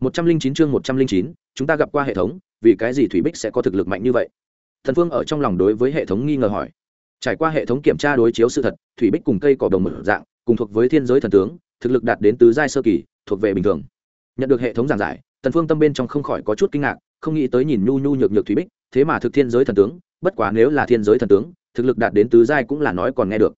một trăm linh chín chương một trăm linh chín, chúng ta gặp qua hệ thống, vì cái gì thủy bích sẽ có thực lực mạnh như vậy? Thần phương ở trong lòng đối với hệ thống nghi ngờ hỏi. Trải qua hệ thống kiểm tra đối chiếu sự thật, thủy bích cùng cây cỏ đồng mở dạng, cùng thuộc với thiên giới thần tướng, thực lực đạt đến tứ giai sơ kỳ, thuộc về bình thường. Nhận được hệ thống giảng giải tần phương tâm bên trong không khỏi có chút kinh ngạc, không nghĩ tới nhìn nhu nhu nhược nhược thủy bích, thế mà thực thiên giới thần tướng, bất quá nếu là thiên giới thần tướng, thực lực đạt đến tứ giai cũng là nói còn nghe được.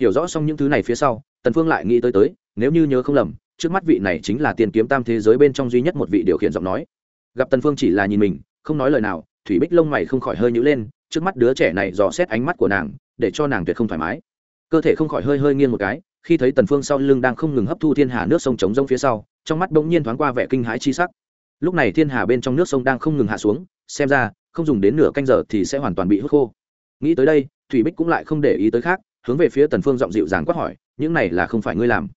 Hiểu rõ xong những thứ này phía sau tần phương lại nghĩ tới tới, nếu như nhớ không lầm trước mắt vị này chính là tiền kiếm tam thế giới bên trong duy nhất một vị điều khiển giọng nói. Gặp tần phương chỉ là nhìn mình, không nói lời nào, thủy bích lông mày không khỏi hơi nhíu lên, trước mắt đứa trẻ này dò xét ánh mắt của nàng, để cho nàng tuyệt không thoải mái. Cơ thể không khỏi hơi hơi nghiêng một cái, khi thấy tần phương sau lưng đang không ngừng hấp thu thiên hà nước sông chống rông phía sau, trong mắt bỗng nhiên thoáng qua vẻ kinh hãi chi sắc. Lúc này thiên hà bên trong nước sông đang không ngừng hạ xuống, xem ra, không dùng đến nửa canh giờ thì sẽ hoàn toàn bị hút khô. Nghĩ tới đây, thủy bích cũng lại không để ý tới khác, hướng về phía tần phương giọng dịu dàng quát hỏi, những này là không phải ngươi làm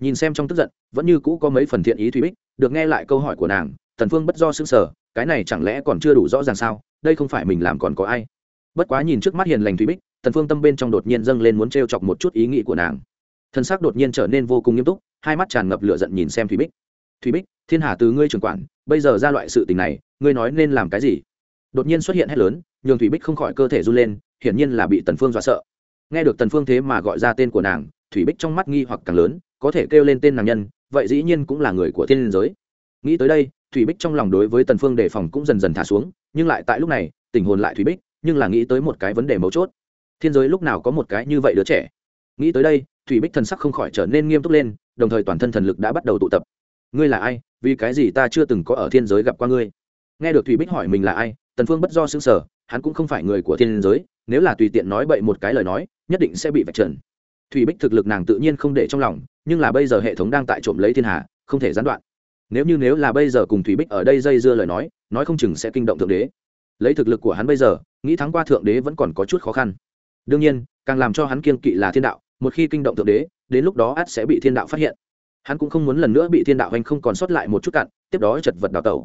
nhìn xem trong tức giận, vẫn như cũ có mấy phần thiện ý thủy bích, được nghe lại câu hỏi của nàng, tần phương bất do sững sờ, cái này chẳng lẽ còn chưa đủ rõ ràng sao, đây không phải mình làm còn có ai. Bất quá nhìn trước mắt hiền lành thủy bích, tần phương tâm bên trong đột nhiên dâng lên muốn treo chọc một chút ý nghĩ của nàng. Thân xác đột nhiên trở nên vô cùng nghiêm túc, hai mắt tràn ngập lửa giận nhìn xem thủy bích. Thủy bích, thiên hà từ ngươi trưởng quản, bây giờ ra loại sự tình này, ngươi nói nên làm cái gì? Đột nhiên xuất hiện hét lớn, nhường thủy bích không khỏi cơ thể run lên, hiển nhiên là bị tần phương dọa sợ. Nghe được tần phương thế mà gọi ra tên của nàng, thủy bích trong mắt nghi hoặc càng lớn có thể kêu lên tên nàng nhân, vậy dĩ nhiên cũng là người của thiên liên giới. Nghĩ tới đây, thủy bích trong lòng đối với tần phương đề phòng cũng dần dần thả xuống, nhưng lại tại lúc này, tình hồn lại thủy bích, nhưng là nghĩ tới một cái vấn đề mấu chốt. Thiên giới lúc nào có một cái như vậy đứa trẻ? Nghĩ tới đây, thủy bích thần sắc không khỏi trở nên nghiêm túc lên, đồng thời toàn thân thần lực đã bắt đầu tụ tập. Ngươi là ai? Vì cái gì ta chưa từng có ở thiên giới gặp qua ngươi? Nghe được thủy bích hỏi mình là ai, tần phương bất do xứng sở hắn cũng không phải người của thiên giới, nếu là tùy tiện nói bậy một cái lời nói, nhất định sẽ bị vạch trần thủy bích thực lực nàng tự nhiên không để trong lòng, nhưng là bây giờ hệ thống đang tại trộm lấy thiên hà, không thể gián đoạn. Nếu như nếu là bây giờ cùng thủy bích ở đây dây dưa lời nói nói không chừng sẽ kinh động thượng đế. Lấy thực lực của hắn bây giờ, nghĩ thắng qua thượng đế vẫn còn có chút khó khăn. Đương nhiên, càng làm cho hắn kiên kỵ là thiên đạo, một khi kinh động thượng đế, đến lúc đó ắt sẽ bị thiên đạo phát hiện. Hắn cũng không muốn lần nữa bị thiên đạo hành không còn sót lại một chút cặn, tiếp đó chật vật đào tẩu.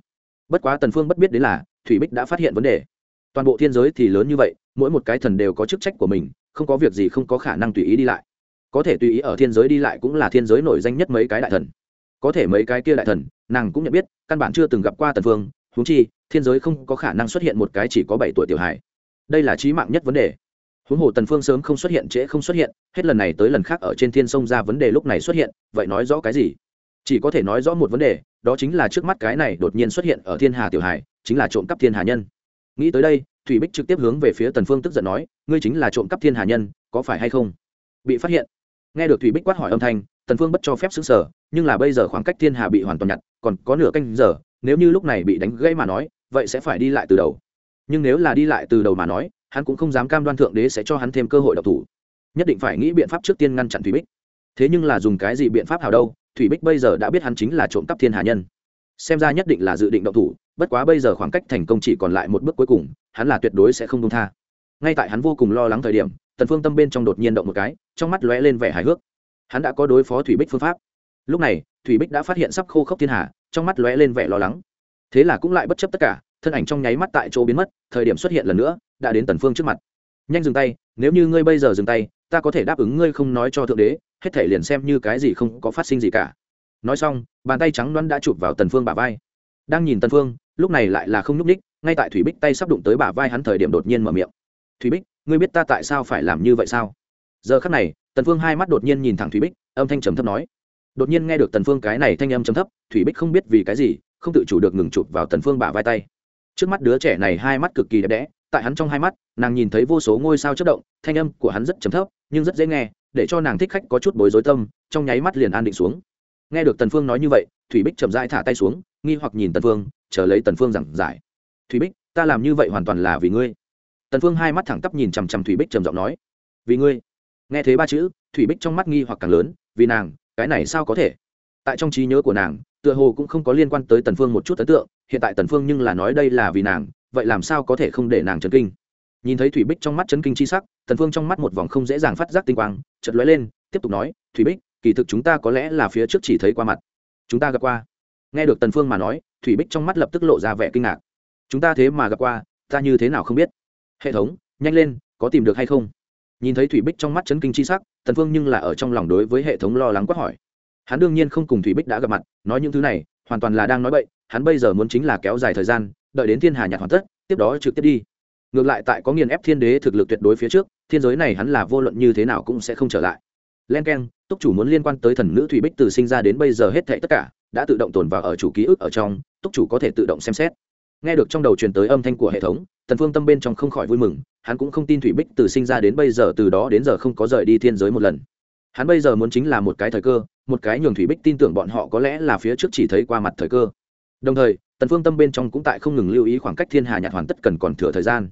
Bất quá tần phương bất biết đến là, thủy bích đã phát hiện vấn đề. Toàn bộ thiên giới thì lớn như vậy, mỗi một cái thần đều có chức trách của mình, không có việc gì không có khả năng tùy ý đi lại có thể tùy ý ở thiên giới đi lại cũng là thiên giới nổi danh nhất mấy cái đại thần. Có thể mấy cái kia đại thần, nàng cũng nhận biết, căn bản chưa từng gặp qua tần phương, huống chi, thiên giới không có khả năng xuất hiện một cái chỉ có bảy tuổi tiểu hải đây là chí mạng nhất vấn đề. Huống hồ tần phương sớm không xuất hiện trễ không xuất hiện, hết lần này tới lần khác ở trên thiên sông ra vấn đề lúc này xuất hiện, vậy nói rõ cái gì? Chỉ có thể nói rõ một vấn đề, đó chính là trước mắt cái này đột nhiên xuất hiện ở thiên hà tiểu hải chính là trộm cắp thiên hà nhân. Nghĩ tới đây, thủy bích trực tiếp hướng về phía tần phương tức giận nói, ngươi chính là trộm cắp thiên hà nhân, có phải hay không? Bị phát hiện nghe được thủy bích quát hỏi âm thanh, tần phương bất cho phép xứng sở nhưng là bây giờ khoảng cách thiên hà bị hoàn toàn nhặt, còn có nửa canh giờ, nếu như lúc này bị đánh gãy mà nói, vậy sẽ phải đi lại từ đầu. Nhưng nếu là đi lại từ đầu mà nói, hắn cũng không dám cam đoan thượng đế sẽ cho hắn thêm cơ hội độc thủ. Nhất định phải nghĩ biện pháp trước tiên ngăn chặn thủy bích. Thế nhưng là dùng cái gì biện pháp hào đâu, thủy bích bây giờ đã biết hắn chính là trộm cắp thiên hà nhân. Xem ra nhất định là dự định động thủ, bất quá bây giờ khoảng cách thành công chỉ còn lại một bước cuối cùng, hắn là tuyệt đối sẽ không đông tha. Ngay tại hắn vô cùng lo lắng thời điểm tần phương tâm bên trong đột nhiên động một cái, trong mắt lóe lên vẻ hài hước. Hắn đã có đối phó thủy bích phương pháp. Lúc này, thủy bích đã phát hiện sắp khô khốc thiên hà, trong mắt lóe lên vẻ lo lắng. Thế là cũng lại bất chấp tất cả, thân ảnh trong nháy mắt tại chỗ biến mất, thời điểm xuất hiện lần nữa, đã đến tần phương trước mặt. Nhanh dừng tay, nếu như ngươi bây giờ dừng tay, ta có thể đáp ứng ngươi không nói cho thượng đế, hết thể liền xem như cái gì không có phát sinh gì cả. Nói xong, bàn tay trắng đoán đã chụp vào tần phương bả vai. Đang nhìn tần phương, lúc này lại là không nhúc ních ngay tại thủy bích tay sắp đụng tới bả vai hắn thời điểm đột nhiên mở miệng. Thủy bích ngươi biết ta tại sao phải làm như vậy sao? Giờ khắc này, tần phương hai mắt đột nhiên nhìn thẳng thủy bích, âm thanh trầm thấp nói. Đột nhiên nghe được tần phương cái này thanh âm trầm thấp, thủy bích không biết vì cái gì, không tự chủ được ngừng chụp vào tần phương bả vai tay. Trước mắt đứa trẻ này hai mắt cực kỳ đẹp đẽ, tại hắn trong hai mắt, nàng nhìn thấy vô số ngôi sao chất động, thanh âm của hắn rất trầm thấp, nhưng rất dễ nghe, để cho nàng thích khách có chút bối rối tâm, trong nháy mắt liền an định xuống. Nghe được tần phương nói như vậy, thủy bích chậm rãi thả tay xuống, nghi hoặc nhìn tần phương, chờ lấy tần phương giảng giải. Thủy bích, ta làm như vậy hoàn toàn là vì ngươi tần phương hai mắt thẳng tắp nhìn chằm chằm thủy bích trầm giọng nói, vì ngươi. Nghe thấy ba chữ, thủy bích trong mắt nghi hoặc càng lớn, vì nàng, cái này sao có thể? Tại trong trí nhớ của nàng, tựa hồ cũng không có liên quan tới tần phương một chút ấn tượng, hiện tại tần phương nhưng là nói đây là vì nàng, vậy làm sao có thể không để nàng chấn kinh? Nhìn thấy thủy bích trong mắt chấn kinh chi sắc, tần phương trong mắt một vòng không dễ dàng phát giác tinh quang, chợt lóe lên, tiếp tục nói, thủy bích, kỳ thực chúng ta có lẽ là phía trước chỉ thấy qua mặt. Chúng ta gặp qua. Nghe được tần phương mà nói, thủy bích trong mắt lập tức lộ ra vẻ kinh ngạc. Chúng ta thế mà gặp qua, ta như thế nào không biết? Hệ thống, nhanh lên, có tìm được hay không? Nhìn thấy thủy bích trong mắt chấn kinh chi sắc, tần phương nhưng là ở trong lòng đối với hệ thống lo lắng quá hỏi. Hắn đương nhiên không cùng thủy bích đã gặp mặt, nói những thứ này, hoàn toàn là đang nói bậy, hắn bây giờ muốn chính là kéo dài thời gian, đợi đến thiên hà nhạc hoàn tất, tiếp đó trực tiếp đi. Ngược lại tại có nghiền ép thiên đế thực lực tuyệt đối phía trước, thiên giới này hắn là vô luận như thế nào cũng sẽ không trở lại. Len k e n túc chủ muốn liên quan tới thần nữ thủy bích từ sinh ra đến bây giờ hết thệ tất cả, đã tự động tồn vào ở chủ ký ức ở trong, túc chủ có thể tự động xem xét nghe được trong đầu truyền tới âm thanh của hệ thống, tần phương tâm bên trong không khỏi vui mừng, hắn cũng không tin thủy bích từ sinh ra đến bây giờ, từ đó đến giờ không có rời đi thiên giới một lần. Hắn bây giờ muốn chính là một cái thời cơ, một cái nhường thủy bích tin tưởng bọn họ có lẽ là phía trước chỉ thấy qua mặt thời cơ. Đồng thời, tần phương tâm bên trong cũng tại không ngừng lưu ý khoảng cách thiên hà nhạt hoàn tất cần còn thừa thời gian.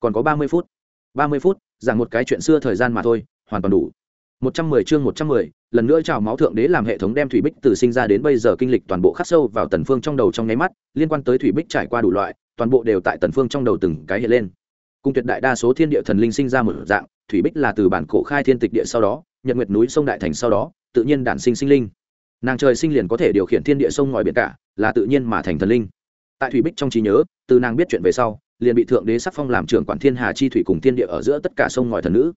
Còn có ba mươi phút. Ba mươi phút rằng một cái chuyện xưa thời gian mà thôi, hoàn toàn đủ một trăm mười chương một trăm mười, lần nữa chào máu thượng đế làm hệ thống đem thủy bích từ sinh ra đến bây giờ kinh lịch toàn bộ khắc sâu vào tần phương trong đầu trong nháy mắt, liên quan tới thủy bích trải qua đủ loại, toàn bộ đều tại tần phương trong đầu từng cái hiện lên. Cùng tuyệt đại đa số thiên địa thần linh sinh ra một dạng, thủy bích là từ bản cổ khai thiên tịch địa sau đó, nhật nguyệt núi sông đại thành sau đó, tự nhiên đản sinh sinh linh. Nàng trời sinh liền có thể điều khiển thiên địa sông ngòi biển cả, là tự nhiên mà thành thần linh. Tại thủy bích trong trí nhớ, từ nàng biết chuyện về sau, liền bị thượng đế sắc phong làm trưởng quản thiên hà chi thủy cùng thiên địa ở giữa tất cả sông ngòi thần nữ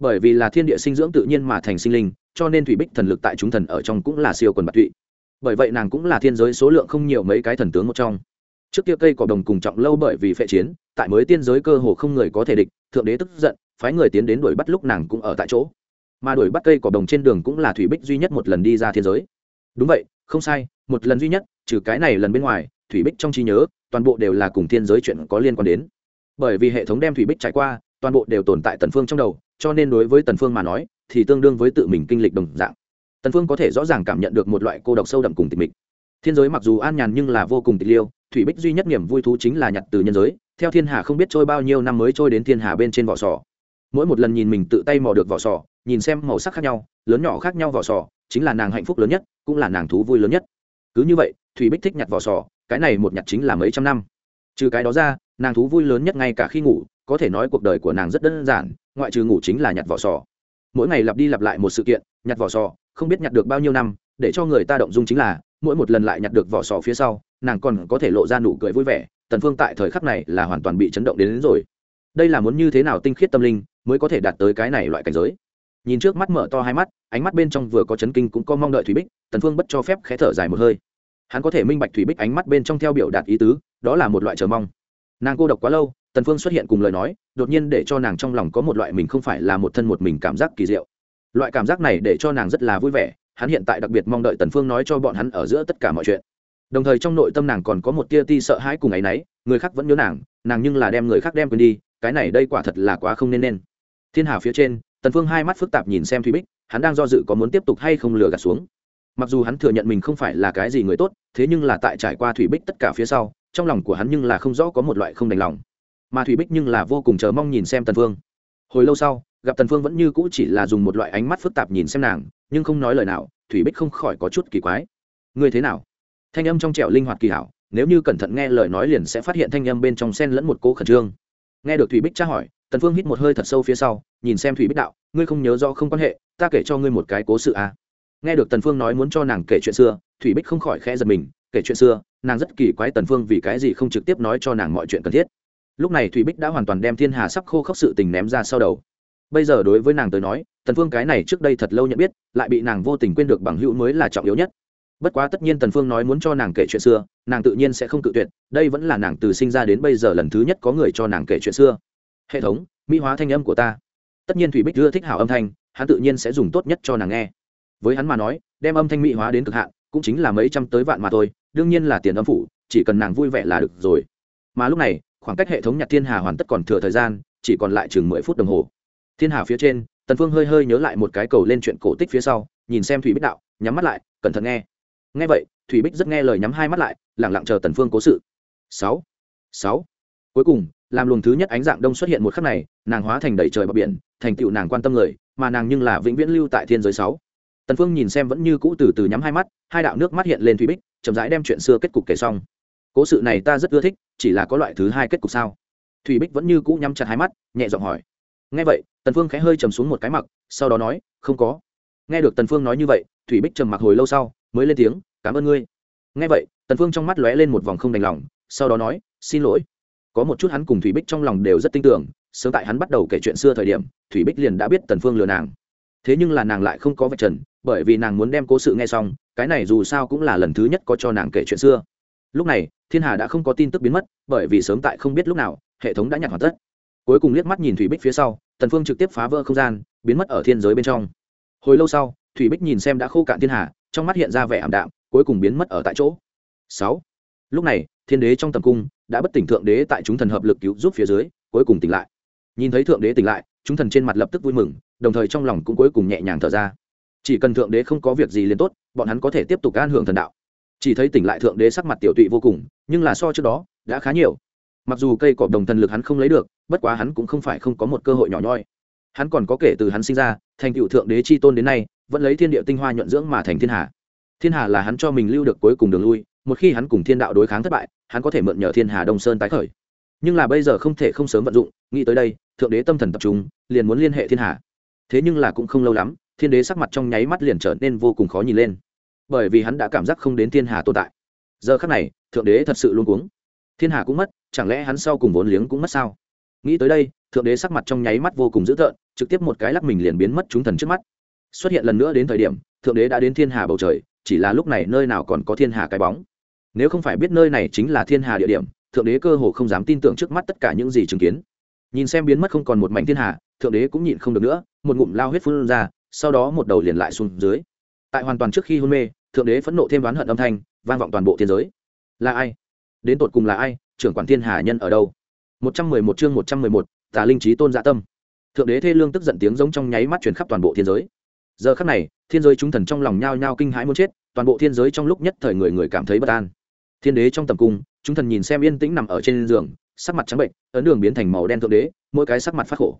bởi vì là thiên địa sinh dưỡng tự nhiên mà thành sinh linh, cho nên thủy bích thần lực tại chúng thần ở trong cũng là siêu quần bạc thụy. bởi vậy nàng cũng là thiên giới số lượng không nhiều mấy cái thần tướng một trong. Trước kia cây cỏ đồng cùng trọng lâu bởi vì phệ chiến, tại mới tiên giới cơ hồ không người có thể địch, thượng đế tức giận, phái người tiến đến đuổi bắt lúc nàng cũng ở tại chỗ. Mà đuổi bắt cây cỏ đồng trên đường cũng là thủy bích duy nhất một lần đi ra thiên giới. Đúng vậy, không sai, một lần duy nhất, trừ cái này lần bên ngoài, thủy bích trong trí nhớ, toàn bộ đều là cùng thiên giới chuyện có liên quan đến. Bởi vì hệ thống đem thủy bích trải qua toàn bộ đều tồn tại tần phương trong đầu, cho nên đối với tần phương mà nói, thì tương đương với tự mình kinh lịch đồng dạng. Tần phương có thể rõ ràng cảm nhận được một loại cô độc sâu đậm cùng tịch mịch. Thiên giới mặc dù an nhàn nhưng là vô cùng tịch liêu, thủy bích duy nhất niềm vui thú chính là nhặt từ nhân giới, theo thiên hà không biết trôi bao nhiêu năm mới trôi đến thiên hà bên trên vỏ sò. Mỗi một lần nhìn mình tự tay mò được vỏ sò, nhìn xem màu sắc khác nhau, lớn nhỏ khác nhau vỏ sò, chính là nàng hạnh phúc lớn nhất, cũng là nàng thú vui lớn nhất. Cứ như vậy, thủy bích thích nhặt vỏ sò, cái này một nhặt chính là mấy trăm năm. Trừ cái đó ra nàng thú vui lớn nhất ngay cả khi ngủ có thể nói cuộc đời của nàng rất đơn giản ngoại trừ ngủ chính là nhặt vỏ sò. Mỗi ngày lặp đi lặp lại một sự kiện nhặt vỏ sò không biết nhặt được bao nhiêu năm để cho người ta động dung chính là mỗi một lần lại nhặt được vỏ sò phía sau nàng còn có thể lộ ra nụ cười vui vẻ tần phương tại thời khắc này là hoàn toàn bị chấn động đến, đến rồi. Đây là muốn như thế nào tinh khiết tâm linh mới có thể đạt tới cái này loại cảnh giới? Nhìn trước mắt mở to hai mắt ánh mắt bên trong vừa có chấn kinh cũng có mong đợi thủy bích tần phương bất cho phép khẽ thở dài một hơi. Hắn có thể minh bạch thủy bích ánh mắt bên trong theo biểu đạt ý tứ đó là một loại chờ mong nàng cô độc quá lâu, tần phương xuất hiện cùng lời nói, đột nhiên để cho nàng trong lòng có một loại mình không phải là một thân một mình cảm giác kỳ diệu. Loại cảm giác này để cho nàng rất là vui vẻ, hắn hiện tại đặc biệt mong đợi tần phương nói cho bọn hắn ở giữa tất cả mọi chuyện. Đồng thời trong nội tâm nàng còn có một tia ti sợ hãi cùng ấy nấy người khác vẫn nhớ nàng nàng nhưng là đem người khác đem quên đi, cái này đây quả thật là quá không nên nên. Thiên hà phía trên, tần phương hai mắt phức tạp nhìn xem thủy bích, hắn đang do dự có muốn tiếp tục hay không lừa gạt xuống. Mặc dù hắn thừa nhận mình không phải là cái gì người tốt, thế nhưng là tại trải qua thủy bích tất cả phía sau trong lòng của hắn nhưng là không rõ có một loại không đành lòng. Mà thủy bích nhưng là vô cùng chờ mong nhìn xem tần phương. Hồi lâu sau, gặp tần phương vẫn như cũ chỉ là dùng một loại ánh mắt phức tạp nhìn xem nàng, nhưng không nói lời nào, thủy bích không khỏi có chút kỳ quái. Ngươi thế nào? Thanh âm trong trẻo linh hoạt kỳ hảo, nếu như cẩn thận nghe lời nói liền sẽ phát hiện thanh âm bên trong sen lẫn một cố khẩn trương. Nghe được thủy bích tra hỏi, tần phương hít một hơi thật sâu phía sau, nhìn xem thủy bích đạo, ngươi không nhớ do không quan hệ, ta kể cho ngươi một cái cố sự à. nghe được tần phương nói muốn cho nàng kể chuyện xưa, thủy bích không khỏi khẽ giật mình kể chuyện xưa, nàng rất kỳ quái tần phương vì cái gì không trực tiếp nói cho nàng mọi chuyện cần thiết. Lúc này thủy bích đã hoàn toàn đem thiên hà sắp khô khốc sự tình ném ra sau đầu. Bây giờ đối với nàng tới nói, tần phương cái này trước đây thật lâu nhận biết, lại bị nàng vô tình quên được bằng hữu mới là trọng yếu nhất. Bất quá tất nhiên tần phương nói muốn cho nàng kể chuyện xưa, nàng tự nhiên sẽ không cự tuyệt, đây vẫn là nàng từ sinh ra đến bây giờ lần thứ nhất có người cho nàng kể chuyện xưa. Hệ thống, mỹ hóa thanh âm của ta. Tất nhiên thủy bích ưa thích hảo âm thanh, hắn tự nhiên sẽ dùng tốt nhất cho nàng nghe. Với hắn mà nói, đem âm thanh mỹ hóa đến cực hạn cũng chính là mấy trăm tới vạn mà thôi, đương nhiên là tiền âm phủ, chỉ cần nàng vui vẻ là được rồi. Mà lúc này, khoảng cách hệ thống nhặt thiên hà hoàn tất còn thừa thời gian, chỉ còn lại chừng mười phút đồng hồ. Thiên hà phía trên, tần phương hơi hơi nhớ lại một cái cầu lên chuyện cổ tích phía sau, nhìn xem thủy bích đạo, nhắm mắt lại, cẩn thận nghe. Nghe vậy, thủy bích rất nghe lời nhắm hai mắt lại, lặng lặng chờ tần phương cố sự. Sáu sáu. Cuối cùng, làm luồng thứ nhất ánh dạng đông xuất hiện một khắc này, nàng hóa thành đầy trời bờ biển, thành tựu nàng quan tâm người, mà nàng nhưng là vĩnh viễn lưu tại thiên giới sáu tần phương nhìn xem vẫn như cũ từ từ nhắm hai mắt, hai đạo nước mắt hiện lên thủy bích, chậm rãi đem chuyện xưa kết cục kể xong. Cố sự này ta rất ưa thích, chỉ là có loại thứ hai kết cục sao? Thủy bích vẫn như cũ nhắm chặt hai mắt, nhẹ giọng hỏi. Nghe vậy, tần phương khẽ hơi trầm xuống một cái mặc, sau đó nói, không có. Nghe được tần phương nói như vậy, thủy bích trầm mặc hồi lâu sau, mới lên tiếng, cảm ơn ngươi. Nghe vậy, tần phương trong mắt lóe lên một vòng không đành lòng, sau đó nói, xin lỗi. Có một chút hắn cùng thủy bích trong lòng đều rất tin tưởng, sớm tại hắn bắt đầu kể chuyện xưa thời điểm, thủy bích liền đã biết tần phương lừa nàng thế nhưng là nàng lại không có vạch trần, bởi vì nàng muốn đem cố sự nghe xong, cái này dù sao cũng là lần thứ nhất có cho nàng kể chuyện xưa. Lúc này, thiên hà đã không có tin tức biến mất, bởi vì sớm tại không biết lúc nào, hệ thống đã nhặt hoàn tất. Cuối cùng liếc mắt nhìn thủy bích phía sau, tần phương trực tiếp phá vỡ không gian, biến mất ở thiên giới bên trong. Hồi lâu sau, thủy bích nhìn xem đã khô cạn thiên hà, trong mắt hiện ra vẻ ảm đạm, cuối cùng biến mất ở tại chỗ. Sáu. Lúc này, thiên đế trong tầm cung, đã bất tỉnh thượng đế tại chúng thần hợp lực cứu giúp phía dưới, cuối cùng tỉnh lại nhìn thấy thượng đế tỉnh lại, chúng thần trên mặt lập tức vui mừng, đồng thời trong lòng cũng cuối cùng nhẹ nhàng thở ra. Chỉ cần thượng đế không có việc gì liền tốt, bọn hắn có thể tiếp tục an hưởng thần đạo. Chỉ thấy tỉnh lại thượng đế sắc mặt tiểu tụy vô cùng, nhưng là so trước đó, đã khá nhiều. Mặc dù cây cọp đồng thần lực hắn không lấy được, bất quá hắn cũng không phải không có một cơ hội nhỏ nhoi. Hắn còn có kể từ hắn sinh ra, thành cựu thượng đế chi tôn đến nay, vẫn lấy thiên địa tinh hoa nhuận dưỡng mà thành thiên hà thiên hà là hắn cho mình lưu được cuối cùng đường lui, một khi hắn cùng thiên đạo đối kháng thất bại, hắn có thể mượn nhờ thiên hà đông sơn tái khởi nhưng là bây giờ không thể không sớm vận dụng, nghĩ tới đây, thượng đế tâm thần tập trung, liền muốn liên hệ thiên hạ. Thế nhưng là cũng không lâu lắm, thiên đế sắc mặt trong nháy mắt liền trở nên vô cùng khó nhìn lên. Bởi vì hắn đã cảm giác không đến thiên hà tồn tại. Giờ khắc này, thượng đế thật sự luôn cuống. Thiên hà cũng mất, chẳng lẽ hắn sau cùng vốn liếng cũng mất sao? Nghĩ tới đây, thượng đế sắc mặt trong nháy mắt vô cùng dữ tợn, trực tiếp một cái lắc mình liền biến mất chúng thần trước mắt. Xuất hiện lần nữa đến thời điểm, thượng đế đã đến thiên hà bầu trời, chỉ là lúc này nơi nào còn có thiên hà cái bóng. Nếu không phải biết nơi này chính là thiên hà địa điểm thượng đế cơ hồ không dám tin tưởng trước mắt tất cả những gì chứng kiến. Nhìn xem biến mất không còn một mảnh thiên hạ, thượng đế cũng nhịn không được nữa một ngụm lao huyết phun ra sau đó một đầu liền lại xuống dưới. Tại hoàn toàn trước khi hôn mê thượng đế phẫn nộ thêm oán hận âm thanh vang vọng toàn bộ thiên giới. Là ai? Đến tột cùng là ai? Trưởng quản thiên hà nhân ở đâu? Một trăm mười một chương một trăm mười một tà linh trí tôn dạ tâm. Thượng đế thê lương tức giận tiếng giống trong nháy mắt truyền khắp toàn bộ thiên giới. Giờ khắc này thiên giới chúng thần trong lòng nhao nhao kinh hãi muốn chết toàn bộ thiên giới trong lúc nhất thời người người cảm thấy bất an. Thiên đế trong tầm cung chúng thần nhìn xem yên tĩnh nằm ở trên giường, sắc mặt trắng bệnh, ấn đường biến thành màu đen thượng đế, mỗi cái sắc mặt phát khổ.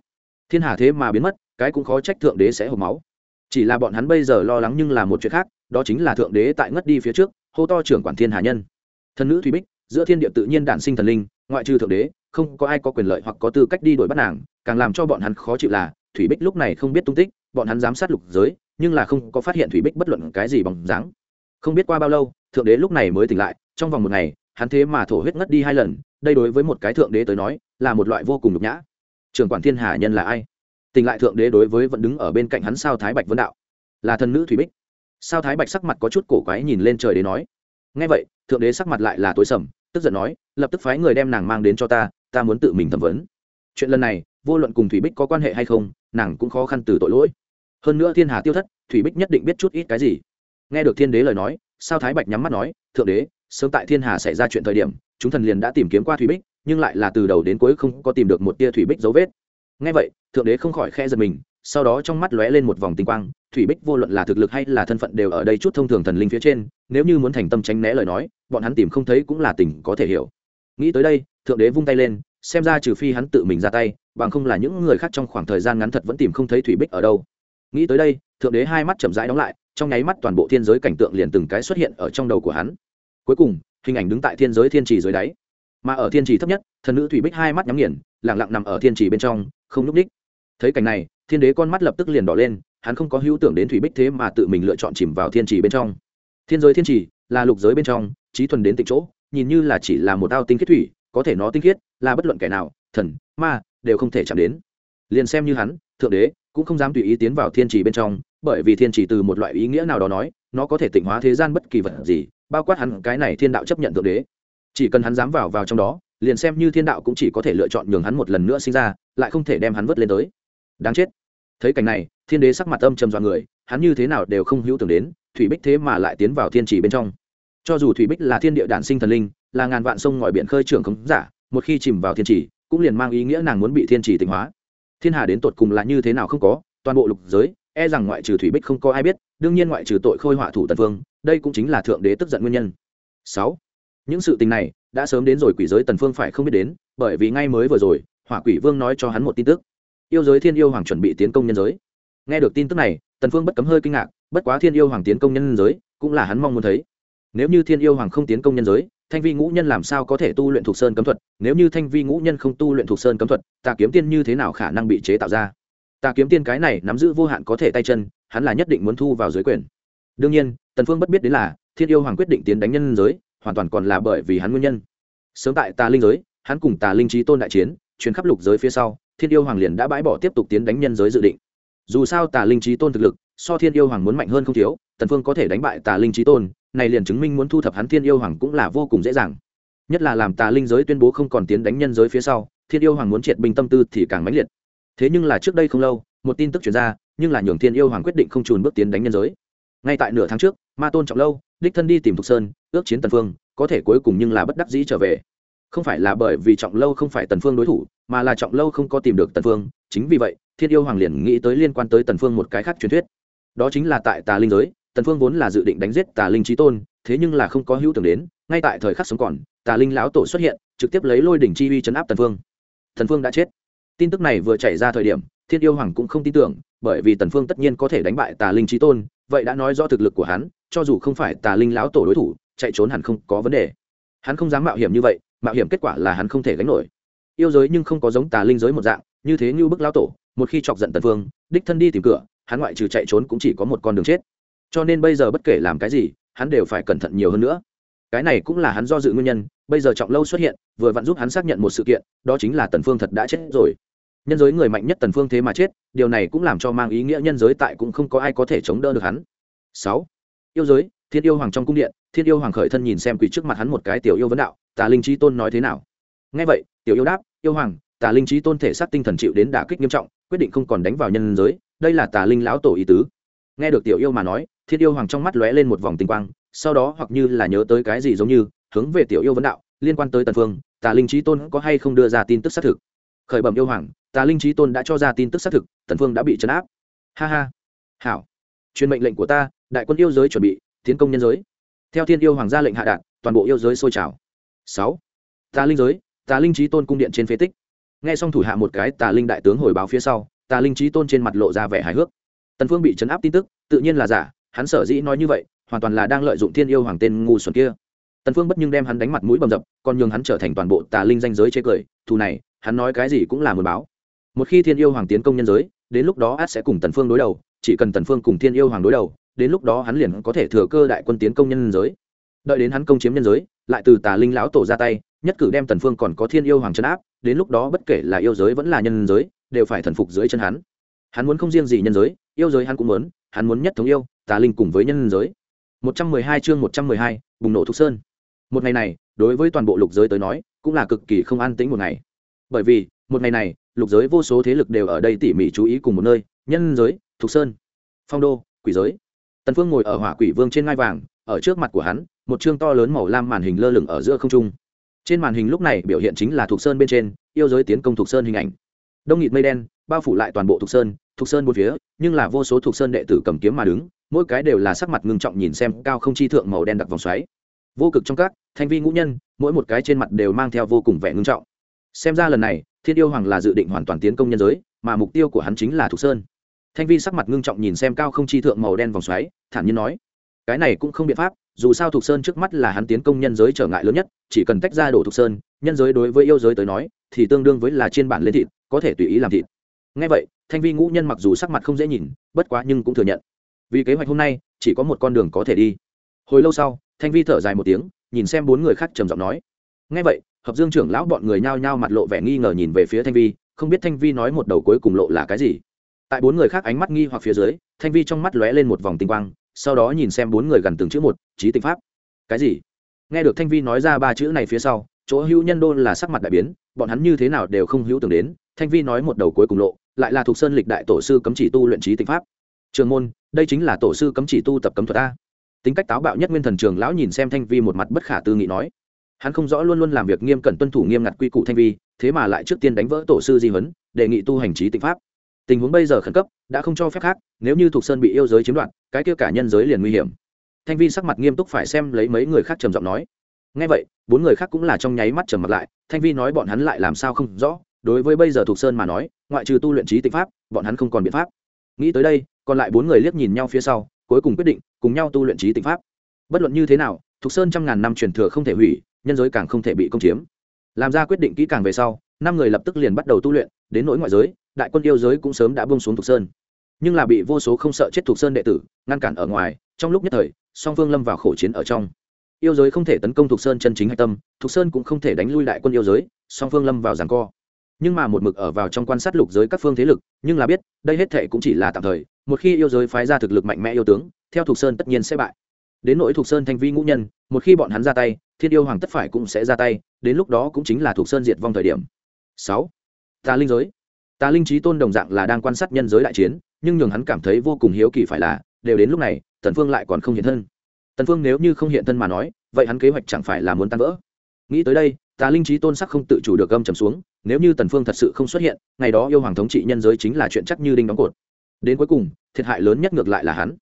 Thiên hà thế mà biến mất, cái cũng khó trách thượng đế sẽ hộp máu. Chỉ là bọn hắn bây giờ lo lắng nhưng là một chuyện khác, đó chính là thượng đế tại ngất đi phía trước, hô to trưởng quản thiên hà nhân. Thần nữ thủy bích, giữa thiên địa tự nhiên đản sinh thần linh, ngoại trừ thượng đế, không có ai có quyền lợi hoặc có tư cách đi đuổi bắt nàng, càng làm cho bọn hắn khó chịu là, thủy bích lúc này không biết tung tích, bọn hắn giám sát lục giới, nhưng là không có phát hiện thủy bích bất luận cái gì bằng dáng. Không biết qua bao lâu, thượng đế lúc này mới tỉnh lại, trong vòng một ngày hắn thế mà thổ huyết ngất đi hai lần, đây đối với một cái thượng đế tới nói, là một loại vô cùng nhục nhã. Trường quản thiên hà nhân là ai? Tình lại thượng đế đối với vẫn đứng ở bên cạnh hắn sao thái bạch vân đạo. Là thần nữ thủy bích. Sao thái bạch sắc mặt có chút cổ quái nhìn lên trời đế nói. Ngay vậy, thượng đế sắc mặt lại là tối sầm, tức giận nói, lập tức phái người đem nàng mang đến cho ta ta muốn tự mình thẩm vấn. Chuyện lần này, vô luận cùng thủy bích có quan hệ hay không, nàng cũng khó khăn từ tội lỗi. Hơn nữa thiên hà tiêu thất, thủy bích nhất định biết chút ít cái gì. Nghe được thiên đế lời nói, sao thái bạch nhắm mắt nói, thượng đế sớm tại thiên hà xảy ra chuyện thời điểm, chúng thần liền đã tìm kiếm qua thủy bích, nhưng lại là từ đầu đến cuối không có tìm được một tia thủy bích dấu vết. Ngay vậy, thượng đế không khỏi khe giật mình, sau đó trong mắt lóe lên một vòng tinh quang, thủy bích vô luận là thực lực hay là thân phận đều ở đây chút thông thường thần linh phía trên, nếu như muốn thành tâm tránh né lời nói, bọn hắn tìm không thấy cũng là tình có thể hiểu. Nghĩ tới đây, thượng đế vung tay lên, xem ra trừ phi hắn tự mình ra tay, bằng không là những người khác trong khoảng thời gian ngắn thật vẫn tìm không thấy thủy bích ở đâu. Nghĩ tới đây, thượng đế hai mắt chậm rãi đóng lại, trong nháy mắt toàn bộ thiên giới cảnh tượng liền từng cái xuất hiện ở trong đầu của hắn cuối cùng, hình ảnh đứng tại thiên giới thiên trì dưới đáy. Mà ở thiên trì thấp nhất, thần nữ thủy bích hai mắt nhắm nghiền lẳng lặng nằm ở thiên trì bên trong, không núp ních thấy cảnh này, thiên đế con mắt lập tức liền đỏ lên, hắn không có hữu tưởng đến thủy bích thế mà tự mình lựa chọn chìm vào thiên trì bên trong. Thiên giới thiên trì là lục giới bên trong trí thuần đến tịnh chỗ, nhìn như là chỉ là một ao tinh khiết thủy, có thể nó tinh khiết, là bất luận kẻ nào, thần, ma, đều không thể chạm đến. Liền xem như hắn, thượng đế, cũng không dám tùy ý tiến vào thiên trì bên trong, bởi vì thiên trì từ một loại ý nghĩa nào đó nói, nó có thể tịnh hóa thế gian bất kỳ vật gì bao quát hắn cái này thiên đạo chấp nhận thượng đế. Chỉ cần hắn dám vào vào trong đó, liền xem như thiên đạo cũng chỉ có thể lựa chọn nhường hắn một lần nữa sinh ra, lại không thể đem hắn vớt lên tới. Đáng chết. Thấy cảnh này, thiên đế sắc mặt âm trầm dọa người, hắn như thế nào đều không hữu tưởng đến, thủy bích thế mà lại tiến vào thiên trì bên trong. Cho dù thủy bích là thiên địa đản sinh thần linh, là ngàn vạn sông ngòi biển khơi trưởng khống giả, một khi chìm vào thiên trì, cũng liền mang ý nghĩa nàng muốn bị thiên trì tịnh hóa. Thiên hà đến tột cùng là như thế nào không có, toàn bộ lục giới e rằng ngoại trừ thủy bích không có ai biết, đương nhiên ngoại trừ tội khôi họa thủ tần phương đây cũng chính là thượng đế tức giận nguyên nhân. Sáu, những sự tình này đã sớm đến rồi quỷ giới tần phương phải không biết đến, bởi vì ngay mới vừa rồi, hỏa quỷ vương nói cho hắn một tin tức. Yêu giới thiên yêu hoàng chuẩn bị tiến công nhân giới. Nghe được tin tức này, tần phương bất cấm hơi kinh ngạc, bất quá thiên yêu hoàng tiến công nhân giới cũng là hắn mong muốn thấy. Nếu như thiên yêu hoàng không tiến công nhân giới, thanh vi ngũ nhân làm sao có thể tu luyện thuộc sơn cấm thuật? Nếu như thanh vi ngũ nhân không tu luyện thuộc sơn cấm thuật tà kiếm tiên như thế nào khả năng bị chế tạo ra? Tà kiếm tiên cái này nắm giữ vô hạn có thể tay chân, hắn là nhất định muốn thu vào giới quyền đương nhiên, tần phương bất biết đến là thiên yêu hoàng quyết định tiến đánh nhân giới, hoàn toàn còn là bởi vì hắn nguyên nhân. Sớm tại tà linh giới, hắn cùng tà linh trí tôn đại chiến chuyến khắp lục giới phía sau, thiên yêu hoàng liền đã bãi bỏ tiếp tục tiến đánh nhân giới dự định. Dù sao tà linh trí tôn thực lực, so thiên yêu hoàng muốn mạnh hơn không thiếu, tần phương có thể đánh bại tà linh trí tôn, này liền chứng minh muốn thu thập hắn thiên yêu hoàng cũng là vô cùng dễ dàng. Nhất là làm tà linh giới tuyên bố không còn tiến đánh nhân giới phía sau, thiên yêu hoàng muốn triệt binh tâm tư thì càng mãnh liệt. Thế nhưng là trước đây không lâu, một tin tức chuyển ra, nhưng là nhường thiên yêu hoàng quyết định không trùn bước tiến đánh nhân giới ngay tại nửa tháng trước, ma tôn trọng lâu, đích thân đi tìm thục sơn, ước chiến tần phương, có thể cuối cùng nhưng là bất đắc dĩ trở về. Không phải là bởi vì trọng lâu không phải tần phương đối thủ, mà là trọng lâu không có tìm được tần phương, chính vì vậy, thiên yêu hoàng liền nghĩ tới liên quan tới tần phương một cái khác truyền thuyết. Đó chính là tại tà linh giới, tần phương vốn là dự định đánh giết tà linh chí tôn, thế nhưng là không có hữu tưởng đến, ngay tại thời khắc sống còn, tà linh lão tổ xuất hiện, trực tiếp lấy lôi đỉnh chi uy chấn áp tần phương. Tần phương đã chết. Tin tức này vừa chạy ra thời điểm, thiên yêu hoàng cũng không tin tưởng, bởi vì tần phương tất nhiên có thể đánh bại tà linh chí tôn vậy đã nói rõ thực lực của hắn, cho dù không phải tà linh lão tổ đối thủ, chạy trốn hẳn không có vấn đề. Hắn không dám mạo hiểm như vậy, mạo hiểm kết quả là hắn không thể gánh nổi. Yêu giới nhưng không có giống tà linh giới một dạng, như thế như bức lão tổ, một khi chọc giận tần phương đích thân đi tìm cửa, hắn ngoại trừ chạy trốn cũng chỉ có một con đường chết. Cho nên bây giờ bất kể làm cái gì, hắn đều phải cẩn thận nhiều hơn nữa. Cái này cũng là hắn do dự nguyên nhân, bây giờ trọng lâu xuất hiện, vừa vặn giúp hắn xác nhận một sự kiện, đó chính là tần phương thật đã chết rồi nhân giới người mạnh nhất tần phương thế mà chết, điều này cũng làm cho mang ý nghĩa nhân giới tại cũng không có ai có thể chống đỡ được hắn. Sáu, yêu giới, thiên yêu hoàng trong cung điện, thiên yêu hoàng khởi thân nhìn xem quỷ trước mặt hắn một cái tiểu yêu vấn đạo, tà linh trí tôn nói thế nào? Nghe vậy, tiểu yêu đáp, yêu hoàng, tà linh trí tôn thể xác tinh thần chịu đến đả kích nghiêm trọng, quyết định không còn đánh vào nhân giới, đây là tà linh lão tổ ý tứ. Nghe được tiểu yêu mà nói, thiên yêu hoàng trong mắt lóe lên một vòng tinh quang, sau đó hoặc như là nhớ tới cái gì giống như, hướng về tiểu yêu vấn đạo, liên quan tới tần phương, tà linh trí tôn có hay không đưa ra tin tức xác thực? Khởi bẩm yêu hoàng tà linh trí tôn đã cho ra tin tức xác thực, tần phương đã bị chấn áp. Ha ha. Hảo. Truyền mệnh lệnh của ta, đại quân yêu giới chuẩn bị, tiến công nhân giới. Theo thiên yêu hoàng gia lệnh hạ đạn, toàn bộ yêu giới sôi trào. Sáu. Tà linh giới tà linh trí tôn cung điện trên phế tích. Nghe xong thủ hạ một cái tà linh đại tướng hồi báo phía sau tà linh trí tôn trên mặt lộ ra vẻ hài hước. Tần phương bị chấn áp tin tức, tự nhiên là giả, hắn sở dĩ nói như vậy, hoàn toàn là đang lợi dụng thiên yêu hoàng tên ngu xuẩn kia. Tần phương bất nhưng đem hắn đánh mặt mũi bầm dập, còn nhường hắn trở thành toàn bộ tà linh danh giới chế cười, thù này hắn nói cái gì cũng là muốn báo. Một khi thiên yêu hoàng tiến công nhân giới đến lúc đó át sẽ cùng tần phương đối đầu chỉ cần tần phương cùng thiên yêu hoàng đối đầu đến lúc đó hắn liền có thể thừa cơ đại quân tiến công nhân giới. Đợi đến hắn công chiếm nhân giới lại từ tà linh lão tổ ra tay nhất cử đem tần phương còn có thiên yêu hoàng chân áp đến lúc đó bất kể là yêu giới vẫn là nhân giới đều phải thần phục dưới chân hắn. Hắn muốn không riêng gì nhân giới yêu giới hắn cũng muốn hắn muốn nhất thống yêu tà linh cùng với nhân giới. 112 chương 112, bùng nổ thục sơn. Một ngày này đối với toàn bộ lục giới tới nói cũng là cực kỳ không an tĩnh một ngày bởi vì, một ngày này, lục giới vô số thế lực đều ở đây tỉ mỉ chú ý cùng một nơi, nhân giới, thục sơn, phong đô, quỷ giới. Tần phương ngồi ở hỏa quỷ vương trên ngai vàng, ở trước mặt của hắn, một chương to lớn màu lam màn hình lơ lửng ở giữa không trung. Trên màn hình lúc này biểu hiện chính là thục sơn bên trên, yêu giới tiến công thục sơn hình ảnh. Đông nghịt mây đen, bao phủ lại toàn bộ thục sơn thục sơn bốn phía, nhưng là vô số thục sơn đệ tử cầm kiếm mà đứng, mỗi cái đều là sắc mặt ngưng trọng nhìn xem cao không chi thượng màu đen đặc vòng xoáy. Vô cực trong các, thanh vi ngũ nhân, mỗi một cái trên mặt đều mang theo vô cùng vẻ ngưng trọng xem ra lần này, thiên yêu hoàng là dự định hoàn toàn tiến công nhân giới, mà mục tiêu của hắn chính là thục sơn. Thanh vi sắc mặt ngưng trọng nhìn xem cao không chi thượng màu đen vòng xoáy, thản nhiên nói, cái này cũng không biện pháp, dù sao thục sơn trước mắt là hắn tiến công nhân giới trở ngại lớn nhất, chỉ cần tách ra đổ thục sơn, nhân giới đối với yêu giới tới nói, thì tương đương với là trên bản lên thịt, có thể tùy ý làm thịt. Ngay vậy, thanh vi ngũ nhân mặc dù sắc mặt không dễ nhìn, bất quá nhưng cũng thừa nhận. Vì kế hoạch hôm nay, chỉ có một con đường có thể đi. Hồi lâu sau, thanh vi thở dài một tiếng, nhìn xem bốn người khác trầm giọng nói. Ngay vậy hợp dương trưởng lão bọn người nhao nhao mặt lộ vẻ nghi ngờ nhìn về phía thanh vi, không biết thanh vi nói một đầu cuối cùng lộ là cái gì. Tại bốn người khác ánh mắt nghi hoặc phía dưới, thanh vi trong mắt lóe lên một vòng tinh quang, sau đó nhìn xem bốn người gần từng chữ một trí tinh pháp. Cái gì? Nghe được thanh vi nói ra ba chữ này phía sau, chỗ hữu nhân đôn là sắc mặt đại biến, bọn hắn như thế nào đều không hữu tưởng đến, thanh vi nói một đầu cuối cùng lộ, lại là thuộc sơn lịch đại tổ sư cấm chỉ tu luyện trí tinh pháp. Trường môn, đây chính là tổ sư cấm chỉ tu tập cấm thuật a tính cách táo bạo nhất nguyên thần trường lão nhìn xem thanh vi một mặt bất khả tư nghị nói hắn không rõ luôn luôn làm việc nghiêm cẩn tuân thủ nghiêm ngặt quy củ thanh vi, thế mà lại trước tiên đánh vỡ tổ sư di huấn, đề nghị tu hành trí tịnh pháp. Tình huống bây giờ khẩn cấp, đã không cho phép khác, nếu như thuộc sơn bị yêu giới chiếm đoạt, cái kia cả nhân giới liền nguy hiểm. Thanh vi sắc mặt nghiêm túc phải xem lấy mấy người khác trầm giọng nói. Ngay vậy, bốn người khác cũng là trong nháy mắt trầm mặt lại, thanh vi nói bọn hắn lại làm sao không rõ, đối với bây giờ thuộc sơn mà nói, ngoại trừ tu luyện trí tịnh pháp, bọn hắn không còn biện pháp. Nghĩ tới đây, còn lại bốn người liếc nhìn nhau phía sau, cuối cùng quyết định cùng nhau tu luyện trí tịnh pháp. Bất luận như thế nào thuộc sơn trăm ngàn năm truyền thừa không thể hủy nhân giới càng không thể bị công chiếm. Làm ra quyết định kỹ càng về sau, năm người lập tức liền bắt đầu tu luyện, đến nỗi ngoại giới, đại quân yêu giới cũng sớm đã bông xuống thuộc sơn. Nhưng là bị vô số không sợ chết thuộc sơn đệ tử ngăn cản ở ngoài, trong lúc nhất thời, song phương lâm vào khổ chiến ở trong. Yêu giới không thể tấn công thuộc sơn chân chính hạch tâm thuộc sơn cũng không thể đánh lui đại quân yêu giới, song phương lâm vào ràng co. Nhưng mà một mực ở vào trong quan sát lục giới các phương thế lực, nhưng là biết, đây hết thệ cũng chỉ là tạm thời, một khi yêu giới phái ra thực lực mạnh mẽ yêu tướng, theo thuộc sơn tất nhiên sẽ bại đến nỗi thuộc sơn thanh vi ngũ nhân, một khi bọn hắn ra tay, thiên yêu hoàng tất phải cũng sẽ ra tay, đến lúc đó cũng chính là thuộc sơn diệt vong thời điểm. Sáu, tà linh giới. Tà linh trí tôn đồng dạng là đang quan sát nhân giới đại chiến, nhưng nhường hắn cảm thấy vô cùng hiếu kỳ phải là, đều đến lúc này, tần phương lại còn không hiện thân. Tần phương nếu như không hiện thân mà nói, vậy hắn kế hoạch chẳng phải là muốn tan vỡ. Nghĩ tới đây, tà linh trí tôn sắc không tự chủ được gâm trầm xuống, nếu như tần phương thật sự không xuất hiện, ngày đó yêu hoàng thống trị nhân giới chính là chuyện chắc như đinh đóng cột. Đến cuối cùng, thiệt hại lớn nhất ngược lại là hắn.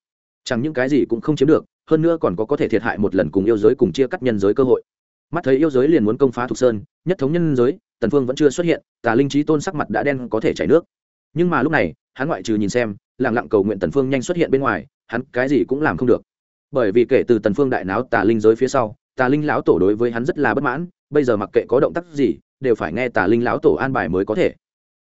Chẳng những cái gì cũng không chiếm được hơn nữa còn có có thể thiệt hại một lần cùng yêu giới cùng chia cắt nhân giới cơ hội. Mắt thấy yêu giới liền muốn công phá thục sơn, nhất thống nhân giới, tần phương vẫn chưa xuất hiện, tà linh trí tôn sắc mặt đã đen có thể chảy nước. Nhưng mà lúc này, hắn ngoại trừ nhìn xem, lặng lặng cầu nguyện tần phương nhanh xuất hiện bên ngoài, hắn cái gì cũng làm không được. Bởi vì kể từ tần phương đại náo tà linh giới phía sau, tà linh lão tổ đối với hắn rất là bất mãn, bây giờ mặc kệ có động tác gì, đều phải nghe tà linh lão tổ an bài mới có thể.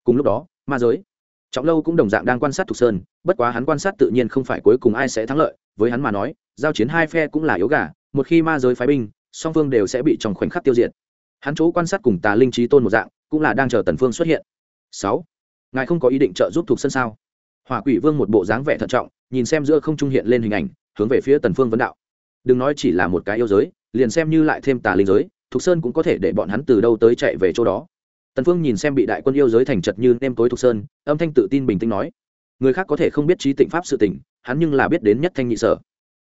Cùng lúc đó, ma giới. Trọng lâu cũng đồng dạng đang quan sát thục sơn, bất quá hắn quan sát tự nhiên không phải cuối cùng ai sẽ thắng lợi, với hắn mà nói giao chiến hai phe cũng là yếu gà, một khi ma giới phái binh, song phương đều sẽ bị trong khoảnh khắc tiêu diệt. Hắn chỗ quan sát cùng tà linh trí tôn một dạng, cũng là đang chờ tần phương xuất hiện. Sáu, ngài không có ý định trợ giúp thuộc sân sao? Hỏa quỷ vương một bộ dáng vẻ thận trọng, nhìn xem giữa không trung hiện lên hình ảnh, hướng về phía tần phương vấn đạo. Đừng nói chỉ là một cái yêu giới, liền xem như lại thêm tà linh giới, thuộc sơn cũng có thể để bọn hắn từ đâu tới chạy về chỗ đó. Tần phương nhìn xem bị đại quân yêu giới thành chật như nêm tối thuộc sơn, âm thanh tự tin bình tĩnh nói. Người khác có thể không biết trí tịnh pháp sự tình, hắn nhưng là biết đến nhất thanh nhị sở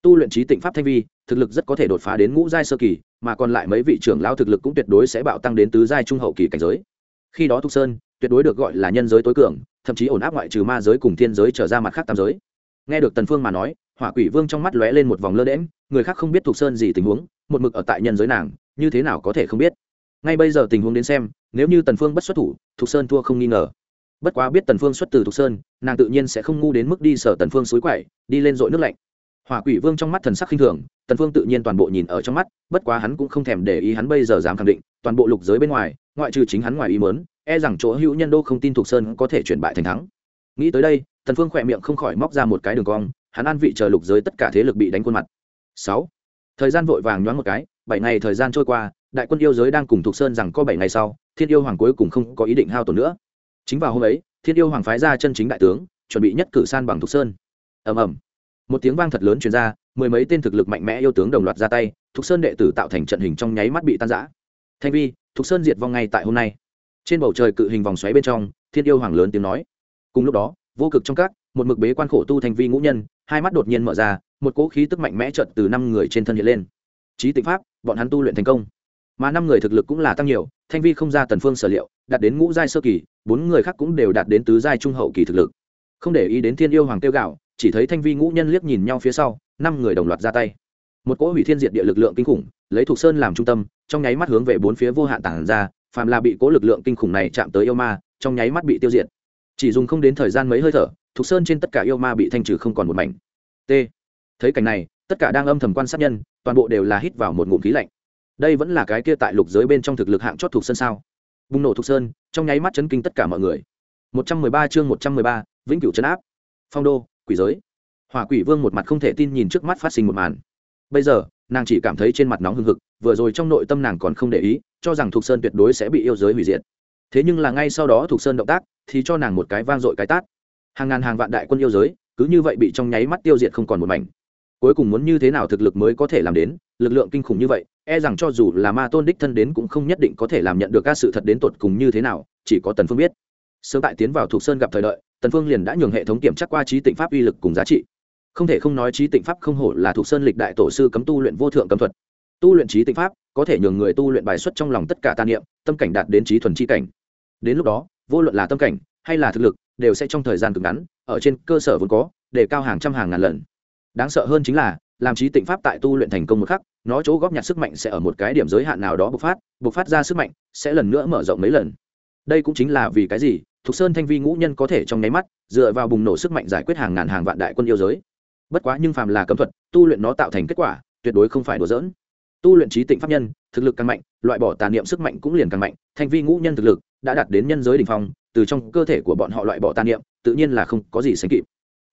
tu luyện trí tịnh pháp thanh vi, thực lực rất có thể đột phá đến ngũ giai sơ kỳ, mà còn lại mấy vị trưởng lao thực lực cũng tuyệt đối sẽ bạo tăng đến tứ giai trung hậu kỳ cảnh giới. Khi đó thục sơn, tuyệt đối được gọi là nhân giới tối cường, thậm chí ổn áp ngoại trừ ma giới cùng thiên giới trở ra mặt khác tam giới. Nghe được tần phương mà nói, hỏa quỷ vương trong mắt lóe lên một vòng lơ đễm người khác không biết thục sơn gì tình huống, một mực ở tại nhân giới nàng, như thế nào có thể không biết. Ngay bây giờ tình huống đến xem, nếu như tần phương bất xuất thủ, thục sơn thua không nghi ngờ. Bất quá biết tần phương xuất từ thục sơn, nàng tự nhiên sẽ không ngu đến mức đi sở tần phương suối quậy, đi lên dội nước lạnh hỏa quỷ vương trong mắt thần sắc khinh thường, tần phương tự nhiên toàn bộ nhìn ở trong mắt, bất quá hắn cũng không thèm để ý hắn bây giờ dám khẳng định, toàn bộ lục giới bên ngoài, ngoại trừ chính hắn ngoài ý muốn e rằng chỗ hữu nhân đô không tin thuộc sơn có thể chuyển bại thành thắng. Nghĩ tới đây, tần phương khỏe miệng không khỏi móc ra một cái đường cong, hắn an vị chờ lục giới tất cả thế lực bị đánh khuôn mặt. Sáu. Thời gian vội vàng nhoáng một cái, bảy ngày thời gian trôi qua, đại quân yêu giới đang cùng thuộc sơn rằng có bảy ngày sau, thiên yêu hoàng cuối cùng không có ý định hao tổn nữa. Chính vào hôm ấy, thiên yêu hoàng phái ra chân chính đại tướng, chuẩn bị nhất cử san bằng thuộc sơn. Ầm ầm một tiếng vang thật lớn truyền ra, mười mấy tên thực lực mạnh mẽ yêu tướng đồng loạt ra tay, thục sơn đệ tử tạo thành trận hình trong nháy mắt bị tan rã. Thanh vi, thục sơn diệt vong ngay tại hôm nay. Trên bầu trời cự hình vòng xoáy bên trong, thiên yêu hoàng lớn tiếng nói. Cùng lúc đó, vô cực trong các, một mực bế quan khổ tu thanh vi ngũ nhân, hai mắt đột nhiên mở ra, một cỗ khí tức mạnh mẽ trận từ năm người trên thân hiện lên. Trí tịnh pháp, bọn hắn tu luyện thành công. Mà năm người thực lực cũng là tăng nhiều, thanh vi không ra tần phương sở liệu, đạt đến ngũ giai sơ kỳ, bốn người khác cũng đều đạt đến tứ giai trung hậu kỳ thực lực. Không để ý đến thiên yêu hoàng tiêu gạo chỉ thấy thanh vi ngũ nhân liếc nhìn nhau phía sau năm người đồng loạt ra tay. Một cỗ hủy thiên diệt địa lực lượng kinh khủng lấy thục sơn làm trung tâm trong nháy mắt hướng về bốn phía vô hạn tản ra phàm là bị cỗ lực lượng kinh khủng này chạm tới yêu ma trong nháy mắt bị tiêu diệt. Chỉ dùng không đến thời gian mấy hơi thở thục sơn trên tất cả yêu ma bị thanh trừ không còn một mảnh. T. Thấy cảnh này tất cả đang âm thầm quan sát nhân toàn bộ đều là hít vào một ngụm khí lạnh. Đây vẫn là cái kia tại lục giới bên trong thực lực hạng chót thục sơn sao? Bùng nổ thục sơn trong nháy mắt chấn kinh tất cả mọi người. 113 chương 113, vĩnh cửu chấn áp. Phong đô quỷ giới. Hỏa quỷ vương một mặt không thể tin nhìn trước mắt phát sinh một màn. Bây giờ, nàng chỉ cảm thấy trên mặt nóng hừng hực, vừa rồi trong nội tâm nàng còn không để ý, cho rằng thục sơn tuyệt đối sẽ bị yêu giới hủy diệt. Thế nhưng là ngay sau đó thục sơn động tác thì cho nàng một cái vang dội cái tát. Hàng ngàn hàng vạn đại quân yêu giới, cứ như vậy bị trong nháy mắt tiêu diệt không còn một mảnh. Cuối cùng muốn như thế nào thực lực mới có thể làm đến, lực lượng kinh khủng như vậy e rằng cho dù là ma tôn đích thân đến cũng không nhất định có thể làm nhận được các sự thật đến tột cùng như thế nào, chỉ có tần phương biết. Sớm tại tiến vào thuộc sơn gặp thời đợi tần phương liền đã nhường hệ thống kiểm tra qua trí tịnh pháp uy lực cùng giá trị. Không thể không nói trí tịnh pháp không hổ là thuộc sơn lịch đại tổ sư cấm tu luyện vô thượng cấm thuật. Tu luyện trí tịnh pháp, có thể nhường người tu luyện bài xuất trong lòng tất cả tà niệm, tâm cảnh đạt đến trí thuần chi cảnh. Đến lúc đó, vô luận là tâm cảnh hay là thực lực, đều sẽ trong thời gian cực ngắn, ở trên cơ sở vốn có, để cao hàng trăm hàng ngàn lần. Đáng sợ hơn chính là, làm trí tịnh pháp tại tu luyện thành công một khắc, nó chỗ góp nhặt sức mạnh sẽ ở một cái điểm giới hạn nào đó bộc phát bộc phát ra sức mạnh sẽ lần nữa mở rộng mấy lần đây cũng chính là vì cái gì, thục sơn thanh vi ngũ nhân có thể trong nháy mắt, dựa vào bùng nổ sức mạnh giải quyết hàng ngàn hàng vạn đại quân yêu giới. Bất quá nhưng phàm là cấm thuật, tu luyện nó tạo thành kết quả, tuyệt đối không phải đùa dỡn tu luyện trí tịnh pháp nhân, thực lực càng mạnh, loại bỏ tà niệm sức mạnh cũng liền càng mạnh, thanh vi ngũ nhân thực lực đã đạt đến nhân giới đ ỉ n h phong, từ trong cơ thể của bọn họ loại bỏ tà niệm, tự nhiên là không có gì sánh kịp.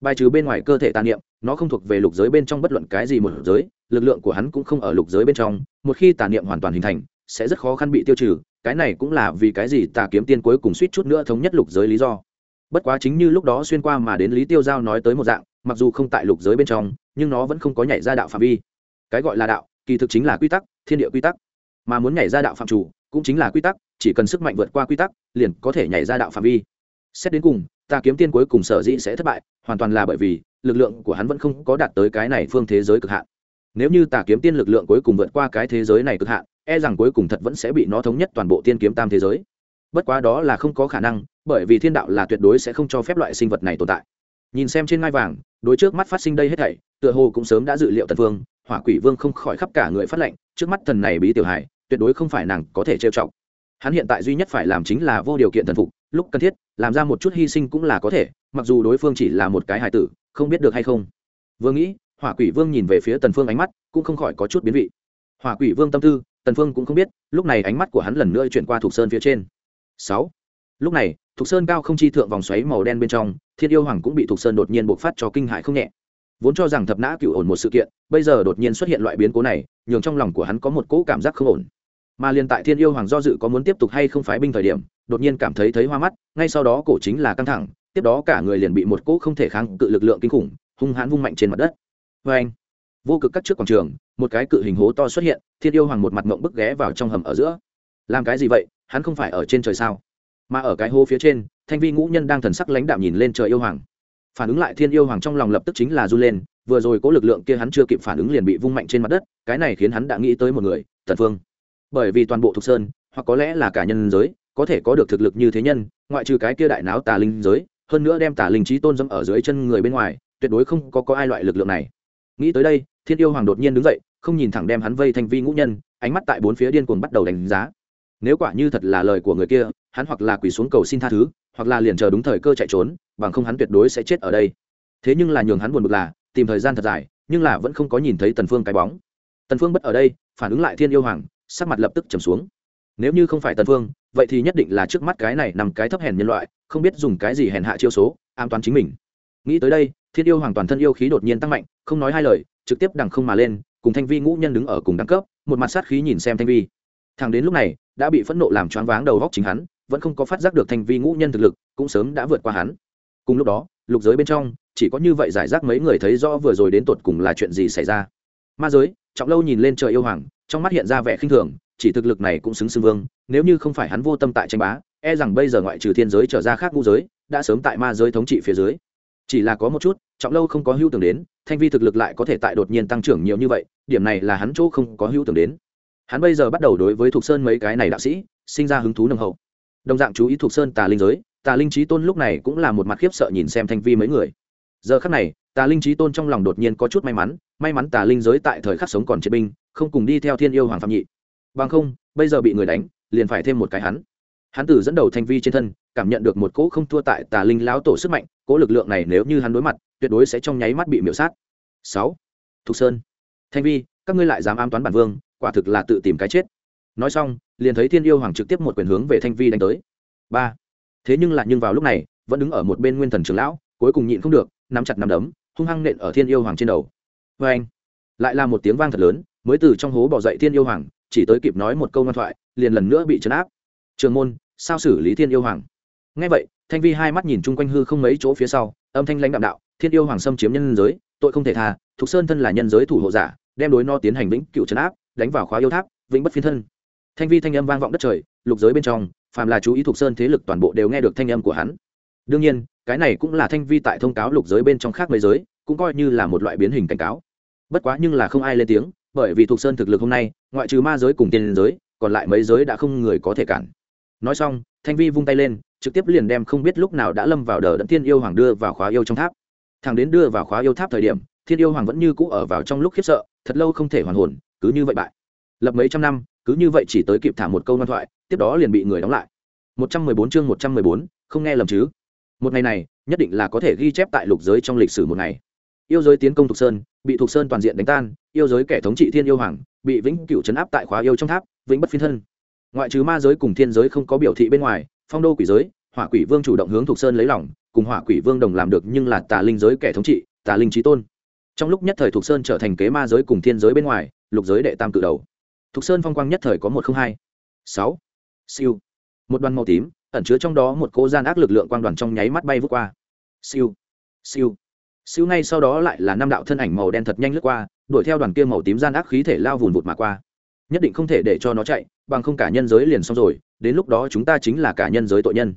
Bài trừ bên ngoài cơ thể tà niệm, nó không thuộc về lục giới bên trong bất luận cái gì một giới, lực lượng của hắn cũng không ở lục giới bên trong, một khi tà niệm hoàn toàn hình thành, sẽ rất khó khăn bị tiêu trừ cái này cũng là vì cái gì tà kiếm tiên cuối cùng suýt chút nữa thống nhất lục giới lý do. Bất quá chính như lúc đó xuyên qua mà đến lý tiêu giao nói tới một dạng, mặc dù không tại lục giới bên trong, nhưng nó vẫn không có nhảy ra đạo phạm vi. Cái gọi là đạo, kỳ thực chính là quy tắc, thiên địa quy tắc. Mà muốn nhảy ra đạo phạm chủ, cũng chính là quy tắc, chỉ cần sức mạnh vượt qua quy tắc, liền có thể nhảy ra đạo phạm vi. Xét đến cùng ta kiếm tiên cuối cùng sở dĩ sẽ thất bại, hoàn toàn là bởi vì, lực lượng của hắn vẫn không có đạt tới cái này phương thế giới cực hạn. Nếu như tà kiếm tiên lực lượng cuối cùng vượt qua cái thế giới này cực hạn e rằng cuối cùng thật vẫn sẽ bị nó thống nhất toàn bộ tiên kiếm tam thế giới. Bất quá đó là không có khả năng, bởi vì thiên đạo là tuyệt đối sẽ không cho phép loại sinh vật này tồn tại. Nhìn xem trên ngai vàng, đối trước mắt phát sinh đây hết thảy, tựa hồ cũng sớm đã dự liệu tần vương, hỏa quỷ vương không khỏi khắp cả người phát lệnh, trước mắt thần này bí tiểu hải tuyệt đối không phải nàng có thể trêu chọc. Hắn hiện tại duy nhất phải làm chính là vô điều kiện thần phục, lúc cần thiết, làm ra một chút hy sinh cũng là có thể, mặc dù đối phương chỉ là một cái hài tử, không biết được hay không. Vừa nghĩ, hỏa quỷ vương nhìn về phía tần phương ánh mắt, cũng không khỏi có chút biến vị. Hỏa quỷ vương tâm tư tần phương cũng không biết, lúc này ánh mắt của hắn lần nữa chuyển qua thuộc sơn phía trên. Sáu. Lúc này thuộc sơn cao không chi thượng vòng xoáy màu đen bên trong, thiên yêu hoàng cũng bị thuộc sơn đột nhiên bộc phát cho kinh hại không nhẹ. Vốn cho rằng thập nã cựu ổn một sự kiện, bây giờ đột nhiên xuất hiện loại biến cố này, nhường trong lòng của hắn có một cỗ cảm giác không ổn. Mà liền tại thiên yêu hoàng do dự có muốn tiếp tục hay không phái binh thời điểm, đột nhiên cảm thấy thấy hoa mắt, ngay sau đó cổ chính là căng thẳng, tiếp đó cả người liền bị một cỗ không thể kháng cự lực lượng kinh khủng, hung hãn vung mạnh trên mặt đất. Vê anh vô cực cắt trước quảng trường một cái cự hình hố to xuất hiện, thiên yêu hoàng một mặt mộng bức ghé vào trong hầm ở giữa. Làm cái gì vậy? Hắn không phải ở trên trời sao? Mà ở cái hố phía trên, thanh vi ngũ nhân đang thần sắc lãnh đạm nhìn lên trời yêu hoàng. Phản ứng lại thiên yêu hoàng trong lòng lập tức chính là run lên, vừa rồi có lực lượng kia hắn chưa kịp phản ứng liền bị vung mạnh trên mặt đất, cái này khiến hắn đã nghĩ tới một người, tần phương. Bởi vì toàn bộ thục sơn, hoặc có lẽ là cả nhân giới, có thể có được thực lực như thế nhân, ngoại trừ cái kia đại náo tà linh giới, hơn nữa đem tà linh trí tôn dâm ở dưới chân người bên ngoài, tuyệt đối không có có ai loại lực lượng này. Nghĩ tới đây, thiên yêu hoàng đột nhiên đứng dậy không nhìn thẳng đem hắn vây thành vi ngũ nhân, ánh mắt tại bốn phía điên cuồng bắt đầu đánh giá. Nếu quả như thật là lời của người kia, hắn hoặc là quỳ xuống cầu xin tha thứ, hoặc là liền chờ đúng thời cơ chạy trốn, bằng không hắn tuyệt đối sẽ chết ở đây. Thế nhưng là nhường hắn buồn bực là, tìm thời gian thật dài, nhưng là vẫn không có nhìn thấy tần phương cái bóng. Tần phương bất ở đây, phản ứng lại thiên yêu hoàng, sắc mặt lập tức trầm xuống. Nếu như không phải tần phương, vậy thì nhất định là trước mắt cái này nằm cái thấp hèn nhân loại, không biết dùng cái gì hèn hạ chiêu số, an toàn chính mình. Nghĩ tới đây, thiên yêu hoàng toàn thân yêu khí đột nhiên tăng mạnh, không nói hai lời, trực tiếp đằng không mà lên cùng thanh vi ngũ nhân đứng ở cùng đẳng cấp, một mặt sát khí nhìn xem thanh vi. Thằng đến lúc này, đã bị phẫn nộ làm choáng váng đầu góc chính hắn, vẫn không có phát giác được thanh vi ngũ nhân thực lực, cũng sớm đã vượt qua hắn. Cùng lúc đó, lục giới bên trong, chỉ có như vậy giải rác mấy người thấy rõ vừa rồi đến tột cùng là chuyện gì xảy ra. Ma giới, trọng lâu nhìn lên trời yêu hoàng, trong mắt hiện ra vẻ khinh thường, chỉ thực lực này cũng xứng xưng vương, nếu như không phải hắn vô tâm tại tranh bá e rằng bây giờ ngoại trừ thiên giới trở ra khác ngũ giới, đã sớm tại ma giới thống trị phía dưới chỉ là có một chút, trọng lâu không có hưu tưởng đến, thanh vi thực lực lại có thể tại đột nhiên tăng trưởng nhiều như vậy, điểm này là hắn chỗ không có hưu tưởng đến. Hắn bây giờ bắt đầu đối với thục sơn mấy cái này đạo sĩ, sinh ra hứng thú nồng hậu. Đồng dạng chú ý thục sơn tà linh giới, tà linh trí tôn lúc này cũng là một mặt khiếp sợ nhìn xem thanh vi mấy người. Giờ khắc này, tà linh trí tôn trong lòng đột nhiên có chút may mắn may mắn tà linh giới tại thời khắc sống còn chiến binh, không cùng đi theo thiên yêu hoàng phạm nhị. Bằng không, bây giờ bị người đánh, liền phải thêm một cái hắn. Hắn tử dẫn đầu thanh vi trên thân cảm nhận được một cỗ không thua tại tà linh lão tổ sức mạnh, cỗ lực lượng này nếu như hắn đối mặt, tuyệt đối sẽ trong nháy mắt bị miễu sát. Sáu. Thục sơn. Thanh vi, các ngươi lại dám ám toán bản vương, quả thực là tự tìm cái chết. Nói xong, liền thấy thiên yêu hoàng trực tiếp một quyền hướng về thanh vi đánh tới. Ba. Thế nhưng lại nhưng vào lúc này, vẫn đứng ở một bên nguyên thần trưởng lão, cuối cùng nhịn không được, nắm chặt nắm đấm, hung hăng nện ở thiên yêu hoàng trên đầu. Vê anh lại là một tiếng vang thật lớn, mới từ trong hố bỏ dậy thiên yêu hoàng, chỉ tới kịp nói một câu ngoan thoại, liền lần nữa bị trấn áp. Trường môn, sao xử lý thiên yêu hoàng? Ngay vậy, thanh vi hai mắt nhìn chung quanh hư không mấy chỗ phía sau, âm thanh lãnh đạm đạo, thiên yêu hoàng xâm chiếm nhân giới, tội không thể tha, thục sơn thân là nhân giới thủ hộ giả, đem đối no tiến hành vĩnh cựu trấn áp, đánh vào khóa yêu tháp, vĩnh bất phiên thân. Thanh vi thanh âm vang vọng đất trời, lục giới bên trong, phàm là chú ý thuộc sơn thế lực toàn bộ đều nghe được thanh âm của hắn. Đương nhiên, cái này cũng là thanh vi tại thông cáo lục giới bên trong khác mấy giới, cũng coi như là một loại biến hình cảnh cáo. Bất quá nhưng là không ai lên tiếng, bởi vì thuộc sơn thực lực hôm nay, ngoại trừ ma giới cùng tiên giới, còn lại mấy giới đã không người có thể cản. Nói xong, thanh vi vung tay lên trực tiếp liền đem không biết lúc nào đã lâm vào đờ đẫn thiên yêu hoàng đưa vào khóa yêu trong tháp. Thằng đến đưa vào khóa yêu tháp thời điểm, thiên yêu hoàng vẫn như cũ ở vào trong lúc khiếp sợ, thật lâu không thể hoàn hồn, cứ như vậy bại. Lập mấy trăm năm, cứ như vậy chỉ tới kịp thả một câu ngoan thoại, tiếp đó liền bị người đóng lại. Một trăm mười bốn chương một trăm mười bốn, không nghe lầm chứ? Một ngày này, nhất định là có thể ghi chép tại lục giới trong lịch sử một ngày. Yêu giới tiến công thục sơn, bị thục sơn toàn diện đánh tan, yêu giới kẻ thống trị thiên yêu hoàng, bị vĩnh cửu chấn áp tại khóa yêu trong tháp, vĩnh bất phiên thân. Ngoại trừ ma giới cùng thiên giới không có biểu thị bên ngoài phong đô quỷ giới, hỏa quỷ vương chủ động hướng thục sơn lấy lòng, cùng hỏa quỷ vương đồng làm được nhưng là tà linh giới kẻ thống trị, tà linh trí tôn. Trong lúc nhất thời thục sơn trở thành kế ma giới cùng thiên giới bên ngoài, lục giới đệ tam cự đầu. Thục sơn phong quang nhất thời có một không hai, sáu, siêu. Một đoàn màu tím, ẩn chứa trong đó một cô gian ác lực lượng quang đoàn trong nháy mắt bay vút qua. Siêu siêu siêu ngay sau đó lại là năm đạo thân ảnh màu đen thật nhanh lướt qua, đuổi theo đoàn kia màu tím gian ác khí thể lao vùn vụt mà qua. Nhất định không thể để cho nó chạy bằng không cả nhân giới liền xong rồi, đến lúc đó chúng ta chính là cả nhân giới tội nhân.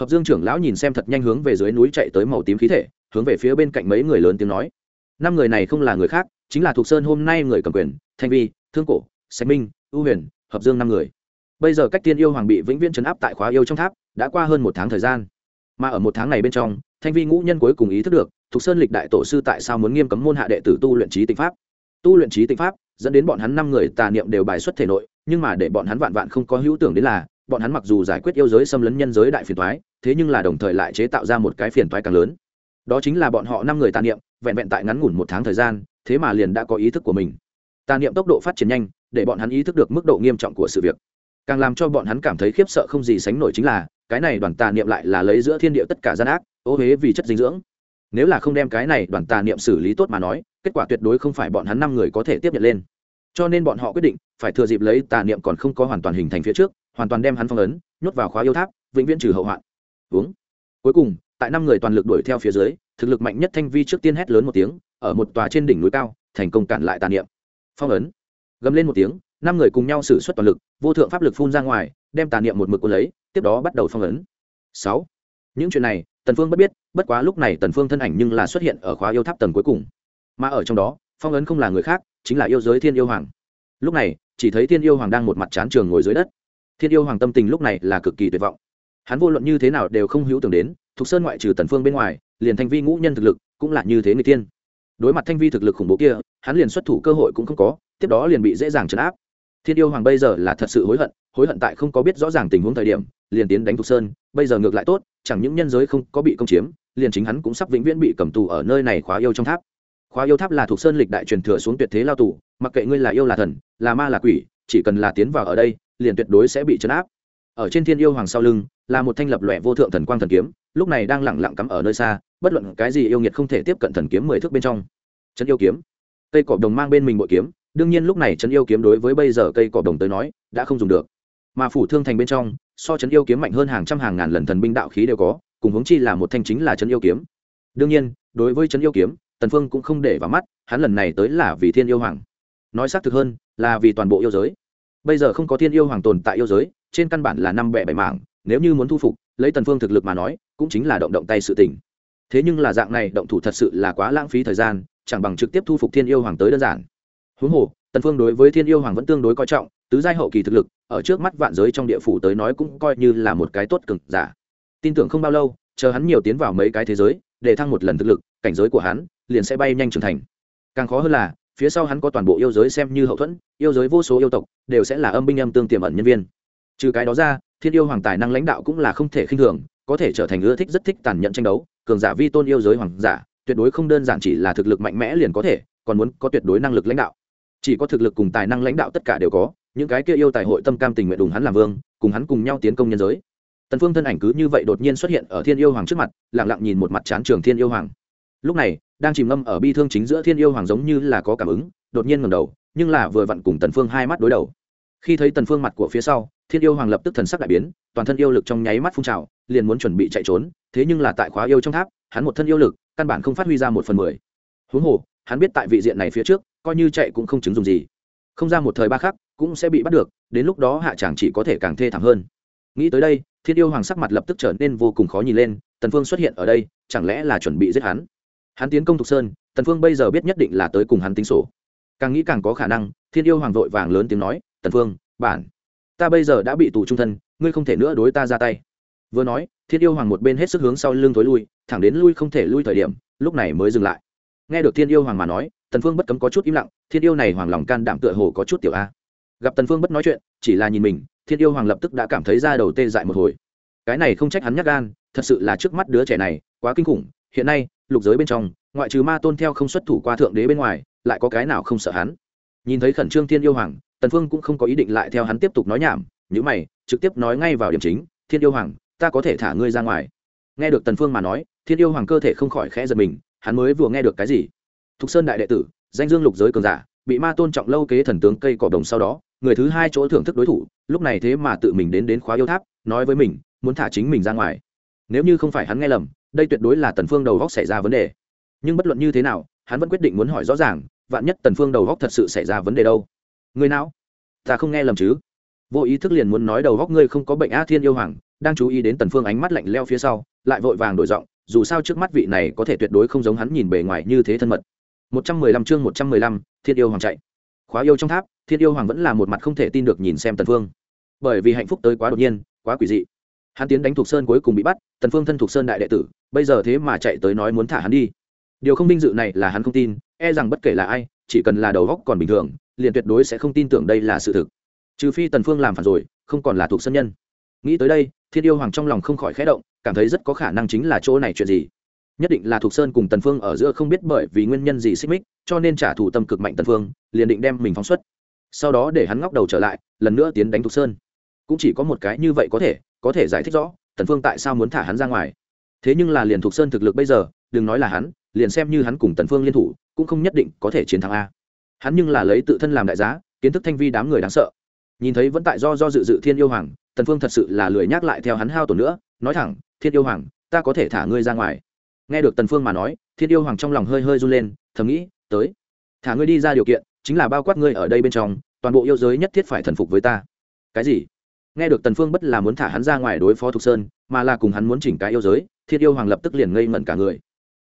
Hợp dương trưởng lão nhìn xem thật nhanh hướng về dưới núi chạy tới màu tím khí thể, hướng về phía bên cạnh mấy người lớn tiếng nói. Năm người này không là người khác, chính là thuộc sơn hôm nay người cầm quyền, thanh vi, thương cổ sách minh ưu huyền, hợp dương năm người. Bây giờ cách tiên yêu hoàng bị vĩnh viễn chấn áp tại khóa yêu trong tháp, đã qua hơn một tháng thời gian. Mà ở một tháng này bên trong, thanh vi ngũ nhân cuối cùng ý thức được thuộc sơn lịch đại tổ sư tại sao muốn nghiêm cấm môn hạ đệ tử tu luyện trí tịnh pháp. Tu luyện trí tịnh pháp dẫn đến bọn hắn năm người tà niệm đều bài xuất thể nội, nhưng mà để bọn hắn vạn vạn không có hữu tưởng đến là, bọn hắn mặc dù giải quyết yêu giới xâm lấn nhân giới đại phiền toái, thế nhưng là đồng thời lại chế tạo ra một cái phiền toái càng lớn. Đó chính là bọn họ năm người tà niệm, vẹn vẹn tại ngắn ngủn một tháng thời gian, thế mà liền đã có ý thức của mình. Tà niệm tốc độ phát triển nhanh, để bọn hắn ý thức được mức độ nghiêm trọng của sự việc. Càng làm cho bọn hắn cảm thấy khiếp sợ không gì sánh nổi chính là, cái này đoàn tà niệm lại là lấy giữa thiên địa tất cả gian ác, ô huế vì chất dinh dưỡng nếu là không đem cái này đoàn tà niệm xử lý tốt mà nói, kết quả tuyệt đối không phải bọn hắn năm người có thể tiếp nhận lên. Cho nên bọn họ quyết định, phải thừa dịp lấy tà niệm còn không có hoàn toàn hình thành phía trước, hoàn toàn đem hắn phong ấn, nhốt vào khóa yêu tháp, vĩnh viễn trừ hậu hoạn. Uống. Cuối cùng, tại năm người toàn lực đuổi theo phía dưới, thực lực mạnh nhất thanh vi trước tiên hét lớn một tiếng, ở một tòa trên đỉnh núi cao, thành công cản lại tà niệm. Phong ấn. Gầm lên một tiếng, năm người cùng nhau xử suất toàn lực, vô thượng pháp lực phun ra ngoài, đem tà niệm một mực quân lấy, tiếp đó bắt đầu phong ấn. Sáu. Những chuyện này tần phương bất biết, bất quá lúc này tần phương thân ảnh nhưng là xuất hiện ở khóa yêu tháp tầng cuối cùng. Mà ở trong đó, phong ấn không là người khác, chính là yêu giới thiên yêu hoàng. Lúc này, chỉ thấy thiên yêu hoàng đang một mặt chán trường ngồi dưới đất. Thiên yêu hoàng tâm tình lúc này là cực kỳ tuyệt vọng. Hắn vô luận như thế nào đều không hữu tưởng đến, thuộc sơn ngoại trừ tần phương bên ngoài, liền thanh vi ngũ nhân thực lực cũng là như thế người tiên đối mặt thanh vi thực lực khủng bố kia, hắn liền xuất thủ cơ hội cũng không có, tiếp đó liền bị dễ dàng chấn áp. Thiên yêu hoàng bây giờ là thật sự hối hận hối hận tại không có biết rõ ràng tình huống thời điểm, liền tiến đánh thuộc sơn, bây giờ ngược lại tốt chẳng những nhân giới không có bị công chiếm, liền chính hắn cũng sắp vĩnh viễn bị cầm tù ở nơi này khóa yêu trong tháp. Khóa yêu tháp là thuộc sơn lịch đại truyền thừa xuống tuyệt thế lao tù, mặc kệ ngươi là yêu là thần, là ma là quỷ, chỉ cần là tiến vào ở đây, liền tuyệt đối sẽ bị chấn áp. Ở trên thiên yêu hoàng sau lưng, là một thanh lập lòe vô thượng thần quang thần kiếm, lúc này đang lẳng lặng cắm ở nơi xa, bất luận cái gì yêu nghiệt không thể tiếp cận thần kiếm mười thước bên trong. Trấn yêu kiếm. Cây cọp đồng mang bên mình bội kiếm, đương nhiên lúc này trấn yêu kiếm đối với bây giờ cây cọp đồng tới nói, đã không dùng được mà phủ thương thành bên trong, so chấn yêu kiếm mạnh hơn hàng trăm hàng ngàn lần thần binh đạo khí đều có, cùng hướng chi là một thanh chính là chấn yêu kiếm. Đương nhiên, đối với chấn yêu kiếm, tần phương cũng không để vào mắt, hắn lần này tới là vì thiên yêu hoàng. Nói xác thực hơn, là vì toàn bộ yêu giới. Bây giờ không có thiên yêu hoàng tồn tại yêu giới, trên căn bản là năm bẻ bảy mảng, nếu như muốn thu phục, lấy tần phương thực lực mà nói, cũng chính là động động tay sự tình. Thế nhưng là dạng này động thủ thật sự là quá lãng phí thời gian, chẳng bằng trực tiếp thu phục thiên yêu hoàng tới đơn giản. Huống hồ, tần phương đối với thiên yêu hoàng vẫn tương đối coi trọng, tứ giai hậu kỳ thực lực ở trước mắt vạn giới trong địa phủ tới nói cũng coi như là một cái tốt cực giả. Tin tưởng không bao lâu, chờ hắn nhiều tiến vào mấy cái thế giới, để thăng một lần thực lực, cảnh giới của hắn liền sẽ bay nhanh trưởng thành. Càng khó hơn là, phía sau hắn có toàn bộ yêu giới xem như hậu thuẫn, yêu giới vô số yêu tộc đều sẽ là âm binh âm tương tiềm ẩn nhân viên. Trừ cái đó ra, thiên yêu hoàng tài năng lãnh đạo cũng là không thể khinh thường, có thể trở thành ưa thích rất thích tàn nhẫn tranh đấu, cường giả vi tôn yêu giới hoàng giả, tuyệt đối không đơn giản chỉ là thực lực mạnh mẽ liền có thể, còn muốn có tuyệt đối năng lực lãnh đạo. Chỉ có thực lực cùng tài năng lãnh đạo tất cả đều có những cái kia yêu tài hội tâm cam tình nguyện đùng hắn làm vương, cùng hắn cùng nhau tiến công nhân giới. Tần phương thân ảnh cứ như vậy đột nhiên xuất hiện ở thiên yêu hoàng trước mặt, lặng lặng nhìn một mặt chán trường thiên yêu hoàng. Lúc này, đang chìm ngâm ở bi thương chính giữa thiên yêu hoàng giống như là có cảm ứng, đột nhiên ngẩng đầu, nhưng là vừa vặn cùng tần phương hai mắt đối đầu. Khi thấy tần phương mặt của phía sau, thiên yêu hoàng lập tức thần sắc đại biến, toàn thân yêu lực trong nháy mắt phun trào, liền muốn chuẩn bị chạy trốn, thế nhưng là tại khóa yêu trong tháp, hắn một thân yêu lực, căn bản không phát huy ra một phần mười. Huống hồ, hắn biết tại vị diện này phía trước, coi như chạy cũng không chứng dùng gì. Không ra một thời ba khắc cũng sẽ bị bắt được, đến lúc đó hạ chàng chỉ có thể càng thê thảm hơn. Nghĩ tới đây, thiên yêu hoàng sắc mặt lập tức trở nên vô cùng khó nhìn lên, tần phương xuất hiện ở đây, chẳng lẽ là chuẩn bị giết hắn? Hắn tiến công thục sơn, tần phương bây giờ biết nhất định là tới cùng hắn tính sổ. Càng nghĩ càng có khả năng, thiên yêu hoàng vội vàng lớn tiếng nói, tần phương, bản, ta bây giờ đã bị tù trung thân, ngươi không thể nữa đối ta ra tay. Vừa nói, thiên yêu hoàng một bên hết sức hướng sau lưng thối lui, thẳng đến lui không thể lui thời điểm, lúc này mới dừng lại. Nghe được thiên yêu hoàng mà nói, tần phương bất cấm có chút im lặng, thiên yêu này hoàng lòng can đảm tựa hồ có chút tiểu a gặp tần phương bất nói chuyện, chỉ là nhìn mình, thiên yêu hoàng lập tức đã cảm thấy ra đầu tê dại một hồi. Cái này không trách hắn nhát gan, thật sự là trước mắt đứa trẻ này, quá kinh khủng, hiện nay, lục giới bên trong, ngoại trừ ma tôn theo không xuất thủ qua thượng đế bên ngoài, lại có cái nào không sợ hắn? Nhìn thấy khẩn trương thiên yêu hoàng, tần phương cũng không có ý định lại theo hắn tiếp tục nói nhảm nếu mày, trực tiếp nói ngay vào điểm chính, thiên yêu hoàng, ta có thể thả ngươi ra ngoài. Nghe được tần phương mà nói, thiên yêu hoàng cơ thể không khỏi khẽ giật mình, hắn mới vừa nghe được cái gì? Thục sơn đại đệ tử, danh dương lục giới cường giả bị ma tôn trọng lâu kế thần tướng cây cỏ đồng sau đó, người thứ hai chỗ thưởng thức đối thủ, lúc này thế mà tự mình đến đến khóa yêu tháp, nói với mình, muốn thả chính mình ra ngoài. Nếu như không phải hắn nghe lầm, đây tuyệt đối là tần phương đầu góc xảy ra vấn đề. Nhưng bất luận như thế nào, hắn vẫn quyết định muốn hỏi rõ ràng, vạn nhất tần phương đầu góc thật sự xảy ra vấn đề đâu? Người nào? Ta không nghe lầm chứ? Vô ý thức liền muốn nói đầu góc ngươi không có bệnh a thiên yêu hoàng, đang chú ý đến tần phương ánh mắt lạnh leo phía sau, lại vội vàng đổi giọng, dù sao trước mắt vị này có thể tuyệt đối không giống hắn nhìn bề ngoài như thế thân mật. 115 chương 115, thiên yêu hoàng chạy. Khóa yêu trong tháp thiên yêu hoàng vẫn là một mặt không thể tin được nhìn xem tần phương. Bởi vì hạnh phúc tới quá đột nhiên quá quỷ dị. Hắn tiến đánh thuộc sơn cuối cùng bị bắt tần phương thân thuộc sơn đại đệ tử bây giờ thế mà chạy tới nói muốn thả hắn đi. Điều không vinh dự này là hắn không tin e rằng bất kể là ai chỉ cần là đầu óc còn bình thường liền tuyệt đối sẽ không tin tưởng đây là sự thực. Trừ phi tần phương làm phản rồi không còn là thuộc sơn nhân. Nghĩ tới đây thiên yêu hoàng trong lòng không khỏi khẽ động cảm thấy rất có khả năng chính là chỗ này chuyện gì nhất định là thuộc sơn cùng tần phương ở giữa không biết bởi vì nguyên nhân gì xích mích, cho nên trả thù tâm cực mạnh tần phương, liền định đem mình phóng xuất. Sau đó để hắn ngóc đầu trở lại, lần nữa tiến đánh thuộc sơn. Cũng chỉ có một cái như vậy có thể có thể giải thích rõ tần phương tại sao muốn thả hắn ra ngoài. Thế nhưng là liền thuộc sơn thực lực bây giờ, đừng nói là hắn, liền xem như hắn cùng tần phương liên thủ, cũng không nhất định có thể chiến thắng a. Hắn nhưng là lấy tự thân làm đại giá, kiến thức thanh vi đám người đáng sợ. Nhìn thấy vẫn tại do do dự dự thiên yêu hoàng, tần phương thật sự là lười nhắc lại theo hắn hao tổn nữa, nói thẳng, thiên yêu hoàng, ta có thể thả ngươi ra ngoài nghe được tần phương mà nói, thiên yêu hoàng trong lòng hơi hơi run lên, thầm nghĩ, tới, thả ngươi đi ra điều kiện, chính là bao quát ngươi ở đây bên trong, toàn bộ yêu giới nhất thiết phải thần phục với ta. Cái gì? Nghe được tần phương bất là muốn thả hắn ra ngoài đối phó thục sơn, mà là cùng hắn muốn chỉnh cái yêu giới, thiên yêu hoàng lập tức liền ngây ngẩn cả người.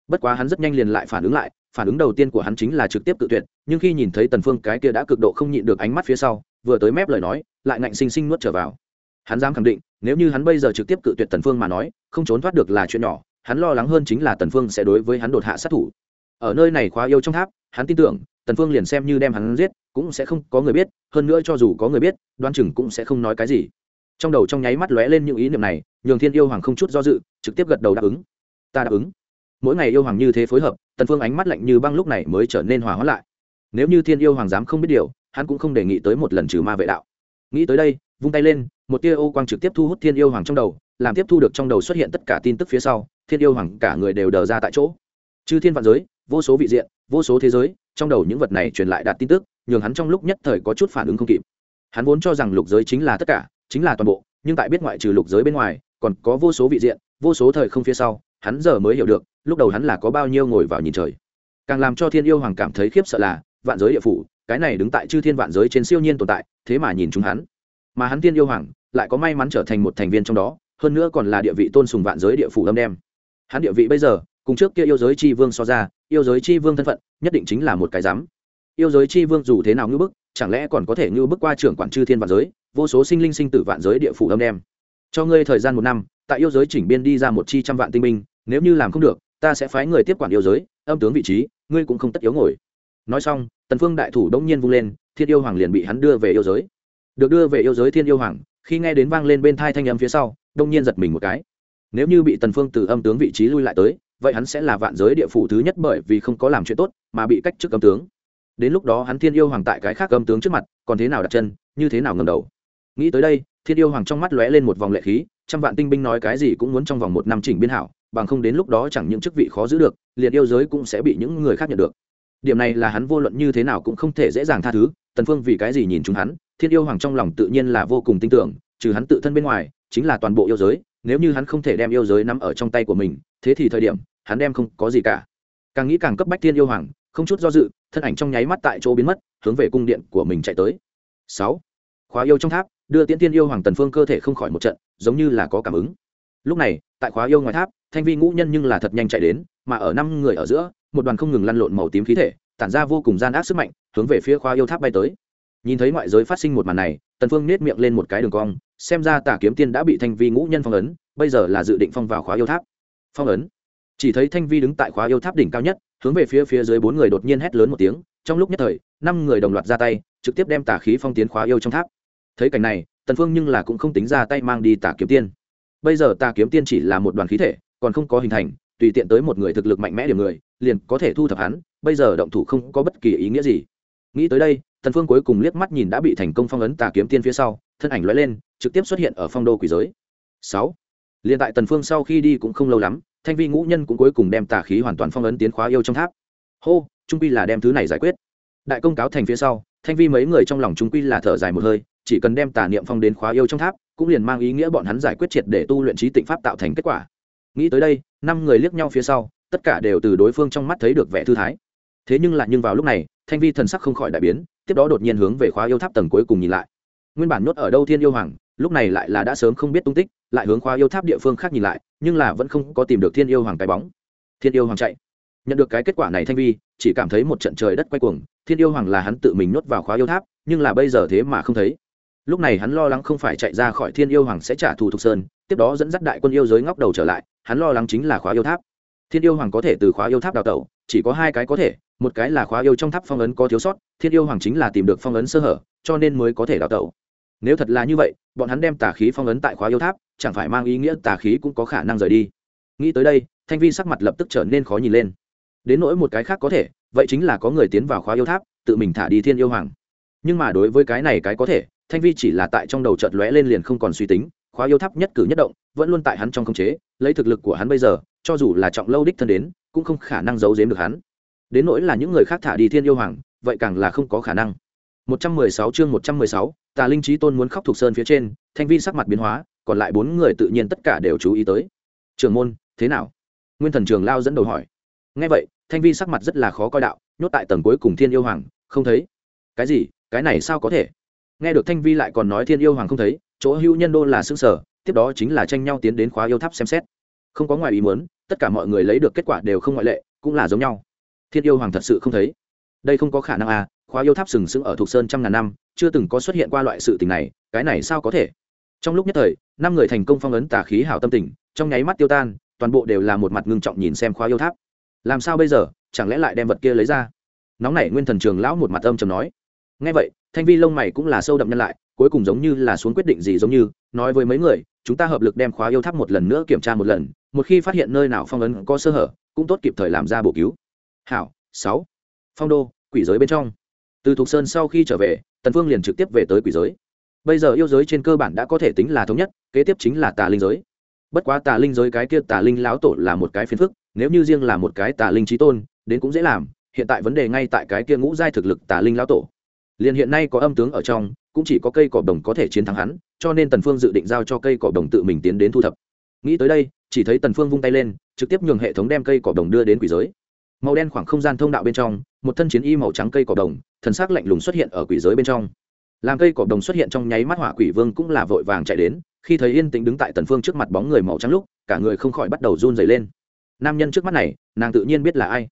Bất quá hắn rất nhanh liền lại phản ứng lại, phản ứng đầu tiên của hắn chính là trực tiếp tự tuyệt, nhưng khi nhìn thấy tần phương cái kia đã cực độ không nhịn được ánh mắt phía sau, vừa tới mép lời nói, lại ngạnh sinh sinh nuốt trở vào. Hắn dám khẳng định, nếu như hắn bây giờ trực tiếp cự tuyệt tần phương mà nói, không trốn thoát được là chuyện nhỏ hắn lo lắng hơn chính là tần phương sẽ đối với hắn đột hạ sát thủ. Ở nơi này khóa yêu trong tháp, hắn tin tưởng, tần phương liền xem như đem hắn giết, cũng sẽ không có người biết, hơn nữa cho dù có người biết đoan chừng cũng sẽ không nói cái gì. Trong đầu trong nháy mắt lóe lên những ý niệm này, nhường thiên yêu hoàng không chút do dự, trực tiếp gật đầu đáp ứng. Ta đáp ứng. Mỗi ngày yêu hoàng như thế phối hợp, tần phương ánh mắt lạnh như băng lúc này mới trở nên hòa hóa lại. Nếu như thiên yêu hoàng dám không biết điều, hắn cũng không đề nghị tới một lần trừ ma vệ đạo. Nghĩ tới đây, vung tay lên, một tia ô quang trực tiếp thu hút thiên yêu hoàng trong đầu, làm tiếp thu được trong đầu xuất hiện tất cả tin tức phía sau thiên yêu hoàng cả người đều đờ ra tại chỗ. Chư thiên vạn giới, vô số vị diện, vô số thế giới, trong đầu những vật này truyền lại đạt tin tức, nhường hắn trong lúc nhất thời có chút phản ứng không kịp. Hắn vốn cho rằng lục giới chính là tất cả, chính là toàn bộ, nhưng tại biết ngoại trừ lục giới bên ngoài, còn có vô số vị diện, vô số thời không phía sau, hắn giờ mới hiểu được, lúc đầu hắn là có bao nhiêu ngồi vào nhìn trời. Càng làm cho thiên yêu hoàng cảm thấy khiếp sợ là, vạn giới địa phủ, cái này đứng tại chư thiên vạn giới trên siêu nhiên tồn tại, thế mà nhìn chúng hắn. Mà hắn thiên yêu hoàng, lại có may mắn trở thành một thành viên trong đó, hơn nữa còn là địa vị tôn sùng vạn giới địa phủ âm đem hắn địa vị bây giờ, cùng trước kia yêu giới chi vương so ra, yêu giới chi vương thân phận, nhất định chính là một cái dám yêu giới chi vương dù thế nào ngưỡng bức, chẳng lẽ còn có thể ngưỡng bức qua trưởng quản chư thiên vạn giới, vô số sinh linh sinh tử vạn giới địa phủ âm đem. Cho ngươi thời gian một năm, tại yêu giới chỉnh biên đi ra một chi trăm vạn tinh binh, nếu như làm không được, ta sẽ phái người tiếp quản yêu giới, âm tướng vị trí, ngươi cũng không tất yếu ngồi. Nói xong, tần phương đại thủ đống nhiên vung lên, thiên yêu hoàng liền bị hắn đưa về yêu giới. Được đưa về yêu giới thiên yêu hoàng, khi nghe đến vang lên bên thai thanh âm phía sau đông nhiên giật mình một cái nếu như bị tần phương từ âm tướng vị trí lui lại tới, vậy hắn sẽ là vạn giới địa phủ thứ nhất bởi vì không có làm chuyện tốt mà bị cách chức âm tướng. Đến lúc đó hắn thiên yêu hoàng tại cái khác âm tướng trước mặt, còn thế nào đặt chân, như thế nào ngầm đầu? Nghĩ tới đây, thiên yêu hoàng trong mắt lóe lên một vòng lệ khí, trăm vạn tinh binh nói cái gì cũng muốn trong vòng một năm chỉnh biên hảo, bằng không đến lúc đó chẳng những chức vị khó giữ được liền yêu giới cũng sẽ bị những người khác nhận được. Điểm này là hắn vô luận như thế nào cũng không thể dễ dàng tha thứ, tần phương vì cái gì nhìn chúng hắn, thiên yêu hoàng trong lòng tự nhiên là vô cùng tin tưởng, trừ hắn tự thân bên ngoài, chính là toàn bộ yêu giới nếu như hắn không thể đem yêu giới nắm ở trong tay của mình, thế thì thời điểm, hắn đem không có gì cả. Càng nghĩ càng cấp bách thiên yêu hoàng, không chút do dự, thân ảnh trong nháy mắt tại chỗ biến mất, hướng về cung điện của mình chạy tới. Sáu, khóa yêu trong tháp, đưa tiễn tiên yêu hoàng tần phương cơ thể không khỏi một trận, giống như là có cảm ứng. Lúc này, tại khóa yêu ngoài tháp, thanh vi ngũ nhân nhưng là thật nhanh chạy đến, mà ở năm người ở giữa, một đoàn không ngừng lăn lộn màu tím khí thể, tản ra vô cùng gian ác sức mạnh, hướng về phía khóa yêu tháp bay tới. Nhìn thấy ngoại giới phát sinh một màn này, tần phương nết miệng lên một cái đường cong xem ra tà kiếm tiên đã bị thanh vi ngũ nhân phong ấn, bây giờ là dự định phong vào khóa yêu tháp. Phong ấn. Chỉ thấy thanh vi đứng tại khóa yêu tháp đỉnh cao nhất, hướng về phía phía dưới bốn người đột nhiên hét lớn một tiếng, trong lúc nhất thời, năm người đồng loạt ra tay, trực tiếp đem tà khí phong tiến khóa yêu trong tháp. Thấy cảnh này, tần phương nhưng là cũng không tính ra tay mang đi tà kiếm tiên. Bây giờ tà kiếm tiên chỉ là một đoàn khí thể, còn không có hình thành, tùy tiện tới một người thực lực mạnh mẽ điểm người, liền có thể thu thập hắn, bây giờ động thủ không có bất kỳ ý nghĩa gì. Nghĩ tới đây, tần phương cuối cùng liếc mắt nhìn đã bị thành công phong ấn tà kiếm tiên phía sau, thân ảnh lóe lên trực tiếp xuất hiện ở phong đô quỷ giới. Sáu, liền tại tần phương sau khi đi cũng không lâu lắm thanh vi ngũ nhân cũng cuối cùng đem tà khí hoàn toàn phong ấn tiến khóa yêu trong tháp. Hô trung quy là đem thứ này giải quyết. Đại công cáo thành phía sau thanh vi mấy người trong lòng trung quy là thở dài một hơi chỉ cần đem tà niệm phong đến khóa yêu trong tháp cũng liền mang ý nghĩa bọn hắn giải quyết triệt để tu luyện trí tịnh pháp tạo thành kết quả. Nghĩ tới đây năm người liếc nhau phía sau tất cả đều từ đối phương trong mắt thấy được vẻ thư thái. Thế nhưng lại nhưng vào lúc này thanh vi thần sắc không khỏi đại biến tiếp đó đột nhiên hướng về khóa yêu tháp tầng cuối cùng nhìn lại. Nguyên bản nhốt ở đâu thiên yêu hoàng lúc này lại là đã sớm không biết tung tích, lại hướng khoa yêu tháp địa phương khác nhìn lại, nhưng là vẫn không có tìm được thiên yêu hoàng cái bóng. Thiên yêu hoàng chạy. Nhận được cái kết quả này thanh vi, chỉ cảm thấy một trận trời đất quay cuồng, thiên yêu hoàng là hắn tự mình nuốt vào khóa yêu tháp, nhưng là bây giờ thế mà không thấy. Lúc này hắn lo lắng không phải chạy ra khỏi thiên yêu hoàng sẽ trả thù thục sơn, tiếp đó dẫn dắt đại quân yêu giới ngóc đầu trở lại, hắn lo lắng chính là khóa yêu tháp. Thiên yêu hoàng có thể từ khóa yêu tháp đào tẩu, chỉ có hai cái có thể, một cái là khóa yêu trong tháp phong ấn có thiếu sót, thiên yêu hoàng chính là tìm được phong ấn sơ hở, cho nên mới có thể đào tẩu nếu thật là như vậy bọn hắn đem tà khí phong ấn tại khóa yêu tháp chẳng phải mang ý nghĩa tà khí cũng có khả năng rời đi. Nghĩ tới đây thanh vi sắc mặt lập tức trở nên khó nhìn lên. Đến nỗi một cái khác có thể vậy chính là có người tiến vào khóa yêu tháp tự mình thả đi thiên yêu hoàng. Nhưng mà đối với cái này cái có thể thanh vi chỉ là tại trong đầu chợt lóe lên liền không còn suy tính khóa yêu tháp nhất cử nhất động vẫn luôn tại hắn trong khống chế lấy thực lực của hắn bây giờ cho dù là trọng lâu đích thân đến cũng không khả năng giấu giếm được hắn. Đến nỗi là những người khác thả đi thiên yêu hoàng vậy càng là không có khả năng. 116 chương 116, Tà Linh Chí Tôn muốn khóc thuộc sơn phía trên, Thanh Vi sắc mặt biến hóa, còn lại bốn người tự nhiên tất cả đều chú ý tới. Trường môn, thế nào? Nguyên Thần Trường Lao dẫn đầu hỏi. Nghe vậy, Thanh Vi sắc mặt rất là khó coi đạo, nhốt tại tầng cuối cùng Thiên Yêu Hoàng, không thấy. Cái gì? Cái này sao có thể? Nghe được Thanh Vi lại còn nói Thiên Yêu Hoàng không thấy, chỗ hưu nhân đô là sững sở, tiếp đó chính là tranh nhau tiến đến khóa yêu tháp xem xét. Không có ngoài ý muốn, tất cả mọi người lấy được kết quả đều không ngoại lệ, cũng là giống nhau. Thiên Yêu Hoàng thật sự không thấy. Đây không có khả năng à, khóa yêu tháp sừng sững ở thuộc sơn trăm ngàn năm, chưa từng có xuất hiện qua loại sự tình này, cái này sao có thể? Trong lúc nhất thời, năm người thành công phong ấn tà khí hảo tâm tình, trong nháy mắt tiêu tan, toàn bộ đều là một mặt ngưng trọng nhìn xem khóa yêu tháp. Làm sao bây giờ, chẳng lẽ lại đem vật kia lấy ra? Nóng nảy nguyên thần trường lão một mặt âm trầm nói. Ngay vậy, thanh vi lông mày cũng là sâu đậm nhân lại, cuối cùng giống như là xuống quyết định gì giống như, nói với mấy người, chúng ta hợp lực đem khóa yêu tháp một lần nữa kiểm tra một lần, một khi phát hiện nơi nào phong ấn có sơ hở, cũng tốt kịp thời làm ra bổ cứu. Hảo, sáu. Phong đô, quỷ giới bên trong từ thục sơn sau khi trở về, tần phương liền trực tiếp về tới quỷ giới. Bây giờ yêu giới trên cơ bản đã có thể tính là thống nhất, kế tiếp chính là tà linh giới. Bất quá tà linh giới cái kia tà linh lão tổ là một cái phiền phức, nếu như riêng là một cái tà linh trí tôn, đến cũng dễ làm, hiện tại vấn đề ngay tại cái kia ngũ giai thực lực tà linh lão tổ. Liền hiện nay có âm tướng ở trong, cũng chỉ có cây cỏ đồng có thể chiến thắng hắn, cho nên tần phương dự định giao cho cây cỏ đồng tự mình tiến đến thu thập. Nghĩ tới đây, chỉ thấy tần phương vung tay lên, trực tiếp nhường hệ thống đem cây cỏ đồng đưa đến quỷ giới màu đen khoảng không gian thông đạo bên trong, một thân chiến y màu trắng cây cỏ đồng, thần sắc lạnh lùng xuất hiện ở quỷ giới bên trong. Làm cây cỏ đồng xuất hiện trong nháy mắt hỏa quỷ vương cũng là vội vàng chạy đến, khi thấy yên tĩnh đứng tại tần phương trước mặt bóng người màu trắng lúc, cả người không khỏi bắt đầu run rẩy lên. Nam nhân trước mắt này, nàng tự nhiên biết là ai.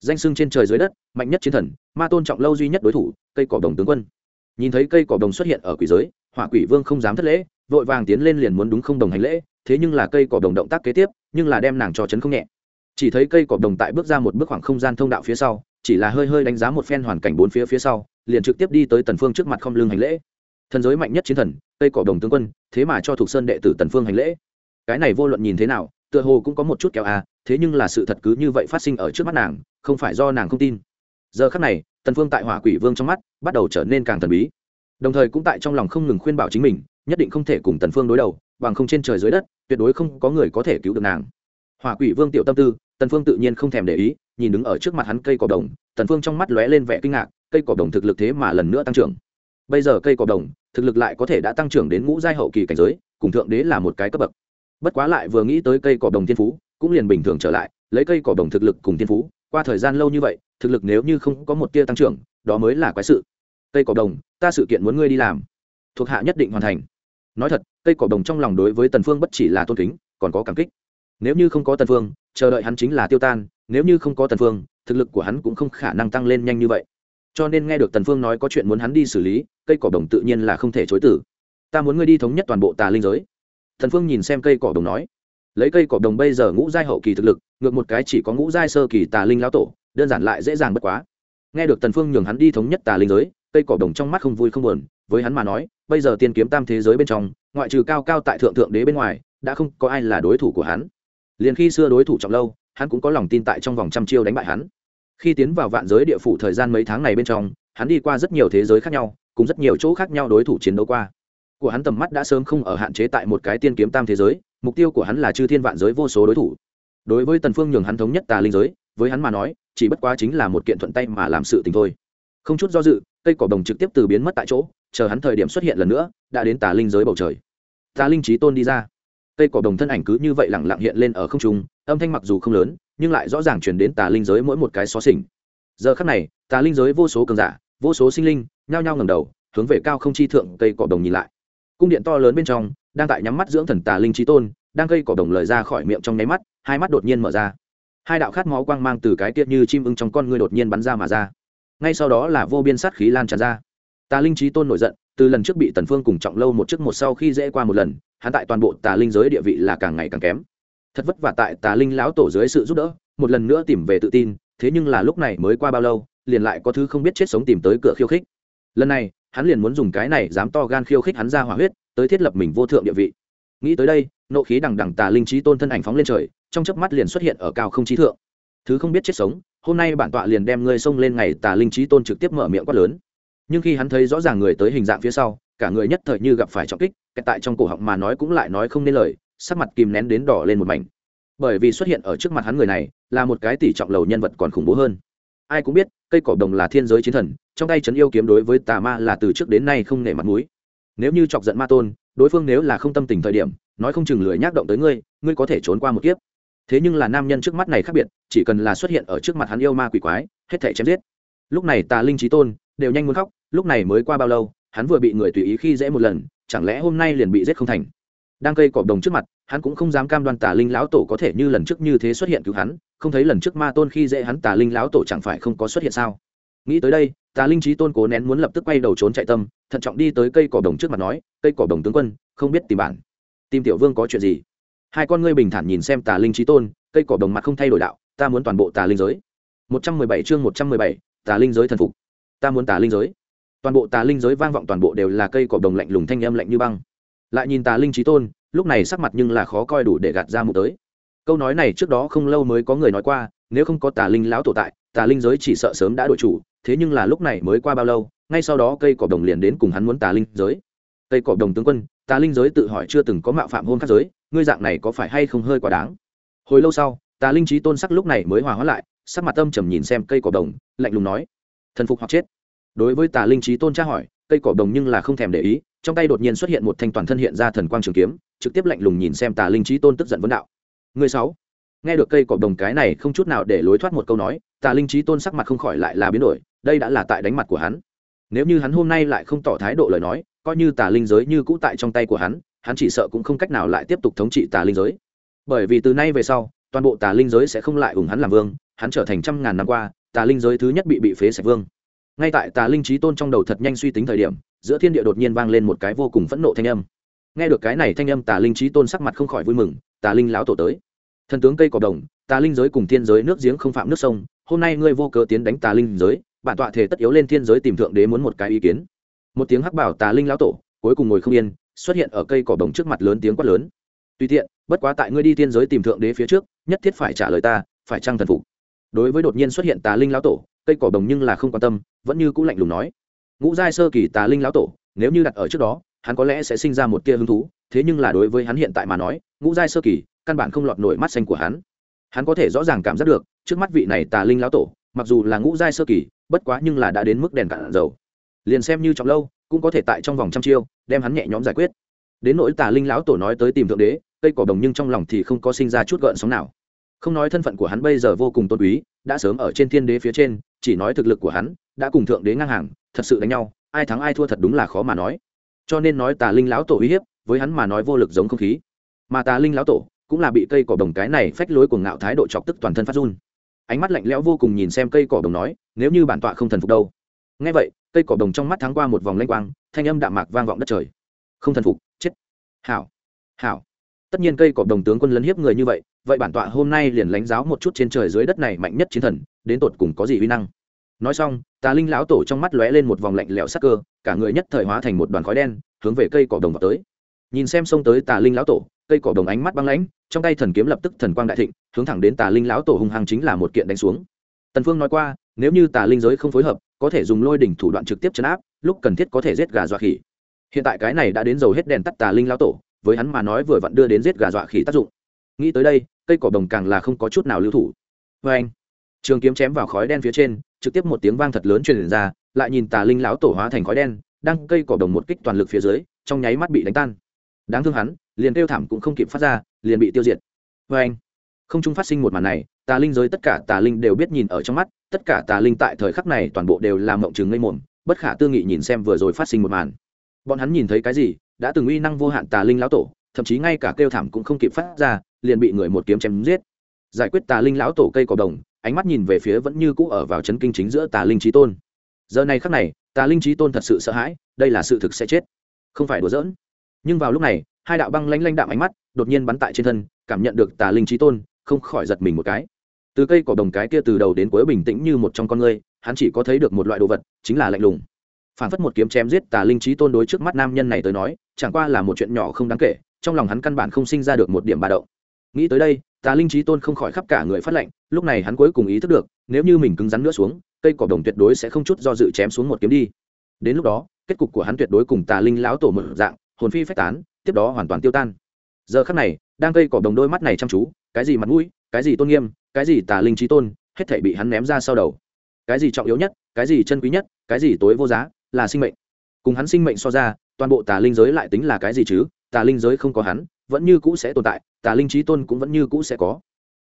Danh sưng trên trời dưới đất, mạnh nhất chiến thần, ma tôn trọng lâu duy nhất đối thủ, cây cỏ đồng tướng quân. Nhìn thấy cây cỏ đồng xuất hiện ở quỷ giới, hỏa quỷ vương không dám thất lễ, vội vàng tiến lên liền muốn đúng không đồng hành lễ, thế nhưng là cây cỏ đồng động tác kế tiếp, nhưng là đem nàng cho chấn không nhẹ chỉ thấy cây cọp đồng tại bước ra một bước khoảng không gian thông đạo phía sau, chỉ là hơi hơi đánh giá một phen hoàn cảnh bốn phía phía sau, liền trực tiếp đi tới tần phương trước mặt không lưng hành lễ. Thần giới mạnh nhất chiến thần, cây cọp đồng tướng quân, thế mà cho thuộc sơn đệ tử tần phương hành lễ. Cái này vô luận nhìn thế nào, tựa hồ cũng có một chút kéo à thế nhưng là sự thật cứ như vậy phát sinh ở trước mắt nàng, không phải do nàng không tin. Giờ khắc này, tần phương tại hỏa quỷ vương trong mắt, bắt đầu trở nên càng thần bí. Đồng thời cũng tại trong lòng không ngừng khuyên bảo chính mình, nhất định không thể cùng tần phương đối đầu, bằng không trên trời dưới đất, tuyệt đối không có người có thể cứu được nàng. Hỏa quỷ vương tiểu tâm tư tần phương tự nhiên không thèm để ý, nhìn đứng ở trước mặt hắn cây cỏ đồng, tần phương trong mắt lóe lên vẻ kinh ngạc, cây cỏ đồng thực lực thế mà lần nữa tăng trưởng. Bây giờ cây cỏ đồng, thực lực lại có thể đã tăng trưởng đến ngũ giai hậu kỳ cảnh giới, cùng thượng đế là một cái cấp bậc. Bất quá lại vừa nghĩ tới cây cỏ đồng thiên phú, cũng liền bình thường trở lại, lấy cây cỏ đồng thực lực cùng thiên phú, qua thời gian lâu như vậy, thực lực nếu như không có một tia tăng trưởng, đó mới là quái sự. Cây cỏ đồng, ta sự kiện muốn ngươi đi làm. Thuộc hạ nhất định hoàn thành. Nói thật, cây cỏ đồng trong lòng đối với tần phương bất chỉ là tôn kính, còn có cảm kích nếu như không có tần phương, chờ đợi hắn chính là tiêu tan, nếu như không có tần phương, thực lực của hắn cũng không khả năng tăng lên nhanh như vậy. Cho nên nghe được tần phương nói có chuyện muốn hắn đi xử lý, cây cỏ đồng tự nhiên là không thể chối từ. Ta muốn ngươi đi thống nhất toàn bộ tà linh giới. Tần phương nhìn xem cây cỏ đồng nói. Lấy cây cỏ đồng bây giờ ngũ giai hậu kỳ thực lực, ngược một cái chỉ có ngũ giai sơ kỳ tà linh lão tổ, đơn giản lại dễ dàng bất quá. Nghe được tần phương nhường hắn đi thống nhất tà linh giới, cây cỏ đồng trong mắt không vui không buồn, với hắn mà nói, bây giờ tiên kiếm tam thế giới bên trong, ngoại trừ cao cao tại thượng thượng đế bên ngoài, đã không có ai là đối thủ của hắn liền khi xưa đối thủ trọng lâu, hắn cũng có lòng tin tại trong vòng trăm chiêu đánh bại hắn. Khi tiến vào vạn giới địa phủ thời gian mấy tháng này bên trong, hắn đi qua rất nhiều thế giới khác nhau, cùng rất nhiều chỗ khác nhau đối thủ chiến đấu qua. Của hắn tầm mắt đã sớm không ở hạn chế tại một cái tiên kiếm tam thế giới, mục tiêu của hắn là chư thiên vạn giới vô số đối thủ. Đối với tần phương nhường hắn thống nhất tà linh giới, với hắn mà nói, chỉ bất quá chính là một kiện thuận tay mà làm sự tình thôi. Không chút do dự, cây cỏ đồng trực tiếp từ biến mất tại chỗ, chờ hắn thời điểm xuất hiện lần nữa, đã đến tà linh giới bầu trời. Tà linh trí tôn đi ra cây cỏ đồng thân ảnh cứ như vậy lẳng lặng hiện lên ở không trung, âm thanh mặc dù không lớn, nhưng lại rõ ràng chuyển đến tà linh giới mỗi một cái xó xỉnh. Giờ khắc này, tà linh giới vô số cường giả, vô số sinh linh, nhao nhao ngầm đầu, hướng về cao không chi thượng cây cỏ đồng nhìn lại. Cung điện to lớn bên trong, đang tại nhắm mắt dưỡng thần tà linh trí tôn, đang cây cỏ đồng lời ra khỏi miệng trong nháy mắt, hai mắt đột nhiên mở ra. Hai đạo khát máu quang mang từ cái tiết như chim ưng trong con ngươi đột nhiên bắn ra mà ra. Ngay sau đó là vô biên sát khí lan tràn ra. Tà linh trí tôn nổi giận từ lần trước bị tần phương cùng trọng lâu một trước một sau khi dễ qua một lần, hắn tại toàn bộ tà linh giới địa vị là càng ngày càng kém. Thật vất vả tại tà linh lão tổ dưới sự giúp đỡ, một lần nữa tìm về tự tin, thế nhưng là lúc này mới qua bao lâu, liền lại có thứ không biết chết sống tìm tới cửa khiêu khích. Lần này, hắn liền muốn dùng cái này dám to gan khiêu khích hắn ra hỏa huyết, tới thiết lập mình vô thượng địa vị. Nghĩ tới đây, nộ khí đằng đằng tà linh trí tôn thân ảnh phóng lên trời, trong chớp mắt liền xuất hiện ở cao không trí thượng. Thứ không biết chết sống, hôm nay bản tọa liền đem ngươi xông lên ngày tà linh trí tôn trực tiếp mở miệng quát lớn nhưng khi hắn thấy rõ ràng người tới hình dạng phía sau, cả người nhất thời như gặp phải trọng kích, kẹt tại trong cổ họng mà nói cũng lại nói không nên lời, sắc mặt kìm nén đến đỏ lên một mảnh. Bởi vì xuất hiện ở trước mặt hắn người này, là một cái tỷ trọng lầu nhân vật còn khủng bố hơn. Ai cũng biết, cây cỏ đồng là thiên giới chiến thần, trong tay trấn yêu kiếm đối với tà ma là từ trước đến nay không nể mặt mũi. Nếu như chọc giận ma tôn, đối phương nếu là không tâm tình thời điểm, nói không chừng lười nhác động tới ngươi ngươi có thể trốn qua một kiếp. Thế nhưng là nam nhân trước mắt này khác biệt, chỉ cần là xuất hiện ở trước mặt hắn yêu ma quỷ quái, hết thể chém giết. Lúc này tà linh trí tôn, đều nhanh muốn khóc lúc này mới qua bao lâu, hắn vừa bị người tùy ý khi dễ một lần, chẳng lẽ hôm nay liền bị giết không thành? Đang cây cọp đồng trước mặt, hắn cũng không dám cam đoan tà linh lão tổ có thể như lần trước như thế xuất hiện cứu hắn, không thấy lần trước ma tôn khi dễ hắn tà linh lão tổ chẳng phải không có xuất hiện sao? Nghĩ tới đây, tà linh trí tôn cố nén muốn lập tức quay đầu trốn chạy tâm, thận trọng đi tới cây cỏ đồng trước mặt nói, cây cỏ đồng tướng quân, không biết tìm bản tìm tiểu vương có chuyện gì? Hai con ngươi bình thản nhìn xem tà linh trí tôn, cây cỏ đồng mặt không thay đổi đạo, ta muốn toàn bộ tà linh giới. Một trăm mười bảy chương một trăm mười bảy, tà linh giới thần phục. Ta muốn tà linh giới toàn bộ tà linh giới vang vọng toàn bộ đều là cây cỏ đồng lạnh lùng thanh âm lạnh như băng. Lại nhìn tà linh trí tôn, lúc này sắc mặt nhưng là khó coi đủ để gạt ra mụ tới. Câu nói này trước đó không lâu mới có người nói qua, nếu không có tà linh lão tổ tại, tà linh giới chỉ sợ sớm đã đổi chủ, thế nhưng là lúc này mới qua bao lâu, ngay sau đó cây cỏ đồng liền đến cùng hắn muốn tà linh giới. Cây cỏ đồng tướng quân, tà linh giới tự hỏi chưa từng có mạo phạm hôn khắc giới, ngươi dạng này có phải hay không hơi quá đáng? Hồi lâu sau, tà linh trí tôn sắc lúc này mới hòa hóa lại, sắc mặt tâm trầm nhìn xem cây cỏ đồng, lạnh lùng nói, thần phục hoặc chết đối với tà linh trí tôn tra hỏi, cây cỏ đồng nhưng là không thèm để ý, trong tay đột nhiên xuất hiện một thanh toàn thân hiện ra thần quang trường kiếm, trực tiếp lạnh lùng nhìn xem tà linh trí tôn tức giận vấn đạo. Người sáu, nghe được cây cỏ đồng cái này không chút nào để lối thoát một câu nói, tà linh trí tôn sắc mặt không khỏi lại là biến đổi, đây đã là tại đánh mặt của hắn. Nếu như hắn hôm nay lại không tỏ thái độ lời nói, coi như tà linh giới như cũ tại trong tay của hắn hắn chỉ sợ cũng không cách nào lại tiếp tục thống trị tà linh giới. Bởi vì từ nay về sau, toàn bộ tà linh giới sẽ không lại ủng hắn làm vương, hắn trở thành trăm ngàn năm qua, tà linh giới thứ nhất bị bị phế sạch vương ngay tại tà linh trí tôn trong đầu thật nhanh suy tính thời điểm, giữa thiên địa đột nhiên vang lên một cái vô cùng phẫn nộ thanh âm. Nghe được cái này thanh âm, tà linh trí tôn sắc mặt không khỏi vui mừng, tà linh lão tổ tới. Thần tướng cây cỏ đồng, tà linh giới cùng thiên giới nước giếng không phạm nước sông, hôm nay ngươi vô cớ tiến đánh tà linh giới, bản tọa thể tất yếu lên thiên giới tìm thượng đế muốn một cái ý kiến. Một tiếng hắc bảo tà linh lão tổ, cuối cùng ngồi không yên, xuất hiện ở cây cỏ đồng trước mặt lớn tiếng quát lớn. Tùy tiện, bất quá tại ngươi đi thiên giới tìm thượng đế phía trước, nhất thiết phải trả lời ta, phải trăng thần phục. Đối với đột nhiên xuất hiện tà linh lão tổ cây cỏ đồng nhưng là không quan tâm, vẫn như cũ lạnh lùng nói. Ngũ giai sơ kỳ tà linh lão tổ, nếu như đặt ở trước đó, hắn có lẽ sẽ sinh ra một tia hứng thú, thế nhưng là đối với hắn hiện tại mà nói, ngũ giai sơ kỳ, căn bản không lọt nổi mắt xanh của hắn. Hắn có thể rõ ràng cảm giác được, trước mắt vị này tà linh lão tổ, mặc dù là ngũ giai sơ kỳ, bất quá nhưng là đã đến mức đèn cạn dầu. Liền xem như trong lâu, cũng có thể tại trong vòng trăm chiêu, đem hắn nhẹ nhõm giải quyết. Đến nỗi tà linh lão tổ nói tới tìm thượng đế, cây cỏ đồng nhưng trong lòng thì không có sinh ra chút gợn sóng nào. Không nói thân phận của hắn bây giờ vô cùng tôn quý, đã sớm ở trên thiên đế phía trên chỉ nói thực lực của hắn, đã cùng thượng đế ngang hàng, thật sự đánh nhau, ai thắng ai thua thật đúng là khó mà nói. Cho nên nói tà linh lão tổ uy hiếp, với hắn mà nói vô lực giống không khí. Mà tà linh lão tổ cũng là bị cây cỏ đồng cái này phách lối của ngạo thái độ chọc tức toàn thân phát run. Ánh mắt lạnh lẽo vô cùng nhìn xem cây cỏ đồng nói, nếu như bản tọa không thần phục đâu. Ngay vậy, cây cỏ đồng trong mắt thắng qua một vòng lanh quang, thanh âm đạm mạc vang vọng đất trời. Không thần phục, chết. Hảo. Hảo tất nhiên cây cọp đồng tướng quân lấn hiếp người như vậy vậy bản tọa hôm nay liền lãnh giáo một chút trên trời dưới đất này mạnh nhất chiến thần, đến tột cùng có gì uy năng? Nói xong, tà linh lão tổ trong mắt lóe lên một vòng lạnh lẽo sắc cơ, cả người nhất thời hóa thành một đoàn khói đen, hướng về cây cỏ đồng vào tới. Nhìn xem xông tới tà linh lão tổ, cây cỏ đồng ánh mắt băng lãnh, trong tay thần kiếm lập tức thần quang đại thịnh, hướng thẳng đến tà linh lão tổ hung hăng chính là một kiện đánh xuống. Tần phương nói qua, nếu như tà linh giới không phối hợp, có thể dùng lôi đỉnh thủ đoạn trực tiếp chấn áp, lúc cần thiết có thể giết gà dọa khỉ. Hiện tại cái này đã đến dầu hết đèn tắt tà linh lão tổ với hắn mà nói vừa vặn đưa đến giết gà dọa khỉ tác dụng. Nghĩ tới đây, cây cỏ đồng càng là không có chút nào lưu thủ. Vê anh, trường kiếm chém vào khói đen phía trên, trực tiếp một tiếng vang thật lớn truyền ra, lại nhìn tà linh lão tổ hóa thành khói đen, đang cây cỏ đồng một kích toàn lực phía dưới, trong nháy mắt bị đánh tan. Đáng thương hắn, liền kêu thảm cũng không kịp phát ra, liền bị tiêu diệt. Vê anh, không trung phát sinh một màn này, tà linh giới tất cả tà linh đều biết nhìn ở trong mắt, tất cả tà linh tại thời khắc này toàn bộ đều làm mộng chừng ngây mồm, bất khả tư nghị nhìn xem vừa rồi phát sinh một màn. Bọn hắn nhìn thấy cái gì đã từng uy năng vô hạn tà linh lão tổ, thậm chí ngay cả kêu thảm cũng không kịp phát ra, liền bị người một kiếm chém giết. Giải quyết tà linh lão tổ cây cỏ đồng, ánh mắt nhìn về phía vẫn như cũ ở vào chấn kinh chính giữa tà linh trí tôn. Giờ này khắc này, tà linh trí tôn thật sự sợ hãi, đây là sự thực sẽ chết. Không phải đùa giỡn. Nhưng vào lúc này, hai đạo băng lanh lanh đạm ánh mắt đột nhiên bắn tại trên thân, cảm nhận được tà linh trí tôn, không khỏi giật mình một cái. Từ cây cỏ đồng cái kia từ đầu đến cuối bình tĩnh như một trong con người, hắn chỉ có thấy được một loại đồ vật, chính là lạnh lùng phản phất một kiếm chém giết tà linh trí tôn đối trước mắt nam nhân này tới nói, chẳng qua là một chuyện nhỏ không đáng kể, trong lòng hắn căn bản không sinh ra được một điểm bà động. Nghĩ tới đây, tà linh trí tôn không khỏi khắp cả người phát lệnh, lúc này hắn cuối cùng ý thức được, nếu như mình cứng rắn nữa xuống, cây cỏ đồng tuyệt đối sẽ không chút do dự chém xuống một kiếm đi. Đến lúc đó, kết cục của hắn tuyệt đối cùng tà linh lão tổ một dạng, hồn phi phách tán, tiếp đó hoàn toàn tiêu tan. Giờ khắc này, đang cây cỏ đồng đôi mắt này chăm chú, cái gì mặt mũi, cái gì tôn nghiêm, cái gì tà linh trí tôn, hết thể bị hắn ném ra sau đầu. Cái gì trọng yếu nhất, cái gì chân quý nhất, cái gì tối vô giá là sinh mệnh. Cùng hắn sinh mệnh so ra, toàn bộ tà linh giới lại tính là cái gì chứ? Tà linh giới không có hắn, vẫn như cũ sẽ tồn tại, tà linh trí tôn cũng vẫn như cũ sẽ có.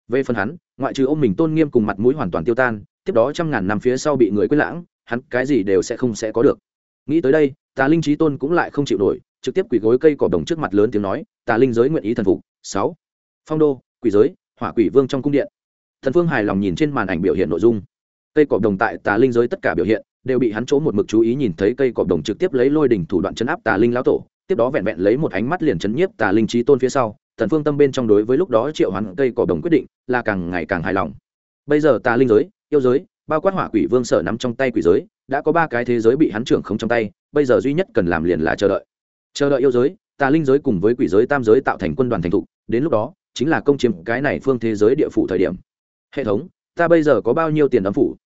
Về phần hắn, ngoại trừ ôm mình tôn nghiêm cùng mặt mũi hoàn toàn tiêu tan, tiếp đó trăm ngàn năm phía sau bị người quên lãng, hắn cái gì đều sẽ không sẽ có được. Nghĩ tới đây, tà linh trí tôn cũng lại không chịu nổi, trực tiếp quỳ gối cây cỏ đồng trước mặt lớn tiếng nói, tà linh giới nguyện ý thần phục. Sáu. Phong đô, quỷ giới, hỏa quỷ vương trong cung điện. Thần phương hài lòng nhìn trên màn ảnh biểu hiện nội dung. Cây cỏ đồng tại tà linh giới tất cả biểu hiện đều bị hắn chỗ một mực chú ý nhìn thấy cây cọp đồng trực tiếp lấy lôi đỉnh thủ đoạn chấn áp tà linh lão tổ, tiếp đó vẹn vẹn lấy một ánh mắt liền chấn nhiếp tà linh trí tôn phía sau, thần phương tâm bên trong đối với lúc đó triệu hắn cây cọp đồng quyết định là càng ngày càng hài lòng. Bây giờ tà linh giới, yêu giới, bao quát hỏa quỷ vương sở nắm trong tay quỷ giới, đã có ba cái thế giới bị hắn trưởng không trong tay, bây giờ duy nhất cần làm liền là chờ đợi. Chờ đợi yêu giới, tà linh giới cùng với quỷ giới tam giới tạo thành quân đoàn thành thục, đến lúc đó, chính là công chiếm cái này phương thế giới địa phủ thời điểm. Hệ thống, ta bây giờ có bao nhiêu tiền âm phủ?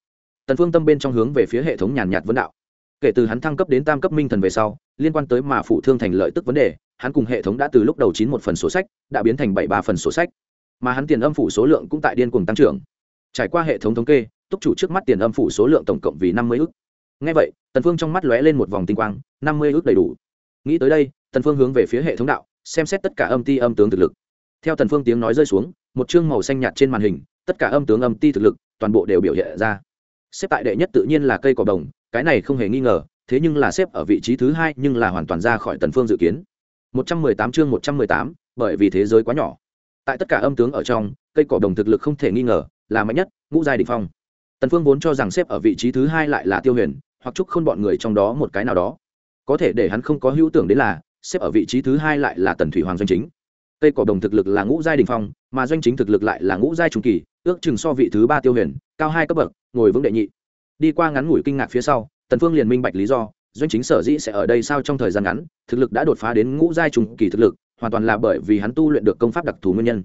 Tần phương tâm bên trong hướng về phía hệ thống nhàn nhạt vấn đạo. Kể từ hắn thăng cấp đến tam cấp minh thần về sau, liên quan tới mà phụ thương thành lợi tức vấn đề, hắn cùng hệ thống đã từ lúc đầu chín một phần sổ sách, đã biến thành bảy ba phần sổ sách. Mà hắn tiền âm phủ số lượng cũng tại điên cuồng tăng trưởng. Trải qua hệ thống thống kê, túc chủ trước mắt tiền âm phủ số lượng tổng cộng vì năm mươi ước ngay vậy, tần phương trong mắt lóe lên một vòng tinh quang, năm mươi ước đầy đủ. Nghĩ tới đây, tần phương hướng về phía hệ thống đạo, xem xét tất cả âm ti âm tướng thực lực. Theo tần phương tiếng nói rơi xuống, một chương màu xanh nhạt trên màn hình, tất cả âm tướng âm ti thực lực, toàn bộ đều biểu hiện ra xếp tại đệ nhất tự nhiên là cây cỏ đồng cái này không hề nghi ngờ thế nhưng là xếp ở vị trí thứ hai nhưng là hoàn toàn ra khỏi tần phương dự kiến. 118 chương 118, bởi vì thế giới quá nhỏ. Tại tất cả âm tướng ở trong cây cỏ đồng thực lực không thể nghi ngờ là mạnh nhất ngũ giai đỉnh phong. Tần phương vốn cho rằng xếp ở vị trí thứ hai lại là tiêu huyền hoặc chúc không bọn người trong đó một cái nào đó. Có thể để hắn không có hữu tưởng đến là xếp ở vị trí thứ hai lại là tần thủy hoàng doanh chính. Cây cỏ đồng thực lực là ngũ giai đình phong mà doanh chính thực lực lại là ngũ giai trung kỳ ước chừng so vị thứ ba tiêu huyền cao hai cấp bậc ngồi vững đệ nhị. Đi qua ngắn ngủi kinh ngạc phía sau, tần phương liền minh bạch lý do, doanh chính sở dĩ sẽ ở đây sao trong thời gian ngắn, thực lực đã đột phá đến ngũ giai trùng kỳ thực lực, hoàn toàn là bởi vì hắn tu luyện được công pháp đặc thù nguyên nhân.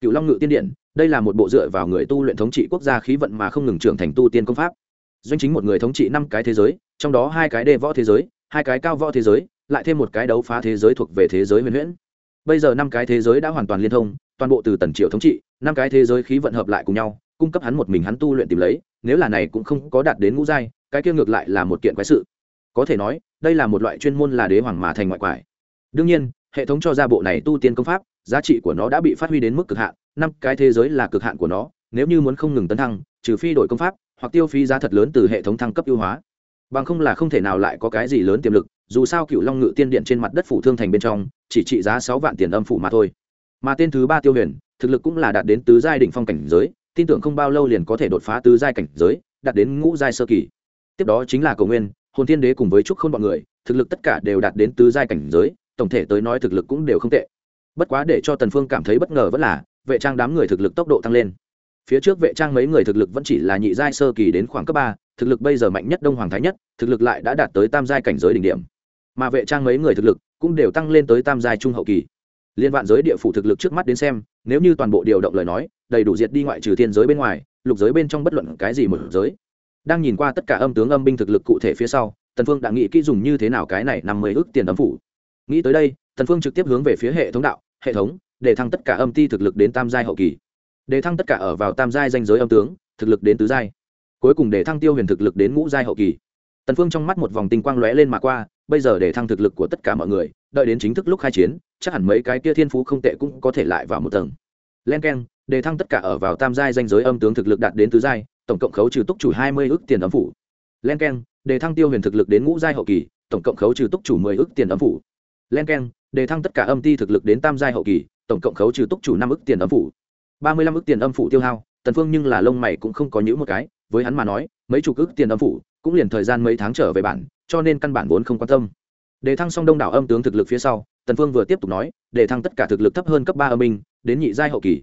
Cựu long ngự tiên điện, đây là một bộ dựa vào người tu luyện thống trị quốc gia khí vận mà không ngừng trưởng thành tu tiên công pháp. Doanh chính một người thống trị năm cái thế giới, trong đó hai cái đê võ thế giới, hai cái cao võ thế giới, lại thêm một cái đấu phá thế giới thuộc về thế giới huyền huyễn. Bây giờ năm cái thế giới đã hoàn toàn liên thông, toàn bộ từ tần triệu thống trị, năm cái thế giới khí vận hợp lại cùng nhau, cung cấp hắn một mình hắn tu luyện tìm lấy nếu là này cũng không có đạt đến ngũ giai, cái kia ngược lại là một kiện quái sự. Có thể nói, đây là một loại chuyên môn là đế hoàng mà thành ngoại quải. Đương nhiên, hệ thống cho ra bộ này tu tiên công pháp, giá trị của nó đã bị phát huy đến mức cực hạn, năm cái thế giới là cực hạn của nó, nếu như muốn không ngừng tấn thăng, trừ phi đổi công pháp, hoặc tiêu phí giá thật lớn từ hệ thống thăng cấp ưu hóa. Bằng không là không thể nào lại có cái gì lớn tiềm lực, dù sao cựu long ngự tiên điện trên mặt đất phủ thương thành bên trong, chỉ trị giá sáu vạn tiền âm phủ mà thôi. Mà tên thứ ba tiêu huyền, thực lực cũng là đạt đến tứ giai đỉnh phong cảnh giới tin tưởng không bao lâu liền có thể đột phá tứ giai cảnh giới, đạt đến ngũ giai sơ kỳ. Tiếp đó chính là cầu nguyên, hồn thiên đế cùng với trúc khôn bọn người, thực lực tất cả đều đạt đến tứ giai cảnh giới, tổng thể tới nói thực lực cũng đều không tệ. Bất quá để cho tần phương cảm thấy bất ngờ vẫn là, vệ trang đám người thực lực tốc độ tăng lên. Phía trước vệ trang mấy người thực lực vẫn chỉ là nhị giai sơ kỳ đến khoảng cấp ba, thực lực bây giờ mạnh nhất đông hoàng thái nhất, thực lực lại đã đạt tới tam giai cảnh giới đỉnh điểm. Mà vệ trang mấy người thực lực cũng đều tăng lên tới tam giai trung hậu kỳ. Liên vạn giới địa phủ thực lực trước mắt đến xem nếu như toàn bộ điều động lời nói, đầy đủ diệt đi ngoại trừ thiên giới bên ngoài, lục giới bên trong bất luận cái gì một giới. Đang nhìn qua tất cả âm tướng âm binh thực lực cụ thể phía sau, tần phương đã nghĩ kỹ dùng như thế nào cái này năm mươi ước tiền âm phủ. Nghĩ tới đây, tần phương trực tiếp hướng về phía hệ thống đạo, hệ thống, để thăng tất cả âm ti thực lực đến tam giai hậu kỳ. Để thăng tất cả ở vào tam giai danh giới âm tướng, thực lực đến tứ giai. Cuối cùng để thăng tiêu huyền thực lực đến ngũ giai hậu kỳ. Tần phương trong mắt một vòng tinh quang lóe lên mà qua, bây giờ để thăng thực lực của tất cả mọi người, đợi đến chính thức lúc khai chiến chắc hẳn mấy cái kia thiên phú không tệ cũng có thể lại vào một tầng. Len keng, đề thăng tất cả ở vào tam giai danh giới âm tướng thực lực đạt đến tứ giai, tổng cộng khấu trừ túc chủ hai mươi ước tiền âm phủ. Len k e n đề thăng tiêu huyền thực lực đến ngũ giai hậu kỳ, tổng cộng khấu trừ túc chủ mười ước tiền âm phủ. Len k e n đề thăng tất cả âm ti thực lực đến tam giai hậu kỳ, tổng cộng khấu trừ túc chủ năm ước tiền âm phủ. ba mươi lăm ước tiền âm phủ tiêu hao, tần phương nhưng là lông mày cũng không có những một cái, với hắn mà nói, mấy chục ước tiền âm phủ cũng liền thời gian mấy tháng trở về bản, cho nên căn bản vốn không quan tâm. Đề thăng xong đông đảo âm tướng thực lực phía sau tần phương vừa tiếp tục nói, đề thăng tất cả thực lực thấp hơn cấp ba âm binh, đến nhị giai hậu kỳ.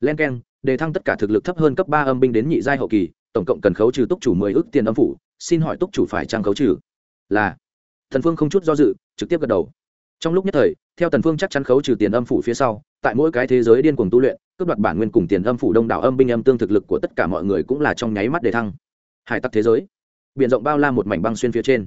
Len keng, đề thăng tất cả thực lực thấp hơn cấp ba âm binh đến nhị giai hậu kỳ, tổng cộng cần khấu trừ túc chủ mười ước tiền âm phủ, xin hỏi túc chủ phải trang khấu trừ? Là. Thần phương không chút do dự, trực tiếp gật đầu. Trong lúc nhất thời, theo tần phương chắc chắn khấu trừ tiền âm phủ phía sau, tại mỗi cái thế giới điên cuồng tu luyện, cướp đoạt bản nguyên cùng tiền âm phủ đông đảo âm binh âm tương thực lực của tất cả mọi người cũng là trong nháy mắt đề thăng. Hải tặc thế giới. Biển rộng bao la một mảnh băng xuyên phía trên.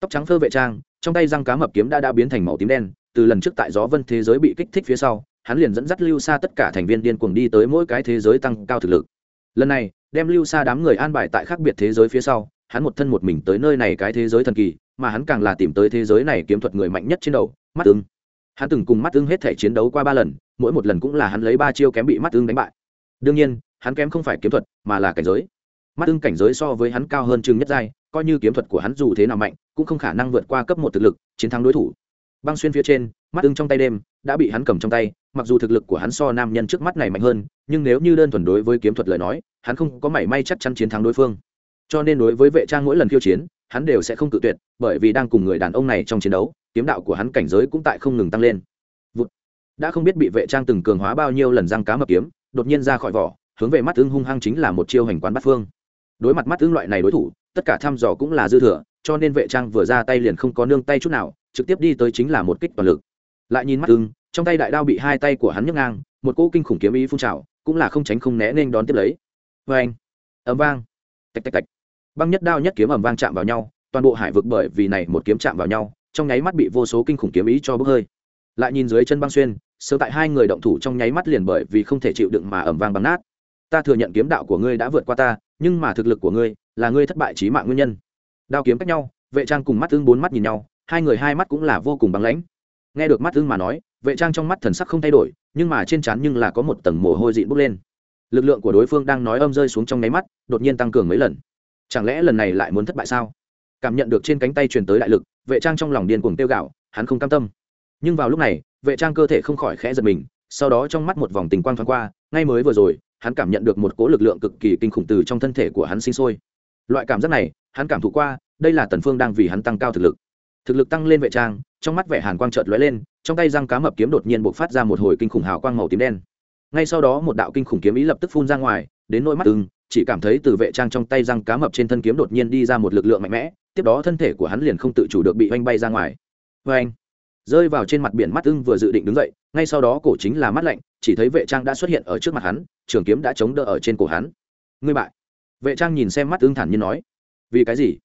Tóc trắng phơ vệ trang, trong tay răng cá mập kiếm đã đã biến thành màu tím đen từ lần trước tại gió vân thế giới bị kích thích phía sau, hắn liền dẫn dắt lưu xa tất cả thành viên điên cuồng đi tới mỗi cái thế giới tăng cao thực lực. Lần này, đem lưu xa đám người an bài tại khác biệt thế giới phía sau, hắn một thân một mình tới nơi này cái thế giới thần kỳ, mà hắn càng là tìm tới thế giới này kiếm thuật người mạnh nhất trên đầu, mắt ưng. Hắn từng cùng mắt ưng hết thể chiến đấu qua ba lần, mỗi một lần cũng là hắn lấy ba chiêu kém bị mắt ưng đánh bại. Đương nhiên, hắn kém không phải kiếm thuật, mà là cảnh giới. Mắt ưng cảnh giới so với hắn cao hơn chừng nhất giai, coi như kiếm thuật của hắn dù thế nào mạnh, cũng không khả năng vượt qua cấp một thực lực, chiến thắng đối thủ băng xuyên phía trên, mắt ưng trong tay đêm, đã bị hắn cầm trong tay, mặc dù thực lực của hắn so nam nhân trước mắt này mạnh hơn, nhưng nếu như đơn thuần đối với kiếm thuật lời nói, hắn không có mảy may chắc chắn chiến thắng đối phương. Cho nên đối với vệ trang mỗi lần khiêu chiến, hắn đều sẽ không tự tuyệt, bởi vì đang cùng người đàn ông này trong chiến đấu, kiếm đạo của hắn cảnh giới cũng tại không ngừng tăng lên. Vụt. đã không biết bị vệ trang từng cường hóa bao nhiêu lần răng cá mập kiếm, đột nhiên ra khỏi vỏ, hướng về mắt ưng hung hăng chính là một chiêu hành quán bắt phương. Đối mặt mắt ưng loại này đối thủ, tất cả thăm dò cũng là dư thừa, cho nên vệ trang vừa ra tay liền không có nương tay chút nào trực tiếp đi tới chính là một kích toàn lực. Lại nhìn mắt ưng, trong tay đại đao bị hai tay của hắn nhấc ngang, một cỗ kinh khủng kiếm ý phun trào, cũng là không tránh không né nên đón tiếp lấy. Vê anh vang, tạch tạch tạch. Băng nhất đao nhất kiếm ẩm vang chạm vào nhau, toàn bộ hải vực bởi vì này một kiếm chạm vào nhau, trong nháy mắt bị vô số kinh khủng kiếm ý cho bốc hơi. Lại nhìn dưới chân băng xuyên, sớm tại hai người động thủ trong nháy mắt liền bởi vì không thể chịu đựng mà ẩm vang bắn nát. Ta thừa nhận kiếm đạo của ngươi đã vượt qua ta, nhưng mà thực lực của ngươi là ngươi thất bại trí mạng nguyên nhân. Đao kiếm cách nhau, vệ trang cùng mắt tương bốn mắt nhìn nhau hai người hai mắt cũng là vô cùng băng lãnh. Nghe được mắt ưng mà nói, vệ trang trong mắt thần sắc không thay đổi, nhưng mà trên trán nhưng là có một tầng mồ hôi dịn bốc lên. Lực lượng của đối phương đang nói âm rơi xuống trong nháy mắt, đột nhiên tăng cường mấy lần. Chẳng lẽ lần này lại muốn thất bại sao? Cảm nhận được trên cánh tay truyền tới đại lực, vệ trang trong lòng điên cuồng tiêu gạo hắn không cam tâm. Nhưng vào lúc này, vệ trang cơ thể không khỏi khẽ giật mình, sau đó trong mắt một vòng tình quang thoáng qua, ngay mới vừa rồi, hắn cảm nhận được một cỗ lực lượng cực kỳ kinh khủng từ trong thân thể của hắn sinh sôi. Loại cảm giác này, hắn cảm thụ qua, đây là tần phương đang vì hắn tăng cao thực lực thực lực tăng lên vệ trang, trong mắt vẻ hàn quang chợt lóe lên, trong tay răng cá mập kiếm đột nhiên bộc phát ra một hồi kinh khủng hào quang màu tím đen. Ngay sau đó một đạo kinh khủng kiếm ý lập tức phun ra ngoài, đến nỗi mắt ưng, chỉ cảm thấy từ vệ trang trong tay răng cá mập trên thân kiếm đột nhiên đi ra một lực lượng mạnh mẽ, tiếp đó thân thể của hắn liền không tự chủ được bị oanh bay ra ngoài. Vê anh rơi vào trên mặt biển mắt ưng vừa dự định đứng dậy, ngay sau đó cổ chính là mắt lạnh, chỉ thấy vệ trang đã xuất hiện ở trước mặt hắn, trường kiếm đã chống đỡ ở trên cổ hắn. Ngươi bại! Vệ trang nhìn xem mắt ưng thản nhiên nói. Vì cái gì?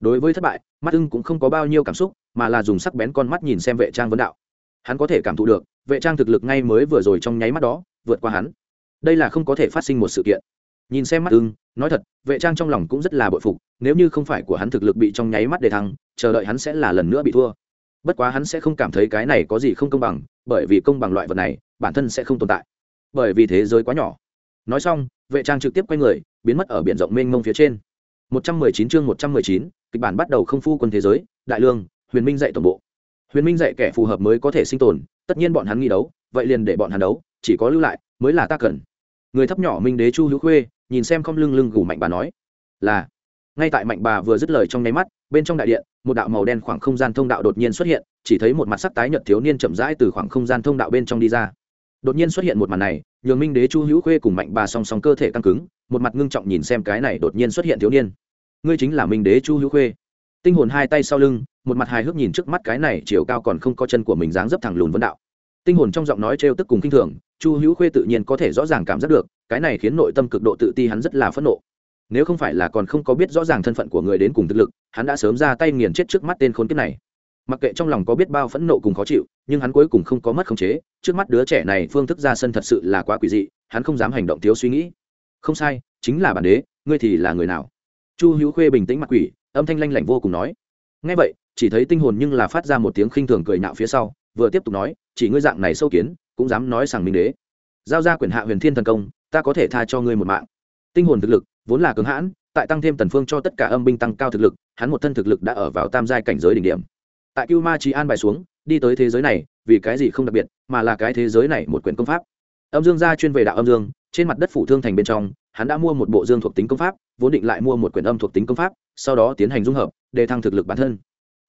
Đối với thất bại, mắt ưng cũng không có bao nhiêu cảm xúc, mà là dùng sắc bén con mắt nhìn xem vệ trang vấn đạo. Hắn có thể cảm thụ được, vệ trang thực lực ngay mới vừa rồi trong nháy mắt đó, vượt qua hắn. Đây là không có thể phát sinh một sự kiện. Nhìn xem mắt ưng, nói thật, vệ trang trong lòng cũng rất là bội phục, nếu như không phải của hắn thực lực bị trong nháy mắt để thắng chờ đợi hắn sẽ là lần nữa bị thua. Bất quá hắn sẽ không cảm thấy cái này có gì không công bằng, bởi vì công bằng loại vật này, bản thân sẽ không tồn tại. Bởi vì thế giới quá nhỏ. Nói xong, vệ trang trực tiếp quay người, biến mất ở biển rộng mênh mông phía trên. 119 chương 119, kịch bản bắt đầu không phu quân thế giới đại lương huyền minh dạy tổng bộ. Huyền minh dạy kẻ phù hợp mới có thể sinh tồn tất nhiên bọn hắn nghi đấu vậy liền để bọn hắn đấu chỉ có lưu lại mới là ta cần. Người thấp nhỏ minh đế chu hữu khuê nhìn xem không lưng lưng gù mạnh bà nói là. Ngay tại mạnh bà vừa dứt lời trong nháy mắt bên trong đại điện một đạo màu đen khoảng không gian thông đạo đột nhiên xuất hiện chỉ thấy một mặt sắc tái nhợt thiếu niên chậm rãi từ khoảng không gian thông đạo bên trong đi ra. Đột nhiên xuất hiện một màn này nhường minh đế chu hữu khuê cùng mạnh bà song song cơ thể căng cứng, một mặt ngưng trọng nhìn xem cái này đột nhiên xuất hiện thiếu niên. Ngươi chính là minh đế chu hữu khuê. Tinh hồn hai tay sau lưng, một mặt hài hước nhìn trước mắt cái này chiều cao còn không có chân của mình dáng dấp thẳng lùn vân đạo. Tinh hồn trong giọng nói trêu tức cùng kinh thường, chu hữu khuê tự nhiên có thể rõ ràng cảm giác được, cái này khiến nội tâm cực độ tự ti hắn rất là phẫn nộ. Nếu không phải là còn không có biết rõ ràng thân phận của người đến cùng thực lực, hắn đã sớm ra tay nghiền chết trước mắt tên khốn kiếp này. Mặc kệ trong lòng có biết bao phẫn nộ cùng khó chịu nhưng hắn cuối cùng không có mất khống chế. Trước mắt đứa trẻ này phương thức ra sân thật sự là quá quỷ dị, hắn không dám hành động thiếu suy nghĩ. Không sai, chính là bản đế, ngươi thì là người nào? Chu hữu khuê bình tĩnh mặt quỷ, âm thanh lanh lảnh vô cùng nói. Ngay vậy, chỉ thấy tinh hồn nhưng là phát ra một tiếng khinh thường cười nạo phía sau, vừa tiếp tục nói, chỉ ngươi dạng này sâu kiến, cũng dám nói rằng minh đế. Giao ra quyền hạ huyền thiên thần công, ta có thể tha cho ngươi một mạng. Tinh hồn thực lực, vốn là cứng hãn, tại tăng thêm tần phương cho tất cả âm binh tăng cao thực lực, hắn một thân thực lực đã ở vào tam giai cảnh giới đỉnh điểm. Tại cưu ma trí an bài xuống đi tới thế giới này vì cái gì không đặc biệt, mà là cái thế giới này một quyển công pháp. Âm dương gia chuyên về đạo âm dương, trên mặt đất phủ thương thành bên trong, hắn đã mua một bộ dương thuộc tính công pháp, vốn định lại mua một quyển âm thuộc tính công pháp, sau đó tiến hành dung hợp, để thăng thực lực bản thân.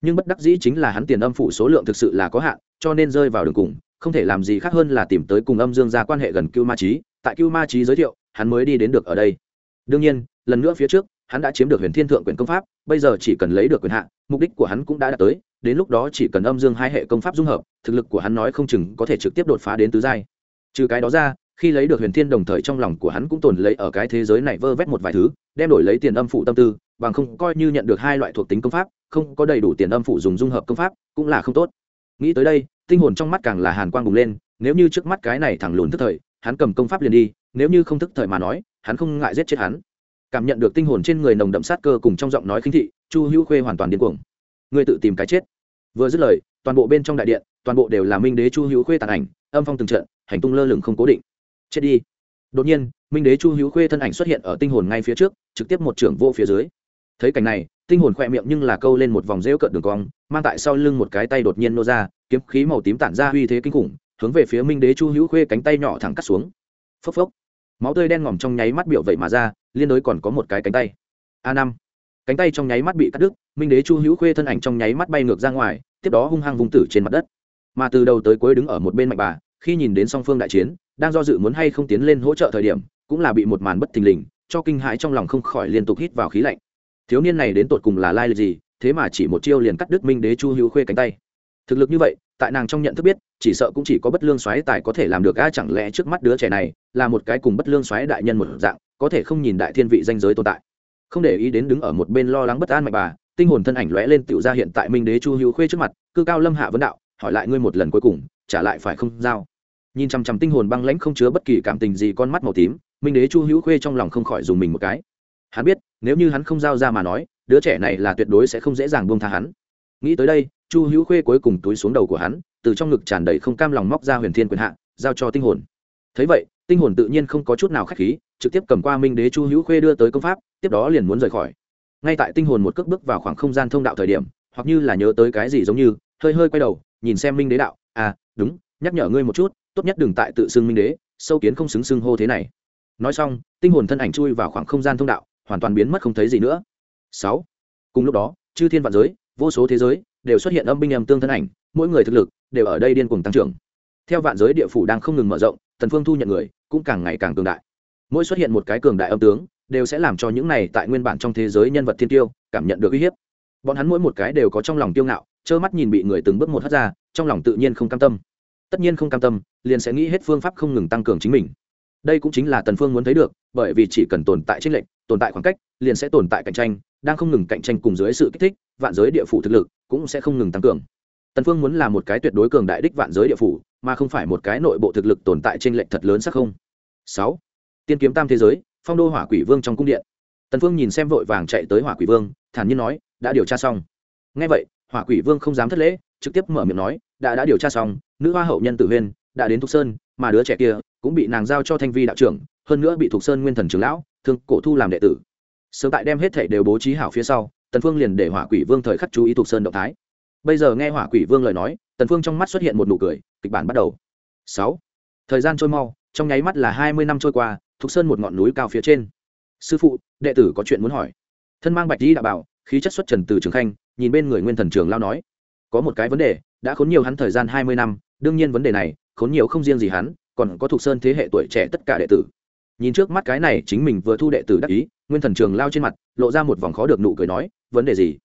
Nhưng bất đắc dĩ chính là hắn tiền âm phủ số lượng thực sự là có hạn, cho nên rơi vào đường cùng, không thể làm gì khác hơn là tìm tới cùng âm dương gia quan hệ gần cưu ma trí tại cưu ma trí giới thiệu, hắn mới đi đến được ở đây. Đương nhiên, lần nữa phía trước hắn đã chiếm được huyền thiên thượng quyền công pháp, bây giờ chỉ cần lấy được quyền hạn mục đích của hắn cũng đã đạt tới, đến lúc đó chỉ cần âm dương hai hệ công pháp dung hợp, thực lực của hắn nói không chừng có thể trực tiếp đột phá đến tứ giai. Trừ cái đó ra, khi lấy được huyền thiên đồng thời trong lòng của hắn cũng tồn lấy ở cái thế giới này vơ vét một vài thứ, đem đổi lấy tiền âm phụ tâm tư, bằng không coi như nhận được hai loại thuộc tính công pháp, không có đầy đủ tiền âm phụ dùng dung hợp công pháp cũng là không tốt. Nghĩ tới đây, tinh hồn trong mắt càng là hàn quang bùng lên, nếu như trước mắt cái này thẳng lùn thức thời, hắn cầm công pháp liền đi, nếu như không thức thời mà nói, hắn không ngại giết chết hắn cảm nhận được tinh hồn trên người nồng đậm sát cơ cùng trong giọng nói khinh thị, chu hữu khuê hoàn toàn điên cuồng. Người tự tìm cái chết. Vừa dứt lời, toàn bộ bên trong đại điện, toàn bộ đều là minh đế chu hữu khuê tàn ảnh, âm phong từng trận, hành tung lơ lửng không cố định. Chết đi. Đột nhiên, minh đế chu hữu khuê thân ảnh xuất hiện ở tinh hồn ngay phía trước, trực tiếp một trưởng vô phía dưới. Thấy cảnh này, tinh hồn khỏe miệng nhưng là câu lên một vòng rêu cận đường cong, mang tại sau lưng một cái tay đột nhiên nô ra, kiếm khí màu tím tản ra uy thế kinh khủng, hướng về phía minh đế chu hữu khuê cánh tay nhỏ thẳng cắt xuống. Phốc phốc máu tươi đen ngòm trong nháy mắt biểu vậy mà ra, liên đối còn có một cái cánh tay. A năm. Cánh tay trong nháy mắt bị cắt đứt, minh đế chu hữu khuê thân ảnh trong nháy mắt bay ngược ra ngoài, tiếp đó hung hăng vùng tử trên mặt đất. Mà từ đầu tới cuối đứng ở một bên mạnh bà, khi nhìn đến song phương đại chiến, đang do dự muốn hay không tiến lên hỗ trợ thời điểm, cũng là bị một màn bất thình lình, cho kinh hãi trong lòng không khỏi liên tục hít vào khí lạnh. Thiếu niên này đến tột cùng là lai lịch gì, thế mà chỉ một chiêu liền cắt đứt minh đế chu hữu khuê cánh tay. Thực lực như vậy, tại nàng trong nhận thức biết chỉ sợ cũng chỉ có bất lương xoáy tài có thể làm được, a, chẳng lẽ trước mắt đứa trẻ này là một cái cùng bất lương xoáy đại nhân một dạng, có thể không nhìn đại thiên vị danh giới tồn tại? Không để ý đến đứng ở một bên lo lắng bất an mạnh bà, tinh hồn thân ảnh lóe lên tiểu ra hiện tại minh đế chu hữu khuê trước mặt, cư cao lâm hạ vấn đạo, hỏi lại ngươi một lần cuối cùng, trả lại phải không giao? Nhìn chằm chằm tinh hồn băng lãnh không chứa bất kỳ cảm tình gì con mắt màu tím, minh đế chu hữu khuê trong lòng không khỏi dùng mình một cái. Hắn biết, nếu như hắn không giao ra mà nói, đứa trẻ này là tuyệt đối sẽ không dễ dàng buông tha hắn. Nghĩ tới đây, chu hữu khuê cuối cùng túi xuống đầu của hắn từ trong ngực tràn đầy không cam lòng móc ra huyền thiên quyền hạ, giao cho tinh hồn. Thấy vậy, tinh hồn tự nhiên không có chút nào k h á c h khí, trực tiếp cầm qua minh đế chu hữu khuê đưa tới công pháp, tiếp đó liền muốn rời khỏi. Ngay tại tinh hồn một cước bước vào khoảng không gian thông đạo thời điểm, hoặc như là nhớ tới cái gì giống như, hơi hơi quay đầu, nhìn xem minh đế đạo à đúng, nhắc nhở ngươi một chút, tốt nhất đừng tại tự xưng minh đế, sâu kiến không xứng xưng hô thế này. Nói xong, tinh hồn thân ảnh chui vào khoảng không gian thông đạo, hoàn toàn biến mất không thấy gì nữa. Sáu. Cùng lúc đó, chư thiên vạn giới, vô số thế giới, đều xuất hiện âm binh âm tương thân ảnh, mỗi người thực lực đều ở đây điên cuồng tăng trưởng. Theo vạn giới địa phủ đang không ngừng mở rộng tần phương thu nhận người cũng càng ngày càng cường đại. Mỗi xuất hiện một cái cường đại âm tướng, đều sẽ làm cho những này tại nguyên bản trong thế giới nhân vật thiên tiêu cảm nhận được uy hiếp. Bọn hắn mỗi một cái đều có trong lòng tiêu ngạo, trơ mắt nhìn bị người từng bước một hất ra, trong lòng tự nhiên không cam tâm. Tất nhiên không cam tâm, liền sẽ nghĩ hết phương pháp không ngừng tăng cường chính mình. Đây cũng chính là tần phương muốn thấy được, bởi vì chỉ cần tồn tại trên lệnh tồn tại khoảng cách, liền sẽ tồn tại cạnh tranh, đang không ngừng cạnh tranh cùng dưới sự kích thích, vạn giới địa phủ thực lực cũng sẽ không ngừng tăng cường tần phương muốn là một cái tuyệt đối cường đại đích vạn giới địa phủ, mà không phải một cái nội bộ thực lực tồn tại trên lệnh thật lớn sắc không. Sáu, tiên kiếm tam thế giới, phong đô hỏa quỷ vương trong cung điện. Tần phương nhìn xem vội vàng chạy tới hỏa quỷ vương, thản nhiên nói, đã điều tra xong. Nghe vậy, hỏa quỷ vương không dám thất lễ, trực tiếp mở miệng nói, đã đã điều tra xong, nữ hoa hậu nhân tử huyên đã đến thục sơn, mà đứa trẻ kia cũng bị nàng giao cho thanh vi đạo trưởng, hơn nữa bị thục sơn nguyên thần trưởng lão, thương cổ thu làm đệ tử. Sớm tại đem hết thảy đều bố trí hảo phía sau, tần phương liền để hỏa quỷ vương thời khắc chú ý thục sơn động thái bây giờ nghe hỏa quỷ vương lời nói, tần phương trong mắt xuất hiện một nụ cười, kịch bản bắt đầu. Sáu. Thời gian trôi mau, trong nháy mắt là hai mươi năm trôi qua thục sơn một ngọn núi cao phía trên. Sư phụ, đệ tử có chuyện muốn hỏi. Thân mang bạch di đạo bảo, khí chất xuất trần từ trường khanh, nhìn bên người nguyên thần trường lao nói. Có một cái vấn đề, đã khốn nhiều hắn thời gian hai mươi năm, đương nhiên vấn đề này, khốn nhiều không riêng gì hắn, còn có thuộc sơn thế hệ tuổi trẻ tất cả đệ tử. Nhìn trước mắt cái này chính mình vừa thu đệ tử đắc ý, nguyên thần trường lao trên mặt, lộ ra một vòng khó được nụ cười nói, vấn đề gì?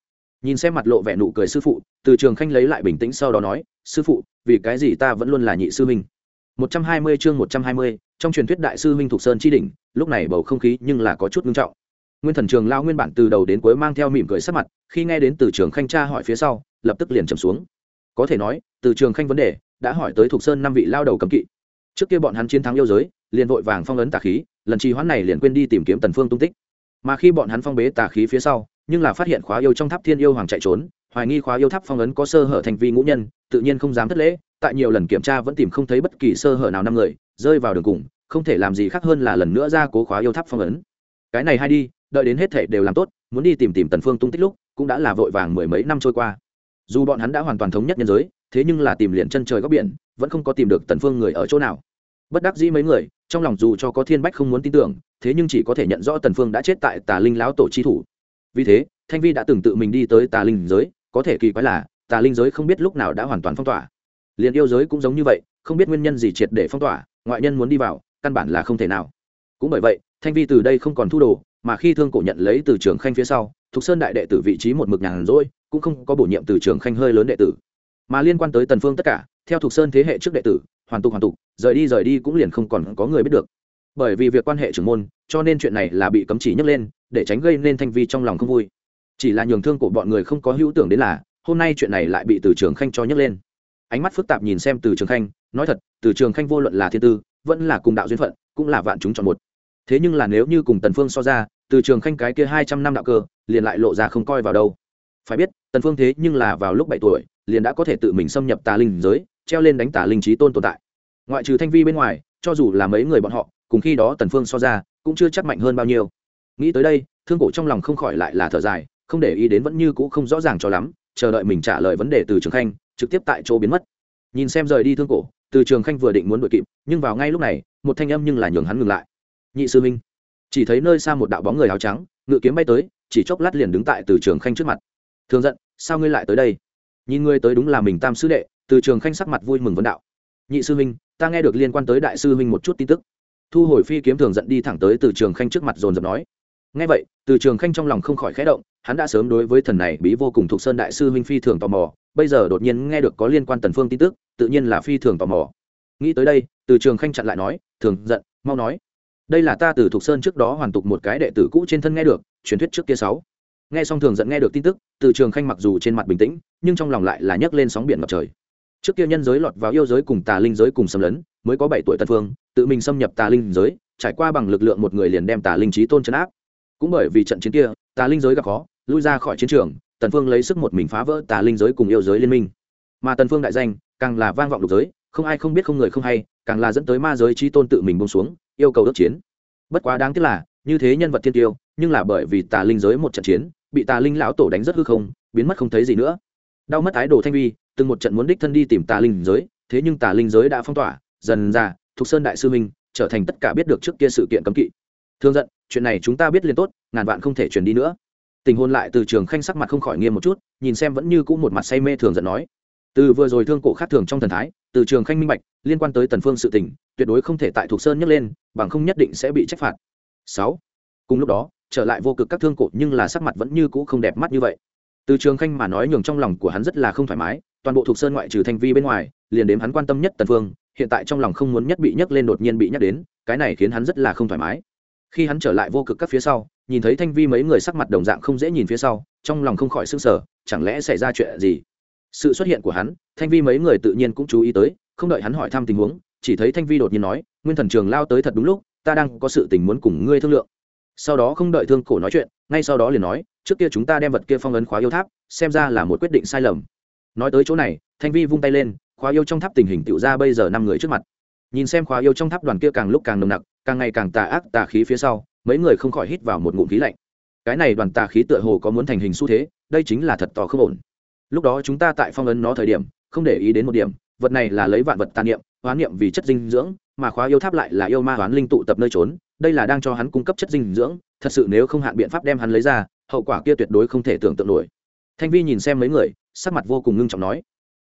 Nhìn xem mặt lộ vẻ nụ cười sư phụ, từ trường khanh lấy lại bình tĩnh sau đó nói, sư phụ, vì cái gì ta vẫn luôn là nhị sư minh một trăm hai mươi chương một trăm hai mươi, trong truyền thuyết đại sư minh thục sơn chi đỉnh, lúc này bầu không khí nhưng là có chút ngưng trọng. Nguyên thần trường lao nguyên bản từ đầu đến cuối mang theo mỉm cười sắc mặt, khi nghe đến từ trường khanh tra hỏi phía sau, lập tức liền trầm xuống. Có thể nói, từ trường khanh vấn đề đã hỏi tới thục sơn năm vị lao đầu cấm kỵ. Trước kia bọn hắn chiến thắng yêu giới, liền vội vàng phong ấn tà khí, lần trì hoãn này liền quên đi tìm kiếm tần phương tung tích. Mà khi bọn hắn phong bế tà khí phía sau nhưng là phát hiện khóa yêu trong tháp thiên yêu hoàng chạy trốn, hoài nghi khóa yêu tháp phong ấn có sơ hở thành vi ngũ nhân, tự nhiên không dám thất lễ, tại nhiều lần kiểm tra vẫn tìm không thấy bất kỳ sơ hở nào năm người, rơi vào đường cùng, không thể làm gì khác hơn là lần nữa ra cố khóa yêu tháp phong ấn. Cái này hay đi, đợi đến hết thể đều làm tốt, muốn đi tìm tìm tần phương tung tích lúc, cũng đã là vội vàng mười mấy năm trôi qua. Dù bọn hắn đã hoàn toàn thống nhất nhân giới, thế nhưng là tìm liền chân trời góc biển, vẫn không có tìm được tần phương người ở chỗ nào. Bất đắc dĩ mấy người, trong lòng dù cho có thiên bách không muốn tin tưởng, thế nhưng chỉ có thể nhận rõ tần phương đã chết tại tà linh lão tổ chi thủ vì thế, thanh vi đã từng tự mình đi tới tà linh giới, có thể kỳ quái là, tà linh giới không biết lúc nào đã hoàn toàn phong tỏa. Liền yêu giới cũng giống như vậy, không biết nguyên nhân gì triệt để phong tỏa, ngoại nhân muốn đi vào, căn bản là không thể nào. Cũng bởi vậy, thanh vi từ đây không còn thu đồ, mà khi thương cổ nhận lấy từ trường khanh phía sau, thục sơn đại đệ tử vị trí một mực nhàn rỗi, cũng không có bổ nhiệm từ trường khanh hơi lớn đệ tử. Mà liên quan tới tần phương tất cả, theo thục sơn thế hệ trước đệ tử, hoàn tục hoàn tục, rời đi rời đi cũng liền không còn có người biết được bởi vì việc quan hệ trưởng môn, cho nên chuyện này là bị cấm chỉ nhấc lên, để tránh gây nên thanh vi trong lòng không vui. Chỉ là nhường thương của bọn người không có hữu tưởng đến là, hôm nay chuyện này lại bị từ trường khanh cho nhấc lên. Ánh mắt phức tạp nhìn xem từ trường khanh, nói thật, từ trường khanh vô luận là thiên tư, vẫn là cùng đạo duyên phận, cũng là vạn chúng chọn một. Thế nhưng là nếu như cùng tần phương so ra, từ trường khanh cái kia hai trăm năm đạo cơ, liền lại lộ ra không coi vào đâu. Phải biết, tần phương thế nhưng là vào lúc bảy tuổi, liền đã có thể tự mình xâm nhập tà linh giới, treo lên đánh tà linh trí tôn tồn tại. Ngoại trừ thanh vi bên ngoài, cho dù là mấy người bọn họ cùng khi đó tần phương so ra, cũng chưa chắc mạnh hơn bao nhiêu. Nghĩ tới đây, thương cổ trong lòng không khỏi lại là thở dài, không để ý đến vẫn như cũ không rõ ràng cho lắm, chờ đợi mình trả lời vấn đề từ trường khanh, trực tiếp tại chỗ biến mất. Nhìn xem rời đi thương cổ, từ trường khanh vừa định muốn đuổi kịp, nhưng vào ngay lúc này, một thanh âm nhưng là nhường hắn ngừng lại. Nhị sư minh chỉ thấy nơi xa một đạo bóng người áo trắng, ngự kiếm bay tới, chỉ chốc lát liền đứng tại từ trường khanh trước mặt. Thường giận, sao ngươi lại tới đây? Nhìn ngươi tới đúng là mình tam sư đệ. Từ trường khanh sắc mặt vui mừng vấn đạo. Nhị sư minh ta nghe được liên quan tới đại sư minh một chút tin tức thu hồi phi kiếm thường giận đi thẳng tới từ trường khanh trước mặt dồn dập nói. Nghe vậy, từ trường khanh trong lòng không khỏi khẽ động, hắn đã sớm đối với thần này bí vô cùng thuộc sơn đại sư minh phi thường tò mò, bây giờ đột nhiên nghe được có liên quan tần phương tin tức, tự nhiên là phi thường tò mò. Nghĩ tới đây, từ trường khanh chặn lại nói, thường giận, mau nói. Đây là ta từ thuộc sơn trước đó hoàn tục một cái đệ tử cũ trên thân nghe được, truyền thuyết trước kia sáu. Nghe xong thường giận nghe được tin tức, từ trường khanh mặc dù trên mặt bình tĩnh, nhưng trong lòng lại là nhấc lên sóng biển ngập trời. Trước kia nhân giới lọt vào yêu giới cùng tà linh giới cùng xâm lấn, mới có bảy tuổi tân phương tự mình xâm nhập tà linh giới, trải qua bằng lực lượng một người liền đem tà linh trí tôn chấn áp. Cũng bởi vì trận chiến kia, tà linh giới gặp khó, lui ra khỏi chiến trường, tần phương lấy sức một mình phá vỡ tà linh giới cùng yêu giới liên minh. Mà tần phương đại danh, càng là vang vọng lục giới, không ai không biết không người không hay, càng là dẫn tới ma giới trí tôn tự mình buông xuống, yêu cầu đốc chiến. Bất quá đáng tiếc là, như thế nhân vật thiên tiêu, nhưng là bởi vì tà linh giới một trận chiến, bị tà linh lão tổ đánh rất hư không, biến mất không thấy gì nữa. Đau mất ái đồ thanh vi, từng một trận muốn đích thân đi tìm tà linh giới, thế nhưng tà linh giới đã phong tỏa, dần ra thục sơn đại sư minh trở thành tất cả biết được trước kia sự kiện cấm kỵ. Thương giận, chuyện này chúng ta biết liền tốt, ngàn vạn không thể truyền đi nữa. Tình hôn lại từ trường khanh sắc mặt không khỏi nghiêm một chút, nhìn xem vẫn như cũ một mặt say mê thường giận nói. Từ vừa rồi thương cổ khác thường trong thần thái, từ trường khanh minh bạch, liên quan tới tần phương sự tình, tuyệt đối không thể tại thuộc sơn nhấc lên, bằng không nhất định sẽ bị trách phạt. Sáu. Cùng lúc đó, trở lại vô cực các thương cổ nhưng là sắc mặt vẫn như cũ không đẹp mắt như vậy. Từ trường khanh mà nói nhường trong lòng của hắn rất là không thoải mái, toàn bộ thuộc sơn ngoại trừ thanh vi bên ngoài, liền đếm hắn quan tâm nhất tần phương hiện tại trong lòng không muốn nhất bị nhấc lên đột nhiên bị nhắc đến, cái này khiến hắn rất là không thoải mái. Khi hắn trở lại vô cực các phía sau, nhìn thấy thanh vi mấy người sắc mặt đồng dạng không dễ nhìn phía sau, trong lòng không khỏi sưng sờ, chẳng lẽ xảy ra chuyện gì? Sự xuất hiện của hắn, thanh vi mấy người tự nhiên cũng chú ý tới, không đợi hắn hỏi thăm tình huống, chỉ thấy thanh vi đột nhiên nói, nguyên thần trường lao tới thật đúng lúc, ta đang có sự tình muốn cùng ngươi thương lượng. Sau đó không đợi thương cổ nói chuyện, ngay sau đó liền nói, trước kia chúng ta đem vật kia phong ấn khóa yêu tháp, xem ra là một quyết định sai lầm. Nói tới chỗ này, thanh vi vung tay lên khóa yêu trong tháp tình hình tựu ra bây giờ năm người trước mặt. Nhìn xem khóa yêu trong tháp đoàn kia càng lúc càng nồng nặc, càng ngày càng tà ác tà khí phía sau, mấy người không khỏi hít vào một ngụm khí lạnh. Cái này đoàn tà khí tựa hồ có muốn thành hình xu thế, đây chính là thật to không ổn. Lúc đó chúng ta tại phong ấn nó thời điểm, không để ý đến một điểm, vật này là lấy vạn vật tàn niệm, hoán niệm vì chất dinh dưỡng, mà khóa yêu tháp lại là yêu ma hoán linh tụ tập nơi trốn, đây là đang cho hắn cung cấp chất dinh dưỡng, thật sự nếu không hạn biện pháp đem hắn lấy ra, hậu quả kia tuyệt đối không thể tưởng tượng nổi. Thanh vi nhìn xem mấy người, sắc mặt vô cùng ngưng trọng nói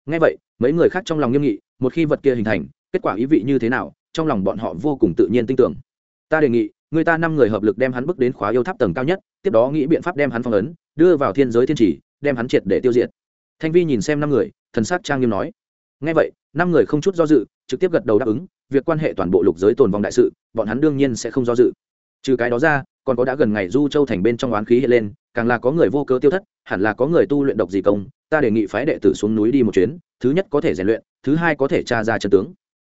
ngay vậy, mấy người khác trong lòng nghiêm nghị, một khi vật kia hình thành, kết quả ý vị như thế nào, trong lòng bọn họ vô cùng tự nhiên tin tưởng. Ta đề nghị, người ta năm người hợp lực đem hắn bước đến khóa yêu tháp tầng cao nhất, tiếp đó nghĩ biện pháp đem hắn phong ấn, đưa vào thiên giới thiên trì đem hắn triệt để tiêu diệt. Thanh vi nhìn xem năm người, thần sát trang nghiêm nói. Ngay vậy, năm người không chút do dự, trực tiếp gật đầu đáp ứng, việc quan hệ toàn bộ lục giới tồn vong đại sự, bọn hắn đương nhiên sẽ không do dự. Trừ cái đó ra, còn có đã gần ngày du châu thành bên trong oán khí hiện lên càng là có người vô cớ tiêu thất hẳn là có người tu luyện độc gì công ta đề nghị phái đệ tử xuống núi đi một chuyến thứ nhất có thể rèn luyện thứ hai có thể tra ra chân tướng.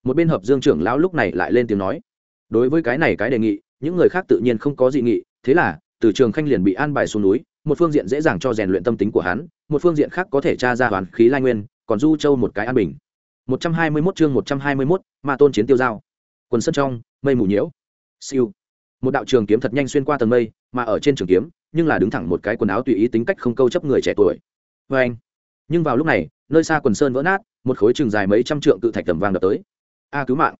Một bên hợp dương trưởng lão lúc này lại lên tiếng nói. Đối với cái này cái đề nghị những người khác tự nhiên không có dị nghị thế là từ trường khanh liền bị an bài xuống núi một phương diện dễ dàng cho rèn luyện tâm tính của hắn một phương diện khác có thể tra ra hoàn khí lai nguyên còn du châu một cái an bình. 121 chương 121, ma tôn chiến tiêu giao. Quần sân trong mây mù nhiễu. Siêu. Một đạo trường kiếm thật nhanh xuyên qua tầng mây mà ở trên trường kiếm nhưng là đứng thẳng một cái quần áo tùy ý tính cách không câu chấp người trẻ tuổi. Vê anh, nhưng vào lúc này, nơi xa quần sơn vỡ nát, một khối trường dài mấy trăm trượng cự thạch tầm vang đập tới. A, cứu mạng.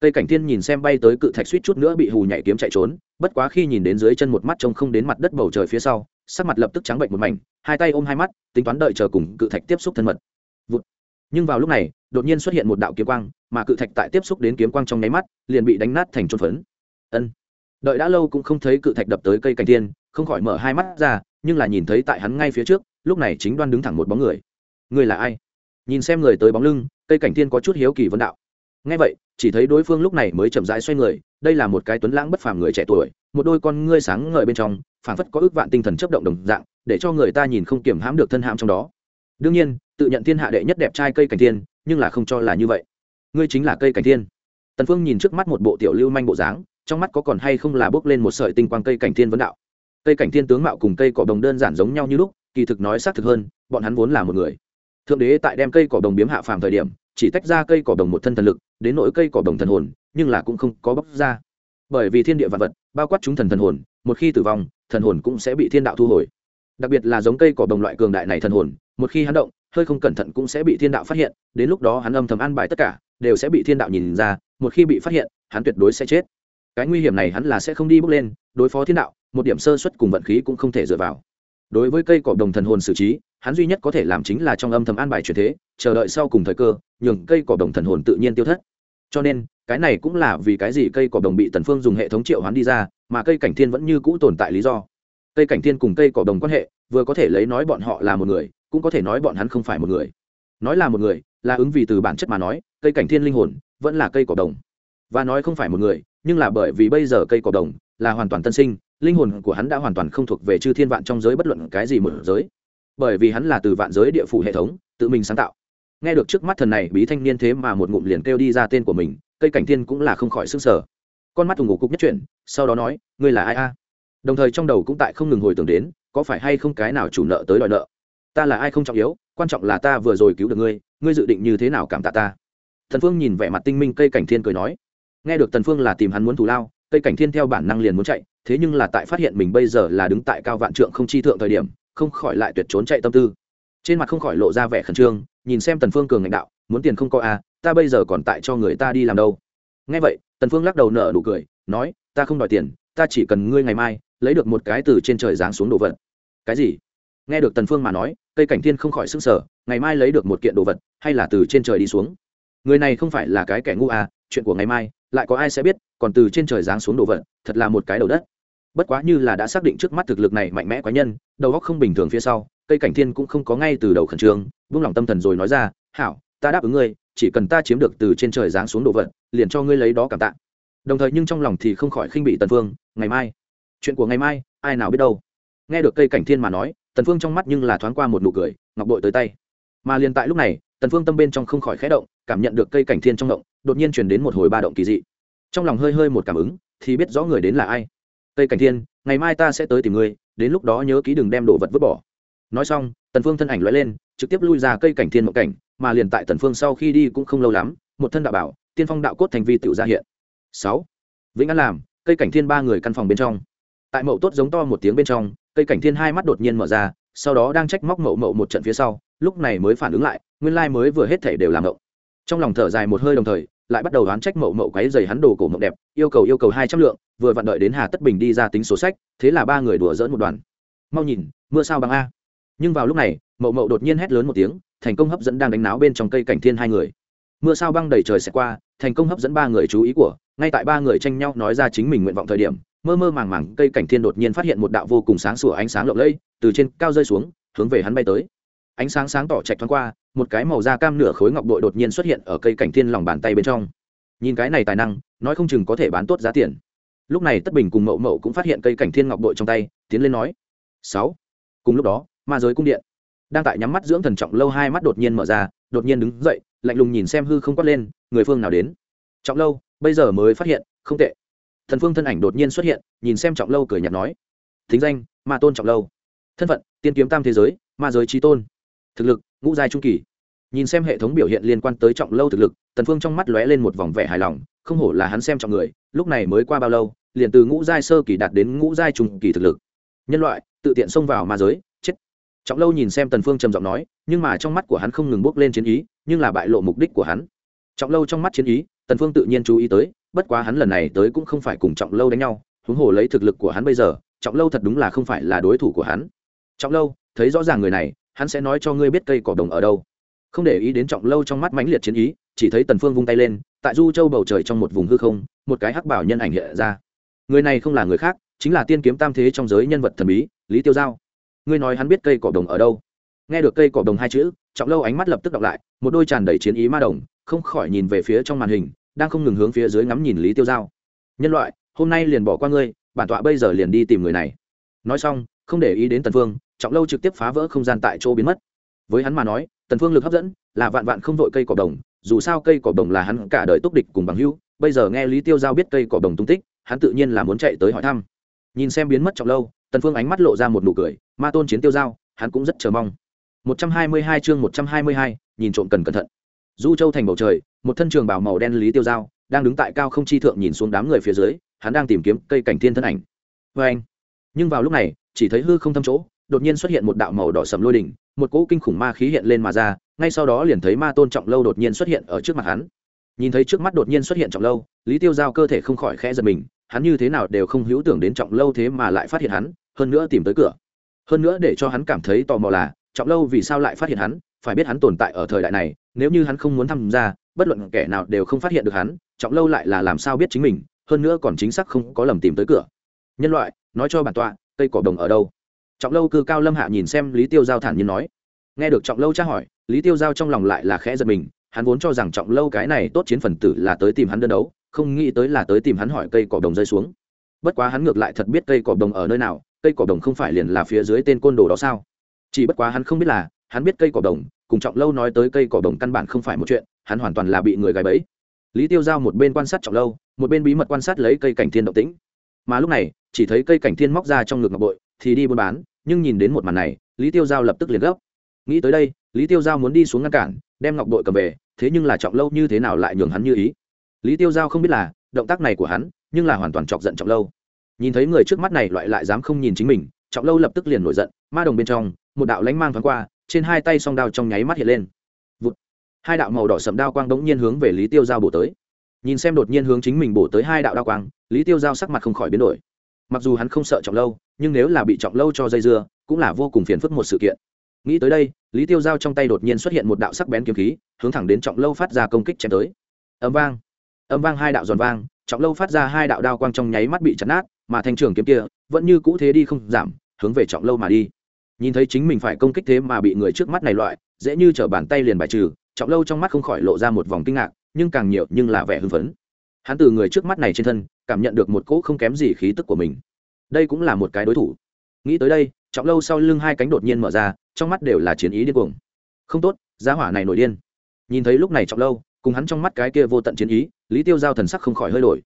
Tây cảnh thiên nhìn xem bay tới cự thạch suýt chút nữa bị hù nhảy kiếm chạy trốn, bất quá khi nhìn đến dưới chân một mắt trông không đến mặt đất bầu trời phía sau, sắc mặt lập tức trắng bệnh một mảnh, hai tay ôm hai mắt, tính toán đợi chờ cùng cự thạch tiếp xúc thân mật. Vụt. nhưng vào lúc này, đột nhiên xuất hiện một đạo kiếm quang, mà cự thạch tại tiếp xúc đến kiếm quang trong nháy mắt, liền bị đánh nát thành trôn phấn. Ân đợi đã lâu cũng không thấy cự thạch đập tới cây cảnh thiên, không khỏi mở hai mắt ra, nhưng là nhìn thấy tại hắn ngay phía trước, lúc này chính đoan đứng thẳng một bóng người. Người là ai? Nhìn xem người tới bóng lưng, cây cảnh thiên có chút hiếu kỳ vấn đạo. Ngay vậy, chỉ thấy đối phương lúc này mới chậm rãi xoay người, đây là một cái tuấn lãng bất phàm người trẻ tuổi, một đôi con ngươi sáng ngời bên trong, phảng phất có ước vạn tinh thần chấp động đồng dạng, để cho người ta nhìn không kiểm hãm được thân hãm trong đó. Đương nhiên, tự nhận thiên hạ đệ nhất đẹp trai cây cảnh thiên, nhưng là không cho là như vậy. Ngươi chính là cây cảnh thiên. Tần phương nhìn trước mắt một bộ tiểu lưu manh bộ dáng trong mắt có còn hay không là bước lên một sợi tinh quang cây cảnh thiên vấn đạo. Cây cảnh thiên tướng mạo cùng cây cỏ đồng đơn giản giống nhau như lúc, kỳ thực nói xác thực hơn, bọn hắn vốn là một người. Thượng đế tại đem cây cỏ đồng biếm hạ phàm thời điểm, chỉ tách ra cây cỏ đồng một thân thần lực, đến nỗi cây cỏ đồng thần hồn, nhưng là cũng không có bóc ra. Bởi vì thiên địa vạn vật, bao quát chúng thần thần hồn, một khi tử vong, thần hồn cũng sẽ bị thiên đạo thu hồi. Đặc biệt là giống cây cỏ đồng loại cường đại này thần hồn, một khi hắn động, hơi không cẩn thận cũng sẽ bị thiên đạo phát hiện, đến lúc đó hắn âm thầm an bài tất cả, đều sẽ bị thiên đạo nhìn ra, một khi bị phát hiện, hắn tuyệt đối sẽ chết cái nguy hiểm này hắn là sẽ không đi bước lên, đối phó thiên đạo, một điểm sơ xuất cùng vận khí cũng không thể dựa vào. Đối với cây cỏ đồng thần hồn xử trí, hắn duy nhất có thể làm chính là trong âm thầm an bài chuyển thế, chờ đợi sau cùng thời cơ, nhường cây cỏ đồng thần hồn tự nhiên tiêu thất. Cho nên, cái này cũng là vì cái gì cây cỏ đồng bị tần phương dùng hệ thống triệu hoán đi ra, mà cây cảnh thiên vẫn như cũ tồn tại lý do. Cây cảnh thiên cùng cây cỏ đồng quan hệ, vừa có thể lấy nói bọn họ là một người, cũng có thể nói bọn hắn không phải một người. Nói là một người, là ứng vì từ bản chất mà nói, cây cảnh thiên linh hồn vẫn là cây cỏ đồng. Và nói không phải một người nhưng là bởi vì bây giờ cây cỏ đồng là hoàn toàn tân sinh, linh hồn của hắn đã hoàn toàn không thuộc về chư thiên vạn trong giới bất luận cái gì một giới. Bởi vì hắn là từ vạn giới địa phủ hệ thống, tự mình sáng tạo. Nghe được trước mắt thần này, bí thanh niên thế mà một ngụm liền kêu đi ra tên của mình, cây cảnh thiên cũng là không khỏi s ư n g sở con mắt thùng ngủ cục nhất chuyển, sau đó nói, ngươi là ai a? Đồng thời trong đầu cũng tại không ngừng hồi tưởng đến, có phải hay không cái nào chủ nợ tới đòi nợ? Ta là ai không trọng yếu, quan trọng là ta vừa rồi cứu được ngươi ngươi dự định như thế nào cảm tạ ta? Thần phương nhìn vẻ mặt tinh minh cây cảnh thiên cười nói nghe được tần phương là tìm hắn muốn thù lao, cây cảnh thiên theo bản năng liền muốn chạy, thế nhưng là tại phát hiện mình bây giờ là đứng tại cao vạn trượng không chi thượng thời điểm, không khỏi lại tuyệt trốn chạy tâm tư. Trên mặt không khỏi lộ ra vẻ khẩn trương, nhìn xem tần phương cường ngạnh đạo, muốn tiền không có à ta bây giờ còn tại cho người ta đi làm đâu. Nghe vậy, tần phương lắc đầu nở nụ cười, nói, ta không đòi tiền, ta chỉ cần ngươi ngày mai lấy được một cái từ trên trời giáng xuống đồ vật. Cái gì? Nghe được tần phương mà nói, cây cảnh thiên không khỏi sững sờ, ngày mai lấy được một kiện đồ vật, hay là từ trên trời đi xuống? Người này không phải là cái kẻ ngu à chuyện của ngày mai lại có ai sẽ biết, còn từ trên trời giáng xuống đồ vật, thật là một cái đầu đất. Bất quá như là đã xác định trước mắt thực lực này mạnh mẽ quá nhân, đầu góc không bình thường phía sau, cây cảnh thiên cũng không có ngay từ đầu khẩn trương buông lòng tâm thần rồi nói ra, hảo, ta đáp ứng ngươi, chỉ cần ta chiếm được từ trên trời giáng xuống đồ vật, liền cho ngươi lấy đó cảm tạ. Đồng thời nhưng trong lòng thì không khỏi khinh bị tần phương, ngày mai, chuyện của ngày mai, ai nào biết đâu. Nghe được cây cảnh thiên mà nói, tần phương trong mắt nhưng là thoáng qua một nụ cười, ngọc bội tới tay. Mà liền tại lúc này tần phương tâm bên trong không khỏi khẽ động, cảm nhận được cây cảnh thiên trong động, đột nhiên truyền đến một hồi ba động kỳ dị. Trong lòng hơi hơi một cảm ứng, thì biết rõ người đến là ai. Cây cảnh thiên, ngày mai ta sẽ tới tìm ngươi, đến lúc đó nhớ ký đừng đem đồ vật vứt bỏ. Nói xong, tần phương thân ảnh lóe lên, trực tiếp lui ra cây cảnh thiên mộng cảnh, mà liền tại tần phương sau khi đi cũng không lâu lắm, một thân đạo bảo, tiên phong đạo cốt thành vi tiểu ra hiện. Sáu. Vĩnh an làm, cây cảnh thiên ba người căn phòng bên trong. Tại mậu tốt giống to một tiếng bên trong, cây cảnh thiên hai mắt đột nhiên mở ra, sau đó đang trách móc mậu mậu một trận phía sau, lúc này mới phản ứng lại nguyên lai mới vừa hết thể đều làm mậu trong lòng thở dài một hơi đồng thời, lại bắt đầu đoán trách mậu mậu quấy dày hắn đồ cổ mộng đẹp, yêu cầu yêu cầu hai trăm lượng, vừa vặn đợi đến hà tất bình đi ra tính số sách, thế là ba người đùa dỡn một đoàn. Mau nhìn, mưa sao bằng a? Nhưng vào lúc này, mậu mậu đột nhiên hét lớn một tiếng, thành công hấp dẫn đang đánh náo bên trong cây cảnh thiên hai người. Mưa sao băng đầy trời sẽ qua, thành công hấp dẫn ba người chú ý của, ngay tại ba người tranh nhau nói ra chính mình nguyện vọng thời điểm, mơ mơ màng màng cây cảnh thiên đột nhiên phát hiện một đạo vô cùng sáng sủa ánh sáng lộng lẫy, từ trên cao rơi xuống, hướng về hắn bay tới ánh sáng sáng tỏ chạy thoáng qua, một cái màu da cam nửa khối ngọc bội đột nhiên xuất hiện ở cây cảnh thiên lòng bàn tay bên trong. Nhìn cái này tài năng, nói không chừng có thể bán tốt giá tiền. Lúc này tất bình cùng mậu mậu cũng phát hiện cây cảnh thiên ngọc bội trong tay, tiến lên nói, sáu. Cùng lúc đó, ma giới cung điện đang tại nhắm mắt dưỡng thần trọng lâu hai mắt đột nhiên mở ra, đột nhiên đứng dậy, lạnh lùng nhìn xem hư không quát lên, người phương nào đến? Trọng lâu, bây giờ mới phát hiện, không tệ. Thần phương thân ảnh đột nhiên xuất hiện, nhìn xem trọng lâu cười nhạt nói, thính danh, ma tôn trọng lâu. Thân phận, tiên kiếm tam thế giới, ma giới trí tôn thực lực, ngũ giai trung kỳ. Nhìn xem hệ thống biểu hiện liên quan tới trọng lâu thực lực, tần phương trong mắt lóe lên một vòng vẻ hài lòng, không hổ là hắn xem trọng người, lúc này mới qua bao lâu, liền từ ngũ giai sơ kỳ đạt đến ngũ giai trung kỳ thực lực. Nhân loại, tự tiện xông vào ma giới, chết. Trọng lâu nhìn xem tần phương trầm giọng nói, nhưng mà trong mắt của hắn không ngừng bước lên chiến ý, nhưng là bại lộ mục đích của hắn. Trọng lâu trong mắt chiến ý, tần phương tự nhiên chú ý tới, bất quá hắn lần này tới cũng không phải cùng trọng lâu đánh nhau, huống hồ lấy thực lực của hắn bây giờ, trọng lâu thật đúng là không phải là đối thủ của hắn. Trọng lâu, thấy rõ ràng người này hắn sẽ nói cho ngươi biết cây cỏ đồng ở đâu. Không để ý đến trọng lâu trong mắt mãnh liệt chiến ý, chỉ thấy tần phương vung tay lên, tại du châu bầu trời trong một vùng hư không, một cái hắc bảo nhân ảnh hiện ra. Người này không là người khác, chính là tiên kiếm tam thế trong giới nhân vật thần bí, lý tiêu giao. Ngươi nói hắn biết cây cỏ đồng ở đâu? Nghe được cây cỏ đồng hai chữ, trọng lâu ánh mắt lập tức đọc lại, một đôi tràn đầy chiến ý ma đồng, không khỏi nhìn về phía trong màn hình, đang không ngừng hướng phía dưới ngắm nhìn lý tiêu giao. Nhân loại, hôm nay liền bỏ qua ngươi, bản tọa bây giờ liền đi tìm người này. Nói xong, không để ý đến tần phương trọng lâu trực tiếp phá vỡ không gian tại chỗ biến mất. Với hắn mà nói tần phương lực hấp dẫn là vạn vạn không vội cây cỏ đồng dù sao cây cỏ đồng là hắn cả đời túc địch cùng bằng hữu bây giờ nghe lý tiêu giao biết cây cỏ đồng tung tích hắn tự nhiên là muốn chạy tới hỏi thăm. Nhìn xem biến mất trọng lâu tần phương ánh mắt lộ ra một nụ cười ma tôn chiến tiêu giao hắn cũng rất chờ mong. 122 chương 122, nhìn trộm cần cẩn thận. Du châu thành bầu trời một thân trường bào màu đen lý tiêu giao đang đứng tại cao không chi thượng nhìn xuống đám người phía dưới hắn đang tìm kiếm cây cảnh thiên thân ảnh. Vê anh nhưng vào lúc này chỉ thấy hư không thâm chỗ đột nhiên xuất hiện một đạo màu đỏ sầm lôi đỉnh, một cỗ kinh khủng ma khí hiện lên mà ra, ngay sau đó liền thấy ma tôn trọng lâu đột nhiên xuất hiện ở trước mặt hắn. Nhìn thấy trước mắt đột nhiên xuất hiện trọng lâu, lý tiêu giao cơ thể không khỏi khẽ giật mình, hắn như thế nào đều không hữu tưởng đến trọng lâu thế mà lại phát hiện hắn, hơn nữa tìm tới cửa. Hơn nữa để cho hắn cảm thấy tò mò là, trọng lâu vì sao lại phát hiện hắn, phải biết hắn tồn tại ở thời đại này, nếu như hắn không muốn tham gia, bất luận kẻ nào đều không phát hiện được hắn, trọng lâu lại là làm sao biết chính mình, hơn nữa còn chính xác không có lầm tìm tới cửa. Nhân loại, nói cho bản tọa, cây cỏ đồng ở đâu? Trọng lâu cư cao lâm hạ nhìn xem lý tiêu giao thản nhiên nói. Nghe được trọng lâu tra hỏi, lý tiêu giao trong lòng lại là khẽ giật mình, hắn vốn cho rằng trọng lâu cái này tốt chiến phần tử là tới tìm hắn đơn đấu, không nghĩ tới là tới tìm hắn hỏi cây cỏ đồng rơi xuống. Bất quá hắn ngược lại thật biết cây cỏ đồng ở nơi nào, cây cỏ đồng không phải liền là phía dưới tên côn đồ đó sao? Chỉ bất quá hắn không biết là, hắn biết cây cỏ đồng, cùng trọng lâu nói tới cây cỏ đồng căn bản không phải một chuyện, hắn hoàn toàn là bị người gài bẫy. Lý tiêu giao một bên quan sát trọng lâu, một bên bí mật quan sát lấy cây cảnh thiên động tĩnh. Mà lúc này, chỉ thấy cây cảnh thiên móc ra trong ngực ngọc bội, thì đi buôn bán nhưng nhìn đến một màn này, lý tiêu giao lập tức liền gấp. Nghĩ tới đây, lý tiêu giao muốn đi xuống ngăn cản, đem ngọc bội cầm về, thế nhưng là trọng lâu như thế nào lại nhường hắn như ý? Lý tiêu giao không biết là động tác này của hắn, nhưng là hoàn toàn chọc giận trọng lâu. Nhìn thấy người trước mắt này loại lại dám không nhìn chính mình, trọng lâu lập tức liền nổi giận, ma đồng bên trong, một đạo lánh mang thoáng qua, trên hai tay song đao trong nháy mắt hiện lên. Vụt. hai đạo màu đỏ sậm đao quang đống nhiên hướng về lý tiêu giao bổ tới. Nhìn xem đột nhiên hướng chính mình bổ tới hai đạo đao quang, lý tiêu giao sắc mặt không khỏi biến đổi mặc dù hắn không sợ trọng lâu, nhưng nếu là bị trọng lâu cho dây dưa, cũng là vô cùng phiền phức một sự kiện. Nghĩ tới đây, lý tiêu giao trong tay đột nhiên xuất hiện một đạo sắc bén kiếm khí, hướng thẳng đến trọng lâu phát ra công kích chém tới. Âm vang âm vang hai đạo giòn vang, trọng lâu phát ra hai đạo đao quang trong nháy mắt bị chặt nát, mà thanh trường kiếm kia vẫn như cũ thế đi không giảm, hướng về trọng lâu mà đi. Nhìn thấy chính mình phải công kích thế mà bị người trước mắt này loại, dễ như t bàn tay liền bài trừ, trọng lâu trong mắt không khỏi lộ ra một vòng kinh ngạc, nhưng càng nhiều nhưng là vẻ hưng phấn. Hắn từ người trước mắt này trên thân cảm nhận được một cỗ không kém gì khí tức của mình. Đây cũng là một cái đối thủ. Nghĩ tới đây, trọng lâu sau lưng hai cánh đột nhiên mở ra, trong mắt đều là chiến ý điên cuồng. Không tốt, giá hỏa này nổi điên. Nhìn thấy lúc này trọng lâu, cùng hắn trong mắt cái kia vô tận chiến ý, lý tiêu giao thần sắc không khỏi hơi đổi.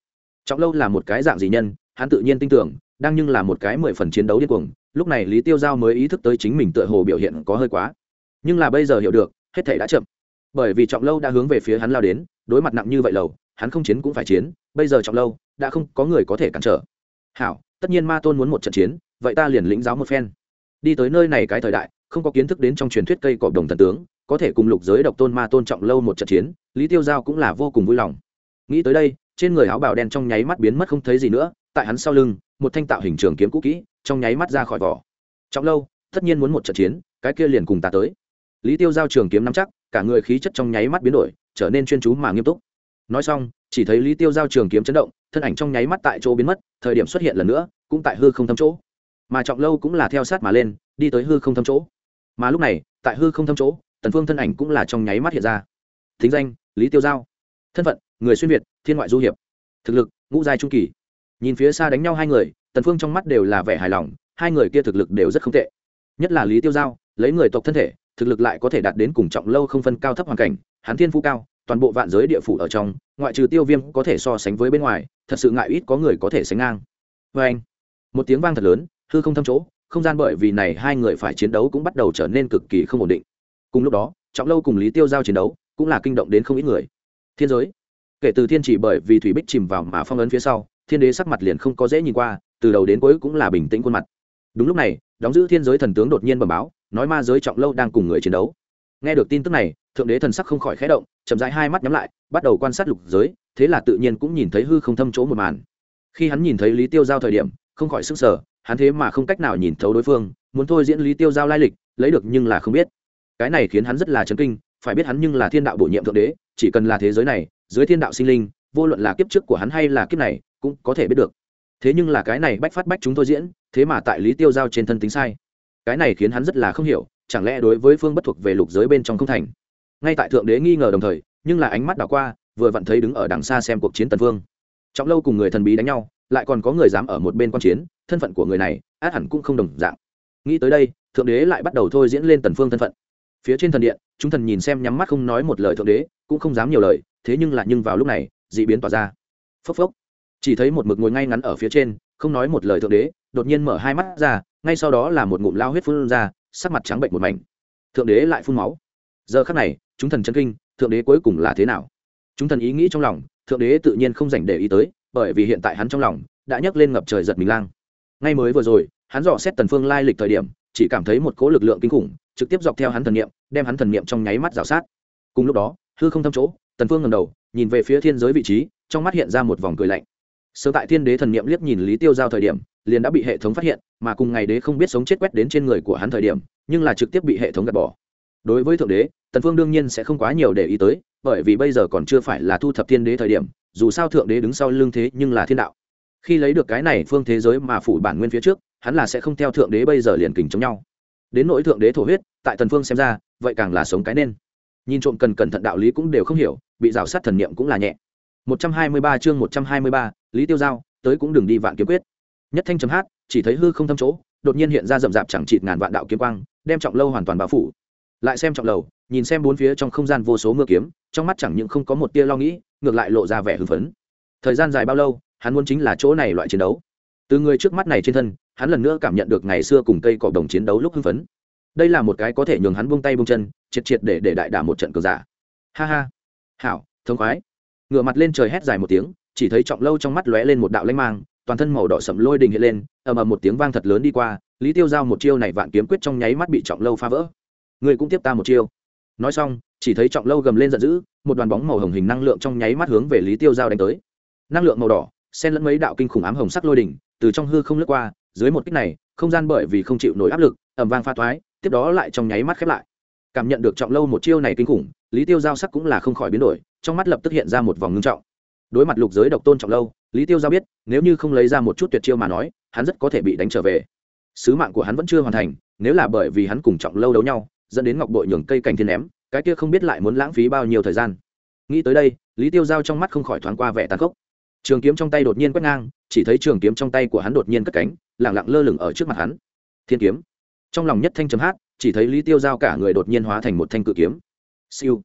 Trọng lâu là một cái dạng gì nhân, hắn tự nhiên tin tưởng, đang nhưng là một cái mười phần chiến đấu điên cuồng, lúc này lý tiêu giao mới ý thức tới chính mình tựa hồ biểu hiện có hơi quá. Nhưng là bây giờ hiểu được, hết thể đã chậm. Bởi vì trọng lâu đã hướng về phía hắn lao đến, đối mặt nặng như vậy lầu, hắn không chiến cũng phải chiến, bây giờ trọng lâu đã không có người có thể cản trở. Hảo, tất nhiên ma tôn muốn một trận chiến, vậy ta liền lĩnh giáo một phen. Đi tới nơi này cái thời đại, không có kiến thức đến trong truyền thuyết cây cọp đồng thần tướng, có thể cùng lục giới độc tôn ma tôn trọng lâu một trận chiến, lý tiêu giao cũng là vô cùng vui lòng. Nghĩ tới đây, trên người áo bào đen trong nháy mắt biến mất không thấy gì nữa, tại hắn sau lưng, một thanh tạo hình trường kiếm cũ kỹ, trong nháy mắt ra khỏi vỏ. Trọng lâu, tất nhiên muốn một trận chiến, cái kia liền cùng ta tới. Lý tiêu giao trường kiếm nắm chắc, cả người khí chất trong nháy mắt biến đổi, trở nên chuyên chú mà nghiêm túc nói xong, chỉ thấy lý tiêu giao trường kiếm chấn động, thân ảnh trong nháy mắt tại chỗ biến mất, thời điểm xuất hiện lần nữa, cũng tại hư không thâm chỗ. Mà trọng lâu cũng là theo sát mà lên, đi tới hư không thâm chỗ. Mà lúc này, tại hư không thâm chỗ, tần phương thân ảnh cũng là trong nháy mắt hiện ra. Thính danh, lý tiêu giao. Thân phận, người xuyên việt, thiên ngoại du hiệp. Thực lực, ngũ giai trung kỳ. Nhìn phía xa đánh nhau hai người, tần phương trong mắt đều là vẻ hài lòng, hai người kia thực lực đều rất không tệ. Nhất là lý tiêu giao, lấy người tộc thân thể, thực lực lại có thể đạt đến cùng trọng lâu không phân cao thấp hoàn cảnh, hắn thiên phú cao toàn bộ vạn giới địa phủ ở trong, ngoại trừ tiêu viêm có thể so sánh với bên ngoài, thật sự ngại ít có người có thể sánh ngang. Vê anh, một tiếng vang thật lớn, hư không thâm chỗ, không gian bởi vì này hai người phải chiến đấu cũng bắt đầu trở nên cực kỳ không ổn định. Cùng lúc đó, trọng lâu cùng lý tiêu giao chiến đấu cũng là kinh động đến không ít người. Thiên giới, kể từ thiên chỉ bởi vì thủy bích chìm vào mà phong ấn phía sau, thiên đế sắc mặt liền không có dễ nhìn qua, từ đầu đến cuối cũng là bình tĩnh khuôn mặt. Đúng lúc này, đóng giữ thiên giới thần tướng đột nhiên bẩm báo, nói ma giới trọng lâu đang cùng người chiến đấu nghe được tin tức này, thượng đế thần sắc không khỏi khẽ động, chậm rãi hai mắt nhắm lại, bắt đầu quan sát lục giới, thế là tự nhiên cũng nhìn thấy hư không thâm chỗ một màn. Khi hắn nhìn thấy lý tiêu giao thời điểm, không khỏi sức sở hắn thế mà không cách nào nhìn thấu đối phương, muốn thôi diễn lý tiêu giao lai lịch, lấy được nhưng là không biết. Cái này khiến hắn rất là chấn kinh, phải biết hắn nhưng là thiên đạo bổ nhiệm thượng đế, chỉ cần là thế giới này, dưới thiên đạo sinh linh, vô luận là kiếp trước của hắn hay là kiếp này, cũng có thể biết được. Thế nhưng là cái này bách phát bách chúng tôi diễn, thế mà tại lý tiêu giao trên thân tính sai. Cái này khiến hắn rất là không hiểu chẳng lẽ đối với phương bất thuộc về lục giới bên trong không thành? Ngay tại thượng đế nghi ngờ đồng thời, nhưng là ánh mắt đảo qua, vừa vặn thấy đứng ở đằng xa xem cuộc chiến tần vương. Trọng lâu cùng người thần bí đánh nhau, lại còn có người dám ở một bên quan chiến, thân phận của người này, át hẳn cũng không đồng dạng. Nghĩ tới đây, thượng đế lại bắt đầu thôi diễn lên tần phương thân phận. Phía trên thần điện, chúng thần nhìn xem nhắm mắt không nói một lời thượng đế, cũng không dám nhiều lời, thế nhưng là nhưng vào lúc này, dị biến tỏa ra. Phốc phốc. Chỉ thấy một mực ngồi ngay ngắn ở phía trên, không nói một lời thượng đế, đột nhiên mở hai mắt ra, ngay sau đó là một ngụm lao huyết phun ra sắc mặt trắng bệnh một mảnh. Thượng đế lại phun máu. Giờ khắc này, chúng thần chân kinh, thượng đế cuối cùng là thế nào? Chúng thần ý nghĩ trong lòng, thượng đế tự nhiên không dành để ý tới, bởi vì hiện tại hắn trong lòng đã nhấc lên ngập trời giật mình lang. Ngay mới vừa rồi, hắn dò xét tần phương lai lịch thời điểm, chỉ cảm thấy một cỗ lực lượng kinh khủng, trực tiếp dọc theo hắn thần niệm, đem hắn thần niệm trong nháy mắt rào sát. Cùng lúc đó, hư không thâm chỗ, tần phương ngẩng đầu, nhìn về phía thiên giới vị trí, trong mắt hiện ra một vòng cười lạnh. Sớm tại thiên đế thần niệm liếc nhìn lý tiêu giao thời điểm liền đã bị hệ thống phát hiện mà cùng ngày đế không biết sống chết quét đến trên người của hắn thời điểm nhưng là trực tiếp bị hệ thống gạt bỏ. Đối với thượng đế tần phương đương nhiên sẽ không quá nhiều để ý tới bởi vì bây giờ còn chưa phải là thu thập thiên đế thời điểm dù sao thượng đế đứng sau lưng thế nhưng là thiên đạo. Khi lấy được cái này phương thế giới mà phủ bản nguyên phía trước hắn là sẽ không theo thượng đế bây giờ liền kình chống nhau. Đến nỗi thượng đế thổ huyết tại tần phương xem ra vậy càng là sống cái nên. Nhìn trộm cần cẩn thận đạo lý cũng đều không hiểu bị rào sát thần niệm cũng là nhẹ. 123 chương 123, lý tiêu giao tới cũng đừng đi vạn kiếm quyết nhất thanh chấm hát, chỉ thấy hư không thâm chỗ, đột nhiên hiện ra rậm rạp chẳng chịt ngàn vạn đạo kiếm quang, đem trọng lâu hoàn toàn bao phủ. Lại xem trọng lầu, nhìn xem bốn phía trong không gian vô số mưa kiếm, trong mắt chẳng những không có một tia lo nghĩ, ngược lại lộ ra vẻ hưng phấn. Thời gian dài bao lâu, hắn muốn chính là chỗ này loại chiến đấu. Từ người trước mắt này trên thân, hắn lần nữa cảm nhận được ngày xưa cùng cây cọ đồng chiến đấu lúc hưng phấn. Đây là một cái có thể nhường hắn buông tay buông chân, triệt triệt để để đại đả một trận cờ giả. Ha ha. Hảo, thông khoái. Ngựa mặt lên trời hét dài một tiếng, chỉ thấy trọng lâu trong mắt lóe lên một đạo lanh mang toàn thân màu đỏ sậm lôi đình hiện lên, ầm ầm một tiếng vang thật lớn đi qua, lý tiêu giao một chiêu này vạn kiếm quyết trong nháy mắt bị trọng lâu phá vỡ. Người cũng tiếp ta một chiêu. Nói xong, chỉ thấy trọng lâu gầm lên giận dữ, một đoàn bóng màu hồng hình năng lượng trong nháy mắt hướng về lý tiêu giao đánh tới. Năng lượng màu đỏ, xen lẫn mấy đạo kinh khủng ám hồng sắc lôi đỉnh từ trong hư không lướt qua, dưới một kích này, không gian bởi vì không chịu nổi áp lực ẩm vang pha thoái, tiếp đó lại trong nháy mắt khép lại. Cảm nhận được trọng lâu một chiêu này kinh khủng, lý tiêu giao sắc cũng là không khỏi biến đổi, trong mắt lập tức hiện ra một vòng ngưng trọng đối mặt lục giới độc tôn trọng lâu, lý tiêu giao biết, nếu như không lấy ra một chút tuyệt chiêu mà nói, hắn rất có thể bị đánh trở về. Sứ mạng của hắn vẫn chưa hoàn thành, nếu là bởi vì hắn cùng trọng lâu đấu nhau, dẫn đến ngọc bội nhường cây cảnh thiên ném, cái kia không biết lại muốn lãng phí bao nhiêu thời gian. Nghĩ tới đây, lý tiêu giao trong mắt không khỏi thoáng qua vẻ tàn khốc. Trường kiếm trong tay đột nhiên quét ngang, chỉ thấy trường kiếm trong tay của hắn đột nhiên cất cánh lẳng lặng lơ lửng ở trước mặt hắn. Thiên kiếm. Trong lòng nhất thanh chấm hát, chỉ thấy lý tiêu giao cả người đột nhiên hóa thành một thanh cự kiếm. Siêu.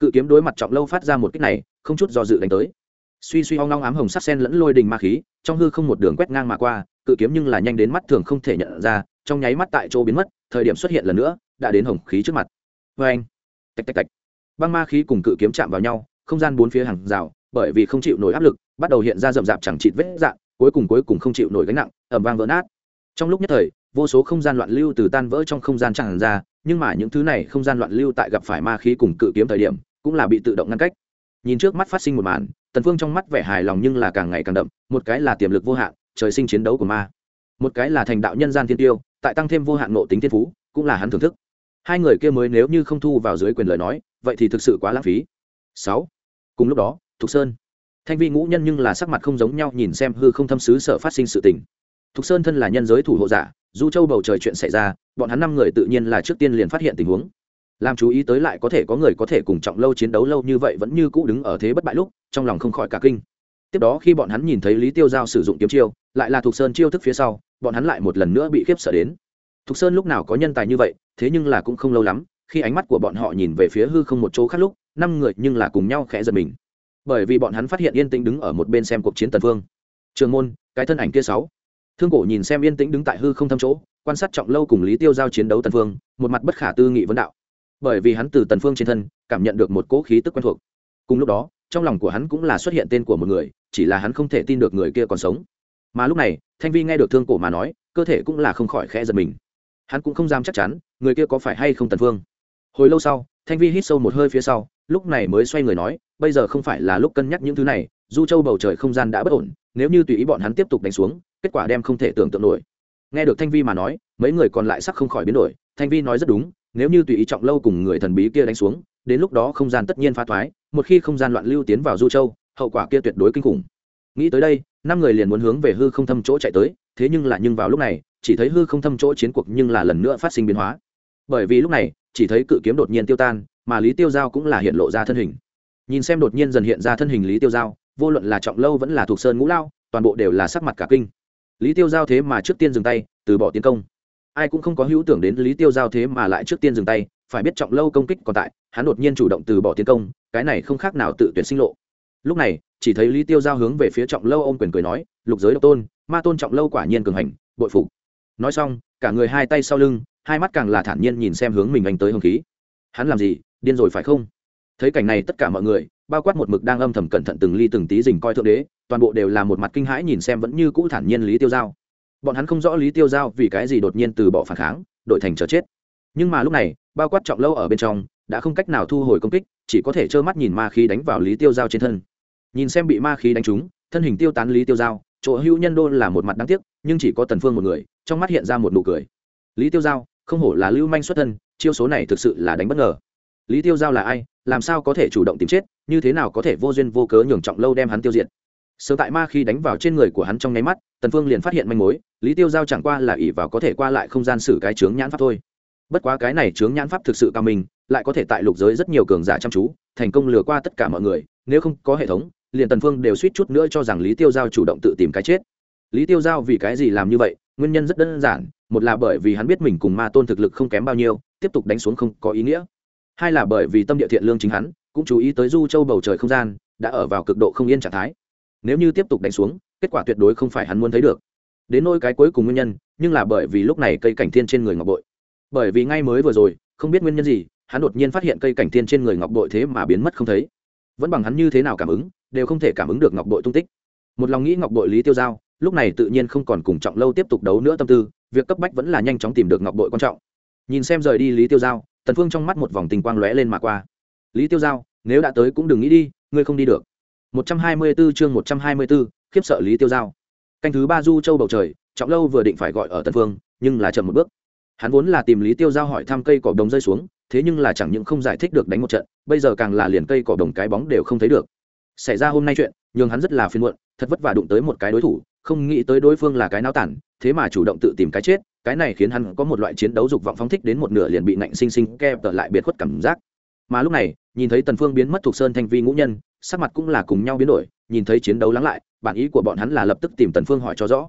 Cự kiếm đối mặt trọng lâu phát ra một kích này, không chút do dự đánh tới suy suy hoang long ám hồng sắc sen lẫn lôi đình ma khí, trong hư không một đường quét ngang mà qua, cự kiếm nhưng là nhanh đến mắt thường không thể nhận ra, trong nháy mắt tại chỗ biến mất, thời điểm xuất hiện lần nữa, đã đến hồng khí trước mặt. Vê anh, tạch tạch tạch. Băng ma khí cùng cự kiếm chạm vào nhau, không gian bốn phía hàng rào, bởi vì không chịu nổi áp lực, bắt đầu hiện ra rậm rạp chẳng chịt vết dạng, cuối cùng cuối cùng không chịu nổi gánh nặng ẩm vang vỡ nát. Trong lúc nhất thời, vô số không gian loạn lưu từ tan vỡ trong không gian tràn ra, nhưng mà những thứ này không gian loạn lưu tại gặp phải ma khí cùng cự kiếm thời điểm, cũng là bị tự động ngăn cách nhìn trước mắt phát sinh một màn, tần phương trong mắt vẻ hài lòng nhưng là càng ngày càng đậm, một cái là tiềm lực vô hạn, trời sinh chiến đấu của ma. Một cái là thành đạo nhân gian thiên tiêu, tại tăng thêm vô hạn nộ tính thiên phú, cũng là hắn thưởng thức. Hai người kia mới nếu như không thu vào dưới quyền lời nói, vậy thì thực sự quá lãng phí. Sáu. Cùng lúc đó, thục sơn. Thanh vi ngũ nhân nhưng là sắc mặt không giống nhau nhìn xem hư không thâm sứ sợ phát sinh sự tình. Thục sơn thân là nhân giới thủ hộ giả, du châu bầu trời chuyện xảy ra, bọn hắn năm người tự nhiên là trước tiên liền phát hiện tình huống làm chú ý tới lại có thể có người có thể cùng trọng lâu chiến đấu lâu như vậy vẫn như cũ đứng ở thế bất bại lúc, trong lòng không khỏi cả kinh. Tiếp đó khi bọn hắn nhìn thấy lý tiêu giao sử dụng kiếm chiêu, lại là thục sơn chiêu thức phía sau, bọn hắn lại một lần nữa bị khiếp sợ đến. Thục sơn lúc nào có nhân tài như vậy, thế nhưng là cũng không lâu lắm, khi ánh mắt của bọn họ nhìn về phía hư không một chỗ khác lúc, năm người nhưng là cùng nhau khẽ giật mình. Bởi vì bọn hắn phát hiện yên tĩnh đứng ở một bên xem cuộc chiến tần phương. Trường môn, cái thân ảnh kia sáu. Thương cổ nhìn xem yên tĩnh đứng tại hư không thâm chỗ, quan sát trọng lâu cùng lý tiêu giao chiến đấu tần phương, một mặt bất khả tư nghị vấn đạo bởi vì hắn từ tần phương trên thân cảm nhận được một cỗ khí tức quen thuộc. Cùng lúc đó, trong lòng của hắn cũng là xuất hiện tên của một người, chỉ là hắn không thể tin được người kia còn sống. Mà lúc này, thanh vi nghe được thương cổ mà nói, cơ thể cũng là không khỏi khẽ giật mình. Hắn cũng không dám chắc chắn, người kia có phải hay không tần phương. Hồi lâu sau, thanh vi hít sâu một hơi phía sau, lúc này mới xoay người nói, bây giờ không phải là lúc cân nhắc những thứ này, du châu bầu trời không gian đã bất ổn, nếu như tùy ý bọn hắn tiếp tục đánh xuống, kết quả đem không thể tưởng tượng nổi. Nghe được thanh vi mà nói, mấy người còn lại sắc không khỏi biến đổi, thanh vi nói rất đúng nếu như tùy ý trọng lâu cùng người thần bí kia đánh xuống, đến lúc đó không gian tất nhiên phá thoái, một khi không gian loạn lưu tiến vào du châu, hậu quả kia tuyệt đối kinh khủng. Nghĩ tới đây, năm người liền muốn hướng về hư không thâm chỗ chạy tới, thế nhưng là nhưng vào lúc này, chỉ thấy hư không thâm chỗ chiến cuộc nhưng là lần nữa phát sinh biến hóa. Bởi vì lúc này, chỉ thấy cự kiếm đột nhiên tiêu tan, mà lý tiêu giao cũng là hiện lộ ra thân hình. Nhìn xem đột nhiên dần hiện ra thân hình lý tiêu giao, vô luận là trọng lâu vẫn là thuộc sơn ngũ lao, toàn bộ đều là sắc mặt cả kinh. Lý tiêu giao thế mà trước tiên dừng tay, từ bỏ tiến công ai cũng không có hữu tưởng đến lý tiêu giao thế mà lại trước tiên dừng tay, phải biết trọng lâu công kích còn tại, hắn đột nhiên chủ động từ bỏ tiến công, cái này không khác nào tự tuyển sinh lộ. Lúc này, chỉ thấy lý tiêu giao hướng về phía trọng lâu ôm quyền cười nói, lục giới độc tôn, ma tôn trọng lâu quả nhiên cường hành, bội phục. Nói xong, cả người hai tay sau lưng, hai mắt càng là thản nhiên nhìn xem hướng mình anh tới hồng khí. Hắn làm gì, điên rồi phải không? Thấy cảnh này tất cả mọi người, bao quát một mực đang âm thầm cẩn thận từng ly từng tí dình coi thượng đế, toàn bộ đều là một mặt kinh hãi nhìn xem vẫn như cũ thản nhiên lý tiêu giao bọn hắn không rõ lý tiêu giao vì cái gì đột nhiên từ bỏ phản kháng, đội thành chờ chết. Nhưng mà lúc này, bao quát trọng lâu ở bên trong, đã không cách nào thu hồi công kích, chỉ có thể trơ mắt nhìn ma khí đánh vào lý tiêu giao trên thân. Nhìn xem bị ma khí đánh trúng, thân hình tiêu tán lý tiêu giao, chỗ hữu nhân đô là một mặt đáng tiếc, nhưng chỉ có tần phương một người, trong mắt hiện ra một nụ cười. Lý tiêu giao, không hổ là lưu manh xuất thân, chiêu số này thực sự là đánh bất ngờ. Lý tiêu giao là ai, làm sao có thể chủ động tìm chết, như thế nào có thể vô duyên vô cớ nhường trọng lâu đem hắn tiêu diệt? Sớm tại ma khi đánh vào trên người của hắn trong nháy mắt, tần phương liền phát hiện manh mối, lý tiêu giao chẳng qua là ỷ vào có thể qua lại không gian xử cái chướng nhãn pháp thôi. Bất quá cái này chướng nhãn pháp thực sự cao minh, lại có thể tại lục giới rất nhiều cường giả chăm chú, thành công lừa qua tất cả mọi người, nếu không có hệ thống, liền tần phương đều suýt chút nữa cho rằng lý tiêu giao chủ động tự tìm cái chết. Lý tiêu giao vì cái gì làm như vậy? Nguyên nhân rất đơn giản, một là bởi vì hắn biết mình cùng ma tôn thực lực không kém bao nhiêu, tiếp tục đánh xuống không có ý nghĩa. Hai là bởi vì tâm địa thiện lương chính hắn, cũng chú ý tới du châu bầu trời không gian, đã ở vào cực độ không yên trạng thái nếu như tiếp tục đánh xuống, kết quả tuyệt đối không phải hắn muốn thấy được. Đến nỗi cái cuối cùng nguyên nhân, nhưng là bởi vì lúc này cây cảnh thiên trên người ngọc bội. Bởi vì ngay mới vừa rồi, không biết nguyên nhân gì, hắn đột nhiên phát hiện cây cảnh thiên trên người ngọc bội thế mà biến mất không thấy. Vẫn bằng hắn như thế nào cảm ứng, đều không thể cảm ứng được ngọc bội tung tích. Một lòng nghĩ ngọc bội lý tiêu giao, lúc này tự nhiên không còn cùng trọng lâu tiếp tục đấu nữa tâm tư, việc cấp bách vẫn là nhanh chóng tìm được ngọc bội quan trọng. Nhìn xem rời đi lý tiêu giao, tần phương trong mắt một vòng tình quang lóe lên mà qua. Lý tiêu giao, nếu đã tới cũng đừng nghĩ đi, ngươi không đi được. 124 chương 124, khiếp sợ lý tiêu giao. Canh thứ ba du châu bầu trời trọng lâu vừa định phải gọi ở tần Vương, nhưng là chậm một bước. Hắn vốn là tìm lý tiêu giao hỏi thăm cây cỏ đồng rơi xuống thế nhưng là chẳng những không giải thích được đánh một trận bây giờ càng là liền cây cỏ đồng cái bóng đều không thấy được. Xảy ra hôm nay chuyện nhưng hắn rất là phiền muộn thật vất vả đụng tới một cái đối thủ không nghĩ tới đối phương là cái náo tản thế mà chủ động tự tìm cái chết cái này khiến hắn có một loại chiến đấu dục vọng phóng thích đến một nửa liền bị nạnh sinh sinh kẹp tở lại biệt khuất cảm giác. Mà lúc này nhìn thấy tần phương biến mất thuộc sơn thanh vi ngũ nhân sắc mặt cũng là cùng nhau biến đổi, nhìn thấy chiến đấu lắng lại, bản ý của bọn hắn là lập tức tìm tần phương hỏi cho rõ.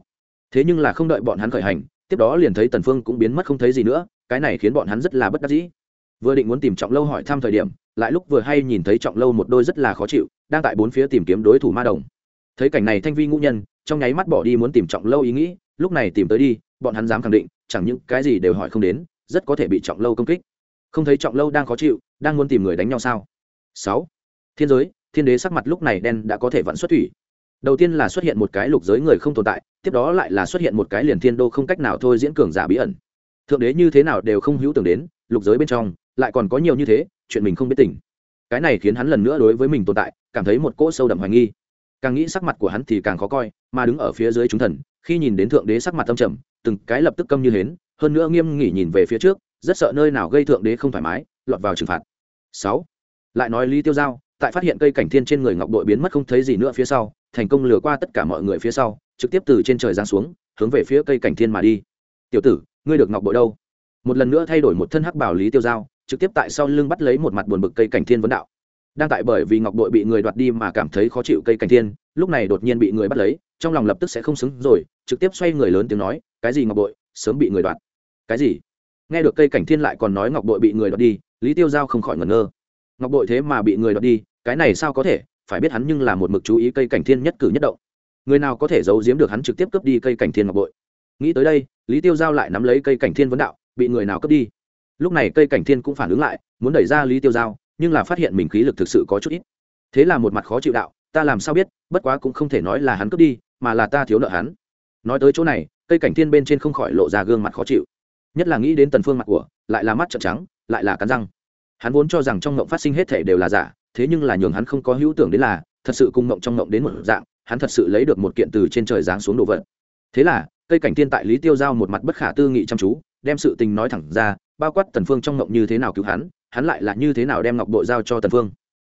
Thế nhưng là không đợi bọn hắn khởi hành, tiếp đó liền thấy tần phương cũng biến mất không thấy gì nữa, cái này khiến bọn hắn rất là bất đắc dĩ. Vừa định muốn tìm trọng lâu hỏi thăm thời điểm, lại lúc vừa hay nhìn thấy trọng lâu một đôi rất là khó chịu, đang tại bốn phía tìm kiếm đối thủ ma đồng. Thấy cảnh này thanh vi ngũ nhân, trong nháy mắt bỏ đi muốn tìm trọng lâu ý nghĩ, lúc này tìm tới đi, bọn hắn dám khẳng định, chẳng những cái gì đều hỏi không đến, rất có thể bị trọng lâu công kích. Không thấy trọng lâu đang khó chịu, đang muốn tìm người đánh nhau sao? Sáu. Thiên giới thiên đế sắc mặt lúc này đen đã có thể vẫn xuất thủy. Đầu tiên là xuất hiện một cái lục giới người không tồn tại, tiếp đó lại là xuất hiện một cái liền thiên đô không cách nào thôi diễn cường giả bí ẩn. Thượng đế như thế nào đều không hữu tưởng đến, lục giới bên trong, lại còn có nhiều như thế, chuyện mình không biết tỉnh cái này khiến hắn lần nữa đối với mình tồn tại, cảm thấy một cỗ sâu đậm hoài nghi. Càng nghĩ sắc mặt của hắn thì càng khó coi, mà đứng ở phía dưới chúng thần, khi nhìn đến thượng đế sắc mặt tâm trầm, từng cái lập tức câm như hến, hơn nữa nghiêm nghỉ nhìn về phía trước, rất sợ nơi nào gây thượng đế không thoải mái, lọt vào trừng phạt. Sáu. Lại nói lý tiêu giao tại phát hiện cây cảnh thiên trên người ngọc đội biến mất không thấy gì nữa phía sau, thành công lừa qua tất cả mọi người phía sau, trực tiếp từ trên trời giáng xuống, hướng về phía cây cảnh thiên mà đi. Tiểu tử, ngươi được ngọc bội đâu? Một lần nữa thay đổi một thân hắc bảo lý tiêu giao, trực tiếp tại sau lưng bắt lấy một mặt buồn bực cây cảnh thiên vấn đạo. Đang tại bởi vì ngọc bội bị người đoạt đi mà cảm thấy khó chịu cây cảnh thiên, lúc này đột nhiên bị người bắt lấy, trong lòng lập tức sẽ không xứng rồi, trực tiếp xoay người lớn tiếng nói, cái gì ngọc bội sớm bị người đoạt. Cái gì? Nghe được cây cảnh thiên lại còn nói ngọc bội bị người đoạt đi, lý tiêu giao không khỏi ngẩn ngơ ngọc bội thế mà bị người đoạt đi, cái này sao có thể? Phải biết hắn nhưng là một mực chú ý cây cảnh thiên nhất cử nhất động. Người nào có thể giấu giếm được hắn trực tiếp cướp đi cây cảnh thiên ngọc bội nghĩ tới đây, lý tiêu giao lại nắm lấy cây cảnh thiên vấn đạo, bị người nào cướp đi? Lúc này cây cảnh thiên cũng phản ứng lại, muốn đẩy ra lý tiêu giao, nhưng là phát hiện mình khí lực thực sự có chút ít. Thế là một mặt khó chịu đạo, ta làm sao biết, bất quá cũng không thể nói là hắn cướp đi, mà là ta thiếu nợ hắn. Nói tới chỗ này, cây cảnh thiên bên trên không khỏi lộ ra gương mặt khó chịu. Nhất là nghĩ đến tần phương mặt của, lại là mắt trợn trắng, lại là cắn răng hắn vốn cho rằng trong mộng phát sinh hết thể đều là giả, thế nhưng là nhường hắn không có hữu tưởng đến là, thật sự cung mộng trong mộng đến một dạng, hắn thật sự lấy được một kiện từ trên trời giáng xuống đồ vật. Thế là, cây cảnh thiên tại lý tiêu giao một mặt bất khả tư nghị chăm chú, đem sự tình nói thẳng ra, bao quát tần phương trong mộng như thế nào cứu hắn hắn lại là như thế nào đem ngọc bội giao cho tần phương.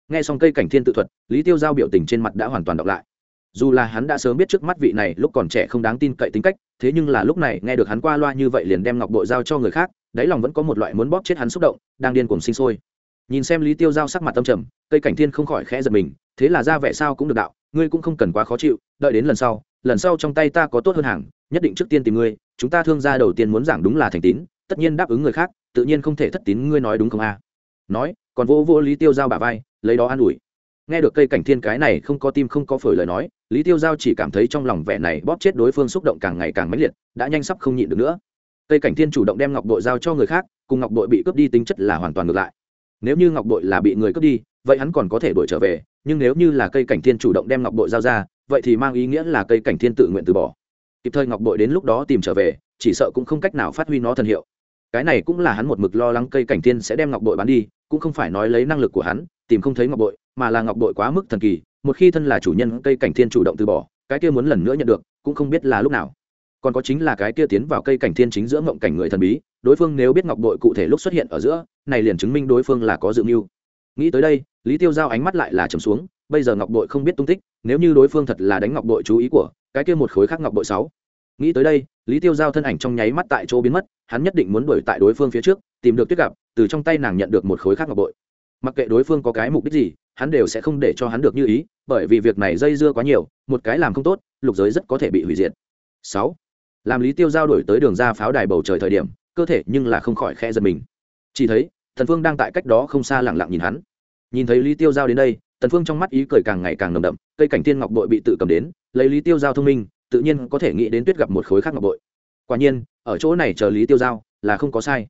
Nghe xong cây cảnh thiên tự thuật, lý tiêu giao biểu tình trên mặt đã hoàn toàn đọc lại. Dù là hắn đã sớm biết trước mắt vị này lúc còn trẻ không đáng tin cậy tính cách, thế nhưng là lúc này nghe được hắn qua loa như vậy liền đem ngọc bội giao cho người khác đáy lòng vẫn có một loại muốn bóp chết hắn xúc động, đang điên cuồng sinh sôi. Nhìn xem lý tiêu giao sắc mặt tâm trầm, cây cảnh thiên không khỏi khẽ giật mình, thế là ra vẻ sao cũng được đạo, ngươi cũng không cần quá khó chịu, đợi đến lần sau lần sau trong tay ta có tốt hơn hàng, nhất định trước tiên tìm ngươi, chúng ta thương gia đầu tiên muốn giảng đúng là thành tín, tất nhiên đáp ứng người khác, tự nhiên không thể thất tín, ngươi nói đúng không a? Nói, còn vô vô lý tiêu giao bà vai, lấy đó an ủi. Nghe được cây cảnh thiên cái này không có tim không có phổi lời nói, lý tiêu giao chỉ cảm thấy trong lòng vẻ này bóp chết đối phương xúc động càng ngày càng mãnh liệt, đã nhanh sắp không nhịn được nữa cây cảnh thiên chủ động đem ngọc bội giao cho người khác, cùng ngọc bội bị cướp đi tính chất là hoàn toàn ngược lại. Nếu như ngọc bội là bị người cướp đi, vậy hắn còn có thể đổi trở về, nhưng nếu như là cây cảnh thiên chủ động đem ngọc bội giao ra, vậy thì mang ý nghĩa là cây cảnh thiên tự nguyện từ bỏ. Kịp thời ngọc bội đến lúc đó tìm trở về, chỉ sợ cũng không cách nào phát huy nó thần hiệu. Cái này cũng là hắn một mực lo lắng cây cảnh thiên sẽ đem ngọc bội bán đi, cũng không phải nói lấy năng lực của hắn, tìm không thấy ngọc bội, mà là ngọc bội quá mức thần kỳ, một khi thân là chủ nhân cây cảnh thiên chủ động từ bỏ, cái kia muốn lần nữa nhận được, cũng không biết là lúc nào còn có chính là cái kia tiến vào cây cảnh thiên chính giữa ngộng cảnh người thần bí, đối phương nếu biết ngọc bội cụ thể lúc xuất hiện ở giữa, này liền chứng minh đối phương là có dự mưu. Nghĩ tới đây, lý tiêu giao ánh mắt lại là trầm xuống, bây giờ ngọc bội không biết tung tích, nếu như đối phương thật là đánh ngọc bội chú ý của, cái kia một khối khác ngọc bội sáu. Nghĩ tới đây, lý tiêu giao thân ảnh trong nháy mắt tại chỗ biến mất, hắn nhất định muốn đuổi tại đối phương phía trước, tìm được tuyết gặp, từ trong tay nàng nhận được một khối khác ngọc bội. Mặc kệ đối phương có cái mục đích gì, hắn đều sẽ không để cho hắn được như ý, bởi vì việc này dây dưa quá nhiều, một cái làm không tốt, lục giới rất có thể bị hủy diệt. Sáu làm lý tiêu giao đổi tới đường ra pháo đài bầu trời thời điểm, cơ thể nhưng là không khỏi khe giật mình. Chỉ thấy thần phương đang tại cách đó không xa lẳng lặng nhìn hắn. Nhìn thấy lý tiêu giao đến đây, tần phương trong mắt ý cười càng ngày càng nồng đậm, cây cảnh tiên ngọc bội bị tự cầm đến, lấy lý tiêu giao thông minh, tự nhiên có thể nghĩ đến tuyết gặp một khối khác ngọc bội. Quả nhiên, ở chỗ này chờ lý tiêu giao là không có sai.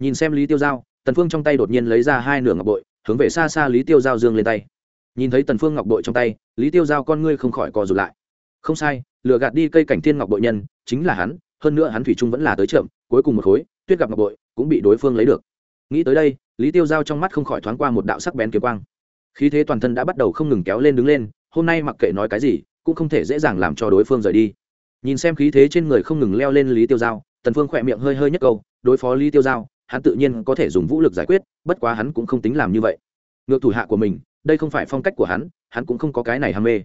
Nhìn xem lý tiêu giao, tần phương trong tay đột nhiên lấy ra hai nửa ngọc bội, hướng về xa xa lý tiêu giao dương lên tay. Nhìn thấy tần phương ngọc bội trong tay, lý tiêu giao con ngươi không khỏi co rụt lại không sai, lừa gạt đi cây cảnh thiên ngọc bội nhân, chính là hắn, hơn nữa hắn thủy trung vẫn là tới chậm, cuối cùng một khối, tuyết gặp ngọc bội, cũng bị đối phương lấy được. Nghĩ tới đây, lý tiêu giao trong mắt không khỏi thoáng qua một đạo sắc bén kiếm quang. Khí thế toàn thân đã bắt đầu không ngừng kéo lên đứng lên, hôm nay mặc kệ nói cái gì, cũng không thể dễ dàng làm cho đối phương rời đi. Nhìn xem khí thế trên người không ngừng leo lên lý tiêu giao, tần phương khỏe miệng hơi hơi nhất câu, đối phó lý tiêu giao, hắn tự nhiên có thể dùng vũ lực giải quyết, bất quá hắn cũng không tính làm như vậy. Ngược thủ hạ của mình, đây không phải phong cách của hắn hắn cũng không có cái này ham mê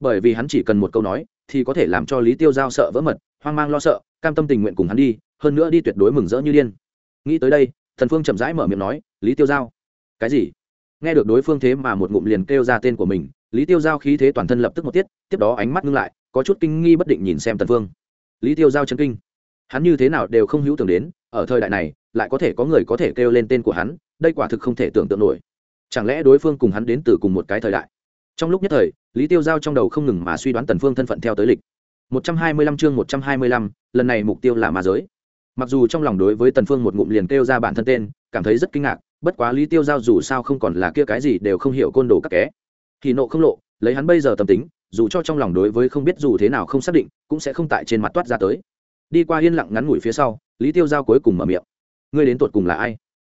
bởi vì hắn chỉ cần một câu nói, thì có thể làm cho lý tiêu giao sợ vỡ mật, hoang mang lo sợ, cam tâm tình nguyện cùng hắn đi, hơn nữa đi tuyệt đối mừng rỡ như điên. Nghĩ tới đây, thần phương chậm rãi mở miệng nói, lý tiêu giao. Cái gì? Nghe được đối phương thế mà một ngụm liền kêu ra tên của mình, lý tiêu giao khí thế toàn thân lập tức một tiết, tiếp đó ánh mắt ngưng lại, có chút kinh nghi bất định nhìn xem tần phương. Lý tiêu giao chân kinh. Hắn như thế nào đều không hữu tưởng đến, ở thời đại này, lại có thể có người có thể kêu lên tên của hắn, đây quả thực không thể tưởng tượng nổi. Chẳng lẽ đối phương cùng hắn đến từ cùng một cái thời đại? Trong lúc nhất thời lý tiêu giao trong đầu không ngừng mà suy đoán tần phương thân phận theo tới lịch. 125 chương 125, lần này mục tiêu là ma giới. Mặc dù trong lòng đối với tần phương một ngụm liền kêu ra bản thân tên cảm thấy rất kinh ngạc bất quá lý tiêu giao dù sao không còn là kia cái gì đều không hiểu côn đồ các ké thì nộ không lộ lấy hắn bây giờ tâm tính dù cho trong lòng đối với không biết dù thế nào không xác định cũng sẽ không tại trên mặt toát ra tới. Đi qua yên lặng ngắn ngủi phía sau lý tiêu giao cuối cùng mở miệng. Ngươi đến tuột cùng là ai?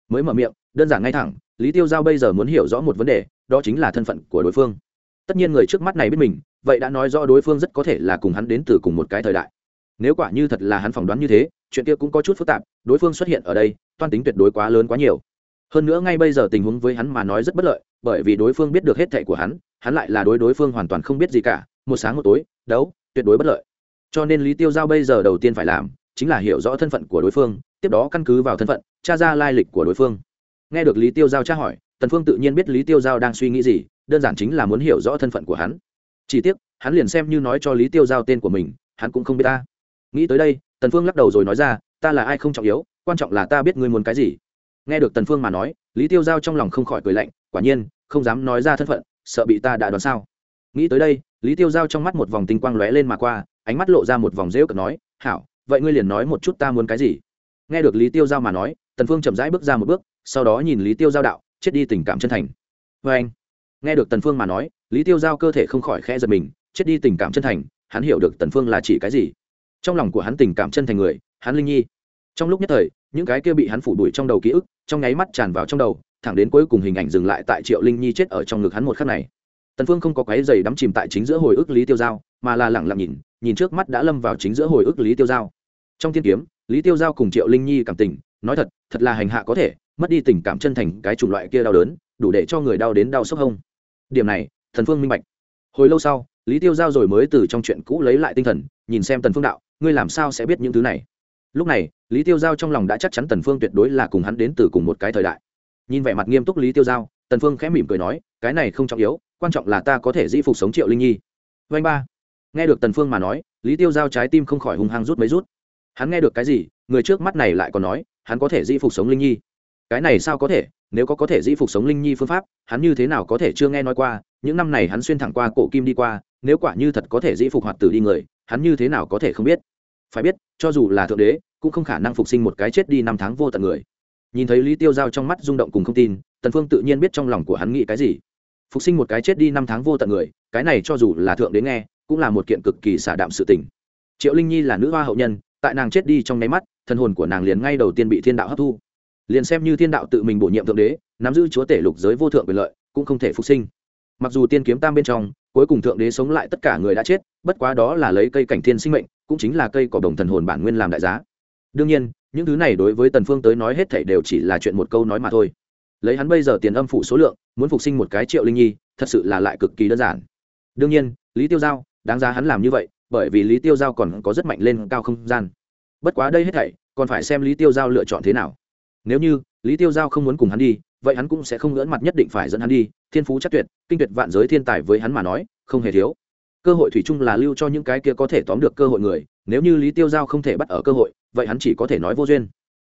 Mới mở miệng đơn giản ngay thẳng lý tiêu giao bây giờ muốn hiểu rõ một vấn đề đó chính là thân phận của đối phương tất nhiên người trước mắt này biết mình, vậy đã nói rõ đối phương rất có thể là cùng hắn đến từ cùng một cái thời đại. Nếu quả như thật là hắn phỏng đoán như thế, chuyện kia cũng có chút phức tạp, đối phương xuất hiện ở đây, toan tính tuyệt đối quá lớn quá nhiều. Hơn nữa ngay bây giờ tình huống với hắn mà nói rất bất lợi, bởi vì đối phương biết được hết thệ của hắn hắn lại là đối đối phương hoàn toàn không biết gì cả, một sáng một tối, đấu, tuyệt đối bất lợi. Cho nên lý tiêu giao bây giờ đầu tiên phải làm, chính là hiểu rõ thân phận của đối phương, tiếp đó căn cứ vào thân phận, tra ra lai lịch của đối phương. Nghe được lý tiêu giao tra hỏi, tần phương tự nhiên biết lý tiêu giao đang suy nghĩ gì đơn giản chính là muốn hiểu rõ thân phận của hắn. Chỉ tiếc, hắn liền xem như nói cho lý tiêu giao tên của mình, hắn cũng không biết ta. Nghĩ tới đây, tần phương lắc đầu rồi nói ra, ta là ai không trọng yếu, quan trọng là ta biết ngươi muốn cái gì. Nghe được tần phương mà nói, lý tiêu giao trong lòng không khỏi cười lạnh, quả nhiên, không dám nói ra thân phận, sợ bị ta đã đoán sao? Nghĩ tới đây, lý tiêu giao trong mắt một vòng tinh quang lóe lên mà qua, ánh mắt lộ ra một vòng rêu cợt nói, hảo, vậy ngươi liền nói một chút ta muốn cái gì? Nghe được lý tiêu giao mà nói, tần phương chậm rãi bước ra một bước, sau đó nhìn lý tiêu giao đạo, chết đi tình cảm chân thành. Vê anh nghe được tần phương mà nói, lý tiêu giao cơ thể không khỏi khẽ giật mình, chết đi tình cảm chân thành, hắn hiểu được tần phương là chỉ cái gì. Trong lòng của hắn tình cảm chân thành người, hắn linh nhi. Trong lúc nhất thời, những cái kia bị hắn phủ đuổi trong đầu ký ức, trong nháy mắt tràn vào trong đầu, thẳng đến cuối cùng hình ảnh dừng lại tại triệu linh nhi chết ở trong ngực hắn một khắc này. Tần phương không có quái giày đắm chìm tại chính giữa hồi ức lý tiêu giao, mà là lẳng lặng nhìn nhìn trước mắt đã lâm vào chính giữa hồi ức lý tiêu giao. Trong thiên kiếm, lý tiêu giao cùng triệu linh nhi cảm tình, nói thật thật là hành hạ có thể, mất đi tình cảm chân thành cái chủng loại kia đau đớn, đủ để cho người đau đến đau sốc hông điểm này, thần phương minh bạch. Hồi lâu sau, lý tiêu giao rồi mới từ trong chuyện cũ lấy lại tinh thần, nhìn xem tần phương đạo, ngươi làm sao sẽ biết những thứ này? Lúc này, lý tiêu giao trong lòng đã chắc chắn tần phương tuyệt đối là cùng hắn đến từ cùng một cái thời đại. Nhìn vẻ mặt nghiêm túc lý tiêu giao, tần phương khẽ mỉm cười nói, cái này không trọng yếu, quan trọng là ta có thể di phục sống triệu linh nhi. Vanh ba. Nghe được tần phương mà nói, lý tiêu giao trái tim không khỏi hung hăng rút mấy rút. Hắn nghe được cái gì, người trước mắt này lại còn nói, hắn có thể di phục sống linh nhi. Cái này sao có thể? Nếu có có thể di phục sống linh nhi phương pháp, hắn như thế nào có thể chưa nghe nói qua, những năm này hắn xuyên thẳng qua cổ kim đi qua, nếu quả như thật có thể di phục hoạt tử đi người, hắn như thế nào có thể không biết? Phải biết, cho dù là thượng đế, cũng không khả năng phục sinh một cái chết đi năm tháng vô tận người. Nhìn thấy lý tiêu giao trong mắt rung động cùng không tin, tần phương tự nhiên biết trong lòng của hắn nghĩ cái gì. Phục sinh một cái chết đi năm tháng vô tận người, cái này cho dù là thượng đế nghe, cũng là một kiện cực kỳ xả đạm sự tình. Triệu linh nhi là nữ hoa hậu nhân, tại nàng chết đi trong nháy mắt, thần hồn của nàng liền ngay đầu tiên bị thiên đạo hấp thu liền xem như thiên đạo tự mình bổ nhiệm thượng đế, nắm giữ chúa tể lục giới vô thượng quyền lợi, cũng không thể phục sinh. Mặc dù tiên kiếm tam bên trong, cuối cùng thượng đế sống lại tất cả người đã chết, bất quá đó là lấy cây cảnh thiên sinh mệnh, cũng chính là cây cỏ đồng thần hồn bản nguyên làm đại giá. Đương nhiên, những thứ này đối với tần phương tới nói hết thảy đều chỉ là chuyện một câu nói mà thôi. Lấy hắn bây giờ tiền âm phủ số lượng, muốn phục sinh một cái triệu linh nhi, thật sự là lại cực kỳ đơn giản. Đương nhiên, lý tiêu giao, đáng giá hắn làm như vậy, bởi vì lý tiêu giao còn có rất mạnh lên cao không gian. Bất quá đây hết thảy, còn phải xem lý tiêu giao lựa chọn thế nào nếu như lý tiêu giao không muốn cùng hắn đi, vậy hắn cũng sẽ không ngỡn mặt nhất định phải dẫn hắn đi. Thiên phú chắc tuyệt, kinh tuyệt vạn giới thiên tài với hắn mà nói, không hề thiếu. Cơ hội thủy chung là lưu cho những cái kia có thể tóm được cơ hội người. Nếu như lý tiêu giao không thể bắt ở cơ hội, vậy hắn chỉ có thể nói vô duyên.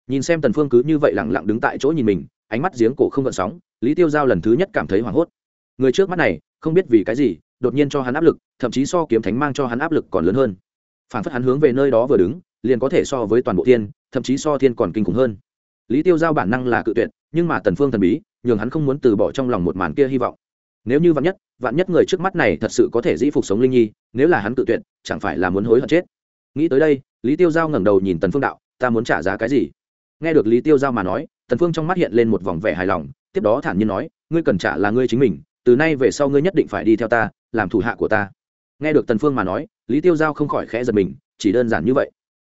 Nhìn xem tần phương cứ như vậy lẳng lặng đứng tại chỗ nhìn mình, ánh mắt giếng cổ không gợn sóng, lý tiêu giao lần thứ nhất cảm thấy hoảng hốt. Người trước mắt này, không biết vì cái gì, đột nhiên cho hắn áp lực, thậm chí so kiếm thánh mang cho hắn áp lực còn lớn hơn. Phản phất hắn hướng về nơi đó vừa đứng, liền có thể so với toàn bộ thiên, thậm chí so thiên còn kinh khủng hơn lý tiêu giao bản năng là cự tuyệt, nhưng mà tần phương thần bí, nhường hắn không muốn từ bỏ trong lòng một màn kia hy vọng. Nếu như vạn nhất vạn nhất người trước mắt này thật sự có thể dĩ phục sống linh nhi, nếu là hắn cự tuyệt, chẳng phải là muốn hối hận chết? Nghĩ tới đây, lý tiêu giao ngẩng đầu nhìn tần phương đạo, ta muốn trả giá cái gì? Nghe được lý tiêu giao mà nói, tần phương trong mắt hiện lên một vòng vẻ hài lòng, tiếp đó thản nhiên nói, ngươi cần trả là ngươi chính mình, từ nay về sau ngươi nhất định phải đi theo ta, làm thủ hạ của ta. Nghe được tần phương mà nói, lý tiêu giao không khỏi khẽ giật mình, chỉ đơn giản như vậy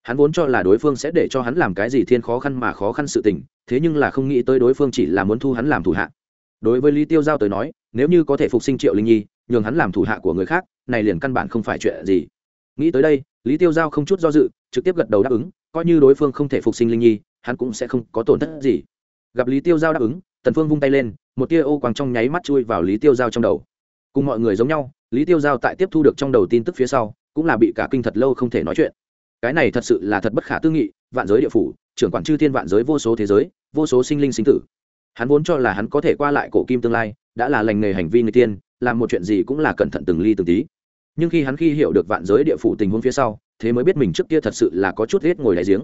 hắn vốn cho là đối phương sẽ để cho hắn làm cái gì thiên khó khăn mà khó khăn sự tình, thế nhưng là không nghĩ tới đối phương chỉ là muốn thu hắn làm thủ hạ. Đối với lý tiêu giao tới nói, nếu như có thể phục sinh triệu linh nhi, nhường hắn làm thủ hạ của người khác, này liền căn bản không phải chuyện gì. Nghĩ tới đây, lý tiêu giao không chút do dự, trực tiếp gật đầu đáp ứng, coi như đối phương không thể phục sinh linh nhi, hắn cũng sẽ không có tổn thất gì. Gặp lý tiêu giao đáp ứng, tần phương vung tay lên, một tia ô quang trong nháy mắt chui vào lý tiêu giao trong đầu. Cùng mọi người giống nhau, lý tiêu giao tại tiếp thu được trong đầu tin tức phía sau, cũng là bị cả kinh thật lâu không thể nói chuyện cái này thật sự là thật bất khả tư nghị, vạn giới địa phủ, trưởng quản chư thiên vạn giới vô số thế giới, vô số sinh linh sinh tử. Hắn vốn cho là hắn có thể qua lại cổ kim tương lai, đã là lành nghề hành vi người tiên, làm một chuyện gì cũng là cẩn thận từng ly từng tí. Nhưng khi hắn khi hiểu được vạn giới địa phủ tình huống phía sau, thế mới biết mình trước kia thật sự là có chút hết ngồi đáy giếng.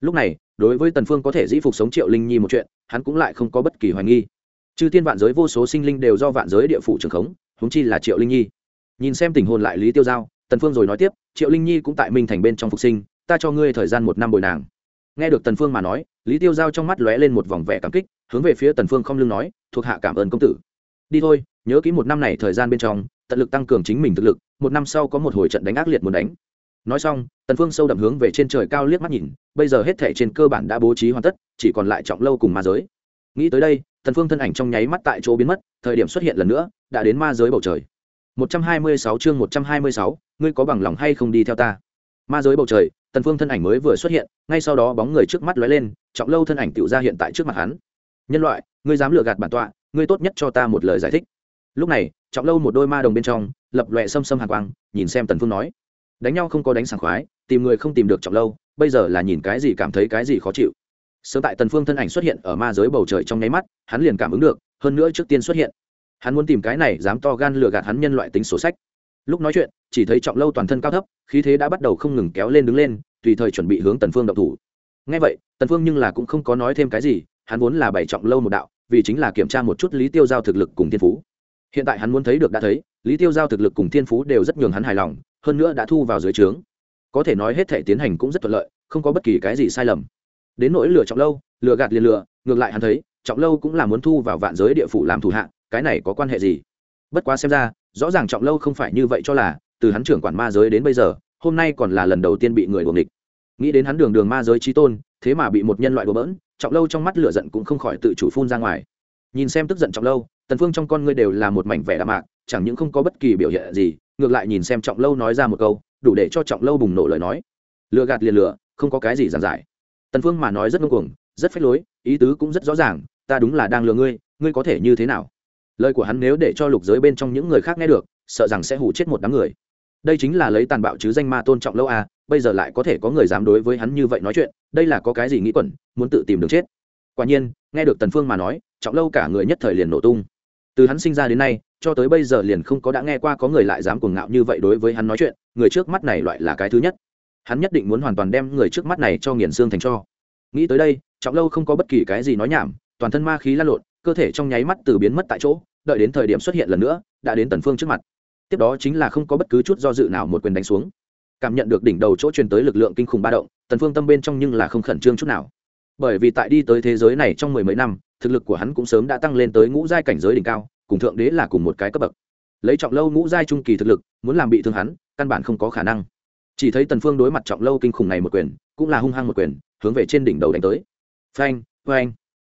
Lúc này, đối với tần phương có thể dĩ phục sống triệu linh nhi một chuyện, hắn cũng lại không có bất kỳ hoài nghi. Chư thiên vạn giới vô số sinh linh đều do vạn giới địa phủ trưởng khống, huống chi là triệu linh nhi. Nhìn xem tình hồn lại lý tiêu giao tần phương rồi nói tiếp, triệu linh nhi cũng tại minh thành bên trong phục sinh, ta cho ngươi thời gian một năm bồi nàng. Nghe được tần phương mà nói, lý tiêu giao trong mắt lóe lên một vòng vẻ cảm kích, hướng về phía tần phương không lưng nói, thuộc hạ cảm ơn công tử. Đi thôi, nhớ kỹ một năm này thời gian bên trong, tận lực tăng cường chính mình thực lực, một năm sau có một hồi trận đánh ác liệt muốn đánh. Nói xong, tần phương sâu đậm hướng về trên trời cao liếc mắt nhìn, bây giờ hết thảy trên cơ bản đã bố trí hoàn tất, chỉ còn lại trọng lâu cùng ma giới. Nghĩ tới đây, tần phương thân ảnh trong nháy mắt tại chỗ biến mất, thời điểm xuất hiện lần nữa, đã đến ma giới bầu trời. 126 chương 126, ngươi có bằng lòng hay không đi theo ta? Ma giới bầu trời tần phương thân ảnh mới vừa xuất hiện ngay sau đó bóng người trước mắt lóe lên trọng lâu thân ảnh tựu ra hiện tại trước mặt hắn. Nhân loại ngươi dám lừa gạt bản tọa ngươi tốt nhất cho ta một lời giải thích. Lúc này trọng lâu một đôi ma đồng bên trong lập lòe sâm sâm hàn quang nhìn xem tần phương nói. Đánh nhau không có đánh sảng khoái tìm người không tìm được trọng lâu bây giờ là nhìn cái gì cảm thấy cái gì khó chịu. Sớm tại tần phương thân ảnh xuất hiện ở ma giới bầu trời trong nháy mắt hắn liền cảm ứng được hơn nữa trước tiên xuất hiện hắn muốn tìm cái này dám to gan lừa gạt hắn nhân loại tính sổ sách. Lúc nói chuyện, chỉ thấy trọng lâu toàn thân cao thấp, khí thế đã bắt đầu không ngừng kéo lên đứng lên, tùy thời chuẩn bị hướng tần phương động thủ. Ngay vậy, tần phương nhưng là cũng không có nói thêm cái gì, hắn vốn là bảy trọng lâu một đạo, vì chính là kiểm tra một chút lý tiêu giao thực lực cùng thiên phú. Hiện tại hắn muốn thấy được đã thấy, lý tiêu giao thực lực cùng thiên phú đều rất nhường hắn hài lòng, hơn nữa đã thu vào dưới trướng. Có thể nói hết thể tiến hành cũng rất thuận lợi, không có bất kỳ cái gì sai lầm. Đến nỗi lửa trọng lâu, lừa gạt liền lừa, ngược lại hắn thấy, trọng lâu cũng là muốn thu vào vạn giới địa phủ làm thủ hạ cái này có quan hệ gì? Bất quá xem ra, rõ ràng trọng lâu không phải như vậy cho là, từ hắn trưởng quản ma giới đến bây giờ, hôm nay còn là lần đầu tiên bị người đuồng địch nghĩ đến hắn đường đường ma giới trí tôn, thế mà bị một nhân loại đùa bỡn, trọng lâu trong mắt lửa giận cũng không khỏi tự chủ phun ra ngoài. Nhìn xem tức giận trọng lâu, tần phương trong con ngươi đều là một mảnh vẻ đạm mạc, chẳng những không có bất kỳ biểu hiện gì, ngược lại nhìn xem trọng lâu nói ra một câu, đủ để cho trọng lâu bùng nổ lời nói. Lừa gạt liền lừa, không có cái gì giản giải. Tần phương mà nói rất ngông cuồng, rất phách lối, ý tứ cũng rất rõ ràng, ta đúng là đang lừa ngươi ngươi có thể như thế nào? Lời của hắn nếu để cho lục giới bên trong những người khác nghe được, sợ rằng sẽ hủ chết một đám người. Đây chính là lấy tàn bạo chứ danh ma tôn trọng lâu à bây giờ lại có thể có người dám đối với hắn như vậy nói chuyện, đây là có cái gì nghĩ quẩn, muốn tự tìm đường chết. Quả nhiên, nghe được tần phương mà nói, trọng lâu cả người nhất thời liền nổ tung. Từ hắn sinh ra đến nay, cho tới bây giờ liền không có đã nghe qua có người lại dám cuồng ngạo như vậy đối với hắn nói chuyện, người trước mắt này loại là cái thứ nhất. Hắn nhất định muốn hoàn toàn đem người trước mắt này cho nghiền xương thành cho. Nghĩ tới đây, trọng lâu không có bất kỳ cái gì nói nhảm toàn thân ma khí lan lộn, cơ thể trong nháy mắt từ biến mất tại chỗ, đợi đến thời điểm xuất hiện lần nữa, đã đến tần phương trước mặt. Tiếp đó chính là không có bất cứ chút do dự nào một quyền đánh xuống. Cảm nhận được đỉnh đầu chỗ truyền tới lực lượng kinh khủng ba động, tần phương tâm bên trong nhưng là không khẩn trương chút nào. Bởi vì tại đi tới thế giới này trong mười mấy năm, thực lực của hắn cũng sớm đã tăng lên tới ngũ giai cảnh giới đỉnh cao, cùng thượng đế là cùng một cái cấp bậc. Lấy trọng lâu ngũ giai trung kỳ thực lực, muốn làm bị thương hắn, căn bản không có khả năng. Chỉ thấy tần phương đối mặt trọng lâu kinh khủng này một quyền, cũng là hung hăng một quyền, hướng về trên đỉnh đầu đánh tới. Phanh phanh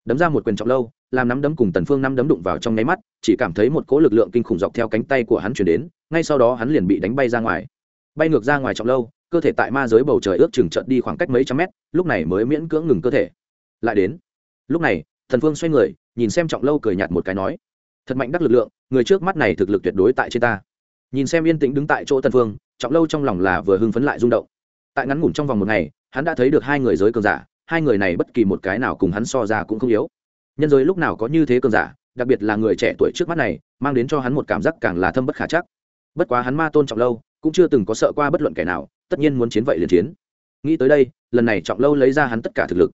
đấm ra một quyền trọng lâu, làm nắm đấm cùng tần phương năm đấm đụng vào trong nháy mắt, chỉ cảm thấy một cỗ lực lượng kinh khủng dọc theo cánh tay của hắn truyền đến, ngay sau đó hắn liền bị đánh bay ra ngoài. Bay ngược ra ngoài trọng lâu, cơ thể tại ma giới bầu trời ước chừng trận đi khoảng cách mấy trăm mét, lúc này mới miễn cưỡng ngừng cơ thể. Lại đến. Lúc này thần phương xoay người, nhìn xem trọng lâu cười nhạt một cái nói, thật mạnh đắc lực lượng, người trước mắt này thực lực tuyệt đối tại trên ta. Nhìn xem yên tĩnh đứng tại chỗ thần phương, trọng lâu trong lòng là vừa hưng phấn lại rung động. Tại ngắn ngủn trong vòng một ngày, hắn đã thấy được hai người giới cường giả hai người này bất kỳ một cái nào cùng hắn so ra cũng không yếu. Nhân giới lúc nào có như thế cường giả, đặc biệt là người trẻ tuổi trước mắt này, mang đến cho hắn một cảm giác càng là thâm bất khả chắc. Bất quá hắn ma tôn trọng lâu, cũng chưa từng có sợ qua bất luận kẻ nào, tất nhiên muốn chiến vậy liền chiến. Nghĩ tới đây, lần này trọng lâu lấy ra hắn tất cả thực lực.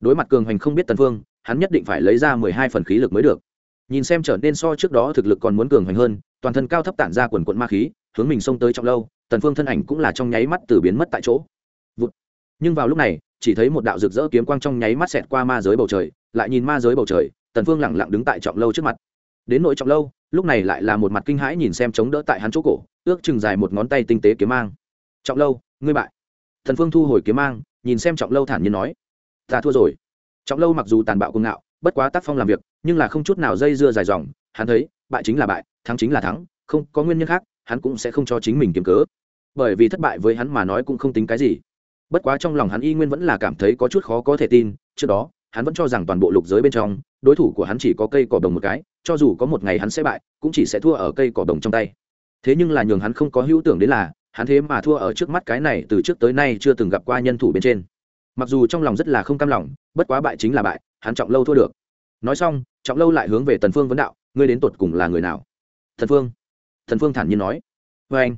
Đối mặt cường hành không biết tần phương hắn nhất định phải lấy ra mười hai phần khí lực mới được. Nhìn xem trở nên so trước đó thực lực còn muốn cường hành hơn, toàn thân cao thấp tản ra quần quận ma khí, hướng mình xông tới trọng lâu, tần phương thân ảnh cũng là trong nháy mắt từ biến mất tại chỗ. Vụt. nhưng vào lúc này chỉ thấy một đạo rực rỡ kiếm quang trong nháy mắt xẹt qua ma giới bầu trời, lại nhìn ma giới bầu trời, tần phương lặng lặng đứng tại trọng lâu trước mặt. Đến nội trọng lâu, lúc này lại là một mặt kinh hãi nhìn xem chống đỡ tại hắn chỗ cổ, ước chừng dài một ngón tay tinh tế kiếm mang. Trọng lâu, ngươi bại. Thần phương thu hồi kiếm mang, nhìn xem trọng lâu thản nhiên nói, ta thua rồi. Trọng lâu mặc dù tàn bạo cuồng ngạo, bất quá tác phong làm việc, nhưng là không chút nào dây dưa dài dòng, hắn thấy, bại chính là bại, thắng chính là thắng, không có nguyên nhân khác, hắn cũng sẽ không cho chính mình kiếm cớ. Bởi vì thất bại với hắn mà nói cũng không tính cái gì bất quá trong lòng hắn y nguyên vẫn là cảm thấy có chút khó có thể tin, trước đó, hắn vẫn cho rằng toàn bộ lục giới bên trong, đối thủ của hắn chỉ có cây cỏ đồng một cái, cho dù có một ngày hắn sẽ bại, cũng chỉ sẽ thua ở cây cỏ đồng trong tay. Thế nhưng là nhường hắn không có hữu tưởng đến là, hắn thế mà thua ở trước mắt cái này từ trước tới nay chưa từng gặp qua nhân thủ bên trên. Mặc dù trong lòng rất là không cam lòng, bất quá bại chính là bại, hắn trọng lâu thua được. Nói xong, trọng lâu lại hướng về tần phương vấn đạo, ngươi đến tột cùng là người nào? Thần phương thần phương thản nhiên nói. Với anh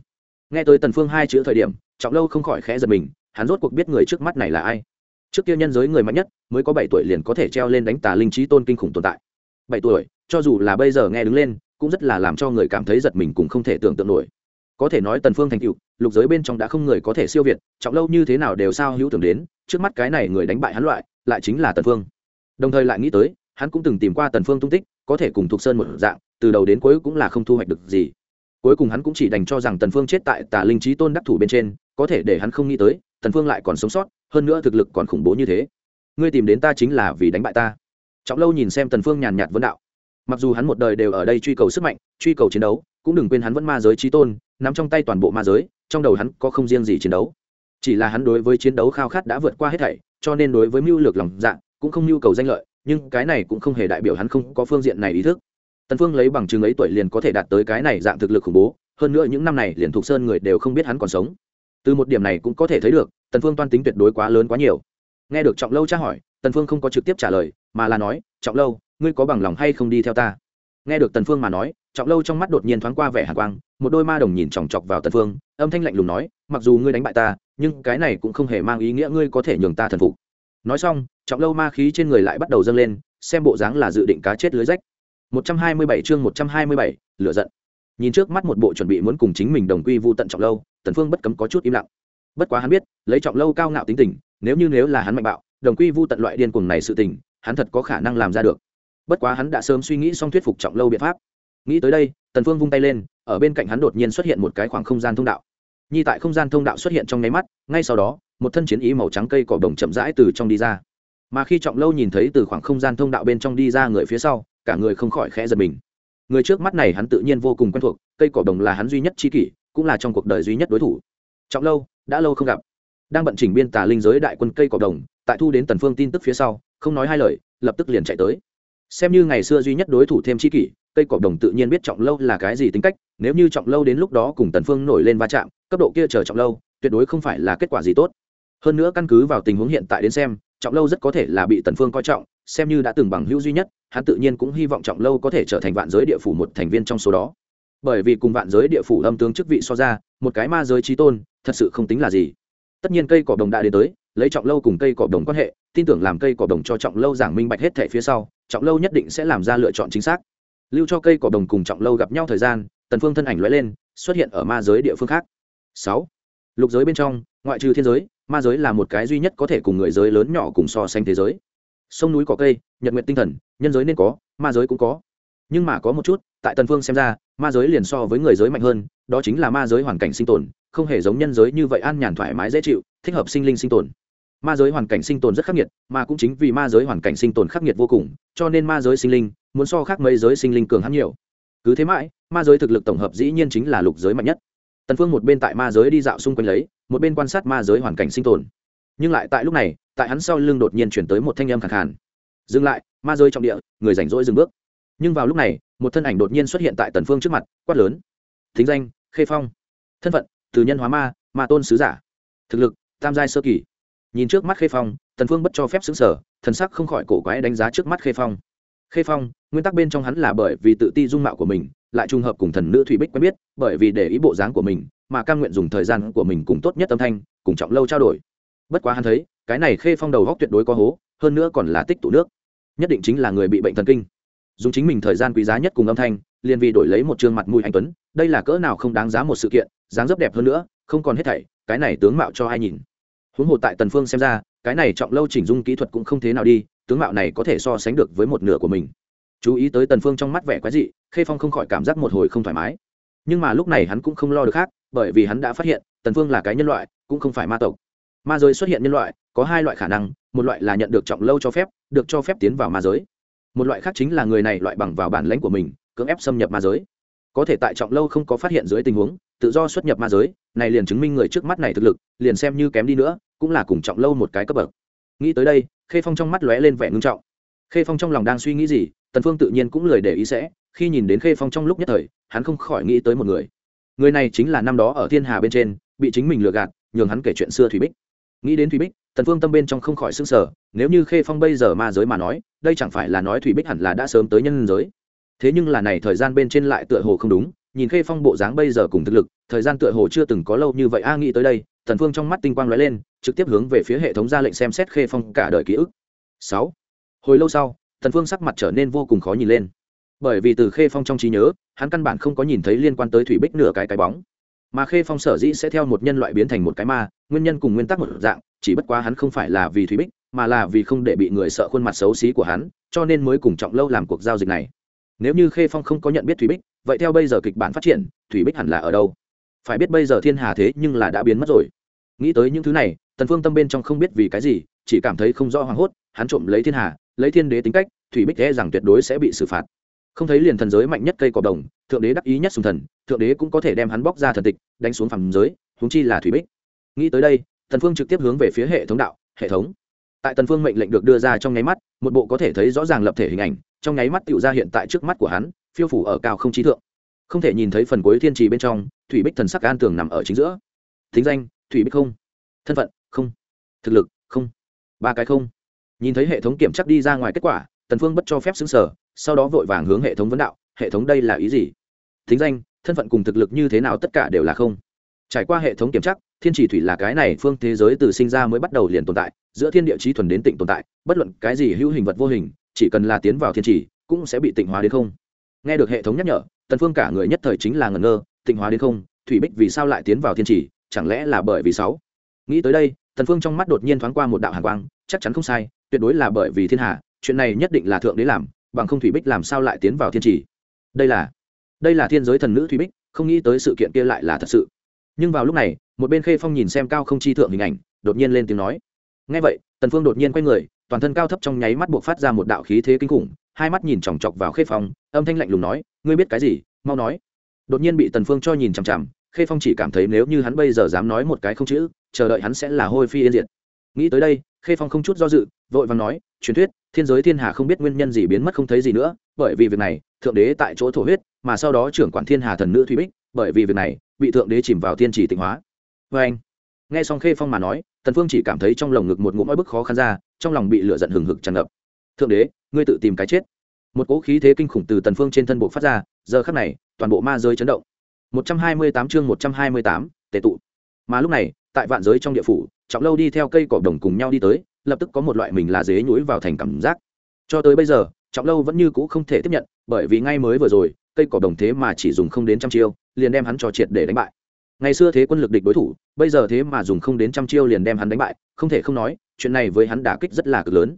nghe tới tần phương hai chữ thời điểm, trọng lâu không khỏi khẽ giật mình hắn rốt cuộc biết người trước mắt này là ai. Trước kia nhân giới người mạnh nhất, mới có bảy tuổi liền có thể treo lên đánh tà linh trí tôn kinh khủng tồn tại. Bảy tuổi, cho dù là bây giờ nghe đứng lên, cũng rất là làm cho người cảm thấy giật mình cũng không thể tưởng tượng nổi. Có thể nói tần phương thành cựu lục giới bên trong đã không người có thể siêu việt, trọng lâu như thế nào đều sao hữu tưởng đến, trước mắt cái này người đánh bại hắn loại, lại chính là tần phương. Đồng thời lại nghĩ tới, hắn cũng từng tìm qua tần phương tung tích, có thể cùng thuộc sơn một dạng, từ đầu đến cuối cũng là không thu hoạch được gì. Cuối cùng hắn cũng chỉ đành cho rằng tần phương chết tại tà linh trí tôn đắc thủ bên trên, có thể để hắn không nghĩ tới tần phương lại còn sống sót, hơn nữa thực lực còn khủng bố như thế. Ngươi tìm đến ta chính là vì đánh bại ta. Trọng lâu nhìn xem tần phương nhàn nhạt vấn đạo. Mặc dù hắn một đời đều ở đây truy cầu sức mạnh, truy cầu chiến đấu, cũng đừng quên hắn vẫn ma giới trí tôn, nắm trong tay toàn bộ ma giới, trong đầu hắn có không riêng gì chiến đấu. Chỉ là hắn đối với chiến đấu khao khát đã vượt qua hết thảy, cho nên đối với mưu lược lòng dạ cũng không nhu cầu danh lợi, nhưng cái này cũng không hề đại biểu hắn không có phương diện này ý thức. Tần phương lấy bằng chứng ấy tuổi liền có thể đạt tới cái này dạng thực lực khủng bố, hơn nữa những năm này liền thuộc sơn người đều không biết hắn còn sống từ một điểm này cũng có thể thấy được tần phương toan tính tuyệt đối quá lớn quá nhiều. Nghe được trọng lâu tra hỏi tần phương không có trực tiếp trả lời mà là nói trọng lâu ngươi có bằng lòng hay không đi theo ta? Nghe được tần phương mà nói trọng lâu trong mắt đột nhiên thoáng qua vẻ hàn quang một đôi ma đồng nhìn chòng chọc vào tần phương âm thanh lạnh lùng nói mặc dù ngươi đánh bại ta nhưng cái này cũng không hề mang ý nghĩa ngươi có thể nhường ta thần phục. Nói xong trọng lâu ma khí trên người lại bắt đầu dâng lên xem bộ dáng là dự định cá chết lưới rách. 127 chương 127, lửa giận. Nhìn trước mắt một bộ chuẩn bị muốn cùng chính mình đồng quy vu tận trọng lâu tần phương bất cấm có chút im lặng. Bất quá hắn biết, lấy trọng lâu cao ngạo tính tình, nếu như nếu là hắn mạnh bạo, đồng quy vu tận loại điên cuồng này sự tình, hắn thật có khả năng làm ra được. Bất quá hắn đã sớm suy nghĩ xong thuyết phục trọng lâu biện pháp. Nghĩ tới đây, tần phương vung tay lên, ở bên cạnh hắn đột nhiên xuất hiện một cái khoảng không gian thông đạo. Nhi tại không gian thông đạo xuất hiện trong nháy mắt, ngay sau đó, một thân chiến ý màu trắng cây cỏ đồng chậm rãi từ trong đi ra. Mà khi trọng lâu nhìn thấy từ khoảng không gian thông đạo bên trong đi ra người phía sau, cả người không khỏi khẽ giật mình. Người trước mắt này hắn tự nhiên vô cùng quen thuộc, cây cỏ đồng là hắn duy nhất chi kỷ cũng là trong cuộc đời duy nhất đối thủ. Trọng lâu, đã lâu không gặp. Đang bận chỉnh biên tà linh giới đại quân cây cọc đồng, tại thu đến tần phương tin tức phía sau, không nói hai lời, lập tức liền chạy tới. Xem như ngày xưa duy nhất đối thủ thêm chi kỷ, cây cọc đồng tự nhiên biết trọng lâu là cái gì tính cách, nếu như trọng lâu đến lúc đó cùng tần phương nổi lên va chạm, cấp độ kia chờ trọng lâu, tuyệt đối không phải là kết quả gì tốt. Hơn nữa căn cứ vào tình huống hiện tại đến xem, trọng lâu rất có thể là bị tần phương coi trọng, xem như đã từng bằng hữu duy nhất, hắn tự nhiên cũng hy vọng trọng lâu có thể trở thành vạn giới địa phủ một thành viên trong số đó bởi vì cùng vạn giới địa phủ âm tướng chức vị so ra, một cái ma giới trí tôn, thật sự không tính là gì. Tất nhiên cây cỏ đồng đã đến tới, lấy trọng lâu cùng cây cỏ đồng quan hệ, tin tưởng làm cây cỏ đồng cho trọng lâu giảng minh bạch hết thể phía sau, trọng lâu nhất định sẽ làm ra lựa chọn chính xác. Lưu cho cây cỏ đồng cùng trọng lâu gặp nhau thời gian, tần phương thân ảnh lóe lên, xuất hiện ở ma giới địa phương khác. Sáu. Lục giới bên trong, ngoại trừ thiên giới, ma giới là một cái duy nhất có thể cùng người giới lớn nhỏ cùng so sánh thế giới. Sông núi có cây, nhật nguyện tinh thần, nhân giới nên có, ma giới cũng có nhưng mà có một chút, tại tần phương xem ra, ma giới liền so với người giới mạnh hơn, đó chính là ma giới hoàn cảnh sinh tồn, không hề giống nhân giới như vậy an nhàn thoải mái dễ chịu, thích hợp sinh linh sinh tồn. Ma giới hoàn cảnh sinh tồn rất khắc nghiệt, mà cũng chính vì ma giới hoàn cảnh sinh tồn khắc nghiệt vô cùng, cho nên ma giới sinh linh muốn so khác mấy giới sinh linh cường hắn nhiều. Cứ thế mãi, ma giới thực lực tổng hợp dĩ nhiên chính là lục giới mạnh nhất. Tần phương một bên tại ma giới đi dạo xung quanh lấy, một bên quan sát ma giới hoàn cảnh sinh tồn. Nhưng lại tại lúc này, tại hắn sau lưng đột nhiên chuyển tới một thanh âm khàn khàn. Dừng lại, ma giới trọng địa, người rảnh rỗi dừng bước nhưng vào lúc này, một thân ảnh đột nhiên xuất hiện tại tần phương trước mặt, quát lớn. Thính danh, khê phong. Thân phận, từ nhân hóa ma ma tôn sứ giả. Thực lực, tam giai sơ kỳ. Nhìn trước mắt khê phong, tần phương bất cho phép xứng sở thần sắc không khỏi cổ quái đánh giá trước mắt khê phong. Khê phong, nguyên tắc bên trong hắn là bởi vì tự ti dung mạo của mình, lại trùng hợp cùng thần nữ thủy bích quen biết, bởi vì để ý bộ dáng của mình, mà cam nguyện dùng thời gian của mình cùng tốt nhất âm thanh, cùng trọng lâu trao đổi. Bất quá hắn thấy, cái này khê phong đầu góc tuyệt đối có hố, hơn nữa còn là tích tụ nước. Nhất định chính là người bị bệnh thần kinh dùng chính mình thời gian quý giá nhất cùng âm thanh, liền vì đổi lấy một trương mặt mũi anh tuấn, đây là cỡ nào không đáng giá một sự kiện, dáng dấp đẹp hơn nữa, không còn hết thảy, cái này tướng mạo cho ai nhìn. Huống hồ tại tần phương xem ra, cái này trọng lâu chỉnh dung kỹ thuật cũng không thế nào đi, tướng mạo này có thể so sánh được với một nửa của mình. Chú ý tới tần phương trong mắt vẻ quái dị, khê phong không khỏi cảm giác một hồi không thoải mái. Nhưng mà lúc này hắn cũng không lo được khác, bởi vì hắn đã phát hiện, tần phương là cái nhân loại, cũng không phải ma tộc. Ma giới xuất hiện nhân loại, có hai loại khả năng, một loại là nhận được trọng lâu cho phép, được cho phép tiến vào ma giới một loại khác chính là người này loại bằng vào bản lãnh của mình, cưỡng ép xâm nhập ma giới. Có thể tại trọng lâu không có phát hiện dưới tình huống, tự do xuất nhập ma giới, này liền chứng minh người trước mắt này thực lực, liền xem như kém đi nữa, cũng là cùng trọng lâu một cái cấp bậc. Nghĩ tới đây, khê phong trong mắt lóe lên vẻ ngưng trọng. Khê phong trong lòng đang suy nghĩ gì, tần phương tự nhiên cũng lười để ý sẽ, khi nhìn đến khê phong trong lúc nhất thời, hắn không khỏi nghĩ tới một người. Người này chính là năm đó ở thiên hà bên trên, bị chính mình lừa gạt, nhường hắn kể chuyện xưa thủy bích. Nghĩ đến thủy bích tần phương tâm bên trong không khỏi sưng sờ nếu như khê phong bây giờ ma giới mà nói đây chẳng phải là nói thủy bích hẳn là đã sớm tới nhân giới. Thế nhưng là này thời gian bên trên lại tựa hồ không đúng nhìn khê phong bộ dáng bây giờ cùng thực lực thời gian tựa hồ chưa từng có lâu như vậy a nghĩ tới đây tần phương trong mắt tinh quang lóe lên trực tiếp hướng về phía hệ thống ra lệnh xem xét khê phong cả đời ký ức. Sáu, hồi lâu sau tần phương sắc mặt trở nên vô cùng khó nhìn lên. Bởi vì từ khê phong trong trí nhớ hắn căn bản không có nhìn thấy liên quan tới thủy bích nửa cái cái bóng. Mà khê phong sở dĩ sẽ theo một nhân loại biến thành một cái ma nguyên nhân cùng nguyên tắc một dạng chỉ bất quá hắn không phải là vì thúy bích, mà là vì không để bị người sợ khuôn mặt xấu xí của hắn, cho nên mới cùng trọng lâu làm cuộc giao dịch này. Nếu như khê phong không có nhận biết thúy bích, vậy theo bây giờ kịch bản phát triển thúy bích hẳn là ở đâu? Phải biết bây giờ thiên hà thế nhưng là đã biến mất rồi. Nghĩ tới những thứ này, tần phương tâm bên trong không biết vì cái gì, chỉ cảm thấy không rõ hoảng hốt, hắn trộm lấy thiên hà, lấy thiên đế tính cách, thủy bích e rằng tuyệt đối sẽ bị xử phạt. Không thấy liền thần giới mạnh nhất cây cọp đồng, thượng đế đắc ý nhất sùng thần, thượng đế cũng có thể đem hắn bóc ra thần tịch, đánh xuống phẳng giới húng chi là thủy bích. Nghĩ tới đây tần phương trực tiếp hướng về phía hệ thống đạo, hệ thống. Tại tần phương mệnh lệnh được đưa ra trong nháy mắt, một bộ có thể thấy rõ ràng lập thể hình ảnh, trong nháy mắt tựu ra hiện tại trước mắt của hắn, phiêu phủ ở cao không trí thượng. Không thể nhìn thấy phần cuối thiên trì bên trong, thủy bích thần sắc an tường nằm ở chính giữa. Thính danh, thủy bích không. Thân phận, không. Thực lực, không. Ba cái không. Nhìn thấy hệ thống kiểm chắc đi ra ngoài kết quả, tần phương bất cho phép xứng sở sau đó vội vàng hướng hệ thống vấn đạo, hệ thống đây là ý gì? Thính danh, thân phận cùng thực lực như thế nào tất cả đều là không trải qua hệ thống kiểm tra thiên chỉ thủy là cái này phương thế giới từ sinh ra mới bắt đầu liền tồn tại giữa thiên địa trí thuần đến tịnh tồn tại bất luận cái gì hữu hình vật vô hình chỉ cần là tiến vào thiên chỉ cũng sẽ bị tịnh hóa đến không. Nghe được hệ thống nhắc nhở tần phương cả người nhất thời chính là ngẩn ngơ tịnh hóa đến không thủy bích vì sao lại tiến vào thiên trì chẳng lẽ là bởi vì sáu? Nghĩ tới đây tần phương trong mắt đột nhiên thoáng qua một đạo hàn quang chắc chắn không sai tuyệt đối là bởi vì thiên hạ, chuyện này nhất định là thượng đế làm bằng không thủy bích làm sao lại tiến vào thiên trì đây là đây là thiên giới thần nữ thủy bích không nghĩ tới sự kiện kia lại là thật sự nhưng vào lúc này, một bên khê phong nhìn xem cao không chi thượng hình ảnh, đột nhiên lên tiếng nói. Ngay vậy, tần phương đột nhiên quay người, toàn thân cao thấp trong nháy mắt buộc phát ra một đạo khí thế kinh khủng, hai mắt nhìn chòng chọc vào khê phong, âm thanh lạnh lùng nói, ngươi biết cái gì? Mau nói. Đột nhiên bị tần phương cho nhìn chằm chằm, khê phong chỉ cảm thấy nếu như hắn bây giờ dám nói một cái không chữ, chờ đợi hắn sẽ là hôi phi yên diệt. Nghĩ tới đây, khê phong không chút do dự, vội vàng nói, truyền thuyết, thiên giới thiên hà không biết nguyên nhân gì biến mất không thấy gì nữa, bởi vì việc này, thượng đế tại chỗ thổ huyết, mà sau đó trưởng quản thiên hà thần nữ thủy bích, bởi vì việc này bị thượng đế chìm vào thiên trì tịnh hóa. Vê anh nghe xong khê phong mà nói tần phương chỉ cảm thấy trong lồng ngực một ngụm oi bức khó khăn ra trong lòng bị lửa giận hừng hực tràn ngập. Thượng đế ngươi tự tìm cái chết. Một cỗ khí thế kinh khủng từ tần phương trên thân bộ phát ra giờ khắc này toàn bộ ma giới chấn động. 128 chương 128, tề tụ. Mà lúc này tại vạn giới trong địa phủ trọng lâu đi theo cây cỏ đồng cùng nhau đi tới lập tức có một loại mình là dế nhũi vào thành cảm giác. Cho tới bây giờ trọng lâu vẫn như cũ không thể tiếp nhận bởi vì ngay mới vừa rồi cây cỏ đồng thế mà chỉ dùng không đến trăm chiêu liền đem hắn trò triệt để đánh bại. Ngày xưa thế quân lực địch đối thủ, bây giờ thế mà dùng không đến trăm chiêu liền đem hắn đánh bại, không thể không nói, chuyện này với hắn đả kích rất là cực lớn.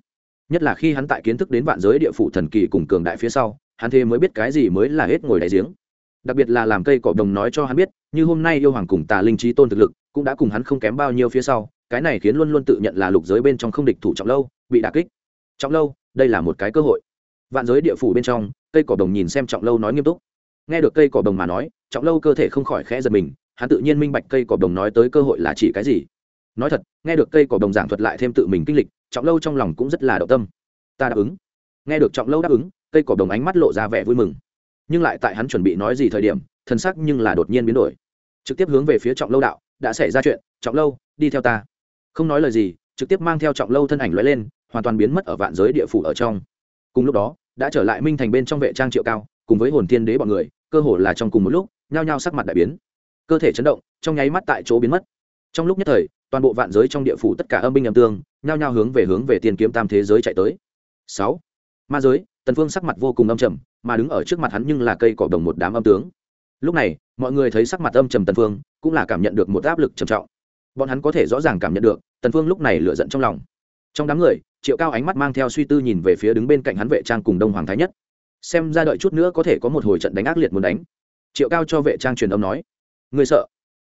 Nhất là khi hắn tại kiến thức đến vạn giới địa phủ thần kỳ cùng cường đại phía sau, hắn thế mới biết cái gì mới là hết ngồi đại giếng. Đặc biệt là làm cây cỏ đồng nói cho hắn biết, như hôm nay yêu hoàng cùng tà linh trí tôn thực lực, cũng đã cùng hắn không kém bao nhiêu phía sau, cái này khiến luôn luôn tự nhận là lục giới bên trong không địch thủ trọng lâu, bị đả kích. Trọng lâu, đây là một cái cơ hội. Vạn giới địa phủ bên trong, cây cỏ đồng nhìn xem trọng lâu nói nghiêm túc. Nghe được cây cỏ đồng mà nói trọng lâu cơ thể không khỏi khẽ giật mình, hắn tự nhiên minh bạch cây cỏ đồng nói tới cơ hội là chỉ cái gì. Nói thật, nghe được cây cỏ đồng giảng thuật lại thêm tự mình kinh lịch, trọng lâu trong lòng cũng rất là động tâm. Ta đáp ứng. Nghe được trọng lâu đáp ứng, cây cỏ đồng ánh mắt lộ ra vẻ vui mừng. Nhưng lại tại hắn chuẩn bị nói gì thời điểm, thân sắc nhưng là đột nhiên biến đổi. Trực tiếp hướng về phía trọng lâu đạo, đã xảy ra chuyện, trọng lâu, đi theo ta. Không nói lời gì, trực tiếp mang theo trọng lâu thân ảnh lóe lên, hoàn toàn biến mất ở vạn giới địa phủ ở trong. Cùng lúc đó, đã trở lại minh thành bên trong vệ trang triệu cao, cùng với hồn thiên đế bọn người, cơ hồ là trong cùng một lúc nhao nhao sắc mặt đại biến. Cơ thể chấn động, trong nháy mắt tại chỗ biến mất. Trong lúc nhất thời, toàn bộ vạn giới trong địa phủ tất cả âm binh âm tương, nhao nhao hướng về hướng về tiền kiếm tam thế giới chạy tới. Sáu. Ma giới, tần phương sắc mặt vô cùng âm trầm, mà đứng ở trước mặt hắn nhưng là cây cỏ đồng một đám âm tướng. Lúc này, mọi người thấy sắc mặt âm trầm tần phương, cũng là cảm nhận được một áp lực trầm trọng. Bọn hắn có thể rõ ràng cảm nhận được, tần phương lúc này lửa giận trong lòng. Trong đám người, triệu cao ánh mắt mang theo suy tư nhìn về phía đứng bên cạnh hắn vệ trang cùng đông hoàng thái nhất. Xem ra đợi chút nữa có thể có một hồi trận đánh ác liệt muốn đánh triệu cao cho vệ trang truyền âm nói người sợ?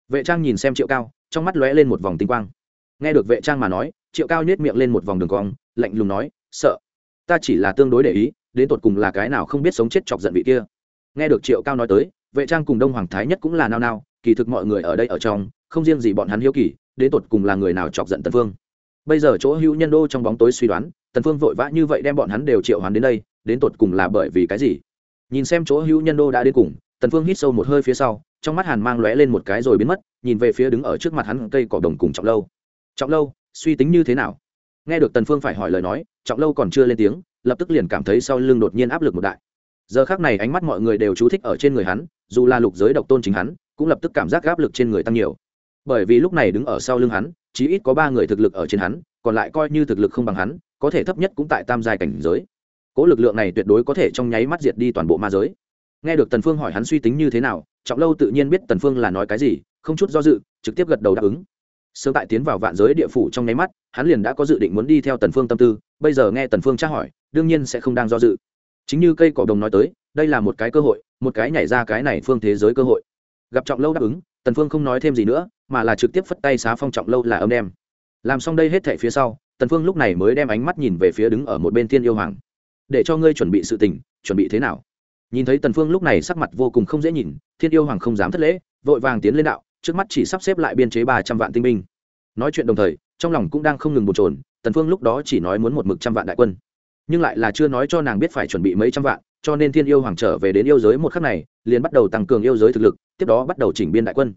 Vệ trang nhìn xem triệu cao, trong mắt lóe lên một vòng tinh quang. Nghe được vệ trang mà nói, triệu cao nhét miệng lên một vòng đường cong, lạnh lùng nói, sợ? Ta chỉ là tương đối để ý, đến tột cùng là cái nào không biết sống chết chọc giận vị kia. Nghe được triệu cao nói tới, vệ trang cùng đông hoàng thái nhất cũng là nao nao, kỳ thực mọi người ở đây ở trong, không riêng gì bọn hắn hiếu kỳ, đến tột cùng là người nào chọc giận tần phương. Bây giờ chỗ hữu nhân đô trong bóng tối suy đoán, tần phương vội vã như vậy đem bọn hắn đều triệu hoán đến đây, đến tột cùng là bởi vì cái gì? Nhìn xem chỗ hữu nhân đô đã đến cùng tần phương hít sâu một hơi phía sau, trong mắt hàn mang lóe lên một cái rồi biến mất, nhìn về phía đứng ở trước mặt hắn cây cỏ đồng cùng trọng lâu. Trọng lâu, suy tính như thế nào? Nghe được tần phương phải hỏi lời nói, trọng lâu còn chưa lên tiếng, lập tức liền cảm thấy sau lưng đột nhiên áp lực một đại. Giờ khắc này ánh mắt mọi người đều chú thích ở trên người hắn, dù là lục giới độc tôn chính hắn, cũng lập tức cảm giác áp lực trên người tăng nhiều. Bởi vì lúc này đứng ở sau lưng hắn, chí ít có ba người thực lực ở trên hắn, còn lại coi như thực lực không bằng hắn, có thể thấp nhất cũng tại tam giai cảnh giới. Cỗ lực lượng này tuyệt đối có thể trong nháy mắt diệt đi toàn bộ ma giới nghe được tần phương hỏi hắn suy tính như thế nào, trọng lâu tự nhiên biết tần phương là nói cái gì, không chút do dự, trực tiếp gật đầu đáp ứng. Sớm tại tiến vào vạn giới địa phủ trong nháy mắt, hắn liền đã có dự định muốn đi theo tần phương tâm tư, bây giờ nghe tần phương tra hỏi, đương nhiên sẽ không đang do dự. Chính như cây cỏ đồng nói tới, đây là một cái cơ hội, một cái nhảy ra cái này phương thế giới cơ hội. Gặp trọng lâu đáp ứng, tần phương không nói thêm gì nữa, mà là trực tiếp phất tay xá phong trọng lâu là âm đem. Làm xong đây hết thảy phía sau, tần phương lúc này mới đem ánh mắt nhìn về phía đứng ở một bên thiên yêu hoàng. Để cho ngươi chuẩn bị sự tình, chuẩn bị thế nào? Nhìn thấy tần phương lúc này sắc mặt vô cùng không dễ nhìn, thiên yêu hoàng không dám thất lễ, vội vàng tiến lên đạo, trước mắt chỉ sắp xếp lại biên chế ba trăm vạn tinh binh. Nói chuyện đồng thời, trong lòng cũng đang không ngừng bồn chồn, tần phương lúc đó chỉ nói muốn một mực trăm vạn đại quân. Nhưng lại là chưa nói cho nàng biết phải chuẩn bị mấy trăm vạn, cho nên thiên yêu hoàng trở về đến yêu giới một khắc này, liền bắt đầu tăng cường yêu giới thực lực, tiếp đó bắt đầu chỉnh biên đại quân.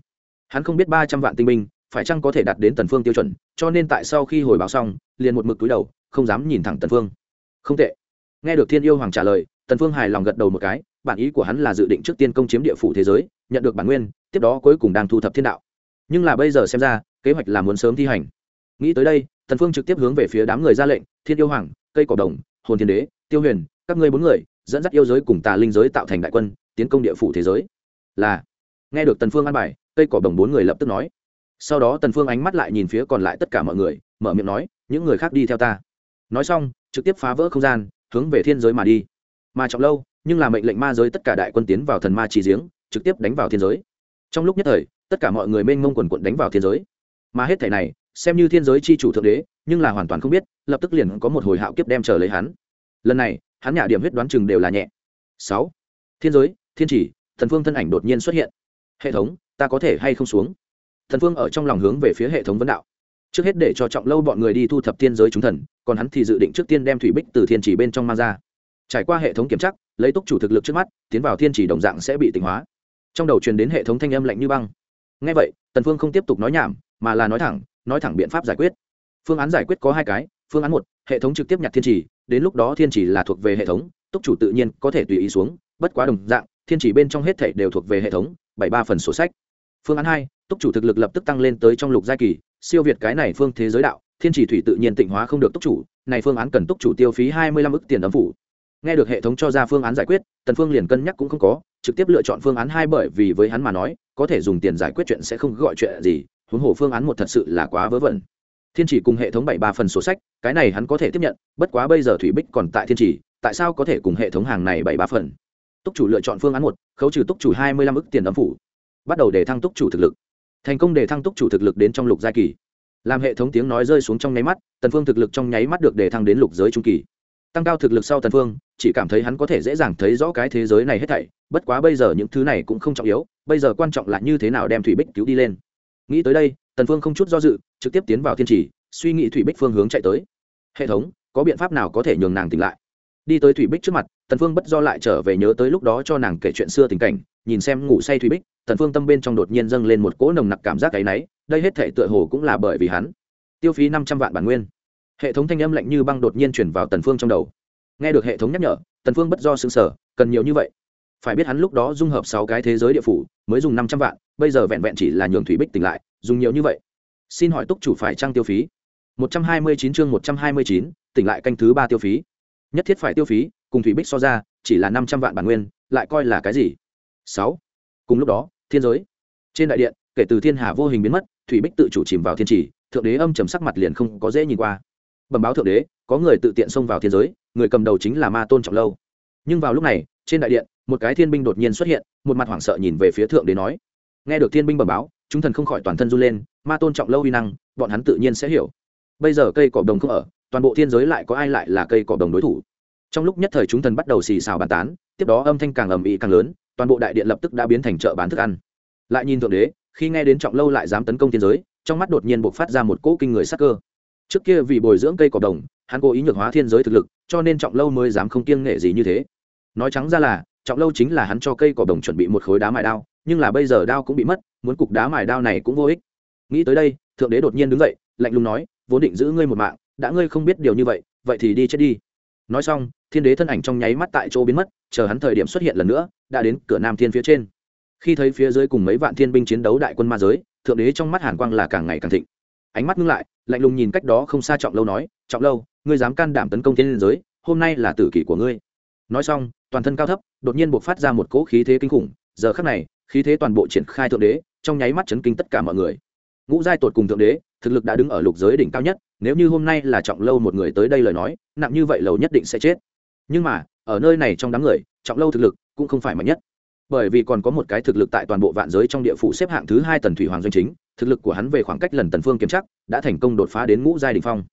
Hắn không biết ba trăm vạn tinh binh, phải chăng có thể đạt đến tần phương tiêu chuẩn, cho nên tại sau khi hồi báo xong, liền một mực túi đầu, không dám nhìn thẳng tần phương. Không tệ. Nghe được thiên yêu hoàng trả lời tần phương hài lòng gật đầu một cái, bản ý của hắn là dự định trước tiên công chiếm địa phủ thế giới, nhận được bản nguyên, tiếp đó cuối cùng đang thu thập thiên đạo. Nhưng là bây giờ xem ra, kế hoạch là muốn sớm thi hành. Nghĩ tới đây, tần phương trực tiếp hướng về phía đám người ra lệnh, thiên yêu hoàng, cây cỏ đồng, hồn thiên đế, tiêu huyền, các ngươi bốn người, dẫn dắt yêu giới cùng tà linh giới tạo thành đại quân, tiến công địa phủ thế giới. Là. Nghe được tần phương an bài, cây cỏ đồng bốn người lập tức nói. Sau đó tần phương ánh mắt lại nhìn phía còn lại tất cả mọi người, mở miệng nói, những người khác đi theo ta. Nói xong, trực tiếp phá vỡ không gian, hướng về thiên giới mà đi mà trọng lâu, nhưng là mệnh lệnh ma giới tất cả đại quân tiến vào thần ma trì giếng, trực tiếp đánh vào thiên giới. Trong lúc nhất thời, tất cả mọi người mênh mông quần quận đánh vào thiên giới. Mà hết thể này, xem như thiên giới chi chủ thượng đế, nhưng là hoàn toàn không biết, lập tức liền có một hồi hạo kiếp đem chờ lấy hắn. Lần này, hắn nhả điểm huyết đoán chừng đều là nhẹ. Sáu. Thiên giới, thiên chỉ, thần phương thân ảnh đột nhiên xuất hiện. Hệ thống, ta có thể hay không xuống? Thần phương ở trong lòng hướng về phía hệ thống vấn đạo. Trước hết để cho trọng lâu bọn người đi thu thập thiên giới chúng thần, còn hắn thì dự định trước tiên đem thủy bích từ thiên chỉ bên trong mang ra trải qua hệ thống kiểm tra, lấy túc chủ thực lực trước mắt, tiến vào thiên chỉ đồng dạng sẽ bị tỉnh hóa. Trong đầu truyền đến hệ thống thanh âm lạnh như băng. Ngay vậy, tần phương không tiếp tục nói nhảm, mà là nói thẳng nói thẳng biện pháp giải quyết. Phương án giải quyết có hai cái, phương án một, hệ thống trực tiếp nhặt thiên chỉ, đến lúc đó thiên chỉ là thuộc về hệ thống, túc chủ tự nhiên có thể tùy ý xuống, bất quá đồng dạng, thiên chỉ bên trong hết thảy đều thuộc về hệ thống, bảy ba phần sổ sách. Phương án hai, túc chủ thực lực lập tức tăng lên tới trong lục giai kỳ, siêu việt cái này phương thế giới đạo, thiên chỉ thủy tự nhiên tịnh hóa không được túc chủ, này phương án cần túc chủ tiêu phí hai mươi lăm ức tiền âm phủ nghe được hệ thống cho ra phương án giải quyết, tần phương liền cân nhắc cũng không có, trực tiếp lựa chọn phương án hai bởi vì với hắn mà nói, có thể dùng tiền giải quyết chuyện sẽ không gọi chuyện gì, huống hồ phương án một thật sự là quá vớ vẩn. Thiên chỉ cùng hệ thống bảy ba phần sổ sách, cái này hắn có thể tiếp nhận, bất quá bây giờ thủy bích còn tại thiên chỉ, tại sao có thể cùng hệ thống hàng này bảy ba phần? Túc chủ lựa chọn phương án một, khấu trừ túc chủ hai mươi lăm ức tiền ấm phủ. Bắt đầu để thăng túc chủ thực lực. Thành công để thăng túc chủ thực lực đến trong lục giai kỳ. Làm hệ thống tiếng nói rơi xuống trong nháy mắt, tần phương thực lực trong nháy mắt được để thăng đến lục giới trung kỳ tăng cao thực lực sau tần phương, chỉ cảm thấy hắn có thể dễ dàng thấy rõ cái thế giới này hết thảy, bất quá bây giờ những thứ này cũng không trọng yếu, bây giờ quan trọng là như thế nào đem thủy bích cứu đi lên. Nghĩ tới đây, tần phương không chút do dự, trực tiếp tiến vào thiên trì, suy nghĩ thủy bích phương hướng chạy tới. Hệ thống, có biện pháp nào có thể nhường nàng tỉnh lại? Đi tới thủy bích trước mặt, tần phương bất do lại trở về nhớ tới lúc đó cho nàng kể chuyện xưa tình cảnh, nhìn xem ngủ say thủy bích, tần phương tâm bên trong đột nhiên dâng lên một cỗ nồng nặc cảm giác cái nấy đây hết thảy tựa hồ cũng là bởi vì hắn. Tiêu phí năm trăm vạn bản nguyên hệ thống thanh âm lạnh như băng đột nhiên chuyển vào tần phương trong đầu. Nghe được hệ thống nhắc nhở, tần phương bất do sững sờ, cần nhiều như vậy. Phải biết hắn lúc đó dung hợp sáu cái thế giới địa phủ, mới dùng năm trăm vạn, bây giờ vẹn vẹn chỉ là nhường thủy bích tỉnh lại, dùng nhiều như vậy. Xin hỏi túc chủ phải trang tiêu phí? một trăm hai mươi chín chương một trăm hai mươi chín, tỉnh lại canh thứ ba tiêu phí. Nhất thiết phải tiêu phí, cùng thủy bích so ra, chỉ là năm trăm vạn bản nguyên, lại coi là cái gì? Sáu. Cùng lúc đó, thiên giới. Trên đại điện, kể từ thiên hà vô hình biến mất, thủy bích tự chủ chìm vào thiên trì, thượng đế âm trầm sắc mặt liền không có dễ nhìn qua bẩm báo thượng đế, có người tự tiện xông vào thiên giới, người cầm đầu chính là ma tôn trọng lâu. Nhưng vào lúc này, trên đại điện, một cái thiên binh đột nhiên xuất hiện, một mặt hoảng sợ nhìn về phía thượng đế nói. Nghe được thiên binh bẩm báo, chúng thần không khỏi toàn thân run lên, ma tôn trọng lâu uy năng, bọn hắn tự nhiên sẽ hiểu. Bây giờ cây cỏ đồng không ở, toàn bộ thiên giới lại có ai lại là cây cỏ đồng đối thủ? Trong lúc nhất thời chúng thần bắt đầu xì xào bàn tán, tiếp đó âm thanh càng ầm ĩ càng lớn, toàn bộ đại điện lập tức đã biến thành chợ bán thức ăn. Lại nhìn thượng đế, khi nghe đến trọng lâu lại dám tấn công thiên giới, trong mắt đột nhiên buộc phát ra một cỗ kinh người sắc cơ trước kia vì bồi dưỡng cây cỏ đồng, hắn cố ý nhược hóa thiên giới thực lực, cho nên trọng lâu mới dám không kiêng nghệ gì như thế. Nói trắng ra là, trọng lâu chính là hắn cho cây cỏ đồng chuẩn bị một khối đá mài đao, nhưng là bây giờ đao cũng bị mất, muốn cục đá mài đao này cũng vô ích. Nghĩ tới đây, thượng đế đột nhiên đứng dậy, lạnh lùng nói, vốn định giữ ngươi một mạng, đã ngươi không biết điều như vậy vậy thì đi chết đi. Nói xong, thiên đế thân ảnh trong nháy mắt tại chỗ biến mất, chờ hắn thời điểm xuất hiện lần nữa, đã đến cửa nam thiên phía trên. Khi thấy phía dưới cùng mấy vạn thiên binh chiến đấu đại quân ma giới, thượng đế trong mắt hàn quang là càng ngày càng thịnh ánh mắt ngưng lại, lạnh lùng nhìn cách đó không xa trọng lâu nói, trọng lâu, ngươi dám can đảm tấn công thiên giới, hôm nay là tử kỷ của ngươi. Nói xong, toàn thân cao thấp, đột nhiên buộc phát ra một cỗ khí thế kinh khủng, giờ khắc này, khí thế toàn bộ triển khai thượng đế, trong nháy mắt chấn kinh tất cả mọi người. Ngũ giai tột cùng thượng đế, thực lực đã đứng ở lục giới đỉnh cao nhất, nếu như hôm nay là trọng lâu một người tới đây lời nói, nặng như vậy lầu nhất định sẽ chết. Nhưng mà, ở nơi này trong đám người, trọng lâu thực lực cũng không phải mạnh nhất. Bởi vì còn có một cái thực lực tại toàn bộ vạn giới trong địa phủ xếp hạng thứ hai tần thủy hoàng doanh chính thực lực của hắn về khoảng cách lần tần phương kiểm chắc đã thành công đột phá đến ngũ giai đỉnh phong.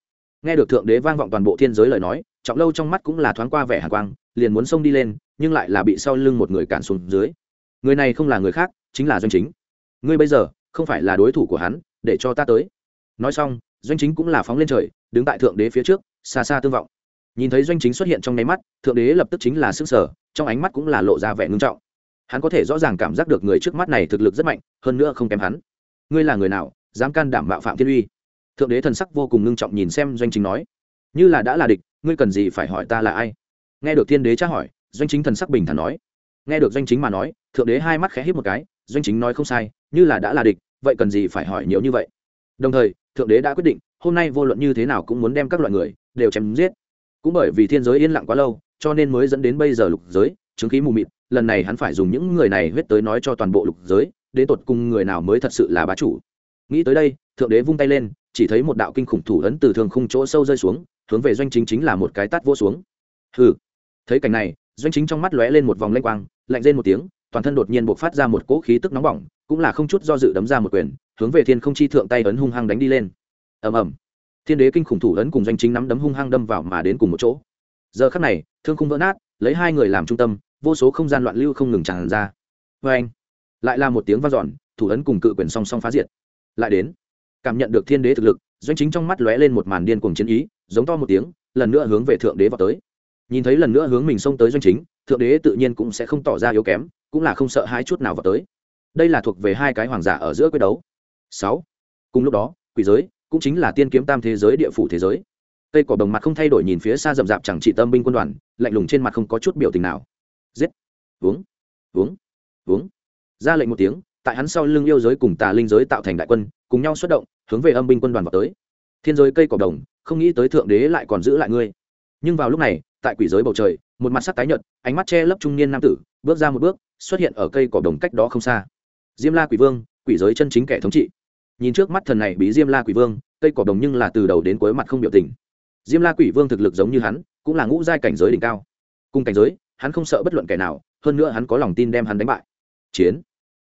Nghe được thượng đế vang vọng toàn bộ thiên giới lời nói, trọng lâu trong mắt cũng là thoáng qua vẻ hàn quang, liền muốn xông đi lên, nhưng lại là bị sau lưng một người cản xuống dưới. Người này không là người khác, chính là doanh chính. Ngươi bây giờ, không phải là đối thủ của hắn, để cho ta tới. Nói xong, doanh chính cũng là phóng lên trời, đứng tại thượng đế phía trước, xa xa tương vọng. Nhìn thấy doanh chính xuất hiện trong nháy mắt, thượng đế lập tức chính là sức sở trong ánh mắt cũng là lộ ra vẻ ngưng trọng. Hắn có thể rõ ràng cảm giác được người trước mắt này thực lực rất mạnh, hơn nữa không kém hắn ngươi là người nào, dám can đảm bạo phạm thiên uy? Thượng đế thần sắc vô cùng ngưng trọng nhìn xem doanh chính nói. Như là đã là địch, ngươi cần gì phải hỏi ta là ai? Nghe được thiên đế tra hỏi, doanh chính thần sắc bình thản nói. Nghe được doanh chính mà nói, thượng đế hai mắt khẽ hít một cái, doanh chính nói không sai, như là đã là địch, vậy cần gì phải hỏi nhiều như vậy? Đồng thời, thượng đế đã quyết định, hôm nay vô luận như thế nào cũng muốn đem các loại người đều chém giết. Cũng bởi vì thiên giới yên lặng quá lâu, cho nên mới dẫn đến bây giờ lục giới, chứng khí mù mịt, lần này hắn phải dùng những người này huyết tới nói cho toàn bộ lục giới đến tột cùng người nào mới thật sự là bá chủ. Nghĩ tới đây, thượng đế vung tay lên, chỉ thấy một đạo kinh khủng thủ ấn từ thường khung chỗ sâu rơi xuống, hướng về doanh chính chính là một cái tát vỗ xuống. Hừ. Thấy cảnh này, doanh chính trong mắt lóe lên một vòng lanh quang, lạnh lên một tiếng, toàn thân đột nhiên bộc phát ra một cỗ khí tức nóng bỏng, cũng là không chút do dự đấm ra một quyền, hướng về thiên không chi thượng tay ấn hung hăng đánh đi lên. Ầm ầm. Thiên đế kinh khủng thủ ấn cùng doanh chính nắm đấm hung hăng đâm vào mà đến cùng một chỗ. Giờ khắc này, thương khung vỡ nát, lấy hai người làm trung tâm, vô số không gian loạn lưu không ngừng tràn ra. Vê anh lại là một tiếng v a n giòn thủ ấn cùng cự quyền song song phá diệt. Lại đến, cảm nhận được thiên đế thực lực, doanh chính trong mắt lóe lên một màn điên cùng chiến ý, giống to một tiếng, lần nữa hướng về thượng đế vào tới. Nhìn thấy lần nữa hướng mình xông tới doanh chính, thượng đế tự nhiên cũng sẽ không tỏ ra yếu kém, cũng là không sợ hai chút nào vào tới. Đây là thuộc về hai cái hoàng giả ở giữa quyết đấu. Sáu, cùng lúc đó, quỷ giới cũng chính là tiên kiếm tam thế giới địa phủ thế giới. Cây cỏ đồng mặt không thay đổi nhìn phía xa rậm rạp chẳng chỉ tâm binh quân đoàn, lạnh lùng trên mặt không có chút biểu tình nào. Giết. Uống. Uống. Uống ra lệnh một tiếng, tại hắn sau lưng yêu giới cùng tà linh giới tạo thành đại quân, cùng nhau xuất động, hướng về âm binh quân đoàn vào tới. Thiên giới cây cỏ đồng, không nghĩ tới thượng đế lại còn giữ lại ngươi. Nhưng vào lúc này, tại quỷ giới bầu trời, một mặt sắc tái nhợt, ánh mắt che lấp trung niên nam tử, bước ra một bước, xuất hiện ở cây cỏ đồng cách đó không xa. Diêm la quỷ vương, quỷ giới chân chính kẻ thống trị. Nhìn trước mắt thần này bí diêm la quỷ vương, cây cỏ đồng nhưng là từ đầu đến cuối mặt không biểu tình. Diêm la quỷ vương thực lực giống như hắn, cũng là ngũ giai cảnh giới đỉnh cao. Cùng cảnh giới, hắn không sợ bất luận kẻ nào, hơn nữa hắn có lòng tin đem hắn đánh bại. Chiến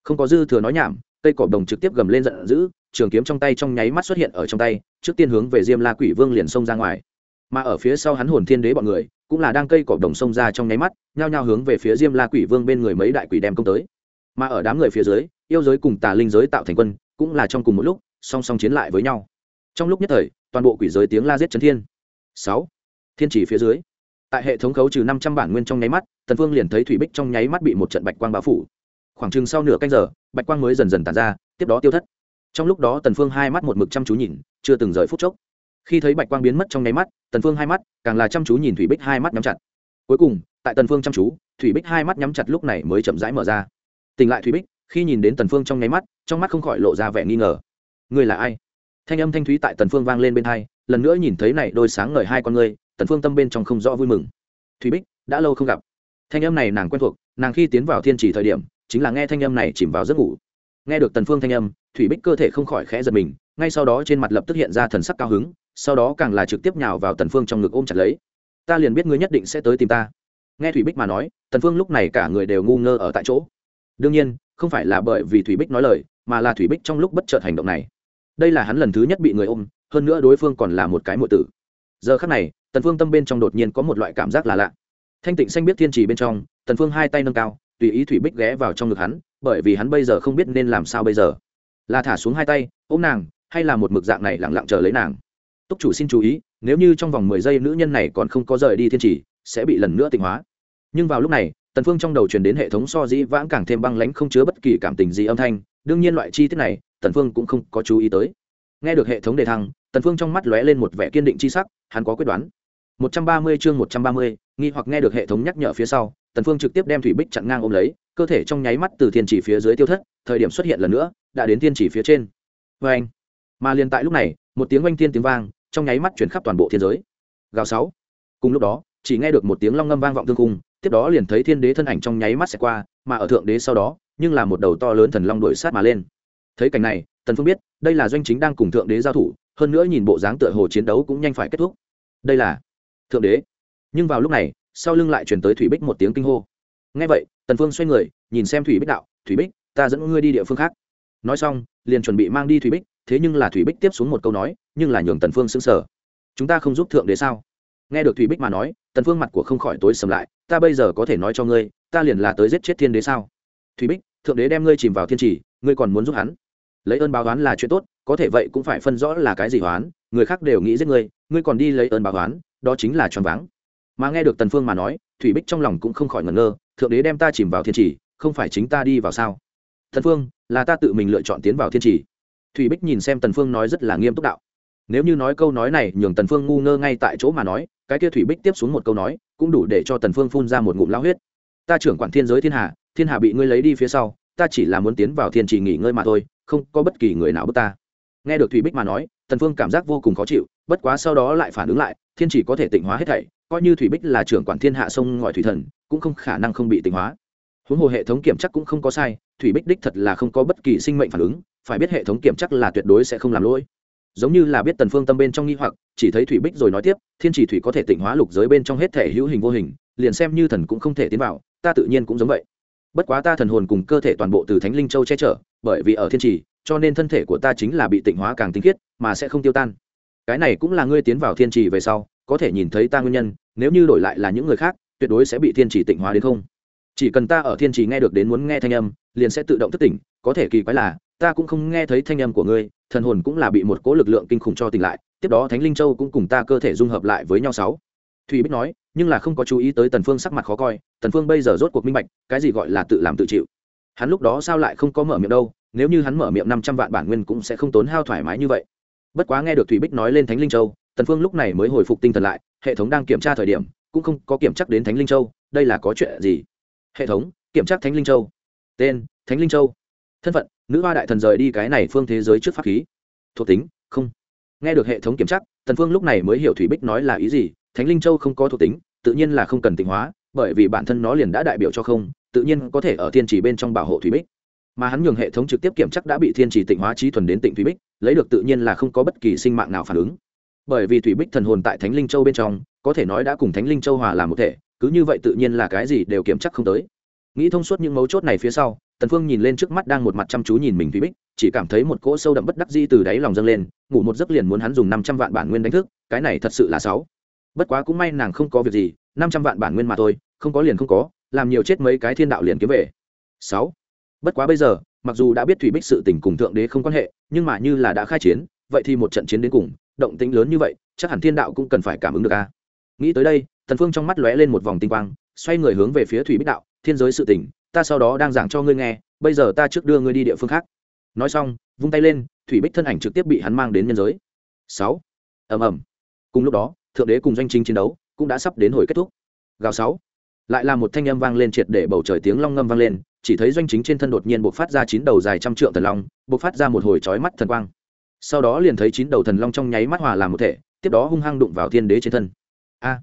không có dư thừa nói nhảm, cây cỏ đồng trực tiếp gầm lên giận dữ, trường kiếm trong tay trong nháy mắt xuất hiện ở trong tay, trước tiên hướng về diêm la quỷ vương liền xông ra ngoài. Mà ở phía sau hắn hồn thiên đế bọn người, cũng là đang cây cỏ đồng xông ra trong nháy mắt, nhao nhao hướng về phía diêm la quỷ vương bên người mấy đại quỷ đem công tới. Mà ở đám người phía dưới, yêu giới cùng tà linh giới tạo thành quân, cũng là trong cùng một lúc, song song chiến lại với nhau. Trong lúc nhất thời, toàn bộ quỷ giới tiếng la giết chấn thiên. Sáu, thiên chỉ phía dưới. Tại hệ thống khấu trừ năm trăm bản nguyên trong nháy mắt, tần phương liền thấy thủy bích trong nháy mắt bị một trận bạch quang bao phủ khoảng chừng sau nửa canh giờ, bạch quang mới dần dần tàn ra, tiếp đó tiêu thất. Trong lúc đó, tần phương hai mắt một mực chăm chú nhìn, chưa từng rời phút chốc. Khi thấy bạch quang biến mất trong nháy mắt, tần phương hai mắt càng là chăm chú nhìn thủy bích hai mắt nhắm chặt. Cuối cùng, tại tần phương chăm chú, thủy bích hai mắt nhắm chặt lúc này mới chậm rãi mở ra. Tỉnh lại thủy bích, khi nhìn đến tần phương trong nháy mắt, trong mắt không khỏi lộ ra vẻ nghi ngờ. Ngươi là ai? Thanh âm thanh thúy tại tần phương vang lên bên hai, lần nữa nhìn thấy này đôi sáng ngời hai con ngươi tần phương tâm bên trong không rõ vui mừng. Thủy bích, đã lâu không gặp. Thanh âm này nàng quen thuộc, nàng khi tiến vào thiên trì thời điểm chính là nghe thanh âm này chìm vào giấc ngủ. Nghe được tần phương thanh âm, thủy bích cơ thể không khỏi khẽ giật mình, ngay sau đó trên mặt lập tức hiện ra thần sắc cao hứng, sau đó càng là trực tiếp nhào vào tần phương trong ngực ôm chặt lấy. Ta liền biết ngươi nhất định sẽ tới tìm ta. Nghe thủy bích mà nói, tần phương lúc này cả người đều ngu ngơ ở tại chỗ. Đương nhiên, không phải là bởi vì thủy bích nói lời, mà là thủy bích trong lúc bất chợt hành động này. Đây là hắn lần thứ nhất bị người ôm, hơn nữa đối phương còn là một cái muội tử. Giờ khắc này, tần phương tâm bên trong đột nhiên có một loại cảm giác là lạ. Thanh tịnh xanh biết thiên trì bên trong, tần phương hai tay nâng cao tùy ý thủy bích ghé vào trong ngực hắn bởi vì hắn bây giờ không biết nên làm sao bây giờ. Là thả xuống hai tay ôm nàng hay là một mực dạng này lặng lặng chờ lấy nàng? Túc chủ xin chú ý nếu như trong vòng mười giây nữ nhân này còn không có rời đi thiên trì sẽ bị lần nữa tịnh hóa. Nhưng vào lúc này tần phương trong đầu truyền đến hệ thống so dĩ vãng càng thêm băng lãnh không chứa bất kỳ cảm tình gì âm thanh đương nhiên loại chi tiết này tần phương cũng không có chú ý tới. Nghe được hệ thống đề thăng tần phương trong mắt lóe lên một vẻ kiên định chi sắc hắn có quyết đoán. 130 chương 130, nghi hoặc nghe được hệ thống nhắc nhở phía sau tần phương trực tiếp đem thủy bích chặn ngang ôm lấy, cơ thể trong nháy mắt từ thiên chỉ phía dưới tiêu thất, thời điểm xuất hiện lần nữa, đã đến thiên chỉ phía trên. Với anh, mà liền tại lúc này, một tiếng oanh thiên tiếng vang, trong nháy mắt chuyển khắp toàn bộ thiên giới. Gào sáu. Cùng lúc đó, chỉ nghe được một tiếng long ngâm vang vọng thương cung tiếp đó liền thấy thiên đế thân ảnh trong nháy mắt sẽ qua, mà ở thượng đế sau đó, nhưng là một đầu to lớn thần long đuổi sát mà lên. Thấy cảnh này, tần phương biết, đây là doanh chính đang cùng thượng đế giao thủ, hơn nữa nhìn bộ dáng tựa hồ chiến đấu cũng nhanh phải kết thúc. Đây là thượng đế. Nhưng vào lúc này sau lưng lại truyền tới thủy bích một tiếng kinh hô. Nghe vậy, tần phương xoay người, nhìn xem thủy bích đạo, thủy bích, ta dẫn ngươi đi địa phương khác. Nói xong, liền chuẩn bị mang đi thủy bích, thế nhưng là thủy bích tiếp xuống một câu nói, nhưng là nhường tần phương sững sờ. Chúng ta không giúp thượng đế sao? Nghe được thủy bích mà nói, tần phương mặt của không khỏi tối sầm lại, ta bây giờ có thể nói cho ngươi, ta liền là tới giết chết thiên đế sao? Thủy bích, thượng đế đem ngươi chìm vào thiên trì, ngươi còn muốn giúp hắn? Lấy ơn báo oán là chuyện tốt, có thể vậy cũng phải phân rõ là cái gì oán, người khác đều nghĩ giết ngươi ngươi còn đi lấy ơn báo oán, đó chính là choáng váng mà nghe được tần phương mà nói, thủy bích trong lòng cũng không khỏi ngẩn ngơ, thượng đế đem ta chìm vào thiên trì, không phải chính ta đi vào sao? Tần phương, là ta tự mình lựa chọn tiến vào thiên trì. Thủy bích nhìn xem tần phương nói rất là nghiêm túc đạo. Nếu như nói câu nói này nhường tần phương ngu ngơ ngay tại chỗ mà nói, cái kia thủy bích tiếp xuống một câu nói, cũng đủ để cho tần phương phun ra một ngụm lao huyết. Ta trưởng quản thiên giới thiên hà thiên hà bị ngươi lấy đi phía sau, ta chỉ là muốn tiến vào thiên trì nghỉ ngơi mà thôi, không có bất kỳ người nào bức ta. Nghe được thủy bích mà nói, tần phương cảm giác vô cùng khó chịu, bất quá sau đó lại phản ứng lại thiên chỉ có thể tịnh hóa hết thảy, coi như thủy bích là trưởng quản thiên hạ sông ngòi thủy thần, cũng không khả năng không bị tịnh hóa. Huống hồ hệ thống kiểm chắc cũng không có sai, thủy bích đích thật là không có bất kỳ sinh mệnh phản ứng, phải biết hệ thống kiểm chắc là tuyệt đối sẽ không làm lỗi. Giống như là biết tần phương tâm bên trong nghi hoặc, chỉ thấy thủy bích rồi nói tiếp, thiên chỉ thủy có thể tịnh hóa lục giới bên trong hết thể hữu hình vô hình, liền xem như thần cũng không thể tiến vào, ta tự nhiên cũng giống vậy. Bất quá ta thần hồn cùng cơ thể toàn bộ từ thánh linh châu che chở, bởi vì ở thiên trì cho nên thân thể của ta chính là bị tịnh hóa càng tinh khiết, mà sẽ không tiêu tan cái này cũng là ngươi tiến vào thiên trì về sau, có thể nhìn thấy ta nguyên nhân, nếu như đổi lại là những người khác, tuyệt đối sẽ bị thiên trì tịnh hóa đến không. Chỉ cần ta ở thiên trì nghe được đến muốn nghe thanh âm, liền sẽ tự động thức tỉnh, có thể kỳ quái là, ta cũng không nghe thấy thanh âm của ngươi, thần hồn cũng là bị một cố lực lượng kinh khủng cho tỉnh lại, tiếp đó thánh linh châu cũng cùng ta cơ thể dung hợp lại với nhau sáu. Thùy bích nói, nhưng là không có chú ý tới tần phương sắc mặt khó coi, tần phương bây giờ rốt cuộc minh bạch, cái gì gọi là tự làm tự chịu. Hắn lúc đó sao lại không có mở miệng đâu, nếu như hắn mở miệng năm trăm vạn bản nguyên cũng sẽ không tốn hao thoải mái như vậy bất quá nghe được thủy bích nói lên thánh linh châu, tần phương lúc này mới hồi phục tinh thần lại, hệ thống đang kiểm tra thời điểm, cũng không có kiểm tra đến thánh linh châu, đây là có chuyện gì? Hệ thống, kiểm tra thánh linh châu. Tên, thánh linh châu. Thân phận, nữ hoa đại thần rời đi cái này phương thế giới trước pháp khí. Thuộc tính, không. Nghe được hệ thống kiểm tra tần phương lúc này mới hiểu thủy bích nói là ý gì, thánh linh châu không có thuộc tính, tự nhiên là không cần tịnh hóa, bởi vì bản thân nó liền đã đại biểu cho không, tự nhiên có thể ở thiên trì bên trong bảo hộ thủy bích mà hắn nhường hệ thống trực tiếp kiểm chắc đã bị thiên trì tịnh hóa trí thuần đến tịnh thủy bích, lấy được tự nhiên là không có bất kỳ sinh mạng nào phản ứng. Bởi vì thủy bích thần hồn tại thánh linh châu bên trong, có thể nói đã cùng thánh linh châu hòa làm một thể, cứ như vậy tự nhiên là cái gì đều kiểm chắc không tới. Nghĩ thông suốt những mấu chốt này phía sau, tần phương nhìn lên trước mắt đang một mặt chăm chú nhìn mình thủy bích, chỉ cảm thấy một cỗ sâu đậm bất đắc dĩ từ đáy lòng dâng lên, ngủ một giấc liền muốn hắn dùng năm trăm vạn bản nguyên đánh thức, cái này thật sự là sáu bất quá cũng may nàng không có việc gì, năm trăm vạn bản nguyên mà thôi, không có liền không có, làm nhiều chết mấy cái thiên đạo liền kiếm về. Sáu bất quá bây giờ, mặc dù đã biết thủy bích sự tình cùng thượng đế không quan hệ, nhưng mà như là đã khai chiến, vậy thì một trận chiến đến cùng, động tĩnh lớn như vậy, chắc hẳn thiên đạo cũng cần phải cảm ứng được a. Nghĩ tới đây thần phương trong mắt lóe lên một vòng tinh quang, xoay người hướng về phía thủy bích đạo, thiên giới sự tình, ta sau đó đang giảng cho ngươi nghe, bây giờ ta trước đưa ngươi đi địa phương khác. Nói xong, vung tay lên, thủy bích thân ảnh trực tiếp bị hắn mang đến nhân giới. Sáu. Ầm ầm. Cùng lúc đó, thượng đế cùng doanh chính chiến đấu cũng đã sắp đến hồi kết thúc. Gào sáu lại là một thanh âm vang lên triệt để bầu trời tiếng long ngâm vang lên, chỉ thấy doanh chính trên thân đột nhiên bộc phát ra chín đầu dài trăm trượng thần long, bộc phát ra một hồi chói mắt thần quang. Sau đó liền thấy chín đầu thần long trong nháy mắt hòa làm một thể, tiếp đó hung hăng đụng vào thiên đế trên thân. A!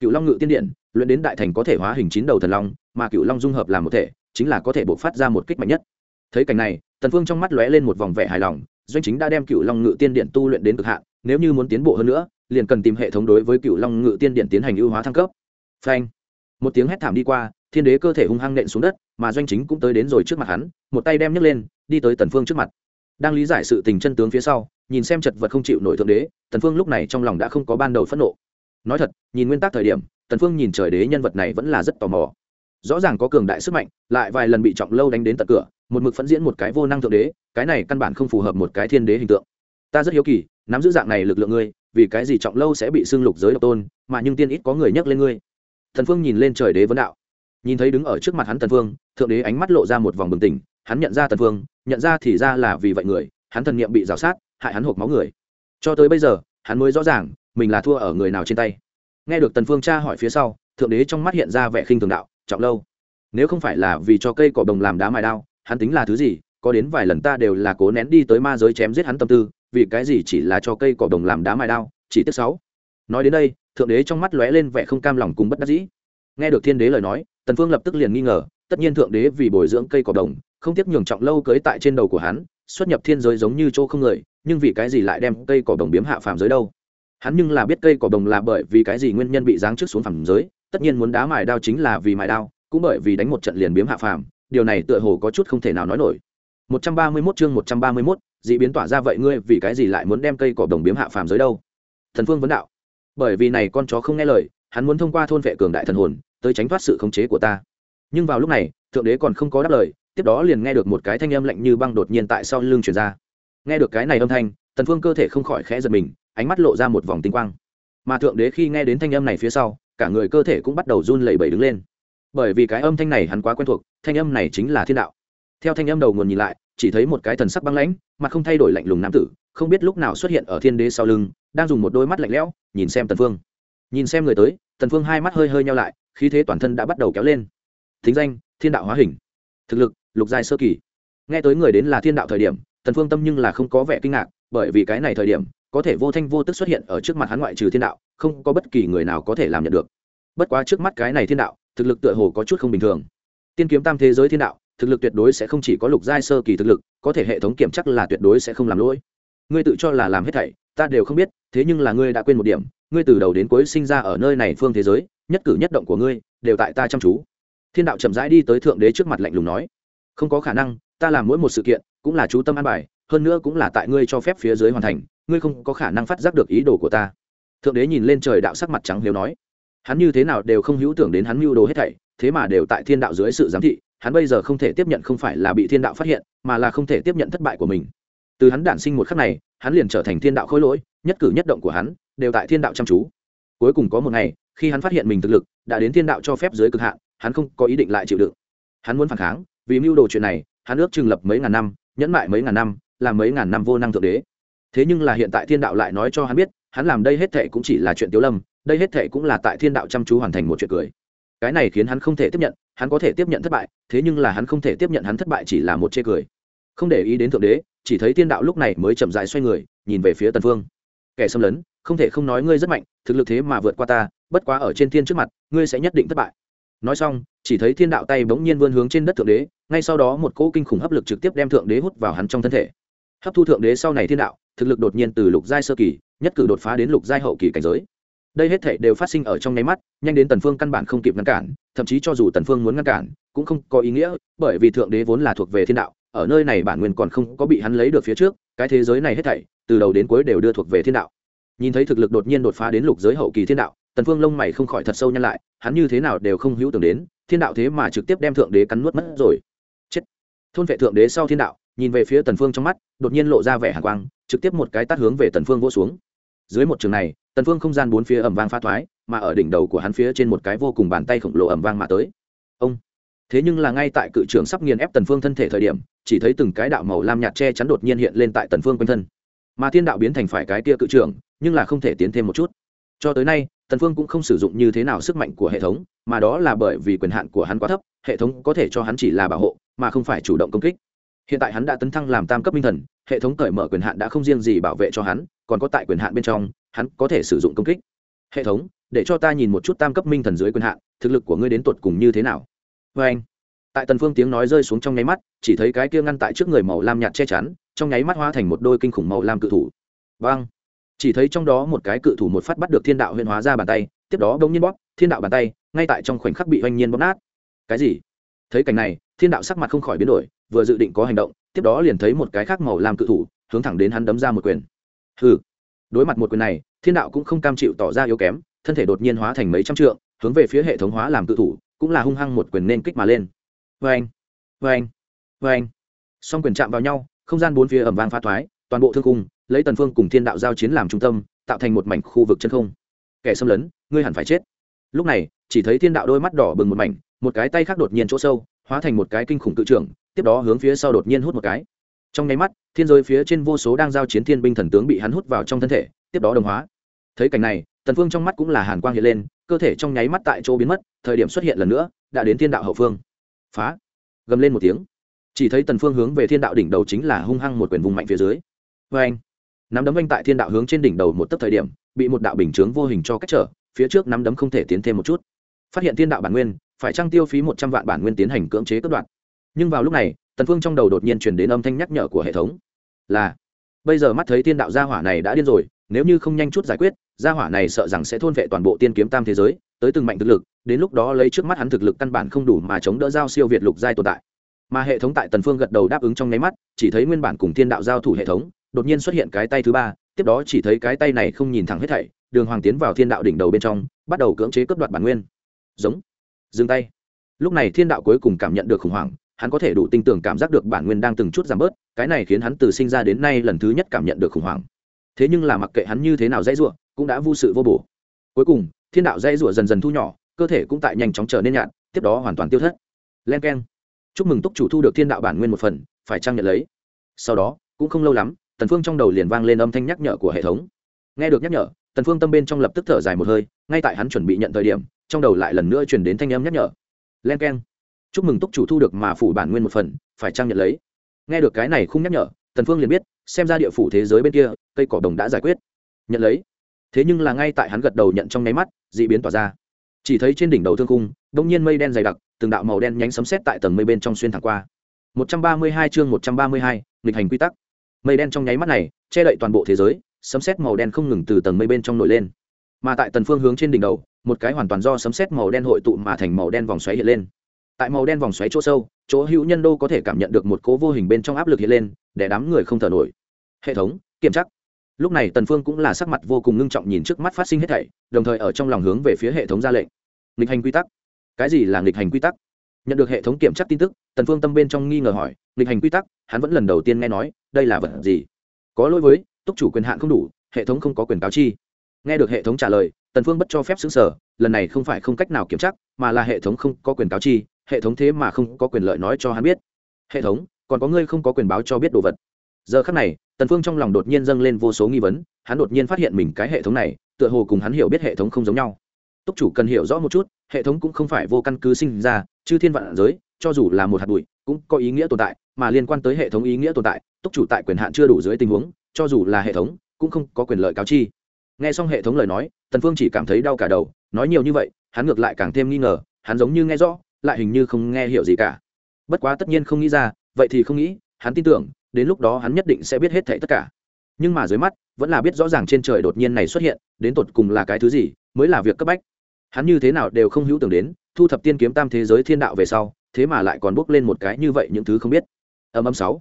Cựu long ngự tiên điện, luyện đến đại thành có thể hóa hình chín đầu thần long, mà cựu long dung hợp làm một thể, chính là có thể bộc phát ra một kích mạnh nhất. Thấy cảnh này, tần phương trong mắt lóe lên một vòng vẻ hài lòng, doanh chính đã đem cựu long ngự tiên điện tu luyện đến cực hạn, nếu như muốn tiến bộ hơn nữa, liền cần tìm hệ thống đối với cựu long ngự tiên điện tiến hành ưu hóa thăng cấp. Phanh! Một tiếng hét thảm đi qua, thiên đế cơ thể hung hăng nện xuống đất, mà doanh chính cũng tới đến rồi trước mặt hắn, một tay đem nhấc lên, đi tới tần phương trước mặt. Đang lý giải sự tình chân tướng phía sau, nhìn xem chật vật không chịu nổi thượng đế, tần phương lúc này trong lòng đã không có ban đầu phẫn nộ. Nói thật, nhìn nguyên tắc thời điểm, tần phương nhìn trời đế nhân vật này vẫn là rất tò mò. Rõ ràng có cường đại sức mạnh, lại vài lần bị trọng lâu đánh đến tận cửa, một mực phẫn diễn một cái vô năng thượng đế, cái này căn bản không phù hợp một cái thiên đế hình tượng. Ta rất hiếu kỳ, nắm giữ dạng này lực lượng ngươi, vì cái gì trọng lâu sẽ bị xương lục giới độc tôn, mà nhưng tiên ít có người nhắc lên ngươi? Thần phương nhìn lên trời đế vấn đạo. Nhìn thấy đứng ở trước mặt hắn thần phương, thượng đế ánh mắt lộ ra một vòng bừng tỉnh, hắn nhận ra thần phương, nhận ra thì ra là vì vậy người, hắn thần niệm bị rào sát, hại hắn hộp máu người. Cho tới bây giờ, hắn mới rõ ràng, mình là thua ở người nào trên tay. Nghe được tần phương tra hỏi phía sau, thượng đế trong mắt hiện ra vẻ khinh thường đạo, trọng lâu, nếu không phải là vì cho cây cỏ đồng làm đá mài đao, hắn tính là thứ gì, có đến vài lần ta đều là cố nén đi tới ma giới chém giết hắn tâm tư, vì cái gì chỉ là cho cây cỏ đồng làm đá mài đao, chỉ tiếc sáu. Nói đến đây thượng đế trong mắt lóe lên vẻ không cam lòng cùng bất đắc dĩ. Nghe được thiên đế lời nói tần phương lập tức liền nghi ngờ tất nhiên thượng đế vì bồi dưỡng cây cỏ đồng không tiếc nhường trọng lâu cưới tại trên đầu của hắn xuất nhập thiên giới giống như chỗ không người nhưng vì cái gì lại đem cây cỏ đồng biếm hạ phàm giới đâu? Hắn nhưng là biết cây cỏ đồng là bởi vì cái gì nguyên nhân bị giáng trước xuống phàm giới tất nhiên muốn đá mài đao chính là vì mài đao cũng bởi vì đánh một trận liền biếm hạ phàm điều này tựa hồ có chút không thể nào nói nổi. 131 chương 131, dị biến tỏa ra vậy ngươi vì cái gì lại muốn đem cây cỏ đồng biếm hạ phàm giới đâu? Thần phương vấn đạo bởi vì này con chó không nghe lời, hắn muốn thông qua thôn vệ cường đại thần hồn tới tránh thoát sự khống chế của ta. Nhưng vào lúc này, thượng đế còn không có đáp lời, tiếp đó liền nghe được một cái thanh âm lạnh như băng đột nhiên tại sau lưng truyền ra. Nghe được cái này âm thanh, tần phương cơ thể không khỏi khẽ giật mình, ánh mắt lộ ra một vòng tinh quang. Mà thượng đế khi nghe đến thanh âm này phía sau, cả người cơ thể cũng bắt đầu run lẩy bẩy đứng lên. Bởi vì cái âm thanh này hắn quá quen thuộc, thanh âm này chính là thiên đạo. Theo thanh âm đầu nguồn nhìn lại chỉ thấy một cái thần sắc băng lãnh, mặt không thay đổi lạnh lùng nam tử, không biết lúc nào xuất hiện ở thiên đế sau lưng, đang dùng một đôi mắt lạnh lẽo, nhìn xem tần phương. Nhìn xem người tới, tần phương hai mắt hơi hơi nhau lại, khí thế toàn thân đã bắt đầu kéo lên. Thính danh, thiên đạo hóa hình. Thực lực, lục giai sơ kỳ. Nghe tới người đến là thiên đạo thời điểm, tần phương tâm nhưng là không có vẻ kinh ngạc, bởi vì cái này thời điểm, có thể vô thanh vô tức xuất hiện ở trước mặt hắn ngoại trừ thiên đạo, không có bất kỳ người nào có thể làm nhận được. Bất quá trước mắt cái này thiên đạo, thực lực tựa hồ có chút không bình thường. Tiên kiếm tam thế giới thiên đạo thực lực tuyệt đối sẽ không chỉ có lục giai sơ kỳ thực lực, có thể hệ thống kiểm chắc là tuyệt đối sẽ không làm lỗi. Ngươi tự cho là làm hết thảy, ta đều không biết, thế nhưng là ngươi đã quên một điểm, ngươi từ đầu đến cuối sinh ra ở nơi này phương thế giới, nhất cử nhất động của ngươi, đều tại ta chăm chú. Thiên đạo chậm rãi đi tới thượng đế trước mặt lạnh lùng nói. Không có khả năng, ta làm mỗi một sự kiện, cũng là chú tâm an bài, hơn nữa cũng là tại ngươi cho phép phía dưới hoàn thành, ngươi không có khả năng phát giác được ý đồ của ta. Thượng đế nhìn lên trời đạo sắc mặt trắng liếu nói. Hắn như thế nào đều không hữu tưởng đến hắn mưu đồ hết thảy, thế mà đều tại thiên đạo dưới sự giám thị hắn bây giờ không thể tiếp nhận không phải là bị thiên đạo phát hiện, mà là không thể tiếp nhận thất bại của mình. Từ hắn đản sinh một khắc này, hắn liền trở thành thiên đạo khôi lỗi, nhất cử nhất động của hắn đều tại thiên đạo chăm chú. Cuối cùng có một ngày, khi hắn phát hiện mình thực lực đã đến thiên đạo cho phép dưới cực hạn, hắn không có ý định lại chịu đựng. Hắn muốn phản kháng, vì mưu đồ chuyện này, hắn ước trừng lập mấy ngàn năm, nhẫn mại mấy ngàn năm, làm mấy ngàn năm vô năng thượng đế. Thế nhưng là hiện tại thiên đạo lại nói cho hắn biết, hắn làm đây hết thệ cũng chỉ là chuyện tiếu lâm, đây hết thệ cũng là tại thiên đạo chăm chú hoàn thành một chuyện cười cái này khiến hắn không thể tiếp nhận, hắn có thể tiếp nhận thất bại, thế nhưng là hắn không thể tiếp nhận hắn thất bại chỉ là một chê cười. Không để ý đến thượng đế, chỉ thấy thiên đạo lúc này mới chậm dại xoay người, nhìn về phía tần phương. Kẻ xâm lấn, không thể không nói ngươi rất mạnh, thực lực thế mà vượt qua ta, bất quá ở trên thiên trước mặt, ngươi sẽ nhất định thất bại. Nói xong, chỉ thấy thiên đạo tay bỗng nhiên vươn hướng trên đất thượng đế, ngay sau đó một cỗ kinh khủng hấp lực trực tiếp đem thượng đế hút vào hắn trong thân thể. Hấp thu thượng đế sau này thiên đạo, thực lực đột nhiên từ lục giai sơ kỳ, nhất cử đột phá đến lục giai hậu kỳ cảnh giới đây hết thể đều phát sinh ở trong nháy mắt, nhanh đến tần phương căn bản không kịp ngăn cản, thậm chí cho dù tần phương muốn ngăn cản, cũng không có ý nghĩa, bởi vì thượng đế vốn là thuộc về thiên đạo, ở nơi này bản nguyên còn không có bị hắn lấy được phía trước, cái thế giới này hết thảy, từ đầu đến cuối đều đưa thuộc về thiên đạo. Nhìn thấy thực lực đột nhiên đột phá đến lục giới hậu kỳ thiên đạo, tần phương lông mày không khỏi thật sâu nhăn lại, hắn như thế nào đều không hữu tưởng đến, thiên đạo thế mà trực tiếp đem thượng đế cắn nuốt mất rồi. Chết. Thôn vệ thượng đế sau thiên đạo, nhìn về phía tần phương trong mắt, đột nhiên lộ ra vẻ hàn quang, trực tiếp một cái tát hướng về tần phương vỗ xuống. Dưới một trường này tần phương không gian bốn phía ầm vang pha thoái, mà ở đỉnh đầu của hắn phía trên một cái vô cùng bàn tay khổng lồ ầm vang mà tới. Ông! Thế nhưng là ngay tại cự trưởng sắp nghiền ép tần phương thân thể thời điểm, chỉ thấy từng cái đạo màu lam nhạt che chắn đột nhiên hiện lên tại tần phương quanh thân. Mà thiên đạo biến thành phải cái kia cự trưởng, nhưng là không thể tiến thêm một chút. Cho tới nay, tần phương cũng không sử dụng như thế nào sức mạnh của hệ thống, mà đó là bởi vì quyền hạn của hắn quá thấp, hệ thống có thể cho hắn chỉ là bảo hộ, mà không phải chủ động công kích. Hiện tại hắn đã tấn thăng làm tam cấp minh thần, hệ thống cởi mở quyền hạn đã không riêng gì bảo vệ cho hắn, còn có tại quyền hạn bên trong hắn có thể sử dụng công kích. Hệ thống, để cho ta nhìn một chút tam cấp minh thần dưới quyền hạn, thực lực của ngươi đến tột cùng như thế nào? Vê anh, tại tần phương tiếng nói rơi xuống trong nháy mắt, chỉ thấy cái kia ngăn tại trước người màu lam nhạt che chắn, trong nháy mắt hóa thành một đôi kinh khủng màu lam cự thủ. Vang chỉ thấy trong đó một cái cự thủ một phát bắt được thiên đạo huyền hóa ra bàn tay, tiếp đó bỗng nhiên bóp, thiên đạo bàn tay, ngay tại trong khoảnh khắc bị oanh nhiên bóp nát. Cái gì? Thấy cảnh này, thiên đạo sắc mặt không khỏi biến đổi, vừa dự định có hành động, tiếp đó liền thấy một cái khác màu lam cự thủ, hướng thẳng đến hắn đấm ra một quyền. Hừ đối mặt một quyền này, thiên đạo cũng không cam chịu tỏ ra yếu kém, thân thể đột nhiên hóa thành mấy trăm trượng, hướng về phía hệ thống hóa làm tự thủ, cũng là hung hăng một quyền nên kích mà lên. Vê anh vê anh vê anh song quyền chạm vào nhau, không gian bốn phía ẩm vang pha thoái, toàn bộ thương cung, lấy tần phương cùng thiên đạo giao chiến làm trung tâm, tạo thành một mảnh khu vực chân không. Kẻ xâm lấn, ngươi hẳn phải chết. Lúc này, chỉ thấy thiên đạo đôi mắt đỏ bừng một mảnh, một cái tay khác đột nhiên chỗ sâu, hóa thành một cái kinh khủng tự trưởng, tiếp đó hướng phía sau đột nhiên hút một cái trong nháy mắt, thiên giới phía trên vô số đang giao chiến thiên binh thần tướng bị hắn hút vào trong thân thể, tiếp đó đồng hóa. Thấy cảnh này, tần phương trong mắt cũng là hàn quang hiện lên, cơ thể trong nháy mắt tại chỗ biến mất, thời điểm xuất hiện lần nữa, đã đến thiên đạo hậu phương. Phá! Gầm lên một tiếng. Chỉ thấy tần phương hướng về thiên đạo đỉnh đầu chính là hung hăng một quyền vùng mạnh phía dưới. Với anh nắm đấm anh tại thiên đạo hướng trên đỉnh đầu một tấc thời điểm, bị một đạo bình chướng vô hình cho cách trở, phía trước nắm đấm không thể tiến thêm một chút. Phát hiện thiên đạo bản nguyên, phải trang tiêu phí một trăm vạn bản nguyên tiến hành cưỡng chế cất đoạn nhưng vào lúc này, tần phương trong đầu đột nhiên truyền đến âm thanh nhắc nhở của hệ thống. Là, bây giờ mắt thấy thiên đạo gia hỏa này đã điên rồi, nếu như không nhanh chút giải quyết, gia hỏa này sợ rằng sẽ thôn vệ toàn bộ tiên kiếm tam thế giới, tới từng mạnh thực lực, đến lúc đó lấy trước mắt hắn thực lực căn bản không đủ mà chống đỡ giao siêu việt lục giai tồn tại. Mà hệ thống tại tần phương gật đầu đáp ứng trong nháy mắt, chỉ thấy nguyên bản cùng thiên đạo giao thủ hệ thống, đột nhiên xuất hiện cái tay thứ ba, tiếp đó chỉ thấy cái tay này không nhìn thẳng hết thảy, đường hoàng tiến vào thiên đạo đỉnh đầu bên trong, bắt đầu cưỡng chế cướp đoạt bản nguyên. Giống, dừng tay. Lúc này thiên đạo cuối cùng cảm nhận được khủng hoảng hắn có thể đủ tin tưởng cảm giác được bản nguyên đang từng chút giảm bớt, cái này khiến hắn từ sinh ra đến nay lần thứ nhất cảm nhận được khủng hoảng. Thế nhưng là mặc kệ hắn như thế nào dãy rủa, cũng đã vô sự vô bổ. Cuối cùng, thiên đạo dãy rủa dần dần thu nhỏ, cơ thể cũng tại nhanh chóng trở nên nhạt, tiếp đó hoàn toàn tiêu thất. Len keng. Chúc mừng túc chủ thu được thiên đạo bản nguyên một phần, phải trang nhận lấy? Sau đó, cũng không lâu lắm, tần phương trong đầu liền vang lên âm thanh nhắc nhở của hệ thống. Nghe được nhắc nhở, tần phương tâm bên trong lập tức thở dài một hơi, ngay tại hắn chuẩn bị nhận thời điểm, trong đầu lại lần nữa truyền đến thanh âm nhắc nhở. Len keng chúc mừng túc chủ thu được mà phủ bản nguyên một phần phải trang nhận lấy? Nghe được cái này không nhắc nhở tần phương liền biết xem ra địa phủ thế giới bên kia cây cỏ đồng đã giải quyết. Nhận lấy. Thế nhưng là ngay tại hắn gật đầu nhận trong nháy mắt dị biến tỏa ra. Chỉ thấy trên đỉnh đầu thương cung đông nhiên mây đen dày đặc từng đạo màu đen nhánh sấm sét tại tầng mây bên trong xuyên thẳng qua. 132 chương 132, nghịch hành quy tắc. Mây đen trong nháy mắt này che đậy toàn bộ thế giới sấm sét màu đen không ngừng từ tầng mây bên trong nổi lên. Mà tại tần phương hướng trên đỉnh đầu một cái hoàn toàn do sấm sét màu đen hội tụ mà thành màu đen vòng xoáy hiện lên tại màu đen vòng xoáy chỗ sâu, chỗ hữu nhân đô có thể cảm nhận được một cố vô hình bên trong áp lực hiện lên, để đám người không thở nổi. Hệ thống, kiểm chắc lúc này tần phương cũng là sắc mặt vô cùng ngưng trọng nhìn trước mắt phát sinh hết thảy, đồng thời ở trong lòng hướng về phía hệ thống ra lệnh. Nghịch hành quy tắc. Cái gì là nghịch hành quy tắc? Nhận được hệ thống kiểm tra tin tức, tần phương tâm bên trong nghi ngờ hỏi, nghịch hành quy tắc, hắn vẫn lần đầu tiên nghe nói, đây là vật gì? Có lỗi với, túc chủ quyền hạn không đủ, hệ thống không có quyền cáo chi. Nghe được hệ thống trả lời, tần phương bất cho phép xứng sở lần này không phải không cách nào kiểm tra, mà là hệ thống không có quyền cáo chi hệ thống thế mà không có quyền lợi nói cho hắn biết. Hệ thống, còn có ngươi không có quyền báo cho biết đồ vật. Giờ khắc này, tần phương trong lòng đột nhiên dâng lên vô số nghi vấn, hắn đột nhiên phát hiện mình cái hệ thống này, tựa hồ cùng hắn hiểu biết hệ thống không giống nhau. Túc chủ cần hiểu rõ một chút, hệ thống cũng không phải vô căn cứ sinh ra, chư thiên vạn giới, cho dù là một hạt bụi, cũng có ý nghĩa tồn tại, mà liên quan tới hệ thống ý nghĩa tồn tại, túc chủ tại quyền hạn chưa đủ dưới tình huống, cho dù là hệ thống, cũng không có quyền lợi cáo chi. Nghe xong hệ thống lời nói, tần phương chỉ cảm thấy đau cả đầu, nói nhiều như vậy, hắn ngược lại càng thêm nghi ngờ, hắn giống như nghe rõ lại hình như không nghe hiểu gì cả. Bất quá tất nhiên không nghĩ ra, vậy thì không nghĩ, hắn tin tưởng, đến lúc đó hắn nhất định sẽ biết hết thảy tất cả. Nhưng mà dưới mắt, vẫn là biết rõ ràng trên trời đột nhiên này xuất hiện, đến tột cùng là cái thứ gì, mới là việc cấp bách. Hắn như thế nào đều không hữu tưởng đến, thu thập tiên kiếm tam thế giới thiên đạo về sau, thế mà lại còn bước lên một cái như vậy những thứ không biết. Âm âm sáu.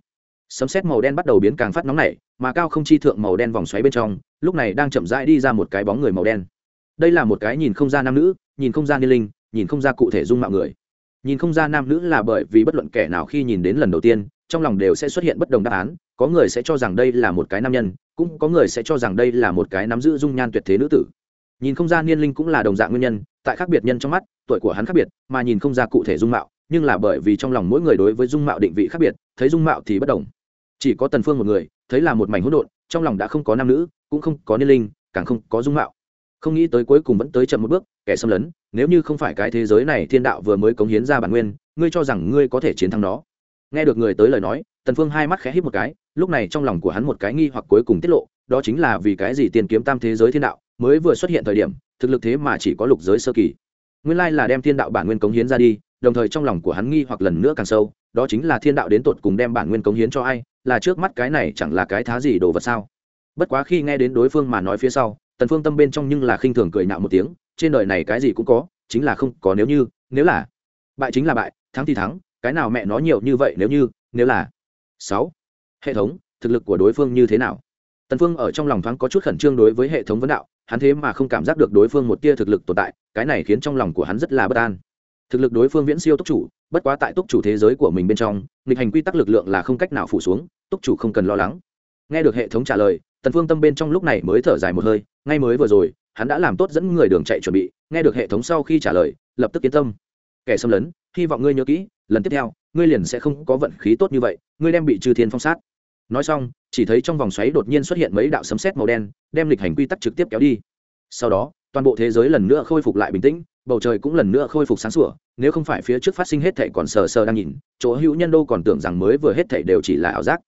Sấm sét màu đen bắt đầu biến càng phát nóng nảy, mà cao không chi thượng màu đen vòng xoáy bên trong, lúc này đang chậm rãi đi ra một cái bóng người màu đen. Đây là một cái nhìn không ra nam nữ, nhìn không ra niên linh, nhìn không ra cụ thể dung mạo người nhìn không ra nam nữ là bởi vì bất luận kẻ nào khi nhìn đến lần đầu tiên, trong lòng đều sẽ xuất hiện bất đồng đáp án. Có người sẽ cho rằng đây là một cái nam nhân, cũng có người sẽ cho rằng đây là một cái nắm giữ dung nhan tuyệt thế nữ tử. Nhìn không ra niên linh cũng là đồng dạng nguyên nhân, tại khác biệt nhân trong mắt, tuổi của hắn khác biệt, mà nhìn không ra cụ thể dung mạo, nhưng là bởi vì trong lòng mỗi người đối với dung mạo định vị khác biệt, thấy dung mạo thì bất đồng. Chỉ có tần phương một người, thấy là một mảnh hỗn độn, trong lòng đã không có nam nữ, cũng không có niên linh, càng không có dung mạo không nghĩ tới cuối cùng vẫn tới chậm một bước, kẻ xâm lấn, nếu như không phải cái thế giới này thiên đạo vừa mới cống hiến ra bản nguyên, ngươi cho rằng ngươi có thể chiến thắng nó? Nghe được người tới lời nói, tần phương hai mắt khẽ híp một cái, lúc này trong lòng của hắn một cái nghi hoặc cuối cùng tiết lộ, đó chính là vì cái gì tiền kiếm tam thế giới thiên đạo mới vừa xuất hiện thời điểm, thực lực thế mà chỉ có lục giới sơ kỳ. Nguyên lai là đem thiên đạo bản nguyên cống hiến ra đi, đồng thời trong lòng của hắn nghi hoặc lần nữa càng sâu, đó chính là thiên đạo đến tột cùng đem bản nguyên cống hiến cho ai, là trước mắt cái này chẳng là cái thá gì đồ vật sao? Bất quá khi nghe đến đối phương mà nói phía sau tần phương tâm bên trong nhưng là khinh thường cười nạo một tiếng, trên đời này cái gì cũng có, chính là không có nếu như, nếu là. Bại chính là bại, thắng thì thắng, cái nào mẹ nó nhiều như vậy nếu như, nếu là. Sáu. Hệ thống, thực lực của đối phương như thế nào? Tần phương ở trong lòng thoáng có chút khẩn trương đối với hệ thống vấn đạo, hắn thế mà không cảm giác được đối phương một tia thực lực tồn tại, cái này khiến trong lòng của hắn rất là bất an. Thực lực đối phương viễn siêu túc chủ, bất quá tại túc chủ thế giới của mình bên trong, nghịch hành quy tắc lực lượng là không cách nào phủ xuống túc chủ không cần lo lắng. Nghe được hệ thống trả lời tần phương tâm bên trong lúc này mới thở dài một hơi, ngay mới vừa rồi, hắn đã làm tốt dẫn người đường chạy chuẩn bị, nghe được hệ thống sau khi trả lời, lập tức yên tâm. Kẻ xâm lấn, hy vọng ngươi nhớ kỹ, lần tiếp theo, ngươi liền sẽ không có vận khí tốt như vậy, ngươi đem bị trừ thiên phong sát. Nói xong, chỉ thấy trong vòng xoáy đột nhiên xuất hiện mấy đạo sấm sét màu đen, đem lịch hành quy tắc trực tiếp kéo đi. Sau đó, toàn bộ thế giới lần nữa khôi phục lại bình tĩnh, bầu trời cũng lần nữa khôi phục sáng sủa, nếu không phải phía trước phát sinh hết thảy còn sờ sờ đang nhìn, chỗ hữu nhân đô còn tưởng rằng mới vừa hết thảy đều chỉ là ảo giác.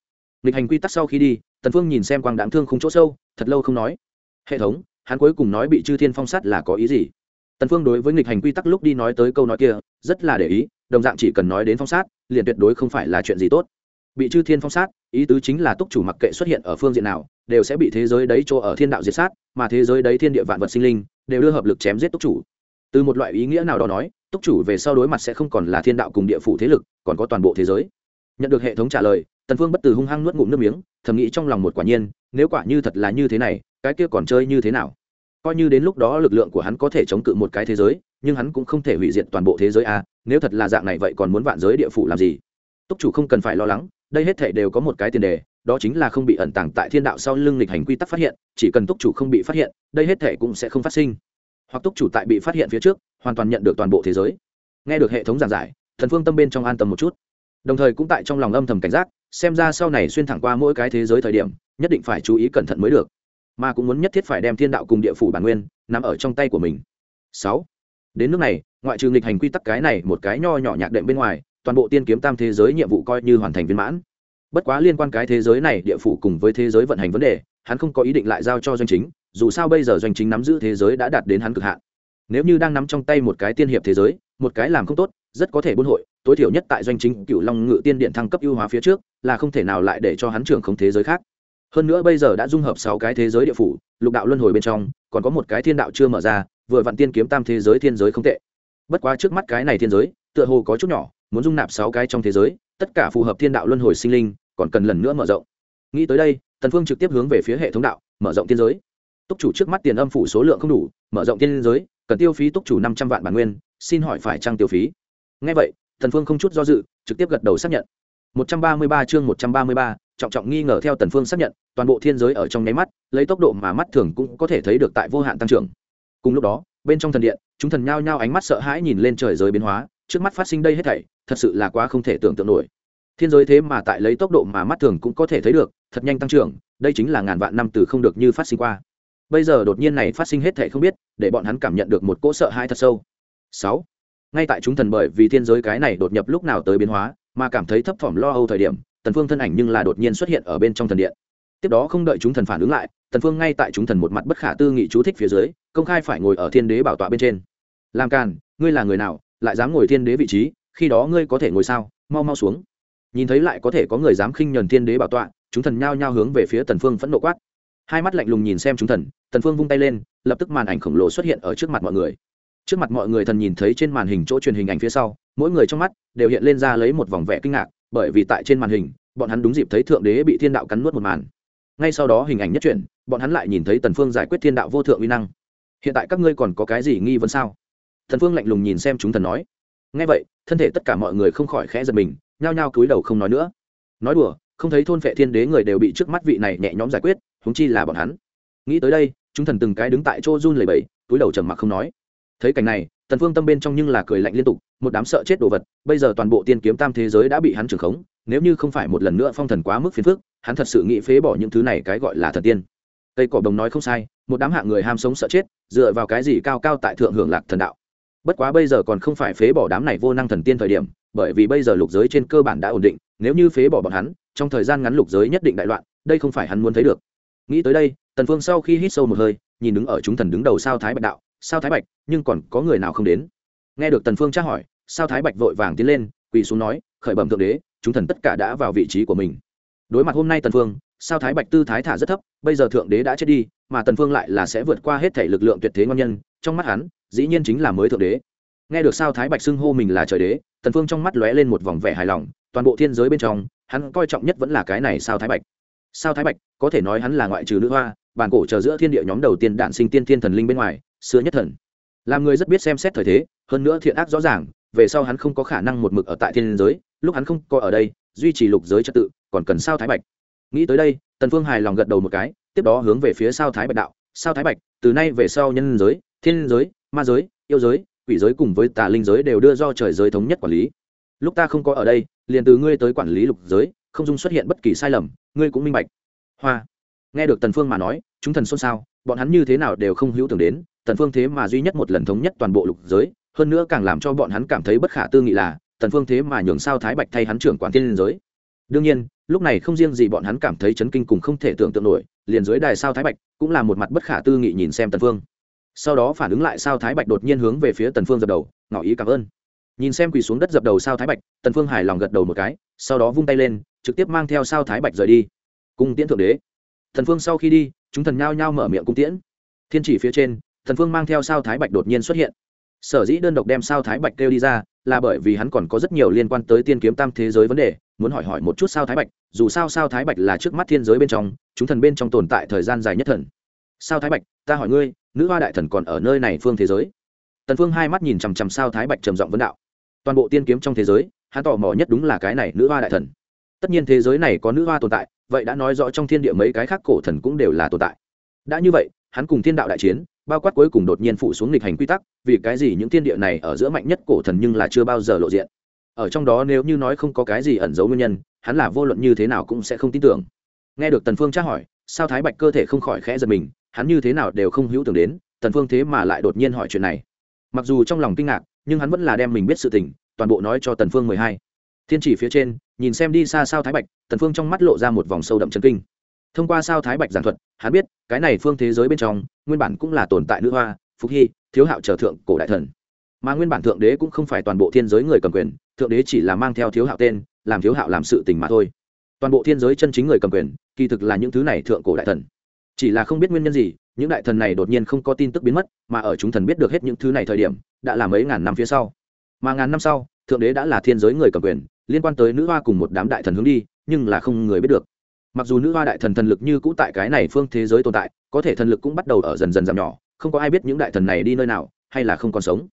Lịch hành quy tắc sau khi đi tần phương nhìn xem quang đáng thương không chỗ sâu, thật lâu không nói. Hệ thống, hắn cuối cùng nói bị chư thiên phong sát là có ý gì? Tần phương đối với nghịch hành quy tắc lúc đi nói tới câu nói kia, rất là để ý, đồng dạng chỉ cần nói đến phong sát, liền tuyệt đối không phải là chuyện gì tốt. Bị chư thiên phong sát, ý tứ chính là túc chủ mặc kệ xuất hiện ở phương diện nào, đều sẽ bị thế giới đấy chỗ ở thiên đạo diệt sát, mà thế giới đấy thiên địa vạn vật sinh linh, đều đưa hợp lực chém giết túc chủ. Từ một loại ý nghĩa nào đó nói, túc chủ về sau đối mặt sẽ không còn là thiên đạo cùng địa phủ thế lực, còn có toàn bộ thế giới. Nhận được hệ thống trả lời tần phương bất từ hung hăng nuốt ngụm nước miếng thầm nghĩ trong lòng một quả nhiên nếu quả như thật là như thế này cái kia còn chơi như thế nào? Coi như đến lúc đó lực lượng của hắn có thể chống cự một cái thế giới nhưng hắn cũng không thể hủy diệt toàn bộ thế giới a à, nếu thật là dạng này vậy còn muốn vạn giới địa phủ làm gì? Túc chủ không cần phải lo lắng đây hết thể đều có một cái tiền đề đó chính là không bị ẩn tàng tại thiên đạo sau lưng lịch hành quy tắc phát hiện chỉ cần túc chủ không bị phát hiện đây hết thể cũng sẽ không phát sinh. Hoặc túc chủ tại bị phát hiện phía trước hoàn toàn nhận được toàn bộ thế giới. Nghe được hệ thống giảng giải thần phương tâm bên trong an tâm một chút. Đồng thời cũng tại trong lòng âm thầm cảnh giác xem ra sau này xuyên thẳng qua mỗi cái thế giới thời điểm, nhất định phải chú ý cẩn thận mới được. Mà cũng muốn nhất thiết phải đem thiên đạo cùng địa phủ bản nguyên nằm ở trong tay của mình. Sáu. Đến nước này, ngoại trừ nghịch hành quy tắc cái này một cái nho nhỏ nhạc đệm bên ngoài, toàn bộ tiên kiếm tam thế giới nhiệm vụ coi như hoàn thành viên mãn. Bất quá liên quan cái thế giới này, địa phủ cùng với thế giới vận hành vấn đề, hắn không có ý định lại giao cho doanh chính, dù sao bây giờ doanh chính nắm giữ thế giới đã đạt đến hắn cực hạn. Nếu như đang nắm trong tay một cái tiên hiệp thế giới, một cái làm không tốt rất có thể buôn hội, tối thiểu nhất tại doanh chính cựu long ngự tiên điện thăng cấp ưu hóa phía trước, là không thể nào lại để cho hắn trưởng không thế giới khác. Hơn nữa bây giờ đã dung hợp sáu cái thế giới địa phủ, lục đạo luân hồi bên trong, còn có một cái thiên đạo chưa mở ra, vừa vặn tiên kiếm tam thế giới thiên giới không tệ. Bất quá trước mắt cái này thiên giới, tựa hồ có chút nhỏ, muốn dung nạp sáu cái trong thế giới, tất cả phù hợp thiên đạo luân hồi sinh linh, còn cần lần nữa mở rộng. Nghĩ tới đây, tần phương trực tiếp hướng về phía hệ thống đạo, mở rộng thiên giới. Túc chủ trước mắt tiền âm phủ số lượng không đủ, mở rộng thiên giới, cần tiêu phí túc chủ năm trăm vạn bản nguyên, xin hỏi phải trang tiêu phí? Nghe vậy tần phương không chút do dự trực tiếp gật đầu xác nhận. 133 chương 133, trọng trọng nghi ngờ theo tần phương xác nhận toàn bộ thiên giới ở trong nháy mắt lấy tốc độ mà mắt thường cũng có thể thấy được tại vô hạn tăng trưởng. Cùng lúc đó bên trong thần điện chúng thần nhao nhao ánh mắt sợ hãi nhìn lên trời giới biến hóa trước mắt phát sinh đây hết thảy thật sự là quá không thể tưởng tượng nổi. Thiên giới thế mà tại lấy tốc độ mà mắt thường cũng có thể thấy được thật nhanh tăng trưởng đây chính là ngàn vạn năm từ không được như phát sinh qua. Bây giờ đột nhiên này phát sinh hết thảy không biết để bọn hắn cảm nhận được một cỗ sợ hãi thật sâu. Sáu ngay tại chúng thần bởi vì thiên giới cái này đột nhập lúc nào tới biến hóa, mà cảm thấy thấp thỏm lo âu thời điểm, tần phương thân ảnh nhưng là đột nhiên xuất hiện ở bên trong thần điện. Tiếp đó không đợi chúng thần phản ứng lại, tần phương ngay tại chúng thần một mặt bất khả tư nghị chú thích phía dưới, công khai phải ngồi ở thiên đế bảo tọa bên trên. Làm càn, ngươi là người nào, lại dám ngồi thiên đế vị trí, khi đó ngươi có thể ngồi sao? Mau mau xuống. Nhìn thấy lại có thể có người dám khinh nhẫn thiên đế bảo tọa, chúng thần nhao nhao hướng về phía tần phương phẫn nộ quát. Hai mắt lạnh lùng nhìn xem chúng thần, tần phương vung tay lên, lập tức màn ảnh khổng lồ xuất hiện ở trước mặt mọi người trước mặt mọi người thần nhìn thấy trên màn hình chỗ truyền hình ảnh phía sau, mỗi người trong mắt đều hiện lên ra lấy một vòng vẻ kinh ngạc, bởi vì tại trên màn hình, bọn hắn đúng dịp thấy thượng đế bị thiên đạo cắn nuốt một màn. Ngay sau đó hình ảnh nhất chuyển, bọn hắn lại nhìn thấy tần phương giải quyết thiên đạo vô thượng uy năng. Hiện tại các ngươi còn có cái gì nghi vấn sao? Thần phương lạnh lùng nhìn xem chúng thần nói. Ngay vậy, thân thể tất cả mọi người không khỏi khẽ giật mình, nhao nhao cúi đầu không nói nữa. Nói đùa, không thấy thôn phệ thiên đế người đều bị trước mắt vị này nhẹ nhõm giải quyết, huống chi là bọn hắn. Nghĩ tới đây, chúng thần từng cái đứng tại chỗ run lẩy bẩy, túi đầu trầm mặc không nói thấy cảnh này, tần phương tâm bên trong nhưng là cười lạnh liên tục, một đám sợ chết đồ vật, bây giờ toàn bộ tiên kiếm tam thế giới đã bị hắn trưởng khống, nếu như không phải một lần nữa phong thần quá mức phiền phức, hắn thật sự nghĩ phế bỏ những thứ này cái gọi là thần tiên. Tây cỏ đồng nói không sai, một đám hạng người ham sống sợ chết, dựa vào cái gì cao cao tại thượng hưởng lạc thần đạo. Bất quá bây giờ còn không phải phế bỏ đám này vô năng thần tiên thời điểm, bởi vì bây giờ lục giới trên cơ bản đã ổn định, nếu như phế bỏ bọn hắn, trong thời gian ngắn lục giới nhất định đại loạn, đây không phải hắn muốn thấy được. Nghĩ tới đây, tần phương sau khi hít sâu một hơi, nhìn đứng ở chúng thần đứng đầu sao thái bạch đạo sao thái bạch, nhưng còn có người nào không đến? Nghe được tần phương tra hỏi, sao thái bạch vội vàng tiến lên, quỳ xuống nói, khởi bẩm thượng đế, chúng thần tất cả đã vào vị trí của mình. Đối mặt hôm nay tần phương, sao thái bạch tư thái thả rất thấp, bây giờ thượng đế đã chết đi, mà tần phương lại là sẽ vượt qua hết thể lực lượng tuyệt thế ngon nhân, trong mắt hắn, dĩ nhiên chính là mới thượng đế. Nghe được sao thái bạch xưng hô mình là trời đế, tần phương trong mắt lóe lên một vòng vẻ hài lòng, toàn bộ thiên giới bên trong, hắn coi trọng nhất vẫn là cái này sao thái bạch. Sao thái bạch, có thể nói hắn là ngoại trừ nữ hoa, bản cổ chờ giữa thiên địa nhóm đầu tiên đạn sinh tiên thiên thần linh bên ngoài xưa nhất thần. Làm người rất biết xem xét thời thế, hơn nữa thiện ác rõ ràng, về sau hắn không có khả năng một mực ở tại thiên giới, lúc hắn không có ở đây, duy trì lục giới trật tự, còn cần sao thái bạch. Nghĩ tới đây, tần phương hài lòng gật đầu một cái, tiếp đó hướng về phía sao thái bạch đạo, sao thái bạch, từ nay về sau nhân giới, thiên giới, ma giới, yêu giới, quỷ giới cùng với tà linh giới đều đưa do trời giới thống nhất quản lý. Lúc ta không có ở đây, liền từ ngươi tới quản lý lục giới, không dung xuất hiện bất kỳ sai lầm, ngươi cũng minh bạch. Hoa. Nghe được tần phương mà nói, chúng thần xôn xao, bọn hắn như thế nào đều không hữu tưởng đến tần phương thế mà duy nhất một lần thống nhất toàn bộ lục giới, hơn nữa càng làm cho bọn hắn cảm thấy bất khả tư nghị là, tần phương thế mà nhường sao thái bạch thay hắn trưởng quản thiên liên giới. Đương nhiên, lúc này không riêng gì bọn hắn cảm thấy chấn kinh cùng không thể tưởng tượng nổi, liền dưới đài sao thái bạch cũng là một mặt bất khả tư nghị nhìn xem tần phương. Sau đó phản ứng lại sao thái bạch đột nhiên hướng về phía tần phương dập đầu, ngỏ ý cảm ơn. Nhìn xem quỳ xuống đất dập đầu sao thái bạch, tần phương hài lòng gật đầu một cái, sau đó vung tay lên, trực tiếp mang theo sao thái bạch rời đi. Cung tiễn thượng đế. Thần phương sau khi đi, chúng thần nhao nhao mở miệng cung tiễn. Thiên chỉ phía trên thần phương mang theo sao thái bạch đột nhiên xuất hiện. Sở dĩ đơn độc đem sao thái bạch kêu đi ra, là bởi vì hắn còn có rất nhiều liên quan tới tiên kiếm tam thế giới vấn đề, muốn hỏi hỏi một chút sao thái bạch, dù sao sao thái bạch là trước mắt thiên giới bên trong, chúng thần bên trong tồn tại thời gian dài nhất thần. Sao thái bạch, ta hỏi ngươi, nữ hoa đại thần còn ở nơi này phương thế giới? Tần phương hai mắt nhìn chằm chằm sao thái bạch trầm giọng vấn đạo. Toàn bộ tiên kiếm trong thế giới, hắn tò mò nhất đúng là cái này nữ hoa đại thần. Tất nhiên thế giới này có nữ hoa tồn tại, vậy đã nói rõ trong thiên địa mấy cái khác cổ thần cũng đều là tồn tại. Đã như vậy, hắn cùng thiên đạo đại chiến bao quát cuối cùng đột nhiên phụ xuống nghịch hành quy tắc, vì cái gì những thiên địa này ở giữa mạnh nhất cổ thần nhưng là chưa bao giờ lộ diện? Ở trong đó nếu như nói không có cái gì ẩn giấu nguyên nhân, hắn là vô luận như thế nào cũng sẽ không tin tưởng. Nghe được tần phương tra hỏi, sao thái bạch cơ thể không khỏi khẽ giật mình, hắn như thế nào đều không hữu tưởng đến, tần phương thế mà lại đột nhiên hỏi chuyện này. Mặc dù trong lòng kinh ngạc, nhưng hắn vẫn là đem mình biết sự tình, toàn bộ nói cho tần phương mười hai. Thiên chỉ phía trên, nhìn xem đi xa sao thái bạch, tần phương trong mắt lộ ra một vòng sâu đậm chấn kinh thông qua sao thái bạch giảng thuật, hắn biết, cái này phương thế giới bên trong, nguyên bản cũng là tồn tại nữ hoa, phục hy, thiếu hạo trở thượng cổ đại thần. Mà nguyên bản thượng đế cũng không phải toàn bộ thiên giới người cầm quyền, thượng đế chỉ là mang theo thiếu hạo tên, làm thiếu hạo làm sự tình mà thôi. Toàn bộ thiên giới chân chính người cầm quyền, kỳ thực là những thứ này thượng cổ đại thần. Chỉ là không biết nguyên nhân gì, những đại thần này đột nhiên không có tin tức biến mất, mà ở chúng thần biết được hết những thứ này thời điểm, đã là mấy ngàn năm phía sau. Mà ngàn năm sau, thượng đế đã là thiên giới người cầm quyền, liên quan tới nữ hoa cùng một đám đại thần hướng đi, nhưng là không người biết được mặc dù nữ hoa đại thần thần lực như cũ tại cái này phương thế giới tồn tại, có thể thần lực cũng bắt đầu ở dần dần giảm nhỏ, không có ai biết những đại thần này đi nơi nào, hay là không còn sống.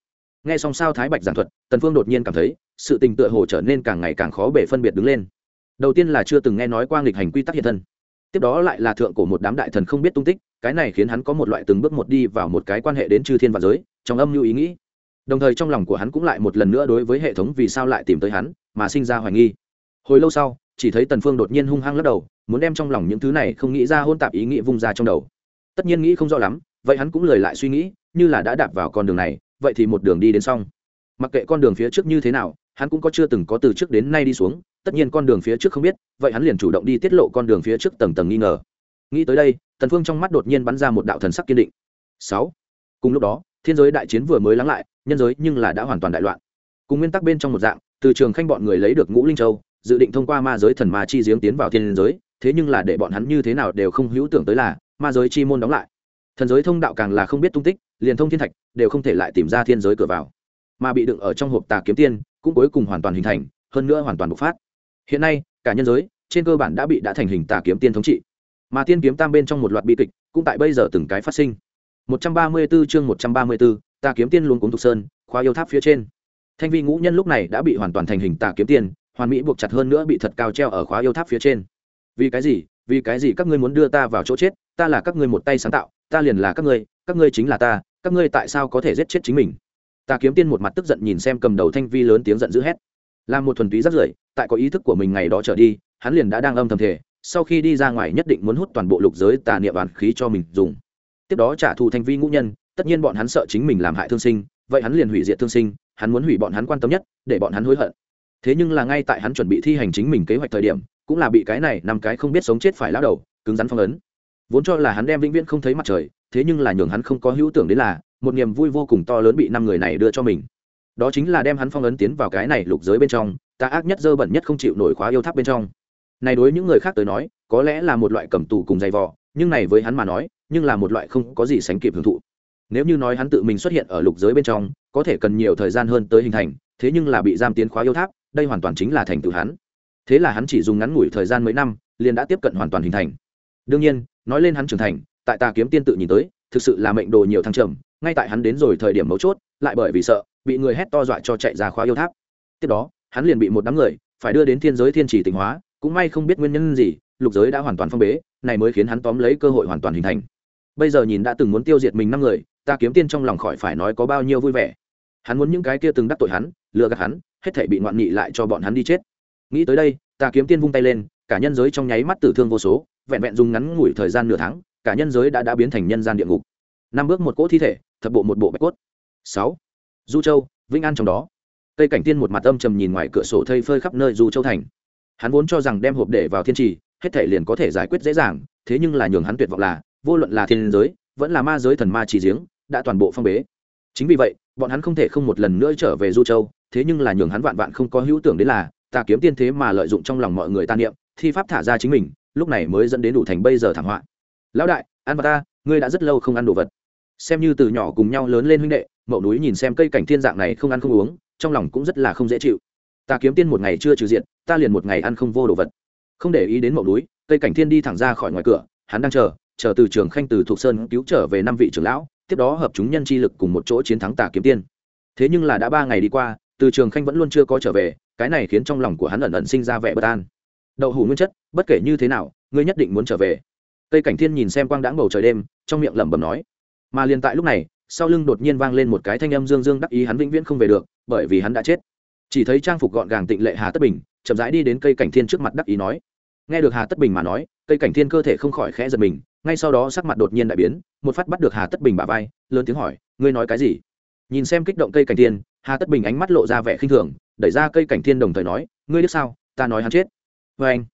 Nghe xong sao thái bạch giảng thuật, tần phương đột nhiên cảm thấy, sự tình tựa hồ trở nên càng ngày càng khó bể phân biệt đứng lên. Đầu tiên là chưa từng nghe nói qua nghịch hành quy tắc hiện thân. Tiếp đó lại là thượng cổ một đám đại thần không biết tung tích, cái này khiến hắn có một loại từng bước một đi vào một cái quan hệ đến chư thiên và giới, trong âm mưu ý nghĩ. Đồng thời trong lòng của hắn cũng lại một lần nữa đối với hệ thống vì sao lại tìm tới hắn, mà sinh ra hoài nghi. Hồi lâu sau chỉ thấy tần phương đột nhiên hung hăng lắc đầu, muốn đem trong lòng những thứ này không nghĩ ra hôn tạp ý nghĩ vung ra trong đầu. Tất nhiên nghĩ không rõ lắm, vậy hắn cũng lời lại suy nghĩ, như là đã đạp vào con đường này, vậy thì một đường đi đến xong. Mặc kệ con đường phía trước như thế nào, hắn cũng có chưa từng có từ trước đến nay đi xuống, tất nhiên con đường phía trước không biết, vậy hắn liền chủ động đi tiết lộ con đường phía trước tầng tầng nghi ngờ. Nghĩ tới đây, tần phương trong mắt đột nhiên bắn ra một đạo thần sắc kiên định. Sáu. Cùng lúc đó, thiên giới đại chiến vừa mới lắng lại, nhân giới nhưng là đã hoàn toàn đại loạn. Cùng nguyên tắc bên trong một dạng, từ trường khanh bọn người lấy được ngũ linh châu dự định thông qua ma giới thần ma chi giếng tiến vào thiên giới thế nhưng là để bọn hắn như thế nào đều không hữu tưởng tới là ma giới chi môn đóng lại. Thần giới thông đạo càng là không biết tung tích liền thông thiên thạch đều không thể lại tìm ra thiên giới cửa vào. Mà bị đựng ở trong hộp tà kiếm tiên cũng cuối cùng hoàn toàn hình thành hơn nữa hoàn toàn bộc phát. Hiện nay cả nhân giới trên cơ bản đã bị đã thành hình tà kiếm tiên thống trị. Mà tiên kiếm tam bên trong một loạt bi kịch cũng tại bây giờ từng cái phát sinh. 134 chương 134, tà kiếm tiên luôn cuốn thục sơn khóa yêu tháp phía trên. Thanh vi ngũ nhân lúc này đã bị hoàn toàn thành hình tà kiếm tiên hoàn mỹ buộc chặt hơn nữa bị thật cao treo ở khóa yêu tháp phía trên. Vì cái gì? Vì cái gì các ngươi muốn đưa ta vào chỗ chết? Ta là các ngươi một tay sáng tạo, ta liền là các ngươi các ngươi chính là ta, các ngươi tại sao có thể giết chết chính mình? Ta kiếm tiên một mặt tức giận nhìn xem cầm đầu thanh vi lớn tiếng giận dữ hét. Là một thuần túy rất rưởi, tại có ý thức của mình ngày đó trở đi, hắn liền đã đang âm thầm thể sau khi đi ra ngoài nhất định muốn hút toàn bộ lục giới tà niệm bàn khí cho mình dùng. Tiếp đó trả thù thanh vi ngũ nhân, tất nhiên bọn hắn sợ chính mình làm hại thương sinh, vậy hắn liền hủy diệt thương sinh, hắn muốn hủy bọn hắn quan tâm nhất, để bọn hắn hối hận thế nhưng là ngay tại hắn chuẩn bị thi hành chính mình kế hoạch thời điểm, cũng là bị cái này năm cái không biết sống chết phải lao đầu, cứng rắn phong ấn. Vốn cho là hắn đem vĩnh viễn không thấy mặt trời, thế nhưng là nhường hắn không có hữu tưởng đến là, một niềm vui vô cùng to lớn bị năm người này đưa cho mình. Đó chính là đem hắn phong ấn tiến vào cái này lục giới bên trong, ta ác nhất dơ bẩn nhất không chịu nổi khóa yêu tháp bên trong. Này đối những người khác tới nói, có lẽ là một loại cầm tù cùng dày vò, nhưng này với hắn mà nói, nhưng là một loại không có gì sánh kịp hưởng thụ. Nếu như nói hắn tự mình xuất hiện ở lục giới bên trong, có thể cần nhiều thời gian hơn tới hình thành, thế nhưng là bị giam tiến khóa yêu tháp đây hoàn toàn chính là thành tựu hắn. Thế là hắn chỉ dùng ngắn ngủi thời gian mấy năm, liền đã tiếp cận hoàn toàn hình thành. Đương nhiên, nói lên hắn trưởng thành, tại tà kiếm tiên tự nhìn tới, thực sự là mệnh đồ nhiều thăng trầm, ngay tại hắn đến rồi thời điểm mấu chốt, lại bởi vì sợ, bị người hét to dọa cho chạy ra khóa yêu tháp. Tiếp đó, hắn liền bị một đám người, phải đưa đến thiên giới thiên chỉ tỉnh hóa, cũng may không biết nguyên nhân gì, lục giới đã hoàn toàn phong bế, này mới khiến hắn tóm lấy cơ hội hoàn toàn hình thành. Bây giờ nhìn đã từng muốn tiêu diệt mình năm người ta kiếm tiên trong lòng khỏi phải nói có bao nhiêu vui vẻ. Hắn muốn những cái kia từng đắc tội hắn, lừa gạt hắn hết thể bị ngoạn nghị lại cho bọn hắn đi chết. Nghĩ tới đây ta kiếm tiên vung tay lên, cả nhân giới trong nháy mắt tử thương vô số, vẹn vẹn dùng ngắn ngủi thời gian nửa tháng, cả nhân giới đã đã biến thành nhân gian địa ngục. Năm bước một cỗ thi thể, thập bộ một bộ bạch cốt. Sáu. Du châu, vĩnh an trong đó. Cây cảnh tiên một mặt âm trầm nhìn ngoài cửa sổ thây phơi khắp nơi du châu thành. Hắn vốn cho rằng đem hộp để vào thiên trì, hết thể liền có thể giải quyết dễ dàng, thế nhưng là nhường hắn tuyệt vọng là, vô luận là thiên giới, vẫn là ma giới thần ma chỉ giếng, đã toàn bộ phong bế. Chính vì vậy, bọn hắn không thể không một lần nữa trở về du châu thế nhưng là nhường hắn vạn vạn không có hữu tưởng đến là tà kiếm tiên thế mà lợi dụng trong lòng mọi người tan niệm, thi pháp thả ra chính mình, lúc này mới dẫn đến đủ thành bây giờ thảm họa. Lão đại, ăn vào ta, ngươi đã rất lâu không ăn đồ vật. Xem như từ nhỏ cùng nhau lớn lên huynh đệ, mậu núi nhìn xem cây cảnh thiên dạng này không ăn không uống, trong lòng cũng rất là không dễ chịu. Ta kiếm tiên một ngày chưa trừ diện, ta liền một ngày ăn không vô đồ vật. Không để ý đến mậu núi, cây cảnh thiên đi thẳng ra khỏi ngoài cửa, hắn đang chờ chờ từ trường khanh từ thục sơn cứu trở về năm vị trưởng lão, tiếp đó hợp chúng nhân chi lực cùng một chỗ chiến thắng tà kiếm tiên. Thế nhưng là đã ba ngày đi qua từ trường khanh vẫn luôn chưa có trở về, cái này khiến trong lòng của hắn ẩn ẩn sinh ra vẻ bất an. Đậu hủ nguyên chất, bất kể như thế nào, ngươi nhất định muốn trở về. Cây cảnh thiên nhìn xem quang đãng bầu trời đêm, trong miệng lẩm bẩm nói. Mà liền tại lúc này, sau lưng đột nhiên vang lên một cái thanh âm dương dương đắc ý hắn vĩnh viễn không về được, bởi vì hắn đã chết. Chỉ thấy trang phục gọn gàng tịnh lệ hà tất bình, chậm rãi đi đến cây cảnh thiên trước mặt đắc ý nói. Nghe được hà tất bình mà nói, cây cảnh thiên cơ thể không khỏi khẽ giật mình, ngay sau đó sắc mặt đột nhiên đại biến, một phát bắt được hà tất bình bà vai, lớn tiếng hỏi, ngươi nói cái gì? Nhìn xem kích động cây cảnh thiên hà tất bình ánh mắt lộ ra vẻ khinh thường, đẩy ra cây cảnh thiên đồng thời nói, ngươi biết sao? Ta nói hắn chết. Vê anh,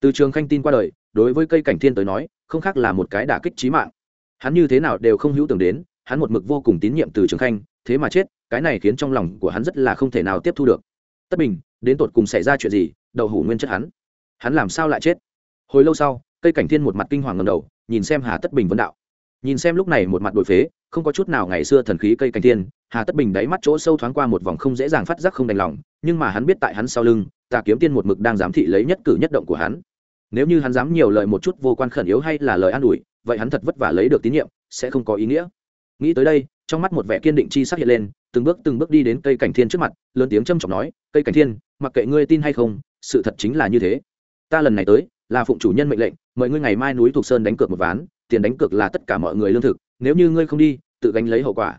từ trường khanh tin qua đời, đối với cây cảnh thiên tới nói, không khác là một cái đả kích trí mạng. Hắn như thế nào đều không hữu tưởng đến, hắn một mực vô cùng tín nhiệm từ trường khanh, thế mà chết, cái này khiến trong lòng của hắn rất là không thể nào tiếp thu được. Tất bình, đến tột cùng xảy ra chuyện gì? Đậu hủ nguyên chất hắn. Hắn làm sao lại chết? Hồi lâu sau, cây cảnh thiên một mặt kinh hoàng ngầm đầu, nhìn xem hà tất bình vấn đạo. Nhìn xem lúc này một mặt đổi phế không có chút nào ngày xưa thần khí cây cảnh thiên, hà tất bình đáy mắt chỗ sâu thoáng qua một vòng không dễ dàng phát giác không đành lòng, nhưng mà hắn biết tại hắn sau lưng, tà kiếm tiên một mực đang giám thị lấy nhất cử nhất động của hắn. Nếu như hắn dám nhiều lời một chút vô quan khẩn yếu hay là lời an ủi, vậy hắn thật vất vả lấy được tín nhiệm, sẽ không có ý nghĩa. Nghĩ tới đây, trong mắt một vẻ kiên định chi sắc hiện lên, từng bước từng bước đi đến cây cảnh thiên trước mặt, lớn tiếng trâm trọng nói, cây cảnh thiên, mặc kệ ngươi tin hay không, sự thật chính là như thế. Ta lần này tới, là phụng chủ nhân mệnh lệnh, mời ngươi ngày mai núi thuộc sơn đánh cược một ván, tiền đánh cược là tất cả mọi người lương thực nếu như ngươi không đi, tự gánh lấy hậu quả.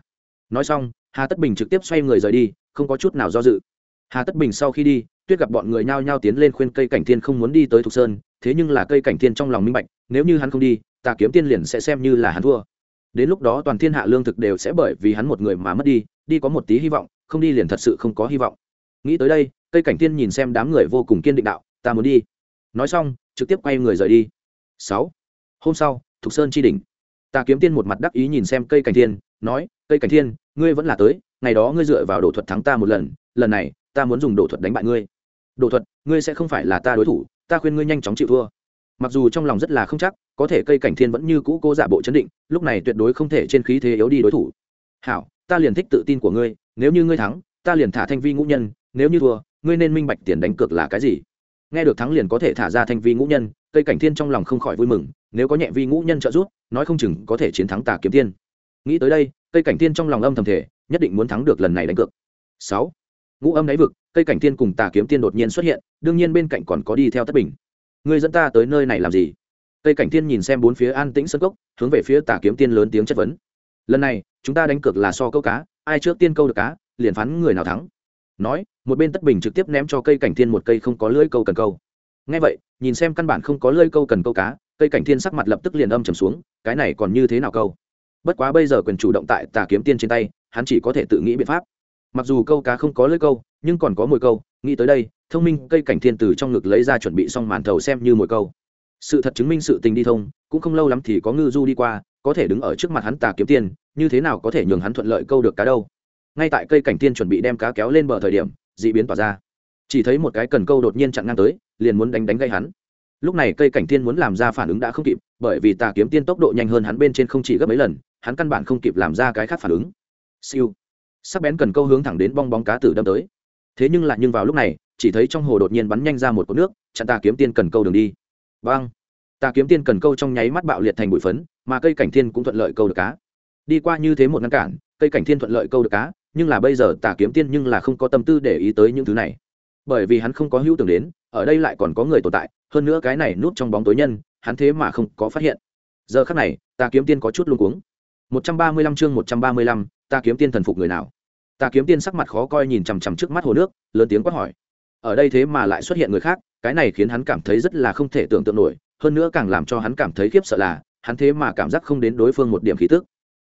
Nói xong, hà tất bình trực tiếp xoay người rời đi, không có chút nào do dự. Hà tất bình sau khi đi, tuyết gặp bọn người nhao nhao tiến lên khuyên cây cảnh thiên không muốn đi tới thục sơn, thế nhưng là cây cảnh thiên trong lòng minh bạch, nếu như hắn không đi tà kiếm tiên liền sẽ xem như là hắn thua. Đến lúc đó toàn thiên hạ lương thực đều sẽ bởi vì hắn một người mà mất đi đi có một tí hy vọng, không đi liền thật sự không có hy vọng. Nghĩ tới đây, cây cảnh tiên nhìn xem đám người vô cùng kiên định đạo, ta muốn đi. Nói xong, trực tiếp quay người rời đi. Sáu. Hôm sau, thục sơn tri đỉnh tà kiếm tiên một mặt đắc ý nhìn xem cây cảnh thiên, nói, cây cảnh thiên, ngươi vẫn là tới, ngày đó ngươi dựa vào đổ thuật thắng ta một lần lần này, ta muốn dùng đổ thuật đánh bại ngươi. Đổ thuật, ngươi sẽ không phải là ta đối thủ, ta khuyên ngươi nhanh chóng chịu thua. Mặc dù trong lòng rất là không chắc, có thể cây cảnh thiên vẫn như cũ cố giả bộ chấn định, lúc này tuyệt đối không thể trên khí thế yếu đi đối thủ. Hảo, ta liền thích tự tin của ngươi, nếu như ngươi thắng, ta liền thả thanh vi ngũ nhân, nếu như thua, ngươi nên minh bạch tiền đánh cược là cái gì nghe được thắng liền có thể thả ra thanh vi ngũ nhân, cây cảnh thiên trong lòng không khỏi vui mừng, nếu có nhẹ vi ngũ nhân trợ giúp, nói không chừng có thể chiến thắng tà kiếm tiên. Nghĩ tới đây, cây cảnh thiên trong lòng âm thầm thể nhất định muốn thắng được lần này đánh cược. Sáu, ngũ âm đáy vực, cây cảnh thiên cùng tà kiếm tiên đột nhiên xuất hiện, đương nhiên bên cạnh còn có đi theo tất bình. Ngươi dẫn ta tới nơi này làm gì? Cây cảnh thiên nhìn xem bốn phía an tĩnh sân cốc, hướng về phía tà kiếm tiên lớn tiếng chất vấn. Lần này, chúng ta đánh cược là so câu cá, ai trước tiên câu được cá, liền phán người nào thắng nói, một bên tất bình trực tiếp ném cho cây cảnh tiên một cây không có lưỡi câu cần câu. Ngay vậy, nhìn xem căn bản không có lưỡi câu cần câu cá, cây cảnh tiên sắc mặt lập tức liền âm trầm xuống, cái này còn như thế nào câu? Bất quá bây giờ quyền chủ động tại tà kiếm tiên trên tay, hắn chỉ có thể tự nghĩ biện pháp. Mặc dù câu cá không có lưỡi câu, nhưng còn có mồi câu, nghĩ tới đây, thông minh cây cảnh thiên từ trong ngực lấy ra chuẩn bị xong màn thầu xem như mồi câu. Sự thật chứng minh sự tình đi thông, cũng không lâu lắm thì có ngư du đi qua, có thể đứng ở trước mặt hắn tà kiếm tiền như thế nào có thể nhường hắn thuận lợi câu được cá đâu? Ngay tại cây cảnh tiên chuẩn bị đem cá kéo lên bờ thời điểm dị biến tỏa ra. Chỉ thấy một cái cần câu đột nhiên chặn ngang tới, liền muốn đánh đánh gây hắn. Lúc này cây cảnh tiên muốn làm ra phản ứng đã không kịp, bởi vì tà kiếm tiên tốc độ nhanh hơn hắn bên trên không chỉ gấp mấy lần, hắn căn bản không kịp làm ra cái khác phản ứng. Siêu. Sắc bén cần câu hướng thẳng đến bong bóng cá tử đâm tới. Thế nhưng lại nhưng vào lúc này, chỉ thấy trong hồ đột nhiên bắn nhanh ra một cột nước, chặn tà kiếm tiên cần câu đường đi. Vang tà kiếm tiên cần câu trong nháy mắt bạo liệt thành bụi phấn, mà cây cảnh thiên cũng thuận lợi câu được cá. Đi qua như thế một ngăn cản, cây cảnh thiên thuận lợi câu được cá nhưng là bây giờ tà kiếm tiên nhưng là không có tâm tư để ý tới những thứ này. Bởi vì hắn không có hữu tưởng đến, ở đây lại còn có người tồn tại, hơn nữa cái này núp trong bóng tối nhân, hắn thế mà không có phát hiện. Giờ khắc này, tà kiếm tiên có chút luôn cuống. Một trăm ba mươi lăm chương một trăm ba mươi lăm ta kiếm tiên thần phục người nào? Ta kiếm tiên sắc mặt khó coi nhìn chằm chằm trước mắt hồ nước, lớn tiếng quát hỏi. Ở đây thế mà lại xuất hiện người khác, cái này khiến hắn cảm thấy rất là không thể tưởng tượng nổi, hơn nữa càng làm cho hắn cảm thấy khiếp sợ là, hắn thế mà cảm giác không đến đối phương một điểm khí tức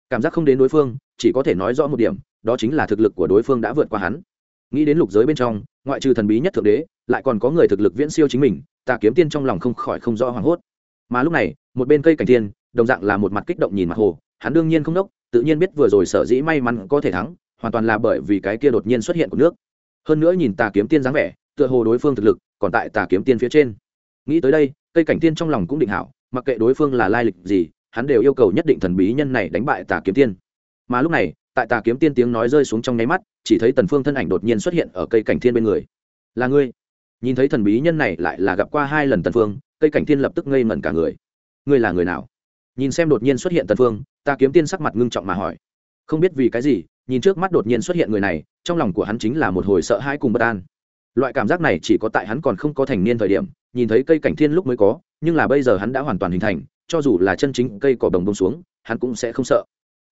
cảm giác không đến đối phương, chỉ có thể nói rõ một điểm, đó chính là thực lực của đối phương đã vượt qua hắn. Nghĩ đến lục giới bên trong, ngoại trừ thần bí nhất thượng đế, lại còn có người thực lực viễn siêu chính mình Tà kiếm tiên trong lòng không khỏi không rõ hoảng hốt. Mà lúc này, một bên cây cảnh tiên đồng dạng là một mặt kích động nhìn mặt hồ, hắn đương nhiên không đốc, tự nhiên biết vừa rồi sở dĩ may mắn có thể thắng, hoàn toàn là bởi vì cái kia đột nhiên xuất hiện của nước. Hơn nữa nhìn tà kiếm tiên dáng vẻ, tựa hồ đối phương thực lực còn tại tà kiếm tiên phía trên. Nghĩ tới đây, cây cảnh tiên trong lòng cũng định hảo, mặc kệ đối phương là lai lịch gì hắn đều yêu cầu nhất định thần bí nhân này đánh bại tà kiếm tiên. Mà lúc này, tại tà kiếm tiên tiếng nói rơi xuống trong nháy mắt, chỉ thấy tần phương thân ảnh đột nhiên xuất hiện ở cây cảnh thiên bên người. Là ngươi? Nhìn thấy thần bí nhân này lại là gặp qua hai lần tần phương, cây cảnh thiên lập tức ngây ngẩn cả người. Ngươi là người nào? Nhìn xem đột nhiên xuất hiện tần phương ta kiếm tiên sắc mặt ngưng trọng mà hỏi. Không biết vì cái gì, nhìn trước mắt đột nhiên xuất hiện người này, trong lòng của hắn chính là một hồi sợ hãi cùng bất an. Loại cảm giác này chỉ có tại hắn còn không có thành niên thời điểm, nhìn thấy cây cảnh thiên lúc mới có, nhưng là bây giờ hắn đã hoàn toàn hình thành cho dù là chân chính cây cỏ đồng bông xuống, hắn cũng sẽ không sợ.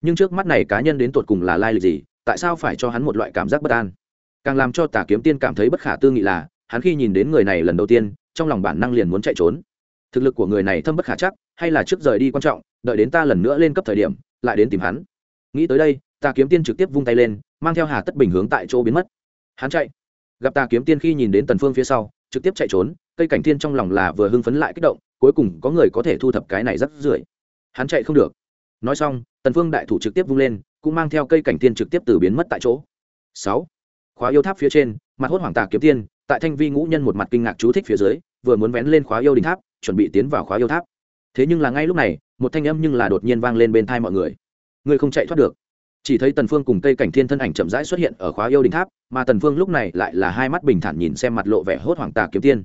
Nhưng trước mắt này cá nhân đến tột cùng là lai lịch gì, tại sao phải cho hắn một loại cảm giác bất an? Càng làm cho tà kiếm tiên cảm thấy bất khả tư nghị là, hắn khi nhìn đến người này lần đầu tiên, trong lòng bản năng liền muốn chạy trốn. Thực lực của người này thâm bất khả chắc, hay là trước rời đi quan trọng, đợi đến ta lần nữa lên cấp thời điểm, lại đến tìm hắn. Nghĩ tới đây tà kiếm tiên trực tiếp vung tay lên, mang theo hà tất bình hướng tại chỗ biến mất. Hắn chạy. Gặp tà kiếm tiên khi nhìn đến tần phương phía sau, trực tiếp chạy trốn, cây cảnh tiên trong lòng là vừa hưng phấn lại kích động cuối cùng có người có thể thu thập cái này rất rưởi. Hắn chạy không được. Nói xong, tần phương đại thủ trực tiếp vung lên, cũng mang theo cây cảnh tiên trực tiếp từ biến mất tại chỗ. Sáu. Khóa yêu tháp phía trên, mặt hốt hoàng tà kiếm tiên, tại thanh vi ngũ nhân một mặt kinh ngạc chú thích phía dưới, vừa muốn vén lên khóa yêu đình tháp, chuẩn bị tiến vào khóa yêu tháp. Thế nhưng là ngay lúc này, một thanh âm nhưng là đột nhiên vang lên bên tai mọi người. Người không chạy thoát được. Chỉ thấy tần phương cùng cây cảnh thiên thân ảnh chậm rãi xuất hiện ở khóa yêu đình tháp, mà tần phương lúc này lại là hai mắt bình thản nhìn xem mặt lộ vẻ hốt hoảng tà kiếm tiên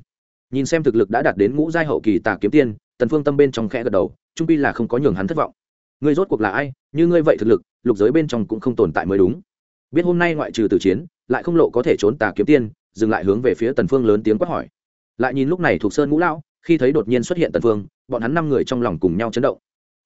nhìn xem thực lực đã đạt đến ngũ giai hậu kỳ tà kiếm tiên, tần phương tâm bên trong khẽ gật đầu trung pi là không có nhường hắn thất vọng. Ngươi rốt cuộc là ai, như ngươi vậy thực lực, lục giới bên trong cũng không tồn tại mới đúng. Biết hôm nay ngoại trừ tử chiến, lại không lộ có thể trốn tà kiếm tiên, dừng lại hướng về phía tần phương lớn tiếng quát hỏi. Lại nhìn lúc này thuộc sơn ngũ lão, khi thấy đột nhiên xuất hiện tần phương, bọn hắn năm người trong lòng cùng nhau chấn động.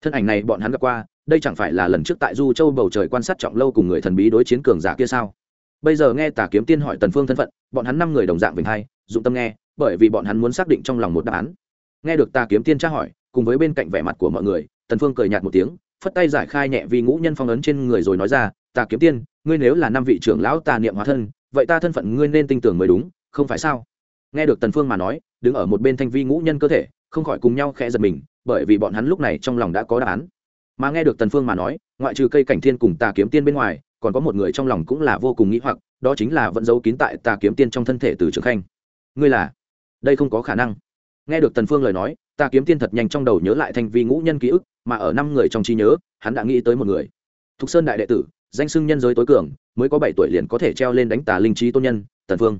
Thân ảnh này bọn hắn gặp qua, đây chẳng phải là lần trước tại du châu bầu trời quan sát trọng lâu cùng người thần bí đối chiến cường giả kia sao? Bây giờ nghe tà kiếm tiên hỏi tần phương thân phận, bọn hắn năm người đồng dạng vinh hay dụng tâm nghe, bởi vì bọn hắn muốn xác định trong lòng một đáp án. Nghe được ta kiếm tiên tra hỏi, cùng với bên cạnh vẻ mặt của mọi người, tần phương cười nhạt một tiếng, phất tay giải khai nhẹ vì ngũ nhân phong ấn trên người rồi nói ra ta kiếm tiên, ngươi nếu là năm vị trưởng lão tà niệm hóa thân, vậy ta thân phận ngươi nên tin tưởng mới đúng, không phải sao? Nghe được tần phương mà nói, đứng ở một bên thanh vi ngũ nhân cơ thể, không khỏi cùng nhau khẽ giật mình, bởi vì bọn hắn lúc này trong lòng đã có đáp án. Mà nghe được tần phương mà nói, ngoại trừ cây cảnh thiên cùng tà kiếm tiên bên ngoài, còn có một người trong lòng cũng là vô cùng nghĩ hoặc, đó chính là vẫn giấu kín tại tà kiếm tiên trong thân thể từ trường khanh ngươi là? Đây không có khả năng. Nghe được tần phương lời nói, Ta kiếm tiên thật nhanh trong đầu nhớ lại thanh vi ngũ nhân ký ức, mà ở năm người trong trí nhớ, hắn đã nghĩ tới một người. Thục sơn đại đệ tử, danh xưng nhân giới tối cường, mới có bảy tuổi liền có thể treo lên đánh tà linh trí tôn nhân, tần phương.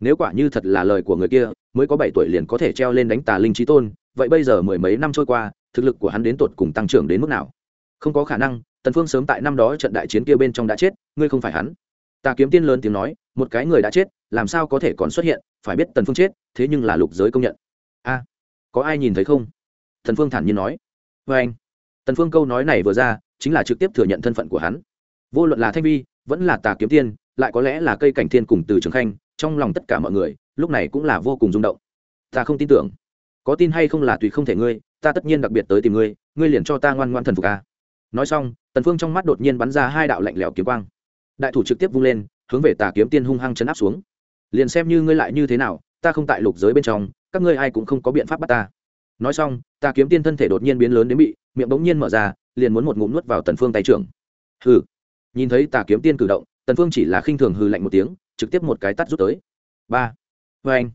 Nếu quả như thật là lời của người kia, mới có bảy tuổi liền có thể treo lên đánh tà linh trí tôn, vậy bây giờ mười mấy năm trôi qua, thực lực của hắn đến tột cùng tăng trưởng đến mức nào? Không có khả năng, tần phương sớm tại năm đó trận đại chiến kia bên trong đã chết, ngươi không phải hắn. Ta kiếm tiên lớn tiếng nói, một cái người đã chết, làm sao có thể còn xuất hiện? Phải biết tần phương chết, thế nhưng là lục giới công nhận. A, có ai nhìn thấy không? Tần phương thản nhiên nói. Với anh, tần phương câu nói này vừa ra, chính là trực tiếp thừa nhận thân phận của hắn. Vô luận là thanh vi, vẫn là tà kiếm tiên, lại có lẽ là cây cảnh thiên cùng từ trường khanh, trong lòng tất cả mọi người, lúc này cũng là vô cùng rung động. Ta không tin tưởng. Có tin hay không là tùy không thể ngươi, ta tất nhiên đặc biệt tới tìm ngươi ngươi liền cho ta ngoan ngoan thần phục a. Nói xong, tần phương trong mắt đột nhiên bắn ra hai đạo lạnh lẽo kiếm quang. Đại thủ trực tiếp vung lên, hướng về tà kiếm tiên hung hăng chấn áp xuống liền xem như ngươi lại như thế nào, ta không tại lục giới bên trong, các ngươi ai cũng không có biện pháp bắt ta. Nói xong, ta kiếm tiên thân thể đột nhiên biến lớn đến bị, miệng bỗng nhiên mở ra, liền muốn một ngụm nuốt vào tần phương tay trưởng. Hừ. Nhìn thấy tà kiếm tiên cử động, tần phương chỉ là khinh thường hừ lạnh một tiếng, trực tiếp một cái tát rút tới. Ba. Với anh.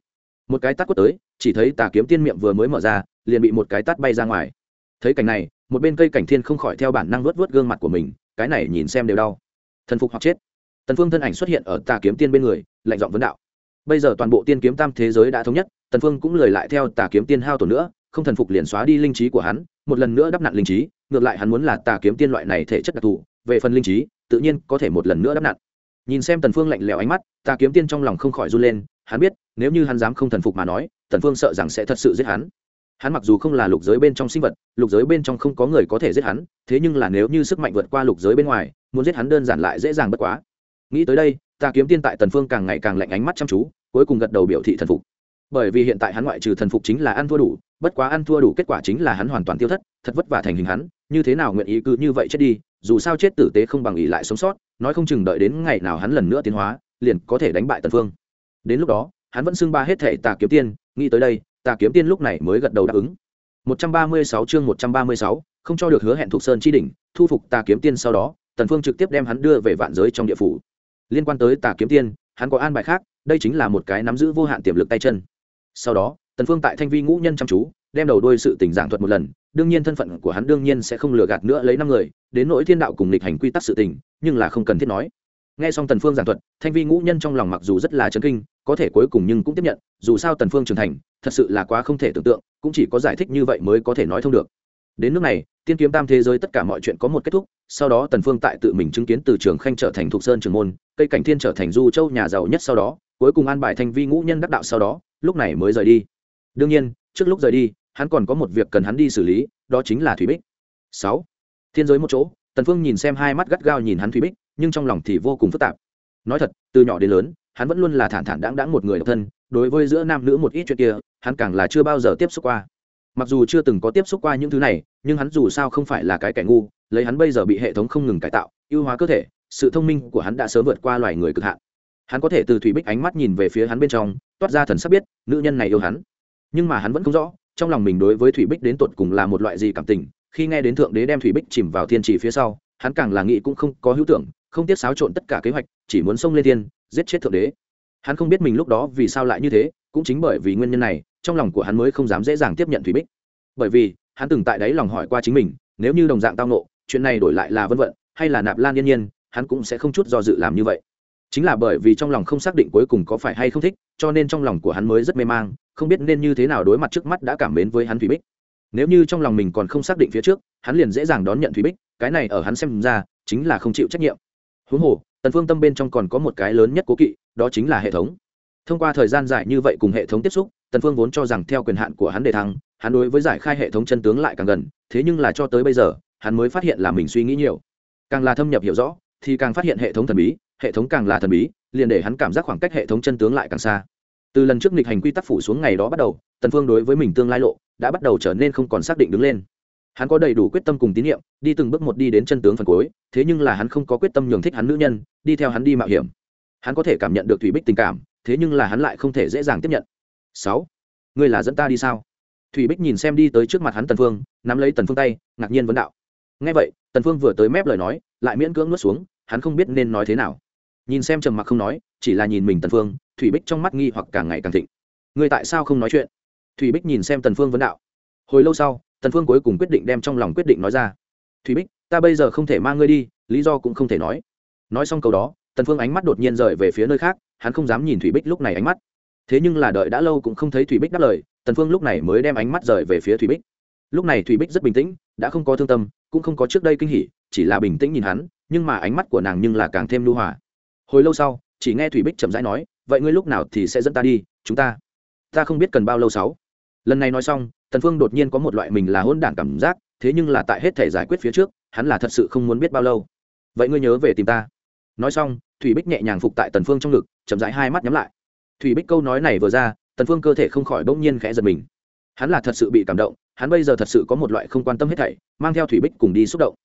Một cái tát quất tới, chỉ thấy tà kiếm tiên miệng vừa mới mở ra, liền bị một cái tát bay ra ngoài. Thấy cảnh này, một bên cây cảnh thiên không khỏi theo bản năng vớt vớt gương mặt của mình, cái này nhìn xem đều đau. Thần phục hoặc chết. Tần phương thân ảnh xuất hiện ở tà kiếm tiên bên người, lạnh giọng vấn đạo bây giờ toàn bộ tiên kiếm tam thế giới đã thống nhất, tần phương cũng lời lại theo tà kiếm tiên hao tổn nữa, không thần phục liền xóa đi linh trí của hắn, một lần nữa đắp nặn linh trí, ngược lại hắn muốn là tà kiếm tiên loại này thể chất đặc thù, về phần linh trí, tự nhiên có thể một lần nữa đắp nặn. Nhìn xem tần phương lạnh lẽo ánh mắt, tà kiếm tiên trong lòng không khỏi run lên, hắn biết, nếu như hắn dám không thần phục mà nói, tần phương sợ rằng sẽ thật sự giết hắn. Hắn mặc dù không là lục giới bên trong sinh vật, lục giới bên trong không có người có thể giết hắn, thế nhưng là nếu như sức mạnh vượt qua lục giới bên ngoài, muốn giết hắn đơn giản lại dễ dàng bất quá. Nghĩ tới đây ta kiếm tiên tại tần phương càng ngày càng lạnh ánh mắt chăm chú cuối cùng gật đầu biểu thị thần phục. Bởi vì hiện tại hắn ngoại trừ thần phục chính là ăn thua đủ bất quá ăn thua đủ kết quả chính là hắn hoàn toàn tiêu thất thật vất vả thành hình hắn như thế nào nguyện ý cứ như vậy chết đi dù sao chết tử tế không bằng ý lại sống sót nói không chừng đợi đến ngày nào hắn lần nữa tiến hóa liền có thể đánh bại tần phương. Đến lúc đó hắn vẫn xưng ba hết thể tà kiếm tiên nghĩ tới đây tà kiếm tiên lúc này mới gật đầu đáp ứng. 136 chương 136, không cho được hứa hẹn thuộc sơn chi đỉnh thu phục tà kiếm tiên sau đó tần phương trực tiếp đem hắn đưa về vạn giới trong địa phủ liên quan tới tà kiếm tiên, hắn có an bài khác, đây chính là một cái nắm giữ vô hạn tiềm lực tay chân. Sau đó, tần phương tại thanh vi ngũ nhân chăm chú, đem đầu đuôi sự tình giảng thuật một lần, đương nhiên thân phận của hắn đương nhiên sẽ không lừa gạt nữa lấy năm người, đến nỗi thiên đạo cùng lịch hành quy tắc sự tình, nhưng là không cần thiết nói. Nghe xong tần phương giảng thuật, thanh vi ngũ nhân trong lòng mặc dù rất là chấn kinh, có thể cuối cùng nhưng cũng tiếp nhận, dù sao tần phương trưởng thành, thật sự là quá không thể tưởng tượng, cũng chỉ có giải thích như vậy mới có thể nói thông được. Đến nước này, tiên kiếm tam thế giới tất cả mọi chuyện có một kết thúc sau đó tần phương tại tự mình chứng kiến từ trường khanh trở thành thuộc sơn trường môn, cây cảnh thiên trở thành du châu nhà giàu nhất sau đó, cuối cùng an bài thanh vi ngũ nhân đắc đạo sau đó, lúc này mới rời đi. Đương nhiên, trước lúc rời đi, hắn còn có một việc cần hắn đi xử lý, đó chính là thủy bích. Sáu, thiên giới một chỗ, tần phương nhìn xem hai mắt gắt gao nhìn hắn thủy bích, nhưng trong lòng thì vô cùng phức tạp. Nói thật, từ nhỏ đến lớn, hắn vẫn luôn là thản thản đáng đáng một người độc thân, đối với giữa nam nữ một ít chuyện kia, hắn càng là chưa bao giờ tiếp xúc qua mặc dù chưa từng có tiếp xúc qua những thứ này, nhưng hắn dù sao không phải là cái kẻ ngu, lấy hắn bây giờ bị hệ thống không ngừng cải tạo, ưu hóa cơ thể, sự thông minh của hắn đã sớm vượt qua loài người cực hạn. Hắn có thể từ thủy bích ánh mắt nhìn về phía hắn bên trong, toát ra thần sắc biết, nữ nhân này yêu hắn. Nhưng mà hắn vẫn không rõ, trong lòng mình đối với thủy bích đến tột cùng là một loại gì cảm tình, khi nghe đến thượng đế đem thủy bích chìm vào thiên trì phía sau, hắn càng là nghĩ cũng không có hữu tưởng, không tiếc xáo trộn tất cả kế hoạch, chỉ muốn xông lên thiên, giết chết thượng đế. Hắn không biết mình lúc đó vì sao lại như thế, cũng chính bởi vì nguyên nhân này trong lòng của hắn mới không dám dễ dàng tiếp nhận thủy bích. Bởi vì, hắn từng tại đấy lòng hỏi qua chính mình, nếu như đồng dạng tao nộ chuyện này đổi lại là vân vận, hay là nạp lan yên nhiên, hắn cũng sẽ không chút do dự làm như vậy. Chính là bởi vì trong lòng không xác định cuối cùng có phải hay không thích, cho nên trong lòng của hắn mới rất mê mang, không biết nên như thế nào đối mặt trước mắt đã cảm mến với hắn thủy bích. Nếu như trong lòng mình còn không xác định phía trước, hắn liền dễ dàng đón nhận thủy bích, cái này ở hắn xem ra, chính là không chịu trách nhiệm. Huống hồ, tần phương tâm bên trong còn có một cái lớn nhất cố kỵ, đó chính là hệ thống thông qua thời gian dài như vậy cùng hệ thống tiếp xúc, tần phương vốn cho rằng theo quyền hạn của hắn đề thăng, hắn đối với giải khai hệ thống chân tướng lại càng gần, thế nhưng là cho tới bây giờ, hắn mới phát hiện là mình suy nghĩ nhiều. Càng là thâm nhập hiểu rõ, thì càng phát hiện hệ thống thần bí, hệ thống càng là thần bí, liền để hắn cảm giác khoảng cách hệ thống chân tướng lại càng xa. Từ lần trước nghịch hành quy tắc phủ xuống ngày đó bắt đầu, tần phương đối với mình tương lai lộ, đã bắt đầu trở nên không còn xác định đứng lên. Hắn có đầy đủ quyết tâm cùng tín nhiệm, đi từng bước một đi đến chân tướng phần cuối, thế nhưng là hắn không có quyết tâm nhường thích hắn nữ nhân, đi theo hắn đi mạo hiểm. Hắn có thể cảm nhận được thủy bích tình cảm thế nhưng là hắn lại không thể dễ dàng tiếp nhận. Sáu, ngươi là dẫn ta đi sao? Thủy bích nhìn xem đi tới trước mặt hắn tần phương, nắm lấy tần phương tay, ngạc nhiên vấn đạo. Nghe vậy, tần phương vừa tới mép lời nói, lại miễn cưỡng nuốt xuống, hắn không biết nên nói thế nào. Nhìn xem trầm mặc không nói, chỉ là nhìn mình tần phương, thủy bích trong mắt nghi hoặc càng ngày càng thịnh. Ngươi tại sao không nói chuyện? Thủy bích nhìn xem tần phương vấn đạo. Hồi lâu sau, tần phương cuối cùng quyết định đem trong lòng quyết định nói ra. Thủy bích, ta bây giờ không thể mang ngươi đi, lý do cũng không thể nói. Nói xong câu đó, tần phương ánh mắt đột nhiên rời về phía nơi khác hắn không dám nhìn thủy bích lúc này ánh mắt. Thế nhưng là đợi đã lâu cũng không thấy thủy bích đáp lời, tần phương lúc này mới đem ánh mắt rời về phía thủy bích. Lúc này thủy bích rất bình tĩnh, đã không có thương tâm, cũng không có trước đây kinh hỉ, chỉ là bình tĩnh nhìn hắn, nhưng mà ánh mắt của nàng nhưng là càng thêm lưu hòa. Hồi lâu sau, chỉ nghe thủy bích chậm rãi nói, vậy ngươi lúc nào thì sẽ dẫn ta đi, chúng ta? Ta không biết cần bao lâu sáu. Lần này nói xong, tần phương đột nhiên có một loại mình là hôn đản cảm giác, thế nhưng là tại hết thể giải quyết phía trước, hắn là thật sự không muốn biết bao lâu. Vậy ngươi nhớ về tìm ta nói xong, thủy bích nhẹ nhàng phục tại tần phương trong ngực, chậm rãi hai mắt nhắm lại. Thủy bích câu nói này vừa ra, tần phương cơ thể không khỏi bỗng nhiên khẽ giật mình. Hắn là thật sự bị cảm động, hắn bây giờ thật sự có một loại không quan tâm hết thảy, mang theo thủy bích cùng đi xúc động.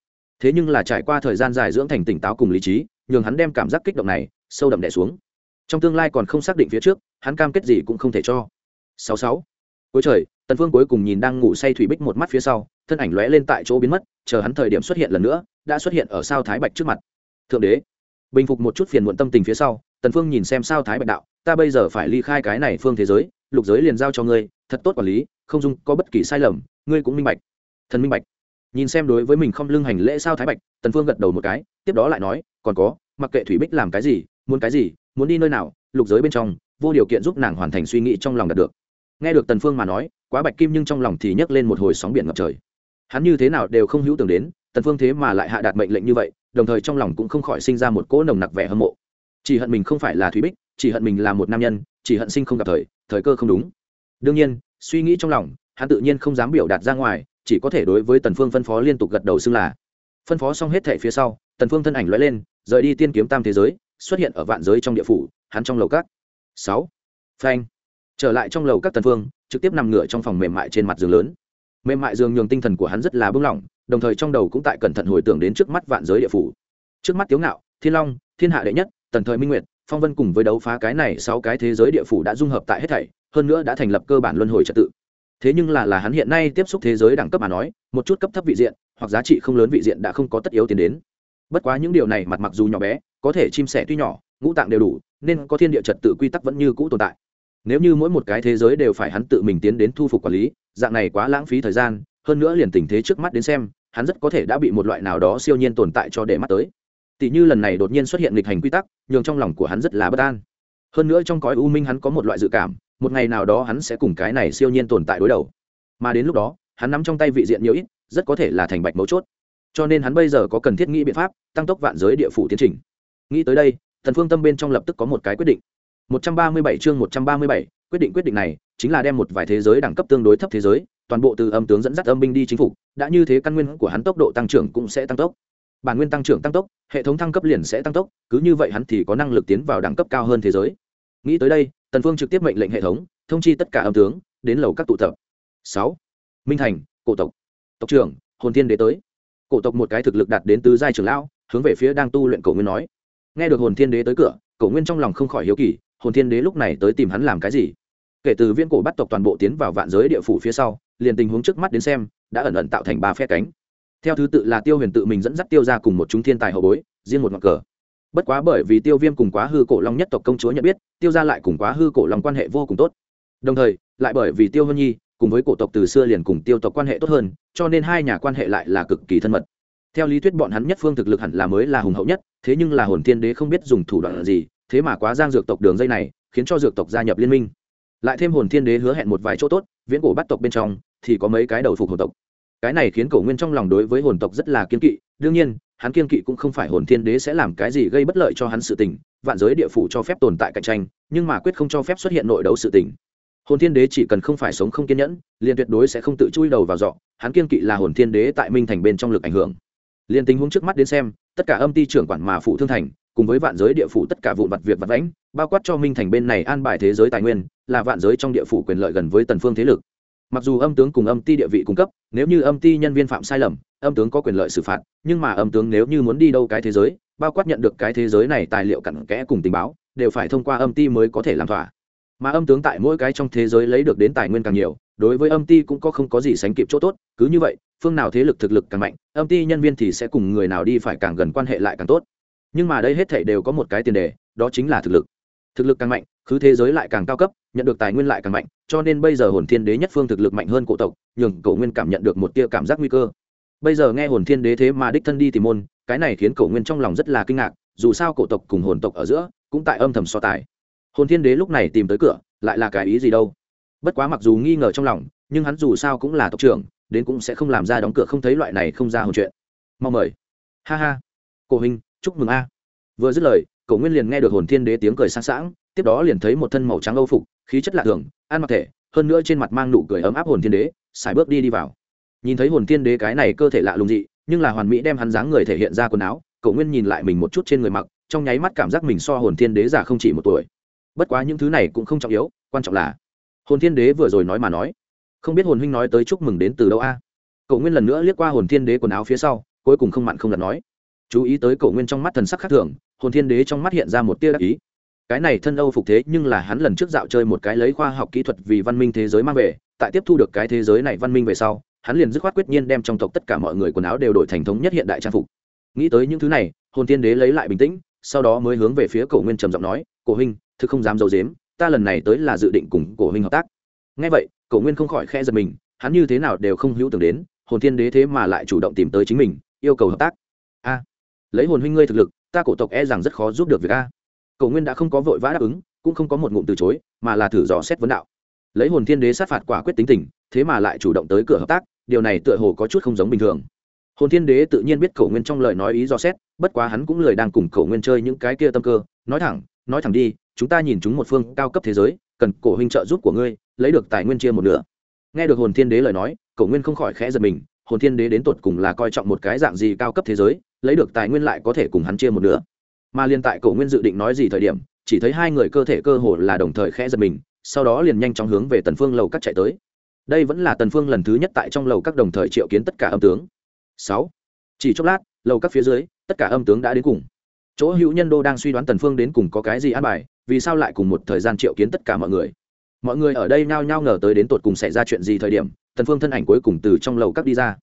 Thế nhưng là trải qua thời gian dài dưỡng thành tỉnh táo cùng lý trí, nhường hắn đem cảm giác kích động này, sâu đậm đè xuống. Trong tương lai còn không xác định phía trước, hắn cam kết gì cũng không thể cho. Sáu sáu. Cuối trời, tần phương cuối cùng nhìn đang ngủ say thủy bích một mắt phía sau, thân ảnh lóe lên tại chỗ biến mất, chờ hắn thời điểm xuất hiện lần nữa, đã xuất hiện ở sao thái bạch trước mặt. Thượng đế bình phục một chút phiền muộn tâm tình phía sau, tần phương nhìn xem sao thái bạch đạo, ta bây giờ phải ly khai cái này phương thế giới, lục giới liền giao cho ngươi, thật tốt quản lý, không dung có bất kỳ sai lầm, ngươi cũng minh bạch. Thần minh bạch. Nhìn xem đối với mình không lưng hành lễ sao thái bạch, tần phương gật đầu một cái, tiếp đó lại nói, còn có, mặc kệ thủy bích làm cái gì, muốn cái gì, muốn đi nơi nào, lục giới bên trong, vô điều kiện giúp nàng hoàn thành suy nghĩ trong lòng đạt được. Nghe được tần phương mà nói, quá bạch kim nhưng trong lòng thì nhấc lên một hồi sóng biển ngập trời. Hắn như thế nào đều không hữu tưởng đến, tần phương thế mà lại hạ đạt mệnh lệnh như vậy đồng thời trong lòng cũng không khỏi sinh ra một cỗ nồng nặc vẻ hâm mộ. Chỉ hận mình không phải là thúy bích, chỉ hận mình là một nam nhân, chỉ hận sinh không gặp thời thời cơ không đúng. Đương nhiên, suy nghĩ trong lòng, hắn tự nhiên không dám biểu đạt ra ngoài, chỉ có thể đối với tần phương phân phó liên tục gật đầu xưng là. Phân phó xong hết thệ phía sau, tần phương thân ảnh lóe lên, rời đi tiên kiếm tam thế giới, xuất hiện ở vạn giới trong địa phủ, hắn trong lầu các. Sáu. Phanh. Trở lại trong lầu các tần phương, trực tiếp nằm ngửa trong phòng mềm mại trên mặt giường lớn. Mềm mại giường nhường tinh thần của hắn rất là bưng lỏng đồng thời trong đầu cũng tại cẩn thận hồi tưởng đến trước mắt vạn giới địa phủ. Trước mắt tiếu ngạo, thiên long, thiên hạ đệ nhất, tần thời minh nguyệt, phong vân cùng với đấu phá cái này sáu cái thế giới địa phủ đã dung hợp tại hết thảy, hơn nữa đã thành lập cơ bản luân hồi trật tự. Thế nhưng là là hắn hiện nay tiếp xúc thế giới đẳng cấp mà nói, một chút cấp thấp vị diện, hoặc giá trị không lớn vị diện đã không có tất yếu tiến đến. Bất quá những điều này mặt mặc dù nhỏ bé, có thể chim sẻ tuy nhỏ, ngũ tạng đều đủ, nên có thiên địa trật tự quy tắc vẫn như cũ tồn tại. Nếu như mỗi một cái thế giới đều phải hắn tự mình tiến đến thu phục quản lý, dạng này quá lãng phí thời gian, hơn nữa liền tình thế trước mắt đến xem hắn rất có thể đã bị một loại nào đó siêu nhiên tồn tại cho để mắt tới. Tỷ như lần này đột nhiên xuất hiện lịch hành quy tắc nhường trong lòng của hắn rất là bất an. Hơn nữa trong cõi u minh hắn có một loại dự cảm một ngày nào đó hắn sẽ cùng cái này siêu nhiên tồn tại đối đầu. Mà đến lúc đó hắn nắm trong tay vị diện nhiều ít rất có thể là thành bạch mấu chốt. Cho nên hắn bây giờ có cần thiết nghĩ biện pháp tăng tốc vạn giới địa phủ tiến trình. Nghĩ tới đây thần phương tâm bên trong lập tức có một cái quyết định. 137 chương 137, quyết định quyết định này chính là đem một vài thế giới đẳng cấp tương đối thấp thế giới, toàn bộ từ âm tướng dẫn dắt âm binh đi chính phủ đã như thế căn nguyên của hắn tốc độ tăng trưởng cũng sẽ tăng tốc. Bản nguyên tăng trưởng tăng tốc, hệ thống thăng cấp liền sẽ tăng tốc, cứ như vậy hắn thì có năng lực tiến vào đẳng cấp cao hơn thế giới. Nghĩ tới đây, tần phương trực tiếp mệnh lệnh hệ thống, thông chi tất cả âm tướng, đến lầu các tụ tập. Sáu. Minh thành, cổ tộc. Tộc trưởng, hồn thiên đế tới. Cổ tộc một cái thực lực đạt đến tứ giai trưởng lão, hướng về phía đang tu luyện cổ nguyên nói. Nghe được hồn thiên đế tới cửa, cổ nguyên trong lòng không khỏi hiếu kỳ, hồn thiên đế lúc này tới tìm hắn làm cái gì? Kể từ viên cổ bắt tộc toàn bộ tiến vào vạn giới địa phủ phía sau, liền tình huống trước mắt đến xem, đã ẩn ẩn tạo thành ba phe cánh. Theo thứ tự là tiêu huyền tự mình dẫn dắt tiêu ra cùng một chúng thiên tài hậu bối, riêng một ngọn cờ. Bất quá bởi vì tiêu viêm cùng quá hư cổ long nhất tộc công chúa nhận biết, tiêu ra lại cùng quá hư cổ long quan hệ vô cùng tốt. Đồng thời, lại bởi vì tiêu hân nhi cùng với cổ tộc từ xưa liền cùng tiêu tộc quan hệ tốt hơn, cho nên hai nhà quan hệ lại là cực kỳ thân mật. Theo lý thuyết bọn hắn nhất phương thực lực hẳn là mới là hùng hậu nhất, thế nhưng là hồn thiên đế không biết dùng thủ đoạn gì, thế mà quá giang dược tộc đường dây này, khiến cho dược tộc gia nhập liên minh lại thêm hồn thiên đế hứa hẹn một vài chỗ tốt, viễn cổ bắt tộc bên trong thì có mấy cái đầu phục hồn tộc. Cái này khiến cổ nguyên trong lòng đối với hồn tộc rất là kiên kỵ, đương nhiên, hắn kiên kỵ cũng không phải hồn thiên đế sẽ làm cái gì gây bất lợi cho hắn sự tình, vạn giới địa phủ cho phép tồn tại cạnh tranh, nhưng mà quyết không cho phép xuất hiện nội đấu sự tình. Hồn thiên đế chỉ cần không phải sống không kiên nhẫn, liền tuyệt đối sẽ không tự chui đầu vào dọ, hắn kiên kỵ là hồn thiên đế tại minh thành bên trong lực ảnh hưởng. Liền tình huống trước mắt đến xem, tất cả âm ty trưởng quản mà phụ thương thành cùng với vạn giới địa phủ tất cả vụn vặt việc vặt vãnh, bao quát cho minh thành bên này an bài thế giới tài nguyên, là vạn giới trong địa phủ quyền lợi gần với tần phương thế lực. Mặc dù âm tướng cùng âm ti địa vị cung cấp, nếu như âm ti nhân viên phạm sai lầm, âm tướng có quyền lợi xử phạt, nhưng mà âm tướng nếu như muốn đi đâu cái thế giới, bao quát nhận được cái thế giới này tài liệu cặn kẽ cùng tình báo, đều phải thông qua âm ti mới có thể làm thỏa. Mà âm tướng tại mỗi cái trong thế giới lấy được đến tài nguyên càng nhiều, đối với âm ti cũng có không có gì sánh kịp chỗ tốt, cứ như vậy, phương nào thế lực thực lực càng mạnh, âm ti nhân viên thì sẽ cùng người nào đi phải càng gần quan hệ lại càng tốt nhưng mà đây hết thảy đều có một cái tiền đề, đó chính là thực lực. Thực lực càng mạnh, khứ thế giới lại càng cao cấp, nhận được tài nguyên lại càng mạnh, cho nên bây giờ hồn thiên đế nhất phương thực lực mạnh hơn cổ tộc, nhường cổ nguyên cảm nhận được một tia cảm giác nguy cơ. Bây giờ nghe hồn thiên đế thế mà đích thân đi tìm môn, cái này khiến cổ nguyên trong lòng rất là kinh ngạc, dù sao cổ tộc cùng hồn tộc ở giữa, cũng tại âm thầm so tài. Hồn thiên đế lúc này tìm tới cửa, lại là cái ý gì đâu? Bất quá mặc dù nghi ngờ trong lòng, nhưng hắn dù sao cũng là tộc trưởng, đến cũng sẽ không làm ra đóng cửa không thấy loại này không ra hồn chuyện. Mong mời. Ha ha. Cổ hình chúc mừng a. Vừa dứt lời, cổ nguyên liền nghe được hồn thiên đế tiếng cười sang sảng, tiếp đó liền thấy một thân màu trắng âu phục, khí chất lạ thường, ăn mặc thể, hơn nữa trên mặt mang nụ cười ấm áp hồn thiên đế xài bước đi đi vào. Nhìn thấy hồn thiên đế cái này cơ thể lạ lùng dị, nhưng là hoàn mỹ đem hắn dáng người thể hiện ra quần áo, cổ nguyên nhìn lại mình một chút trên người mặc, trong nháy mắt cảm giác mình so hồn thiên đế già không chỉ một tuổi. Bất quá những thứ này cũng không trọng yếu, quan trọng là, hồn thiên đế vừa rồi nói mà nói. Không biết hồn huynh nói tới chúc mừng đến từ đâu a? À? cậu nguyên lần nữa liếc qua hồn thiên đế quần áo phía sau, cuối cùng không mặn không lật nói chú ý tới cổ nguyên trong mắt thần sắc khác thường, hồn thiên đế trong mắt hiện ra một tia đắc ý. Cái này thân âu phục thế nhưng là hắn lần trước dạo chơi một cái lấy khoa học kỹ thuật vì văn minh thế giới mang về, tại tiếp thu được cái thế giới này văn minh về sau, hắn liền dứt khoát quyết nhiên đem trong tộc tất cả mọi người quần áo đều đổi thành thống nhất hiện đại trang phục. Nghĩ tới những thứ này, hồn thiên đế lấy lại bình tĩnh, sau đó mới hướng về phía cổ nguyên trầm giọng nói, cổ huynh, thực không dám d i ấ u dếm ta lần này tới là dự định cùng cổ huynh hợp tác. Ngay vậy, cổ nguyên không khỏi khe giật mình, hắn như thế nào đều không hữu tưởng đến, hồn thiên đế thế mà lại chủ động tìm tới chính mình, yêu cầu hợp tác lấy hồn huynh ngươi thực lực, ta cổ tộc e rằng rất khó giúp được việc a. Cổ nguyên đã không có vội vã đáp ứng, cũng không có một ngụm từ chối, mà là thử dò xét vấn đạo. Lấy hồn thiên đế sát phạt quả quyết tính tình, thế mà lại chủ động tới cửa hợp tác, điều này tựa hồ có chút không giống bình thường. Hồn thiên đế tự nhiên biết cổ nguyên trong lời nói ý dò xét, bất quá hắn cũng lời đang cùng cổ nguyên chơi những cái kia tâm cơ, nói thẳng nói thẳng đi, chúng ta nhìn chúng một phương cao cấp thế giới, cần cổ huynh trợ giúp của ngươi, lấy được tài nguyên chia một nửa. Nghe được hồn thiên đế lời nói, cổ nguyên không khỏi khẽ giật mình hồn thiên đế đến tột cùng là coi trọng một cái dạng gì cao cấp thế giới, lấy được tài nguyên lại có thể cùng hắn chia một nửa. Mà liên tại cổ nguyên dự định nói gì thời điểm, chỉ thấy hai người cơ thể cơ hồ là đồng thời khẽ giật mình, sau đó liền nhanh chóng hướng về tần phương lầu các chạy tới. Đây vẫn là tần phương lần thứ nhất tại trong lầu các đồng thời triệu kiến tất cả âm tướng. Sáu. Chỉ chốc lát, lầu các phía dưới, tất cả âm tướng đã đến cùng. Chỗ hữu nhân đô đang suy đoán tần phương đến cùng có cái gì an bài, vì sao lại cùng một thời gian triệu kiến tất cả mọi người? Mọi người ở đây nhao nhao ngờ tới đến tột cùng xảy ra chuyện gì thời điểm tần phương thân ảnh cuối cùng từ trong lầu các đi ra.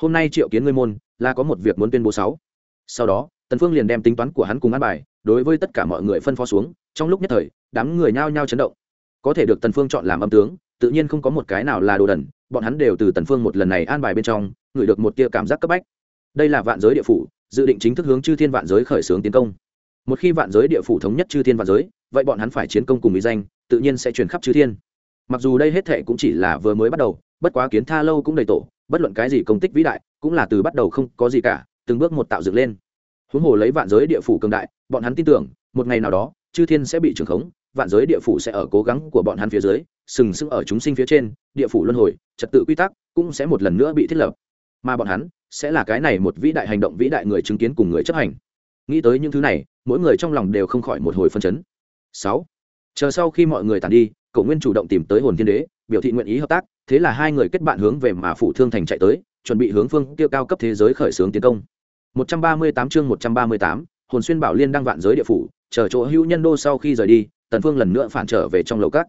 Hôm nay triệu kiến ngươi môn, là có một việc muốn tuyên bố sáu. Sau đó, tần phương liền đem tính toán của hắn cùng an bài, đối với tất cả mọi người phân phó xuống, trong lúc nhất thời, đám người nhao nhao chấn động. Có thể được tần phương chọn làm âm tướng, tự nhiên không có một cái nào là đồ đần, bọn hắn đều từ tần phương một lần này an bài bên trong, ngửi được một tia cảm giác cấp bách. Đây là vạn giới địa phủ, dự định chính thức hướng chư thiên vạn giới khởi xướng tiến công. Một khi vạn giới địa phủ thống nhất chư thiên vạn giới, vậy bọn hắn phải chiến công cùng mỹ danh, tự nhiên sẽ truyền khắp chư thiên. Mặc dù đây hết thệ cũng chỉ là vừa mới bắt đầu bất quá kiến tha lâu cũng đầy tổ, bất luận cái gì công tích vĩ đại, cũng là từ bắt đầu không có gì cả, từng bước một tạo dựng lên. Huống hồ lấy vạn giới địa phủ cường đại, bọn hắn tin tưởng, một ngày nào đó, chư thiên sẽ bị trưởng khống, vạn giới địa phủ sẽ ở cố gắng của bọn hắn phía dưới, sừng sững ở chúng sinh phía trên, địa phủ luân hồi, trật tự quy tắc cũng sẽ một lần nữa bị thiết lập. Mà bọn hắn sẽ là cái này một vĩ đại hành động vĩ đại người chứng kiến cùng người chấp hành. Nghĩ tới những thứ này, mỗi người trong lòng đều không khỏi một hồi phân chấn. Sáu, chờ sau khi mọi người tàn đi, cậu nguyên chủ động tìm tới hồn thiên đế biểu thị nguyện ý hợp tác thế là hai người kết bạn hướng về mà phủ thương thành chạy tới chuẩn bị hướng phương tiêu cao cấp thế giới khởi xướng tiến công. 138 chương 138, hồn xuyên bảo liên đăng vạn giới địa phủ chờ chỗ hữu nhân đô sau khi rời đi tần phương lần nữa phản trở về trong lầu các.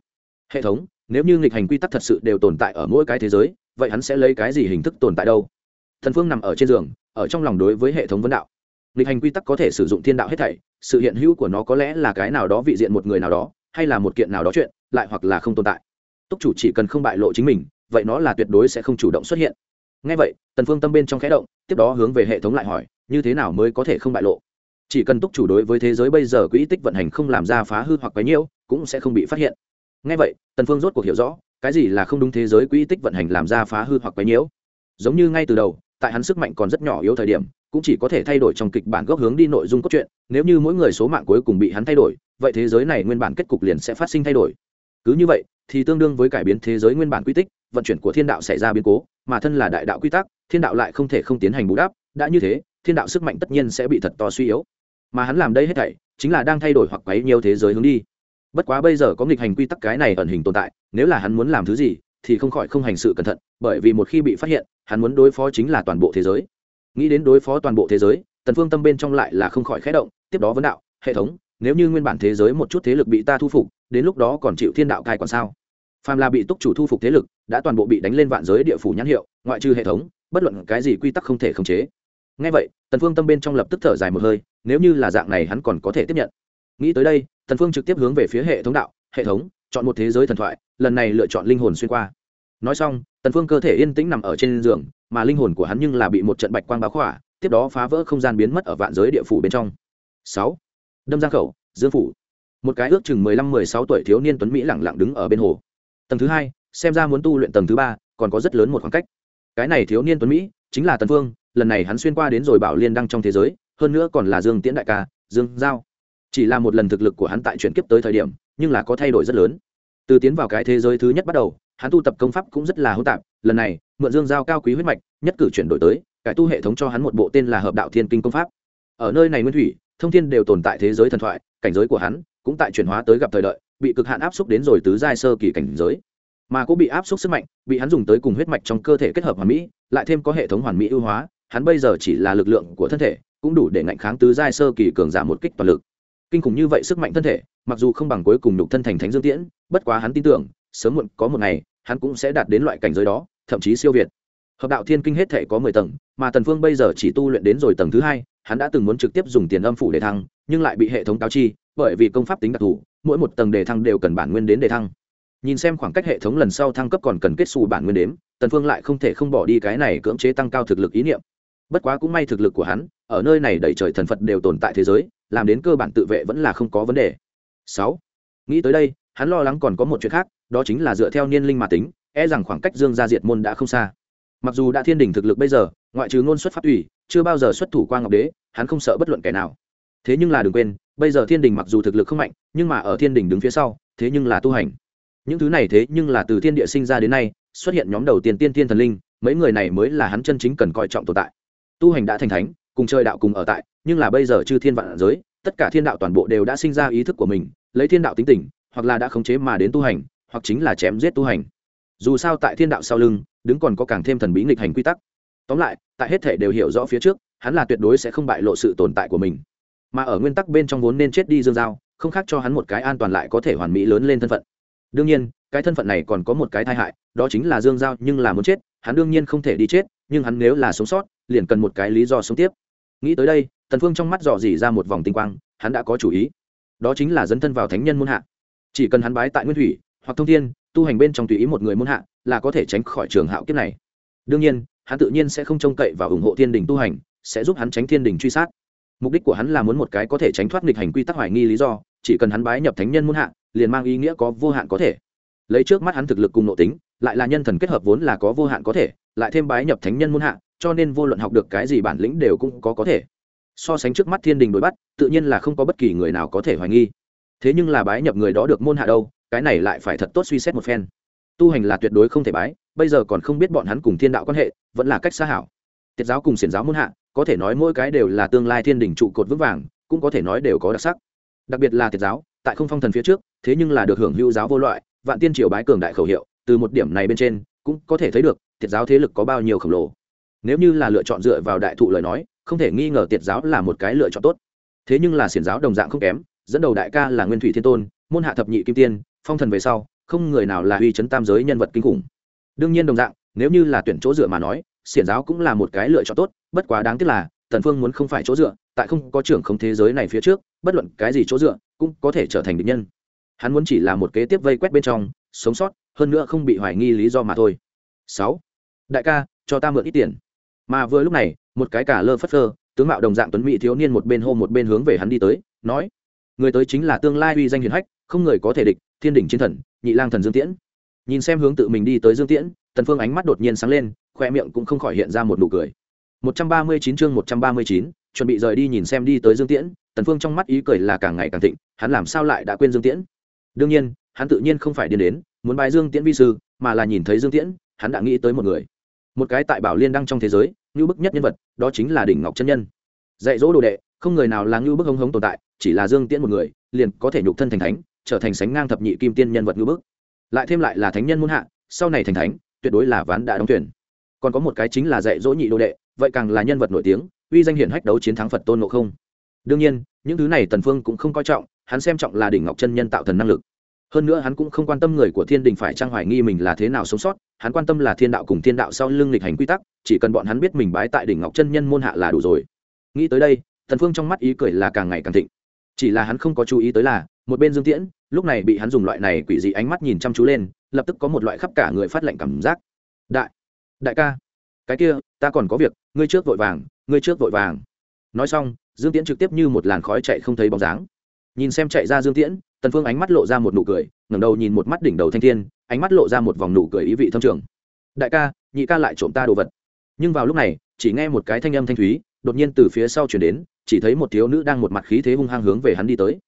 Hệ thống nếu như nghịch hành quy tắc thật sự đều tồn tại ở mỗi cái thế giới vậy hắn sẽ lấy cái gì hình thức tồn tại đâu? Thần phương nằm ở trên giường ở trong lòng đối với hệ thống vấn đạo. Nghịch hành quy tắc có thể sử dụng thiên đạo hết thảy sự hiện hữu của nó có lẽ là cái nào đó vị diện một người nào đó hay là một kiện nào đó chuyện lại hoặc là không tồn tại túc chủ chỉ cần không bại lộ chính mình, vậy nó là tuyệt đối sẽ không chủ động xuất hiện. Ngay vậy, tần phương tâm bên trong khẽ động, tiếp đó hướng về hệ thống lại hỏi, như thế nào mới có thể không bại lộ? Chỉ cần túc chủ đối với thế giới bây giờ quỹ tích vận hành không làm ra phá hư hoặc quấy nhiễu, cũng sẽ không bị phát hiện. Ngay vậy, tần phương rốt cuộc hiểu rõ, cái gì là không đúng thế giới quỹ tích vận hành làm ra phá hư hoặc quấy nhiễu? Giống như ngay từ đầu, tại hắn sức mạnh còn rất nhỏ yếu thời điểm, cũng chỉ có thể thay đổi trong kịch bản gốc hướng đi nội dung cốt truyện, nếu như mỗi người số mạng cuối cùng bị hắn thay đổi, vậy thế giới này nguyên bản kết cục liền sẽ phát sinh thay đổi. Cứ như vậy thì tương đương với cải biến thế giới nguyên bản quy tích, vận chuyển của thiên đạo xảy ra biến cố, mà thân là đại đạo quy tắc, thiên đạo lại không thể không tiến hành bù đắp, đã như thế, thiên đạo sức mạnh tất nhiên sẽ bị thật to suy yếu. Mà hắn làm đây hết thảy, chính là đang thay đổi hoặc quấy nhiều thế giới hướng đi. Bất quá bây giờ có nghịch hành quy tắc cái này ẩn hình tồn tại, nếu là hắn muốn làm thứ gì, thì không khỏi không hành sự cẩn thận, bởi vì một khi bị phát hiện, hắn muốn đối phó chính là toàn bộ thế giới. Nghĩ đến đối phó toàn bộ thế giới, tần phương tâm bên trong lại là không khỏi khẽ động, tiếp đó vấn đạo, hệ thống, nếu như nguyên bản thế giới một chút thế lực bị ta thu phục, đến lúc đó còn chịu thiên đạo cai còn sao? Phàm là bị túc chủ thu phục thế lực, đã toàn bộ bị đánh lên vạn giới địa phủ nhãn hiệu, ngoại trừ hệ thống, bất luận cái gì quy tắc không thể khống chế. Ngay vậy, tần phương tâm bên trong lập tức thở dài một hơi, nếu như là dạng này hắn còn có thể tiếp nhận. Nghĩ tới đây, tần phương trực tiếp hướng về phía hệ thống đạo, hệ thống, chọn một thế giới thần thoại, lần này lựa chọn linh hồn xuyên qua. Nói xong, tần phương cơ thể yên tĩnh nằm ở trên giường, mà linh hồn của hắn nhưng là bị một trận bạch quang báo khỏa, tiếp đó phá vỡ không gian biến mất ở vạn giới địa phủ bên trong. Sáu, đâm giang khẩu, dương phủ. Một cái ước chừng mười lăm mười sáu tuổi thiếu niên tuấn mỹ lẳng lặng đứng ở bên hồ tầng thứ hai, xem ra muốn tu luyện tầng thứ ba, còn có rất lớn một khoảng cách. Cái này thiếu niên tuấn mỹ, chính là tần phương, lần này hắn xuyên qua đến rồi bảo liên đăng trong thế giới, hơn nữa còn là dương tiễn đại ca, dương giao. Chỉ là một lần thực lực của hắn tại chuyển kiếp tới thời điểm, nhưng là có thay đổi rất lớn. Từ tiến vào cái thế giới thứ nhất bắt đầu, hắn tu tập công pháp cũng rất là hỗn tạp, lần này, mượn dương giao cao quý huyết mạch, nhất cử chuyển đổi tới, cải tu hệ thống cho hắn một bộ tên là hợp đạo thiên kinh công pháp. Ở nơi này nguyên thủy, thông thiên đều tồn tại thế giới thần thoại, cảnh giới của hắn cũng tại chuyển hóa tới gặp thời đợi bị cực hạn áp xúc đến rồi tứ giai sơ kỳ cảnh giới. Mà cũng bị áp xúc sức mạnh, bị hắn dùng tới cùng huyết mạch trong cơ thể kết hợp hoàn mỹ, lại thêm có hệ thống hoàn mỹ ưu hóa, hắn bây giờ chỉ là lực lượng của thân thể, cũng đủ để ngạnh kháng tứ giai sơ kỳ cường giảm một kích toàn lực. Kinh khủng như vậy sức mạnh thân thể, mặc dù không bằng cuối cùng nhục thân thành thánh dương tiễn, bất quá hắn tin tưởng, sớm muộn có một ngày, hắn cũng sẽ đạt đến loại cảnh giới đó, thậm chí siêu việt. Hợp đạo thiên kinh hết thể có mười tầng, mà tần phương bây giờ chỉ tu luyện đến rồi tầng thứ hai hắn đã từng muốn trực tiếp dùng tiền âm phủ để thăng, nhưng lại bị hệ thống cáo chi, bởi vì công pháp tính đặc thù, mỗi một tầng đề thăng đều cần bản nguyên đến đề thăng. Nhìn xem khoảng cách hệ thống lần sau thăng cấp còn cần kết xù bản nguyên đếm, tần phương lại không thể không bỏ đi cái này cưỡng chế tăng cao thực lực ý niệm. Bất quá cũng may thực lực của hắn, ở nơi này đầy trời thần phật đều tồn tại thế giới, làm đến cơ bản tự vệ vẫn là không có vấn đề. Sáu, nghĩ tới đây, hắn lo lắng còn có một chuyện khác, đó chính là dựa theo niên linh mà tính e rằng khoảng cách dương gia diệt môn đã không xa. Mặc dù đã thiên đỉnh thực lực bây giờ, ngoại trừ ngôn xuất pháp ủy chưa bao giờ xuất thủ qua ngọc đế, hắn không sợ bất luận kẻ nào. Thế nhưng là đừng quên, bây giờ thiên đình mặc dù thực lực không mạnh, nhưng mà ở thiên đình đứng phía sau, thế nhưng là tu hành. Những thứ này thế nhưng là từ thiên địa sinh ra đến nay, xuất hiện nhóm đầu tiên tiên thiên thần linh, mấy người này mới là hắn chân chính cần coi trọng tồn tại. Tu hành đã thành thánh, cùng chơi đạo cùng ở tại, nhưng là bây giờ chư thiên vạn giới, tất cả thiên đạo toàn bộ đều đã sinh ra ý thức của mình, lấy thiên đạo tính tình, hoặc là đã khống chế mà đến tu hành, hoặc chính là chém giết tu hành. Dù sao tại thiên đạo sau lưng, đứng còn có càng thêm thần bí nghịch hành quy tắc tóm lại, tại hết thể đều hiểu rõ phía trước, hắn là tuyệt đối sẽ không bại lộ sự tồn tại của mình. Mà ở nguyên tắc bên trong vốn nên chết đi dương giao, không khác cho hắn một cái an toàn lại có thể hoàn mỹ lớn lên thân phận. Đương nhiên, cái thân phận này còn có một cái tai hại, đó chính là dương giao nhưng là muốn chết, hắn đương nhiên không thể đi chết, nhưng hắn nếu là sống sót, liền cần một cái lý do sống tiếp. Nghĩ tới đây, tần phương trong mắt dò dỉ ra một vòng tinh quang, hắn đã có chủ ý. Đó chính là dấn thân vào thánh nhân môn hạ. Chỉ cần hắn bái tại nguyên thủy hoặc thông thiên, tu hành bên trong tùy ý một người môn hạ, là có thể tránh khỏi trường hạo kiếp này. Đương nhiên hắn tự nhiên sẽ không trông cậy và ủng hộ thiên đình tu hành, sẽ giúp hắn tránh thiên đình truy sát. Mục đích của hắn là muốn một cái có thể tránh thoát nghịch hành quy tắc hoài nghi lý do, chỉ cần hắn bái nhập thánh nhân môn hạ, liền mang ý nghĩa có vô hạn có thể. Lấy trước mắt hắn thực lực cùng nội tính, lại là nhân thần kết hợp vốn là có vô hạn có thể, lại thêm bái nhập thánh nhân môn hạ, cho nên vô luận học được cái gì bản lĩnh đều cũng có có thể. So sánh trước mắt thiên đình đối bắt, tự nhiên là không có bất kỳ người nào có thể hoài nghi. Thế nhưng là bái nhập người đó được môn hạ đâu, cái này lại phải thật tốt suy xét một phen. Tu hành là tuyệt đối không thể bái bây giờ còn không biết bọn hắn cùng thiên đạo quan hệ, vẫn là cách xa hảo. Tiết giáo cùng xiển giáo môn hạ, có thể nói mỗi cái đều là tương lai thiên đình trụ cột vững vàng, cũng có thể nói đều có đặc sắc. Đặc biệt là tiết giáo, tại không phong thần phía trước, thế nhưng là được hưởng hữu giáo vô loại, vạn tiên triều bái cường đại khẩu hiệu, từ một điểm này bên trên, cũng có thể thấy được tiết giáo thế lực có bao nhiêu khổng lồ. Nếu như là lựa chọn dựa vào đại thụ lời nói, không thể nghi ngờ tiết giáo là một cái lựa chọn tốt. Thế nhưng là xiển giáo đồng dạng không kém, dẫn đầu đại ca là nguyên thủy thiên tôn, môn hạ thập nhị kim tiên, phong thần về sau, không người nào là uy chấn tam giới nhân vật kinh khủng đương nhiên đồng dạng, nếu như là tuyển chỗ dựa mà nói, xiển giáo cũng là một cái lựa chọn tốt, bất quá đáng tiếc là, tần phương muốn không phải chỗ dựa, tại không có trưởng không thế giới này phía trước, bất luận cái gì chỗ dựa, cũng có thể trở thành địch nhân. Hắn muốn chỉ là một kế tiếp vây quét bên trong, sống sót, hơn nữa không bị hoài nghi lý do mà thôi. Sáu. Đại ca, cho ta mượn ít tiền. Mà vừa lúc này, một cái cả lơ phất phơ, tướng mạo đồng dạng tuấn mỹ thiếu niên một bên hô một bên hướng về hắn đi tới, nói, người tới chính là tương lai uy danh hiển hách, không người có thể địch, thiên đỉnh chiến thần, nhị lang thần dương tiễn nhìn xem hướng tự mình đi tới dương tiễn tần phương ánh mắt đột nhiên sáng lên khoe miệng cũng không khỏi hiện ra một nụ cười. 139 chương 139, chuẩn bị rời đi nhìn xem đi tới dương tiễn tần phương trong mắt ý cười là càng ngày càng thịnh hắn làm sao lại đã quên dương tiễn? Đương nhiên hắn tự nhiên không phải điên đến muốn bài dương tiễn vi sư mà là nhìn thấy dương tiễn hắn đã nghĩ tới một người. Một cái tại bảo liên đăng trong thế giới như bức nhất nhân vật đó chính là đỉnh ngọc chân nhân. Dạy dỗ đồ đệ không người nào là như bức hống hống tồn tại chỉ là dương tiễn một người liền có thể nhục thân thành thánh trở thành sánh ngang thập nhị kim tiên nhân vật như bức lại thêm lại là thánh nhân muôn hạ, sau này thành thánh, tuyệt đối là ván đã đóng tuyển còn có một cái chính là dạy dỗ nhị đồ đệ, vậy càng là nhân vật nổi tiếng, uy danh hiển hách đấu chiến thắng phật tôn ngộ không. Đương nhiên, những thứ này tần phương cũng không coi trọng, hắn xem trọng là đỉnh ngọc chân nhân tạo thần năng lực. Hơn nữa hắn cũng không quan tâm người của thiên đình phải trang hoài nghi mình là thế nào sống sót, hắn quan tâm là thiên đạo cùng thiên đạo sau lưng lịch hành quy tắc, chỉ cần bọn hắn biết mình bái tại đỉnh ngọc chân nhân môn hạ là đủ rồi. Nghĩ tới đây thần phương trong mắt ý cười là càng ngày càng thịnh. Chỉ là hắn không có chú ý tới là, một bên dương tiễn lúc này bị hắn dùng loại này quỷ dị ánh mắt nhìn chăm chú lên, lập tức có một loại khắp cả người phát lệnh cảm giác. Đại đại ca, cái kia, ta còn có việc, ngươi trước vội vàng, ngươi trước vội vàng. Nói xong, dương tiễn trực tiếp như một làn khói chạy không thấy bóng dáng. Nhìn xem chạy ra dương tiễn, tần phương ánh mắt lộ ra một nụ cười, ngẩng đầu nhìn một mắt đỉnh đầu thanh thiên, ánh mắt lộ ra một vòng nụ cười ý vị thâm trường. Đại ca, nhị ca lại trộm ta đồ vật. Nhưng vào lúc này, chỉ nghe một cái thanh âm thanh thúy, đột nhiên từ phía sau chuyển đến, chỉ thấy một thiếu nữ đang một mặt khí thế hung hăng hướng về hắn đi tới.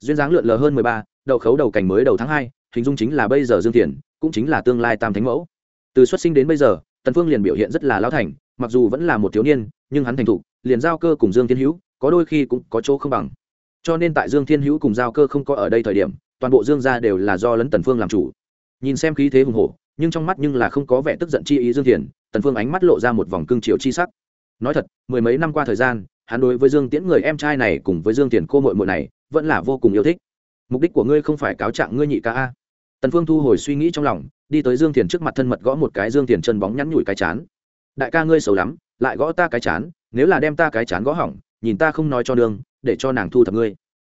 Duyên dáng lượn lờ hơn mười ba đậu khấu đầu cảnh mới đầu tháng hai, hình dung chính là bây giờ dương tiền cũng chính là tương lai tam thánh mẫu. Từ xuất sinh đến bây giờ, tần phương liền biểu hiện rất là lão thành, mặc dù vẫn là một thiếu niên, nhưng hắn thành thục, liền giao cơ cùng dương thiên hữu, có đôi khi cũng có chỗ không bằng. Cho nên tại dương thiên hữu cùng giao cơ không có ở đây thời điểm, toàn bộ dương gia đều là do lấn tần phương làm chủ. Nhìn xem khí thế hùng hổ, nhưng trong mắt nhưng là không có vẻ tức giận chi ý dương thiền, tần phương ánh mắt lộ ra một vòng cương triều chi sắc. Nói thật, mười mấy năm qua thời gian, hắn đối với dương tiễn người em trai này cùng với dương Thiền cô muội muội này, vẫn là vô cùng yêu thích mục đích của ngươi không phải cáo trạng ngươi nhị ca a. Tần phương thu hồi suy nghĩ trong lòng, đi tới dương Thiền trước mặt thân mật gõ một cái dương Thiền chân bóng nhắn nhủi cái chán. Đại ca ngươi xấu lắm, lại gõ ta cái chán, nếu là đem ta cái chán gõ hỏng, nhìn ta không nói cho đường để cho nàng thu thập ngươi.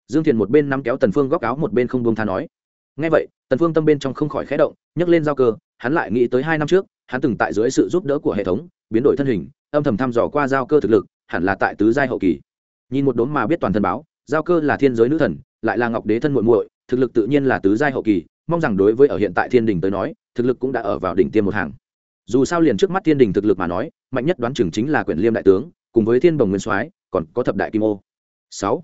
Dương thiền một bên nắm kéo tần phương góc áo một bên không buông tha nói. Nghe vậy, tần phương tâm bên trong không khỏi khẽ động, nhấc lên giao cơ, hắn lại nghĩ tới hai năm trước, hắn từng tại dưới sự giúp đỡ của hệ thống, biến đổi thân hình, âm thầm thăm dò qua giao cơ thực lực, hẳn là tại tứ giai hậu kỳ. Nhìn một đốm mà biết toàn thân báo, giao cơ là thiên giới nữ thần lại là ngọc đế thân muội muội, thực lực tự nhiên là tứ giai hậu kỳ, mong rằng đối với ở hiện tại thiên đình tới nói, thực lực cũng đã ở vào đỉnh tiêm một hàng. Dù sao liền trước mắt thiên đình thực lực mà nói, mạnh nhất đoán chừng chính là quyển liêm đại tướng, cùng với thiên bồng nguyên soái, còn có thập đại kim ô. Sáu.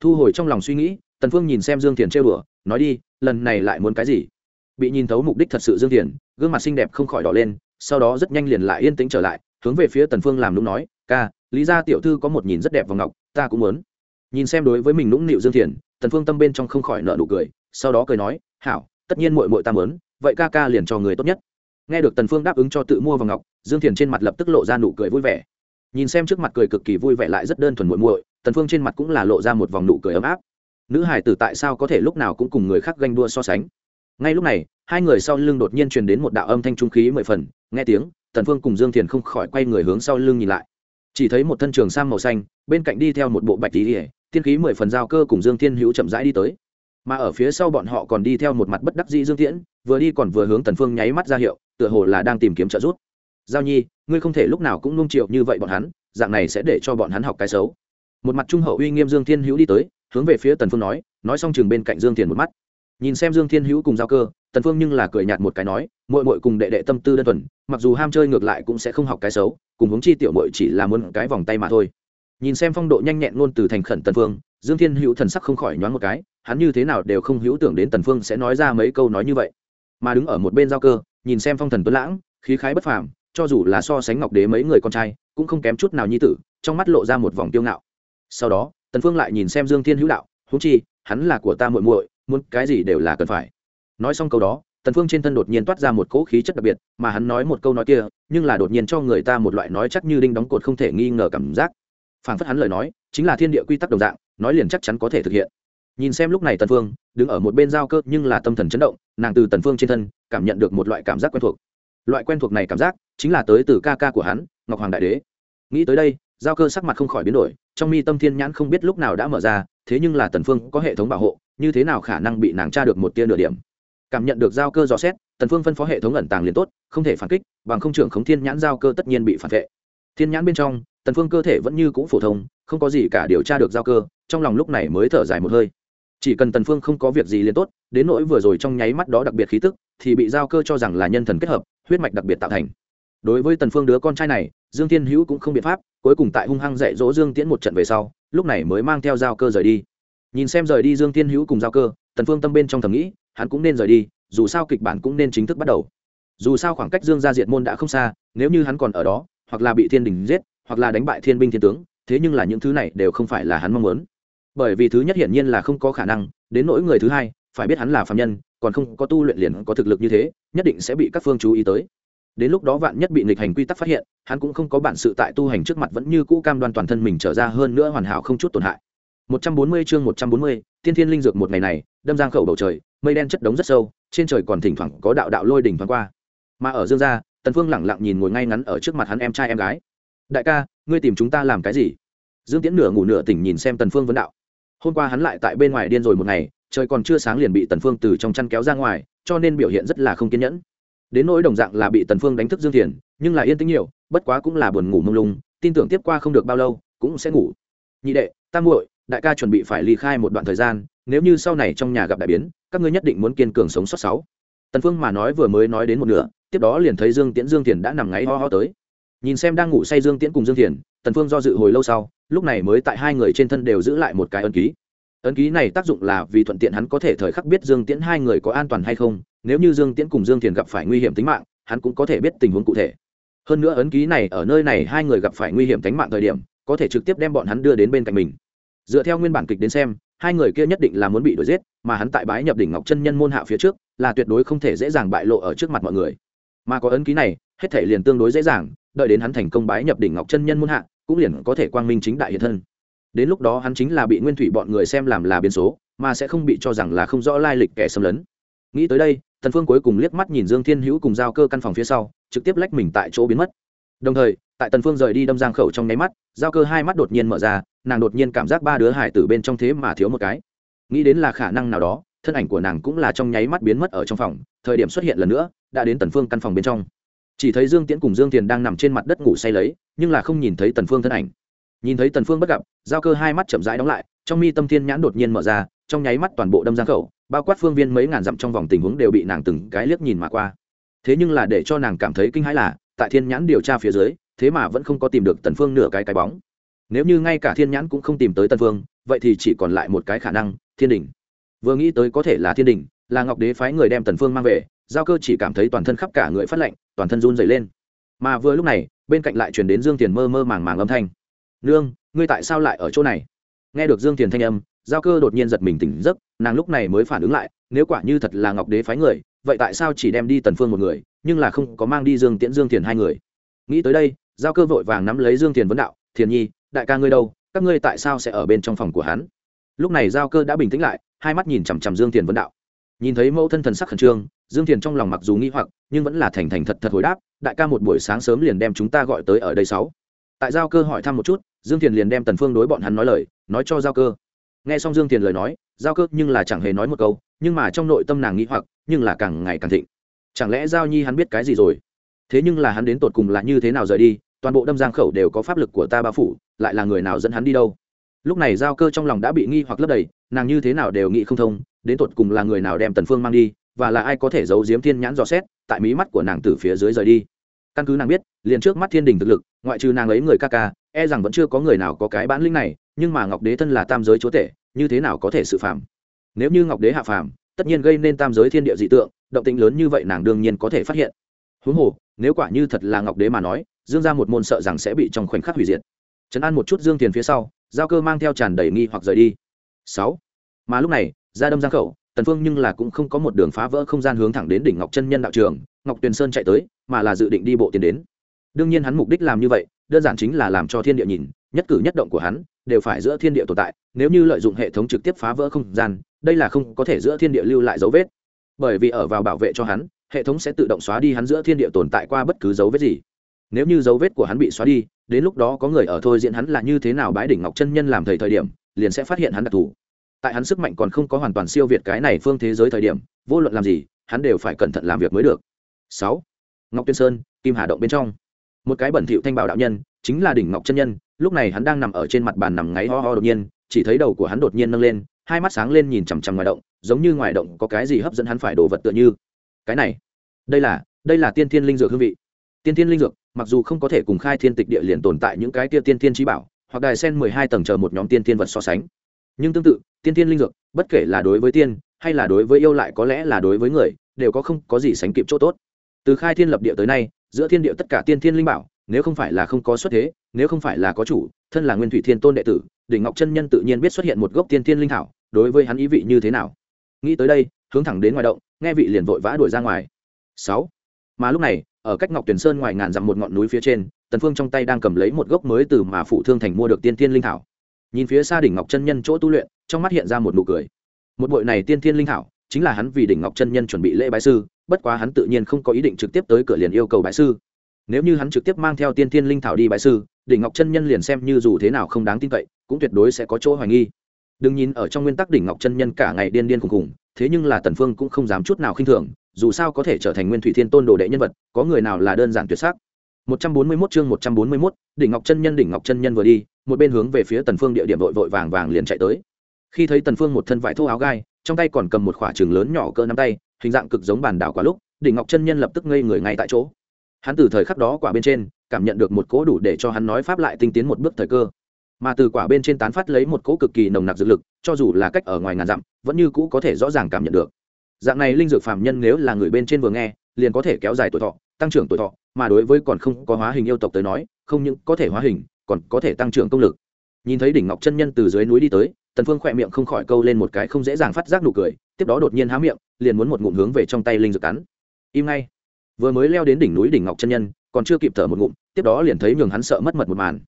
Thu hồi trong lòng suy nghĩ, tần phương nhìn xem dương thiền trêu đùa, nói đi, lần này lại muốn cái gì? Bị nhìn thấu mục đích thật sự dương thiền, gương mặt xinh đẹp không khỏi đỏ lên, sau đó rất nhanh liền lại yên tĩnh trở lại, hướng về phía tần phương làm nũng nói, ca, lý gia tiểu thư có một nhìn rất đẹp vào ngọc, ta cũng muốn. Nhìn xem đối với mình nũng nịu dương thiền tần phương tâm bên trong không khỏi nở nụ cười, sau đó cười nói, hảo, tất nhiên muội muội ta muốn, vậy ca ca liền cho người tốt nhất. Nghe được tần phương đáp ứng cho tự mua vào ngọc, dương thiền trên mặt lập tức lộ ra nụ cười vui vẻ. Nhìn xem trước mặt cười cực kỳ vui vẻ lại rất đơn thuần muội muội, tần phương trên mặt cũng là lộ ra một vòng nụ cười ấm áp. Nữ hải tử tại sao có thể lúc nào cũng cùng người khác ganh đua so sánh? Ngay lúc này, hai người sau lưng đột nhiên truyền đến một đạo âm thanh trung khí mười phần, nghe tiếng, tần phương cùng dương thiền không khỏi quay người hướng sau lưng nhìn lại. Chỉ thấy một thân trường sam màu xanh, bên cạnh đi theo một bộ bạch tí tiên khí mười phần giao cơ cùng dương thiên hữu chậm rãi đi tới. Mà ở phía sau bọn họ còn đi theo một mặt bất đắc dĩ dương tiễn, vừa đi còn vừa hướng tần phương nháy mắt ra hiệu, tựa hồ là đang tìm kiếm trợ giúp. Giao nhi, ngươi không thể lúc nào cũng nung triệu như vậy bọn hắn, dạng này sẽ để cho bọn hắn học cái xấu. Một mặt trung hậu uy nghiêm dương thiên hữu đi tới, hướng về phía tần phương nói nói xong chừng bên cạnh dương thiền một mắt. Nhìn xem dương thiên hữu cùng giao cơ, tần phương nhưng là cười nhạt một cái nói, muội muội cùng đệ đệ tâm tư đơn thuần, mặc dù ham chơi ngược lại cũng sẽ không học cái xấu, cùng hướng chi tiểu muội chỉ là muốn cái vòng tay mà thôi nhìn xem phong độ nhanh nhẹn luôn từ thành khẩn tần phương, dương thiên hữu thần sắc không khỏi nhoáng một cái, hắn như thế nào đều không hữu tưởng đến tần phương sẽ nói ra mấy câu nói như vậy. Mà đứng ở một bên giao cơ, nhìn xem phong thần tuấn lãng, khí khái bất phàm, cho dù là so sánh ngọc đế mấy người con trai, cũng không kém chút nào nhi tử, trong mắt lộ ra một vòng tiêu ngạo. Sau đó, tần phương lại nhìn xem dương thiên hữu đạo, huống chi, hắn là của ta muội muội, muốn cái gì đều là cần phải. Nói xong câu đó, tần phương trên thân đột nhiên toát ra một cỗ khí chất đặc biệt, mà hắn nói một câu nói kia, nhưng là đột nhiên cho người ta một loại nói chắc như đinh đóng cột không thể nghi ngờ cảm giác phảng phất hắn lời nói chính là thiên địa quy tắc đồng dạng, nói liền chắc chắn có thể thực hiện. Nhìn xem lúc này tần phương, đứng ở một bên giao cơ nhưng là tâm thần chấn động, nàng từ tần phương trên thân cảm nhận được một loại cảm giác quen thuộc. Loại quen thuộc này cảm giác chính là tới từ ca ca của hắn, ngọc hoàng đại đế. Nghĩ tới đây, giao cơ sắc mặt không khỏi biến đổi, trong mi tâm thiên nhãn không biết lúc nào đã mở ra, thế nhưng là tần phương có hệ thống bảo hộ, như thế nào khả năng bị nàng tra được một tia nửa điểm. Cảm nhận được giao cơ dò xét, tần phương phân phó hệ thống ẩn tàng liền tốt, không thể phản kích, bằng không trưởng khống thiên nhãn giao cơ tất nhiên bị phản vệ. Thiên nhãn bên trong tần phương cơ thể vẫn như cũ phổ thông, không có gì cả điều tra được giao cơ, trong lòng lúc này mới thở dài một hơi. Chỉ cần tần phương không có việc gì liền tốt, đến nỗi vừa rồi trong nháy mắt đó đặc biệt khí tức, thì bị giao cơ cho rằng là nhân thần kết hợp, huyết mạch đặc biệt tạo thành. Đối với tần phương đứa con trai này, dương thiên hữu cũng không biện pháp, cuối cùng tại hung hăng dạy dỗ dương tiễn một trận về sau, lúc này mới mang theo giao cơ rời đi. Nhìn xem rời đi dương thiên hữu cùng giao cơ, tần phương tâm bên trong thầm nghĩ, hắn cũng nên rời đi, dù sao kịch bản cũng nên chính thức bắt đầu. Dù sao khoảng cách dương gia diệt môn đã không xa, nếu như hắn còn ở đó, hoặc là bị thiên đình giết hoặc là đánh bại thiên binh thiên tướng thế nhưng là những thứ này đều không phải là hắn mong muốn. Bởi vì thứ nhất hiển nhiên là không có khả năng đến nỗi người thứ hai phải biết hắn là phạm nhân còn không có tu luyện liền có thực lực như thế nhất định sẽ bị các phương chú ý tới. Đến lúc đó vạn nhất bị nghịch hành quy tắc phát hiện hắn cũng không có bản sự tại tu hành trước mặt vẫn như cũ cam đoan toàn thân mình trở ra hơn nữa hoàn hảo không chút tổn hại. 140 chương 140, tiên thiên linh dược một ngày này đâm giang khẩu bầu trời mây đen chất đống rất sâu trên trời còn thỉnh thoảng có đạo đạo lôi đỉnh thoáng qua. Mà ở dương gia tần phương lẳng lặng nhìn ngồi ngay ngắn ở trước mặt hắn em trai em gái đại ca, ngươi tìm chúng ta làm cái gì? Dương tiễn nửa ngủ nửa tỉnh nhìn xem tần phương vấn đạo. Hôm qua hắn lại tại bên ngoài điên rồi một ngày, trời còn chưa sáng liền bị tần phương từ trong chăn kéo ra ngoài, cho nên biểu hiện rất là không kiên nhẫn. Đến nỗi đồng dạng là bị tần phương đánh thức dương thiền, nhưng là yên tĩnh nhiều, bất quá cũng là buồn ngủ mông lung, tin tưởng tiếp qua không được bao lâu, cũng sẽ ngủ. Nhị đệ tam muội, đại ca chuẩn bị phải ly khai một đoạn thời gian, nếu như sau này trong nhà gặp đại biến, các ngươi nhất định muốn kiên cường sống sót sáu. Tần phương mà nói vừa mới nói đến một nửa, tiếp đó liền thấy dương tiễn, dương thiền đã nằm ngáy ho ho tới nhìn xem đang ngủ say dương tiễn cùng dương thiền, tần phương do dự hồi lâu sau, lúc này mới tại hai người trên thân đều giữ lại một cái ấn ký. Ấn ký này tác dụng là vì thuận tiện hắn có thể thời khắc biết dương tiễn hai người có an toàn hay không, nếu như dương tiễn cùng dương thiền gặp phải nguy hiểm tính mạng, hắn cũng có thể biết tình huống cụ thể. Hơn nữa ấn ký này ở nơi này hai người gặp phải nguy hiểm tính mạng thời điểm, có thể trực tiếp đem bọn hắn đưa đến bên cạnh mình. Dựa theo nguyên bản kịch đến xem, hai người kia nhất định là muốn bị đuổi giết, mà hắn tại bái nhập đỉnh ngọc chân nhân môn hạ phía trước, là tuyệt đối không thể dễ dàng bại lộ ở trước mặt mọi người. Mà có ấn ký này, hết thể liền tương đối dễ dàng đợi đến hắn thành công bái nhập đỉnh ngọc chân nhân môn hạ, cũng liền có thể quang minh chính đại hiện thân. Đến lúc đó hắn chính là bị nguyên thủy bọn người xem làm là biến số, mà sẽ không bị cho rằng là không rõ lai lịch kẻ xâm lấn. Nghĩ tới đây, thần phương cuối cùng liếc mắt nhìn dương thiên hữu cùng giao cơ căn phòng phía sau, trực tiếp lách mình tại chỗ biến mất. Đồng thời, tại tần phương rời đi đâm giang khẩu trong nháy mắt, giao cơ hai mắt đột nhiên mở ra, nàng đột nhiên cảm giác ba đứa hải tử bên trong thế mà thiếu một cái. Nghĩ đến là khả năng nào đó, thân ảnh của nàng cũng là trong nháy mắt biến mất ở trong phòng, thời điểm xuất hiện lần nữa, đã đến tần phương căn phòng bên trong chỉ thấy dương tiễn cùng dương tiền đang nằm trên mặt đất ngủ say lấy, nhưng là không nhìn thấy tần phương thân ảnh. Nhìn thấy tần phương bất gặp, giao cơ hai mắt chậm rãi đóng lại, trong mi tâm thiên nhãn đột nhiên mở ra, trong nháy mắt toàn bộ đâm giang khẩu, bao quát phương viên mấy ngàn dặm trong vòng tình huống đều bị nàng từng cái liếc nhìn mà qua. Thế nhưng là để cho nàng cảm thấy kinh hãi là, tại thiên nhãn điều tra phía dưới, thế mà vẫn không có tìm được tần phương nửa cái cái bóng. Nếu như ngay cả thiên nhãn cũng không tìm tới tần phương, vậy thì chỉ còn lại một cái khả năng, thiên đình vừa nghĩ tới có thể là thiên đình là ngọc đế phái người đem tần phương mang về, giao cơ chỉ cảm thấy toàn thân khắp cả người phát lạnh, toàn thân run rẩy lên. Mà vừa lúc này, bên cạnh lại truyền đến dương tiền mơ mơ màng màng âm thanh. Nương, ngươi tại sao lại ở chỗ này? Nghe được dương tiền thanh âm, giao cơ đột nhiên giật mình tỉnh giấc, nàng lúc này mới phản ứng lại, nếu quả như thật là ngọc đế phái người, vậy tại sao chỉ đem đi tần phương một người, nhưng là không có mang đi dương tiễn, dương tiền hai người? Nghĩ tới đây, giao cơ vội vàng nắm lấy dương tiền vấn đạo thiền nhi, đại ca ngươi đâu, các ngươi tại sao sẽ ở bên trong phòng của hắn? Lúc này giao cơ đã bình tĩnh lại, hai mắt nhìn chằm chằm dương tiền vấn đạo nhìn thấy mẫu thân thần sắc khẩn trương, dương Thiền trong lòng mặc dù nghi hoặc, nhưng vẫn là thành thành thật thật hồi đáp, đại ca một buổi sáng sớm liền đem chúng ta gọi tới ở đây sáu. Tại giao cơ hỏi thăm một chút, dương Thiền liền đem tần phương đối bọn hắn nói lời, nói cho giao cơ. Nghe xong dương Thiền lời nói, giao cơ nhưng là chẳng hề nói một câu, nhưng mà trong nội tâm nàng nghĩ hoặc, nhưng là càng ngày càng thịnh. Chẳng lẽ giao nhi hắn biết cái gì rồi? Thế nhưng là hắn đến tột cùng là như thế nào rời đi, toàn bộ đâm giang khẩu đều có pháp lực của ta bao phủ, lại là người nào dẫn hắn đi đâu? Lúc này giao cơ trong lòng đã bị nghi hoặc lấp đầy, nàng như thế nào đều nghĩ không thông, đến tột cùng là người nào đem tần phương mang đi, và là ai có thể giấu giếm thiên nhãn dò xét, tại mí mắt của nàng từ phía dưới rời đi. Căn cứ nàng biết, liền trước mắt thiên đình thực lực, ngoại trừ nàng ấy người ca ca e rằng vẫn chưa có người nào có cái bản lĩnh này, nhưng mà ngọc đế thân là tam giới chúa tể, như thế nào có thể sự phạm? nếu như ngọc đế hạ phàm, tất nhiên gây nên tam giới thiên địa dị tượng, động tĩnh lớn như vậy nàng đương nhiên có thể phát hiện. Huống hồ, nếu quả như thật là ngọc đế mà nói, dương ra một môn sợ rằng sẽ bị trong khoảnh khắc hủy diệt. Trấn an một chút dương tiền phía sau giao cơ mang theo tràn đầy nghi hoặc rời đi. Sáu. Mà lúc này, ra đâm giang khẩu, tần phương nhưng là cũng không có một đường phá vỡ không gian hướng thẳng đến đỉnh ngọc chân nhân đạo trường, ngọc tuyền sơn chạy tới, mà là dự định đi bộ tiến đến. Đương nhiên hắn mục đích làm như vậy, đơn giản chính là làm cho thiên địa nhìn, nhất cử nhất động của hắn, đều phải giữa thiên địa tồn tại, nếu như lợi dụng hệ thống trực tiếp phá vỡ không gian, đây là không có thể giữa thiên địa lưu lại dấu vết. Bởi vì ở vào bảo vệ cho hắn, hệ thống sẽ tự động xóa đi hắn giữa thiên địa tồn tại qua bất cứ dấu vết gì. Nếu như dấu vết của hắn bị xóa đi đến lúc đó có người ở thôi diễn hắn là như thế nào bái đỉnh ngọc chân nhân làm thầy thời điểm, liền sẽ phát hiện hắn đặc thù. Tại hắn sức mạnh còn không có hoàn toàn siêu việt cái này phương thế giới thời điểm, vô luận làm gì, hắn đều phải cẩn thận làm việc mới được. Sáu, ngọc tuyên sơn, kim hà động bên trong. Một cái bẩn thỉu thanh bảo đạo nhân, chính là đỉnh ngọc chân nhân, lúc này hắn đang nằm ở trên mặt bàn nằm ngáy ho ho đột nhiên, chỉ thấy đầu của hắn đột nhiên nâng lên, hai mắt sáng lên nhìn chằm chằm ngoài động, giống như ngoài động có cái gì hấp dẫn hắn phải đổ vật tựa như. Cái này, đây là đây là tiên thiên linh dược hương vị tiên thiên linh dược, mặc dù không có thể cùng khai thiên tịch địa liền tồn tại những cái tia tiên thiên trí bảo, hoặc đài sen mười hai tầng chờ một nhóm tiên thiên vật so sánh. Nhưng tương tự, tiên thiên linh dược, bất kể là đối với tiên, hay là đối với yêu lại có lẽ là đối với người, đều có không có gì sánh kịp chỗ tốt. Từ khai thiên lập địa tới nay, giữa thiên địa tất cả tiên thiên linh bảo, nếu không phải là không có xuất thế, nếu không phải là có chủ, thân là nguyên thủy thiên tôn đệ tử, đỉnh ngọc chân nhân tự nhiên biết xuất hiện một gốc tiên thiên linh thảo, đối với hắn ý vị như thế nào? Nghĩ tới đây, hướng thẳng đến ngoài động, nghe vị liền vội vã đuổi ra ngoài. Sáu. Mà lúc này ở cách ngọc tuyển sơn ngoài ngàn dặm một ngọn núi phía trên, tần phương trong tay đang cầm lấy một gốc mới từ mà phụ thương thành mua được tiên thiên linh thảo. Nhìn phía xa đỉnh ngọc chân nhân chỗ tu luyện, trong mắt hiện ra một nụ cười. Một bội này tiên thiên linh thảo, chính là hắn vì đỉnh ngọc chân nhân chuẩn bị lễ bái sư, bất quá hắn tự nhiên không có ý định trực tiếp tới cửa liền yêu cầu bái sư. Nếu như hắn trực tiếp mang theo tiên thiên linh thảo đi bái sư, đỉnh ngọc chân nhân liền xem như dù thế nào không đáng tin cậy, cũng tuyệt đối sẽ có chỗ hoài nghi. Đừng nhìn ở trong nguyên tắc đỉnh ngọc chân nhân cả ngày điên điên khùng khùng, thế nhưng là tần phương cũng không dám chút nào khinh thường dù sao có thể trở thành nguyên thủy thiên tôn đồ đệ nhân vật có người nào là đơn giản tuyệt sắc? 141 chương 141, đỉnh ngọc chân nhân đỉnh ngọc chân nhân vừa đi một bên hướng về phía tần phương địa điểm vội vội vàng vàng liền chạy tới. Khi thấy tần phương một thân vải thô áo gai trong tay còn cầm một khỏa trường lớn nhỏ cỡ nắm tay hình dạng cực giống bàn đảo quả lúc đỉnh ngọc chân nhân lập tức ngây người ngay tại chỗ. Hắn từ thời khắc đó quả bên trên cảm nhận được một cỗ đủ để cho hắn nói pháp lại tinh tiến một bước thời cơ. Mà từ quả bên trên tán phát lấy một cỗ cực kỳ nồng nặc dược lực cho dù là cách ở ngoài ngàn dặm vẫn như cũ có thể rõ ràng cảm nhận được dạng này linh dược phàm nhân nếu là người bên trên vừa nghe, liền có thể kéo dài tuổi thọ, tăng trưởng tuổi thọ, mà đối với còn không có hóa hình yêu tộc tới nói, không những có thể hóa hình, còn có thể tăng trưởng công lực. Nhìn thấy đỉnh ngọc chân nhân từ dưới núi đi tới, tần phương khỏe miệng không khỏi câu lên một cái không dễ dàng phát giác nụ cười, tiếp đó đột nhiên há miệng, liền muốn một ngụm hướng về trong tay linh dược cắn. Im ngay. Vừa mới leo đến đỉnh núi đỉnh ngọc chân nhân, còn chưa kịp thở một ngụm, tiếp đó liền thấy nhường hắn sợ mất mật một màn.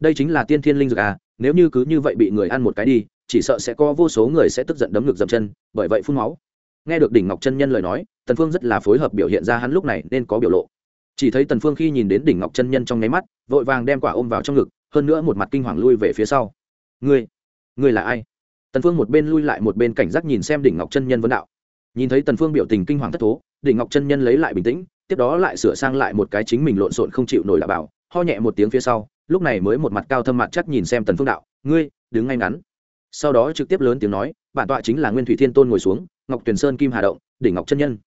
Đây chính là tiên thiên linh dược à nếu như cứ như vậy bị người ăn một cái đi, chỉ sợ sẽ có vô số người sẽ tức giận đấm ngược dậm chân, bởi vậy phun máu nghe được đỉnh ngọc chân nhân lời nói, tần phương rất là phối hợp biểu hiện ra hắn lúc này nên có biểu lộ. Chỉ thấy tần phương khi nhìn đến đỉnh ngọc chân nhân trong nháy mắt, vội vàng đem quả ôm vào trong ngực, hơn nữa một mặt kinh hoàng lui về phía sau. Ngươi ngươi là ai? Tần phương một bên lui lại một bên cảnh giác nhìn xem đỉnh ngọc chân nhân vấn đạo. Nhìn thấy tần phương biểu tình kinh hoàng thất thố, đỉnh ngọc chân nhân lấy lại bình tĩnh, tiếp đó lại sửa sang lại một cái chính mình lộn xộn không chịu nổi là bảo, ho nhẹ một tiếng phía sau, lúc này mới một mặt cao thâm mặt chắc nhìn xem tần phương đạo, ngươi, đứng ngay ngắn sau đó trực tiếp lớn tiếng nói, bản tọa chính là nguyên thủy thiên tôn ngồi xuống, ngọc tuyền sơn kim hà động, đỉnh ngọc chân nhân.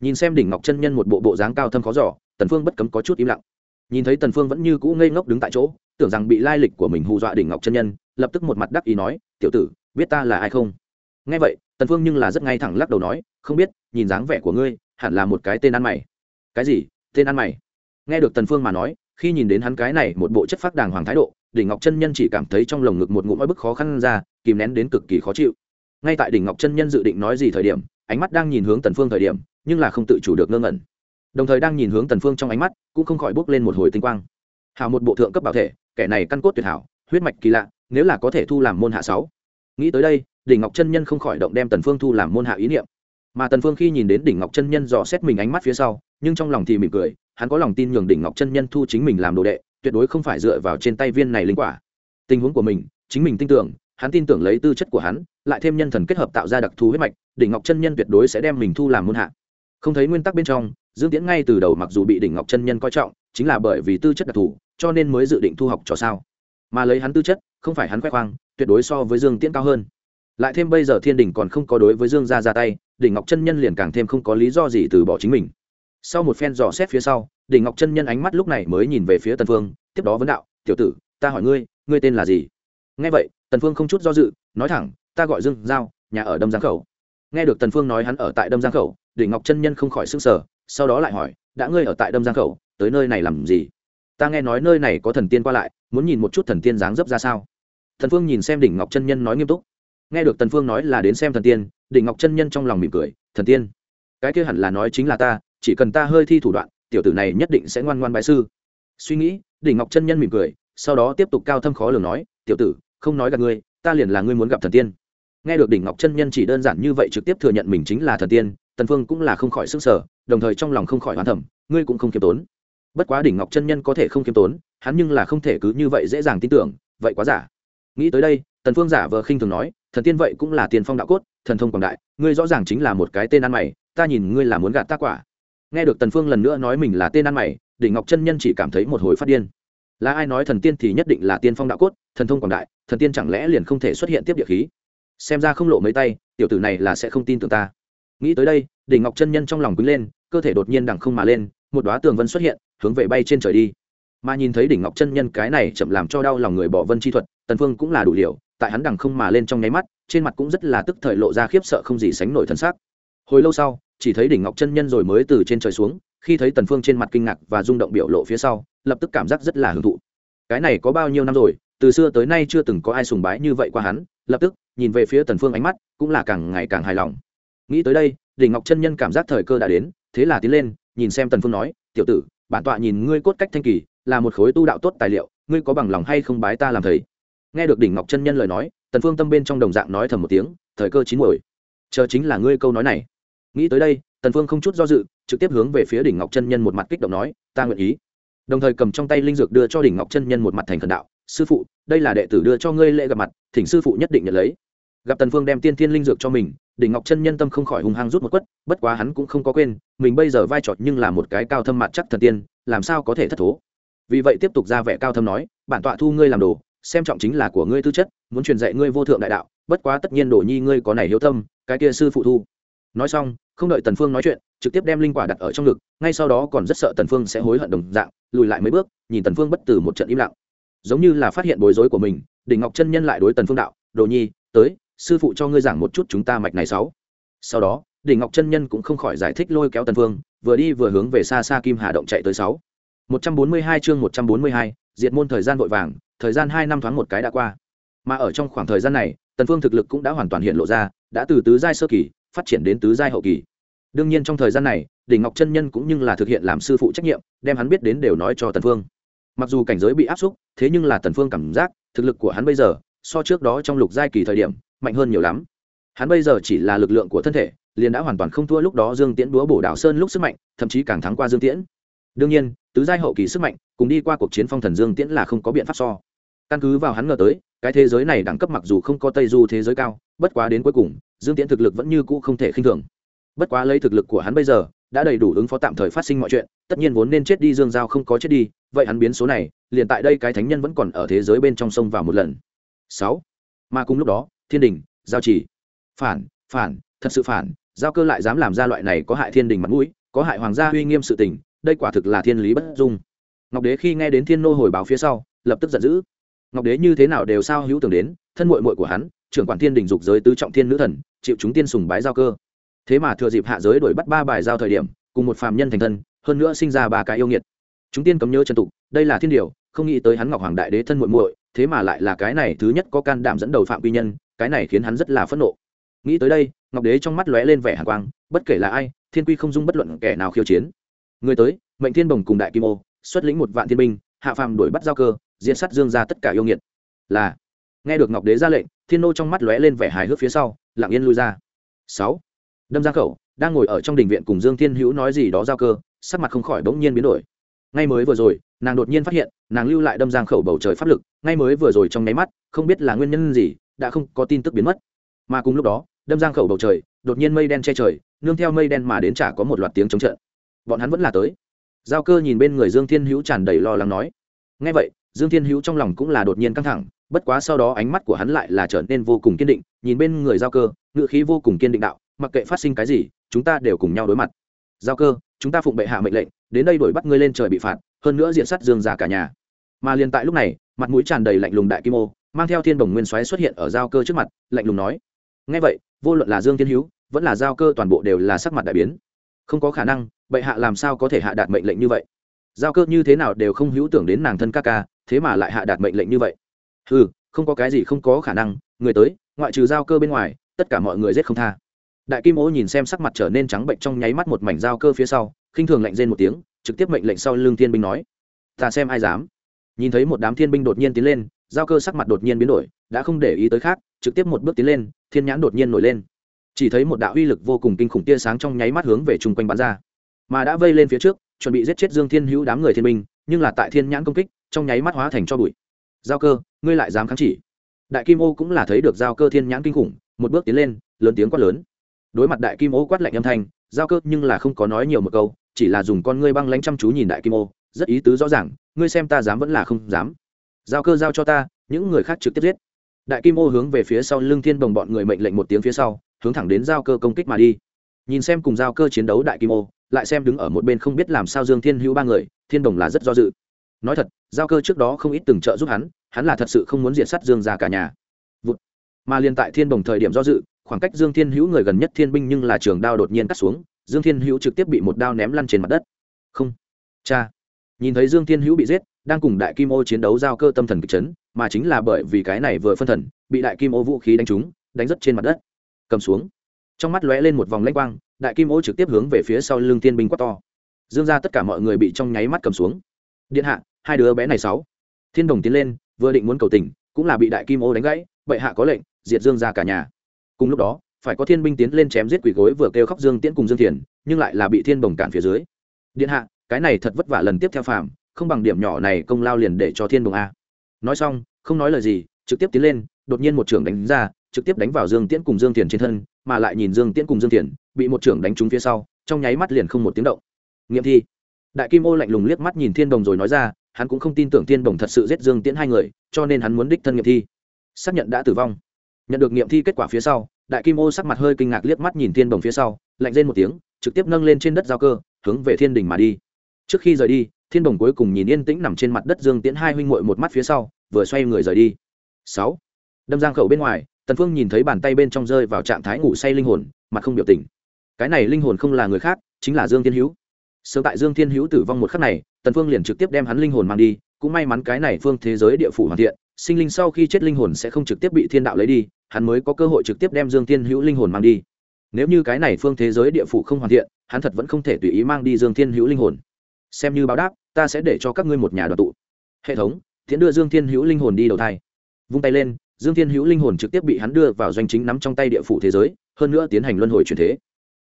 Nhìn xem đỉnh ngọc chân nhân một bộ bộ dáng cao thâm khó giỏ tần phương bất cấm có chút im lặng. Nhìn thấy tần phương vẫn như cũ ngây ngốc đứng tại chỗ, tưởng rằng bị lai lịch của mình hù dọa đỉnh ngọc chân nhân, lập tức một mặt đắc ý nói, tiểu tử, biết ta là ai không? Nghe vậy, tần phương nhưng là rất ngay thẳng lắc đầu nói, không biết, nhìn dáng vẻ của ngươi, hẳn là một cái tên ăn mày. Cái gì? Tên ăn mày? Nghe được tần phương mà nói, khi nhìn đến hắn cái này một bộ chất phác đàng hoàng thái độ, đỉnh ngọc chân nhân chỉ cảm thấy trong lồng ngực một ngụm oi bức khó khăn ra kìm nén đến cực kỳ khó chịu. Ngay tại đỉnh ngọc chân nhân dự định nói gì thời điểm, ánh mắt đang nhìn hướng tần phương thời điểm, nhưng là không tự chủ được ngơ ngẩn. Đồng thời đang nhìn hướng tần phương trong ánh mắt, cũng không khỏi bốc lên một hồi tinh quang. Hảo một bộ thượng cấp bảo thể, kẻ này căn cốt tuyệt hảo, huyết mạch kỳ lạ, nếu là có thể thu làm môn hạ sáu. Nghĩ tới đây, đỉnh ngọc chân nhân không khỏi động đem tần phương thu làm môn hạ ý niệm. Mà tần phương khi nhìn đến đỉnh ngọc chân nhân dò xét mình ánh mắt phía sau, nhưng trong lòng thì mỉm cười, hắn có lòng tin nhường đỉnh ngọc chân nhân thu chính mình làm đồ đệ, tuyệt đối không phải dựa vào trên tay viên này linh quả. Tình huống của mình, chính mình tin tưởng hắn tin tưởng lấy tư chất của hắn, lại thêm nhân thần kết hợp tạo ra đặc thù huyết mạch, đỉnh ngọc chân nhân tuyệt đối sẽ đem mình thu làm môn hạ. Không thấy nguyên tắc bên trong, dương tiễn ngay từ đầu mặc dù bị đỉnh ngọc chân nhân coi trọng, chính là bởi vì tư chất đặc thù, cho nên mới dự định thu học trò sao. Mà lấy hắn tư chất, không phải hắn khoe khoang, tuyệt đối so với dương tiễn cao hơn. Lại thêm bây giờ thiên đình còn không có đối với dương gia ra tay, đỉnh ngọc chân nhân liền càng thêm không có lý do gì từ bỏ chính mình. Sau một phen dò xét phía sau, đỉnh ngọc chân nhân ánh mắt lúc này mới nhìn về phía tần phương, tiếp đó vấn đạo, tiểu tử, ta hỏi ngươi ngươi tên là gì? Nghe vậy, tần phương không chút do dự, nói thẳng, ta gọi dương giao, nhà ở đâm giang khẩu. Nghe được tần phương nói hắn ở tại đâm giang khẩu, đỉnh ngọc chân nhân không khỏi sững sờ, sau đó lại hỏi, đã ngươi ở tại đâm giang khẩu, tới nơi này làm gì? Ta nghe nói nơi này có thần tiên qua lại, muốn nhìn một chút thần tiên dáng dấp ra sao. Thần phương nhìn xem đỉnh ngọc chân nhân nói nghiêm túc. Nghe được tần phương nói là đến xem thần tiên, đỉnh ngọc chân nhân trong lòng mỉm cười, thần tiên? Cái kia hẳn là nói chính là ta, chỉ cần ta hơi thi thủ đoạn, tiểu tử này nhất định sẽ ngoan ngoan bái sư. Suy nghĩ, đỉnh ngọc chân nhân mỉm cười, sau đó tiếp tục cao thâm khó lường nói, tiểu tử không nói gặp ngươi, ta liền là ngươi muốn gặp thần tiên. Nghe được đỉnh ngọc chân nhân chỉ đơn giản như vậy trực tiếp thừa nhận mình chính là thần tiên, tần phương cũng là không khỏi sức sở đồng thời trong lòng không khỏi hoán thẩm ngươi cũng không kiêm tốn. Bất quá đỉnh ngọc chân nhân có thể không kiêm tốn, hắn nhưng là không thể cứ như vậy dễ dàng tin tưởng, vậy quá giả. Nghĩ tới đây, tần phương giả vờ khinh thường nói, thần tiên vậy cũng là tiền phong đạo cốt, thần thông quảng đại, ngươi rõ ràng chính là một cái tên ăn mày, ta nhìn ngươi là muốn gạt ta quả. Nghe được tần phương lần nữa nói mình là tên ăn mày, đỉnh ngọc chân nhân chỉ cảm thấy một hồi phát điên là ai nói thần tiên thì nhất định là tiên phong đạo cốt, thần thông quảng đại, thần tiên chẳng lẽ liền không thể xuất hiện tiếp địa khí? Xem ra không lộ mấy tay, tiểu tử này là sẽ không tin tưởng ta. Nghĩ tới đây, đỉnh ngọc chân nhân trong lòng quýnh lên, cơ thể đột nhiên đằng không mà lên, một đóa tường vân xuất hiện, hướng về bay trên trời đi. Mà nhìn thấy đỉnh ngọc chân nhân cái này chậm làm cho đau lòng người bỏ vân chi thuật, tần phương cũng là đủ liều, tại hắn đằng không mà lên trong nháy mắt, trên mặt cũng rất là tức thời lộ ra khiếp sợ không gì sánh nổi thân xác hồi lâu sau, chỉ thấy đỉnh ngọc chân nhân rồi mới từ trên trời xuống khi thấy tần phương trên mặt kinh ngạc và rung động biểu lộ phía sau, lập tức cảm giác rất là hưởng thụ. Cái này có bao nhiêu năm rồi, từ xưa tới nay chưa từng có ai sùng bái như vậy qua hắn, lập tức, nhìn về phía tần phương ánh mắt, cũng là càng ngày càng hài lòng. Nghĩ tới đây, đỉnh ngọc chân nhân cảm giác thời cơ đã đến, thế là tiến lên, nhìn xem tần phương nói, tiểu tử, bản tọa nhìn ngươi cốt cách thanh kỳ, là một khối tu đạo tốt tài liệu, ngươi có bằng lòng hay không bái ta làm thầy? Nghe được đỉnh ngọc chân nhân lời nói, tần phương tâm bên trong đồng dạng nói thầm một tiếng, thời cơ chín muồi. Chờ chính là ngươi câu nói này. Nghĩ tới đây tần phương không chút do dự, trực tiếp hướng về phía đỉnh ngọc chân nhân một mặt kích động nói, ta nguyện ý. Đồng thời cầm trong tay linh dược đưa cho đỉnh ngọc chân nhân một mặt thành thần đạo, sư phụ, đây là đệ tử đưa cho ngươi lễ gặp mặt, thỉnh sư phụ nhất định nhận lấy. Gặp tần phương đem tiên thiên linh dược cho mình, đỉnh ngọc chân nhân tâm không khỏi hung hăng rút một quất, bất quá hắn cũng không có quên, mình bây giờ vai trò nhưng là một cái cao thâm mặt chắc thần tiên, làm sao có thể thất thố? Vì vậy tiếp tục ra vẻ cao thâm nói, bản tọa thu ngươi làm đồ, xem trọng chính là của ngươi tư chất, muốn truyền dạy ngươi vô thượng đại đạo, bất quá tất nhiên đồ nhi ngươi có này hiếu tâm, cái kia sư phụ thu nói xong không đợi tần phương nói chuyện trực tiếp đem linh quả đặt ở trong ngực ngay sau đó còn rất sợ tần phương sẽ hối hận đồng dạng lùi lại mấy bước nhìn tần phương bất tử một trận im lặng. Giống như là phát hiện bối rối của mình đỉnh ngọc chân nhân lại đối tần phương đạo đồ nhi tới sư phụ cho ngươi giảng một chút chúng ta mạch này sáu. Sau đó đỉnh ngọc chân nhân cũng không khỏi giải thích lôi kéo tần phương vừa đi vừa hướng về xa xa kim hà động chạy tới sáu. 142 chương 142, diệt môn thời gian vội vàng thời gian hai năm thoáng một cái đã qua. Mà ở trong khoảng thời gian này tần phương thực lực cũng đã hoàn toàn hiện lộ ra đã từ tứ giai sơ kỳ phát triển đến tứ giai hậu kỳ. Đương nhiên trong thời gian này đỉnh ngọc chân nhân cũng như là thực hiện làm sư phụ trách nhiệm, đem hắn biết đến đều nói cho tần phương. Mặc dù cảnh giới bị áp xúc, thế nhưng là tần phương cảm giác, thực lực của hắn bây giờ, so trước đó trong lục giai kỳ thời điểm, mạnh hơn nhiều lắm. Hắn bây giờ chỉ là lực lượng của thân thể, liền đã hoàn toàn không thua lúc đó dương tiễn đúa bổ đảo sơn lúc sức mạnh, thậm chí càng thắng qua dương tiễn. Đương nhiên, tứ giai hậu kỳ sức mạnh, cùng đi qua cuộc chiến phong thần dương tiễn là không có biện pháp so. Căn cứ vào hắn ngờ tới cái thế giới này đẳng cấp mặc dù không có tây du thế giới cao, bất quá đến cuối cùng, dương tiễn thực lực vẫn như cũ không thể khinh thường. Bất quá lấy thực lực của hắn bây giờ, đã đầy đủ ứng phó tạm thời phát sinh mọi chuyện, tất nhiên vốn nên chết đi dương giao không có chết đi, vậy hắn biến số này, liền tại đây cái thánh nhân vẫn còn ở thế giới bên trong sông vào một lần. Sáu. Mà cùng lúc đó, thiên đình, giao chỉ. Phản phản, thật sự phản, giao cơ lại dám làm ra loại này có hại thiên đình mặt mũi, có hại hoàng gia uy nghiêm sự tình, đây quả thực là thiên lý bất dung. Ngọc đế khi nghe đến thiên nô hồi báo phía sau, lập tức giận dữ ngọc đế như thế nào đều sao hữu tưởng đến, thân mội mội của hắn, trưởng quản thiên đình dục giới tứ trọng thiên nữ thần, chịu chúng tiên sùng bái giao cơ. Thế mà thừa dịp hạ giới đuổi bắt ba bài giao thời điểm, cùng một phàm nhân thành thân, hơn nữa sinh ra ba cái yêu nghiệt. Chúng tiên cấm nhớ trần tục, đây là thiên điều, không nghĩ tới hắn ngọc hoàng đại đế thân muội muội, thế mà lại là cái này thứ nhất có can đảm dẫn đầu phạm quy nhân, cái này khiến hắn rất là phẫn nộ. Nghĩ tới đây, ngọc đế trong mắt lóe lên vẻ hàn quang, bất kể là ai, thiên quy không dung bất luận kẻ nào khiêu chiến. Người tới, mệnh thiên bồng cùng đại kim ô, xuất lĩnh một vạn thiên binh, hạ phàm đuổi bắt giao cơ diện sát dương ra tất cả yêu nghiệt. Là, nghe được ngọc đế ra lệnh, thiên nô trong mắt lóe lên vẻ hài hước phía sau, lặng yên lui ra. Sáu, đâm ra khẩu, đang ngồi ở trong đình viện cùng dương thiên hữu nói gì đó giao cơ, sắc mặt không khỏi bỗng nhiên biến đổi. Ngay mới vừa rồi, nàng đột nhiên phát hiện, nàng lưu lại đâm giang khẩu bầu trời pháp lực, ngay mới vừa rồi trong nháy mắt, không biết là nguyên nhân gì, đã không có tin tức biến mất. Mà cùng lúc đó, đâm giang khẩu bầu trời, đột nhiên mây đen che trời, nương theo mây đen mà đến chả có một loạt tiếng chống trận. Bọn hắn vẫn là tới. Giao cơ nhìn bên người dương thiên hữu tràn đầy lo lắng nói. Ngay vậy dương thiên hữu trong lòng cũng là đột nhiên căng thẳng, bất quá sau đó ánh mắt của hắn lại là trở nên vô cùng kiên định, nhìn bên người giao cơ ngự khí vô cùng kiên định đạo, mặc kệ phát sinh cái gì, chúng ta đều cùng nhau đối mặt. Giao cơ, chúng ta phụng bệ hạ mệnh lệnh, đến đây đuổi bắt ngươi lên trời bị phạt, hơn nữa diện sát dương già cả nhà. Mà liền tại lúc này, mặt mũi tràn đầy lạnh lùng đại kim ô, mang theo thiên đồng nguyên xoáy xuất hiện ở giao cơ trước mặt, lạnh lùng nói ngay vậy, vô luận là dương thiên hữu, vẫn là giao cơ toàn bộ đều là sắc mặt đại biến. Không có khả năng, bệ hạ làm sao có thể hạ đạt mệnh lệnh như vậy? Giao cơ như thế nào đều không hữu tưởng đến nàng thân ca ca thế mà lại hạ đạt mệnh lệnh như vậy. Ừ không có cái gì không có khả năng người tới ngoại trừ giao cơ bên ngoài tất cả mọi người giết không tha. Đại kim ô nhìn xem sắc mặt trở nên trắng bệnh trong nháy mắt một mảnh giao cơ phía sau khinh thường lạnh rên một tiếng trực tiếp mệnh lệnh sau lưng thiên binh nói ta xem ai dám. Nhìn thấy một đám thiên binh đột nhiên tiến lên giao cơ sắc mặt đột nhiên biến đổi đã không để ý tới khác trực tiếp một bước tiến lên thiên nhãn đột nhiên nổi lên. Chỉ thấy một đạo uy lực vô cùng kinh khủng tia sáng trong nháy mắt hướng về chung quanh bắn ra. Mà đã vây lên phía trước chuẩn bị giết chết dương thiên hữu đám người thiên binh, nhưng là tại thiên nhãn công kích trong nháy mắt hóa thành cho bụi. Giao cơ, ngươi lại dám kháng chỉ. Đại kim ô cũng là thấy được giao cơ thiên nhãn kinh khủng, một bước tiến lên, lớn tiếng quát lớn. Đối mặt đại kim ô quát lạnh âm thanh, giao cơ nhưng là không có nói nhiều một câu, chỉ là dùng con ngươi băng lánh chăm chú nhìn đại kim ô, rất ý tứ rõ ràng, ngươi xem ta dám vẫn là không dám. Giao cơ giao cho ta, những người khác trực tiếp giết. Đại kim ô hướng về phía sau lưng thiên đồng bọn người mệnh lệnh một tiếng phía sau, hướng thẳng đến giao cơ công kích mà đi. Nhìn xem cùng giao cơ chiến đấu đại kim ô, lại xem đứng ở một bên không biết làm sao dương thiên hữu ba người, thiên đồng là rất do dự nói thật, giao cơ trước đó không ít từng trợ giúp hắn hắn là thật sự không muốn diệt sát dương ra cả nhà. Vụt. mà liên tại thiên đồng thời điểm do dự, khoảng cách dương thiên hữu người gần nhất thiên binh nhưng là trường đao đột nhiên cắt xuống, dương thiên hữu trực tiếp bị một đao ném lăn trên mặt đất. Không. Cha. Nhìn thấy dương thiên hữu bị giết, đang cùng đại kim ô chiến đấu giao cơ tâm thần kịch chấn, mà chính là bởi vì cái này vừa phân thần, bị đại kim ô vũ khí đánh trúng, đánh rất trên mặt đất. Cầm xuống. Trong mắt lóe lên một vòng lanh quang, đại kim ô trực tiếp hướng về phía sau lưng thiên binh quát to. Dương ra tất cả mọi người bị trong nháy mắt cầm xuống. Điện hạ hai đứa bé này sáu. Thiên đồng tiến lên, vừa định muốn cầu tình, cũng là bị đại kim ô đánh gãy, bệ hạ có lệnh, diệt dương ra cả nhà. Cùng lúc đó, phải có thiên binh tiến lên chém giết quỷ gối vừa kêu khóc dương tiễn cùng dương thiền, nhưng lại là bị thiên Đồng cản phía dưới. Điện hạ, cái này thật vất vả lần tiếp theo phàm, không bằng điểm nhỏ này công lao liền để cho thiên Đồng a. Nói xong, không nói lời gì, trực tiếp tiến lên, đột nhiên một trưởng đánh ra, trực tiếp đánh vào dương tiễn cùng dương thiền trên thân, mà lại nhìn dương tiễn cùng dương thiền, bị một trưởng đánh trúng phía sau, trong nháy mắt liền không một tiếng động. Nghiệm thi. Đại kim ô lạnh lùng liếc mắt nhìn thiên đồng rồi nói ra hắn cũng không tin tưởng thiên đồng thật sự giết dương tiễn hai người, cho nên hắn muốn đích thân nghiệm thi. Xác nhận đã tử vong. Nhận được nghiệm thi kết quả phía sau, đại kim ô sắc mặt hơi kinh ngạc liếc mắt nhìn thiên đồng phía sau, lạnh lên một tiếng, trực tiếp nâng lên trên đất giao cơ, hướng về thiên đình mà đi. Trước khi rời đi, thiên đồng cuối cùng nhìn yên tĩnh nằm trên mặt đất dương tiễn hai huynh muội một mắt phía sau, vừa xoay người rời đi. Sáu. Đâm giang khẩu bên ngoài, tần phương nhìn thấy bàn tay bên trong rơi vào trạng thái ngủ say linh hồn, mặt không biểu tình. Cái này linh hồn không là người khác, chính là dương thiên hữu. Sớm tại dương thiên hữu tử vong một khắc này tần phương liền trực tiếp đem hắn linh hồn mang đi, cũng may mắn cái này phương thế giới địa phủ hoàn thiện, sinh linh sau khi chết linh hồn sẽ không trực tiếp bị thiên đạo lấy đi, hắn mới có cơ hội trực tiếp đem dương thiên hữu linh hồn mang đi. Nếu như cái này phương thế giới địa phủ không hoàn thiện, hắn thật vẫn không thể tùy ý mang đi dương thiên hữu linh hồn. Xem như báo đáp, ta sẽ để cho các ngươi một nhà đoàn tụ. Hệ thống thiện đưa dương thiên hữu linh hồn đi đầu thai. Vung tay lên, dương thiên hữu linh hồn trực tiếp bị hắn đưa vào doanh chính nắm trong tay địa phủ thế giới, hơn nữa tiến hành luân hồi truyền thế.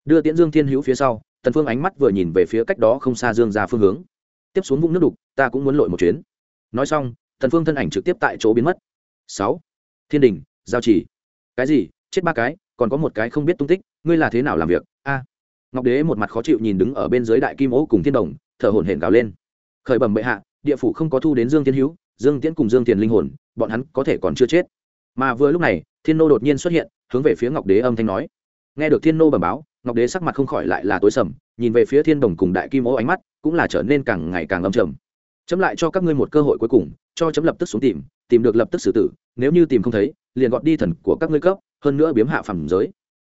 Đưa tiễn dương thiên hữu phía sau, tần phương ánh mắt vừa nhìn về phía cách đó không xa dương ra phương hướng tiếp xuống vũng nước đục, ta cũng muốn lội một chuyến. Nói xong, thần phương thân ảnh trực tiếp tại chỗ biến mất. Sáu. Thiên đình, giao chỉ. Cái gì? Chết ba cái, còn có một cái không biết tung tích, ngươi là thế nào làm việc? A. Ngọc đế một mặt khó chịu nhìn đứng ở bên dưới đại kim ố cùng thiên đồng, thở hổn hển gào lên. Khởi bẩm bệ hạ, địa phủ không có thu đến dương thiên hữu, dương tiễn cùng dương tiền linh hồn, bọn hắn có thể còn chưa chết. Mà vừa lúc này, thiên nô đột nhiên xuất hiện, hướng về phía ngọc đế âm thanh nói. Nghe được thiên nô bẩm báo, ngọc đế sắc mặt không khỏi lại là tối sầm, nhìn về phía thiên đồng cùng đại kim ố ánh mắt cũng là trở nên càng ngày càng âm trầm. Chấm lại cho các ngươi một cơ hội cuối cùng cho chấm lập tức xuống tìm tìm được lập tức xử tử nếu như tìm không thấy liền gọt đi thần của các ngươi cấp hơn nữa biếm hạ phẩm giới.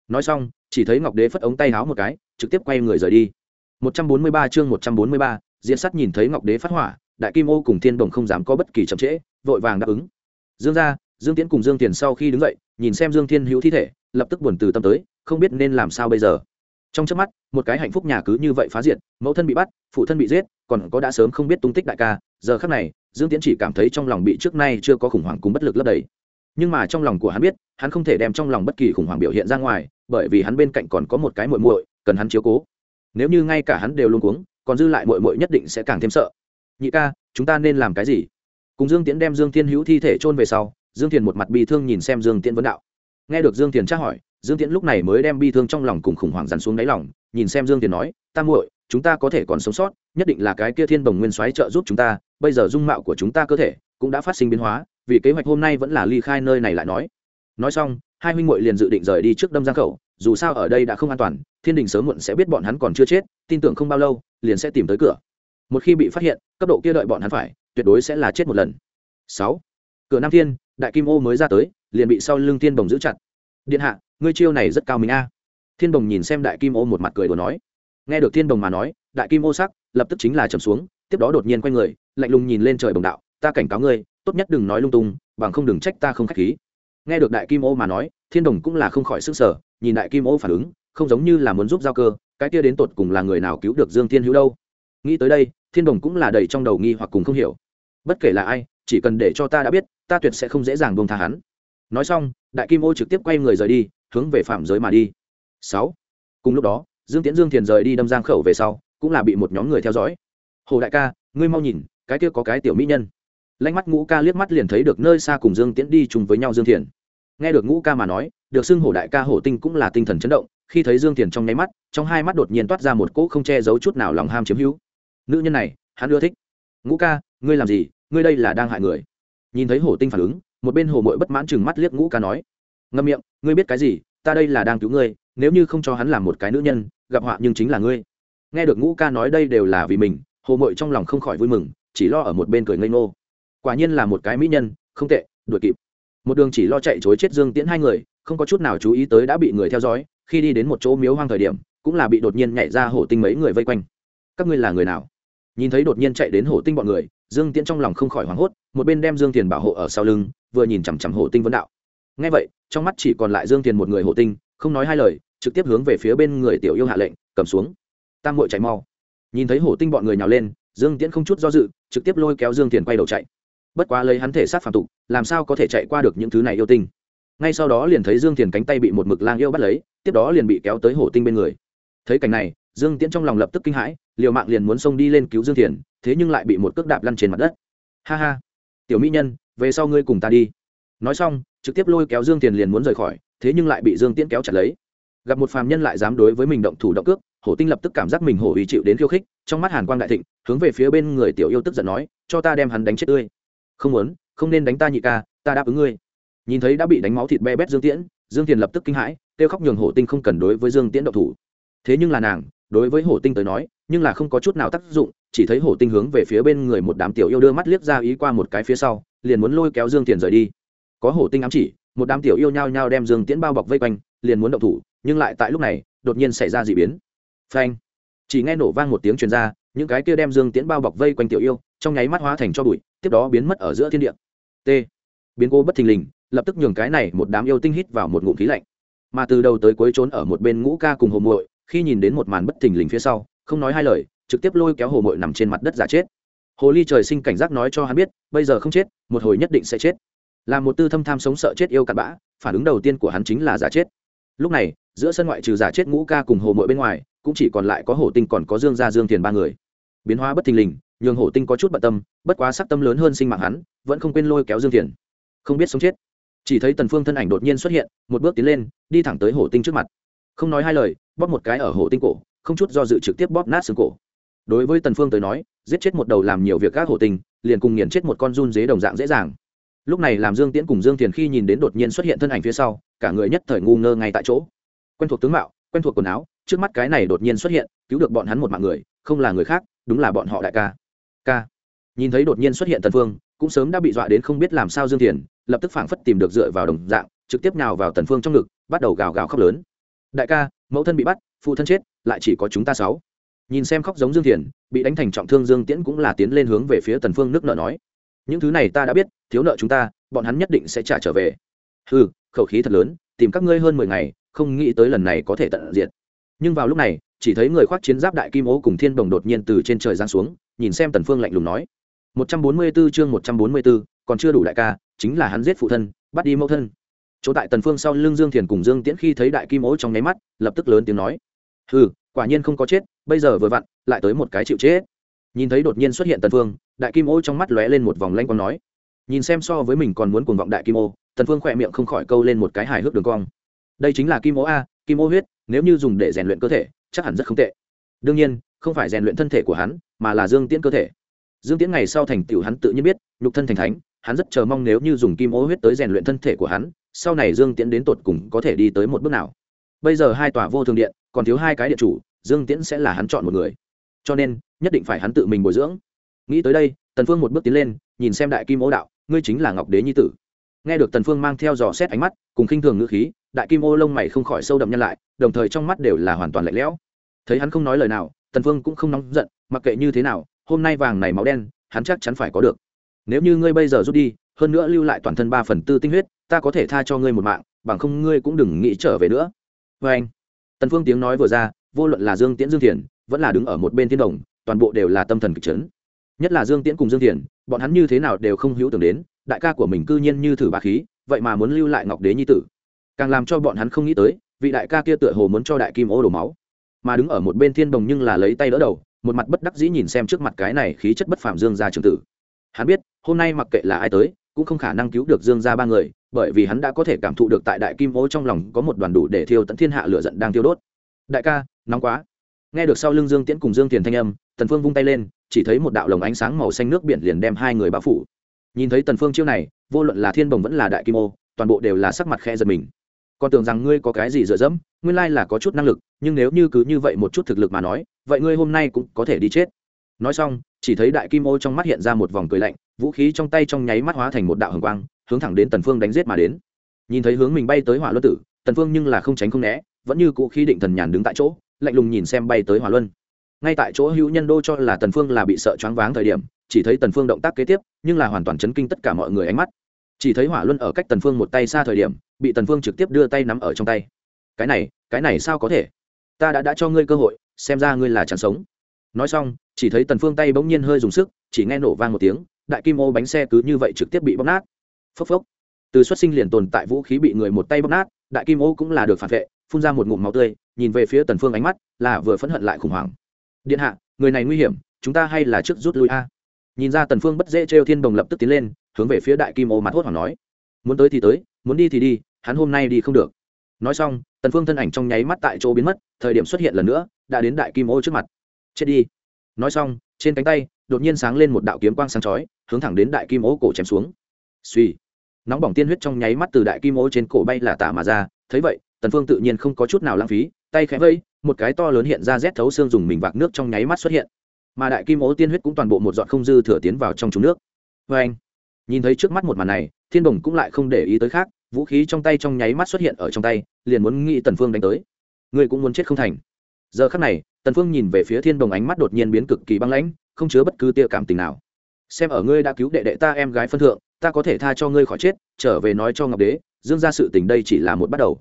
Nói xong chỉ thấy ngọc đế phất ống tay háo một cái trực tiếp quay người rời đi. 143 chương 143, diễn Sắt nhìn thấy ngọc đế phát hỏa đại kim ô cùng thiên đồng không dám có bất kỳ chậm trễ vội vàng đáp ứng. Dương gia dương tiễn cùng dương tiền sau khi đứng dậy nhìn xem dương thiên hữu thi thể lập tức buồn từ tâm tới không biết nên làm sao bây giờ trong trước mắt, một cái hạnh phúc nhà cứ như vậy phá diệt, mẫu thân bị bắt, phụ thân bị giết, còn có đã sớm không biết tung tích đại ca, giờ khác này, dương tiễn chỉ cảm thấy trong lòng bị trước nay chưa có khủng hoảng cùng bất lực lấp đầy. Nhưng mà trong lòng của hắn biết, hắn không thể đem trong lòng bất kỳ khủng hoảng biểu hiện ra ngoài, bởi vì hắn bên cạnh còn có một cái muội muội, cần hắn chiếu cố. Nếu như ngay cả hắn đều luôn cuống, còn dư lại muội muội nhất định sẽ càng thêm sợ. Nhị ca, chúng ta nên làm cái gì? Cùng dương tiễn đem dương thiên hữu thi thể chôn về sau, dương thiền một mặt bi thương nhìn xem dương tiễn vấn đạo. Nghe được dương thiền tra hỏi dương tiễn lúc này mới đem bi thương trong lòng cùng khủng hoảng dằn xuống đáy lòng, nhìn xem dương Tiễn nói, ta muội, chúng ta có thể còn sống sót, nhất định là cái kia thiên bồng nguyên soái trợ giúp chúng ta, bây giờ dung mạo của chúng ta cơ thể cũng đã phát sinh biến hóa, vì kế hoạch hôm nay vẫn là ly khai nơi này lại nói. Nói xong, hai huynh muội liền dự định rời đi trước đâm giang khẩu, dù sao ở đây đã không an toàn, thiên đình sớm muộn sẽ biết bọn hắn còn chưa chết, tin tưởng không bao lâu, liền sẽ tìm tới cửa. Một khi bị phát hiện, cấp độ kia đợi bọn hắn phải, tuyệt đối sẽ là chết một lần. Sáu, cửa nam thiên, đại kim ô mới ra tới, liền bị sau lưng thiên bồng giữ chặt. Điện hạ ngươi chiêu này rất cao minh a. Thiên Đồng nhìn xem đại kim ô một mặt cười đồ nói. Nghe được thiên Đồng mà nói, đại kim ô sắc, lập tức chính là trầm xuống, tiếp đó đột nhiên quay người, lạnh lùng nhìn lên trời bồng đạo, ta cảnh cáo ngươi, tốt nhất đừng nói lung tung, bằng không đừng trách ta không k h á c h khí. Nghe được đại kim ô mà nói, thiên đồng cũng là không khỏi sức sở nhìn đại kim ô phản ứng, không giống như là muốn giúp giao cơ, cái kia đến tột cùng là người nào cứu được dương thiên hữu đâu. Nghĩ tới đây, thiên đồng cũng là đầy trong đầu nghi hoặc cùng không hiểu. Bất kể là ai, chỉ cần để cho ta đã biết, ta tuyệt sẽ không dễ dàng buông tha hắn. Nói xong, đại kim ô trực tiếp quay người rời đi hướng về phạm giới mà đi. Sáu. Cùng lúc đó, dương tiễn dương thiền rời đi đâm giang khẩu về sau, cũng là bị một nhóm người theo dõi. Hồ đại ca, ngươi mau nhìn, cái kia có cái tiểu mỹ nhân. Lanh mắt ngũ ca liếc mắt liền thấy được nơi xa cùng dương tiễn đi chung với nhau dương thiền. Nghe được ngũ ca mà nói, được xưng hổ đại ca hổ tinh cũng là tinh thần chấn động, khi thấy dương thiền trong nháy mắt, trong hai mắt đột nhiên toát ra một cỗ không che giấu chút nào lòng ham chiếm hữu. Nữ nhân này, hắn ưa thích. Ngũ ca, ngươi làm gì? Ngươi đây là đang hại người. Nhìn thấy hổ tinh phản ứng, một bên hồ mội bất mãn chừng mắt liếc ngũ ca nói ngâm miệng, ngươi biết cái gì? Ta đây là đang cứu ngươi, nếu như không cho hắn làm một cái nữ nhân, gặp họa nhưng chính là ngươi. Nghe được ngũ ca nói đây đều là vì mình, hồ mội trong lòng không khỏi vui mừng, chỉ lo ở một bên cười ngây ngô. Quả nhiên là một cái mỹ nhân, không tệ, đuổi kịp. Một đường chỉ lo chạy chối chết dương tiễn hai người, không có chút nào chú ý tới đã bị người theo dõi, khi đi đến một chỗ miếu hoang thời điểm, cũng là bị đột nhiên nhảy ra hổ tinh mấy người vây quanh. Các ngươi là người nào? Nhìn thấy đột nhiên chạy đến hổ tinh bọn người, dương tiễn trong lòng không khỏi hoảng hốt, một bên đem dương tiền bảo hộ ở sau lưng, vừa nhìn chằm chằm hổ tinh vấn đạo ngay vậy, trong mắt chỉ còn lại dương tiền một người hổ tinh, không nói hai lời, trực tiếp hướng về phía bên người tiểu yêu hạ lệnh, cầm xuống. Tam mội chạy mau. Nhìn thấy hổ tinh bọn người nhào lên, dương tiễn không chút do dự, trực tiếp lôi kéo dương tiền quay đầu chạy. Bất quá lấy hắn thể sát phạm tục, làm sao có thể chạy qua được những thứ này yêu tinh? Ngay sau đó liền thấy dương tiền cánh tay bị một mực lang yêu bắt lấy, tiếp đó liền bị kéo tới hổ tinh bên người. Thấy cảnh này, dương tiễn trong lòng lập tức kinh hãi, liều mạng liền muốn xông đi lên cứu dương tiền thế nhưng lại bị một cước đạp lăn trên mặt đất. Ha ha. Tiểu mỹ nhân, về sau ngươi cùng ta đi nói xong, trực tiếp lôi kéo dương tiền liền muốn rời khỏi, thế nhưng lại bị dương tiễn kéo chặt lấy. Gặp một phàm nhân lại dám đối với mình động thủ động cước, hổ tinh lập tức cảm giác mình hổ ý chịu đến khiêu khích, trong mắt hàn quang đại thịnh, hướng về phía bên người tiểu yêu tức giận nói, cho ta đem hắn đánh chết tươi. Không muốn, không nên đánh ta nhị ca, ta đáp ứng ngươi. Nhìn thấy đã bị đánh máu thịt be bét dương tiễn, dương tiền lập tức kinh hãi, kêu khóc nhường hổ tinh không cần đối với dương tiễn động thủ. Thế nhưng là nàng, đối với hổ tinh tới nói, nhưng là không có chút nào tác dụng, chỉ thấy hổ tinh hướng về phía bên người một đám tiểu yêu đưa mắt liếc ra ý qua một cái phía sau, liền muốn lôi kéo dương tiền rời đi có hổ tinh ám chỉ, một đám tiểu yêu nhao nhao đem dương tiễn bao bọc vây quanh, liền muốn động thủ, nhưng lại tại lúc này, đột nhiên xảy ra d ị biến. Phanh! Chỉ nghe nổ vang một tiếng truyền ra, những cái kia đem dương tiễn bao bọc vây quanh tiểu yêu, trong nháy mắt hóa thành cho bụi, tiếp đó biến mất ở giữa thiên địa. T. Biến cố bất thình lình, lập tức nhường cái này một đám yêu tinh hít vào một ngụm khí lạnh. Mà từ đầu tới cuối trốn ở một bên ngũ ca cùng hồ muội, khi nhìn đến một màn bất thình lình phía sau, không nói hai lời, trực tiếp lôi kéo hồ muội nằm trên mặt đất giả chết. Hồ ly trời sinh cảnh giác nói cho hắn biết, bây giờ không chết, một hồi nhất định sẽ chết là một tư thâm tham sống sợ chết yêu cặn bã, phản ứng đầu tiên của hắn chính là giả chết. Lúc này, giữa sân ngoại trừ giả chết ngũ ca cùng hồ mội bên ngoài, cũng chỉ còn lại có hổ tinh còn có dương gia dương tiền ba người. Biến hóa bất thình lình, nhường hổ tinh có chút bận tâm, bất quá sắc tâm lớn hơn sinh mạng hắn, vẫn không quên lôi kéo dương tiền không biết sống chết. Chỉ thấy tần phương thân ảnh đột nhiên xuất hiện, một bước tiến lên, đi thẳng tới hổ tinh trước mặt. Không nói hai lời, bóp một cái ở hổ tinh cổ, không chút do dự trực tiếp bóp nát xương cổ. Đối với tần phương tới nói, giết chết một đầu làm nhiều việc các hổ tinh, liền cùng nghiền chết một con run dế đồng dạng dễ dàng lúc này làm dương tiễn cùng dương tiền khi nhìn đến đột nhiên xuất hiện thân ảnh phía sau, cả người nhất thời ngu ngơ ngay tại chỗ. Quen thuộc tướng mạo, quen thuộc quần áo, trước mắt cái này đột nhiên xuất hiện, cứu được bọn hắn một mạng người, không là người khác, đúng là bọn họ đại ca. Ca nhìn thấy đột nhiên xuất hiện tần phương, cũng sớm đã bị dọa đến không biết làm sao dương tiền lập tức phảng phất tìm được dựa vào đồng dạng, trực tiếp nhào vào tần phương trong ngực, bắt đầu gào gào khóc lớn. Đại ca, mẫu thân bị bắt, phụ thân chết, lại chỉ có chúng ta sáu. Nhìn xem khóc giống dương tiền bị đánh thành trọng thương dương tiễn cũng là tiến lên hướng về phía tần phương nước nợ nói những thứ này ta đã biết thiếu nợ chúng ta bọn hắn nhất định sẽ trả trở về. Hừ khẩu khí thật lớn tìm các ngươi hơn mười ngày không nghĩ tới lần này có thể tận diệt. Nhưng vào lúc này chỉ thấy người khoác chiến giáp đại kim ố cùng thiên đồng đột nhiên từ trên trời giáng xuống nhìn xem tần phương lạnh lùng nói. 144 chương 144, còn chưa đủ đại ca chính là hắn giết phụ thân bắt đi mẫu thân. Chỗ tại tần phương sau lưng dương thiền cùng dương tiễn khi thấy đại kim ố trong nháy mắt lập tức lớn tiếng nói. Hừ quả nhiên không có chết bây giờ vừa vặn lại tới một cái chịu chết nhìn thấy đột nhiên xuất hiện tần phương, đại kim ô trong mắt lóe lên một vòng lanh quang nói, nhìn xem so với mình còn muốn cuồng vọng đại kim ô. Tần phương khỏe miệng không khỏi câu lên một cái hài hước đường cong. Đây chính là kim ô a, kim ô huyết, nếu như dùng để rèn luyện cơ thể, chắc hẳn rất không tệ. Đương nhiên, không phải rèn luyện thân thể của hắn, mà là dương tiễn cơ thể. Dương tiễn ngày sau thành tựu hắn tự nhiên biết, nhục thân thành thánh, hắn rất chờ mong nếu như dùng kim ô huyết tới rèn luyện thân thể của hắn, sau này dương tiễn đến tột cùng có thể đi tới một bước nào. Bây giờ hai tòa vô thường điện, còn thiếu hai cái điện chủ, dương tiễn sẽ là hắn chọn một người cho nên nhất định phải hắn tự mình bồi dưỡng. Nghĩ tới đây, tần phương một bước tiến lên, nhìn xem đại kim ô đạo, ngươi chính là ngọc đế nhi tử. Nghe được tần phương mang theo dò xét ánh mắt, cùng khinh thường ngữ khí, đại kim ô lông mày không khỏi sâu đậm nhân lại, đồng thời trong mắt đều là hoàn toàn lạnh lẽo. Thấy hắn không nói lời nào, tần phương cũng không nóng giận, mặc kệ như thế nào, hôm nay vàng này máu đen, hắn chắc chắn phải có được. Nếu như ngươi bây giờ rút đi, hơn nữa lưu lại toàn thân ba phần tư tinh huyết, ta có thể tha cho ngươi một mạng, bằng không ngươi cũng đừng nghĩ trở về nữa. Với anh tần phương tiếng nói vừa ra, vô luận là dương tiễn dương thiền vẫn là đứng ở một bên thiên đồng toàn bộ đều là tâm thần kịch trấn, nhất là dương tiễn cùng dương thiền bọn hắn như thế nào đều không hữu tưởng đến đại ca của mình cư nhiên như thử bá khí vậy mà muốn lưu lại ngọc đế nhi tử. Càng làm cho bọn hắn không nghĩ tới vị đại ca kia tựa hồ muốn cho đại kim ô đổ máu. Mà đứng ở một bên thiên đồng nhưng là lấy tay đỡ đầu một mặt bất đắc dĩ nhìn xem trước mặt cái này khí chất bất phàm dương gia trường tử. Hắn biết hôm nay mặc kệ là ai tới cũng không khả năng cứu được dương gia ba người bởi vì hắn đã có thể cảm thụ được tại đại kim ô trong lòng có một đoàn đủ để thiêu tận thiên hạ lửa giận đang thiêu đốt. Đại ca nóng quá nghe được sau lưng dương tiễn cùng dương tiền thanh âm, tần phương vung tay lên, chỉ thấy một đạo lồng ánh sáng màu xanh nước biển liền đem hai người bao phủ. Nhìn thấy tần phương chiêu này, vô luận là thiên bồng vẫn là đại kim ô, toàn bộ đều là sắc mặt khe giật mình. Còn tưởng rằng ngươi có cái gì dựa dẫm, nguyên lai là có chút năng lực, nhưng nếu như cứ như vậy một chút thực lực mà nói, vậy ngươi hôm nay cũng có thể đi chết. Nói xong, chỉ thấy đại kim ô trong mắt hiện ra một vòng cười lạnh, vũ khí trong tay trong nháy mắt hóa thành một đạo hồng quang, hướng thẳng đến tần phương đánh giết mà đến. Nhìn thấy hướng mình bay tới hỏa luân tử, tần phương nhưng là không tránh không né, vẫn như cũ khí định thần nhàn đứng tại chỗ lạnh lùng nhìn xem bay tới hỏa luân. Ngay tại chỗ hữu nhân đô cho là tần phương là bị sợ choáng váng thời điểm, chỉ thấy tần phương động tác kế tiếp, nhưng là hoàn toàn chấn kinh tất cả mọi người ánh mắt. Chỉ thấy hỏa luân ở cách tần phương một tay xa thời điểm, bị tần phương trực tiếp đưa tay nắm ở trong tay. Cái này cái này sao có thể? Ta đã đã cho ngươi cơ hội, xem ra ngươi là chẳng sống. Nói xong, chỉ thấy tần phương tay bỗng nhiên hơi dùng sức, chỉ nghe nổ vang một tiếng, đại kim ô bánh xe cứ như vậy trực tiếp bị bóc nát. Phốc phốc. Từ xuất sinh liền tồn tại vũ khí bị người một tay bóc nát, đại kim ô cũng là được phản vệ phun ra một ngụm máu tươi, nhìn về phía tần phương ánh mắt là vừa phẫn hận lại khủng hoảng. Điện hạ, người này nguy hiểm, chúng ta hay là trước rút lui a? Nhìn ra tần phương bất dễ treo thiên đồng lập tức tiến lên, hướng về phía đại kim ô mặt hốt hoảng nói. Muốn tới thì tới, muốn đi thì đi, hắn hôm nay đi không được. Nói xong, tần phương thân ảnh trong nháy mắt tại chỗ biến mất, thời điểm xuất hiện lần nữa, đã đến đại kim ô trước mặt. Chết đi. Nói xong, trên cánh tay, đột nhiên sáng lên một đạo kiếm quang sáng chói, hướng thẳng đến đại kim ô cổ chém xuống. Suy nóng bỏng tiên huyết trong nháy mắt từ đại kim ô trên cổ bay là tả mà ra, thấy vậy tần phương tự nhiên không có chút nào lãng phí, tay khẽ vây, một cái to lớn hiện ra rét thấu xương dùng mình vạc nước trong nháy mắt xuất hiện. Mà đại kim ố tiên huyết cũng toàn bộ một giọt không dư thừa tiến vào trong trúng nước. Vê anh, nhìn thấy trước mắt một màn này, thiên đồng cũng lại không để ý tới khác, vũ khí trong tay trong nháy mắt xuất hiện ở trong tay, liền muốn nghĩ tần phương đánh tới. Người cũng muốn chết không thành. Giờ khắc này, tần phương nhìn về phía thiên đồng ánh mắt đột nhiên biến cực kỳ băng lãnh, không chứa bất cứ tia cảm tình nào. Xem ở ngươi đã cứu đệ đệ ta em gái phân thượng, ta có thể tha cho ngươi khỏi chết, trở về nói cho ngọc đế, dương ra sự tình đây chỉ là một bắt đầu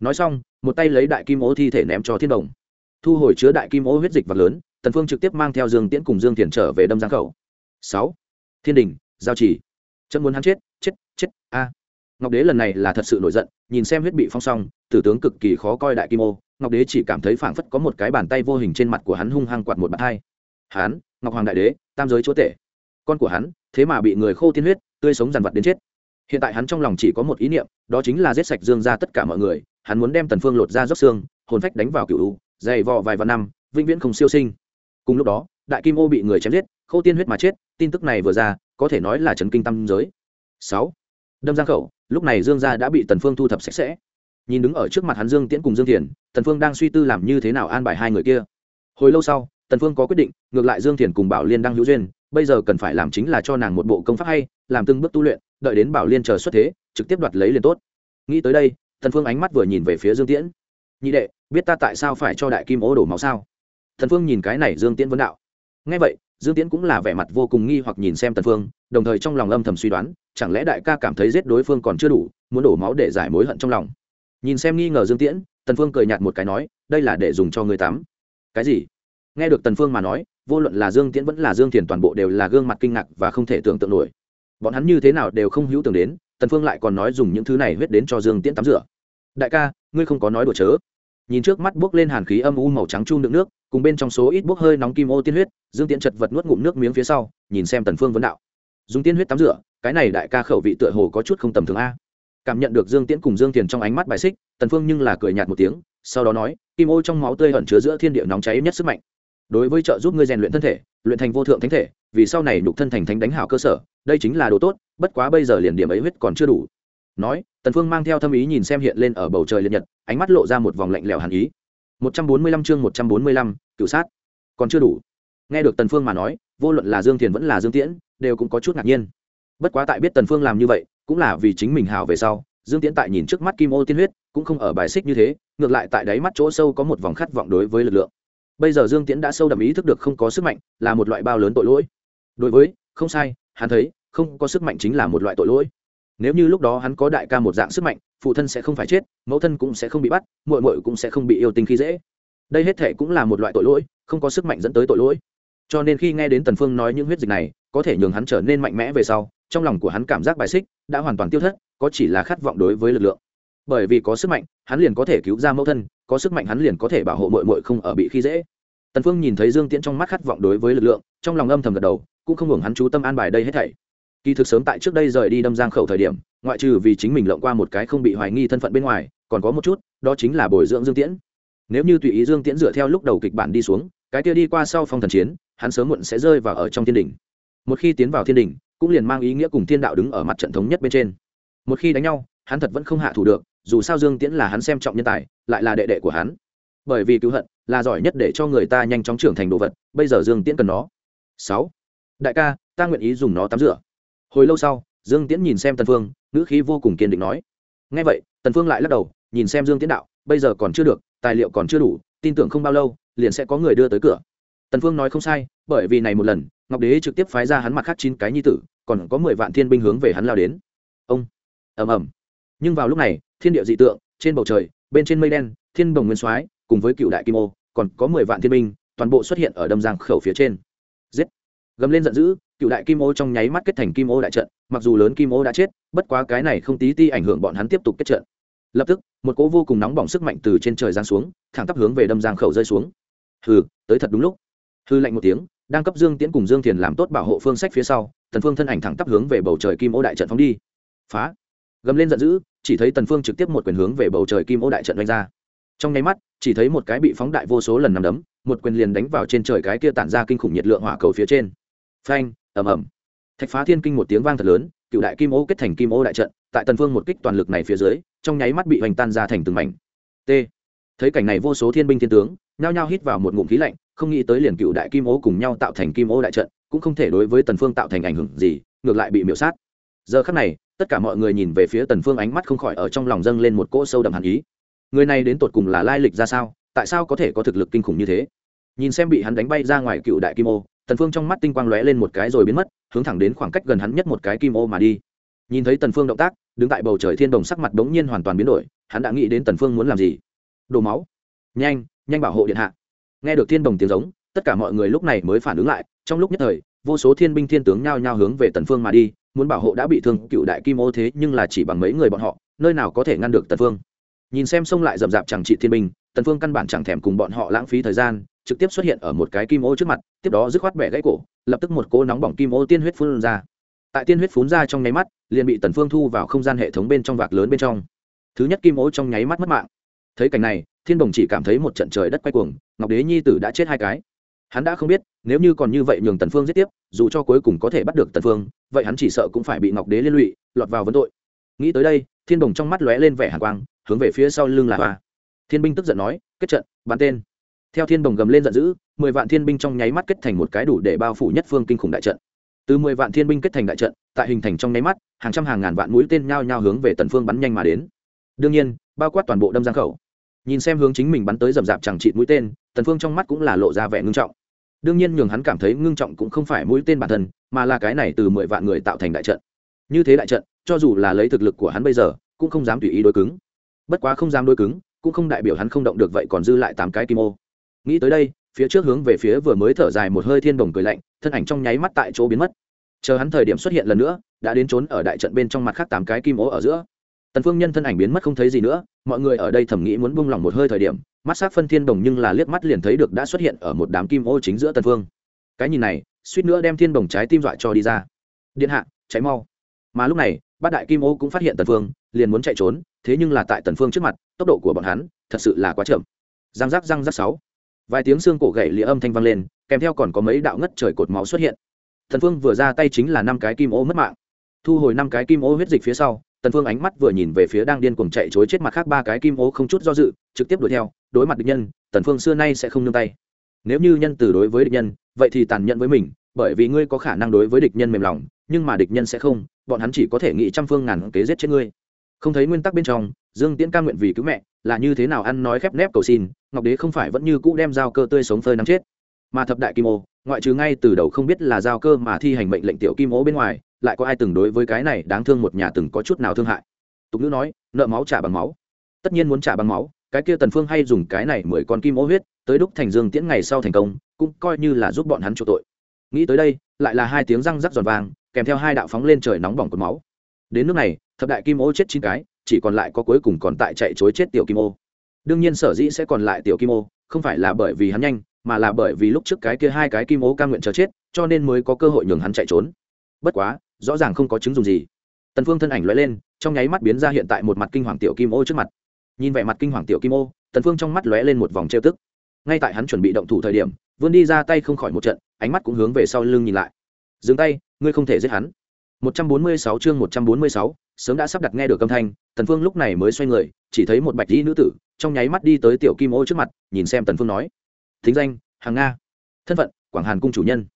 nói xong, một tay lấy đại kim ố thi thể ném cho thiên đồng. Thu hồi chứa đại kim ố huyết dịch vật lớn, tần phương trực tiếp mang theo dương tiễn cùng dương thiền trở về đâm giang khẩu. Sáu. Thiên đình, giao chỉ. Chân muốn hắn chết chết chết, a. Ngọc đế lần này là thật sự nổi giận, nhìn xem huyết bị phong xong, tử tướng cực kỳ khó coi đại kim ô, ngọc đế chỉ cảm thấy phảng phất có một cái bàn tay vô hình trên mặt của hắn hung hăng quạt một bàn hai hắn, ngọc hoàng đại đế, tam giới chúa tể. Con của hắn, thế mà bị người khô tiên huyết, tươi sống dằn vặt đến chết. Hiện tại hắn trong lòng chỉ có một ý niệm, đó chính là giết sạch dương ra tất cả mọi người hắn muốn đem tần phương lột ra róc xương, hồn phách đánh vào cựu dày vò vài vạn năm, vĩnh viễn không siêu sinh. Cùng lúc đó, đại kim ô bị người chém giết khâu tiên huyết mà chết, tin tức này vừa ra, có thể nói là chấn kinh tâm giới. Sáu. Đâm giang khẩu, lúc này dương gia đã bị tần phương thu thập sạch sẽ. Nhìn đứng ở trước mặt hắn dương tiễn cùng dương thiền, tần phương đang suy tư làm như thế nào an bài hai người kia. Hồi lâu sau, tần phương có quyết định, ngược lại dương thiền cùng bảo liên đang hữu duyên, bây giờ cần phải làm chính là cho nàng một bộ công pháp hay, làm từng bước tu luyện, đợi đến bảo liên chờ xuất thế, trực tiếp đoạt lấy liền tốt. Nghĩ tới đây Thần phương ánh mắt vừa nhìn về phía dương tiễn. Nhị đệ, biết ta tại sao phải cho đại kim ố đổ máu sao? Thần phương nhìn cái này dương tiễn vấn đạo. Ngay vậy, dương tiễn cũng là vẻ mặt vô cùng nghi hoặc nhìn xem tần phương, đồng thời trong lòng âm thầm suy đoán, chẳng lẽ đại ca cảm thấy giết đối phương còn chưa đủ, muốn đổ máu để giải mối hận trong lòng. Nhìn xem nghi ngờ dương tiễn, tần phương cười nhạt một cái nói, đây là để dùng cho người tắm. Cái gì? Nghe được tần phương mà nói, vô luận là dương tiễn vẫn là dương thiền toàn bộ đều là gương mặt kinh ngạc và không thể tưởng tượng nổi. Bọn hắn như thế nào đều không hữu tưởng đến tần phương lại còn nói dùng những thứ này huyết đến cho dương tiễn tắm rửa đại ca ngươi không có nói đùa chớ nhìn trước mắt bước lên hàn khí âm u màu trắng chung đựng nước cùng bên trong số ít bốc hơi nóng kim ô tiên huyết dương tiễn chật vật nuốt ngụm nước miếng phía sau nhìn xem tần phương vấn đạo dùng tiên huyết tắm rửa cái này đại ca khẩu vị tựa hồ có chút không tầm thường a cảm nhận được dương tiễn cùng dương tiền trong ánh mắt bài xích tần phương nhưng là cười nhạt một tiếng sau đó nói kim ô trong máu tươi ẩn chứa giữa thiên địa nóng cháy nhất sức mạnh đối với trợ giúp ngươi rèn luyện thân thể luyện thành vô thượng thánh thể vì sau này nhục thân thành thánh đánh hảo cơ sở đây chính là đồ tốt bất quá bây giờ liền điểm ấy huyết còn chưa đủ. Nói tần phương mang theo thâm ý nhìn xem hiện lên ở bầu trời liệt nhật ánh mắt lộ ra một vòng lạnh lẽo hàn ý. 145 chương 145, cửu sát. Còn chưa đủ. Nghe được tần phương mà nói vô luận là dương thiền vẫn là dương tiễn đều cũng có chút ngạc nhiên. Bất quá tại biết tần phương làm như vậy cũng là vì chính mình hào về sau dương tiễn tại nhìn trước mắt kim ô tiên huyết cũng không ở bài xích như thế ngược lại tại đáy mắt chỗ sâu có một vòng khát vọng đối với lực lượng. Bây giờ dương tiễn đã sâu đậm ý thức được không có sức mạnh là một loại bao lớn tội lỗi. Đối với không sai hắn thấy không có sức mạnh chính là một loại tội lỗi. Nếu như lúc đó hắn có đại ca một dạng sức mạnh, phụ thân sẽ không phải chết, mẫu thân cũng sẽ không bị bắt, muội muội cũng sẽ không bị yêu tinh khi dễ. Đây hết thể cũng là một loại tội lỗi, không có sức mạnh dẫn tới tội lỗi. Cho nên khi nghe đến tần phương nói những huyết dịch này, có thể nhường hắn trở nên mạnh mẽ về sau, trong lòng của hắn cảm giác bài xích đã hoàn toàn tiêu thất, có chỉ là khát vọng đối với lực lượng. Bởi vì có sức mạnh, hắn liền có thể cứu ra mẫu thân, có sức mạnh hắn liền có thể bảo hộ mội mội không ở bị khi dễ. Tần phương nhìn thấy dương tiễn trong mắt khát vọng đối với lực lượng, trong lòng âm thầm gật đầu, cũng không hưởng hắn chú tâm an bài đây hết thảy kỳ thực sớm tại trước đây rời đi đâm giang khẩu thời điểm ngoại trừ vì chính mình lộng qua một cái không bị hoài nghi thân phận bên ngoài còn có một chút đó chính là bồi dưỡng dương tiễn. Nếu như tùy ý dương tiễn dựa theo lúc đầu kịch bản đi xuống cái kia đi qua sau phong thần chiến hắn sớm muộn sẽ rơi vào ở trong thiên Đình. một khi tiến vào thiên Đình, cũng liền mang ý nghĩa cùng thiên đạo đứng ở mặt trận thống nhất bên trên. Một khi đánh nhau hắn thật vẫn không hạ thủ được dù sao dương tiễn là hắn xem trọng nhân tài lại là đệ đệ của hắn. Bởi vì cứu hận là giỏi nhất để cho người ta nhanh chóng trưởng thành đồ vật bây giờ dương tiễn cần nó. Sáu. Đại ca ta nguyện ý dùng nó tắm rửa hồi lâu sau, dương tiễn nhìn xem tần phương, ngữ khí vô cùng kiên định nói. Ngay vậy, tần phương lại lắc đầu, nhìn xem dương tiễn đạo, bây giờ còn chưa được, tài liệu còn chưa đủ, tin tưởng không bao lâu, liền sẽ có người đưa tới cửa. Tần phương nói không sai, bởi vì này một lần, ngọc đế trực tiếp phái ra hắn mặt khác chín cái nhi tử, còn có mười vạn thiên binh hướng về hắn lao đến. Ông! Ầm ầm. Nhưng vào lúc này, thiên địa dị tượng, trên bầu trời, bên trên mây đen, thiên bồng nguyên soái, cùng với cựu đại kim ô, còn có mười vạn thiên binh, toàn bộ xuất hiện ở đâm giang khẩu phía trên. Giết! Gầm lên giận dữ cựu đại kim ô trong nháy mắt kết thành kim ô đại trận, mặc dù lớn kim ô đã chết, bất quá cái này không tí ti ảnh hưởng bọn hắn tiếp tục kết trận. Lập tức, một cỗ vô cùng nóng bỏng sức mạnh từ trên trời giáng xuống, thẳng tắp hướng về đâm giang khẩu rơi xuống. Hừ, tới thật đúng lúc. Hư lạnh một tiếng, đang cấp dương tiễn cùng dương thiền làm tốt bảo hộ phương sách phía sau, tần phương thân ảnh thẳng tắp hướng về bầu trời kim ô đại trận phóng đi. Phá. Gầm lên giận dữ, chỉ thấy tần phương trực tiếp một quyền hướng về bầu trời kim ô đại trận đánh ra. Trong nháy mắt, chỉ thấy một cái bị phóng đại vô số lần nằm đấm, một quyền liền đánh vào trên trời cái kia tản ra kinh khủng nhiệt lượng hỏa cầu phía trên. Phanh ầm ầm. Thạch phá thiên kinh một tiếng vang thật lớn, cựu đại kim ô kết thành kim ô đại trận, tại tần phương một kích toàn lực này phía dưới, trong nháy mắt bị hoành tan ra thành từng mảnh. T. Thấy cảnh này vô số thiên binh thiên tướng, nhao nhao hít vào một ngụm khí lạnh, không nghĩ tới liền cựu đại kim ô cùng nhau tạo thành kim ô đại trận, cũng không thể đối với tần phương tạo thành ảnh hưởng gì, ngược lại bị miểu sát. Giờ khắc này, tất cả mọi người nhìn về phía tần phương ánh mắt không khỏi ở trong lòng dâng lên một cỗ sâu đậm hàn ý. Người này đến tột cùng là lai lịch ra sao, tại sao có thể có thực lực kinh khủng như thế? Nhìn xem bị hắn đánh bay ra ngoài cựu đại kim ô tần phương trong mắt tinh quang lóe lên một cái rồi biến mất, hướng thẳng đến khoảng cách gần hắn nhất một cái kim ô mà đi. Nhìn thấy tần phương động tác, đứng tại bầu trời thiên đồng sắc mặt đống nhiên hoàn toàn biến đổi, hắn đã nghĩ đến tần phương muốn làm gì. Đổ máu. Nhanh nhanh bảo hộ điện hạ. Nghe được thiên đồng tiếng giống, tất cả mọi người lúc này mới phản ứng lại, trong lúc nhất thời, vô số thiên binh thiên tướng nhao nhao hướng về tần phương mà đi, muốn bảo hộ đã bị thương cựu đại kim ô thế nhưng là chỉ bằng mấy người bọn họ, nơi nào có thể ngăn được tần phương. Nhìn xem xông lại rậm dạp chẳng trị thiên binh, tần phương căn bản chẳng thèm cùng bọn họ lãng phí thời gian trực tiếp xuất hiện ở một cái kim ô trước mặt, tiếp đó dứt khoát bẻ gãy cổ, lập tức một cỗ nóng bỏng kim ô tiên huyết phun ra. Tại tiên huyết phun ra trong nháy mắt, liền bị tần phương thu vào không gian hệ thống bên trong vạc lớn bên trong. Thứ nhất kim ô trong nháy mắt mất mạng. Thấy cảnh này, thiên đồng chỉ cảm thấy một trận trời đất quay cuồng, ngọc đế nhi tử đã chết hai cái. Hắn đã không biết, nếu như còn như vậy nhường tần phương giết tiếp, dù cho cuối cùng có thể bắt được tần phương, vậy hắn chỉ sợ cũng phải bị ngọc đế liên lụy, lọt vào vấn tội. Nghĩ tới đây, thiên đồng trong mắt lóe lên vẻ hàn quang, hướng về phía sau lưng là hoa. Thiên binh tức giận nói, kết trận, bắn tên theo thiên đồng gầm lên giận dữ, mười vạn thiên binh trong nháy mắt kết thành một cái đủ để bao phủ nhất phương kinh khủng đại trận. Từ mười vạn thiên binh kết thành đại trận, tại hình thành trong nháy mắt, hàng trăm hàng ngàn vạn mũi tên nhao nhao hướng về tần phương bắn nhanh mà đến. Đương nhiên, bao quát toàn bộ đâm giang khẩu. Nhìn xem hướng chính mình bắn tới rầm rạp chẳng trị mũi tên, tần phương trong mắt cũng là lộ ra vẻ ngưng trọng. Đương nhiên nhường hắn cảm thấy ngưng trọng cũng không phải mũi tên bản thân, mà là cái này từ mười vạn người tạo thành đại trận. Như thế đại trận, cho dù là lấy thực lực của hắn bây giờ, cũng không dám tùy ý đối cứng. Bất quá không dám đối cứng, cũng không đại biểu hắn không động được vậy còn dư lại tám cái kim ô nghĩ tới đây, phía trước hướng về phía vừa mới thở dài một hơi thiên đồng cười lạnh, thân ảnh trong nháy mắt tại chỗ biến mất. Chờ hắn thời điểm xuất hiện lần nữa, đã đến trốn ở đại trận bên trong mặt khác tám cái kim ố ở giữa. Tần phương nhân thân ảnh biến mất không thấy gì nữa, mọi người ở đây thầm nghĩ muốn buông lỏng một hơi thời điểm, mắt sắc phân thiên đồng nhưng là liếc mắt liền thấy được đã xuất hiện ở một đám kim ô chính giữa tần phương. Cái nhìn này, suýt nữa đem thiên đồng trái tim dọa cho đi ra. Điện hạ cháy mau. Mà lúc này, bát đại kim ô cũng phát hiện tần phương, liền muốn chạy trốn, thế nhưng là tại tần phương trước mặt, tốc độ của bọn hắn thật sự là quá chậm. Răng rắc răng rắc sáu vài tiếng xương cổ gậy lìa âm thanh vang lên, kèm theo còn có mấy đạo ngất trời cột máu xuất hiện. Tần phương vừa ra tay chính là năm cái kim ô mất mạng. Thu hồi năm cái kim ô huyết dịch phía sau, tần phương ánh mắt vừa nhìn về phía đang điên cuồng chạy trốn chết mặt khác ba cái kim ô không chút do dự, trực tiếp đuổi theo, đối mặt địch nhân, tần phương xưa nay sẽ không nương tay. Nếu như nhân từ đối với địch nhân, vậy thì tàn nhẫn với mình, bởi vì ngươi có khả năng đối với địch nhân mềm lòng, nhưng mà địch nhân sẽ không, bọn hắn chỉ có thể nghĩ trăm phương ngàn kế giết chết ngươi. Không thấy nguyên tắc bên trong dương tiễn ca nguyện vì cứu mẹ, là như thế nào ăn nói khép nép cầu xin, ngọc đế không phải vẫn như cũ đem dao cơ tươi sống phơi nắm chết. Mà thập đại kim ô, ngoại trừ ngay từ đầu không biết là giao cơ mà thi hành mệnh lệnh tiểu kim ô bên ngoài, lại có ai từng đối với cái này đáng thương một nhà từng có chút nào thương hại? Tục ngữ nói, nợ máu trả bằng máu. Tất nhiên muốn trả bằng máu, cái kia tần phương hay dùng cái này mười con kim ô huyết, tới đúc thành dương tiễn ngày sau thành công, cũng coi như là giúp bọn hắn chỗ tội. Nghĩ tới đây, lại là hai tiếng răng rắc giòn vàng, kèm theo hai đạo phóng lên trời nóng bỏng cột máu. Đến nước này, thập đại kim ô chết chín cái chỉ còn lại có cuối cùng còn tại chạy chối chết tiểu kim ô. Đương nhiên sở dĩ sẽ còn lại tiểu kim ô không phải là bởi vì hắn nhanh mà là bởi vì lúc trước cái kia hai cái kim ô ca nguyện chờ chết cho nên mới có cơ hội nhường hắn chạy trốn. Bất quá rõ ràng không có chứng dùng gì. Tần phương thân ảnh lóe lên trong nháy mắt biến ra hiện tại một mặt kinh hoàng tiểu kim ô trước mặt. Nhìn vẻ mặt kinh hoàng tiểu kim ô tần phương trong mắt lóe lên một vòng trêu tức. Ngay tại hắn chuẩn bị động thủ thời điểm vươn đi ra tay không khỏi một trận ánh mắt cũng hướng về sau lưng nhìn lại. Dừng tay ngươi không thể giết hắn. 146 chương 146, sớm đã sắp đặt nghe được âm thanh, tần phương lúc này mới xoay người, chỉ thấy một bạch y nữ tử, trong nháy mắt đi tới tiểu kim ô trước mặt, nhìn xem tần phương nói, thính danh hàng nga. Thân phận, quảng hàn cung chủ nhân.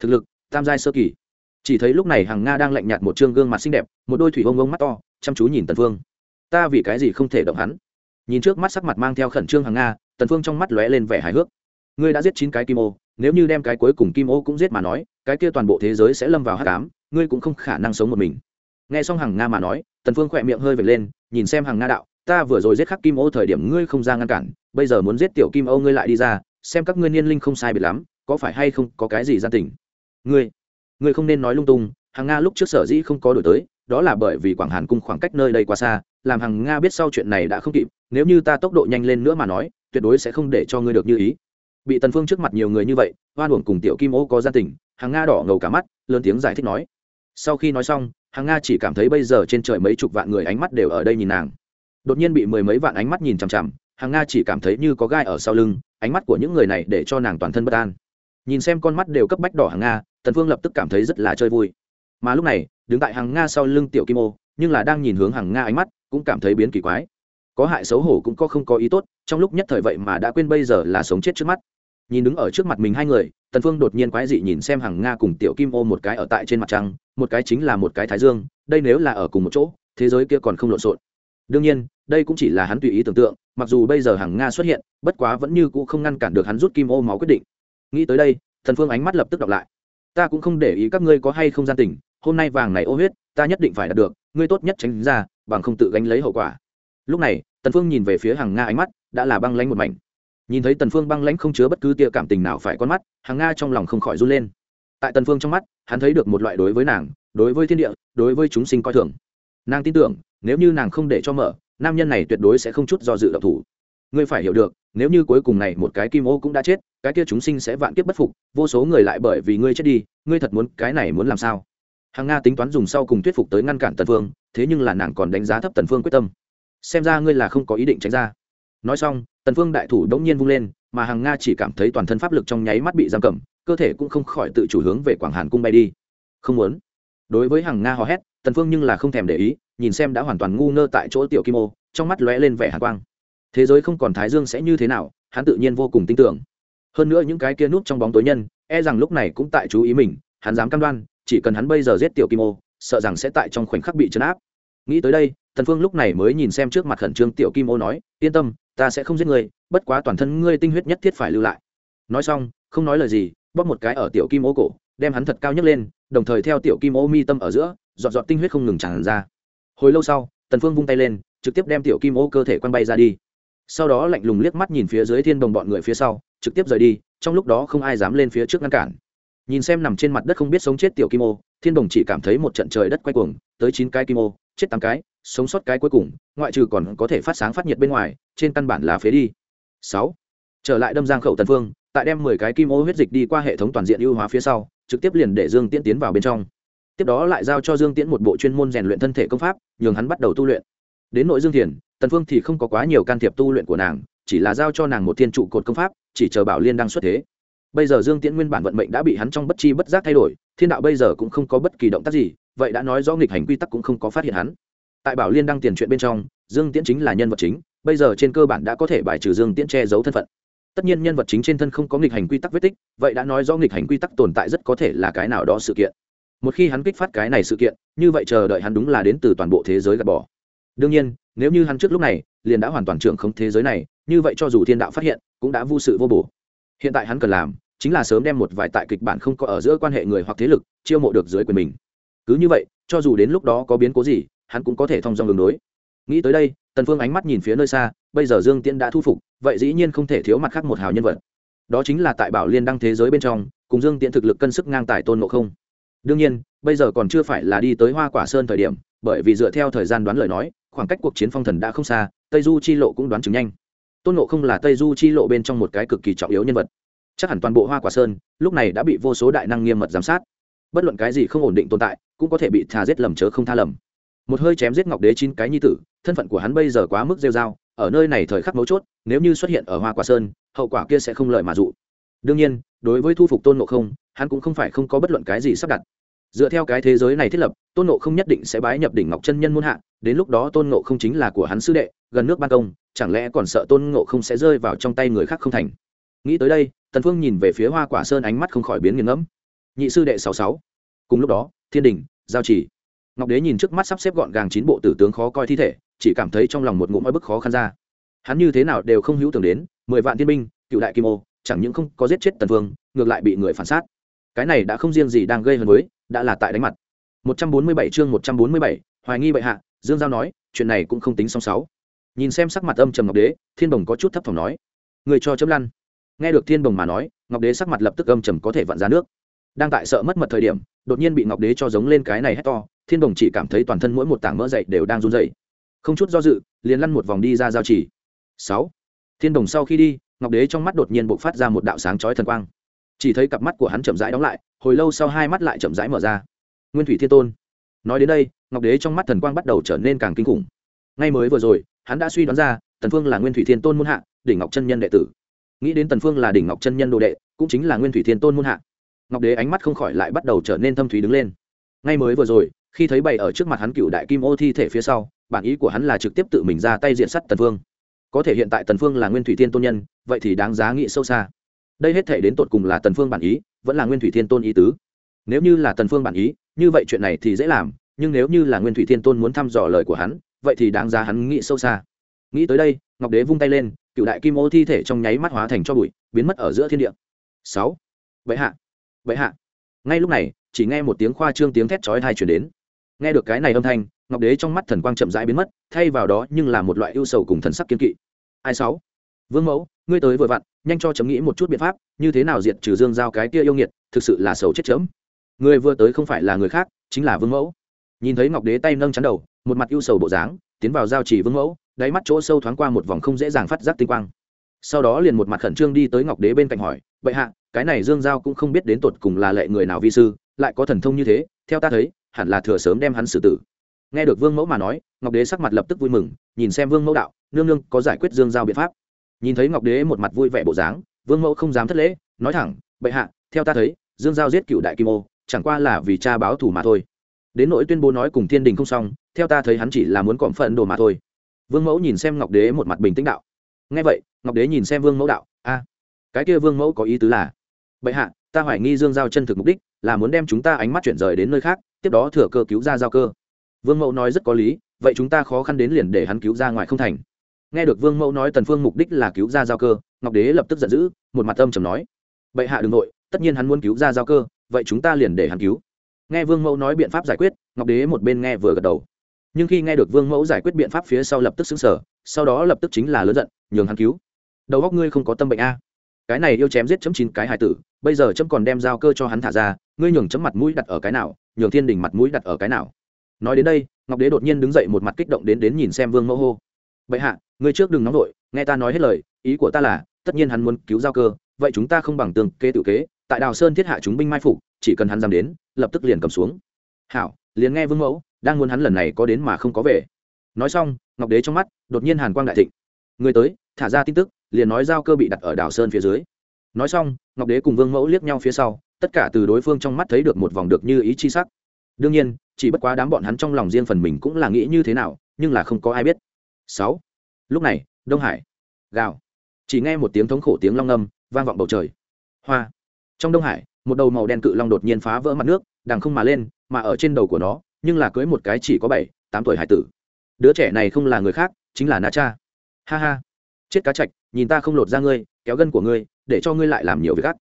Thực lực, tam giai sơ kỳ. Chỉ thấy lúc này hàng nga đang lạnh nhạt một trương gương mặt xinh đẹp, một đôi thủy ông ông mắt to, chăm chú nhìn tần phương. Ta vì cái gì không thể động hắn? Nhìn trước mắt sắc mặt mang theo khẩn trương hàng nga, tần phương trong mắt lóe lên vẻ hài hước. Ngươi đã giết chín cái kim ô, nếu như đem cái cuối cùng kim ô cũng giết mà nói, cái kia toàn bộ thế giới sẽ lâm vào hắc ám, ngươi cũng không khả năng sống một mình nghe xong hàng nga mà nói, tần phương khỏe miệng hơi vệt lên, nhìn xem hàng nga đạo, ta vừa rồi giết khắc kim ô thời điểm ngươi không ra ngăn cản, bây giờ muốn giết tiểu kim ô ngươi lại đi ra, xem các ngươi niên linh không sai biệt lắm, có phải hay không có cái gì gian tình? Ngươi ngươi không nên nói lung tung. Hàng nga lúc trước sở dĩ không có đổi tới, đó là bởi vì quảng hàn cung khoảng cách nơi đây quá xa, làm hàng nga biết sau chuyện này đã không kịp, nếu như ta tốc độ nhanh lên nữa mà nói, tuyệt đối sẽ không để cho ngươi được như ý. Bị tần phương trước mặt nhiều người như vậy, oan uổng cùng tiểu kim ô có gia tình hàng nga đỏ ngầu cả mắt, lớn tiếng giải thích nói. Sau khi nói xong hàng nga chỉ cảm thấy bây giờ trên trời mấy chục vạn người ánh mắt đều ở đây nhìn nàng. Đột nhiên bị mười mấy vạn ánh mắt nhìn chằm chằm, hàng nga chỉ cảm thấy như có gai ở sau lưng, ánh mắt của những người này để cho nàng toàn thân bất an. Nhìn xem con mắt đều cấp bách đỏ hàng nga, tần phương lập tức cảm thấy rất là chơi vui. Mà lúc này, đứng tại hàng nga sau lưng tiểu kim ô, nhưng là đang nhìn hướng hàng nga ánh mắt, cũng cảm thấy biến kỳ quái. Có hại xấu hổ cũng có không có ý tốt, trong lúc nhất thời vậy mà đã quên bây giờ là sống chết trước mắt nhìn đứng ở trước mặt mình hai người, tần phương đột nhiên quái dị nhìn xem hàng nga cùng tiểu kim ô một cái ở tại trên mặt trăng, một cái chính là một cái thái dương, đây nếu là ở cùng một chỗ, thế giới kia còn không lộn xộn. Đương nhiên, đây cũng chỉ là hắn tùy ý tưởng tượng, mặc dù bây giờ hàng nga xuất hiện, bất quá vẫn như cũ không ngăn cản được hắn rút kim ô máu quyết định. Nghĩ tới đây thần phương ánh mắt lập tức đọc lại. Ta cũng không để ý các ngươi có hay không gian tình, hôm nay vàng này ô huyết, ta nhất định phải đạt được, ngươi tốt nhất tránh ra, bằng không tự gánh lấy hậu quả. Lúc này, tần phương nhìn về phía hàng nga ánh mắt, đã là băng lánh một mảnh nhìn thấy tần phương băng lãnh không chứa bất cứ tia cảm tình nào phải con mắt, hàng nga trong lòng không khỏi run lên. Tại tần phương trong mắt, hắn thấy được một loại đối với nàng, đối với thiên địa, đối với chúng sinh coi thường. Nàng tin tưởng, nếu như nàng không để cho mở, nam nhân này tuyệt đối sẽ không chút do dự động thủ. Ngươi phải hiểu được, nếu như cuối cùng này một cái kim ô cũng đã chết, cái kia chúng sinh sẽ vạn kiếp bất phục, vô số người lại bởi vì ngươi chết đi, ngươi thật muốn, cái này muốn làm sao? Hàng nga tính toán dùng sau cùng thuyết phục tới ngăn cản tần phương, thế nhưng là nàng còn đánh giá thấp tần phương quyết tâm. Xem ra ngươi là không có ý định tránh ra nói xong, tần phương đại thủ đống nhiên vung lên, mà hàng nga chỉ cảm thấy toàn thân pháp lực trong nháy mắt bị giam cầm, cơ thể cũng không khỏi tự chủ hướng về quảng hàn cung bay đi. Không muốn. Đối với hàng nga hò hét, tần phương nhưng là không thèm để ý, nhìn xem đã hoàn toàn ngu ngơ tại chỗ tiểu kim ô, trong mắt lóe lên vẻ hàn quang. Thế giới không còn thái dương sẽ như thế nào, hắn tự nhiên vô cùng tin tưởng. Hơn nữa những cái kia núp trong bóng tối nhân e rằng lúc này cũng tại chú ý mình, hắn dám cam đoan, chỉ cần hắn bây giờ giết tiểu kim ô, sợ rằng sẽ tại trong khoảnh khắc bị chấn áp. Nghĩ tới đây, tần phương lúc này mới nhìn xem trước mặt khẩn trương tiểu kim ô nói, yên tâm ta sẽ không giết ngươi, bất quá toàn thân ngươi tinh huyết nhất thiết phải lưu lại. Nói xong, không nói lời gì, bóp một cái ở tiểu kim ô cổ, đem hắn thật cao nhất lên, đồng thời theo tiểu kim ô mi tâm ở giữa, giọt giọt tinh huyết không ngừng tràn ra. Hồi lâu sau, tần phương vung tay lên, trực tiếp đem tiểu kim ô cơ thể quăng bay ra đi. Sau đó lạnh lùng liếc mắt nhìn phía dưới thiên đồng bọn người phía sau, trực tiếp rời đi, trong lúc đó không ai dám lên phía trước ngăn cản. Nhìn xem nằm trên mặt đất không biết sống chết tiểu kim ô, thiên đồng chỉ cảm thấy một trận trời đất quay cuồng, tới chín cái kim ô, chết tám cái sống sót cái cuối cùng, ngoại trừ còn có thể phát sáng phát nhiệt bên ngoài, trên căn bản là phế đi. Sáu, trở lại đâm giang khẩu tần phương, tại đem mười cái kim ô huyết dịch đi qua hệ thống toàn diện ưu hóa phía sau, trực tiếp liền để dương tiễn tiến vào bên trong. Tiếp đó lại giao cho dương tiễn một bộ chuyên môn rèn luyện thân thể công pháp, nhường hắn bắt đầu tu luyện. Đến nội dương thiền, tần phương thì không có quá nhiều can thiệp tu luyện của nàng, chỉ là giao cho nàng một thiên trụ cột công pháp, chỉ chờ bảo liên đang xuất thế. Bây giờ dương tiễn nguyên bản vận mệnh đã bị hắn trong bất chi bất giác thay đổi, thiên đạo bây giờ cũng không có bất kỳ động tác gì, vậy đã nói rõ nghịch hành quy tắc cũng không có phát hiện hắn tại bảo liên đăng tiền chuyện bên trong, dương tiễn chính là nhân vật chính, bây giờ trên cơ bản đã có thể bài trừ dương tiễn che giấu thân phận. Tất nhiên nhân vật chính trên thân không có nghịch hành quy tắc vết tích, vậy đã nói rõ nghịch hành quy tắc tồn tại rất có thể là cái nào đó sự kiện. Một khi hắn kích phát cái này sự kiện, như vậy chờ đợi hắn đúng là đến từ toàn bộ thế giới gạt bỏ. Đương nhiên, nếu như hắn trước lúc này, liền đã hoàn toàn trưởng không thế giới này, như vậy cho dù thiên đạo phát hiện, cũng đã vô sự vô bổ. Hiện tại hắn cần làm, chính là sớm đem một vài tại kịch bản không có ở giữa quan hệ người hoặc thế lực chiêu mộ được dưới quyền mình. Cứ như vậy, cho dù đến lúc đó có biến cố gì hắn cũng có thể thông dong đường đối. Nghĩ tới đây, tần phương ánh mắt nhìn phía nơi xa, bây giờ dương tiễn đã thu phục, vậy dĩ nhiên không thể thiếu mặt khác một hào nhân vật. Đó chính là tại bảo liên đăng thế giới bên trong, cùng dương tiễn thực lực cân sức ngang tài tôn ngộ không. Đương nhiên, bây giờ còn chưa phải là đi tới hoa quả sơn thời điểm, bởi vì dựa theo thời gian đoán lời nói, khoảng cách cuộc chiến phong thần đã không xa, tây du chi lộ cũng đoán chứng nhanh. Tôn nộ không là tây du chi lộ bên trong một cái cực kỳ trọng yếu nhân vật. Chắc hẳn toàn bộ hoa quả sơn, lúc này đã bị vô số đại năng nghiêm mật giám sát. Bất luận cái gì không ổn định tồn tại, cũng có thể bị thà giết lầm chớ không tha lầm một hơi chém giết ngọc đế chín cái nhi tử, thân phận của hắn bây giờ quá mức rêu dao ở nơi này thời khắc mấu chốt, nếu như xuất hiện ở hoa quả sơn, hậu quả kia sẽ không lợi mà dụ. Đương nhiên, đối với thu phục tôn nộ không, hắn cũng không phải không có bất luận cái gì sắp đặt. Dựa theo cái thế giới này thiết lập, tôn nộ không nhất định sẽ bái nhập đỉnh ngọc chân nhân muôn hạ, đến lúc đó tôn nộ không chính là của hắn sư đệ, gần nước ban công, chẳng lẽ còn sợ tôn nộ không sẽ rơi vào trong tay người khác không thành? Nghĩ tới đây, tần phương nhìn về phía hoa quả sơn ánh mắt không khỏi biến nghiền ngẫm. Nhị sư đệ sáu sáu. Cùng lúc đó, thiên đình, giao chỉ ngọc đế nhìn trước mắt sắp xếp gọn gàng chín bộ tử tướng khó coi thi thể chỉ cảm thấy trong lòng một ngụm oi bức khó khăn ra. Hắn như thế nào đều không hữu tưởng đến mười vạn thiên binh cựu đại kim ô chẳng những không có giết chết tần vương ngược lại bị người phản sát. Cái này đã không riêng gì đang gây hấn với đã là tại đánh mặt. 147 chương 147, hoài nghi bệ hạ dương giao nói chuyện này cũng không tính song sáu. Nhìn xem sắc mặt âm trầm ngọc đế thiên đồng có chút thấp thỏm nói. Người cho chấm lăn. Nghe được thiên đồng mà nói ngọc đế sắc mặt lập tức âm trầm có thể vặn ra nước. Đang tại sợ mất mật thời điểm đột nhiên bị ngọc đế cho giống lên cái này hét to thiên đồng chỉ cảm thấy toàn thân mỗi một tảng mỡ dậy đều đang run dậy không chút do dự, liền lăn một vòng đi ra giao chỉ. Sáu. Thiên đồng sau khi đi, ngọc đế trong mắt đột nhiên bộc phát ra một đạo sáng chói thần quang. Chỉ thấy cặp mắt của hắn chậm rãi đóng lại, hồi lâu sau hai mắt lại chậm rãi mở ra. Nguyên thủy thiên tôn. Nói đến đây, ngọc đế trong mắt thần quang bắt đầu trở nên càng kinh khủng. Ngay mới vừa rồi, hắn đã suy đoán ra, tần phương là nguyên thủy thiên tôn muôn hạ, đỉnh ngọc chân nhân đệ tử. Nghĩ đến tần phương là đỉnh ngọc chân nhân đồ đệ, cũng chính là nguyên thủy thiên tôn muôn hạ. Ngọc đế ánh mắt không khỏi lại bắt đầu trở nên thâm thúy đứng lên. Ngay mới vừa rồi khi thấy bày ở trước mặt hắn cựu đại kim ô thi thể phía sau, bản ý của hắn là trực tiếp tự mình ra tay diện sắt tần phương. Có thể hiện tại tần phương là nguyên thủy thiên tôn nhân, vậy thì đáng giá nghĩ sâu xa. Đây hết thể đến tột cùng là tần phương bản ý, vẫn là nguyên thủy thiên tôn ý tứ. Nếu như là tần phương bản ý, như vậy chuyện này thì dễ làm, nhưng nếu như là nguyên thủy thiên tôn muốn thăm dò lời của hắn, vậy thì đáng giá hắn nghĩ sâu xa. Nghĩ tới đây, ngọc đế vung tay lên, cựu đại kim ô thi thể trong nháy mắt hóa thành cho bụi, biến mất ở giữa thiên địa. Sáu. Vậy hạ. Vậy hạ. Ngay lúc này, chỉ nghe một tiếng khoa trương tiếng thét chói tai truyền đến nghe được cái này âm thanh, ngọc đế trong mắt thần quang chậm rãi biến mất, thay vào đó nhưng là một loại ưu sầu cùng thần sắc kiên kỵ. Ai sáu? Vương mẫu, ngươi tới vừa vặn, nhanh cho chấm nghĩ một chút biện pháp, như thế nào diệt trừ dương giao cái kia yêu nghiệt, thực sự là sầu chết chấm. Người vừa tới không phải là người khác, chính là vương mẫu. Nhìn thấy ngọc đế tay nâng chắn đầu, một mặt ưu sầu bộ dáng, tiến vào giao chỉ vương mẫu, đáy mắt chỗ sâu thoáng qua một vòng không dễ dàng phát giác tinh quang. Sau đó liền một mặt khẩn trương đi tới ngọc đế bên cạnh hỏi, bệ hạ, cái này dương giao cũng không biết đến tột cùng là lệ người nào vi sư, lại có thần thông như thế, theo ta thấy hẳn là thừa sớm đem hắn xử tử. Nghe được vương mẫu mà nói, ngọc đế sắc mặt lập tức vui mừng, nhìn xem vương mẫu đạo, nương nương, có giải quyết dương giao biện pháp. Nhìn thấy ngọc đế một mặt vui vẻ bộ dáng, vương mẫu không dám thất lễ, nói thẳng, bệ hạ, theo ta thấy, dương giao giết cựu đại kim ô, chẳng qua là vì cha báo thù mà thôi. Đến nỗi tuyên bố nói cùng thiên đình không xong, theo ta thấy hắn chỉ là muốn cọm phận đồ mà thôi. Vương mẫu nhìn xem ngọc đế một mặt bình tĩnh đạo. Nghe vậy, ngọc đế nhìn xem vương mẫu đạo, a, cái kia vương mẫu có ý tứ là, bệ hạ, ta hoài nghi dương giao chân thực mục đích, là muốn đem chúng ta ánh mắt chuyển rời đến nơi khác tiếp đó thừa cơ cứu ra giao cơ. Vương mẫu nói rất có lý, vậy chúng ta khó khăn đến liền để hắn cứu ra ngoài không thành. Nghe được vương mẫu nói tần phương mục đích là cứu ra giao cơ, ngọc đế lập tức giận dữ, một mặt âm trầm nói, bệ hạ đừng nội, tất nhiên hắn muốn cứu ra giao cơ, vậy chúng ta liền để hắn cứu. Nghe vương mẫu nói biện pháp giải quyết, ngọc đế một bên nghe vừa gật đầu. Nhưng khi nghe được vương mẫu giải quyết biện pháp phía sau lập tức xứng sở sau đó lập tức chính là lớn giận, nhường hắn cứu. Đầu góc ngươi không có tâm bệnh a. Cái này yêu chém giết chấm chín cái hải tử, bây giờ chấm còn đem giao cơ cho hắn thả ra, ngươi nhường chấm mặt mũi đặt ở cái nào? Nhường thiên đình mặt mũi đặt ở cái nào. Nói đến đây, ngọc đế đột nhiên đứng dậy một mặt kích động đến đến nhìn xem vương mẫu hô. Bệ hạ ngươi trước đừng nóng vội, nghe ta nói hết lời, ý của ta là, tất nhiên hắn muốn cứu giao cơ, vậy chúng ta không bằng tường kế tự kế, tại đào sơn thiết hạ chúng binh mai phục, chỉ cần hắn dám đến, lập tức liền cầm xuống. Hảo, liền nghe vương mẫu, đang muốn hắn lần này có đến mà không có về. Nói xong, ngọc đế trong mắt đột nhiên hàn quang đại thịnh. Người tới, thả ra tin tức, liền nói giao cơ bị đặt ở đảo sơn phía dưới. Nói xong, ngọc đế cùng vương mẫu liếc nhau phía sau tất cả từ đối phương trong mắt thấy được một vòng được như ý chi sắc. Đương nhiên, chỉ bất quá đám bọn hắn trong lòng riêng phần mình cũng là nghĩ như thế nào, nhưng là không có ai biết. Sáu. Lúc này, đông hải. Gào. Chỉ nghe một tiếng thống khổ tiếng long ngâm vang vọng bầu trời. Hoa. Trong đông hải, một đầu màu đen cự long đột nhiên phá vỡ mặt nước, đằng không mà lên, mà ở trên đầu của nó, nhưng là cưới một cái chỉ có bảy, tám tuổi hải tử. Đứa trẻ này không là người khác, chính là na cha. Ha ha. Chết cá chạch, nhìn ta không lột ra ngươi, kéo gân của ngươi, để cho ngươi lại làm nhiều việc gắt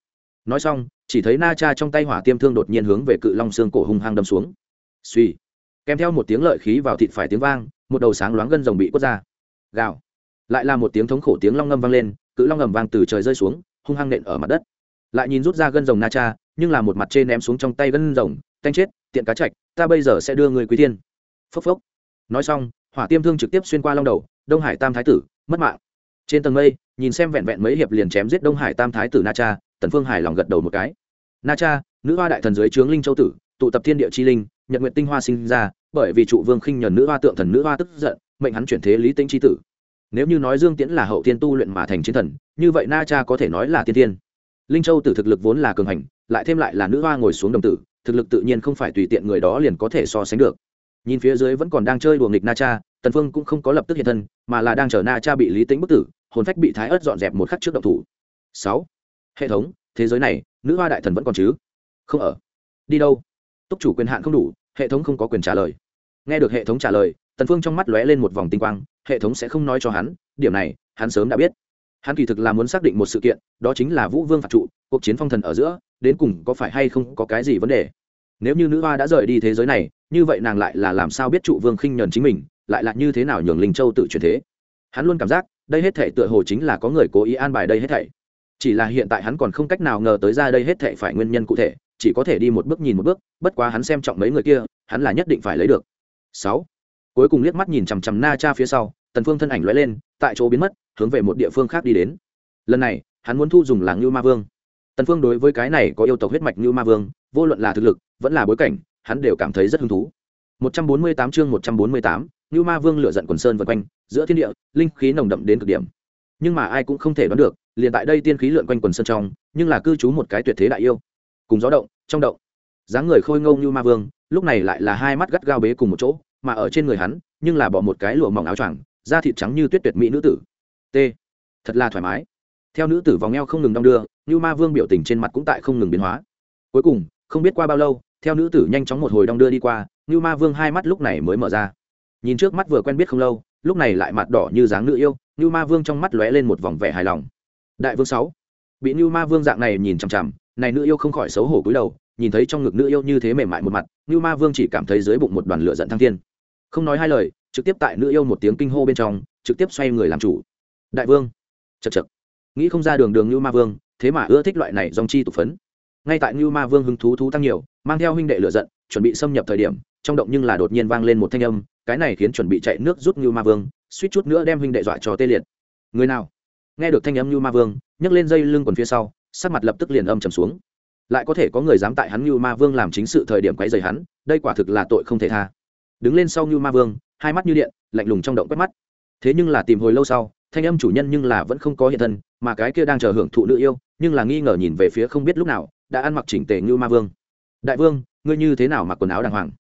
nói xong chỉ thấy na cha trong tay hỏa tiêm thương đột nhiên hướng về cự long xương cổ hung hăng đâm xuống. Suy kèm theo một tiếng lợi khí vào thịt phải tiếng vang, một đầu sáng loáng gân rồng bị quất ra. Gào. Lại là một tiếng thống khổ tiếng long ngâm vang lên, cự long ngầm vang từ trời rơi xuống, hung hăng nện ở mặt đất. Lại nhìn rút ra gân rồng na cha, nhưng là một mặt trên ném xuống trong tay gân rồng tanh chết, tiện cá chạch, ta bây giờ sẽ đưa người quý thiên. Phốc phốc. Nói xong, hỏa tiêm thương trực tiếp xuyên qua long đầu, đông hải tam thái tử, mất mạng. Trên tầng mây, nhìn xem vẹn vẹn mấy hiệp liền chém giết đông hải tam thái tử na cha, tần phương Hải lòng gật đầu một cái na cha, nữ hoa đại thần dưới trướng linh châu tử, tụ tập thiên địa chi linh, nhật nguyện tinh hoa sinh ra, bởi vì trụ vương khinh nhờn nữ hoa tượng thần nữ hoa tức giận, mệnh hắn chuyển thế lý tinh chi tử. Nếu như nói dương tiễn là hậu tiên tu luyện mà thành chiến thần, như vậy na cha có thể nói là tiên tiên. Linh châu tử thực lực vốn là cường hành, lại thêm lại là nữ hoa ngồi xuống đồng tử, thực lực tự nhiên không phải tùy tiện người đó liền có thể so sánh được. Nhìn phía dưới vẫn còn đang chơi đùa nghịch na cha, tần phương cũng không có lập tức hiện thân, mà là đang chờ na cha bị lý tính bức tử, hồn phách bị thái ớt dọn dẹp một khắc trước động thủ. Sáu. Hệ thống thế giới này, nữ hoa đại thần vẫn còn chứ? Không ở. Đi đâu? Túc chủ quyền hạn không đủ, hệ thống không có quyền trả lời. Nghe được hệ thống trả lời, tần phương trong mắt lóe lên một vòng tinh quang, hệ thống sẽ không nói cho hắn, điểm này, hắn sớm đã biết. Hắn kỳ thực là muốn xác định một sự kiện, đó chính là vũ vương phạt trụ, cuộc chiến phong thần ở giữa, đến cùng có phải hay không có cái gì vấn đề. Nếu như nữ hoa đã rời đi thế giới này, như vậy nàng lại là làm sao biết trụ vương khinh nhờn chính mình, lại là như thế nào nhường linh châu tự chuyển thế? Hắn luôn cảm giác, đây hết thể tựa hồ chính là có người cố ý an bài đây hết thảy chỉ là hiện tại hắn còn không cách nào ngờ tới ra đây hết thảy phải nguyên nhân cụ thể chỉ có thể đi một bước nhìn một bước bất quá hắn xem trọng mấy người kia hắn là nhất định phải lấy được. Sáu. Cuối cùng liếc mắt nhìn chằm chằm na cha phía sau tần phương thân ảnh lóe lên tại chỗ biến mất hướng về một địa phương khác đi đến. Lần này hắn muốn thu dùng làng như ma vương. Tần phương đối với cái này có yêu tộc huyết mạch như ma vương vô luận là thực lực vẫn là bối cảnh hắn đều cảm thấy rất hứng thú. 148 chương 148, như ma vương lửa giận quần sơn vần quanh giữa thiên địa linh khí nồng đậm đến cực điểm nhưng mà ai cũng không thể đoán được, liền tại đây tiên khí lượn quanh quần sân trong, nhưng là cư trú một cái tuyệt thế đại yêu. Cùng gió động, trong động. Dáng người khôi ngông như ma vương, lúc này lại là hai mắt gắt gao bế cùng một chỗ, mà ở trên người hắn, nhưng là bỏ một cái lụa mỏng áo choàng, da thịt trắng như tuyết tuyệt mỹ nữ tử. T. Thật là thoải mái. Theo nữ tử vòng eo không ngừng đong đưa, như ma vương biểu tình trên mặt cũng tại không ngừng biến hóa. Cuối cùng, không biết qua bao lâu, theo nữ tử nhanh chóng một hồi đong đưa đi qua, như ma vương hai mắt lúc này mới mở ra. Nhìn trước mắt vừa quen biết không lâu lúc này lại mặt đỏ như dáng nữ yêu như ma vương trong mắt lóe lên một vòng vẻ hài lòng. Đại vương sáu, bị như ma vương dạng này nhìn chằm chằm, này nữ yêu không khỏi xấu hổ cúi đầu, nhìn thấy trong ngực nữ yêu như thế mềm mại một mặt như ma vương chỉ cảm thấy dưới bụng một đoàn lửa giận thăng thiên. Không nói hai lời, trực tiếp tại nữ yêu một tiếng kinh hô bên trong, trực tiếp xoay người làm chủ. Đại vương chật chật nghĩ không ra đường đường như ma vương, thế mà ưa thích loại này dòng chi tục phấn. Ngay tại như ma vương hứng thú thú tăng nhiều, mang theo huynh đệ lửa giận, chuẩn bị xâm nhập thời điểm trong động nhưng là đột nhiên vang lên một thanh âm, cái này khiến chuẩn bị chạy nước rút như ma vương, suýt chút nữa đem huynh đệ dọa cho tê liệt. Người nào? Nghe được thanh âm như ma vương, nhấc lên dây lưng quần phía sau, sắc mặt lập tức liền âm trầm xuống. Lại có thể có người dám tại hắn như ma vương làm chính sự thời điểm quấy rầy hắn, đây quả thực là tội không thể tha. Đứng lên sau như ma vương, hai mắt như điện, lạnh lùng trong động quét mắt. Thế nhưng là tìm hồi lâu sau, thanh âm chủ nhân nhưng là vẫn không có hiện thân, mà cái kia đang chờ hưởng thụ nữ yêu, nhưng là nghi ngờ nhìn về phía không biết lúc nào, đã ăn mặc chỉnh tề như ma vương. Đại vương, ngươi như thế nào mặc quần áo đàng hoàng?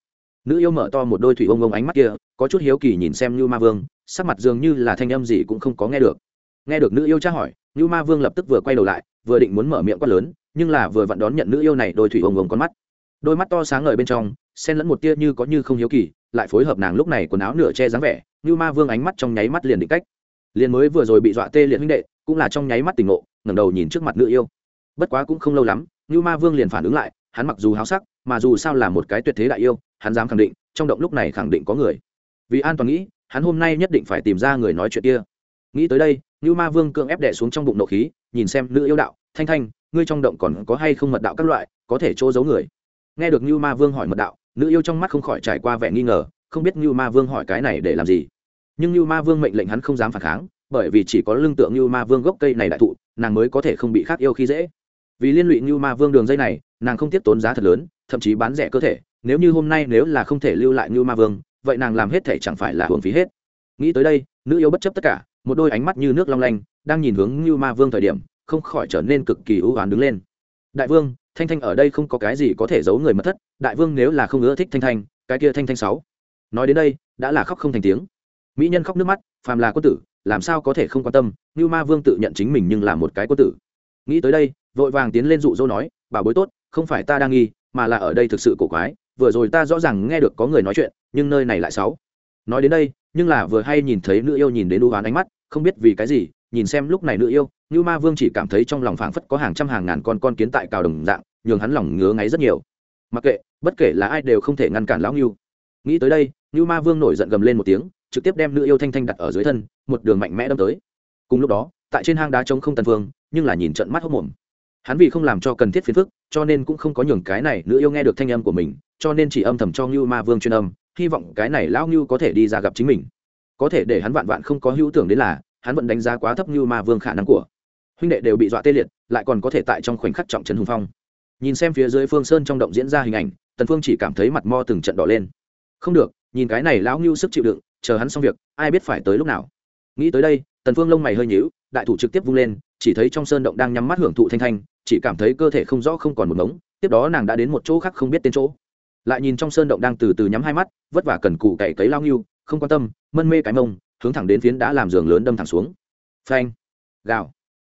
Nữ yêu mở to một đôi thủy ông ông ánh mắt kia, có chút hiếu kỳ nhìn xem như ma vương, sắc mặt dường như là thanh âm gì cũng không có nghe được. Nghe được nữ yêu tra hỏi như ma vương lập tức vừa quay đầu lại, vừa định muốn mở miệng quát lớn, nhưng là vừa vặn đón nhận nữ yêu này đôi thủy ông ông con mắt. Đôi mắt to sáng ngời bên trong, xen lẫn một tia như có như không hiếu kỳ, lại phối hợp nàng lúc này quần áo nửa che dáng vẻ như ma vương ánh mắt trong nháy mắt liền định cách. Liền mới vừa rồi bị dọa tê liệt huynh đệ, cũng là trong nháy mắt tỉnh ngộ, ngẩng đầu nhìn trước mặt nữ yêu. Bất quá cũng không lâu lắm như ma vương liền phản ứng lại, hắn mặc dù háo sắc, mà dù sao là một cái tuyệt thế đại yêu hắn dám khẳng định, trong động lúc này khẳng định có người. Vì an toàn nghĩ, hắn hôm nay nhất định phải tìm ra người nói chuyện kia. Nghĩ tới đây như ma vương cưỡng ép đẻ xuống trong bụng nộ khí, nhìn xem nữ yêu đạo, thanh thanh, ngươi trong động còn có hay không mật đạo các loại, có thể chỗ giấu người? Nghe được như ma vương hỏi mật đạo, nữ yêu trong mắt không khỏi trải qua vẻ nghi ngờ, không biết như ma vương hỏi cái này để làm gì. Nhưng như ma vương mệnh lệnh hắn không dám phản kháng, bởi vì chỉ có lương tượng như ma vương gốc cây này đại thụ, nàng mới có thể không bị khác yêu khi dễ. Vì liên lụy như ma vương đường dây này, nàng không tiếp tốn giá thật lớn, thậm chí bán rẻ cơ thể nếu như hôm nay nếu là không thể lưu lại như ma vương, vậy nàng làm hết thể chẳng phải là hưởng phí hết. Nghĩ tới đây, nữ yêu bất chấp tất cả, một đôi ánh mắt như nước long lanh, đang nhìn hướng như ma vương thời điểm, không khỏi trở nên cực kỳ ưu oán đứng lên. Đại vương, thanh thanh ở đây không có cái gì có thể giấu người mất thất, đại vương nếu là không ưa thích thanh thanh, cái kia thanh thanh sáu. Nói đến đây, đã là khóc không thành tiếng. Mỹ nhân khóc nước mắt, phàm là quân tử, làm sao có thể không quan tâm như ma vương tự nhận chính mình nhưng là một cái quân tử. Nghĩ tới đây, vội vàng tiến lên dụ dỗ nói, bảo bối tốt, không phải ta đang nghi, mà là ở đây thực sự cổ quái vừa rồi ta rõ ràng nghe được có người nói chuyện, nhưng nơi này lại sáu nói đến đây, nhưng là vừa hay nhìn thấy nữ yêu nhìn đến đu hoán ánh mắt, không biết vì cái gì, nhìn xem lúc này nữ yêu như ma vương chỉ cảm thấy trong lòng phảng phất có hàng trăm hàng ngàn con con kiến tại cào đồng dạng, nhường hắn lòng ngứa ngáy rất nhiều. Mặc kệ, bất kể là ai đều không thể ngăn cản lão ngưu. Nghĩ tới đây như ma vương nổi giận gầm lên một tiếng, trực tiếp đem nữ yêu thanh thanh đặt ở dưới thân, một đường mạnh mẽ đâm tới. Cùng lúc đó, tại trên hang đá trống không tần phương nhưng là nhìn trận mắt hốc mồm hắn vì không làm cho cần thiết phiền phức, cho nên cũng không có nhường cái này nữ yêu nghe được thanh âm của mình, cho nên chỉ âm thầm cho ngưu ma vương chuyên âm, hy vọng cái này lão ngưu có thể đi ra gặp chính mình. Có thể để hắn vạn vạn không có hữu tưởng đến là, hắn vẫn đánh giá quá thấp ngưu ma vương khả năng của huynh đệ đều bị dọa tê liệt, lại còn có thể tại trong khoảnh khắc trọng trấn hùng phong. Nhìn xem phía dưới phương sơn trong động diễn ra hình ảnh, tần phương chỉ cảm thấy mặt mo từng trận đỏ lên. Không được, nhìn cái này lão ngưu sức chịu đựng, chờ hắn xong việc, ai biết phải tới lúc nào. Nghĩ tới đây, tần phương lông mày hơi nhíu, đại thủ trực tiếp vung lên, chỉ thấy trong sơn động đang nhắm mắt hưởng thụ thanh thanh chỉ cảm thấy cơ thể không rõ không còn một ngống, tiếp đó nàng đã đến một chỗ khác không biết tên chỗ. Lại nhìn trong sơn động đang từ từ nhắm hai mắt, vất vả cần cù cày cấy lao nghiêu, không quan tâm, mân mê cái mông, hướng thẳng đến phiến đã làm giường lớn đâm thẳng xuống. Phanh, gào.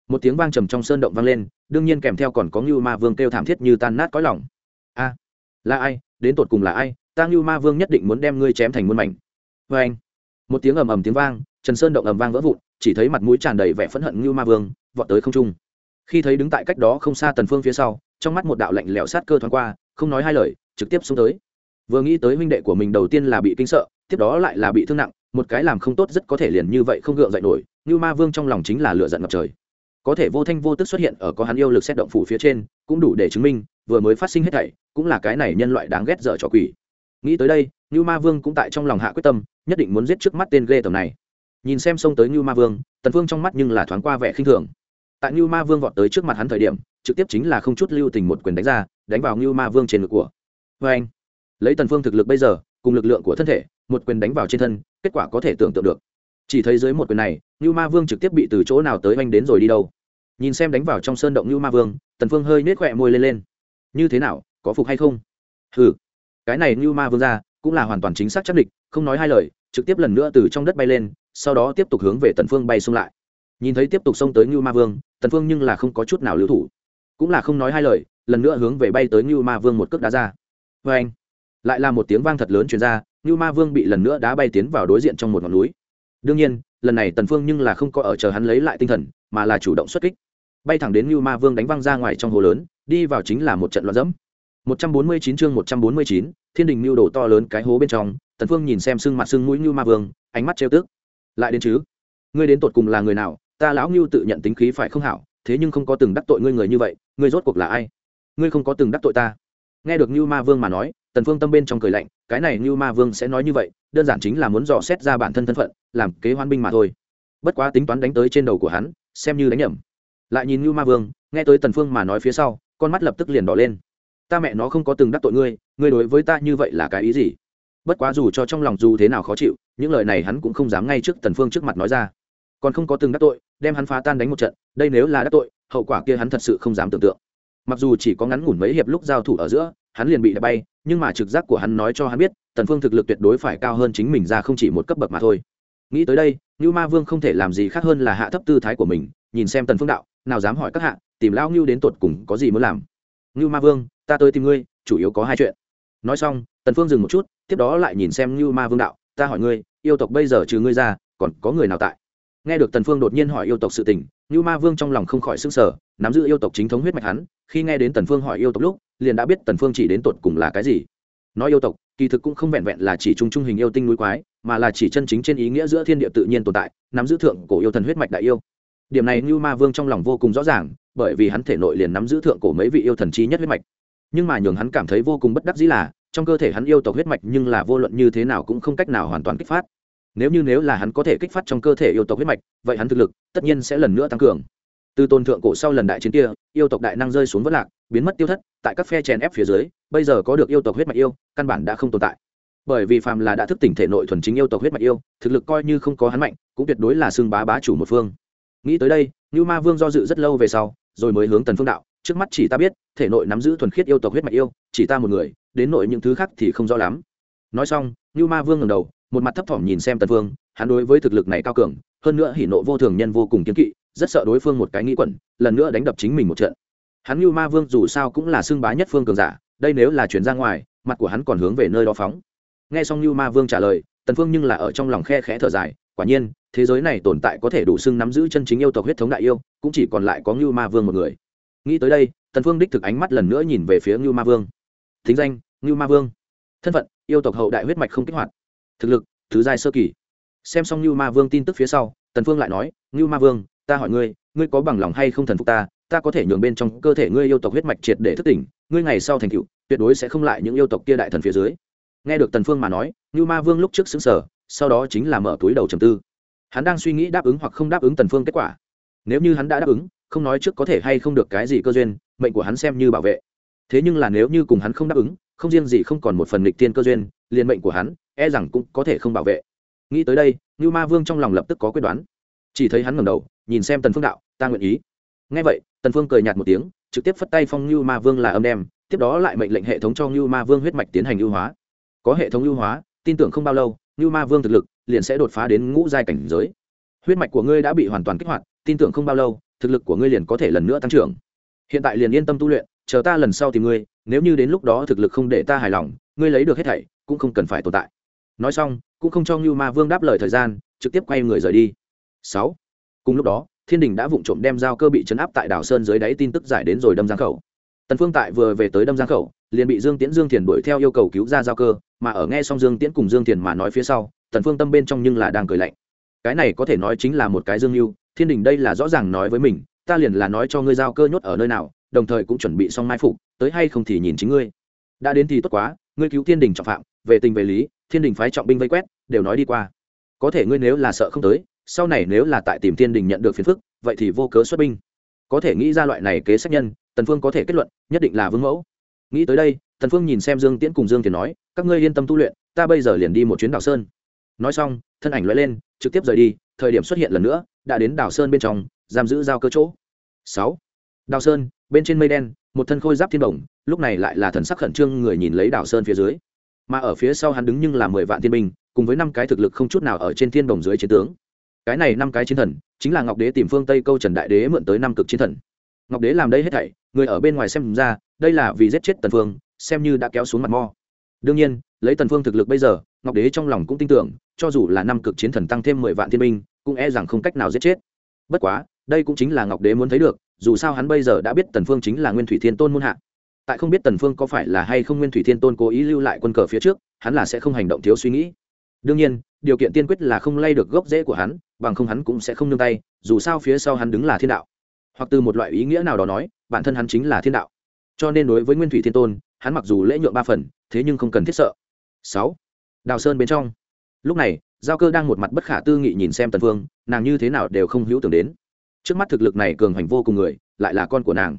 Một tiếng vang trầm trong sơn động vang lên, đương nhiên kèm theo còn có ngưu ma vương kêu thảm thiết như tan nát cõi lòng. A, là ai? Đến tột cùng là ai? Ta ngưu ma vương nhất định muốn đem ngươi chém thành muôn mảnh. Vê anh một tiếng ầm ầm tiếng vang, trần sơn động ầm vang vỡ vụn, chỉ thấy mặt mũi tràn đầy vẻ phẫn hận ngưu ma vương, vọt tới không trung khi thấy đứng tại cách đó không xa tần phương phía sau, trong mắt một đạo lạnh lẽo sát cơ thoáng qua, không nói hai lời, trực tiếp xuống tới. Vừa nghĩ tới huynh đệ của mình đầu tiên là bị kinh sợ, tiếp đó lại là bị thương nặng, một cái làm không tốt rất có thể liền như vậy không gượng dậy nổi như ma vương trong lòng chính là lửa giận ngập trời. Có thể vô thanh vô tức xuất hiện ở có hắn yêu lực xét động phủ phía trên, cũng đủ để chứng minh, vừa mới phát sinh hết thảy, cũng là cái này nhân loại đáng ghét dở trò quỷ. Nghĩ tới đây như ma vương cũng tại trong lòng hạ quyết tâm, nhất định muốn giết trước mắt tên ghê tầm này. Nhìn xem xông tới như ma vương, tần phương trong mắt nhưng là thoáng qua vẻ khinh thường tại Nưu ma vương vọt tới trước mặt hắn thời điểm, trực tiếp chính là không chút lưu tình một quyền đánh ra, đánh vào Nưu ma vương trên ngực của. Vê anh, lấy tần phương thực lực bây giờ, cùng lực lượng của thân thể, một quyền đánh vào trên thân, kết quả có thể tưởng tượng được. Chỉ thấy dưới một quyền này Nưu ma vương trực tiếp bị từ chỗ nào tới anh đến rồi đi đâu. Nhìn xem đánh vào trong sơn động Nưu ma vương, tần phương hơi nhếch khóe môi lên lên. Như thế nào, có phục hay không? Hừ, cái này Nưu ma vương ra, cũng là hoàn toàn chính xác chắc địch, không nói hai lời, trực tiếp lần nữa từ trong đất bay lên, sau đó tiếp tục hướng về tần phương bay xung lại nhìn thấy tiếp tục xông tới như ma vương tần phương nhưng là không có chút nào lưu thủ. Cũng là không nói hai lời lần nữa hướng về bay tới như ma vương một cước đá ra. Với anh lại là một tiếng vang thật lớn truyền ra như ma vương bị lần nữa đá bay tiến vào đối diện trong một ngọn núi. Đương nhiên lần này tần phương nhưng là không có ở chờ hắn lấy lại tinh thần mà là chủ động xuất kích. Bay thẳng đến như ma vương đánh văng ra ngoài trong hồ lớn đi vào chính là một trận loạn dẫm. 149 chương 149, thiên đình mưu đồ to lớn cái hố bên trong tần phương nhìn xem sưng mặt sưng mũi như ma vương ánh mắt trêu tức. Lại đến chứ? Ngươi đến tột cùng là người nào? Ta lão ngưu tự nhận tính khí phải không hảo, thế nhưng không có từng đắc tội ngươi người như vậy, ngươi rốt cuộc là ai? Ngươi không có từng đắc tội ta. Nghe được ngưu ma vương mà nói, tần phương tâm bên trong cười lạnh, cái này ngưu ma vương sẽ nói như vậy, đơn giản chính là muốn dò xét ra bản thân thân phận, làm kế hoan binh mà thôi. Bất quá tính toán đánh tới trên đầu của hắn, xem như đánh nhầm. Lại nhìn ngưu ma vương, nghe tới tần phương mà nói phía sau, con mắt lập tức liền đỏ lên. Ta mẹ nó không có từng đắc tội ngươi ngươi đối với ta như vậy là cái ý gì? Bất quá dù cho trong lòng dù thế nào khó chịu, những lời này hắn cũng không dám ngay trước tần phương trước mặt nói ra còn không có từng đắc tội, đem hắn phá tan đánh một trận, đây nếu là đắc tội, hậu quả kia hắn thật sự không dám tưởng tượng. Mặc dù chỉ có ngắn ngủn mấy hiệp lúc giao thủ ở giữa, hắn liền bị đập bay, nhưng mà trực giác của hắn nói cho hắn biết, tần phương thực lực tuyệt đối phải cao hơn chính mình ra không chỉ một cấp bậc mà thôi. Nghĩ tới đây ngưu ma vương không thể làm gì khác hơn là hạ thấp tư thái của mình, nhìn xem tần phương đạo, nào dám hỏi các hạ, tìm Lão ngưu đến tột cùng có gì muốn làm. Ngưu ma vương, ta tới tìm ngươi, chủ yếu có hai chuyện. Nói xong, tần phương dừng một chút, tiếp đó lại nhìn xem ngưu ma vương đạo, ta hỏi ngươi, yêu tộc bây giờ trừ ngươi ra, còn có người nào tại? Nghe được tần phương đột nhiên hỏi yêu tộc sự tình, ngưu ma vương trong lòng không khỏi sững sờ, nắm giữ yêu tộc chính thống huyết mạch hắn, khi nghe đến tần phương hỏi yêu tộc lúc, liền đã biết tần phương chỉ đến tột cùng là cái gì. Nói yêu tộc, kỳ thực cũng không vẹn vẹn là chỉ trung trung hình yêu tinh núi quái, mà là chỉ chân chính trên ý nghĩa giữa thiên địa tự nhiên tồn tại, nắm giữ thượng cổ yêu thần huyết mạch đại yêu. Điểm này như ma vương trong lòng vô cùng rõ ràng, bởi vì hắn thể nội liền nắm giữ thượng cổ mấy vị yêu thần chi nhất huyết mạch. Nhưng mà nhường hắn cảm thấy vô cùng bất đắc dĩ là, trong cơ thể hắn yêu tộc huyết mạch nhưng là vô luận như thế nào cũng không cách nào hoàn toàn kích phát nếu như nếu là hắn có thể kích phát trong cơ thể yêu tộc huyết mạch, vậy hắn thực lực tất nhiên sẽ lần nữa tăng cường. Từ tôn thượng cổ sau lần đại chiến kia, yêu tộc đại năng rơi xuống vất lạc, biến mất tiêu thất, tại các phe chèn ép phía dưới, bây giờ có được yêu tộc huyết mạch yêu, căn bản đã không tồn tại. Bởi vì phàm là đã thức tỉnh thể nội thuần chính yêu tộc huyết mạch yêu, thực lực coi như không có hắn mạnh, cũng tuyệt đối là xương bá bá chủ một phương. Nghĩ tới đây như ma vương do dự rất lâu về sau, rồi mới hướng tần phương đạo, trước mắt chỉ ta biết, thể nội nắm giữ thuần khiết yêu tộc huyết mạch yêu, chỉ ta một người, đến nội những thứ khác thì không rõ lắm. Nói xong như ma vương ngẩng đầu một mặt thấp thỏm nhìn xem tần phương, hắn đối với thực lực này cao cường, hơn nữa hỉ nộ vô thường nhân vô cùng kiên kỵ, rất sợ đối phương một cái nghĩ quẩn, lần nữa đánh đập chính mình một trận. Hắn như ma vương dù sao cũng là xương bá nhất phương cường giả, đây nếu là chuyển ra ngoài, mặt của hắn còn hướng về nơi đó phóng. Nghe xong như ma vương trả lời, tần phương nhưng là ở trong lòng khe khẽ thở dài, quả nhiên, thế giới này tồn tại có thể đủ xương nắm giữ chân chính yêu tộc huyết thống đại yêu, cũng chỉ còn lại có như ma vương một người. Nghĩ tới đây, tần phương đích thực ánh mắt lần nữa nhìn về phía như ma vương. Thính danh như ma vương. Thân phận, yêu tộc hậu đại huyết mạch không kích hoạt thực lực, thứ giai sơ kỳ. Xem xong như ma vương tin tức phía sau, tần phương lại nói như ma vương, ta hỏi ngươi ngươi có bằng lòng hay không thần phục ta? Ta có thể nhường bên trong cơ thể ngươi yêu tộc huyết mạch triệt để thức tỉnh, ngươi ngày sau thành cựu tuyệt đối sẽ không lại những yêu tộc kia đại thần phía dưới. Nghe được tần phương mà nói như ma vương lúc trước xứng sở sau đó chính là mở túi đầu trầm tư. Hắn đang suy nghĩ đáp ứng hoặc không đáp ứng tần phương kết quả. Nếu như hắn đã đáp ứng, không nói trước có thể hay không được cái gì cơ duyên, mệnh của hắn xem như bảo vệ. Thế nhưng là nếu như cùng hắn không đáp ứng, không riêng gì không còn một phần lịch tiên cơ duyên, liền mệnh của hắn e rằng cũng có thể không bảo vệ. Nghĩ tới đây như ma vương trong lòng lập tức có quyết đoán. Chỉ thấy hắn ngẩng đầu, nhìn xem tần phương đạo, ta nguyện ý. Nghe vậy, tần phương cười nhạt một tiếng, trực tiếp phất tay phong như ma vương là âm đem, tiếp đó lại mệnh lệnh hệ thống cho như ma vương huyết mạch tiến hành ưu hóa. Có hệ thống ưu hóa, tin tưởng không bao lâu như ma vương thực lực liền sẽ đột phá đến ngũ giai cảnh giới. Huyết mạch của ngươi đã bị hoàn toàn kích hoạt, tin tưởng không bao lâu, thực lực của ngươi liền có thể lần nữa tăng trưởng. Hiện tại liền yên tâm tu luyện, chờ ta lần sau tìm ngươi, nếu như đến lúc đó thực lực không để ta hài lòng, ngươi lấy được hết thảy cũng không cần phải tồn tại nói xong, cũng không cho ngưu ma vương đáp lời thời gian, trực tiếp quay người rời đi. Sáu. Cùng lúc đó, thiên đình đã vụng trộm đem giao cơ bị chấn áp tại đảo sơn dưới đáy tin tức giải đến rồi đâm giang khẩu. Tần phương tại vừa về tới đâm giang khẩu, liền bị dương tiễn dương thiền đuổi theo yêu cầu cứu ra giao cơ, mà ở nghe xong dương tiễn cùng dương thiền mà nói phía sau, tần phương tâm bên trong nhưng là đang cười lạnh. Cái này có thể nói chính là một cái dương lưu thiên đình đây là rõ ràng nói với mình, ta liền là nói cho ngươi giao cơ nhốt ở nơi nào, đồng thời cũng chuẩn bị xong mai phục, tới hay không thì nhìn chính ngươi. Đã đến thì tốt quá, ngươi cứu thiên đình trọng phạm, về tình về lý thiên đình phái trọng binh vây quét, đều nói đi qua. Có thể ngươi nếu là sợ không tới, sau này nếu là tại tìm thiên đình nhận được phiền phức, vậy thì vô cớ xuất binh. Có thể nghĩ ra loại này kế sách nhân, tần phương có thể kết luận, nhất định là vương mẫu. Nghĩ tới đây, tần phương nhìn xem dương tiễn cùng dương tiền nói, các ngươi yên tâm tu luyện, ta bây giờ liền đi một chuyến đảo sơn. Nói xong, thân ảnh lóe lên, trực tiếp rời đi, thời điểm xuất hiện lần nữa, đã đến đảo sơn bên trong, giam giữ giao cơ chỗ. Sáu. Đảo sơn, bên trên mây đen, một thân khôi giáp thiên đồng lúc này lại là thần sắc khẩn trương người nhìn lấy đảo sơn phía dưới mà ở phía sau hắn đứng nhưng là mười vạn thiên binh, cùng với năm cái thực lực không chút nào ở trên thiên đồng dưới chiến tướng. Cái này năm cái chiến thần, chính là ngọc đế tìm phương tây câu trần đại đế mượn tới năm cực chiến thần. Ngọc đế làm đây hết thảy, người ở bên ngoài xem ra, đây là vì giết chết tần phương, xem như đã kéo xuống mặt mo. Đương nhiên, lấy tần phương thực lực bây giờ, ngọc đế trong lòng cũng tin tưởng, cho dù là năm cực chiến thần tăng thêm mười vạn thiên binh, cũng e rằng không cách nào giết chết. Bất quá, đây cũng chính là ngọc đế muốn thấy được, dù sao hắn bây giờ đã biết tần phương chính là nguyên thủy thiên tôn muôn hạ tại không biết tần phương có phải là hay không nguyên thủy thiên tôn cố ý lưu lại quân cờ phía trước, hắn là sẽ không hành động thiếu suy nghĩ. Đương nhiên, điều kiện tiên quyết là không lay được gốc rễ của hắn, bằng không hắn cũng sẽ không nương tay, dù sao phía sau hắn đứng là thiên đạo. Hoặc từ một loại ý nghĩa nào đó nói, bản thân hắn chính là thiên đạo. Cho nên đối với nguyên thủy thiên tôn, hắn mặc dù lễ nhượng ba phần, thế nhưng không cần thiết sợ. Sáu, đào sơn bên trong. Lúc này, giao cơ đang một mặt bất khả tư nghị nhìn xem tần phương, nàng như thế nào đều không hữu tưởng đến. Trước mắt thực lực này cường hành vô cùng người, lại là con của nàng.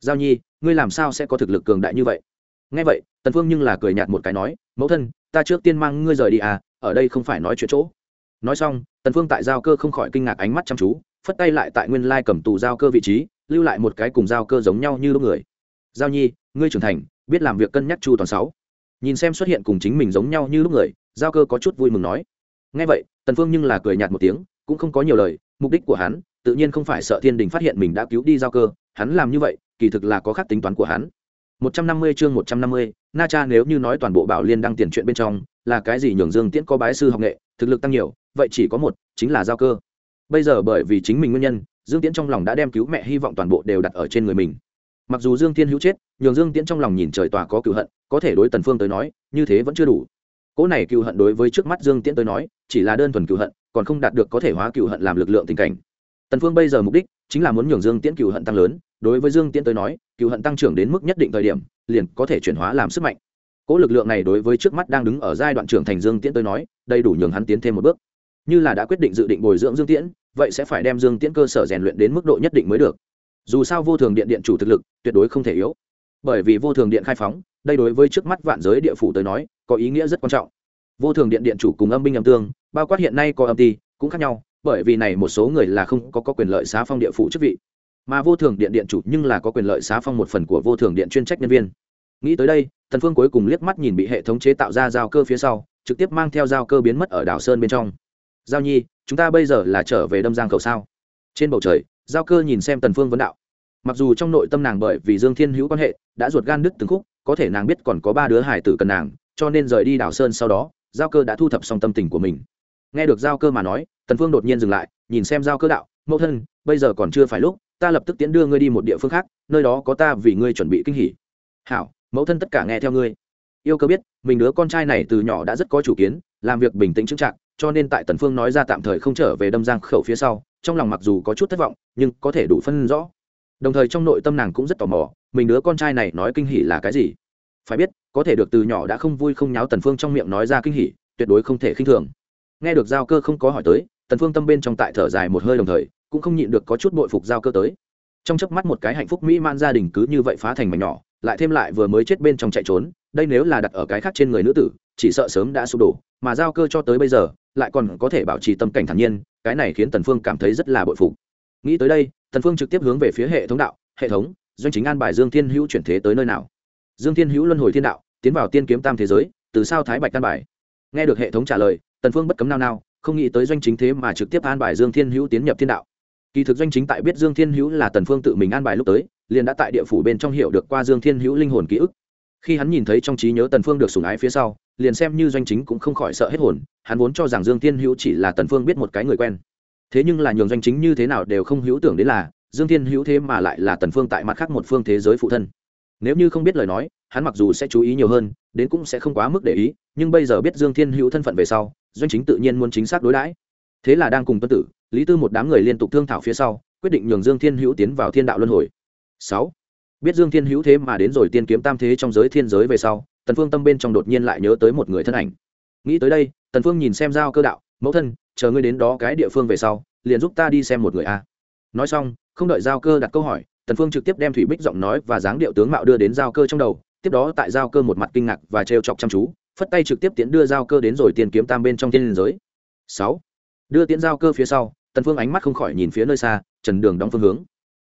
Giao nhi ngươi làm sao sẽ có thực lực cường đại như vậy? Nghe vậy, tần phương nhưng là cười nhạt một cái nói, mẫu thân, ta trước tiên mang ngươi rời đi à ở đây không phải nói chuyện chỗ. Nói xong, tần phương tại giao cơ không khỏi kinh ngạc ánh mắt chăm chú, phất tay lại tại nguyên lai cầm tù giao cơ vị trí, lưu lại một cái cùng giao cơ giống nhau như lúc người. Giao nhi, ngươi trưởng thành, biết làm việc cân nhắc chu toàn sáu. Nhìn xem xuất hiện cùng chính mình giống nhau như lúc người, giao cơ có chút vui mừng nói. Nghe vậy, tần phương nhưng là cười nhạt một tiếng, cũng không có nhiều lời, mục đích của hắn, tự nhiên không phải sợ thiên đình phát hiện mình đã cứu đi giao cơ, hắn làm như vậy kỳ thực là có khác tính toán của hắn 150 chương 150, Na Cha nếu như nói toàn bộ Bảo Liên đăng tiền chuyện bên trong, là cái gì nhường Dương Tiễn có bái sư học nghệ, thực lực tăng nhiều, vậy chỉ có một, chính là giao cơ. Bây giờ bởi vì chính mình nguyên nhân, Dương Tiễn trong lòng đã đem cứu mẹ hy vọng toàn bộ đều đặt ở trên người mình. Mặc dù Dương Tiên hữu chết, nhường Dương Tiễn trong lòng nhìn trời tòa có cừu hận, có thể đối Tần Phương tới nói, như thế vẫn chưa đủ. Cố này cừu hận đối với trước mắt Dương Tiễn tới nói, chỉ là đơn thuần cừu hận, còn không đạt được có thể hóa cừu hận làm lực lượng tình cảnh. Tần Phương bây giờ mục đích chính là muốn nhường Dương Tiễn cừu hận tăng lớn, đối với Dương Tiễn tới nói, cựu hận tăng trưởng đến mức nhất định thời điểm, liền có thể chuyển hóa làm sức mạnh. Cỗ lực lượng này đối với trước mắt đang đứng ở giai đoạn trưởng thành dương tiễn tới nói đầy đủ nhường hắn tiến thêm một bước. Như là đã quyết định dự định bồi dưỡng dương tiễn vậy sẽ phải đem dương tiễn cơ sở rèn luyện đến mức độ nhất định mới được. Dù sao vô thường điện điện chủ thực lực tuyệt đối không thể yếu. Bởi vì vô thường điện khai phóng đây đối với trước mắt vạn giới địa phủ tới nói có ý nghĩa rất quan trọng. Vô thường điện điện chủ cùng âm binh âm tương bao quát hiện nay có âm ty cũng khác nhau bởi vì này một số người là không có, có quyền lợi xá phong địa phủ chức vị mà vô thường điện điện chủ nhưng là có quyền lợi xá phong một phần của vô thường điện chuyên trách nhân viên. Nghĩ tới đây thần phương cuối cùng liếc mắt nhìn bị hệ thống chế tạo ra giao cơ phía sau, trực tiếp mang theo giao cơ biến mất ở đảo sơn bên trong. Giao nhi, chúng ta bây giờ là trở về đâm giang cầu sao? Trên bầu trời, giao cơ nhìn xem tần phương vấn đạo. Mặc dù trong nội tâm nàng bởi vì dương thiên hữu quan hệ đã ruột gan đứt từng khúc, có thể nàng biết còn có ba đứa hải tử cần nàng, cho nên rời đi đảo sơn sau đó, giao cơ đã thu thập xong tâm tình của mình. Nghe được giao cơ mà nói, tần phương đột nhiên dừng lại, nhìn xem giao cơ đạo, mẫu thân, bây giờ còn chưa phải lúc ta lập tức tiến đưa ngươi đi một địa phương khác, nơi đó có ta vì ngươi chuẩn bị kinh hỉ. Hảo, mẫu thân tất cả nghe theo ngươi. Yêu cơ biết, mình đứa con trai này từ nhỏ đã rất có chủ kiến, làm việc bình tĩnh chững chạc, cho nên tại tần phương nói ra tạm thời không trở về đâm giang khẩu phía sau, trong lòng mặc dù có chút thất vọng, nhưng có thể đủ phân rõ. Đồng thời trong nội tâm nàng cũng rất tò mò, mình đứa con trai này nói kinh hỉ là cái gì? Phải biết, có thể được từ nhỏ đã không vui không nháo tần phương trong miệng nói ra kinh hỉ, tuyệt đối không thể khinh thường. Nghe được giao cơ không có hỏi tới, tần phương tâm bên trong tại thở dài một hơi đồng thời cũng không nhịn được có chút bội phục giao cơ tới. Trong chớp mắt một cái hạnh phúc mỹ man gia đình cứ như vậy phá thành mảnh nhỏ, lại thêm lại vừa mới chết bên trong chạy trốn, đây nếu là đặt ở cái khác trên người nữ tử, chỉ sợ sớm đã sụp đổ, mà giao cơ cho tới bây giờ, lại còn có thể bảo trì tâm cảnh thản nhiên, cái này khiến tần phương cảm thấy rất là bội phục. Nghĩ tới đây, tần phương trực tiếp hướng về phía hệ thống đạo, hệ thống, doanh chính an bài dương thiên hữu chuyển thế tới nơi nào? Dương thiên hữu luân hồi thiên đạo, tiến vào tiên kiếm tam thế giới, từ sao thái bạch an bài. Nghe được hệ thống trả lời, tần phương bất cấm nao nao, không nghĩ tới doanh chính thế mà trực tiếp an bài dương thiên hữu tiến nhập thiên đạo kỳ thực doanh chính tại biết dương thiên hữu là tần phương tự mình an bài lúc tới, liền đã tại địa phủ bên trong hiểu được qua dương thiên hữu linh hồn ký ức. Khi hắn nhìn thấy trong trí nhớ tần phương được sủng ái phía sau, liền xem như doanh chính cũng không khỏi sợ hết hồn, hắn vốn cho rằng dương thiên hữu chỉ là tần phương biết một cái người quen. Thế nhưng là nhường doanh chính như thế nào đều không hữu tưởng đến là, dương thiên hữu thế mà lại là tần phương tại mặt khác một phương thế giới phụ thân. Nếu như không biết lời nói, hắn mặc dù sẽ chú ý nhiều hơn, đến cũng sẽ không quá mức để ý, nhưng bây giờ biết dương thiên hữu thân phận về sau, doanh chính tự nhiên muốn chính xác đối đãi. Thế là đang cùng tuân tử lý tư một đám người liên tục thương thảo phía sau, quyết định nhường dương thiên hữu tiến vào thiên đạo luân hồi. Sáu, biết dương thiên hữu thế mà đến rồi tiên kiếm tam thế trong giới thiên giới về sau, tần phương tâm bên trong đột nhiên lại nhớ tới một người thân ảnh. Nghĩ tới đây, tần phương nhìn xem giao cơ đạo, mẫu thân, chờ ngươi đến đó cái địa phương về sau, liền giúp ta đi xem một người a. Nói xong, không đợi giao cơ đặt câu hỏi, tần phương trực tiếp đem thủy bích giọng nói và dáng điệu tướng mạo đưa đến giao cơ trong đầu, tiếp đó tại giao cơ một mặt kinh ngạc và trêu chọc chăm chú, phất tay trực tiếp tiến đưa giao cơ đến rồi tiền kiếm tam bên trong thiên giới. Sáu, đưa tiến giao cơ phía sau tần phương ánh mắt không khỏi nhìn phía nơi xa, trần đường đóng phương hướng.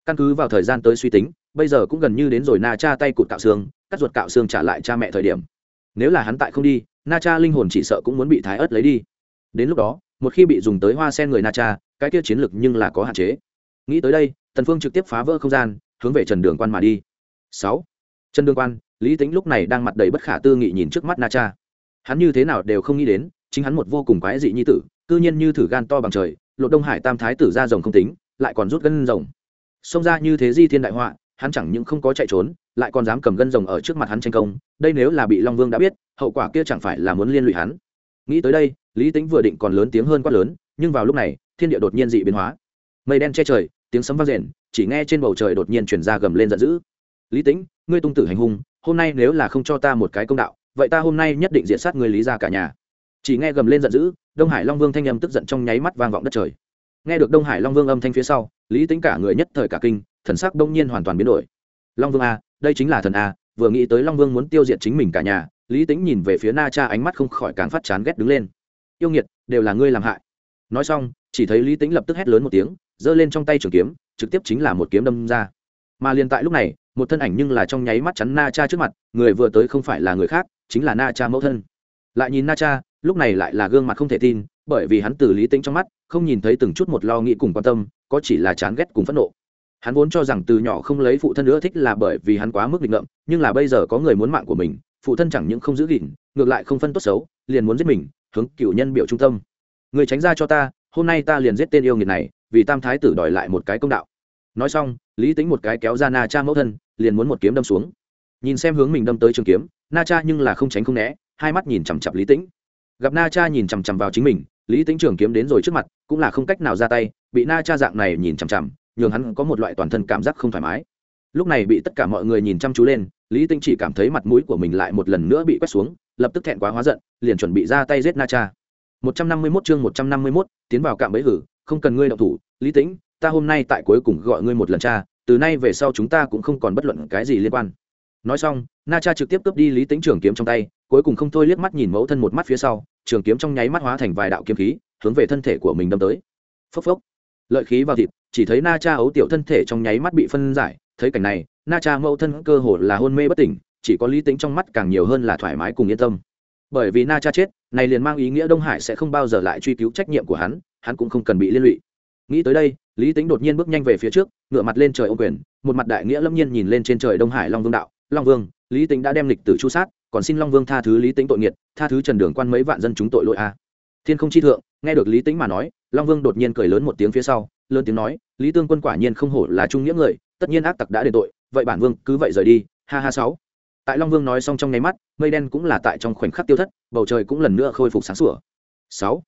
Căn cứ vào thời gian tới suy tính, bây giờ cũng gần như đến rồi na cha tay cụt cạo xương, cắt ruột cạo xương trả lại cha mẹ thời điểm. Nếu là hắn tại không đi, na cha linh hồn chỉ sợ cũng muốn bị thái ớt lấy đi. Đến lúc đó, một khi bị dùng tới hoa sen người na cha, cái kia chiến lực nhưng là có hạn chế. Nghĩ tới đây, tần phương trực tiếp phá vỡ không gian, hướng về trần đường quan mà đi. Sáu. Trần đường quan, lý tính lúc này đang mặt đầy bất khả tư nghị nhìn trước mắt na cha. Hắn như thế nào đều không nghĩ đến, chính hắn một vô cùng quái dị nhi tử, cư nhiên như thử gan to bằng trời lộ đông hải tam thái tử ra rồng không tính, lại còn rút gân rồng. Xông ra như thế di thiên đại họa, hắn chẳng những không có chạy trốn, lại còn dám cầm gân rồng ở trước mặt hắn tranh công, đây nếu là bị long vương đã biết, hậu quả kia chẳng phải là muốn liên lụy hắn. Nghĩ tới đây, lý tính vừa định còn lớn tiếng hơn quát lớn, nhưng vào lúc này, thiên địa đột nhiên dị biến hóa. Mây đen che trời, tiếng sấm vang rền, chỉ nghe trên bầu trời đột nhiên chuyển ra gầm lên giận dữ. Lý tính ngươi tung tử hành hung, hôm nay nếu là không cho ta một cái công đạo, vậy ta hôm nay nhất định diện sát ngươi lý ra cả nhà. Chỉ nghe gầm lên giận dữ đông hải long vương thanh âm tức giận trong nháy mắt vang vọng đất trời. Nghe được đông hải long vương âm thanh phía sau, lý tính cả người nhất thời cả kinh, thần sắc đông nhiên hoàn toàn biến đổi. Long vương a đây chính là thần a vừa nghĩ tới long vương muốn tiêu diệt chính mình cả nhà, lý tính nhìn về phía na cha ánh mắt không khỏi càng phát chán ghét đứng lên. Yêu nghiệt, đều là ngươi làm hại. Nói xong, chỉ thấy lý tính lập tức hét lớn một tiếng, giơ lên trong tay trường kiếm, trực tiếp chính là một kiếm đâm ra. Mà liền tại lúc này, một thân ảnh nhưng là trong nháy mắt chắn na cha trước mặt, người vừa tới không phải là người khác, chính là na cha mẫu thân. Lại nhìn na cha lúc này lại là gương mặt không thể tin, bởi vì hắn từ lý tính trong mắt, không nhìn thấy từng chút một lo nghĩ cùng quan tâm, có chỉ là chán ghét cùng phẫn nộ. Hắn vốn cho rằng từ nhỏ không lấy phụ thân nữa thích là bởi vì hắn quá mức định ngậm nhưng là bây giờ có người muốn mạng của mình, phụ thân chẳng những không giữ gìn, ngược lại không phân tốt xấu, liền muốn giết mình, hướng cựu nhân biểu trung tâm. Người tránh ra cho ta, hôm nay ta liền giết tên yêu nghiệt này, vì tam thái tử đòi lại một cái công đạo. Nói xong, lý tính một cái kéo ra na cha mẫu thân, liền muốn một kiếm đâm xuống. Nhìn xem hướng mình đâm tới trường kiếm, na cha nhưng là không tránh không né, hai mắt nhìn chằm chặp lý tĩnh gặp na cha nhìn chằm chằm vào chính mình lý tính trường kiếm đến rồi trước mặt cũng là không cách nào ra tay bị na cha dạng này nhìn chằm chằm nhường hắn có một loại toàn thân cảm giác không thoải mái. Lúc này bị tất cả mọi người nhìn chăm chú lên lý tinh chỉ cảm thấy mặt mũi của mình lại một lần nữa bị quét xuống lập tức thẹn quá hóa giận liền chuẩn bị ra tay giết na cha. 151 chương 151, tiến vào cạm bẫy hử không cần ngươi động thủ lý tĩnh ta hôm nay tại cuối cùng gọi ngươi một lần cha từ nay về sau chúng ta cũng không còn bất luận cái gì liên quan. Nói xong na cha trực tiếp cướp đi lý tính trường kiếm trong tay cuối cùng không thôi liếc mắt nhìn mẫu thân một mắt phía sau, trường kiếm trong nháy mắt hóa thành vài đạo kiếm khí, hướng về thân thể của mình đâm tới. Phốc phốc. Lợi khí vào thịt, chỉ thấy na cha ấu tiểu thân thể trong nháy mắt bị phân giải, thấy cảnh này, na cha mẫu thân cơ hồ là hôn mê bất tỉnh, chỉ có lý tính trong mắt càng nhiều hơn là thoải mái cùng yên tâm. Bởi vì na cha chết, này liền mang ý nghĩa đông hải sẽ không bao giờ lại truy cứu trách nhiệm của hắn hắn cũng không cần bị liên lụy. Nghĩ tới đây, lý tính đột nhiên bước nhanh về phía trước ngựa mặt lên trời ô quyền, một mặt đại nghĩa lâm nhiên nhìn lên trên trời đông hải long vương đạo. Long vương, lý tính đã đem lịch tử chu sát còn xin long vương tha thứ lý tính tội nghiệt, tha thứ trần đường quan mấy vạn dân chúng tội lỗi a. Thiên không chi thượng, nghe được lý tính mà nói, long vương đột nhiên cười lớn một tiếng phía sau, lớn tiếng nói, lý tương quân quả nhiên không hổ là trung nghĩa người, tất nhiên ác tặc đã đền tội, vậy bản vương cứ vậy rời đi. Ha ha sáu. Tại long vương nói xong trong nháy mắt, mây đen cũng là tại trong khoảnh khắc tiêu thất, bầu trời cũng lần nữa khôi phục sáng sủa. Sáu.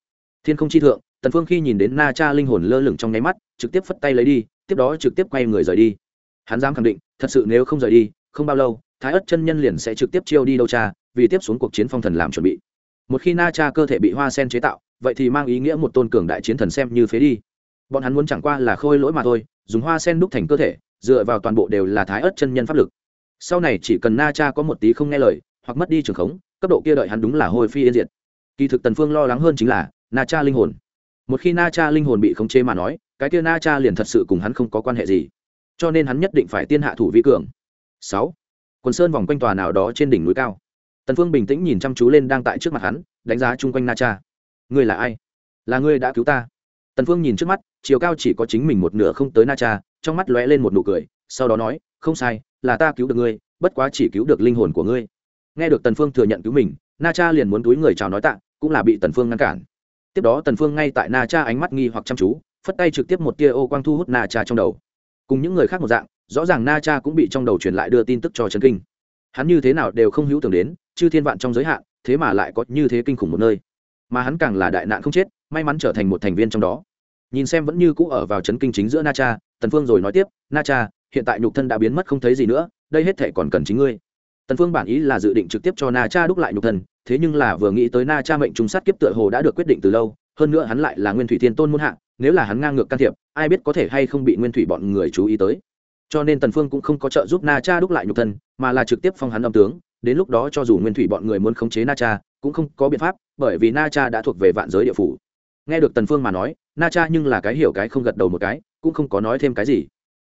Thiên không chi thượng, tần phương khi nhìn đến na cha linh hồn lơ lửng trong nháy mắt, trực tiếp phất tay lấy đi, tiếp đó trực tiếp quay người rời đi. Hắn dám khẳng định, thật sự nếu không rời đi, không bao lâu thái ất chân nhân liền sẽ trực tiếp chiêu đi đâu cha, vì tiếp xuống cuộc chiến phong thần làm chuẩn bị. Một khi na cha cơ thể bị hoa sen chế tạo, vậy thì mang ý nghĩa một tôn cường đại chiến thần xem như phế đi. Bọn hắn muốn chẳng qua là khôi lỗi mà thôi, dùng hoa sen đúc thành cơ thể, dựa vào toàn bộ đều là thái ớt chân nhân pháp lực. Sau này chỉ cần na cha có một tí không nghe lời, hoặc mất đi trường khống, cấp độ kia đợi hắn đúng là hồi phi yên diệt. Kỳ thực tần phương lo lắng hơn chính là na cha linh hồn. Một khi na cha linh hồn bị khống chế mà nói, cái kia na cha liền thật sự cùng hắn không có quan hệ gì. Cho nên hắn nhất định phải tiên hạ thủ vi cường. Sáu quần sơn vòng quanh tòa nào đó trên đỉnh núi cao. Tần phương bình tĩnh nhìn chăm chú lên đang tại trước mặt hắn, đánh giá chung quanh na cha. Ngươi là ai? Là ngươi đã cứu ta. Tần phương nhìn trước mắt, chiều cao chỉ có chính mình một nửa không tới na cha, trong mắt lóe lên một nụ cười, sau đó nói, không sai, là ta cứu được ngươi, bất quá chỉ cứu được linh hồn của ngươi. Nghe được tần phương thừa nhận cứu mình, na cha liền muốn túi người chào nói tạ, cũng là bị tần phương ngăn cản. Tiếp đó tần phương ngay tại na cha ánh mắt nghi hoặc chăm chú, phất tay trực tiếp một tia ô quang thu hút na cha trong đầu. Cùng những người khác một dạng rõ ràng na cha cũng bị trong đầu truyền lại đưa tin tức cho trấn kinh. Hắn như thế nào đều không hữu tưởng đến, chư thiên vạn trong giới hạn, thế mà lại có như thế kinh khủng một nơi. Mà hắn càng là đại nạn không chết, may mắn trở thành một thành viên trong đó. Nhìn xem vẫn như cũ ở vào Trấn kinh chính giữa na cha, tần phương rồi nói tiếp, na cha, hiện tại nhục thân đã biến mất không thấy gì nữa, đây hết thể còn cần chính ngươi. Tần phương bản ý là dự định trực tiếp cho na cha đúc lại nhục thân, thế nhưng là vừa nghĩ tới na cha mệnh trùng sát kiếp tựa hồ đã được quyết định từ lâu, hơn nữa hắn lại là nguyên thủy thiên tôn muôn hạng nếu là hắn ngang ngược can thiệp, ai biết có thể hay không bị nguyên thủy bọn người chú ý tới cho nên tần phương cũng không có trợ giúp na cha đúc lại nhục thân, mà là trực tiếp phong hắn âm tướng. Đến lúc đó cho dù nguyên thủy bọn người muốn khống chế na cha, cũng không có biện pháp, bởi vì na cha đã thuộc về vạn giới địa phủ. Nghe được tần phương mà nói, na cha nhưng là cái hiểu cái không gật đầu một cái, cũng không có nói thêm cái gì.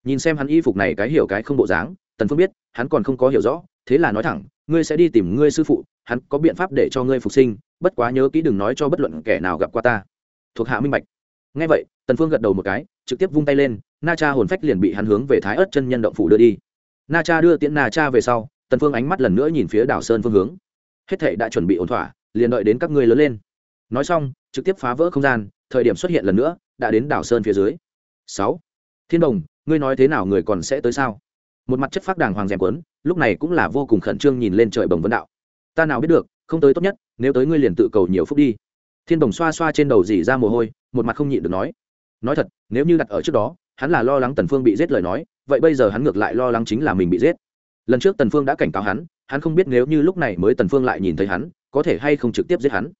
Nhìn xem hắn y phục này cái hiểu cái không bộ dáng, tần phương biết, hắn còn không có hiểu rõ, thế là nói thẳng, ngươi sẽ đi tìm ngươi sư phụ, hắn có biện pháp để cho ngươi phục sinh, bất quá nhớ kỹ đừng nói cho bất luận kẻ nào gặp qua ta. Thuộc hạ minh bạch. Nghe vậy, tần phương gật đầu một cái, trực tiếp vung tay lên na cha hồn phách liền bị hắn hướng về thái ớt chân nhân động phủ đưa đi. Na cha đưa tiễn na cha về sau, tần phương ánh mắt lần nữa nhìn phía đảo sơn phương hướng. Hết thảy đã chuẩn bị ổn thỏa, liền đợi đến các ngươi lớn lên. Nói xong, trực tiếp phá vỡ không gian, thời điểm xuất hiện lần nữa, đã đến đảo sơn phía dưới. Sáu. Thiên đồng, ngươi nói thế nào người còn sẽ tới sao? Một mặt chất phát đàng hoàng rèm quấn lúc này cũng là vô cùng khẩn trương nhìn lên trời bồng vấn đạo. Ta nào biết được, không tới tốt nhất, nếu tới ngươi liền tự cầu nhiều phúc đi. Thiên đồng xoa xoa trên đầu dì ra mồ hôi, một mặt không nhịn được nói. Nói thật, nếu như đặt ở trước đó hắn là lo lắng tần phương bị giết lời nói, vậy bây giờ hắn ngược lại lo lắng chính là mình bị giết. Lần trước tần phương đã cảnh cáo hắn hắn không biết nếu như lúc này mới tần phương lại nhìn thấy hắn, có thể hay không trực tiếp giết hắn.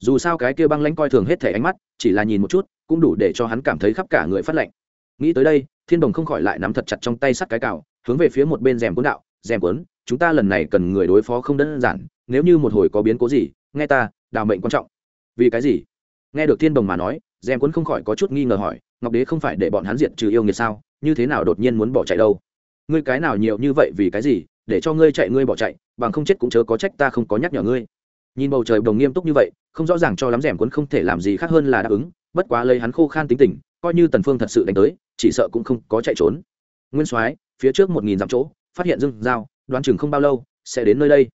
Dù sao cái kia băng lãnh coi thường hết thể ánh mắt, chỉ là nhìn một chút, cũng đủ để cho hắn cảm thấy khắp cả người phát lạnh. Nghĩ tới đây, thiên đồng không khỏi lại nắm thật chặt trong tay sắt cái cào, hướng về phía một bên rèm cuốn đạo, rèm cuốn, chúng ta lần này cần người đối phó không đơn giản, nếu như một hồi có biến cố gì, nghe ta, đào mệnh quan trọng. Vì cái gì? Nghe được thiên đồng mà nói rèm cuốn không khỏi có chút nghi ngờ hỏi, ngọc đế không phải để bọn hắn diệt trừ yêu nghiệt sao? Như thế nào đột nhiên muốn bỏ chạy đâu? Ngươi cái nào nhiều như vậy vì cái gì? Để cho ngươi chạy, ngươi bỏ chạy, bằng không chết cũng chớ có trách ta không có nhắc nhở ngươi. Nhìn bầu trời đồng nghiêm túc như vậy, không rõ ràng cho lắm rèm cuốn không thể làm gì khác hơn là đáp ứng, bất quá lấy hắn khô khan tính tình, coi như tần phương thật sự đánh tới, chỉ sợ cũng không có chạy trốn. Nguyên soái, phía trước một nghìn dặm chỗ, phát hiện dương dao đoán chừng không bao lâu, sẽ đến nơi đây.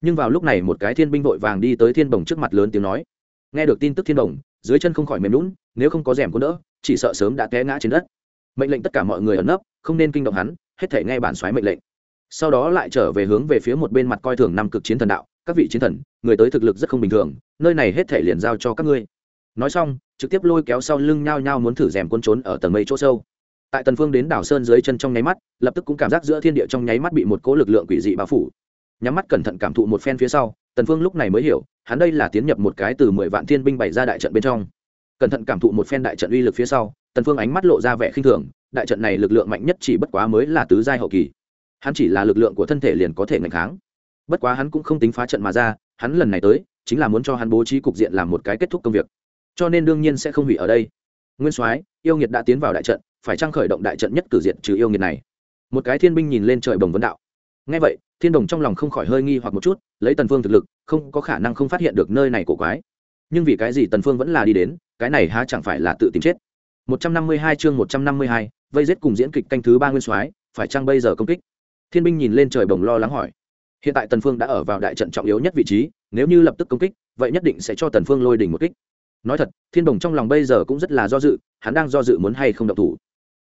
Nhưng vào lúc này một cái thiên binh vội vàng đi tới thiên bồng trước mặt lớn tiếng nói. Nghe được tin tức thiên bồng dưới chân không khỏi mềm lún, nếu không có rèm cuốn đỡ, chỉ sợ sớm đã té ngã trên đất. Mệnh lệnh tất cả mọi người ẩn nấp, không nên kinh động hắn, hết thể nghe bản xoáy mệnh lệnh. Sau đó lại trở về hướng về phía một bên mặt coi thường năm cực chiến thần đạo, các vị chiến thần, người tới thực lực rất không bình thường, nơi này hết thể liền giao cho các ngươi. Nói xong, trực tiếp lôi kéo sau lưng nhao nhao muốn thử rèm quân trốn ở tầng mây chỗ sâu. Tại tần phương đến đảo sơn dưới chân trong nháy mắt, lập tức cũng cảm giác giữa thiên địa trong nháy mắt bị một cỗ lực lượng quỷ dị bao phủ. Nhắm mắt cẩn thận cảm thụ một phen phía sau, tần phương lúc này mới hiểu hắn đây là tiến nhập một cái từ mười vạn thiên binh bày ra đại trận bên trong. Cẩn thận cảm thụ một phen đại trận uy lực phía sau, tần phương ánh mắt lộ ra vẻ khinh thường, đại trận này lực lượng mạnh nhất chỉ bất quá mới là tứ giai hậu kỳ. Hắn chỉ là lực lượng của thân thể liền có thể ngành kháng. Bất quá hắn cũng không tính phá trận mà ra, hắn lần này tới, chính là muốn cho hắn bố trí cục diện làm một cái kết thúc công việc. Cho nên đương nhiên sẽ không hủy ở đây. Nguyên soái, yêu nghiệt đã tiến vào đại trận, phải trang khởi động đại trận nhất cử diện trừ yêu nghiệt này? Một cái thiên binh nhìn lên trời bồng vấn đạo. Ngay vậy thiên đồng trong lòng không khỏi hơi nghi hoặc một chút lấy tần phương thực lực không có khả năng không phát hiện được nơi này cổ quái. Nhưng vì cái gì tần phương vẫn là đi đến cái này há chẳng phải là tự tìm chết. 152 chương 152, vây giết cùng diễn kịch canh thứ ba nguyên soái phải chăng bây giờ công kích? Thiên binh nhìn lên trời bồng lo lắng hỏi. Hiện tại tần phương đã ở vào đại trận trọng yếu nhất vị trí nếu như lập tức công kích vậy nhất định sẽ cho tần phương lôi đỉnh một kích. Nói thật thiên đồng trong lòng bây giờ cũng rất là do dự hắn đang do dự muốn hay không động thủ.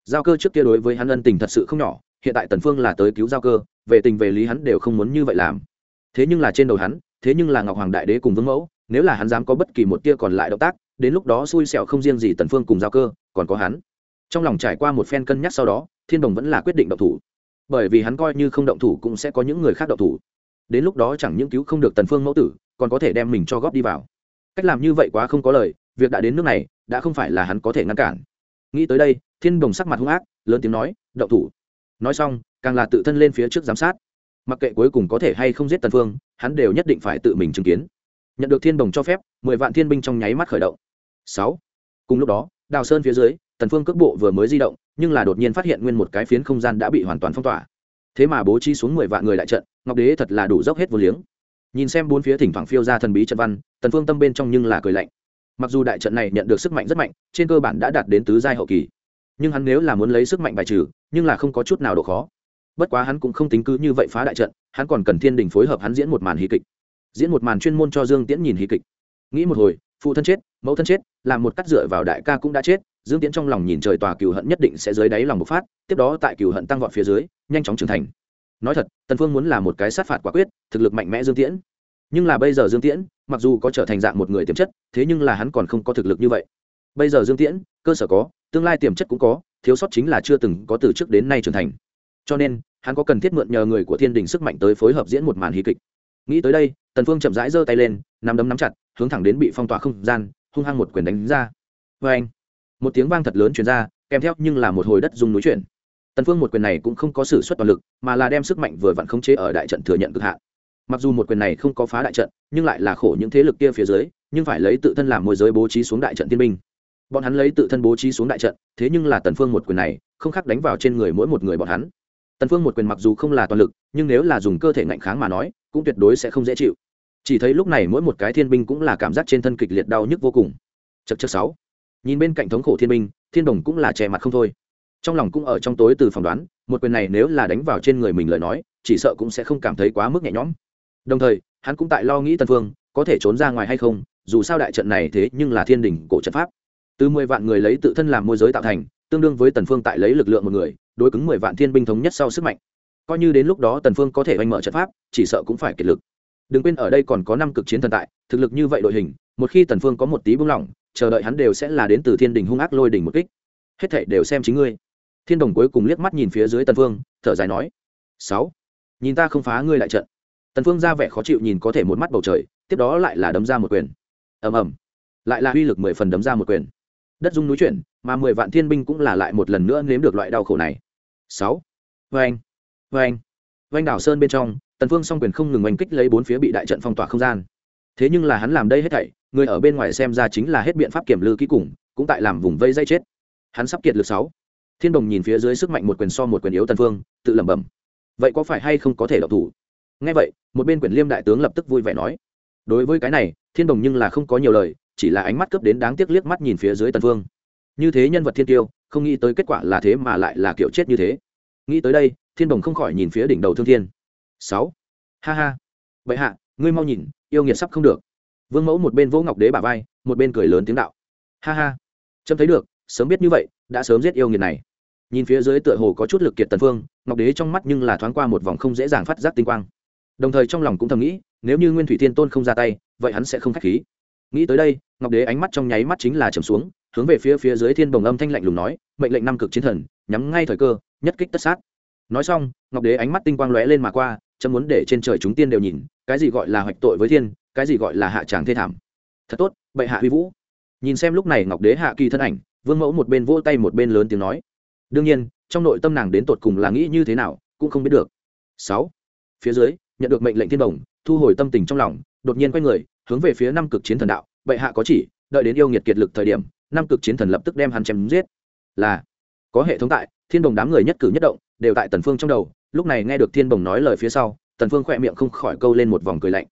Giao cơ trước kia đối với hắn ân tình thật sự không nhỏ hiện tại tần phương là tới cứu giao cơ, về tình về lý hắn đều không muốn như vậy làm. Thế nhưng là trên đầu hắn, thế nhưng là ngọc hoàng đại đế cùng vương mẫu, nếu là hắn dám có bất kỳ một tia còn lại động tác, đến lúc đó xui xẻo không riêng gì tần phương cùng giao cơ, còn có hắn. Trong lòng trải qua một phen cân nhắc sau đó, thiên đồng vẫn là quyết định động thủ. Bởi vì hắn coi như không động thủ cũng sẽ có những người khác động thủ. Đến lúc đó chẳng những cứu không được tần phương mẫu tử, còn có thể đem mình cho góp đi vào. Cách làm như vậy quá không có lời, việc đã đến nước này, đã không phải là hắn có thể ngăn cản. Nghĩ tới đây, thiên đồng sắc mặt hung ác, lớn tiếng nói, động thủ nói xong, càng là tự thân lên phía trước giám sát. Mặc kệ cuối cùng có thể hay không giết tần phương, hắn đều nhất định phải tự mình chứng kiến. Nhận được thiên đồng cho phép, mười vạn thiên binh trong nháy mắt khởi động. Sáu. Cùng lúc đó, đào sơn phía dưới, tần phương cước bộ vừa mới di động, nhưng là đột nhiên phát hiện nguyên một cái phiến không gian đã bị hoàn toàn phong tỏa. Thế mà bố trí xuống mười vạn người lại trận, ngọc đế thật là đủ dốc hết vô liếng. Nhìn xem bốn phía thỉnh thoảng phiêu ra thần bí trận văn, tần phương tâm bên trong nhưng là cười lạnh. Mặc dù đại trận này nhận được sức mạnh rất mạnh, trên cơ bản đã đạt đến tứ giai hậu kỳ nhưng hắn nếu là muốn lấy sức mạnh bài trừ, nhưng là không có chút nào độ khó. Bất quá hắn cũng không tính cứ như vậy phá đại trận, hắn còn cần thiên đình phối hợp hắn diễn một màn hí kịch. Diễn một màn chuyên môn cho dương tiễn nhìn hí kịch. Nghĩ một hồi, phụ thân chết, mẫu thân chết, làm một cắt dựa vào đại ca cũng đã chết, dương tiễn trong lòng nhìn trời tòa cừu hận nhất định sẽ dưới đáy lòng bộc phát, tiếp đó tại cừu hận tăng vọt phía dưới, nhanh chóng trưởng thành. Nói thật, tần phương muốn là một cái sát phạt quả quyết, thực lực mạnh mẽ dương tiễn. Nhưng là bây giờ dương tiễn, mặc dù có trở thành dạng một người tiềm chất, thế nhưng là hắn còn không có thực lực như vậy bây giờ dương tiễn, cơ sở có, tương lai tiềm chất cũng có, thiếu sót chính là chưa từng có từ trước đến nay trưởng thành. Cho nên, hắn có cần thiết mượn nhờ người của thiên đình sức mạnh tới phối hợp diễn một màn hí kịch. Nghĩ tới đây, tần phương chậm rãi giơ tay lên, nắm đấm nắm chặt, hướng thẳng đến bị phong tỏa không gian, hung hăng một quyền đánh ra. Với anh, một tiếng vang thật lớn truyền ra, kèm theo nhưng là một hồi đất rung núi chuyển. Tần phương một quyền này cũng không có sử xuất toàn lực, mà là đem sức mạnh vừa vặn khống chế ở đại trận thừa nhận cực hạn. Mặc dù một quyền này không có phá đại trận, nhưng lại là khổ những thế lực kia phía dưới, nhưng phải lấy tự thân làm môi giới bố trí xuống đại trận thiên minh bọn hắn lấy tự thân bố trí xuống đại trận, thế nhưng là tần phương một quyền này, không khác đánh vào trên người mỗi một người bọn hắn. Tần phương một quyền mặc dù không là toàn lực, nhưng nếu là dùng cơ thể ngạnh kháng mà nói, cũng tuyệt đối sẽ không dễ chịu. Chỉ thấy lúc này mỗi một cái thiên binh cũng là cảm giác trên thân kịch liệt đau nhức vô cùng. Chật chật sáu. Nhìn bên cạnh thống khổ thiên binh, thiên đồng cũng là che mặt không thôi. Trong lòng cũng ở trong tối từ phỏng đoán, một quyền này nếu là đánh vào trên người mình lời nói, chỉ sợ cũng sẽ không cảm thấy quá mức nhẹ nhõm. Đồng thời, hắn cũng tại lo nghĩ tần phương, có thể trốn ra ngoài hay không, dù sao đại trận này thế nhưng là thiên đình cổ trận pháp từ mười vạn người lấy tự thân làm môi giới tạo thành, tương đương với tần phương tại lấy lực lượng một người, đối cứng mười vạn thiên binh thống nhất sau sức mạnh. Coi như đến lúc đó tần phương có thể oanh mở trận pháp, chỉ sợ cũng phải kiệt lực. Đừng quên ở đây còn có năm cực chiến thần tại, thực lực như vậy đội hình, một khi tần phương có một tí buông lỏng, chờ đợi hắn đều sẽ là đến từ thiên đình hung ác lôi đỉnh một kích. Hết thảy đều xem chính ngươi. Thiên đồng cuối cùng liếc mắt nhìn phía dưới tần phương, thở dài nói, sáu, nhìn ta không phá ngươi lại trận. Tần phương ra vẻ khó chịu nhìn có thể một mắt bầu trời, tiếp đó lại là đấm ra một quyền. Ầm ầm. Lại là uy lực mười phần đấm ra một quyền đất dung núi chuyển, mà mười vạn thiên binh cũng là lại một lần nữa nếm được loại đau khổ này. Sáu. Vâng vâng vâng đảo sơn bên trong, tần phương song quyền không ngừng oanh kích lấy bốn phía bị đại trận phong tỏa không gian. Thế nhưng là hắn làm đây hết thảy, người ở bên ngoài xem ra chính là hết biện pháp kiểm lư kỹ cùng, cũng tại làm vùng vây dây chết. Hắn sắp kiệt lực sáu. Thiên đồng nhìn phía dưới sức mạnh một quyền so một quyền yếu tần phương, tự lẩm bẩm. Vậy có phải hay không có thể độc thủ? Nghe vậy, một bên quyền liêm đại tướng lập tức vui vẻ nói. Đối với cái này, thiên đồng nhưng là không có nhiều lời chỉ là ánh mắt cấp đến đáng tiếc liếc mắt nhìn phía dưới tần phương như thế nhân vật thiên tiêu, không nghĩ tới kết quả là thế mà lại là kiểu chết như thế. Nghĩ tới đây, thiên đồng không khỏi nhìn phía đỉnh đầu thương thiên. Sáu. Ha ha. Vậy hạ, ngươi mau nhìn, yêu nghiệt sắp không được. Vương mẫu một bên vỗ ngọc đế bà vai, một bên cười lớn tiếng đạo. Ha ha. Trâm thấy được, sớm biết như vậy, đã sớm giết yêu nghiệt này. Nhìn phía dưới tựa hồ có chút lực kiệt tần phương ngọc đế trong mắt nhưng là thoáng qua một vòng không dễ dàng phát giác tinh quang. Đồng thời trong lòng cũng thầm nghĩ, nếu như nguyên thủy thiên tôn không ra tay, vậy hắn sẽ không khách khí nghĩ tới đây, ngọc đế ánh mắt trong nháy mắt chính là trầm xuống, hướng về phía phía dưới thiên bồng âm thanh lạnh lùng nói, mệnh lệnh năm cực chiến thần, nhắm ngay thời cơ, nhất kích tất sát. Nói xong, ngọc đế ánh mắt tinh quang lóe lên mà qua, chấm muốn để trên trời chúng tiên đều nhìn, cái gì gọi là hoạch tội với thiên, cái gì gọi là hạ tràng thê thảm. Thật tốt, bệ hạ huy vũ. Nhìn xem lúc này ngọc đế hạ kỳ thân ảnh, vương mẫu một bên vỗ tay một bên lớn tiếng nói, đương nhiên, trong nội tâm nàng đến tột cùng là nghĩ như thế nào, cũng không biết được. Sáu, phía dưới, nhận được mệnh lệnh thiên đồng thu hồi tâm tình trong lòng, đột nhiên quay người hướng về phía năm cực chiến thần đạo, bệ hạ có chỉ, đợi đến yêu nghiệt kiệt lực thời điểm, năm cực chiến thần lập tức đem hắn chém giết. Là, có hệ thống tại, thiên đồng đám người nhất cử nhất động, đều tại tần phương trong đầu, lúc này nghe được thiên đồng nói lời phía sau, tần phương khỏe miệng không khỏi câu lên một vòng cười lạnh.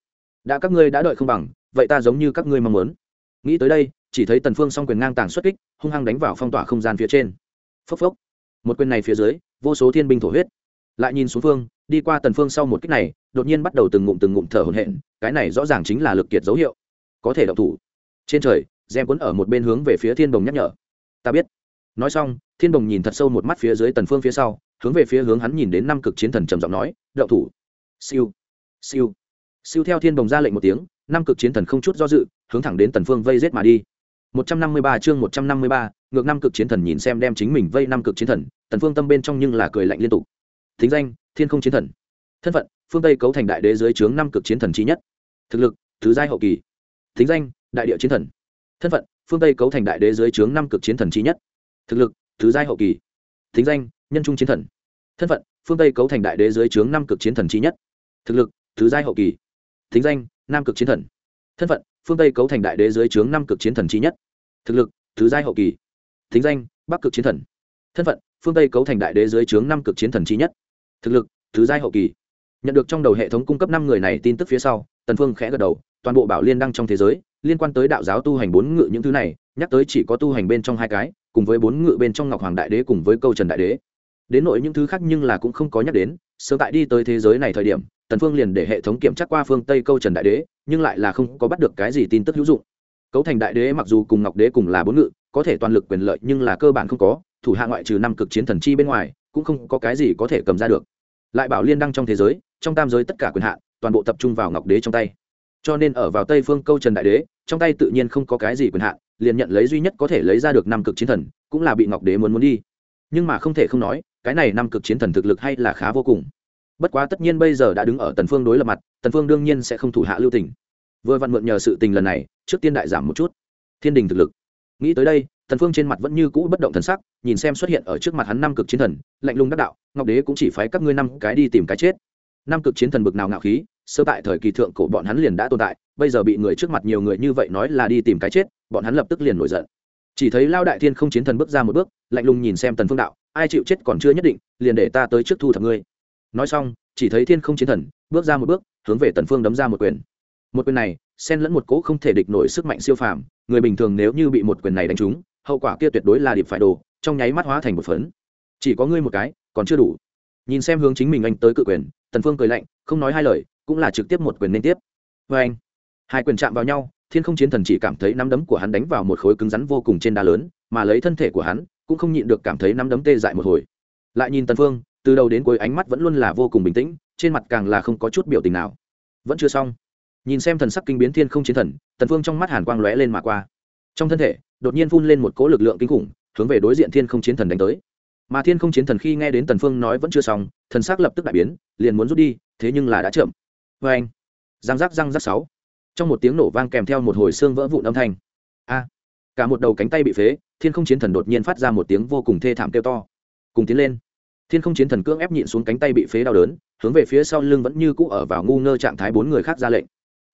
Đã các ngươi đã đợi không bằng, vậy ta giống như các ngươi mong muốn. Nghĩ tới đây, chỉ thấy tần phương song quyền ngang tàng xuất kích, hung hăng đánh vào phong tỏa không gian phía trên. Phốc phốc. Một quyền này phía dưới, vô số thiên binh thổ huyết lại nhìn xuống phương đi qua tần phương sau một kích này đột nhiên bắt đầu từng ngụm từng ngụm thở hổn hển cái này rõ ràng chính là lực kiệt dấu hiệu. Có thể động thủ. Trên trời gem cuốn ở một bên hướng về phía thiên đồng nhắc nhở. Ta biết. Nói xong thiên đồng nhìn thật sâu một mắt phía dưới tần phương phía sau hướng về phía hướng hắn nhìn đến năm cực chiến thần trầm giọng nói động thủ. Siêu. Siêu. Siêu theo thiên đồng ra lệnh một tiếng năm cực chiến thần không chút do dự hướng thẳng đến tần phương vây giết mà đi. 153 chương 153, ngược năm cực chiến thần nhìn xem đem chính mình vây năm cực chiến thần tần phương tâm bên trong nhưng là cười lạnh liên tục thính danh, thiên không chiến thần. Thân phận, phương tây cấu thành đại đế dưới trướng năm cực chiến thần trí nhất. Thực lực, thứ giai hậu kỳ. Thính danh, đại địa chiến thần. Thân phận, phương tây cấu thành đại đế dưới trướng năm cực chiến thần trí nhất. Thực lực, thứ giai hậu kỳ. Thính danh, nhân trung chiến thần. Thân phận, phương tây cấu thành đại đế dưới trướng năm cực chiến thần trí nhất. Thực lực, thứ giai hậu kỳ. Thính danh, nam cực chiến thần. Thân phận, phương tây cấu thành đại đế dưới trướng năm cực chiến thần trí nhất. Thực lực, thứ giai hậu kỳ. Thính danh, bắc cực chiến thần. Thân phận, phương tây cấu thành đại đế dưới trướng năm cực chiến thần trí nhất thực lực, thứ giai hậu kỳ. Nhận được trong đầu hệ thống cung cấp năm người này tin tức phía sau, tần phương khẽ gật đầu, toàn bộ bảo liên đăng trong thế giới, liên quan tới đạo giáo tu hành bốn ngự những thứ này, nhắc tới chỉ có tu hành bên trong hai cái, cùng với bốn ngự bên trong ngọc hoàng đại đế cùng với câu trần đại đế. Đến nội những thứ khác nhưng là cũng không có nhắc đến, sớm tại đi tới thế giới này thời điểm, tần phương liền để hệ thống kiểm tra qua phương tây câu trần đại đế, nhưng lại là không có bắt được cái gì tin tức hữu dụng. Cấu thành đại đế mặc dù cùng ngọc đế cùng là bốn ngự, có thể toàn lực quyền lợi nhưng là cơ bản không có, thủ hạ ngoại trừ năm cực chiến thần chi bên ngoài, cũng không có cái gì có thể cầm ra được lại bảo liên đăng trong thế giới, trong tam giới tất cả quyền hạn, toàn bộ tập trung vào ngọc đế trong tay. Cho nên ở vào tây phương câu trần đại đế, trong tay tự nhiên không có cái gì quyền hạn, liền nhận lấy duy nhất có thể lấy ra được năm cực chiến thần, cũng là bị ngọc đế muốn muốn đi. Nhưng mà không thể không nói, cái này năm cực chiến thần thực lực hay là khá vô cùng. Bất quá tất nhiên bây giờ đã đứng ở tần phương đối lập mặt, tần phương đương nhiên sẽ không thủ hạ lưu tình. Vừa vặn mượn nhờ sự tình lần này, trước tiên đại giảm một chút. Thiên đình thực lực. Nghĩ tới đây tần phương trên mặt vẫn như cũ bất động thần sắc, nhìn xem xuất hiện ở trước mặt hắn năm cực chiến thần, lạnh lùng đắc đạo, ngọc đế cũng chỉ phái các ngươi năm cái đi tìm cái chết. Năm cực chiến thần bực nào ngạo khí, sơ tại thời kỳ thượng cổ bọn hắn liền đã tồn tại, bây giờ bị người trước mặt nhiều người như vậy nói là đi tìm cái chết, bọn hắn lập tức liền nổi giận. Chỉ thấy lao đại thiên không chiến thần bước ra một bước, lạnh lùng nhìn xem tần phương đạo, ai chịu chết còn chưa nhất định, liền để ta tới trước thu thập ngươi. Nói xong, chỉ thấy thiên không chiến thần bước ra một bước, hướng về tần phương đấm ra một quyền. Một quyền này, xen lẫn một cỗ không thể địch nổi sức mạnh siêu phàm, người bình thường nếu như bị một quyền này đánh trúng hậu quả kia tuyệt đối là điệp phải đồ, trong nháy mắt hóa thành một phấn. Chỉ có ngươi một cái, còn chưa đủ. Nhìn xem hướng chính mình anh tới cự quyền, tần phương cười lạnh, không nói hai lời, cũng là trực tiếp một quyền liên tiếp. Với anh, hai quyền chạm vào nhau, thiên không chiến thần chỉ cảm thấy nắm đấm của hắn đánh vào một khối cứng rắn vô cùng trên đá lớn, mà lấy thân thể của hắn, cũng không nhịn được cảm thấy nắm đấm tê dại một hồi. Lại nhìn tần phương, từ đầu đến cuối ánh mắt vẫn luôn là vô cùng bình tĩnh, trên mặt càng là không có chút biểu tình nào. Vẫn chưa xong. Nhìn xem thần sắc kinh biến thiên không chiến thần, tần phương trong mắt hàn quang lóe lên mà qua trong thân thể, đột nhiên phun lên một cỗ lực lượng kinh khủng, hướng về đối diện thiên không chiến thần đánh tới. Mà thiên không chiến thần khi nghe đến tần phương nói vẫn chưa xong, thần sắc lập tức đại biến, liền muốn rút đi, thế nhưng là đã chậm. Với anh răng rắc răng rắc sáu. Trong một tiếng nổ vang kèm theo một hồi xương vỡ vụn âm thanh. A! Cả một đầu cánh tay bị phế, thiên không chiến thần đột nhiên phát ra một tiếng vô cùng thê thảm kêu to. Cùng tiến lên. Thiên không chiến thần cưỡng ép nhịn xuống cánh tay bị phế đau đớn, hướng về phía sau lưng vẫn như cũ ở vào ngu ngơ trạng thái bốn người khác ra lệnh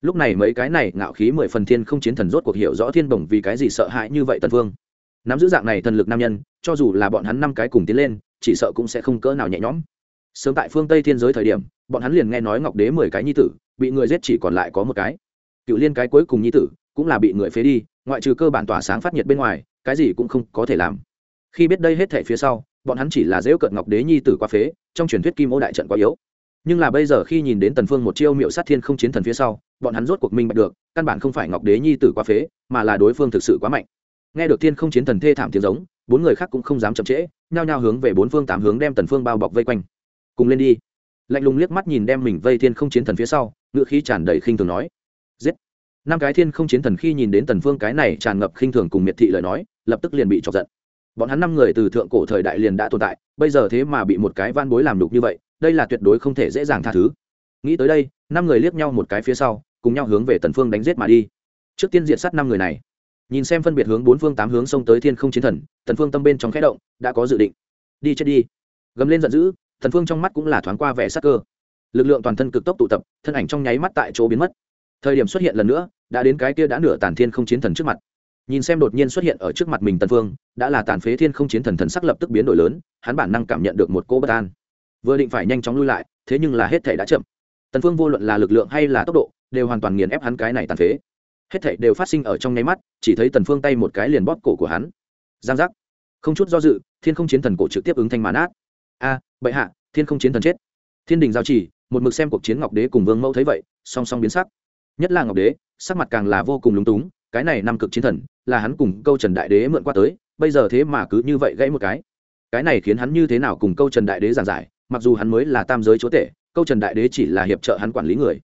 lúc này mấy cái này ngạo khí mười phần thiên không chiến thần rốt cuộc hiểu rõ thiên bổng vì cái gì sợ hãi như vậy tần vương. Nắm giữ dạng này thần lực nam nhân, cho dù là bọn hắn năm cái cùng tiến lên, chỉ sợ cũng sẽ không cỡ nào nhẹ nhõm. Sớm tại phương tây thiên giới thời điểm, bọn hắn liền nghe nói ngọc đế mười cái nhi tử, bị người giết chỉ còn lại có một cái. Cựu liên cái cuối cùng nhi tử, cũng là bị người phế đi, ngoại trừ cơ bản tỏa sáng phát nhiệt bên ngoài, cái gì cũng không có thể làm. Khi biết đây hết thể phía sau, bọn hắn chỉ là dễu cận ngọc đế nhi tử qua phế, trong truyền thuyết kim ô đại trận quá yếu. Nhưng là bây giờ khi nhìn đến tần phương một chiêu miệu sát thiên không chiến thần phía sau bọn hắn rốt cuộc minh bạch được, căn bản không phải ngọc đế nhi tử quá phế, mà là đối phương thực sự quá mạnh. Nghe được thiên không chiến thần thê thảm tiếng giống, bốn người khác cũng không dám chậm trễ, nhao nhao hướng về bốn phương tám hướng đem tần phương bao bọc vây quanh. Cùng lên đi. Lạnh lùng liếc mắt nhìn đem mình vây thiên không chiến thần phía sau ngựa khí tràn đầy khinh thường nói. Giết. Năm cái thiên không chiến thần khi nhìn đến tần phương cái này tràn ngập khinh thường cùng miệt thị lời nói, lập tức liền bị chọc giận. Bọn hắn năm người từ thượng cổ thời đại liền đã tồn tại, bây giờ thế mà bị một cái van bối làm đục như vậy, đây là tuyệt đối không thể dễ dàng tha thứ. Nghĩ tới đây, năm người liếc nhau một cái phía sau cùng nhau hướng về tần phương đánh giết mà đi. Trước tiên diệt sát năm người này. Nhìn xem phân biệt hướng bốn phương tám hướng xông tới thiên không chiến thần, tần phương tâm bên trong khẽ động, đã có dự định. Đi chết đi. Gầm lên giận dữ, tần phương trong mắt cũng là thoáng qua vẻ sắc cơ. Lực lượng toàn thân cực tốc tụ tập, thân ảnh trong nháy mắt tại chỗ biến mất. Thời điểm xuất hiện lần nữa, đã đến cái kia đã nửa tàn thiên không chiến thần trước mặt. Nhìn xem đột nhiên xuất hiện ở trước mặt mình tần phương, đã là tàn phế thiên không chiến thần thần sắc lập tức biến đổi lớn, hắn bản năng cảm nhận được một cô bất an. Vừa định phải nhanh chóng lui lại, thế nhưng là hết thể đã chậm. Tần phương vô luận là lực lượng hay là tốc độ đều hoàn toàn nghiền ép hắn cái này tàn phế. Hết thảy đều phát sinh ở trong nháy mắt, chỉ thấy tần phương tay một cái liền bóp cổ của hắn. Giang giác. Không chút do dự, thiên không chiến thần cổ trực tiếp ứng thanh màn át. A, bệ hạ, thiên không chiến thần chết. Thiên đình giao chỉ, một mực xem cuộc chiến ngọc đế cùng vương mẫu thấy vậy, song song biến sắc. Nhất là ngọc đế, sắc mặt càng là vô cùng lúng túng, cái này năm cực chiến thần, là hắn cùng câu trần đại đế mượn qua tới, bây giờ thế mà cứ như vậy gãy một cái. Cái này khiến hắn như thế nào cùng câu trần đại đế giảng giải, mặc dù hắn mới là tam giới chúa tể, câu trần đại đế chỉ là hiệp trợ hắn quản lý người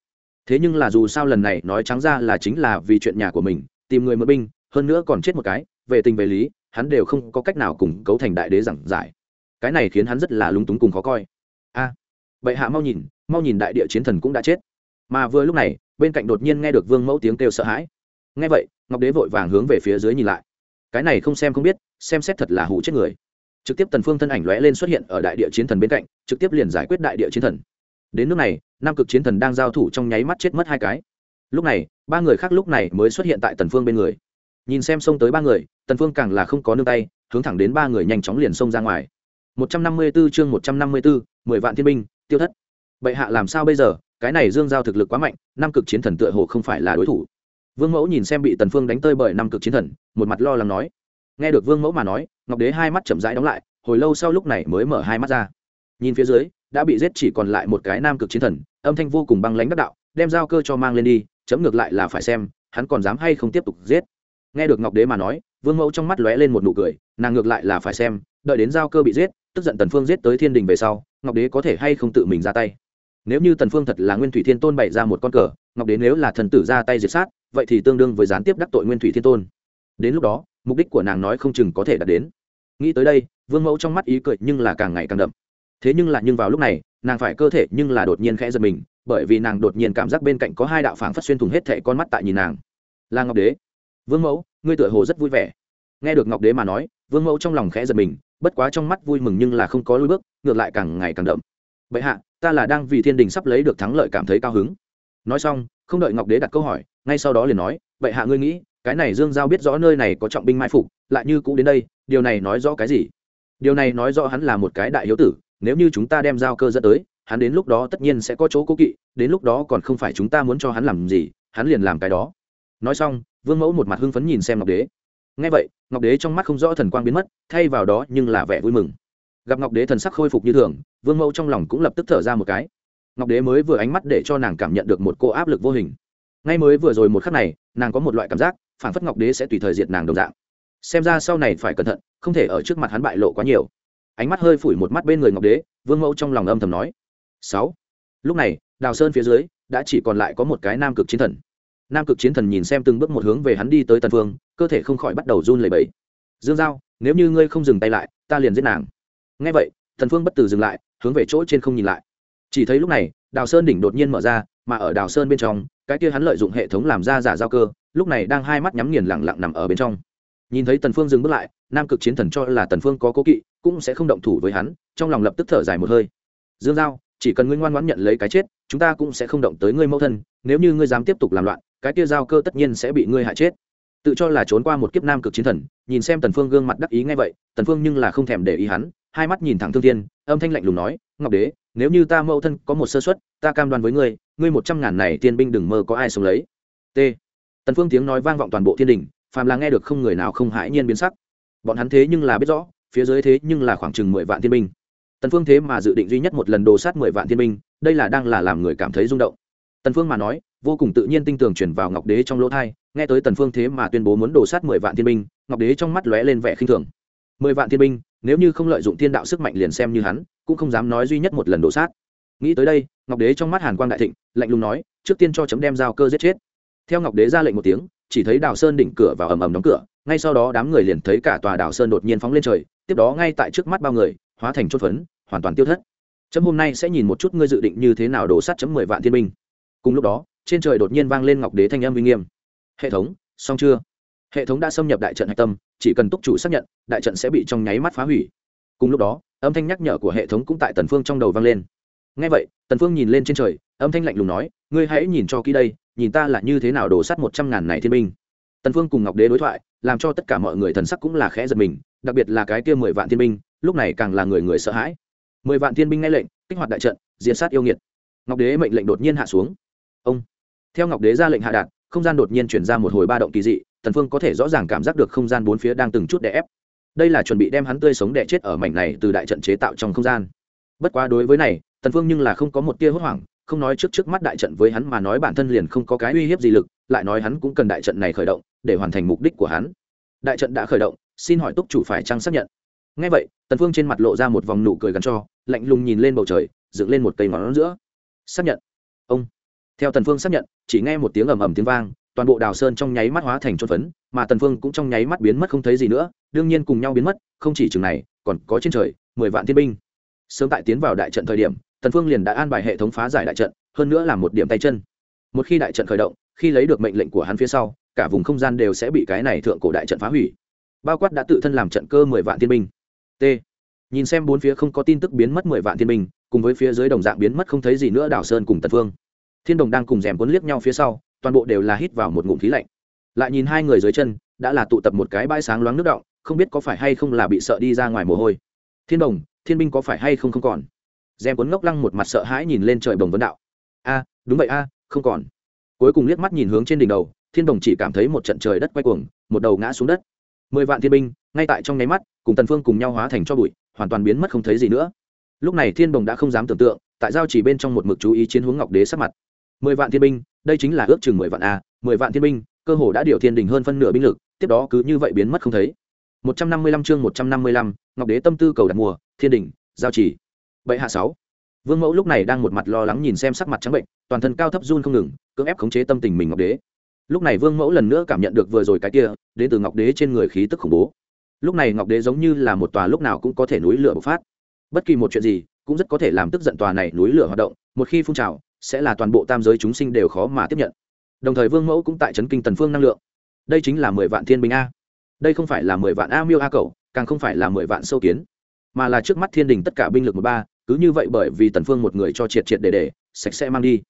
thế nhưng là dù sao lần này nói trắng ra là chính là vì chuyện nhà của mình tìm người mượn binh hơn nữa còn chết một cái về tình về lý hắn đều không có cách nào cùng cấu thành đại đế giảng giải. Cái này khiến hắn rất là lúng túng cùng khó coi. A à, bệ hạ mau nhìn mau nhìn đại địa chiến thần cũng đã chết. Mà vừa lúc này bên cạnh đột nhiên nghe được vương mẫu tiếng kêu sợ hãi. Nghe vậy ngọc đế vội vàng hướng về phía dưới nhìn lại. Cái này không xem không biết xem xét thật là hụ chết người. Trực tiếp tần phương thân ảnh lóe lên xuất hiện ở đại địa chiến thần bên cạnh trực tiếp liền giải quyết đại địa chiến thần. Đến nước này nam cực chiến thần đang giao thủ trong nháy mắt chết mất hai cái. Lúc này ba người khác lúc này mới xuất hiện tại tần phương bên người. Nhìn xem xông tới ba người tần phương càng là không có nương tay hướng thẳng đến ba người nhanh chóng liền xông ra ngoài. 154 chương 154, 10 vạn thiên binh tiêu thất. Bệ hạ làm sao bây giờ? Cái này dương giao thực lực quá mạnh nam cực chiến thần tựa hồ không phải là đối thủ. Vương mẫu nhìn xem bị tần phương đánh tơi bởi nam cực chiến thần một mặt lo lắng nói. Nghe được vương mẫu mà nói ngọc đế hai mắt chậm rãi đóng lại hồi lâu sau lúc này mới mở hai mắt ra. Nhìn phía dưới đã bị giết chỉ còn lại một cái nam cực chiến thần, âm thanh vô cùng băng lãnh đắc đạo, đem giao cơ cho mang lên đi, chấm ngược lại là phải xem, hắn còn dám hay không tiếp tục giết. Nghe được ngọc đế mà nói, vương mẫu trong mắt lóe lên một nụ cười, nàng ngược lại là phải xem, đợi đến giao cơ bị giết, tức giận tần phương giết tới thiên đình về sau, ngọc đế có thể hay không tự mình ra tay. Nếu như tần phương thật là nguyên thủy thiên tôn bày ra một con cờ, ngọc đế nếu là thần tử ra tay diệt sát, vậy thì tương đương với gián tiếp đắc tội nguyên thủy thiên tôn. Đến lúc đó, mục đích của nàng nói không chừng có thể đạt đến. Nghĩ tới đây, vương mẫu trong mắt ý cười nhưng là càng ngày càng đậm thế nhưng là nhưng vào lúc này, nàng phải cơ thể nhưng là đột nhiên khẽ giật mình, bởi vì nàng đột nhiên cảm giác bên cạnh có hai đạo phảng phất xuyên thủng hết thệ con mắt tại nhìn nàng. Là ngọc đế. Vương mẫu, ngươi tựa hồ rất vui vẻ. Nghe được ngọc đế mà nói, vương mẫu trong lòng khẽ giật mình, bất quá trong mắt vui mừng nhưng là không có lối bước, ngược lại càng ngày càng đậm. Vậy hạ, ta là đang vì thiên đình sắp lấy được thắng lợi cảm thấy cao hứng. Nói xong, không đợi ngọc đế đặt câu hỏi, ngay sau đó liền nói vậy hạ ngươi nghĩ, cái này dương giao biết rõ nơi này có trọng binh mai phục, lại như cũ đến đây, điều này nói rõ cái gì? Điều này nói rõ hắn là một cái đại hiếu tử nếu như chúng ta đem giao cơ dẫn tới, hắn đến lúc đó tất nhiên sẽ có chỗ cố kỵ, đến lúc đó còn không phải chúng ta muốn cho hắn làm gì, hắn liền làm cái đó. Nói xong, vương mẫu một mặt hưng phấn nhìn xem ngọc đế. Ngay vậy, ngọc đế trong mắt không rõ thần quang biến mất, thay vào đó nhưng là vẻ vui mừng. Gặp ngọc đế thần sắc khôi phục như thường, vương mẫu trong lòng cũng lập tức thở ra một cái. Ngọc đế mới vừa ánh mắt để cho nàng cảm nhận được một cô áp lực vô hình. Ngay mới vừa rồi một khắc này, nàng có một loại cảm giác phản phất ngọc đế sẽ tùy thời diệt nàng đồng dạng. Xem ra sau này phải cẩn thận, không thể ở trước mặt hắn bại lộ quá nhiều ánh mắt hơi phủi một mắt bên người ngọc đế, vương mẫu trong lòng âm thầm nói. Sáu. Lúc này, đào sơn phía dưới, đã chỉ còn lại có một cái nam cực chiến thần. Nam cực chiến thần nhìn xem từng bước một hướng về hắn đi tới tần phương cơ thể không khỏi bắt đầu run lẩy bẩy. Dương giao, nếu như ngươi không dừng tay lại, ta liền giết nàng. Nghe vậy, tần phương bất tử dừng lại, hướng về chỗ trên không nhìn lại. Chỉ thấy lúc này, đào sơn đỉnh đột nhiên mở ra, mà ở đào sơn bên trong, cái kia hắn lợi dụng hệ thống làm ra giả giao cơ, lúc này đang hai mắt nhắm nghiền lặng lặng nằm ở bên trong. Nhìn thấy tần phương dừng bước lại, nam cực chiến thần cho là tần phương có cố kỵ cũng sẽ không động thủ với hắn, trong lòng lập tức thở dài một hơi. Dương giao, chỉ cần ngươi ngoan ngoãn nhận lấy cái chết, chúng ta cũng sẽ không động tới ngươi mẫu thân, nếu như ngươi dám tiếp tục làm loạn, cái kia giao cơ tất nhiên sẽ bị ngươi hại chết. Tự cho là trốn qua một kiếp nam cực chiến thần, nhìn xem tần phương gương mặt đắc ý ngay vậy, tần phương nhưng là không thèm để ý hắn, hai mắt nhìn thẳng thương thiên, âm thanh lạnh lùng nói, ngọc đế, nếu như ta mẫu thân có một sơ suất, ta cam đoan với ngươi ngươi một trăm ngàn này tiên binh đừng mơ có ai sống lấy. T. Tần phương tiếng nói vang vọng toàn bộ thiên đình, phàm là nghe được không người nào không hãi nhiên biến sắc. Bọn hắn thế nhưng là biết rõ phía dưới thế nhưng là khoảng chừng mười vạn thiên binh. Tần phương thế mà dự định duy nhất một lần đồ sát mười vạn thiên binh, đây là đang là làm người cảm thấy rung động. Tần phương mà nói, vô cùng tự nhiên tinh tường chuyển vào ngọc đế trong lỗ thai, nghe tới tần phương thế mà tuyên bố muốn đồ sát mười vạn thiên binh, ngọc đế trong mắt lóe lên vẻ khinh thường. Mười vạn thiên binh, nếu như không lợi dụng thiên đạo sức mạnh liền xem như hắn, cũng không dám nói duy nhất một lần đồ sát. Nghĩ tới đây, ngọc đế trong mắt hàn quang đại thịnh, lạnh lùng nói, trước tiên cho chấm đem giao cơ giết chết. Theo ngọc đế ra lệnh một tiếng, chỉ thấy đào sơn đỉnh cửa vào ầm ầm đóng cửa, ngay sau đó đám người liền thấy cả tòa đào sơn đột nhiên phóng lên trời tiếp đó ngay tại trước mắt bao người, hóa thành chốt phấn, hoàn toàn tiêu thất. Chấm hôm nay sẽ nhìn một chút ngươi dự định như thế nào đổ sát chấm mười vạn thiên binh. Cùng lúc đó, trên trời đột nhiên vang lên ngọc đế thanh âm uy nghiêm. Hệ thống, xong chưa? Hệ thống đã xâm nhập đại trận hạch tâm, chỉ cần túc chủ xác nhận, đại trận sẽ bị trong nháy mắt phá hủy. Cùng lúc đó, âm thanh nhắc nhở của hệ thống cũng tại tần phương trong đầu vang lên. Ngay vậy, tần phương nhìn lên trên trời, âm thanh lạnh lùng nói, ngươi hãy nhìn cho kỹ đây, nhìn ta là như thế nào đổ sát một trăm ngàn này thiên binh. Tần phương cùng ngọc đế đối thoại, làm cho tất cả mọi người thần sắc cũng là khẽ giật mình đặc biệt là cái kia mười vạn thiên binh, lúc này càng là người người sợ hãi. Mười vạn thiên binh nghe lệnh, kích hoạt đại trận, diệt sát yêu nghiệt. Ngọc đế mệnh lệnh đột nhiên hạ xuống. Ông. Theo ngọc đế ra lệnh hạ đạt, không gian đột nhiên chuyển ra một hồi ba động kỳ dị, tần phương có thể rõ ràng cảm giác được không gian bốn phía đang từng chút đè ép. Đây là chuẩn bị đem hắn tươi sống đè chết ở mảnh này từ đại trận chế tạo trong không gian. Bất quá đối với này, tần phương nhưng là không có một tia hốt hoảng, không nói trước trước mắt đại trận với hắn mà nói bản thân liền không có cái uy hiếp gì lực, lại nói hắn cũng cần đại trận này khởi động, để hoàn thành mục đích của hắn. Đại trận đã khởi động xin hỏi túc chủ phải chăng xác nhận? Ngay vậy, tần phương trên mặt lộ ra một vòng nụ cười gắn cho, lạnh lùng nhìn lên bầu trời, dựng lên một cây ngón giữa. Xác nhận. Ông. Theo tần phương xác nhận, chỉ nghe một tiếng ầm ầm tiếng vang, toàn bộ đào sơn trong nháy mắt hóa thành trôn phấn, mà tần phương cũng trong nháy mắt biến mất không thấy gì nữa, đương nhiên cùng nhau biến mất, không chỉ chừng này, còn có trên trời, mười vạn thiên binh. Sớm tại tiến vào đại trận thời điểm, tần phương liền đã an bài hệ thống phá giải đại trận, hơn nữa là một điểm tay chân. Một khi đại trận khởi động, khi lấy được mệnh lệnh của hắn phía sau, cả vùng không gian đều sẽ bị cái này thượng cổ đại trận phá hủy bao quát đã tự thân làm trận cơ mười vạn thiên binh. T. Nhìn xem bốn phía không có tin tức biến mất mười vạn thiên binh, cùng với phía dưới đồng dạng biến mất không thấy gì nữa đảo sơn cùng tần phương thiên đồng đang cùng rèm cuốn liếc nhau phía sau, toàn bộ đều là hít vào một ngụm khí lạnh. Lại nhìn hai người dưới chân, đã là tụ tập một cái bãi sáng loáng nước động, không biết có phải hay không là bị sợ đi ra ngoài mồ hôi. Thiên đồng, thiên binh có phải hay không không còn? Rèm cuốn ngốc lăng một mặt sợ hãi nhìn lên trời đồng vấn đạo. A, đúng vậy a, không còn. Cuối cùng liếc mắt nhìn hướng trên đỉnh đầu, thiên đồng chỉ cảm thấy một trận trời đất quay cuồng, một đầu ngã xuống đất mười vạn thiên binh, ngay tại trong nháy mắt, cùng tần phương cùng nhau hóa thành cho bụi, hoàn toàn biến mất không thấy gì nữa. Lúc này thiên đồng đã không dám tưởng tượng, tại giao chỉ bên trong một mực chú ý chiến hướng ngọc đế sắc mặt. Mười vạn thiên binh, đây chính là ước chừng mười vạn a mười vạn thiên binh, cơ hồ đã điều thiên đình hơn phân nửa binh lực, tiếp đó cứ như vậy biến mất không thấy. Một trăm năm mươi lăm chương một trăm năm mươi lăm, ngọc đế tâm tư cầu đặt mùa, thiên đình, giao chỉ. Bệ hạ sáu. Vương mẫu lúc này đang một mặt lo lắng nhìn xem sắc mặt trắng bệnh, toàn thân cao thấp run không ngừng, cưỡng ép khống chế tâm tình mình ngọc đế lúc này vương mẫu lần nữa cảm nhận được vừa rồi cái kia, đến từ ngọc đế trên người khí tức khủng bố. Lúc này ngọc đế giống như là một tòa lúc nào cũng có thể núi lửa bộc phát. Bất kỳ một chuyện gì, cũng rất có thể làm tức giận tòa này núi lửa hoạt động, một khi phun trào, sẽ là toàn bộ tam giới chúng sinh đều khó mà tiếp nhận. Đồng thời vương mẫu cũng tại trấn kinh tần phương năng lượng. Đây chính là mười vạn thiên binh a. Đây không phải là mười vạn a miêu a cầu càng không phải là mười vạn sâu kiến, mà là trước mắt thiên đình tất cả binh lực một ba, cứ như vậy bởi vì tần phương một người cho triệt triệt để để, sạch sẽ mang đi.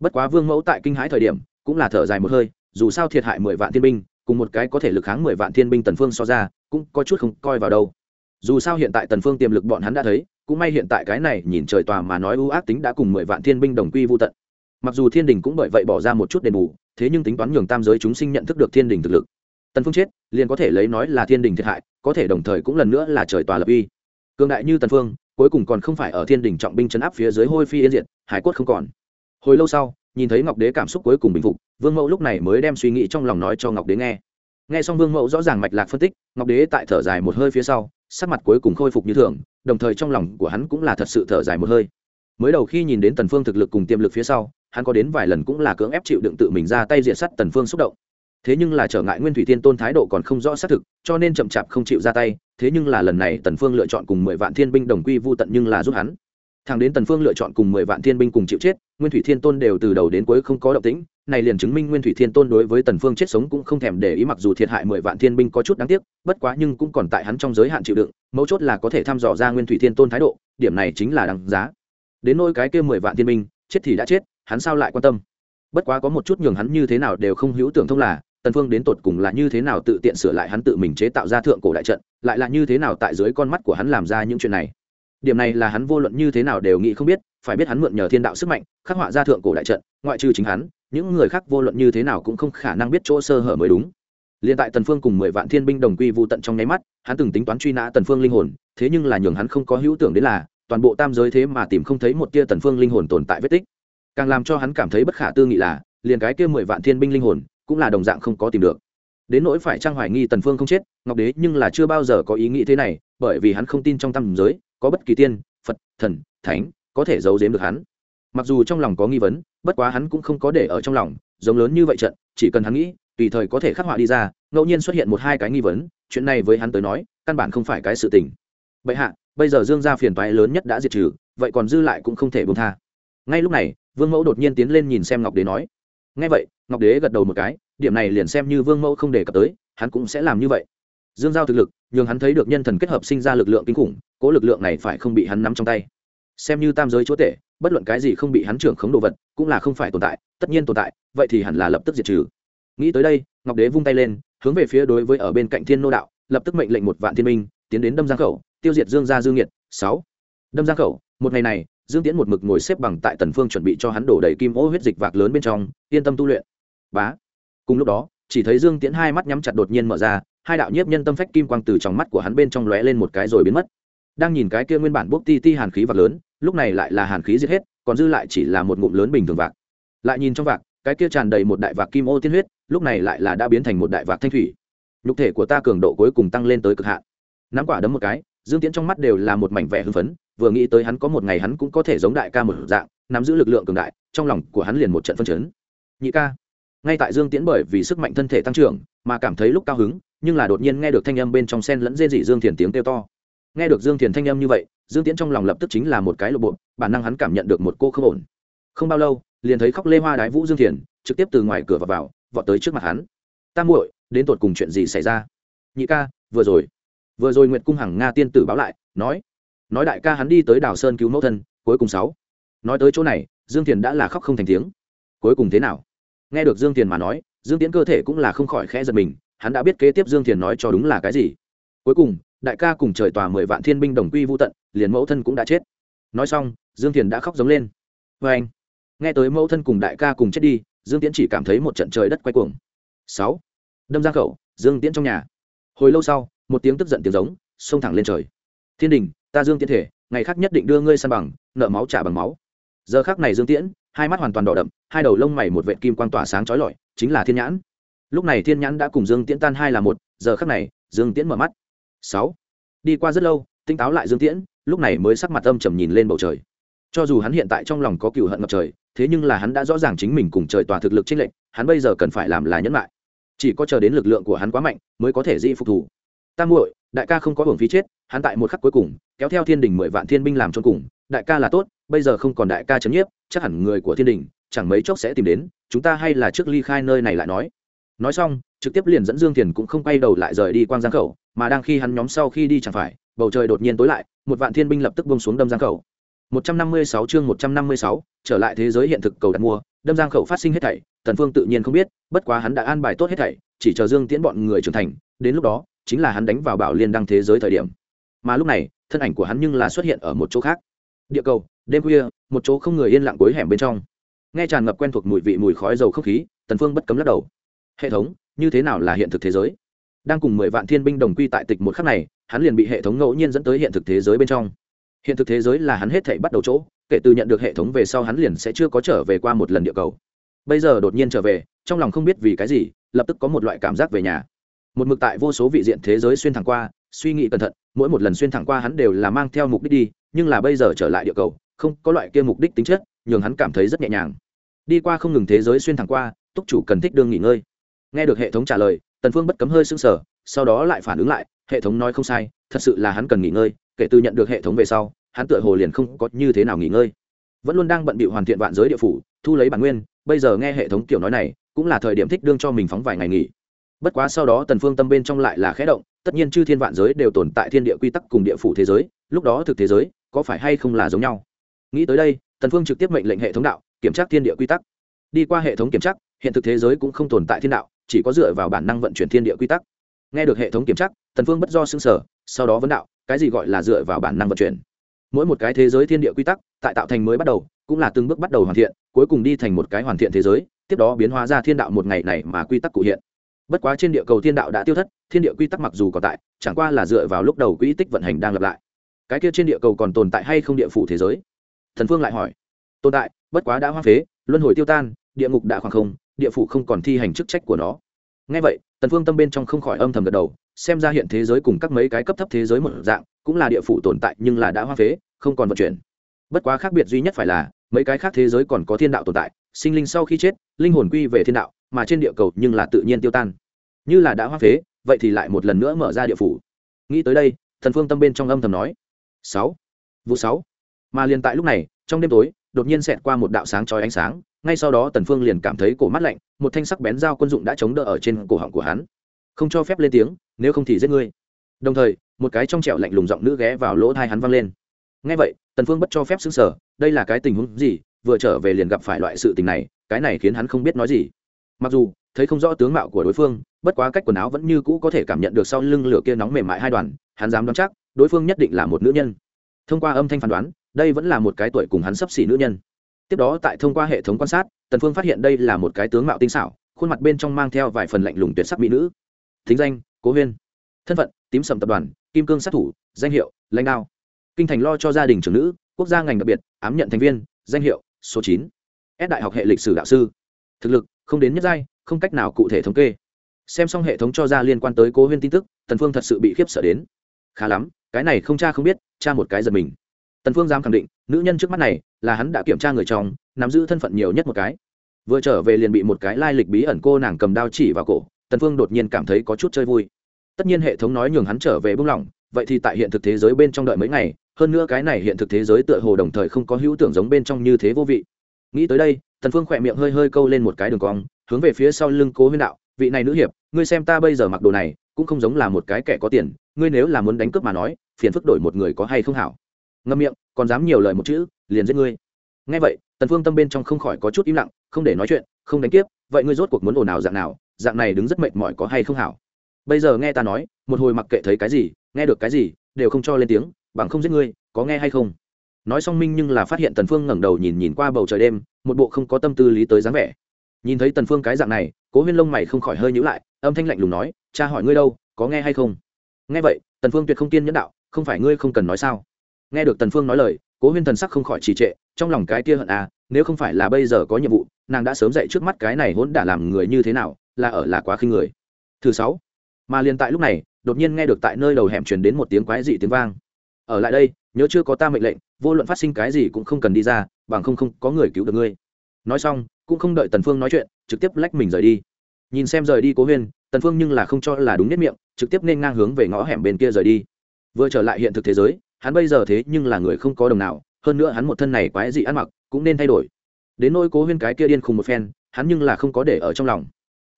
Bất quá vương mẫu tại kinh hãi thời điểm, cũng là thở dài một hơi dù sao thiệt hại mười vạn thiên binh, cùng một cái có thể lực kháng mười vạn thiên binh tần phương so ra, cũng có chút không coi vào đâu. Dù sao hiện tại tần phương tiềm lực bọn hắn đã thấy, cũng may hiện tại cái này nhìn trời tòa mà nói ưu ác tính đã cùng mười vạn thiên binh đồng quy vô tận. Mặc dù thiên đình cũng bởi vậy bỏ ra một chút đền bù, thế nhưng tính toán nhường tam giới chúng sinh nhận thức được thiên đình thực lực. Tần phương chết, liền có thể lấy nói là thiên đình thiệt hại, có thể đồng thời cũng lần nữa là trời tòa lập uy. Cường đại như tần phương, cuối cùng còn không phải ở thiên đình trọng binh chấn áp phía dưới hôi phi yên diệt, hải quất không còn. Hồi lâu sau nhìn thấy ngọc đế cảm xúc cuối cùng bình phục, vương mẫu lúc này mới đem suy nghĩ trong lòng nói cho ngọc đế nghe. Nghe xong vương mẫu rõ ràng mạch lạc phân tích, ngọc đế tại thở dài một hơi phía sau, sắc mặt cuối cùng khôi phục như thường, đồng thời trong lòng của hắn cũng là thật sự thở dài một hơi. Mới đầu khi nhìn đến tần phương thực lực cùng tiềm lực phía sau, hắn có đến vài lần cũng là cưỡng ép chịu đựng tự mình ra tay diện sắt tần phương xúc động. Thế nhưng là trở ngại nguyên thủy thiên tôn thái độ còn không rõ xác thực, cho nên chậm chạp không chịu ra tay, thế nhưng là lần này tần phương lựa chọn cùng mười vạn thiên binh đồng quy vu tận nhưng là giúp hắn thằng đến tần phương lựa chọn cùng mười vạn thiên binh cùng chịu chết, nguyên thủy thiên tôn đều từ đầu đến cuối không có động tĩnh. Này liền chứng minh nguyên thủy thiên tôn đối với tần phương chết sống cũng không thèm để ý mặc dù thiệt hại mười vạn thiên binh có chút đáng tiếc, bất quá nhưng cũng còn tại hắn trong giới hạn chịu đựng, mấu chốt là có thể thăm dò ra nguyên thủy thiên tôn thái độ, điểm này chính là đáng giá. Đến nỗi cái kia mười vạn thiên binh, chết thì đã chết, hắn sao lại quan tâm? Bất quá có một chút nhường hắn như thế nào đều không hữu tưởng thông là, tần phương đến tột cùng là như thế nào tự tiện sửa lại hắn tự mình chế tạo ra thượng cổ đại trận, lại là như thế nào tại dưới con mắt của hắn làm ra những chuyện này điểm này là hắn vô luận như thế nào đều nghĩ không biết, phải biết hắn mượn nhờ thiên đạo sức mạnh, khắc họa ra thượng cổ đại trận, ngoại trừ chính hắn, những người khác vô luận như thế nào cũng không khả năng biết chỗ sơ hở mới đúng. Liền tại tần phương cùng mười vạn thiên binh đồng quy vu tận trong nháy mắt, hắn từng tính toán truy nã tần phương linh hồn, thế nhưng là nhường hắn không có hữu tưởng đến là, toàn bộ tam giới thế mà tìm không thấy một tia tần phương linh hồn tồn tại vết tích. Càng làm cho hắn cảm thấy bất khả tư nghị là, liền cái kia mười vạn thiên binh linh hồn, cũng là đồng dạng không có tìm được. Đến nỗi phải trang hoài nghi tần phương không chết, ngọc đế nhưng là chưa bao giờ có ý nghĩ thế này, bởi vì hắn không tin trong tam giới có bất kỳ tiên, phật, thần, thánh có thể giấu giếm được hắn. Mặc dù trong lòng có nghi vấn, bất quá hắn cũng không có để ở trong lòng, giống lớn như vậy trận, chỉ cần hắn nghĩ, tùy thời có thể khắc họa đi ra, ngẫu nhiên xuất hiện một hai cái nghi vấn, chuyện này với hắn tới nói, căn bản không phải cái sự tình. Vậy hạ, bây giờ dương gia phiền toái lớn nhất đã diệt trừ, vậy còn dư lại cũng không thể buông tha. Ngay lúc này, vương mẫu đột nhiên tiến lên nhìn xem ngọc đế nói. Ngay vậy, ngọc đế gật đầu một cái, điểm này liền xem như vương mẫu không đề cập tới, hắn cũng sẽ làm như vậy dương giao thực lực, nhường hắn thấy được nhân thần kết hợp sinh ra lực lượng kinh khủng, cố lực lượng này phải không bị hắn nắm trong tay. Xem như tam giới chúa tể, bất luận cái gì không bị hắn trưởng khống đồ vật, cũng là không phải tồn tại, tất nhiên tồn tại, vậy thì hẳn là lập tức diệt trừ. Nghĩ tới đây, ngọc đế vung tay lên, hướng về phía đối với ở bên cạnh thiên nô đạo, lập tức mệnh lệnh một vạn thiên minh tiến đến đâm giang khẩu, tiêu diệt dương gia dương nhiệt sáu. Đâm giang khẩu, một ngày này, dương tiễn một mực ngồi xếp bằng tại tần phương chuẩn bị cho hắn đổ đầy kim ô huyết dịch vạc lớn bên trong, yên tâm tu luyện. Bá. Cùng lúc đó, chỉ thấy dương tiễn hai mắt nhắm chặt đột nhiên mở ra hai đạo nhiếp nhân tâm phách kim quang từ trong mắt của hắn bên trong lóe lên một cái rồi biến mất. Đang nhìn cái kia nguyên bản bốc ti ti hàn khí vạc lớn, lúc này lại là hàn khí giết hết, còn dư lại chỉ là một ngụm lớn bình thường vạc. Lại nhìn trong vạc, cái kia tràn đầy một đại vạc kim ô tiên huyết, lúc này lại là đã biến thành một đại vạc thanh thủy. Nhục thể của ta cường độ cuối cùng tăng lên tới cực hạn. Nắm quả đấm một cái, dương tiễn trong mắt đều là một mảnh vẻ hưng phấn, vừa nghĩ tới hắn có một ngày hắn cũng có thể giống đại ca một dạng, nắm giữ lực lượng cường đại, trong lòng của hắn liền một trận phân chấn. Nhị ca, ngay tại dương tiễn bởi vì sức mạnh thân thể tăng trưởng, mà cảm thấy lúc cao hứng nhưng là đột nhiên nghe được thanh âm bên trong sen lẫn dê dị dương thiền tiếng kêu to. Nghe được dương thiền thanh âm như vậy dương tiễn trong lòng lập tức chính là một cái lộ bộ bản năng hắn cảm nhận được một cô không ổn. Không bao lâu liền thấy khóc lê hoa đái vũ dương thiền trực tiếp từ ngoài cửa vào, vào vọt tới trước mặt hắn. Tam muội đến tột cùng chuyện gì xảy ra? Nhị ca vừa rồi. Vừa rồi nguyệt cung hằng nga tiên tử báo lại nói nói đại ca hắn đi tới đào sơn cứu mẫu thân cuối cùng sáu. Nói tới chỗ này dương thiền đã là khóc không thành tiếng. Cuối cùng thế nào? Nghe được dương thiền mà nói dương tiễn cơ thể cũng là không khỏi khẽ giật mình hắn đã biết kế tiếp dương thiền nói cho đúng là cái gì. Cuối cùng, đại ca cùng trời tòa mười vạn thiên binh đồng quy vô tận, liền mẫu thân cũng đã chết. Nói xong, dương thiền đã khóc giống lên. Vê anh, nghe tới mẫu thân cùng đại ca cùng chết đi, dương tiễn chỉ cảm thấy một trận trời đất quay cuồng. Sáu, đâm ra khẩu dương tiễn trong nhà. Hồi lâu sau, một tiếng tức giận tiếng giống, xông thẳng lên trời. Thiên đình, ta dương tiễn thể, ngày khác nhất định đưa ngươi san bằng, nợ máu trả bằng máu. Giờ khác này dương tiễn, hai mắt hoàn toàn đỏ đậm, hai đầu lông mày một vệ kim quang tỏa sáng trói lọi, chính là thiên nhãn lúc này thiên nhãn đã cùng dương tiễn tan hai là một, giờ khắc này, dương tiễn mở mắt. Sáu. Đi qua rất lâu, tinh táo lại dương tiễn, lúc này mới sắc mặt âm trầm nhìn lên bầu trời. Cho dù hắn hiện tại trong lòng có cựu hận ngập trời, thế nhưng là hắn đã rõ ràng chính mình cùng trời tòa thực lực trên lệnh hắn bây giờ cần phải làm là nhẫn lại. Chỉ có chờ đến lực lượng của hắn quá mạnh, mới có thể di phục thủ. Tam muội, đại ca không có hưởng phí chết, hắn tại một khắc cuối cùng, kéo theo thiên đình mười vạn thiên binh làm cho cùng, đại ca là tốt, bây giờ không còn đại ca chấn nhiếp, chắc hẳn người của thiên đình, chẳng mấy chốc sẽ tìm đến, chúng ta hay là trước ly khai nơi này lại nói nói xong trực tiếp liền dẫn dương thiền cũng không quay đầu lại rời đi quang giang khẩu mà đang khi hắn nhóm sau khi đi chẳng phải bầu trời đột nhiên tối lại một vạn thiên binh lập tức bông xuống đâm giang khẩu. 156 chương 156, trở lại thế giới hiện thực cầu đặt mua đâm giang khẩu phát sinh hết thảy tần phương tự nhiên không biết bất quá hắn đã an bài tốt hết thảy chỉ chờ dương tiễn bọn người trưởng thành đến lúc đó chính là hắn đánh vào bảo liên đăng thế giới thời điểm. Mà lúc này thân ảnh của hắn nhưng là xuất hiện ở một chỗ khác. Địa cầu đêm khuya một chỗ không người yên lặng cuối hẻm bên trong. Nghe tràn ngập quen thuộc mùi vị mùi khói dầu không khí tần phương bất cấm lắc đầu hệ thống, như thế nào là hiện thực thế giới? Đang cùng mười vạn thiên binh đồng quy tại tịch một khắc này, hắn liền bị hệ thống ngẫu nhiên dẫn tới hiện thực thế giới bên trong. Hiện thực thế giới là hắn hết thảy bắt đầu chỗ, kể từ nhận được hệ thống về sau hắn liền sẽ chưa có trở về qua một lần địa cầu. Bây giờ đột nhiên trở về, trong lòng không biết vì cái gì, lập tức có một loại cảm giác về nhà. Một mực tại vô số vị diện thế giới xuyên thẳng qua, suy nghĩ cẩn thận, mỗi một lần xuyên thẳng qua hắn đều là mang theo mục đích đi, nhưng là bây giờ trở lại địa cầu, không có loại kia mục đích tính chất, nhường hắn cảm thấy rất nhẹ nhàng. Đi qua không ngừng thế giới xuyên thẳng qua, túc chủ cần thích đương nghỉ ngơi nghe được hệ thống trả lời, tần phương bất cấm hơi sưng sờ, sau đó lại phản ứng lại, hệ thống nói không sai, thật sự là hắn cần nghỉ ngơi, kể từ nhận được hệ thống về sau, hắn tựa hồ liền không có như thế nào nghỉ ngơi. Vẫn luôn đang bận bịu hoàn thiện vạn giới địa phủ, thu lấy bản nguyên, bây giờ nghe hệ thống kiểu nói này, cũng là thời điểm thích đương cho mình phóng vài ngày nghỉ. Bất quá sau đó tần phương tâm bên trong lại là khẽ động, tất nhiên chư thiên vạn giới đều tồn tại thiên địa quy tắc cùng địa phủ thế giới, lúc đó thực thế giới, có phải hay không là giống nhau? Nghĩ tới đây, tần phương trực tiếp mệnh lệnh hệ thống đạo, kiểm tra thiên địa quy tắc. Đi qua hệ thống kiểm tra, hiện thực thế giới cũng không tồn tại thiên đạo chỉ có dựa vào bản năng vận chuyển thiên địa quy tắc. Nghe được hệ thống kiểm tra, tần phương bất do xứng sở sau đó vấn đạo, cái gì gọi là dựa vào bản năng vận chuyển? Mỗi một cái thế giới thiên địa quy tắc, tại tạo thành mới bắt đầu, cũng là từng bước bắt đầu hoàn thiện, cuối cùng đi thành một cái hoàn thiện thế giới, tiếp đó biến hóa ra thiên đạo một ngày này mà quy tắc cụ hiện. Bất quá trên địa cầu thiên đạo đã tiêu thất, thiên địa quy tắc mặc dù còn tại, chẳng qua là dựa vào lúc đầu quỹ tích vận hành đang lặp lại. Cái kia trên địa cầu còn tồn tại hay không địa phủ thế giới? Thần phương lại hỏi. Tồn tại, bất quá đã hoa phế, luân hồi tiêu tan, địa ngục đã khoảng không địa phủ không còn thi hành chức trách của nó. Ngay vậy, tần phương tâm bên trong không khỏi âm thầm gật đầu, xem ra hiện thế giới cùng các mấy cái cấp thấp thế giới một dạng, cũng là địa phủ tồn tại nhưng là đã hoa phế, không còn vận chuyển. Bất quá khác biệt duy nhất phải là, mấy cái khác thế giới còn có thiên đạo tồn tại, sinh linh sau khi chết, linh hồn quy về thiên đạo, mà trên địa cầu nhưng là tự nhiên tiêu tan. Như là đã hoa phế, vậy thì lại một lần nữa mở ra địa phủ. Nghĩ tới đây thần phương tâm bên trong âm thầm nói, sáu, vụ sáu. Mà liền tại lúc này, trong đêm tối, đột nhiên xẹt qua một đạo sáng chói ánh sáng ngay sau đó tần phương liền cảm thấy cổ mắt lạnh, một thanh sắc bén dao quân dụng đã chống đỡ ở trên cổ họng của hắn. Không cho phép lên tiếng, nếu không thì giết ngươi. Đồng thời, một cái trong trẻo lạnh lùng giọng nữ ghé vào lỗ tai hắn vang lên. Nghe vậy, tần phương bất cho phép xứng sở đây là cái tình huống gì? Vừa trở về liền gặp phải loại sự tình này, cái này khiến hắn không biết nói gì. Mặc dù, thấy không rõ tướng mạo của đối phương, bất quá cách quần áo vẫn như cũ có thể cảm nhận được sau lưng lửa kia nóng mềm mại hai đoàn, hắn dám đoán chắc, đối phương nhất định là một nữ nhân. Thông qua âm thanh phán đoán, đây vẫn là một cái tuổi cùng hắn sắp xỉ nữ nhân tiếp đó tại thông qua hệ thống quan sát, tần phương phát hiện đây là một cái tướng mạo tinh xảo, khuôn mặt bên trong mang theo vài phần lạnh lùng tuyệt sắc mỹ nữ. Thính danh, cố huyên. Thân phận, tím sầm tập đoàn, kim cương sát thủ, danh hiệu, lãnh đạo kinh thành lo cho gia đình trưởng nữ, quốc gia ngành đặc biệt, ám nhận thành viên, danh hiệu, số chín. S đại học hệ lịch sử đạo sư. Thực lực, không đến nhất giai, không cách nào cụ thể thống kê. Xem xong hệ thống cho ra liên quan tới cố huyên tin tức, tần phương thật sự bị khiếp sợ đến. Khá lắm, cái này không cha không biết, cha một cái giật mình tần phương dám khẳng định, nữ nhân trước mắt này là hắn đã kiểm tra người trong, nắm giữ thân phận nhiều nhất một cái. Vừa trở về liền bị một cái lai lịch bí ẩn cô nàng cầm đao chỉ vào cổ, tần phương đột nhiên cảm thấy có chút chơi vui. Tất nhiên hệ thống nói nhường hắn trở về buông lỏng, vậy thì tại hiện thực thế giới bên trong đợi mấy ngày, hơn nữa cái này hiện thực thế giới tựa hồ đồng thời không có hữu tưởng giống bên trong như thế vô vị. Nghĩ tới đây, tần phương khỏe miệng hơi hơi câu lên một cái đường cong, hướng về phía sau lưng cố huyên đạo, vị này nữ hiệp, ngươi xem ta bây giờ mặc đồ này, cũng không giống là một cái kẻ có tiền, ngươi nếu là muốn đánh cướp mà nói, phiền phức đổi một người có hay không hảo? Ngâm miệng, còn dám nhiều lời một chữ, liền giết ngươi. Nghe vậy, tần phương tâm bên trong không khỏi có chút im lặng, không để nói chuyện, không đánh tiếp vậy ngươi rốt cuộc muốn ồn ào dạng nào, dạng này đứng rất mệt mỏi có hay không hảo? Bây giờ nghe ta nói, một hồi mặc kệ thấy cái gì, nghe được cái gì, đều không cho lên tiếng, bằng không giết ngươi, có nghe hay không? Nói xong minh nhưng là phát hiện tần phương ngẩng đầu nhìn nhìn qua bầu trời đêm, một bộ không có tâm tư lý tới dáng vẻ. Nhìn thấy tần phương cái dạng này, cố huyên lông mày không khỏi hơi nhíu lại, âm thanh lạnh lùng nói, cha hỏi ngươi đâu, có nghe hay không? Nghe vậy, tần phương tuyệt không tiên nhẫn đạo, không phải ngươi không cần nói sao? Nghe được tần phương nói lời, cố huyên thần sắc không khỏi trì trệ, trong lòng cái kia hận à nếu không phải là bây giờ có nhiệm vụ, nàng đã sớm dậy trước mắt cái này hỗn đả làm người như thế nào, là ở là quá khinh người. Thứ sáu, mà liền tại lúc này, đột nhiên nghe được tại nơi đầu hẻm truyền đến một tiếng quái dị tiếng vang. Ở lại đây, nhớ chưa có ta mệnh lệnh, vô luận phát sinh cái gì cũng không cần đi ra, bằng không không có người cứu được ngươi. Nói xong, cũng không đợi tần phương nói chuyện, trực tiếp lách mình rời đi. Nhìn xem rời đi cố huyên, tần phương nhưng là không cho là đúng nhất miệng, trực tiếp nên ngang hướng về ngõ hẻm bên kia rời đi. Vừa trở lại hiện thực thế giới hắn bây giờ thế nhưng là người không có đồng nào, hơn nữa hắn một thân này quái dị ăn mặc, cũng nên thay đổi. Đến nỗi cố huyên cái kia điên khùng một phen, hắn nhưng là không có để ở trong lòng.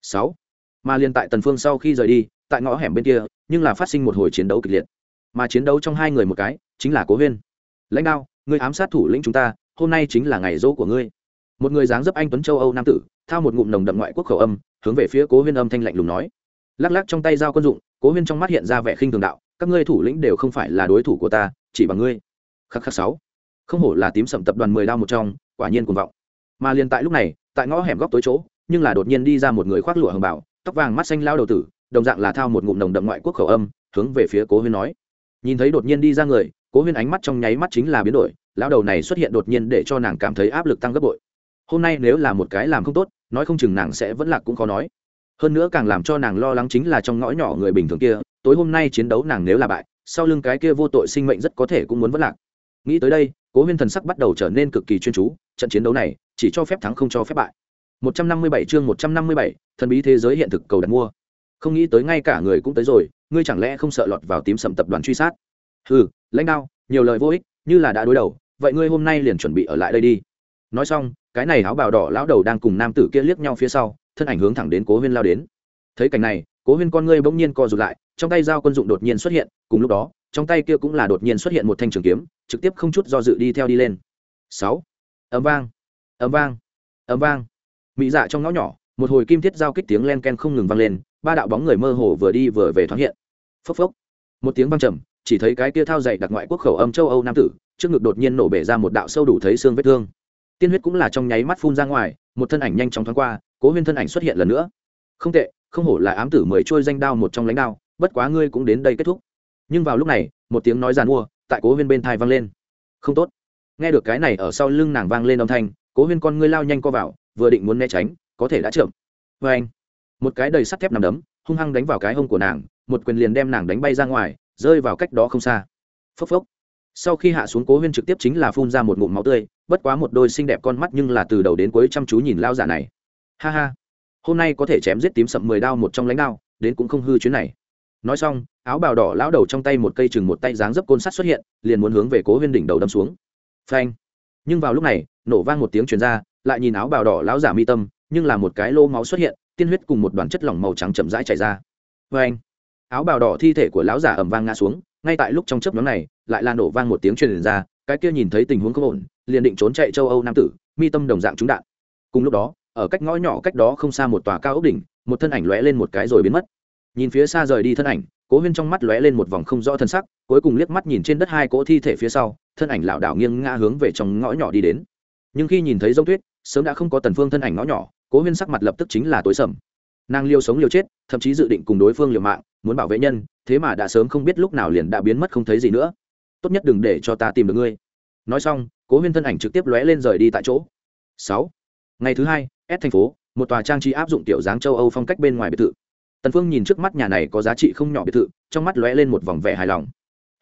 Sáu. Mà liền tại tần phương sau khi rời đi, tại ngõ hẻm bên kia, nhưng là phát sinh một hồi chiến đấu kịch liệt. Mà chiến đấu trong hai người một cái, chính là cố huyên. Lãnh đạo, người ám sát thủ lĩnh chúng ta, hôm nay chính là ngày dỗ của ngươi. Một người dáng dấp anh tuấn châu âu nam tử, thao một ngụm nồng đậm ngoại quốc khẩu âm, hướng về phía cố huyên âm thanh lạnh lùng nói. Lắc lắc trong tay dao quân dụng, cố huyên trong mắt hiện ra vẻ khinh thường đạo các ngươi thủ lĩnh đều không phải là đối thủ của ta, chỉ bằng ngươi. Khắc khắc sáu. Không hổ là tím sầm tập đoàn mười đao một trong, quả nhiên cuồng vọng. Mà liền tại lúc này, tại ngõ hẻm góc tối chỗ, nhưng là đột nhiên đi ra một người khoác lụa hồng bảo tóc vàng mắt xanh lao đầu tử, đồng dạng là thao một ngụm nồng đậm ngoại quốc khẩu âm, hướng về phía cố huyên nói. Nhìn thấy đột nhiên đi ra người, cố huyên ánh mắt trong nháy mắt chính là biến đổi, lão đầu này xuất hiện đột nhiên để cho nàng cảm thấy áp lực tăng gấp bội. Hôm nay nếu là một cái làm không tốt, nói không chừng nàng sẽ vẫn lạc cũng khó nói. Hơn nữa càng làm cho nàng lo lắng chính là trong ngõ nhỏ người bình thường kia tối hôm nay chiến đấu nàng nếu là bại sau lưng cái kia vô tội sinh mệnh rất có thể cũng muốn vất lạc. Nghĩ tới đây cố huyên thần sắc bắt đầu trở nên cực kỳ chuyên chú trận chiến đấu này chỉ cho phép thắng không cho phép bại. 157 chương 157, thần bí thế giới hiện thực cầu đặt mua. Không nghĩ tới ngay cả người cũng tới rồi ngươi chẳng lẽ không sợ lọt vào tím sầm tập đoàn truy sát? Ừ lãnh đạo nhiều lời vô ích như là đã đối đầu vậy ngươi hôm nay liền chuẩn bị ở lại đây đi. Nói xong cái này áo bào đỏ lão đầu đang cùng nam tử kia liếc nhau phía sau thân ảnh hướng thẳng đến cố huyên lao đến. Thấy cảnh này cố huyên con ngươi bỗng nhiên co rụt lại trong tay dao quân dụng đột nhiên xuất hiện, cùng lúc đó, trong tay kia cũng là đột nhiên xuất hiện một thanh trường kiếm, trực tiếp không chút do dự đi theo đi lên. Sáu. Ấm vang. Ấm vang. Ấm vang. Mỹ dạ trong ngõ nhỏ, một hồi kim thiết giao kích tiếng len ken không ngừng vang lên, ba đạo bóng người mơ hồ vừa đi vừa về thoáng hiện. Phốc phốc. Một tiếng vang trầm, chỉ thấy cái kia thao dày đặc ngoại quốc khẩu âm châu âu nam tử, trước ngực đột nhiên nổ bể ra một đạo sâu đủ thấy xương vết thương. Tiên huyết cũng là trong nháy mắt phun ra ngoài, một thân ảnh nhanh chóng thoáng qua, cố huyên thân ảnh xuất hiện lần nữa. Không tệ, không hổ là ám tử mười trôi danh đao một trong lãnh đao bất quá ngươi cũng đến đây kết thúc. Nhưng vào lúc này, một tiếng nói giàn mua tại cố huyên bên thai vang lên. Không tốt. Nghe được cái này ở sau lưng nàng vang lên âm thanh, cố huyên con ngươi lao nhanh co vào, vừa định muốn né tránh, có thể đã chậm. Vê anh, một cái đầy sắt thép nằm đấm, hung hăng đánh vào cái hông của nàng, một quyền liền đem nàng đánh bay ra ngoài, rơi vào cách đó không xa. Phốc phốc. Sau khi hạ xuống cố huyên trực tiếp chính là phun ra một ngụm máu tươi, bất quá một đôi xinh đẹp con mắt nhưng là từ đầu đến cuối chăm chú nhìn lao giả này. Ha ha. Hôm nay có thể chém giết tím sậm mười đao một trong lãnh đao đến cũng không hư chuyến này nói xong, áo bào đỏ lão đầu trong tay một cây chừng một tay dáng dấp côn sắt xuất hiện, liền muốn hướng về cố huyên đỉnh đầu đâm xuống. Phanh. Nhưng vào lúc này, nổ vang một tiếng truyền ra, lại nhìn áo bào đỏ lão giả mi tâm, nhưng là một cái lô máu xuất hiện, tiên huyết cùng một đoàn chất lỏng màu trắng chậm rãi chảy ra. Phanh. Áo bào đỏ thi thể của lão giả ẩm vang ngã xuống, ngay tại lúc trong chớp nhóm này, lại là nổ vang một tiếng truyền ra, cái kia nhìn thấy tình huống không ổn, liền định trốn chạy châu âu nam tử, mi tâm đồng dạng trúng đạn. Cùng lúc đó, ở cách ngõ nhỏ cách đó không xa một tòa cao ốc đỉnh, một thân ảnh lóe lên một cái rồi biến mất nhìn phía xa rời đi thân ảnh, cố huyên trong mắt lóe lên một vòng không rõ thân sắc, cuối cùng liếc mắt nhìn trên đất hai cỗ thi thể phía sau, thân ảnh lảo đảo nghiêng ngã hướng về trong ngõ nhỏ đi đến. Nhưng khi nhìn thấy dông tuyết, sớm đã không có tần phương thân ảnh ngõ nhỏ, cố huyên sắc mặt lập tức chính là tối sầm. Nàng liêu sống liều chết, thậm chí dự định cùng đối phương liều mạng, muốn bảo vệ nhân, thế mà đã sớm không biết lúc nào liền đã biến mất không thấy gì nữa. Tốt nhất đừng để cho ta tìm được ngươi. Nói xong, cố huyên thân ảnh trực tiếp lóe lên rời đi tại chỗ. Sáu. Ngày thứ hai, s thành phố, một tòa trang trí áp dụng tiểu dáng châu âu phong cách bên ngoài biệt thự tần phương nhìn trước mắt nhà này có giá trị không nhỏ biệt thự, trong mắt lóe lên một vòng vẻ hài lòng.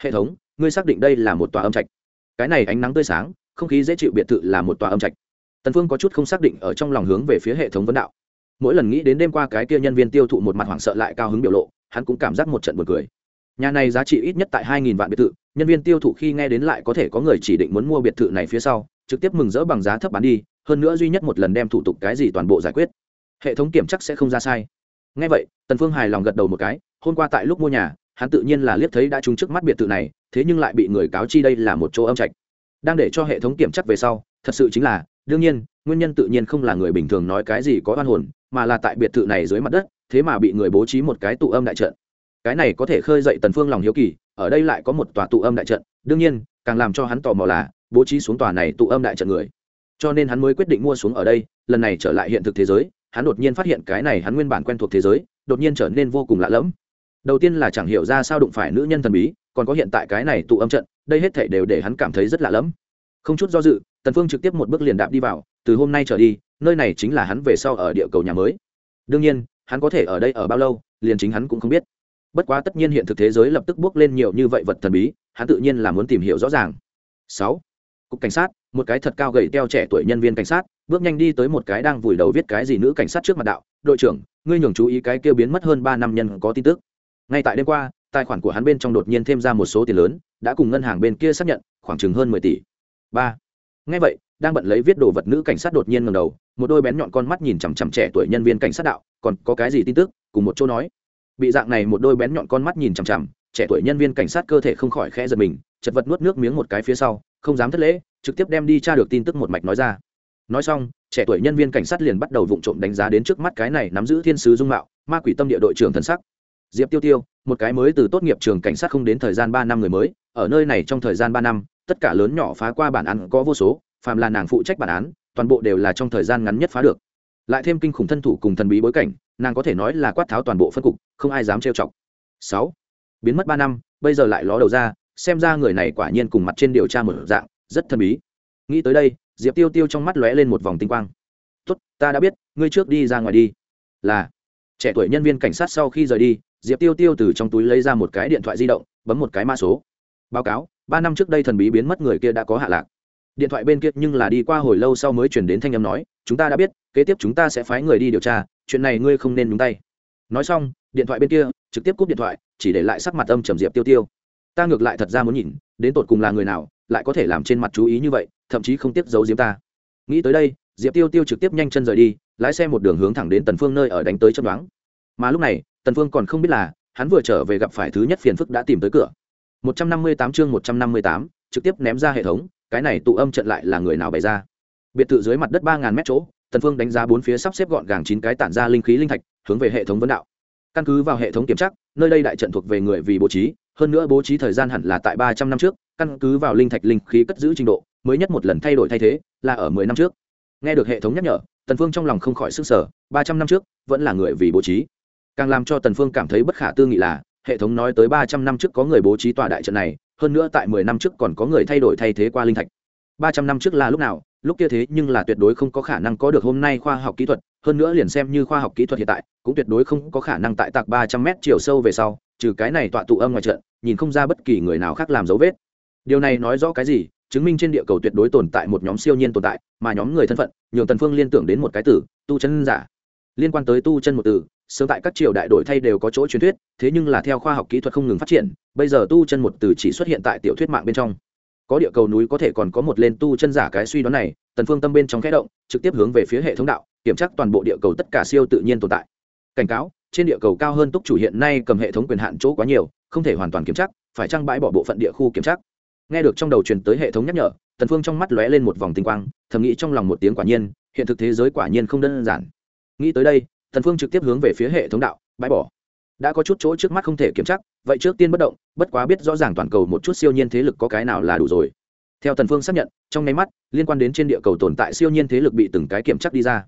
Hệ thống, ngươi xác định đây là một tòa âm trạch. Cái này ánh nắng tươi sáng, không khí dễ chịu biệt thự là một tòa âm trạch. Tần phương có chút không xác định ở trong lòng hướng về phía hệ thống vấn đạo. Mỗi lần nghĩ đến đêm qua cái kia nhân viên tiêu thụ một mặt hoảng sợ lại cao hứng biểu lộ, hắn cũng cảm giác một trận buồn cười. Nhà này giá trị ít nhất tại hai nghìn vạn biệt thự, nhân viên tiêu thụ khi nghe đến lại có thể có người chỉ định muốn mua biệt thự này phía sau, trực tiếp mừng rỡ bằng giá thấp bán đi, hơn nữa duy nhất một lần đem thủ tục cái gì toàn bộ giải quyết. Hệ thống kiểm chắc sẽ không ra sai. Ngay vậy tần phương hài lòng gật đầu một cái, hôm qua tại lúc mua nhà, hắn tự nhiên là liếc thấy đã trúng trước mắt biệt thự này, thế nhưng lại bị người cáo chi đây là một chỗ âm trạch. Đang để cho hệ thống kiểm chắc về sau, thật sự chính là, đương nhiên, nguyên nhân tự nhiên không là người bình thường nói cái gì có oan hồn, mà là tại biệt thự này dưới mặt đất, thế mà bị người bố trí một cái tụ âm đại trận. Cái này có thể khơi dậy tần phương lòng hiếu kỳ, ở đây lại có một tòa tụ âm đại trận, đương nhiên, càng làm cho hắn tò mò là, bố trí xuống tòa này tụ âm đại trận người. Cho nên hắn mới quyết định mua xuống ở đây, lần này trở lại hiện thực thế giới, hắn đột nhiên phát hiện cái này hắn nguyên bản quen thuộc thế giới đột nhiên trở nên vô cùng lạ lẫm. Đầu tiên là chẳng hiểu ra sao đụng phải nữ nhân thần bí, còn có hiện tại cái này tụ âm trận, đây hết thảy đều để hắn cảm thấy rất lạ lẫm. Không chút do dự, tần phương trực tiếp một bước liền đạp đi vào, từ hôm nay trở đi, nơi này chính là hắn về sau ở địa cầu nhà mới. Đương nhiên, hắn có thể ở đây ở bao lâu, liền chính hắn cũng không biết. Bất quá tất nhiên hiện thực thế giới lập tức bước lên nhiều như vậy vật thần bí, hắn tự nhiên là muốn tìm hiểu rõ ràng. Sáu. Cục cảnh sát, một cái thật cao gầy teo trẻ tuổi nhân viên cảnh sát, bước nhanh đi tới một cái đang vùi đầu viết cái gì nữ cảnh sát trước mặt đạo đội trưởng, ngươi nhường chú ý cái kia biến mất hơn ba năm nhân có tin tức. Ngay tại đêm qua, tài khoản của hắn bên trong đột nhiên thêm ra một số tiền lớn, đã cùng ngân hàng bên kia xác nhận, khoảng chừng hơn mười tỷ. Ba. Ngay vậy, đang bận lấy viết đồ vật nữ cảnh sát đột nhiên ngầm đầu, một đôi bén nhọn con mắt nhìn chằm chằm trẻ tuổi nhân viên cảnh sát đạo, còn có cái gì tin tức? cùng một chỗ nói. Bị dạng này một đôi bén nhọn con mắt nhìn chằm chằm, trẻ tuổi nhân viên cảnh sát cơ thể không khỏi khẽ giật mình, chật vật nuốt nước miếng một cái phía sau, không dám thất lễ, trực tiếp đem đi tra được tin tức một mạch nói ra nói xong, trẻ tuổi nhân viên cảnh sát liền bắt đầu vụng trộm đánh giá đến trước mắt cái này nắm giữ thiên sứ dung mạo, ma quỷ tâm địa đội trưởng thần sắc. Diệp tiêu tiêu, một cái mới từ tốt nghiệp trường cảnh sát không đến thời gian ba năm người mới, ở nơi này trong thời gian ba năm, tất cả lớn nhỏ phá qua bản án có vô số, phàm là nàng phụ trách bản án, toàn bộ đều là trong thời gian ngắn nhất phá được. Lại thêm kinh khủng thân thủ cùng thần bí bối cảnh, nàng có thể nói là quát tháo toàn bộ phân cục, không ai dám trêu chọc. Sáu, biến mất ba năm, bây giờ lại ló đầu ra, xem ra người này quả nhiên cùng mặt trên điều tra một dạng, rất thần bí. Nghĩ tới đây diệp tiêu tiêu trong mắt lóe lên một vòng tinh quang. Tốt, ta đã biết, ngươi trước đi ra ngoài đi. Là. Trẻ tuổi nhân viên cảnh sát sau khi rời đi, diệp tiêu tiêu từ trong túi lấy ra một cái điện thoại di động, bấm một cái mã số. Báo cáo, ba năm trước đây thần bí biến mất người kia đã có hạ lạc. Điện thoại bên kia nhưng là đi qua hồi lâu sau mới chuyển đến thanh âm nói, chúng ta đã biết, kế tiếp chúng ta sẽ phái người đi điều tra, chuyện này ngươi không nên nhúng tay. Nói xong, điện thoại bên kia, trực tiếp cúp điện thoại, chỉ để lại sắc mặt âm trầm diệp tiêu tiêu. Ta ngược lại thật ra muốn nhìn, đến tột cùng là người nào lại có thể làm trên mặt chú ý như vậy thậm chí không tiếp giấu diếm ta. Nghĩ tới đây diệp tiêu tiêu trực tiếp nhanh chân rời đi lái xe một đường hướng thẳng đến tần phương nơi ở đánh tới chấp đoán mà lúc này tần phương còn không biết là hắn vừa trở về gặp phải thứ nhất phiền phức đã tìm tới cửa. 158 chương 158, trực tiếp ném ra hệ thống cái này tụ âm trận lại là người nào bày ra? Biệt thự dưới mặt đất ba ngàn mét chỗ tần phương đánh giá bốn phía sắp xếp gọn gàng chín cái tản ra linh khí linh thạch hướng về hệ thống vấn đạo. Căn cứ vào hệ thống kiểm tra nơi đây đại trận thuộc về người vì bố trí hơn nữa bố trí thời gian hẳn là tại ba trăm năm trước, căn cứ vào linh thạch linh khí cất giữ trình độ, mới nhất một lần thay đổi thay thế, là ở mười năm trước. Nghe được hệ thống nhắc nhở, tần phương trong lòng không khỏi sức sở ba trăm năm trước vẫn là người vì bố trí. Càng làm cho tần phương cảm thấy bất khả tư nghị là, hệ thống nói tới ba trăm năm trước có người bố trí tòa đại trận này, hơn nữa tại mười năm trước còn có người thay đổi thay thế qua linh thạch. ba trăm năm trước là lúc nào, lúc kia thế nhưng là tuyệt đối không có khả năng có được hôm nay khoa học kỹ thuật, hơn nữa liền xem như khoa học kỹ thuật hiện tại, cũng tuyệt đối không có khả năng tại tạc ba trăm mét chiều sâu về sau trừ cái này tọa tụ âm ngoài trận, nhìn không ra bất kỳ người nào khác làm dấu vết. Điều này nói rõ cái gì? Chứng minh trên địa cầu tuyệt đối tồn tại một nhóm siêu nhiên tồn tại, mà nhóm người thân phận, nhường tần phương liên tưởng đến một cái từ tu chân giả. Liên quan tới tu chân một từ sớm tại các triều đại đổi thay đều có chỗ truyền thuyết, thế nhưng là theo khoa học kỹ thuật không ngừng phát triển, bây giờ tu chân một từ chỉ xuất hiện tại tiểu thuyết mạng bên trong. Có địa cầu núi có thể còn có một lên tu chân giả cái suy đoán này, tần phương tâm bên trong khẽ động, trực tiếp hướng về phía hệ thống đạo, kiểm tra toàn bộ địa cầu tất cả siêu tự nhiên tồn tại. Cảnh cáo trên địa cầu cao hơn túc chủ hiện nay cầm hệ thống quyền hạn chỗ quá nhiều, không thể hoàn toàn kiểm tra, phải trang bãi bỏ bộ phận địa khu kiểm tra? Nghe được trong đầu truyền tới hệ thống nhắc nhở, tần phương trong mắt lóe lên một vòng tinh quang, thầm nghĩ trong lòng một tiếng quả nhiên, hiện thực thế giới quả nhiên không đơn giản. Nghĩ tới đây, tần phương trực tiếp hướng về phía hệ thống đạo, bãi bỏ. Đã có chút chỗ trước mắt không thể kiểm tra, vậy trước tiên bất động, bất quá biết rõ ràng toàn cầu một chút siêu nhiên thế lực có cái nào là đủ rồi. Theo tần phương xác nhận, trong nháy mắt, liên quan đến trên địa cầu tồn tại siêu nhiên thế lực bị từng cái kiểm tra đi ra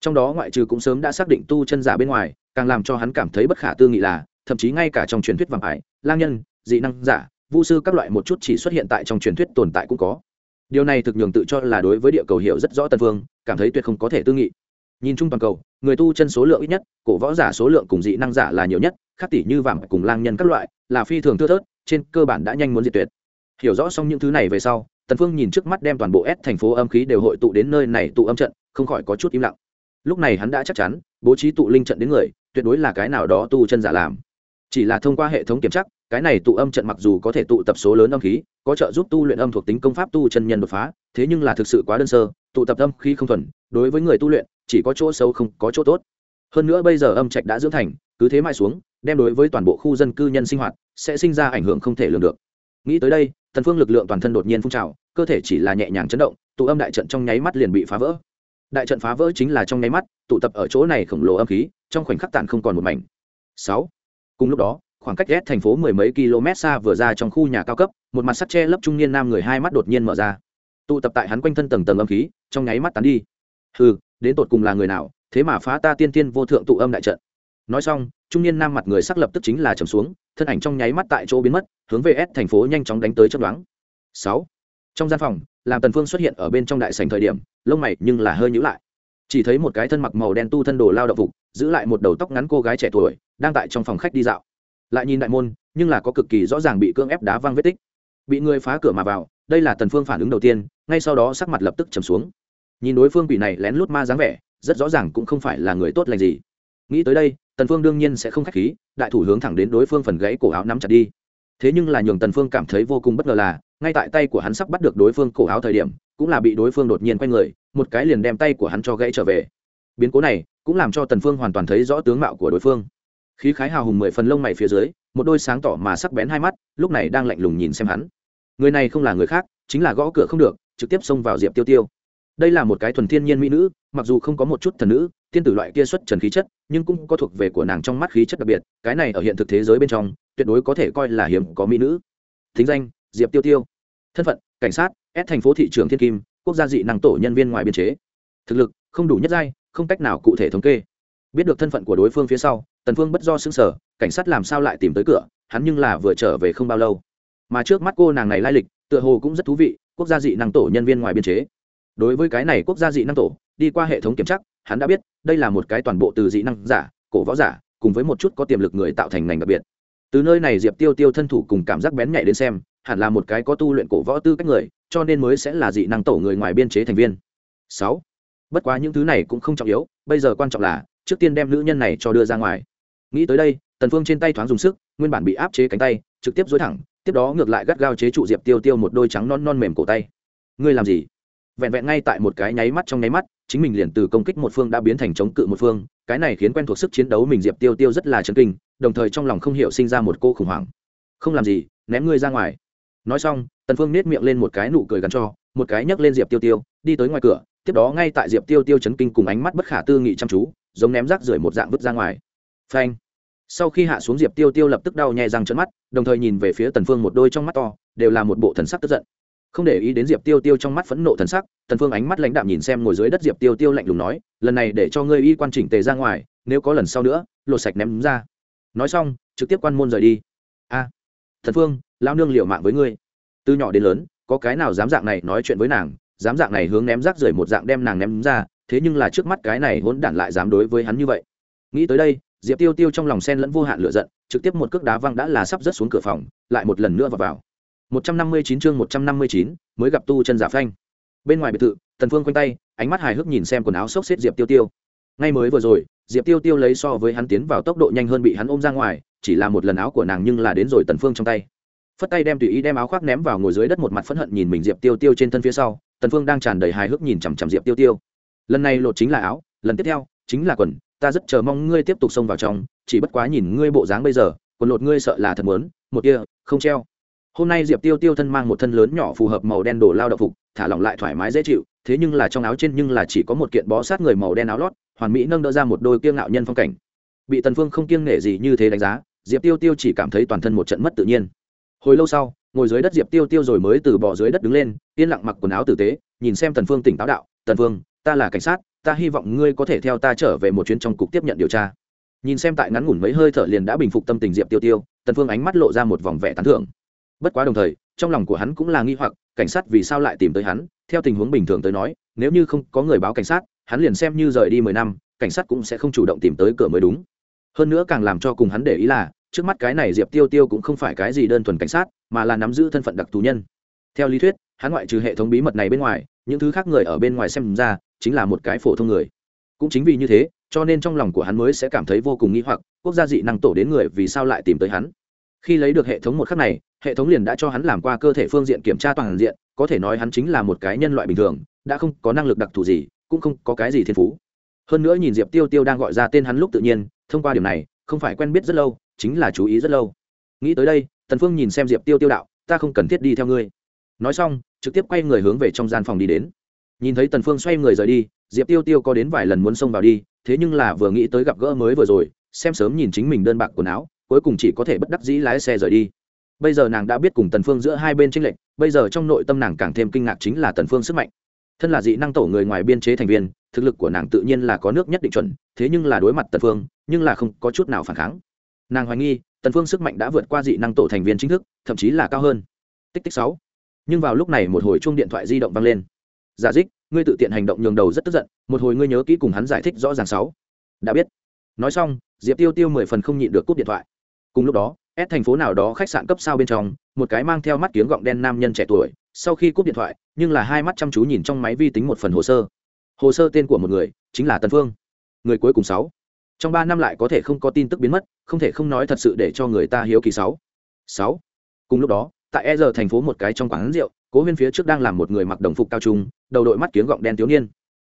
trong đó ngoại trừ cũng sớm đã xác định tu chân giả bên ngoài, càng làm cho hắn cảm thấy bất khả tư nghị là, thậm chí ngay cả trong truyền thuyết vàng ải, lang nhân, dị năng giả, vu sư các loại một chút chỉ xuất hiện tại trong truyền thuyết tồn tại cũng có. Điều này thực nhường tự cho là đối với địa cầu hiểu rất rõ tần phương cảm thấy tuyệt không có thể tư nghị. Nhìn chung toàn cầu, người tu chân số lượng ít nhất, cổ võ giả số lượng cùng dị năng giả là nhiều nhất, khác tỷ như vàng cùng lang nhân các loại, là phi thường thưa thớt, trên cơ bản đã nhanh muốn diệt tuyệt. Hiểu rõ xong những thứ này về sau, tần phương nhìn trước mắt đem toàn bộ s thành phố âm khí đều hội tụ đến nơi này tụ âm trận, không khỏi có chút im lặng lúc này hắn đã chắc chắn, bố trí tụ linh trận đến người, tuyệt đối là cái nào đó tu chân giả làm. Chỉ là thông qua hệ thống kiểm tra, cái này tụ âm trận mặc dù có thể tụ tập số lớn âm khí, có trợ giúp tu luyện âm thuộc tính công pháp tu chân nhân đột phá, thế nhưng là thực sự quá đơn sơ, tụ tập âm khí không thuần, đối với người tu luyện, chỉ có chỗ xấu không có chỗ tốt. Hơn nữa bây giờ âm trạch đã dưỡng thành, cứ thế mai xuống, đem đối với toàn bộ khu dân cư nhân sinh hoạt, sẽ sinh ra ảnh hưởng không thể lường được. Nghĩ tới đây, thần phương lực lượng toàn thân đột nhiên phun trào, cơ thể chỉ là nhẹ nhàng chấn động, tụ âm đại trận trong nháy mắt liền bị phá vỡ đại trận phá vỡ chính là trong nháy mắt, tụ tập ở chỗ này khổng lồ âm khí, trong khoảnh khắc tàn không còn một mảnh. Sáu. Cùng lúc đó, khoảng cách ghét thành phố mười mấy km xa vừa ra trong khu nhà cao cấp, một mặt sắt che lấp trung niên nam người hai mắt đột nhiên mở ra. Tụ tập tại hắn quanh thân tầng tầng âm khí, trong nháy mắt tán đi. Hừ, đến tột cùng là người nào, thế mà phá ta tiên tiên vô thượng tụ âm đại trận. Nói xong, trung niên nam mặt người sắc lập tức chính là trầm xuống, thân ảnh trong nháy mắt tại chỗ biến mất, hướng về s thành phố nhanh chóng đánh tới chấp đoán sáu. Trong gian phòng làm tần phương xuất hiện ở bên trong đại sảnh thời điểm lông mày nhưng là hơi nhữ lại. Chỉ thấy một cái thân mặc màu đen tu thân đồ lao động phục, giữ lại một đầu tóc ngắn cô gái trẻ tuổi, đang tại trong phòng khách đi dạo. Lại nhìn đại môn, nhưng là có cực kỳ rõ ràng bị cưỡng ép đá văng vết tích. Bị người phá cửa mà vào, đây là tần phương phản ứng đầu tiên, ngay sau đó sắc mặt lập tức trầm xuống. Nhìn đối phương bị này lén lút ma dáng vẻ, rất rõ ràng cũng không phải là người tốt lành gì. Nghĩ tới đây, tần phương đương nhiên sẽ không khách khí, đại thủ hướng thẳng đến đối phương phần gãy cổ áo nắm chặt đi. Thế nhưng là nhường tần phương cảm thấy vô cùng bất ngờ là ngay tại tay của hắn sắp bắt được đối phương cổ áo thời điểm, cũng là bị đối phương đột nhiên quay người, một cái liền đem tay của hắn cho gãy trở về. Biến cố này cũng làm cho tần phương hoàn toàn thấy rõ tướng mạo của đối phương. Khí khái hào hùng mười phần lông mày phía dưới, một đôi sáng tỏ mà sắc bén hai mắt, lúc này đang lạnh lùng nhìn xem hắn. Người này không là người khác, chính là gõ cửa không được, trực tiếp xông vào diệp tiêu tiêu. Đây là một cái thuần thiên nhiên mỹ nữ, mặc dù không có một chút thần nữ, tiên tử loại kia xuất trần khí chất, nhưng cũng có thuộc về của nàng trong mắt khí chất đặc biệt, cái này ở hiện thực thế giới bên trong, tuyệt đối có thể coi là hiếm có mỹ nữ. Thính danh diệp tiêu tiêu. Thân phận, cảnh sát, s thành phố thị trường thiên kim, quốc gia dị năng tổ nhân viên ngoài biên chế. Thực lực, không đủ nhất giai, không cách nào cụ thể thống kê. Biết được thân phận của đối phương phía sau, tần phương bất do xứng sở cảnh sát làm sao lại tìm tới cửa, hắn nhưng là vừa trở về không bao lâu. Mà trước mắt cô nàng này lai lịch, tựa hồ cũng rất thú vị, quốc gia dị năng tổ nhân viên ngoài biên chế. Đối với cái này quốc gia dị năng tổ, đi qua hệ thống kiểm tra, hắn đã biết, đây là một cái toàn bộ từ dị năng giả, cổ võ giả, cùng với một chút có tiềm lực người tạo thành ngành đặc biệt. Từ nơi này diệp tiêu tiêu thân thủ cùng cảm giác bén nhạy đến xem hẳn là một cái có tu luyện cổ võ tư cách người, cho nên mới sẽ là dị năng tổ người ngoài biên chế thành viên. Sáu. Bất quá những thứ này cũng không trọng yếu, bây giờ quan trọng là, trước tiên đem nữ nhân này cho đưa ra ngoài. Nghĩ tới đây, tần phương trên tay thoáng dùng sức, nguyên bản bị áp chế cánh tay, trực tiếp duỗi thẳng, tiếp đó ngược lại gắt gao chế trụ diệp tiêu tiêu một đôi trắng non non mềm cổ tay. Ngươi làm gì? Vẹn vẹn ngay tại một cái nháy mắt trong nháy mắt, chính mình liền từ công kích một phương đã biến thành chống cự một phương, cái này khiến quen thuộc sức chiến đấu mình diệp tiêu tiêu rất là chấn kinh, đồng thời trong lòng không hiểu sinh ra một cô khủng hoảng. Không làm gì, ném ngươi ra ngoài nói xong, tần phương nết miệng lên một cái nụ cười gắn cho, một cái nhấc lên diệp tiêu tiêu, đi tới ngoài cửa, tiếp đó ngay tại diệp tiêu tiêu chấn kinh cùng ánh mắt bất khả tư nghị chăm chú, giống ném rác rưởi một dạng vứt ra ngoài. Phanh. Sau khi hạ xuống diệp tiêu tiêu lập tức đau nhè răng trợn mắt, đồng thời nhìn về phía tần phương một đôi trong mắt to, đều là một bộ thần sắc tức giận. Không để ý đến diệp tiêu tiêu trong mắt phẫn nộ thần sắc, tần phương ánh mắt lãnh đạm nhìn xem ngồi dưới đất diệp tiêu tiêu lạnh lùng nói, lần này để cho ngươi y quan chỉnh tề ra ngoài, nếu có lần sau nữa, lột sạch ném ra. Nói xong, trực tiếp quan môn rời đi. A thần phương lao nương liệu mạng với ngươi. Từ nhỏ đến lớn có cái nào dám dạng này nói chuyện với nàng dám dạng này hướng ném rác rưởi một dạng đem nàng ném ra thế nhưng là trước mắt cái này hỗn đản lại dám đối với hắn như vậy. Nghĩ tới đây diệp tiêu tiêu trong lòng sen lẫn vô hạn lựa giận trực tiếp một cước đá văng đã là sắp rớt xuống cửa phòng lại một lần nữa vào vào. 159 chương 159, mới gặp tu chân giả phanh. Bên ngoài biệt thự tần phương quanh tay ánh mắt hài hước nhìn xem quần áo xốc xếp diệp tiêu tiêu. Ngay mới vừa rồi diệp tiêu tiêu lấy so với hắn tiến vào tốc độ nhanh hơn bị hắn ôm ra ngoài chỉ là một lần áo của nàng nhưng là đến rồi tần phương trong tay phất tay đem tùy ý đem áo khoác ném vào ngồi dưới đất một mặt phẫn hận nhìn mình diệp tiêu tiêu trên thân phía sau, tần phương đang tràn đầy hài hước nhìn chằm chằm diệp tiêu tiêu. Lần này lột chính là áo, lần tiếp theo chính là quần, ta rất chờ mong ngươi tiếp tục xông vào trong, chỉ bất quá nhìn ngươi bộ dáng bây giờ, quần lột ngươi sợ là thật muốn, một kia, không treo. Hôm nay diệp tiêu tiêu thân mang một thân lớn nhỏ phù hợp màu đen đồ lao động phục, thả lỏng lại thoải mái dễ chịu, thế nhưng là trong áo trên nhưng là chỉ có một kiện bó sát người màu đen áo lót, hoàn mỹ nâng đỡ ra một đôi kiêng ngạo nhân phong cảnh. Bị tần phương không kiêng nể gì như thế đánh giá, diệp tiêu tiêu chỉ cảm thấy toàn thân một trận mất tự nhiên hồi lâu sau, ngồi dưới đất diệp tiêu tiêu rồi mới từ bỏ dưới đất đứng lên, yên lặng mặc quần áo tử tế, nhìn xem tần phương tỉnh táo đạo, tần phương, ta là cảnh sát, ta hy vọng ngươi có thể theo ta trở về một chuyến trong cục tiếp nhận điều tra. Nhìn xem tại ngắn ngủn mấy hơi thở liền đã bình phục tâm tình diệp tiêu tiêu, tần phương ánh mắt lộ ra một vòng vẻ tán thưởng. Bất quá đồng thời, trong lòng của hắn cũng là nghi hoặc, cảnh sát vì sao lại tìm tới hắn? Theo tình huống bình thường tới nói, nếu như không có người báo cảnh sát, hắn liền xem như rời đi mười năm, cảnh sát cũng sẽ không chủ động tìm tới cửa mới đúng. Hơn nữa càng làm cho cùng hắn để ý là trước mắt cái này diệp tiêu tiêu cũng không phải cái gì đơn thuần cảnh sát, mà là nắm giữ thân phận đặc thù nhân. Theo lý thuyết, hắn ngoại trừ hệ thống bí mật này bên ngoài, những thứ khác người ở bên ngoài xem ra, chính là một cái phổ thông người. Cũng chính vì như thế, cho nên trong lòng của hắn mới sẽ cảm thấy vô cùng nghi hoặc, quốc gia dị năng tổ đến người vì sao lại tìm tới hắn. Khi lấy được hệ thống một khắc này, hệ thống liền đã cho hắn làm qua cơ thể phương diện kiểm tra toàn diện, có thể nói hắn chính là một cái nhân loại bình thường, đã không có năng lực đặc thù gì, cũng không có cái gì thiên phú. Hơn nữa nhìn diệp tiêu tiêu đang gọi ra tên hắn lúc tự nhiên, thông qua điểm này, không phải quen biết rất lâu chính là chú ý rất lâu. Nghĩ tới đây, tần phương nhìn xem diệp tiêu tiêu đạo, ta không cần thiết đi theo ngươi. Nói xong, trực tiếp quay người hướng về trong gian phòng đi đến. Nhìn thấy tần phương xoay người rời đi, diệp tiêu tiêu có đến vài lần muốn xông vào đi, thế nhưng là vừa nghĩ tới gặp gỡ mới vừa rồi, xem sớm nhìn chính mình đơn bạc quần áo, cuối cùng chỉ có thể bất đắc dĩ lái xe rời đi. Bây giờ nàng đã biết cùng tần phương giữa hai bên tranh lệch, bây giờ trong nội tâm nàng càng thêm kinh ngạc chính là tần phương sức mạnh. Thân là dị năng tổ người ngoài biên chế thành viên, thực lực của nàng tự nhiên là có nước nhất định chuẩn, thế nhưng là đối mặt tần phương, nhưng là không có chút nào phản kháng nàng hoài nghi, tần phương sức mạnh đã vượt qua dị năng tổ thành viên chính thức, thậm chí là cao hơn. Tích tích sáu. Nhưng vào lúc này một hồi chuông điện thoại di động vang lên. Giả dích, ngươi tự tiện hành động nhường đầu rất tức giận, một hồi ngươi nhớ kỹ cùng hắn giải thích rõ ràng sáu. Đã biết. Nói xong, diệp tiêu tiêu mười phần không nhịn được cúp điện thoại. Cùng lúc đó ép thành phố nào đó khách sạn cấp sao bên trong, một cái mang theo mắt kiếng gọng đen nam nhân trẻ tuổi, sau khi cúp điện thoại, nhưng là hai mắt chăm chú nhìn trong máy vi tính một phần hồ sơ. Hồ sơ tên của một người, chính là tân phương. Người cuối cùng sáu trong ba năm lại có thể không có tin tức biến mất, không thể không nói thật sự để cho người ta hiếu kỳ sáu. Sáu. Cùng lúc đó, tại e giờ thành phố một cái trong quán rượu, cố huyên phía trước đang làm một người mặc đồng phục cao trung, đầu đội mắt kiếng gọng đen thiếu niên.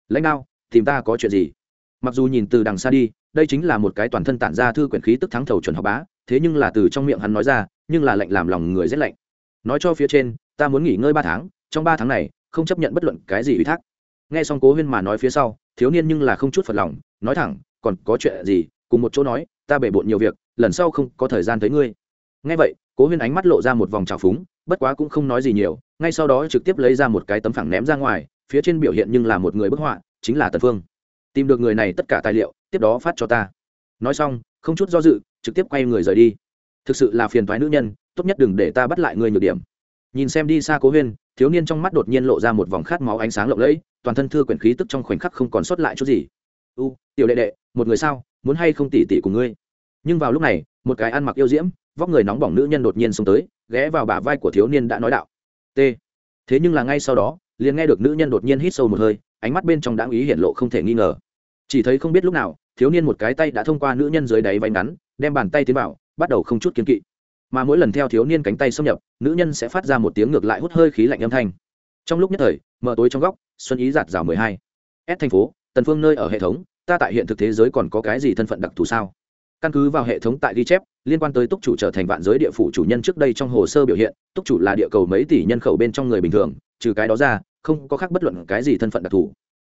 Lãnh đạo, tìm ta có chuyện gì? Mặc dù nhìn từ đằng xa đi, đây chính là một cái toàn thân tản ra thư quyển khí tức thắng thầu chuẩn học bá, thế nhưng là từ trong miệng hắn nói ra, nhưng là lệnh làm lòng người rét lạnh. Nói cho phía trên, ta muốn nghỉ ngơi ba tháng, trong ba tháng này, không chấp nhận bất luận cái gì ủy thác. Nghe xong cố huyên mà nói phía sau, thiếu niên nhưng là không chút phật lòng, nói thẳng còn có chuyện gì, cùng một chỗ nói, ta bể bộn nhiều việc, lần sau không có thời gian thấy ngươi. Nghe vậy, cố huyên ánh mắt lộ ra một vòng trào phúng, bất quá cũng không nói gì nhiều, ngay sau đó trực tiếp lấy ra một cái tấm phẳng ném ra ngoài, phía trên biểu hiện nhưng là một người bức họa, chính là tần phương. Tìm được người này tất cả tài liệu, tiếp đó phát cho ta. Nói xong, không chút do dự, trực tiếp quay người rời đi. Thực sự là phiền thoái nữ nhân, tốt nhất đừng để ta bắt lại người nhược điểm. Nhìn xem đi xa cố huyên, thiếu niên trong mắt đột nhiên lộ ra một vòng khát máu ánh sáng lộng lẫy, toàn thân thư quyển khí tức trong khoảnh khắc không còn sót lại chút gì. U, tiểu đệ đệ một người sao, muốn hay không tỉ tỉ của ngươi? Nhưng vào lúc này, một cái ăn mặc yêu diễm, vóc người nóng bỏng nữ nhân đột nhiên xông tới, ghé vào bả vai của thiếu niên đã nói đạo. T. Thế nhưng là ngay sau đó, liền nghe được nữ nhân đột nhiên hít sâu một hơi, ánh mắt bên trong đáng ý hiện lộ không thể nghi ngờ. Chỉ thấy không biết lúc nào, thiếu niên một cái tay đã thông qua nữ nhân dưới đáy váy ngắn, đem bàn tay tiến vào, bắt đầu không chút kiến kỵ. Mà mỗi lần theo thiếu niên cánh tay xâm nhập, nữ nhân sẽ phát ra một tiếng ngược lại hút hơi khí lạnh âm thanh. Trong lúc nhất thời, mở tối trong góc, xuân ý giạt rào mười hai. S thành phố, tần phương nơi ở hệ thống ta tại hiện thực thế giới còn có cái gì thân phận đặc thù sao? Căn cứ vào hệ thống tại ghi chép, liên quan tới túc chủ trở thành vạn giới địa phủ chủ nhân trước đây trong hồ sơ biểu hiện, túc chủ là địa cầu mấy tỷ nhân khẩu bên trong người bình thường, trừ cái đó ra, không có khác bất luận cái gì thân phận đặc thù.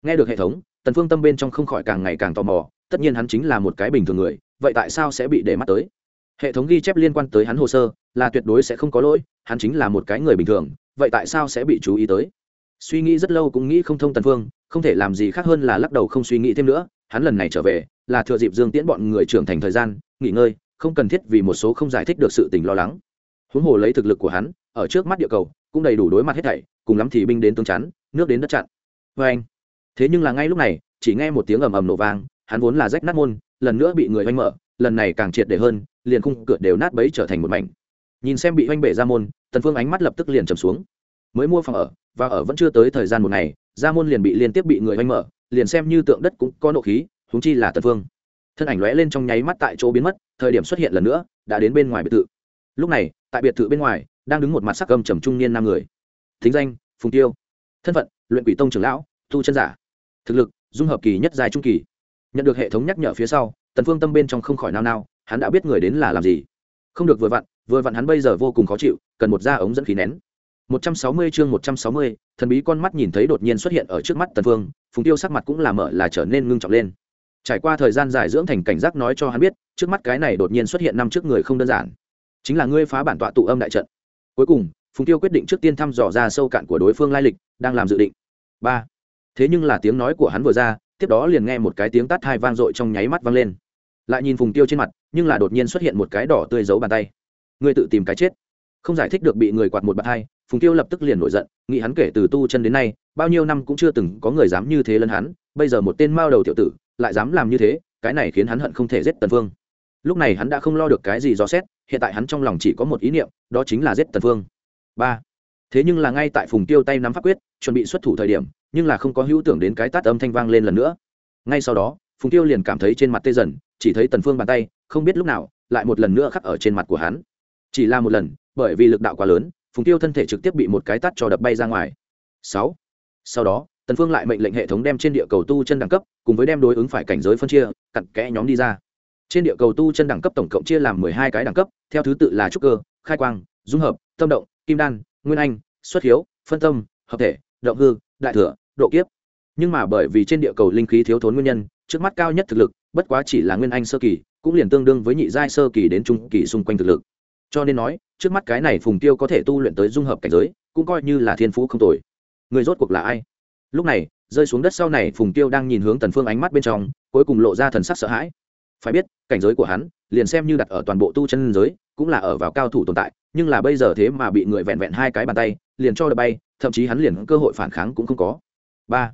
Nghe được hệ thống, tần phương tâm bên trong không khỏi càng ngày càng tò mò, tất nhiên hắn chính là một cái bình thường người, vậy tại sao sẽ bị để mắt tới? Hệ thống ghi chép liên quan tới hắn hồ sơ, là tuyệt đối sẽ không có lỗi, hắn chính là một cái người bình thường, vậy tại sao sẽ bị chú ý tới? Suy nghĩ rất lâu cũng nghĩ không thông tần phương, không thể làm gì khác hơn là lắc đầu không suy nghĩ thêm nữa hắn lần này trở về, là thừa dịp dương tiễn bọn người trưởng thành thời gian, nghỉ ngơi, không cần thiết vì một số không giải thích được sự tình lo lắng. Huống hồ lấy thực lực của hắn, ở trước mắt địa cầu, cũng đầy đủ đối mặt hết thảy, cùng lắm thì binh đến tương chắn, nước đến đất chặn. Vê anh, thế nhưng là ngay lúc này, chỉ nghe một tiếng ầm ầm nổ vang, hắn vốn là rách nát môn, lần nữa bị người oanh mở, lần này càng triệt để hơn, liền khung cửa đều nát bấy trở thành một mảnh. Nhìn xem bị oanh bể ra môn, tần phương ánh mắt lập tức liền trầm xuống. Mới mua phòng ở, và ở vẫn chưa tới thời gian một ngày, ra môn liền bị liên tiếp bị người oanh mở liền xem như tượng đất cũng có nộ khí húng chi là tần phương thân ảnh lóe lên trong nháy mắt tại chỗ biến mất, thời điểm xuất hiện lần nữa, đã đến bên ngoài biệt thự. Lúc này, tại biệt thự bên ngoài, đang đứng một mặt sắc gầm trầm trung niên nam người. Thính danh, phùng tiêu. Thân phận, luyện quỷ tông trưởng lão thu chân giả. Thực lực, dung hợp kỳ nhất dài trung kỳ. Nhận được hệ thống nhắc nhở phía sau, tần phương tâm bên trong không khỏi nao nao, hắn đã biết người đến là làm gì. Không được vừa vặn vừa vặn hắn bây giờ vô cùng khó chịu, cần một da ống dẫn khí nén. 160 chương 160, thần bí con mắt nhìn thấy đột nhiên xuất hiện ở trước mắt tần phương phùng tiêu sắc mặt cũng là mở là trở nên ngưng trọng lên. Trải qua thời gian dài dưỡng thành cảnh giác nói cho hắn biết trước mắt cái này đột nhiên xuất hiện năm trước người không đơn giản. Chính là ngươi phá bản tọa tụ âm đại trận. Cuối cùng phùng tiêu quyết định trước tiên thăm dò ra sâu cạn của đối phương lai lịch đang làm dự định. Ba. Thế nhưng là tiếng nói của hắn vừa ra tiếp đó liền nghe một cái tiếng tát hai vang dội trong nháy mắt vang lên. Lại nhìn phùng tiêu trên mặt nhưng là đột nhiên xuất hiện một cái đỏ tươi giấu bàn tay. Ngươi tự tìm cái chết. Không giải thích được bị người quạt một bạt hai phùng tiêu lập tức liền nổi giận, nghĩ hắn kể từ tu chân đến nay, bao nhiêu năm cũng chưa từng có người dám như thế lấn hắn, bây giờ một tên mao đầu tiểu tử, lại dám làm như thế, cái này khiến hắn hận không thể giết tần phương lúc này hắn đã không lo được cái gì do xét, hiện tại hắn trong lòng chỉ có một ý niệm, đó chính là giết tần phương ba. Thế nhưng là ngay tại phùng tiêu tay nắm pháp quyết, chuẩn bị xuất thủ thời điểm, nhưng là không có hữu tưởng đến cái tát âm thanh vang lên lần nữa. Ngay sau đó, phùng tiêu liền cảm thấy trên mặt tê dần, chỉ thấy tần phương bàn tay, không biết lúc nào, lại một lần nữa khắc ở trên mặt của hắn. Chỉ là một lần, bởi vì lực đạo quá lớn phùng tiêu thân thể trực tiếp bị một cái tát cho đập bay ra ngoài. Sáu. Sau đó, tần phương lại mệnh lệnh hệ thống đem trên địa cầu tu chân đẳng cấp cùng với đem đối ứng phải cảnh giới phân chia, cặn kẽ nhóm đi ra. Trên địa cầu tu chân đẳng cấp tổng cộng chia làm mười hai cái đẳng cấp, theo thứ tự là trúc cơ, khai quang, dung hợp, tâm động, kim đan, nguyên anh, xuất hiếu, phân tâm, hợp thể, động hư, đại thừa, độ kiếp. Nhưng mà bởi vì trên địa cầu linh khí thiếu thốn nguyên nhân, trước mắt cao nhất thực lực, bất quá chỉ là nguyên anh sơ kỳ, cũng liền tương đương với nhị giai sơ kỳ đến trung kỳ xung quanh thực lực. Cho nên nói trước mắt cái này phùng tiêu có thể tu luyện tới dung hợp cảnh giới, cũng coi như là thiên phú không tồi. Người rốt cuộc là ai? Lúc này, rơi xuống đất sau này, phùng tiêu đang nhìn hướng tần phương ánh mắt bên trong, cuối cùng lộ ra thần sắc sợ hãi. Phải biết, cảnh giới của hắn, liền xem như đặt ở toàn bộ tu chân giới, cũng là ở vào cao thủ tồn tại, nhưng là bây giờ thế mà bị người vẹn vẹn hai cái bàn tay, liền cho đập bay, thậm chí hắn liền cơ hội phản kháng cũng không có. Ba.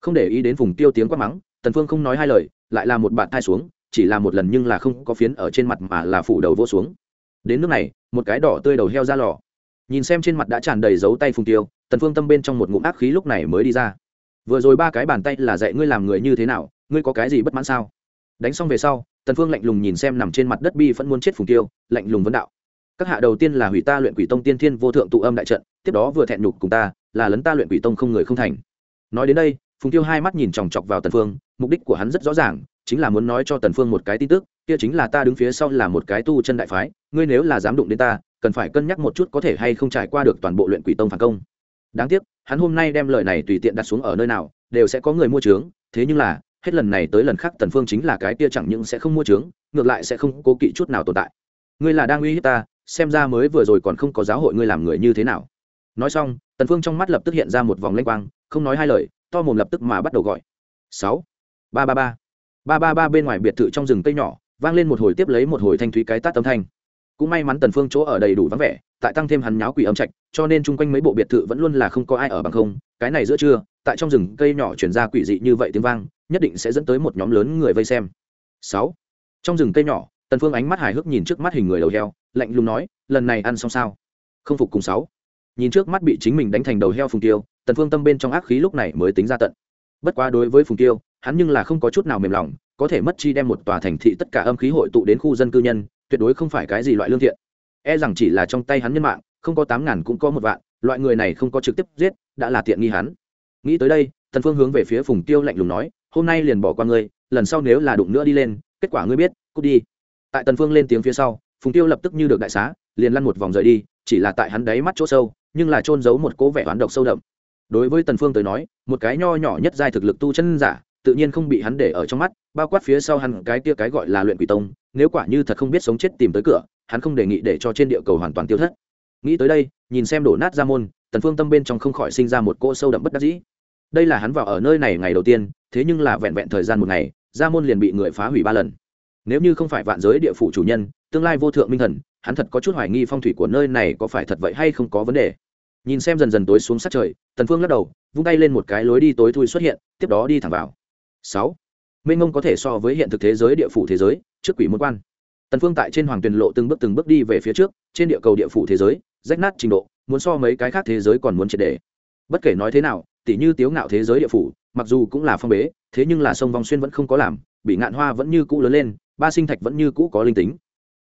Không để ý đến vùng tiêu tiếng quát mắng, tần phương không nói hai lời, lại là một bạn thai xuống, chỉ là một lần nhưng là không có phiến ở trên mặt mà là phủ đầu vỗ xuống đến nước này, một cái đỏ tươi đầu heo ra lò. Nhìn xem trên mặt đã tràn đầy dấu tay phùng tiêu, tần phương tâm bên trong một ngụm ác khí lúc này mới đi ra. Vừa rồi ba cái bàn tay là dạy ngươi làm người như thế nào, ngươi có cái gì bất mãn sao? Đánh xong về sau, tần phương lạnh lùng nhìn xem nằm trên mặt đất bi vẫn muốn chết phùng tiêu, lạnh lùng vấn đạo. Các hạ đầu tiên là hủy ta luyện quỷ tông tiên thiên vô thượng tụ âm đại trận, tiếp đó vừa thẹn nhục cùng ta, là lấn ta luyện quỷ tông không người không thành. Nói đến đây, phùng tiêu hai mắt nhìn chòng chọc vào tần phương, mục đích của hắn rất rõ ràng, chính là muốn nói cho tần phương một cái tin tức kia chính là ta đứng phía sau là một cái tu chân đại phái, ngươi nếu là dám đụng đến ta, cần phải cân nhắc một chút có thể hay không trải qua được toàn bộ luyện quỷ tông phản công. Đáng tiếc, hắn hôm nay đem lời này tùy tiện đặt xuống ở nơi nào, đều sẽ có người mua trướng thế nhưng là, hết lần này tới lần khác tần phương chính là cái kia chẳng những sẽ không mua trướng ngược lại sẽ không cố kỵ chút nào tồn tại. Ngươi là đang uy hiếp ta, xem ra mới vừa rồi còn không có giáo hội ngươi làm người như thế nào. Nói xong, tần phương trong mắt lập tức hiện ra một vòng lanh quang, không nói hai lời, to mồm lập tức mà bắt đầu gọi. Sáu, ba ba ba. Ba ba ba bên ngoài biệt thự trong rừng cây nhỏ vang lên một hồi tiếp lấy một hồi thanh thúy cái tát âm thanh. Cũng may mắn tần phương chỗ ở đầy đủ vắng vẻ, tại tăng thêm hắn nháo quỷ âm trạch, cho nên chung quanh mấy bộ biệt thự vẫn luôn là không có ai ở bằng không. Cái này giữa trưa, tại trong rừng cây nhỏ truyền ra quỷ dị như vậy tiếng vang, nhất định sẽ dẫn tới một nhóm lớn người vây xem. Sáu. Trong rừng cây nhỏ, tần phương ánh mắt hài hước nhìn trước mắt hình người đầu heo, lạnh lùng nói, lần này ăn xong sao? Không phục cùng sáu. Nhìn trước mắt bị chính mình đánh thành đầu heo phùng tiêu tần phương tâm bên trong ác khí lúc này mới tính ra tận. Bất quá đối với phùng tiêu hắn nhưng là không có chút nào mềm lòng có thể mất chi đem một tòa thành thị tất cả âm khí hội tụ đến khu dân cư nhân, tuyệt đối không phải cái gì loại lương thiện. E rằng chỉ là trong tay hắn nhân mạng, không có tám ngàn cũng có một vạn, loại người này không có trực tiếp giết, đã là tiện nghi hắn. Nghĩ tới đây, tần phương hướng về phía phùng tiêu lạnh lùng nói, hôm nay liền bỏ qua ngươi, lần sau nếu là đụng nữa đi lên, kết quả ngươi biết, cút đi. Tại tần phương lên tiếng phía sau, phùng tiêu lập tức như được đại xá, liền lăn một vòng rời đi, chỉ là tại hắn đáy mắt chỗ sâu, nhưng là trôn giấu một cố vẻ oán độc sâu đậm. Đối với tần phương tới nói, một cái nho nhỏ nhất giai thực lực tu chân giả tự nhiên không bị hắn để ở trong mắt, bao quát phía sau hắn cái tia cái gọi là luyện quỷ tông, nếu quả như thật không biết sống chết tìm tới cửa, hắn không đề nghị để cho trên địa cầu hoàn toàn tiêu thất. Nghĩ tới đây, nhìn xem đổ nát ra môn, tần phương tâm bên trong không khỏi sinh ra một cỗ sâu đậm bất đắc dĩ. Đây là hắn vào ở nơi này ngày đầu tiên, thế nhưng là vẹn vẹn thời gian một ngày, ra môn liền bị người phá hủy ba lần. Nếu như không phải vạn giới địa phủ chủ nhân, tương lai vô thượng minh thần, hắn thật có chút hoài nghi phong thủy của nơi này có phải thật vậy hay không có vấn đề. Nhìn xem dần dần tối xuống sát trời, tần phương lắc đầu, vung tay lên một cái lối đi tối thui xuất hiện, tiếp đó đi thẳng vào sáu. Minh ngông có thể so với hiện thực thế giới, địa phủ thế giới, trước quỷ môn quan. Tần phương tại trên hoàng tuyền lộ từng bước từng bước đi về phía trước, trên địa cầu địa phủ thế giới, rách nát trình độ, muốn so mấy cái khác thế giới còn muốn triệt để. Bất kể nói thế nào tỷ như tiếu ngạo thế giới địa phủ, mặc dù cũng là phong bế, thế nhưng là sông vòng xuyên vẫn không có làm, bị ngạn hoa vẫn như cũ lớn lên, ba sinh thạch vẫn như cũ có linh tính.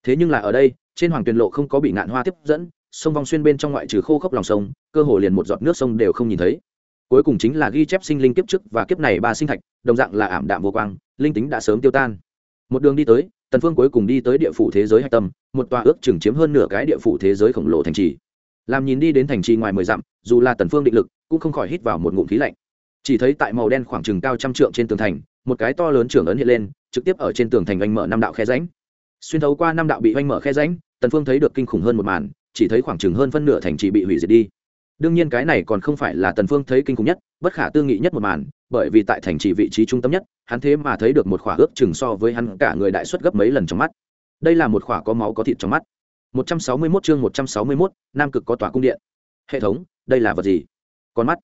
Thế nhưng là ở đây, trên hoàng tuyền lộ không có bị ngạn hoa tiếp dẫn, sông vòng xuyên bên trong ngoại trừ khô khốc lòng sông, cơ hồ liền một giọt nước sông đều không nhìn thấy cuối cùng chính là ghi chép sinh linh kiếp trước và kiếp này ba sinh thạch, đồng dạng là ảm đạm vô quang, linh tính đã sớm tiêu tan. Một đường đi tới, tần phương cuối cùng đi tới địa phủ thế giới hạch tâm, một tòa ước chừng chiếm hơn nửa cái địa phủ thế giới khổng lồ thành trì. Làm nhìn đi đến thành trì ngoài mười dặm, dù là tần phương định lực, cũng không khỏi hít vào một ngụm khí lạnh. Chỉ thấy tại màu đen khoảng chừng cao trăm trượng trên tường thành, một cái to lớn trưởng ấn hiện lên, trực tiếp ở trên tường thành anh mở năm đạo khe rãnh. Xuyên thấu qua năm đạo bị anh mở khe rãnh, tần phương thấy được kinh khủng hơn một màn, chỉ thấy khoảng chừng hơn phân nửa thành trì bị hủy diệt đi đương nhiên cái này còn không phải là tần phương thấy kinh khủng nhất bất khả tư nghị nhất một màn bởi vì tại thành trì vị trí trung tâm nhất hắn thế mà thấy được một khỏa ước chừng so với hắn cả người đại suất gấp mấy lần trong mắt. Đây là một khỏa có máu có thịt trong mắt. 161 chương 161, nam cực có tòa cung điện. Hệ thống đây là vật gì? Con mắt.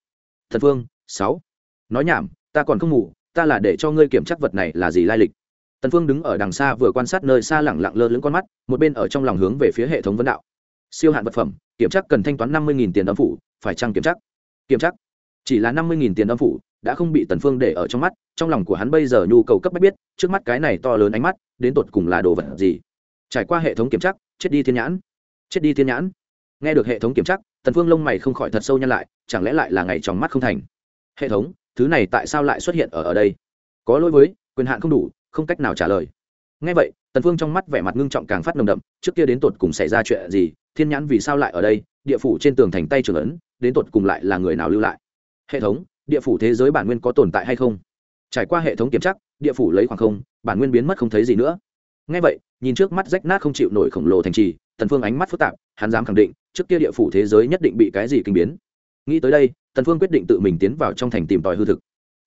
Thần phương sáu. Nói nhảm ta còn không ngủ ta là để cho ngươi kiểm tra vật này là gì lai lịch. Tần phương đứng ở đằng xa vừa quan sát nơi xa lẳng lặng lơ lửng con mắt một bên ở trong lòng hướng về phía hệ thống vấn đạo. Siêu hạn vật phẩm kiểm tra cần thanh toán năm mươi tiền âm phủ phải chăng kiểm tra kiểm tra chỉ là năm mươi tiền âm phủ đã không bị tần phương để ở trong mắt, trong lòng của hắn bây giờ nhu cầu cấp bách biết, trước mắt cái này to lớn ánh mắt, đến tột cùng là đồ vật gì? Trải qua hệ thống kiểm tra chết đi thiên nhãn. Chết đi thiên nhãn. Nghe được hệ thống kiểm tra tần phương lông mày không khỏi thật sâu nhăn lại, chẳng lẽ lại là ngày trong mắt không thành? Hệ thống, thứ này tại sao lại xuất hiện ở ở đây? Có lỗi với, quyền hạn không đủ, không cách nào trả lời. Nghe vậy, tần phương trong mắt vẻ mặt ngưng trọng càng phát nồng đậm, trước kia đến tột cùng xảy ra chuyện gì, thiên nhãn vì sao lại ở đây? Địa phủ trên tường thành tay trường ấn đến tột cùng lại là người nào lưu lại? Hệ thống, địa phủ thế giới bản nguyên có tồn tại hay không? Trải qua hệ thống kiểm tra, địa phủ lấy khoảng không, bản nguyên biến mất không thấy gì nữa. Ngay vậy, nhìn trước mắt rách nát không chịu nổi khổng lồ thành trì, tần phương ánh mắt phức tạp, hắn dám khẳng định, trước kia địa phủ thế giới nhất định bị cái gì kinh biến. Nghĩ tới đây, tần phương quyết định tự mình tiến vào trong thành tìm tòi hư thực.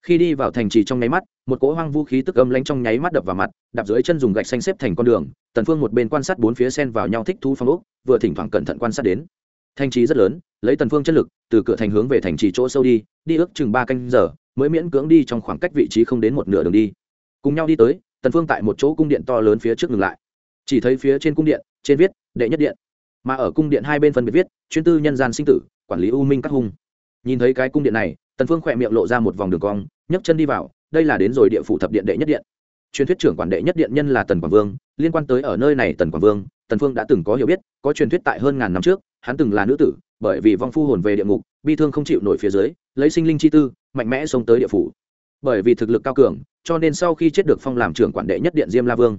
Khi đi vào thành trì trong nháy mắt, một cỗ hoang vũ khí tức âm lanh trong nháy mắt đập vào mặt, đạp dưới chân dùng gạch xanh xếp thành con đường, tần phương một bên quan sát bốn phía xen vào nhau thích thú phong ốc, vừa thỉnh thoảng cẩn thận quan sát đến. Thành trì rất lớn lấy tần phương chân lực, từ cửa thành hướng về thành trì chỗ sâu đi đi ước chừng ba canh giờ, mới miễn cưỡng đi trong khoảng cách vị trí không đến một nửa đường đi. Cùng nhau đi tới, tần phương tại một chỗ cung điện to lớn phía trước ngừng lại. Chỉ thấy phía trên cung điện, trên viết, đệ nhất điện. Mà ở cung điện hai bên phân biệt viết, chuyên tư nhân gian sinh tử, quản lý u minh các hung. Nhìn thấy cái cung điện này, tần phương khỏe miệng lộ ra một vòng đường cong, nhấc chân đi vào, đây là đến rồi địa phủ thập điện đệ nhất điện. Truyền thuyết trưởng quản đệ nhất điện nhân là tần quảng vương, liên quan tới ở nơi này tần quảng vương, tần phương đã từng có hiểu biết, có truyền thuyết tại hơn ngàn năm trước, hắn từng là nữ tử bởi vì vong phu hồn về địa ngục, bi thương không chịu nổi phía dưới, lấy sinh linh chi tư, mạnh mẽ xông tới địa phủ. Bởi vì thực lực cao cường, cho nên sau khi chết được phong làm trưởng quản đệ nhất điện diêm la vương.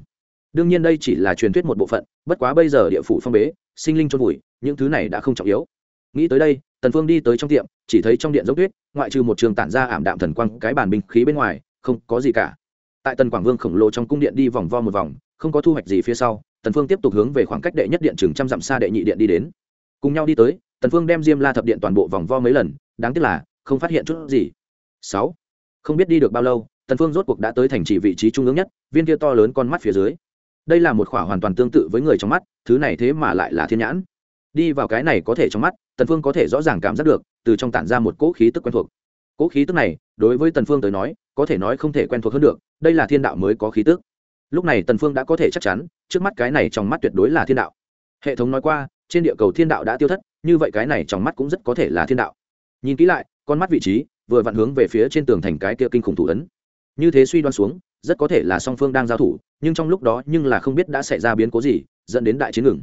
Đương nhiên đây chỉ là truyền thuyết một bộ phận, bất quá bây giờ địa phủ phong bế, sinh linh chôn vùi, những thứ này đã không trọng yếu. Nghĩ tới đây, tần phương đi tới trong tiệm, chỉ thấy trong điện giống tuyết, ngoại trừ một trường tản ra ảm đạm thần quang, cái bàn binh khí bên ngoài, không có gì cả. Tại tần quảng vương khổng lồ trong cung điện đi vòng vo một vòng, không có thu hoạch gì phía sau, tần phương tiếp tục hướng về khoảng cách đệ nhất điện chừng trăm dặm xa đệ nhị điện đi đến. Cùng nhau đi tới tần phương đem diêm la thập điện toàn bộ vòng vo mấy lần, đáng tiếc là không phát hiện chút gì. Sáu. Không biết đi được bao lâu, tần phương rốt cuộc đã tới thành trì vị trí trung ương nhất, viên kia to lớn con mắt phía dưới. Đây là một khỏa hoàn toàn tương tự với người trong mắt, thứ này thế mà lại là thiên nhãn. Đi vào cái này có thể trong mắt, tần phương có thể rõ ràng cảm giác được, từ trong tản ra một cỗ khí tức quen thuộc. Cỗ khí tức này, đối với tần phương tới nói, có thể nói không thể quen thuộc hơn được, đây là thiên đạo mới có khí tức. Lúc này tần phương đã có thể chắc chắn, trước mắt cái này trong mắt tuyệt đối là thiên đạo. Hệ thống nói qua trên địa cầu thiên đạo đã tiêu thất, như vậy cái này trong mắt cũng rất có thể là thiên đạo. Nhìn kỹ lại, con mắt vị trí, vừa vặn hướng về phía trên tường thành cái kia kinh khủng thủ ấn. Như thế suy đoán xuống, rất có thể là song phương đang giao thủ, nhưng trong lúc đó nhưng là không biết đã xảy ra biến cố gì, dẫn đến đại chiến ngừng.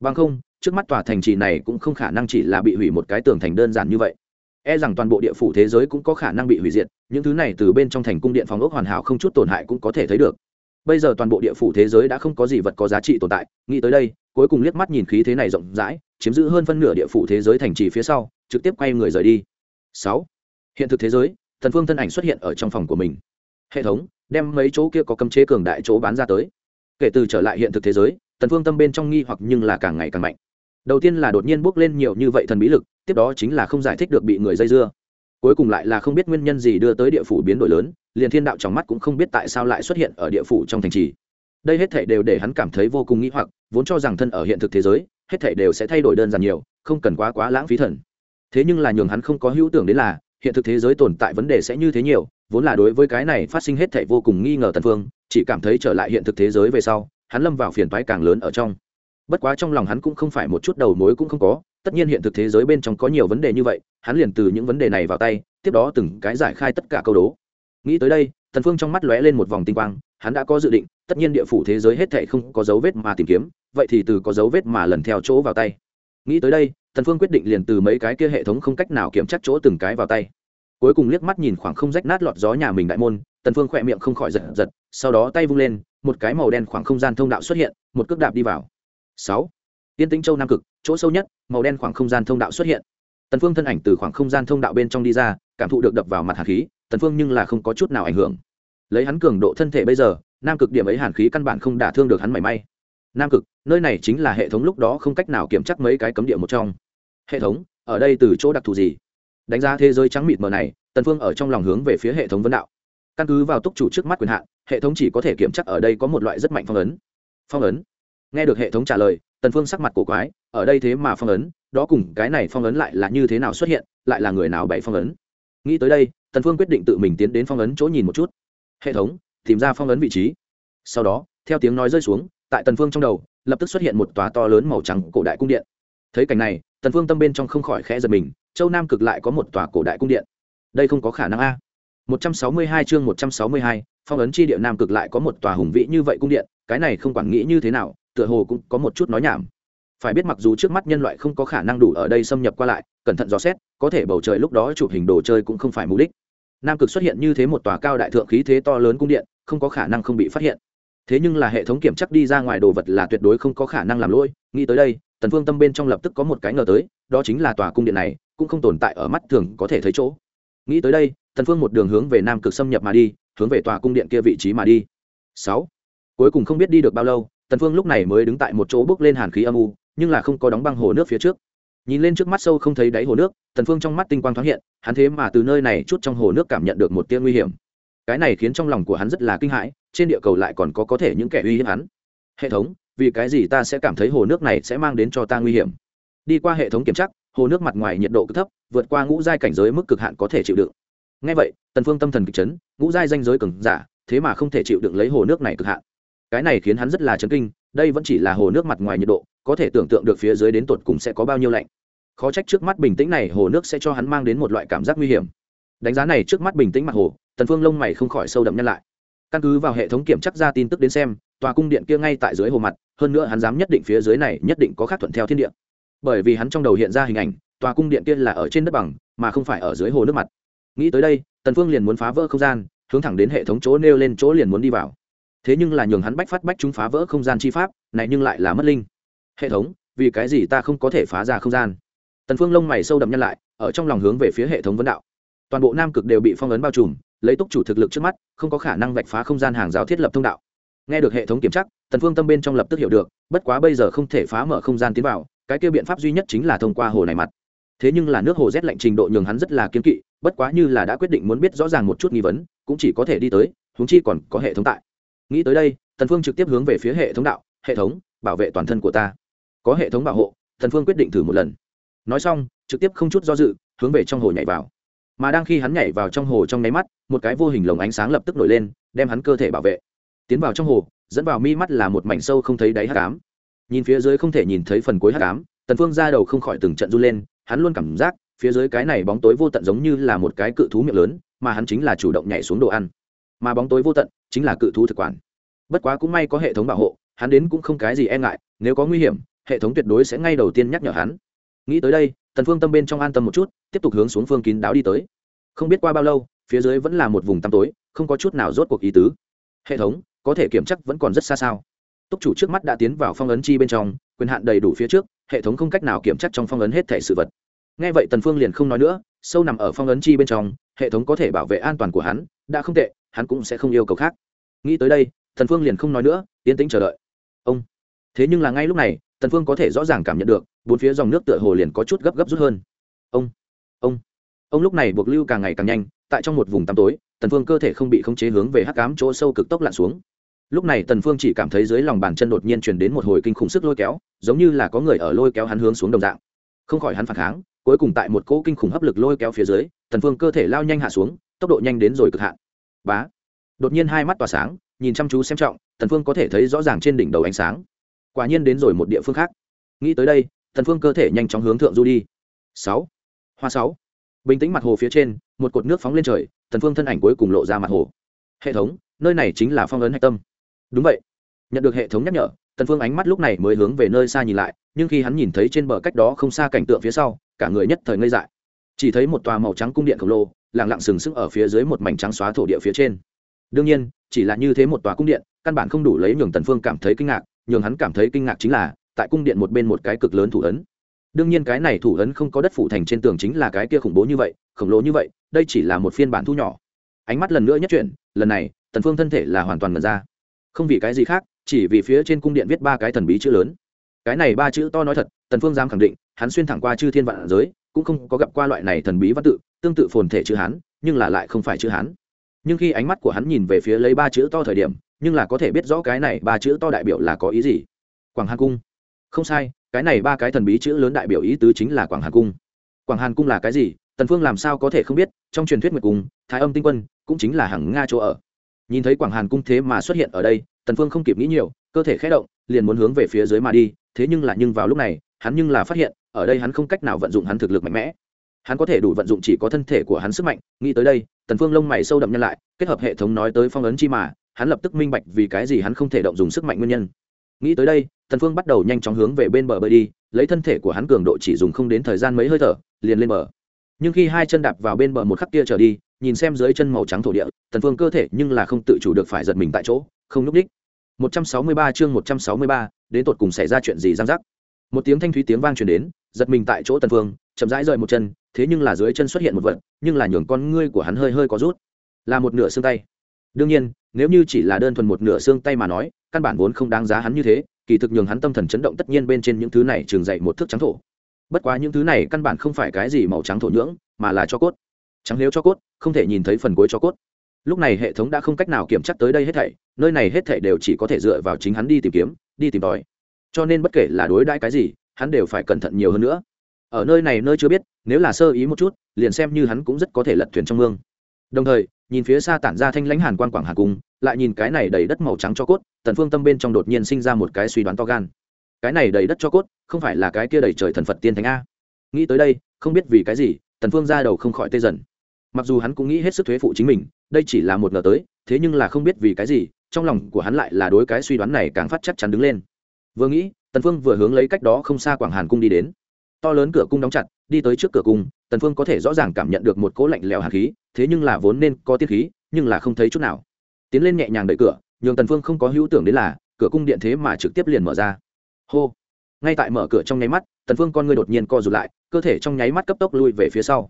Bằng không, trước mắt tòa thành trì này cũng không khả năng chỉ là bị hủy một cái tường thành đơn giản như vậy. E rằng toàn bộ địa phủ thế giới cũng có khả năng bị hủy diệt, những thứ này từ bên trong thành cung điện phòng ốc hoàn hảo không chút tổn hại cũng có thể thấy được bây giờ toàn bộ địa phủ thế giới đã không có gì vật có giá trị tồn tại. Nghĩ tới đây, cuối cùng liếc mắt nhìn khí thế này rộng rãi, chiếm giữ hơn phân nửa địa phủ thế giới thành trì phía sau, trực tiếp quay người rời đi. Sáu. Hiện thực thế giới, thần phương thân ảnh xuất hiện ở trong phòng của mình. Hệ thống, đem mấy chỗ kia có cấm chế cường đại chỗ bán ra tới. Kể từ trở lại hiện thực thế giới tần phương tâm bên trong nghi hoặc nhưng là càng ngày càng mạnh. Đầu tiên là đột nhiên bước lên nhiều như vậy thần bí lực, tiếp đó chính là không giải thích được bị người dây dưa cuối cùng lại là không biết nguyên nhân gì đưa tới địa phủ biến đổi lớn, liền thiên đạo trong mắt cũng không biết tại sao lại xuất hiện ở địa phủ trong thành trì. Đây hết thảy đều để hắn cảm thấy vô cùng nghĩ hoặc, vốn cho rằng thân ở hiện thực thế giới, hết thảy đều sẽ thay đổi đơn giản nhiều, không cần quá quá lãng phí thần. Thế nhưng là nhường hắn không có hữu tưởng đến là, hiện thực thế giới tồn tại vấn đề sẽ như thế nhiều, vốn là đối với cái này phát sinh hết thảy vô cùng nghi ngờ tần phương, chỉ cảm thấy trở lại hiện thực thế giới về sau, hắn lâm vào phiền toái càng lớn ở trong. Bất quá trong lòng hắn cũng không phải một chút đầu mối cũng không có tất nhiên hiện thực thế giới bên trong có nhiều vấn đề như vậy, hắn liền từ những vấn đề này vào tay, tiếp đó từng cái giải khai tất cả câu đố. Nghĩ tới đây thần phương trong mắt lóe lên một vòng tinh quang, hắn đã có dự định, tất nhiên địa phủ thế giới hết thảy không có dấu vết mà tìm kiếm, vậy thì từ có dấu vết mà lần theo chỗ vào tay. Nghĩ tới đây thần phương quyết định liền từ mấy cái kia hệ thống không cách nào kiểm chắc chỗ từng cái vào tay. Cuối cùng liếc mắt nhìn khoảng không rách nát lọt gió nhà mình đại môn, tần phương khỏe miệng không khỏi giật giật, sau đó tay vung lên, một cái màu đen khoảng không gian thông đạo xuất hiện, một cước đạp đi vào. Sáu. Tiên tĩnh châu nam cực chỗ sâu nhất, màu đen khoảng không gian thông đạo xuất hiện. Tần phương thân ảnh từ khoảng không gian thông đạo bên trong đi ra, cảm thụ được đập vào mặt hàn khí, tần phương nhưng là không có chút nào ảnh hưởng. Lấy hắn cường độ thân thể bây giờ, nam cực điểm ấy hàn khí căn bản không đả thương được hắn mảy may. Nam cực, nơi này chính là hệ thống lúc đó không cách nào kiểm chắc mấy cái cấm địa một trong. Hệ thống, ở đây từ chỗ đặc thù gì? Đánh giá thế giới trắng mịt mờ này, tần phương ở trong lòng hướng về phía hệ thống vấn đạo. Căn cứ vào túc chủ trước mắt quyền hạn, hệ thống chỉ có thể kiểm chắc ở đây có một loại rất mạnh phong ấn. Phong ấn. Nghe được hệ thống trả lời tần phương sắc mặt cổ quái ở đây thế mà phong ấn đó cùng cái này phong ấn lại là như thế nào xuất hiện lại là người nào bày phong ấn? Nghĩ tới đây tần phương quyết định tự mình tiến đến phong ấn chỗ nhìn một chút. Hệ thống tìm ra phong ấn vị trí. Sau đó theo tiếng nói rơi xuống tại tần phương trong đầu lập tức xuất hiện một tòa to lớn màu trắng cổ đại cung điện. Thấy cảnh này tần phương tâm bên trong không khỏi khẽ giật mình châu nam cực lại có một tòa cổ đại cung điện. Đây không có khả năng a. 162 chương 162, phong ấn chi địa nam cực lại có một tòa hùng vĩ như vậy cung điện cái này không quản nghĩ như thế nào tựa hồ cũng có một chút nói nhảm. Phải biết mặc dù trước mắt nhân loại không có khả năng đủ ở đây xâm nhập qua lại, cẩn thận dò xét, có thể bầu trời lúc đó chụp hình đồ chơi cũng không phải mục đích. Nam cực xuất hiện như thế một tòa cao đại thượng khí thế to lớn cung điện, không có khả năng không bị phát hiện. Thế nhưng là hệ thống kiểm chắc đi ra ngoài đồ vật là tuyệt đối không có khả năng làm lỗi, nghĩ tới đây, tần phương tâm bên trong lập tức có một cái ngờ tới, đó chính là tòa cung điện này, cũng không tồn tại ở mắt thường có thể thấy chỗ. Nghĩ tới đây, tần phương một đường hướng về nam cực xâm nhập mà đi, hướng về tòa cung điện kia vị trí mà đi. Sáu. Cuối cùng không biết đi được bao lâu tần phương lúc này mới đứng tại một chỗ bước lên hàn khí âm u, nhưng là không có đóng băng hồ nước phía trước. Nhìn lên trước mắt sâu không thấy đáy hồ nước, tần phương trong mắt tinh quang thoáng hiện, hắn thế mà từ nơi này chút trong hồ nước cảm nhận được một tia nguy hiểm. Cái này khiến trong lòng của hắn rất là kinh hãi, trên địa cầu lại còn có có thể những kẻ uy hiếp hắn. Hệ thống, vì cái gì ta sẽ cảm thấy hồ nước này sẽ mang đến cho ta nguy hiểm? Đi qua hệ thống kiểm tra, hồ nước mặt ngoài nhiệt độ cực thấp, vượt qua ngũ giai cảnh giới mức cực hạn có thể chịu đựng. Ngay vậy, tần phương tâm thần kịch chấn, ngũ giai danh giới cường giả, thế mà không thể chịu đựng lấy hồ nước này cực hạn cái này khiến hắn rất là chấn kinh, đây vẫn chỉ là hồ nước mặt ngoài nhiệt độ, có thể tưởng tượng được phía dưới đến tột cùng sẽ có bao nhiêu lạnh. Khó trách trước mắt bình tĩnh này hồ nước sẽ cho hắn mang đến một loại cảm giác nguy hiểm. Đánh giá này trước mắt bình tĩnh mặt hồ, tần phương lông mày không khỏi sâu đậm nhân lại. Căn cứ vào hệ thống kiểm chắc ra tin tức đến xem, tòa cung điện kia ngay tại dưới hồ mặt, hơn nữa hắn dám nhất định phía dưới này nhất định có khác thuận theo thiên địa. Bởi vì hắn trong đầu hiện ra hình ảnh, tòa cung điện kia là ở trên đất bằng, mà không phải ở dưới hồ nước mặt. Nghĩ tới đây, tần phương liền muốn phá vỡ không gian, hướng thẳng đến hệ thống chỗ nêu lên chỗ liền muốn đi vào thế nhưng là nhường hắn bách phát bách chúng phá vỡ không gian chi pháp, này nhưng lại là mất linh. Hệ thống, vì cái gì ta không có thể phá ra không gian? Tần phương lông mày sâu đậm nhân lại, ở trong lòng hướng về phía hệ thống vấn đạo. Toàn bộ nam cực đều bị phong ấn bao trùm, lấy túc chủ thực lực trước mắt, không có khả năng vạch phá không gian hàng rào thiết lập thông đạo. Nghe được hệ thống kiểm tra, tần phương tâm bên trong lập tức hiểu được, bất quá bây giờ không thể phá mở không gian tiến vào, cái kia biện pháp duy nhất chính là thông qua hồ này mặt. Thế nhưng là nước hồ rét lạnh trình độ nhường hắn rất là kiên kỵ, bất quá như là đã quyết định muốn biết rõ ràng một chút nghi vấn, cũng chỉ có thể đi tới, huống chi còn có hệ thống tại nghĩ tới đây tần phương trực tiếp hướng về phía hệ thống đạo hệ thống bảo vệ toàn thân của ta. Có hệ thống bảo hộ tần phương quyết định thử một lần. Nói xong trực tiếp không chút do dự hướng về trong hồ nhảy vào. Mà đang khi hắn nhảy vào trong hồ trong nháy mắt một cái vô hình lồng ánh sáng lập tức nổi lên đem hắn cơ thể bảo vệ. Tiến vào trong hồ dẫn vào mi mắt là một mảnh sâu không thấy đáy hắc ám. nhìn phía dưới không thể nhìn thấy phần cuối hắc ám, tần phương ra đầu không khỏi từng trận run lên hắn luôn cảm giác phía dưới cái này bóng tối vô tận giống như là một cái cự thú miệng lớn mà hắn chính là chủ động nhảy xuống đồ ăn. Mà bóng tối vô tận chính là cự thú thực quản. Bất quá cũng may có hệ thống bảo hộ, hắn đến cũng không cái gì e ngại, nếu có nguy hiểm, hệ thống tuyệt đối sẽ ngay đầu tiên nhắc nhở hắn. Nghĩ tới đây, tần phương tâm bên trong an tâm một chút, tiếp tục hướng xuống phương kín đáo đi tới. Không biết qua bao lâu, phía dưới vẫn là một vùng tăm tối, không có chút nào rốt cuộc ý tứ. Hệ thống, có thể kiểm chắc vẫn còn rất xa sao? Túc chủ trước mắt đã tiến vào phong ấn chi bên trong, quyền hạn đầy đủ phía trước, hệ thống không cách nào kiểm chắc trong phong ấn hết thể sự vật. Nghe vậy tần phương liền không nói nữa, sâu nằm ở phong ấn chi bên trong, hệ thống có thể bảo vệ an toàn của hắn, đã không tệ hắn cũng sẽ không yêu cầu khác. Nghĩ tới đây thần phương liền không nói nữa, yên tĩnh chờ đợi. Ông. Thế nhưng là ngay lúc này thần phương có thể rõ ràng cảm nhận được, bốn phía dòng nước tựa hồ liền có chút gấp gấp rút hơn. Ông. Ông. Ông lúc này buộc lưu càng ngày càng nhanh, tại trong một vùng tăm tối, tần phương cơ thể không bị khống chế hướng về hắc ám chỗ sâu cực tốc lặn xuống. Lúc này tần phương chỉ cảm thấy dưới lòng bàn chân đột nhiên truyền đến một hồi kinh khủng sức lôi kéo, giống như là có người ở lôi kéo hắn hướng xuống đồng dạng. Không khỏi hắn phản kháng, cuối cùng tại một cỗ kinh khủng hấp lực lôi kéo phía dưới, tần phương cơ thể lao nhanh hạ xuống, tốc độ nhanh đến rồi cực hạn bá. Đột nhiên hai mắt tỏa sáng, nhìn chăm chú xem trọng, tần phương có thể thấy rõ ràng trên đỉnh đầu ánh sáng. Quả nhiên đến rồi một địa phương khác. Nghĩ tới đây, tần phương cơ thể nhanh chóng hướng thượng du đi. Sáu. Hoa sáu. Bình tĩnh mặt hồ phía trên, một cột nước phóng lên trời, tần phương thân ảnh cuối cùng lộ ra mặt hồ. Hệ thống, nơi này chính là phong ấn hạch tâm. Đúng vậy. Nhận được hệ thống nhắc nhở, tần phương ánh mắt lúc này mới hướng về nơi xa nhìn lại, nhưng khi hắn nhìn thấy trên bờ cách đó không xa cảnh tượng phía sau, cả người nhất thời ngây dại chỉ thấy một tòa màu trắng cung điện khổng lồ, lặng lặng sừng sững ở phía dưới một mảnh trắng xóa thổ địa phía trên. Đương nhiên, chỉ là như thế một tòa cung điện, căn bản không đủ lấy nhường tần phương cảm thấy kinh ngạc, nhường hắn cảm thấy kinh ngạc chính là, tại cung điện một bên một cái cực lớn thủ ấn. Đương nhiên cái này thủ ấn không có đất phủ thành trên tường chính là cái kia khủng bố như vậy, khổng lồ như vậy, đây chỉ là một phiên bản thu nhỏ. Ánh mắt lần nữa nhất chuyển, lần này, tần phương thân thể là hoàn toàn ngần ra. Không vì cái gì khác, chỉ vì phía trên cung điện viết ba cái thần bí chữ lớn. Cái này ba chữ to nói thật, tần phương dám khẳng định, hắn xuyên thẳng qua chư thiên vạn giới cũng không có gặp qua loại này thần bí văn tự, tương tự phồn thể chữ hán, nhưng là lại không phải chữ hán. Nhưng khi ánh mắt của hắn nhìn về phía lấy ba chữ to thời điểm, nhưng là có thể biết rõ cái này ba chữ to đại biểu là có ý gì. Quảng hàn cung. Không sai, cái này ba cái thần bí chữ lớn đại biểu ý tứ chính là quảng hàn cung. Quảng hàn cung là cái gì, tần phương làm sao có thể không biết, trong truyền thuyết nguyệt cung, thái âm tinh quân, cũng chính là hàng nga chỗ ở. Nhìn thấy quảng hàn cung thế mà xuất hiện ở đây, tần phương không kịp nghĩ nhiều, cơ thể khẽ động, liền muốn hướng về phía dưới mà đi, thế nhưng là nhưng vào lúc này hắn nhưng là phát hiện ở đây hắn không cách nào vận dụng hắn thực lực mạnh mẽ. Hắn có thể đủ vận dụng chỉ có thân thể của hắn sức mạnh. Nghĩ tới đây tần phương lông mày sâu đậm nhân lại kết hợp hệ thống nói tới phong ấn chi mà hắn lập tức minh bạch vì cái gì hắn không thể động dùng sức mạnh nguyên nhân. Nghĩ tới đây tần phương bắt đầu nhanh chóng hướng về bên bờ bơi đi lấy thân thể của hắn cường độ chỉ dùng không đến thời gian mấy hơi thở liền lên bờ. Nhưng khi hai chân đạp vào bên bờ một khắc kia trở đi nhìn xem dưới chân màu trắng thổ địa tần phương cơ thể nhưng là không tự chủ được phải giật mình tại chỗ không núp đích 163 chương 163, đến tột cùng xảy ra chuyện gì giang giác một tiếng thanh thúy tiếng vang truyền đến, giật mình tại chỗ tần phương, chậm rãi rời một chân, thế nhưng là dưới chân xuất hiện một vật, nhưng là nhường con ngươi của hắn hơi hơi có rút. Là một nửa xương tay. Đương nhiên, nếu như chỉ là đơn thuần một nửa xương tay mà nói, căn bản vốn không đáng giá hắn như thế, kỳ thực nhường hắn tâm thần chấn động tất nhiên bên trên những thứ này trường dậy một thước trắng thổ. Bất quá những thứ này căn bản không phải cái gì màu trắng thổ nhưỡng, mà là cho cốt. Trắng nếu cho cốt, không thể nhìn thấy phần cuối cho cốt. Lúc này hệ thống đã không cách nào kiểm chắc tới đây hết thảy, nơi này hết thảy đều chỉ có thể dựa vào chính hắn đi tìm kiếm, đi tìm tòi cho nên bất kể là đối đãi cái gì, hắn đều phải cẩn thận nhiều hơn nữa. Ở nơi này nơi chưa biết, nếu là sơ ý một chút, liền xem như hắn cũng rất có thể lật thuyền trong mương. Đồng thời, nhìn phía xa tản ra thanh lãnh hàn quan quảng hà cung, lại nhìn cái này đầy đất màu trắng cho cốt, tần phương tâm bên trong đột nhiên sinh ra một cái suy đoán to gan. Cái này đầy đất cho cốt, không phải là cái kia đầy trời thần phật tiên thánh a? Nghĩ tới đây, không biết vì cái gì, tần phương ra đầu không khỏi tê dần. Mặc dù hắn cũng nghĩ hết sức thuế phụ chính mình, đây chỉ là một ngờ tới, thế nhưng là không biết vì cái gì, trong lòng của hắn lại là đối cái suy đoán này càng phát chắc chắn đứng lên vừa nghĩ, tần phương vừa hướng lấy cách đó không xa quảng hàn cung đi đến. To lớn cửa cung đóng chặt, đi tới trước cửa cung, tần phương có thể rõ ràng cảm nhận được một cỗ lạnh lẽo hàn khí, thế nhưng là vốn nên có tiết khí, nhưng là không thấy chút nào. Tiến lên nhẹ nhàng đẩy cửa, nhường tần phương không có hữu tưởng đến là, cửa cung điện thế mà trực tiếp liền mở ra. Hô! Ngay tại mở cửa trong nháy mắt, tần phương con ngươi đột nhiên co rụt lại, cơ thể trong nháy mắt cấp tốc lui về phía sau.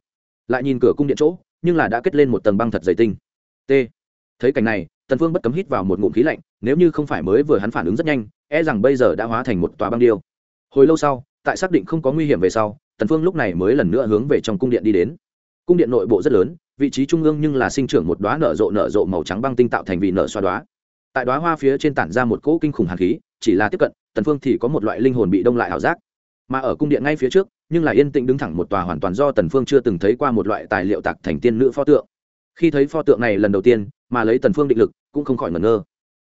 Lại nhìn cửa cung điện chỗ, nhưng là đã kết lên một tầng băng thật dày tinh. T. Thấy cảnh này tần phương bất cấm hít vào một ngụm khí lạnh, nếu như không phải mới vừa hắn phản ứng rất nhanh e rằng bây giờ đã hóa thành một tòa băng điêu. Hồi lâu sau, tại xác định không có nguy hiểm về sau, tần phương lúc này mới lần nữa hướng về trong cung điện đi đến. Cung điện nội bộ rất lớn, vị trí trung ương nhưng là sinh trưởng một đóa nở rộ nở rộ màu trắng băng tinh tạo thành vị nở xoa đóa. Tại đóa hoa phía trên tản ra một cỗ kinh khủng hàn khí, chỉ là tiếp cận, tần phương thì có một loại linh hồn bị đông lại hảo giác. Mà ở cung điện ngay phía trước, nhưng là yên tĩnh đứng thẳng một tòa hoàn toàn do tần phương chưa từng thấy qua một loại tài liệu tạc thành tiên nữ pho tượng khi thấy pho tượng này lần đầu tiên, mà lấy tần phương định lực, cũng không khỏi ngẩn ngơ.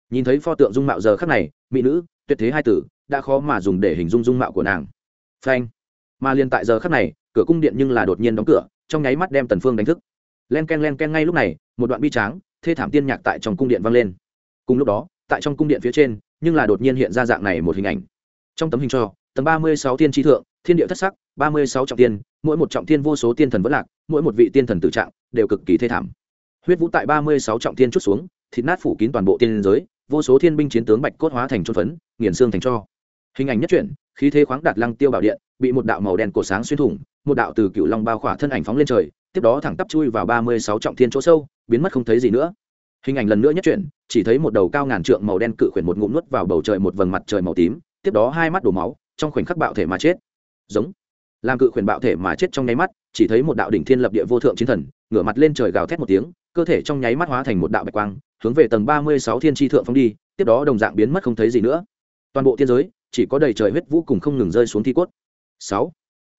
Nhìn thấy pho tượng dung mạo giờ khắc này, mỹ nữ, tuyệt thế hai tử, đã khó mà dùng để hình dung dung mạo của nàng. Phanh. Mà liền tại giờ khắc này, cửa cung điện nhưng là đột nhiên đóng cửa, trong nháy mắt đem tần phương đánh thức. Len ken len ken ngay lúc này, một đoạn bi tráng, thê thảm tiên nhạc tại trong cung điện vang lên. Cùng lúc đó, tại trong cung điện phía trên, nhưng là đột nhiên hiện ra dạng này một hình ảnh. Trong tấm hình cho, tầng ba mươi sáu thiên tri thượng, thiên địa thất sắc, ba mươi sáu trọng tiên, mỗi một trọng tiên vô số tiên thần vẫn lạc, mỗi một vị tiên thần tử trạng, đều cực kỳ thê thảm huyết vũ tại ba mươi sáu trọng tiên chút xuống, thịt nát phủ kín toàn bộ tiên giới, vô số thiên binh chiến tướng bạch cốt hóa thành trôn phấn, nghiền xương thành cho. Hình ảnh nhất truyện khí thế khoáng đạt lăng tiêu bảo điện, bị một đạo màu đen cổ sáng xuyên thủng, một đạo từ cựu long bao khỏa thân ảnh phóng lên trời, tiếp đó thẳng tắp chui vào ba mươi sáu trọng thiên chỗ sâu, biến mất không thấy gì nữa. Hình ảnh lần nữa nhất chuyển, chỉ thấy một đầu cao ngàn trượng màu đen cự khuyển một ngụm nuốt vào bầu trời một vầng mặt trời màu tím, tiếp đó hai mắt đổ máu, trong khoảnh khắc bạo thể mà chết. Giống. Làm cự khuyển bạo thể mà chết trong nháy mắt, chỉ thấy một đạo đỉnh thiên lập địa vô thượng chiến thần, ngửa mặt lên trời gào thét một tiếng cơ thể trong nháy mắt hóa thành một đạo bạch quang, hướng về tầng ba mươi sáu thiên tri thượng phóng đi, tiếp đó đồng dạng biến mất không thấy gì nữa. Toàn bộ thiên giới chỉ có đầy trời huyết vũ cùng không ngừng rơi xuống thi cốt. Sáu.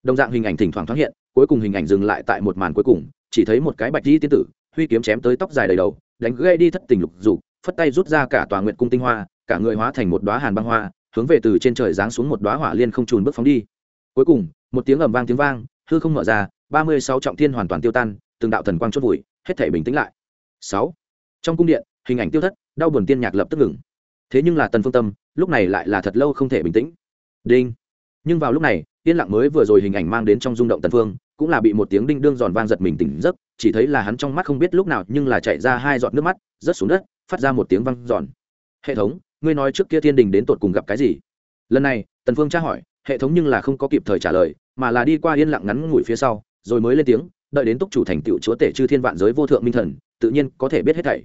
Đồng dạng hình ảnh thỉnh thoảng thoáng hiện, cuối cùng hình ảnh dừng lại tại một màn cuối cùng, chỉ thấy một cái bạch di tiên tử, huy kiếm chém tới tóc dài đầy đầu, đánh gây đi thất tình lục dục, phất tay rút ra cả tòa nguyện cung tinh hoa, cả người hóa thành một đoá hàn băng hoa, hướng về từ trên trời giáng xuống một đoá hỏa liên không trùn bước phóng đi. Cuối cùng, một tiếng ầm vang tiếng vang, hư không mở ra, ba mươi sáu trọng thiên hoàn toàn tiêu tan, từng đạo thần quang chốt vùi hết thể bình tĩnh lại. Sáu, trong cung điện, hình ảnh tiêu thất, đau buồn tiên nhạc lập tức ngừng. Thế nhưng là tần phương tâm, lúc này lại là thật lâu không thể bình tĩnh. Đinh. Nhưng vào lúc này, yên lặng mới vừa rồi hình ảnh mang đến trong rung động tần phương, cũng là bị một tiếng đinh đương giòn vang giật mình tỉnh giấc, chỉ thấy là hắn trong mắt không biết lúc nào nhưng là chạy ra hai giọt nước mắt, rớt xuống đất, phát ra một tiếng vang giòn. Hệ thống, ngươi nói trước kia thiên đình đến tột cùng gặp cái gì? Lần này, tần phương tra hỏi, hệ thống nhưng là không có kịp thời trả lời, mà là đi qua yên lặng ngắn ngủi phía sau, rồi mới lên tiếng đợi đến túc chủ thành tựu chúa tể chư thiên vạn giới vô thượng minh thần, tự nhiên có thể biết hết thảy.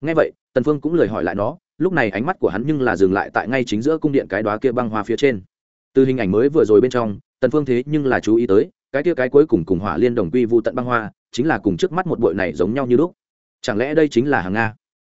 Ngay vậy, tần phương cũng lời hỏi lại nó, lúc này ánh mắt của hắn nhưng là dừng lại tại ngay chính giữa cung điện cái đóa kia băng hoa phía trên. Từ hình ảnh mới vừa rồi bên trong, tần phương thế nhưng là chú ý tới, cái kia cái cuối cùng cùng hỏa liên đồng quy vu tận băng hoa, chính là cùng trước mắt một bụi này giống nhau như lúc. Chẳng lẽ đây chính là hàng nga?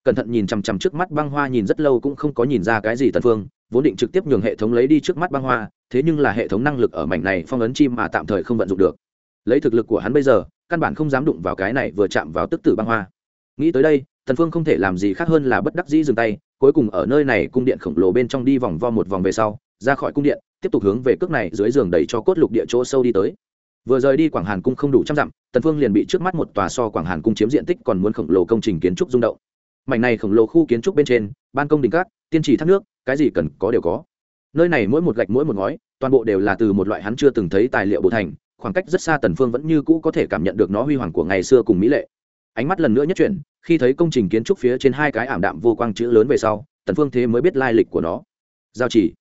Cẩn thận nhìn chằm chằm trước mắt băng hoa nhìn rất lâu cũng không có nhìn ra cái gì tần phương, vốn định trực tiếp nhường hệ thống lấy đi trước mắt băng hoa, thế nhưng là hệ thống năng lực ở mảnh này phong ấn chim mà tạm thời không vận dụng được lấy thực lực của hắn bây giờ, căn bản không dám đụng vào cái này vừa chạm vào tức tử băng hoa. Nghĩ tới đây, tần phương không thể làm gì khác hơn là bất đắc dĩ dừng tay, cuối cùng ở nơi này cung điện khổng lồ bên trong đi vòng vo một vòng về sau, ra khỏi cung điện, tiếp tục hướng về cước này dưới giường đẩy cho cốt lục địa chỗ sâu đi tới. Vừa rời đi quảng hàn cung không đủ trăm dặm, tần phương liền bị trước mắt một tòa so quảng hàn cung chiếm diện tích còn muốn khổng lồ công trình kiến trúc rung động. Mảnh này khổng lồ khu kiến trúc bên trên, ban công đỉnh cát, tiên trì thác nước, cái gì cần có đều có. Nơi này mỗi một gạch mỗi một ngói, toàn bộ đều là từ một loại hắn chưa từng thấy tài liệu bộ thành khoảng cách rất xa tần phương vẫn như cũ có thể cảm nhận được nó huy hoàng của ngày xưa cùng mỹ lệ. Ánh mắt lần nữa nhất chuyển, khi thấy công trình kiến trúc phía trên hai cái ảm đạm vô quang chữ lớn về sau, tần phương thế mới biết lai lịch của nó. Giao chỉ.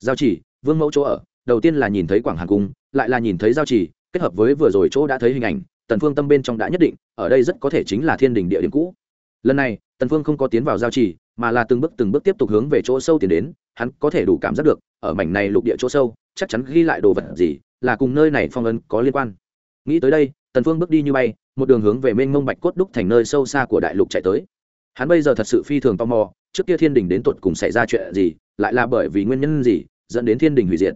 Giao chỉ, vương mẫu chỗ ở, đầu tiên là nhìn thấy quảng hàn cung, lại là nhìn thấy giao chỉ, kết hợp với vừa rồi chỗ đã thấy hình ảnh, tần phương tâm bên trong đã nhất định, ở đây rất có thể chính là thiên đình địa điểm cũ. Lần này, tần phương không có tiến vào giao chỉ, mà là từng bước từng bước tiếp tục hướng về chỗ sâu tiến đến, hắn có thể đủ cảm giác được, ở mảnh này lục địa chỗ sâu, chắc chắn ghi lại đồ vật gì là cùng nơi này phong ấn có liên quan. Nghĩ tới đây, tần phương bước đi như bay, một đường hướng về mênh mông bạch cốt đúc thành nơi sâu xa của đại lục chạy tới. Hắn bây giờ thật sự phi thường tò mò, trước kia thiên đình đến tột cùng xảy ra chuyện gì, lại là bởi vì nguyên nhân gì, dẫn đến thiên đình hủy diệt.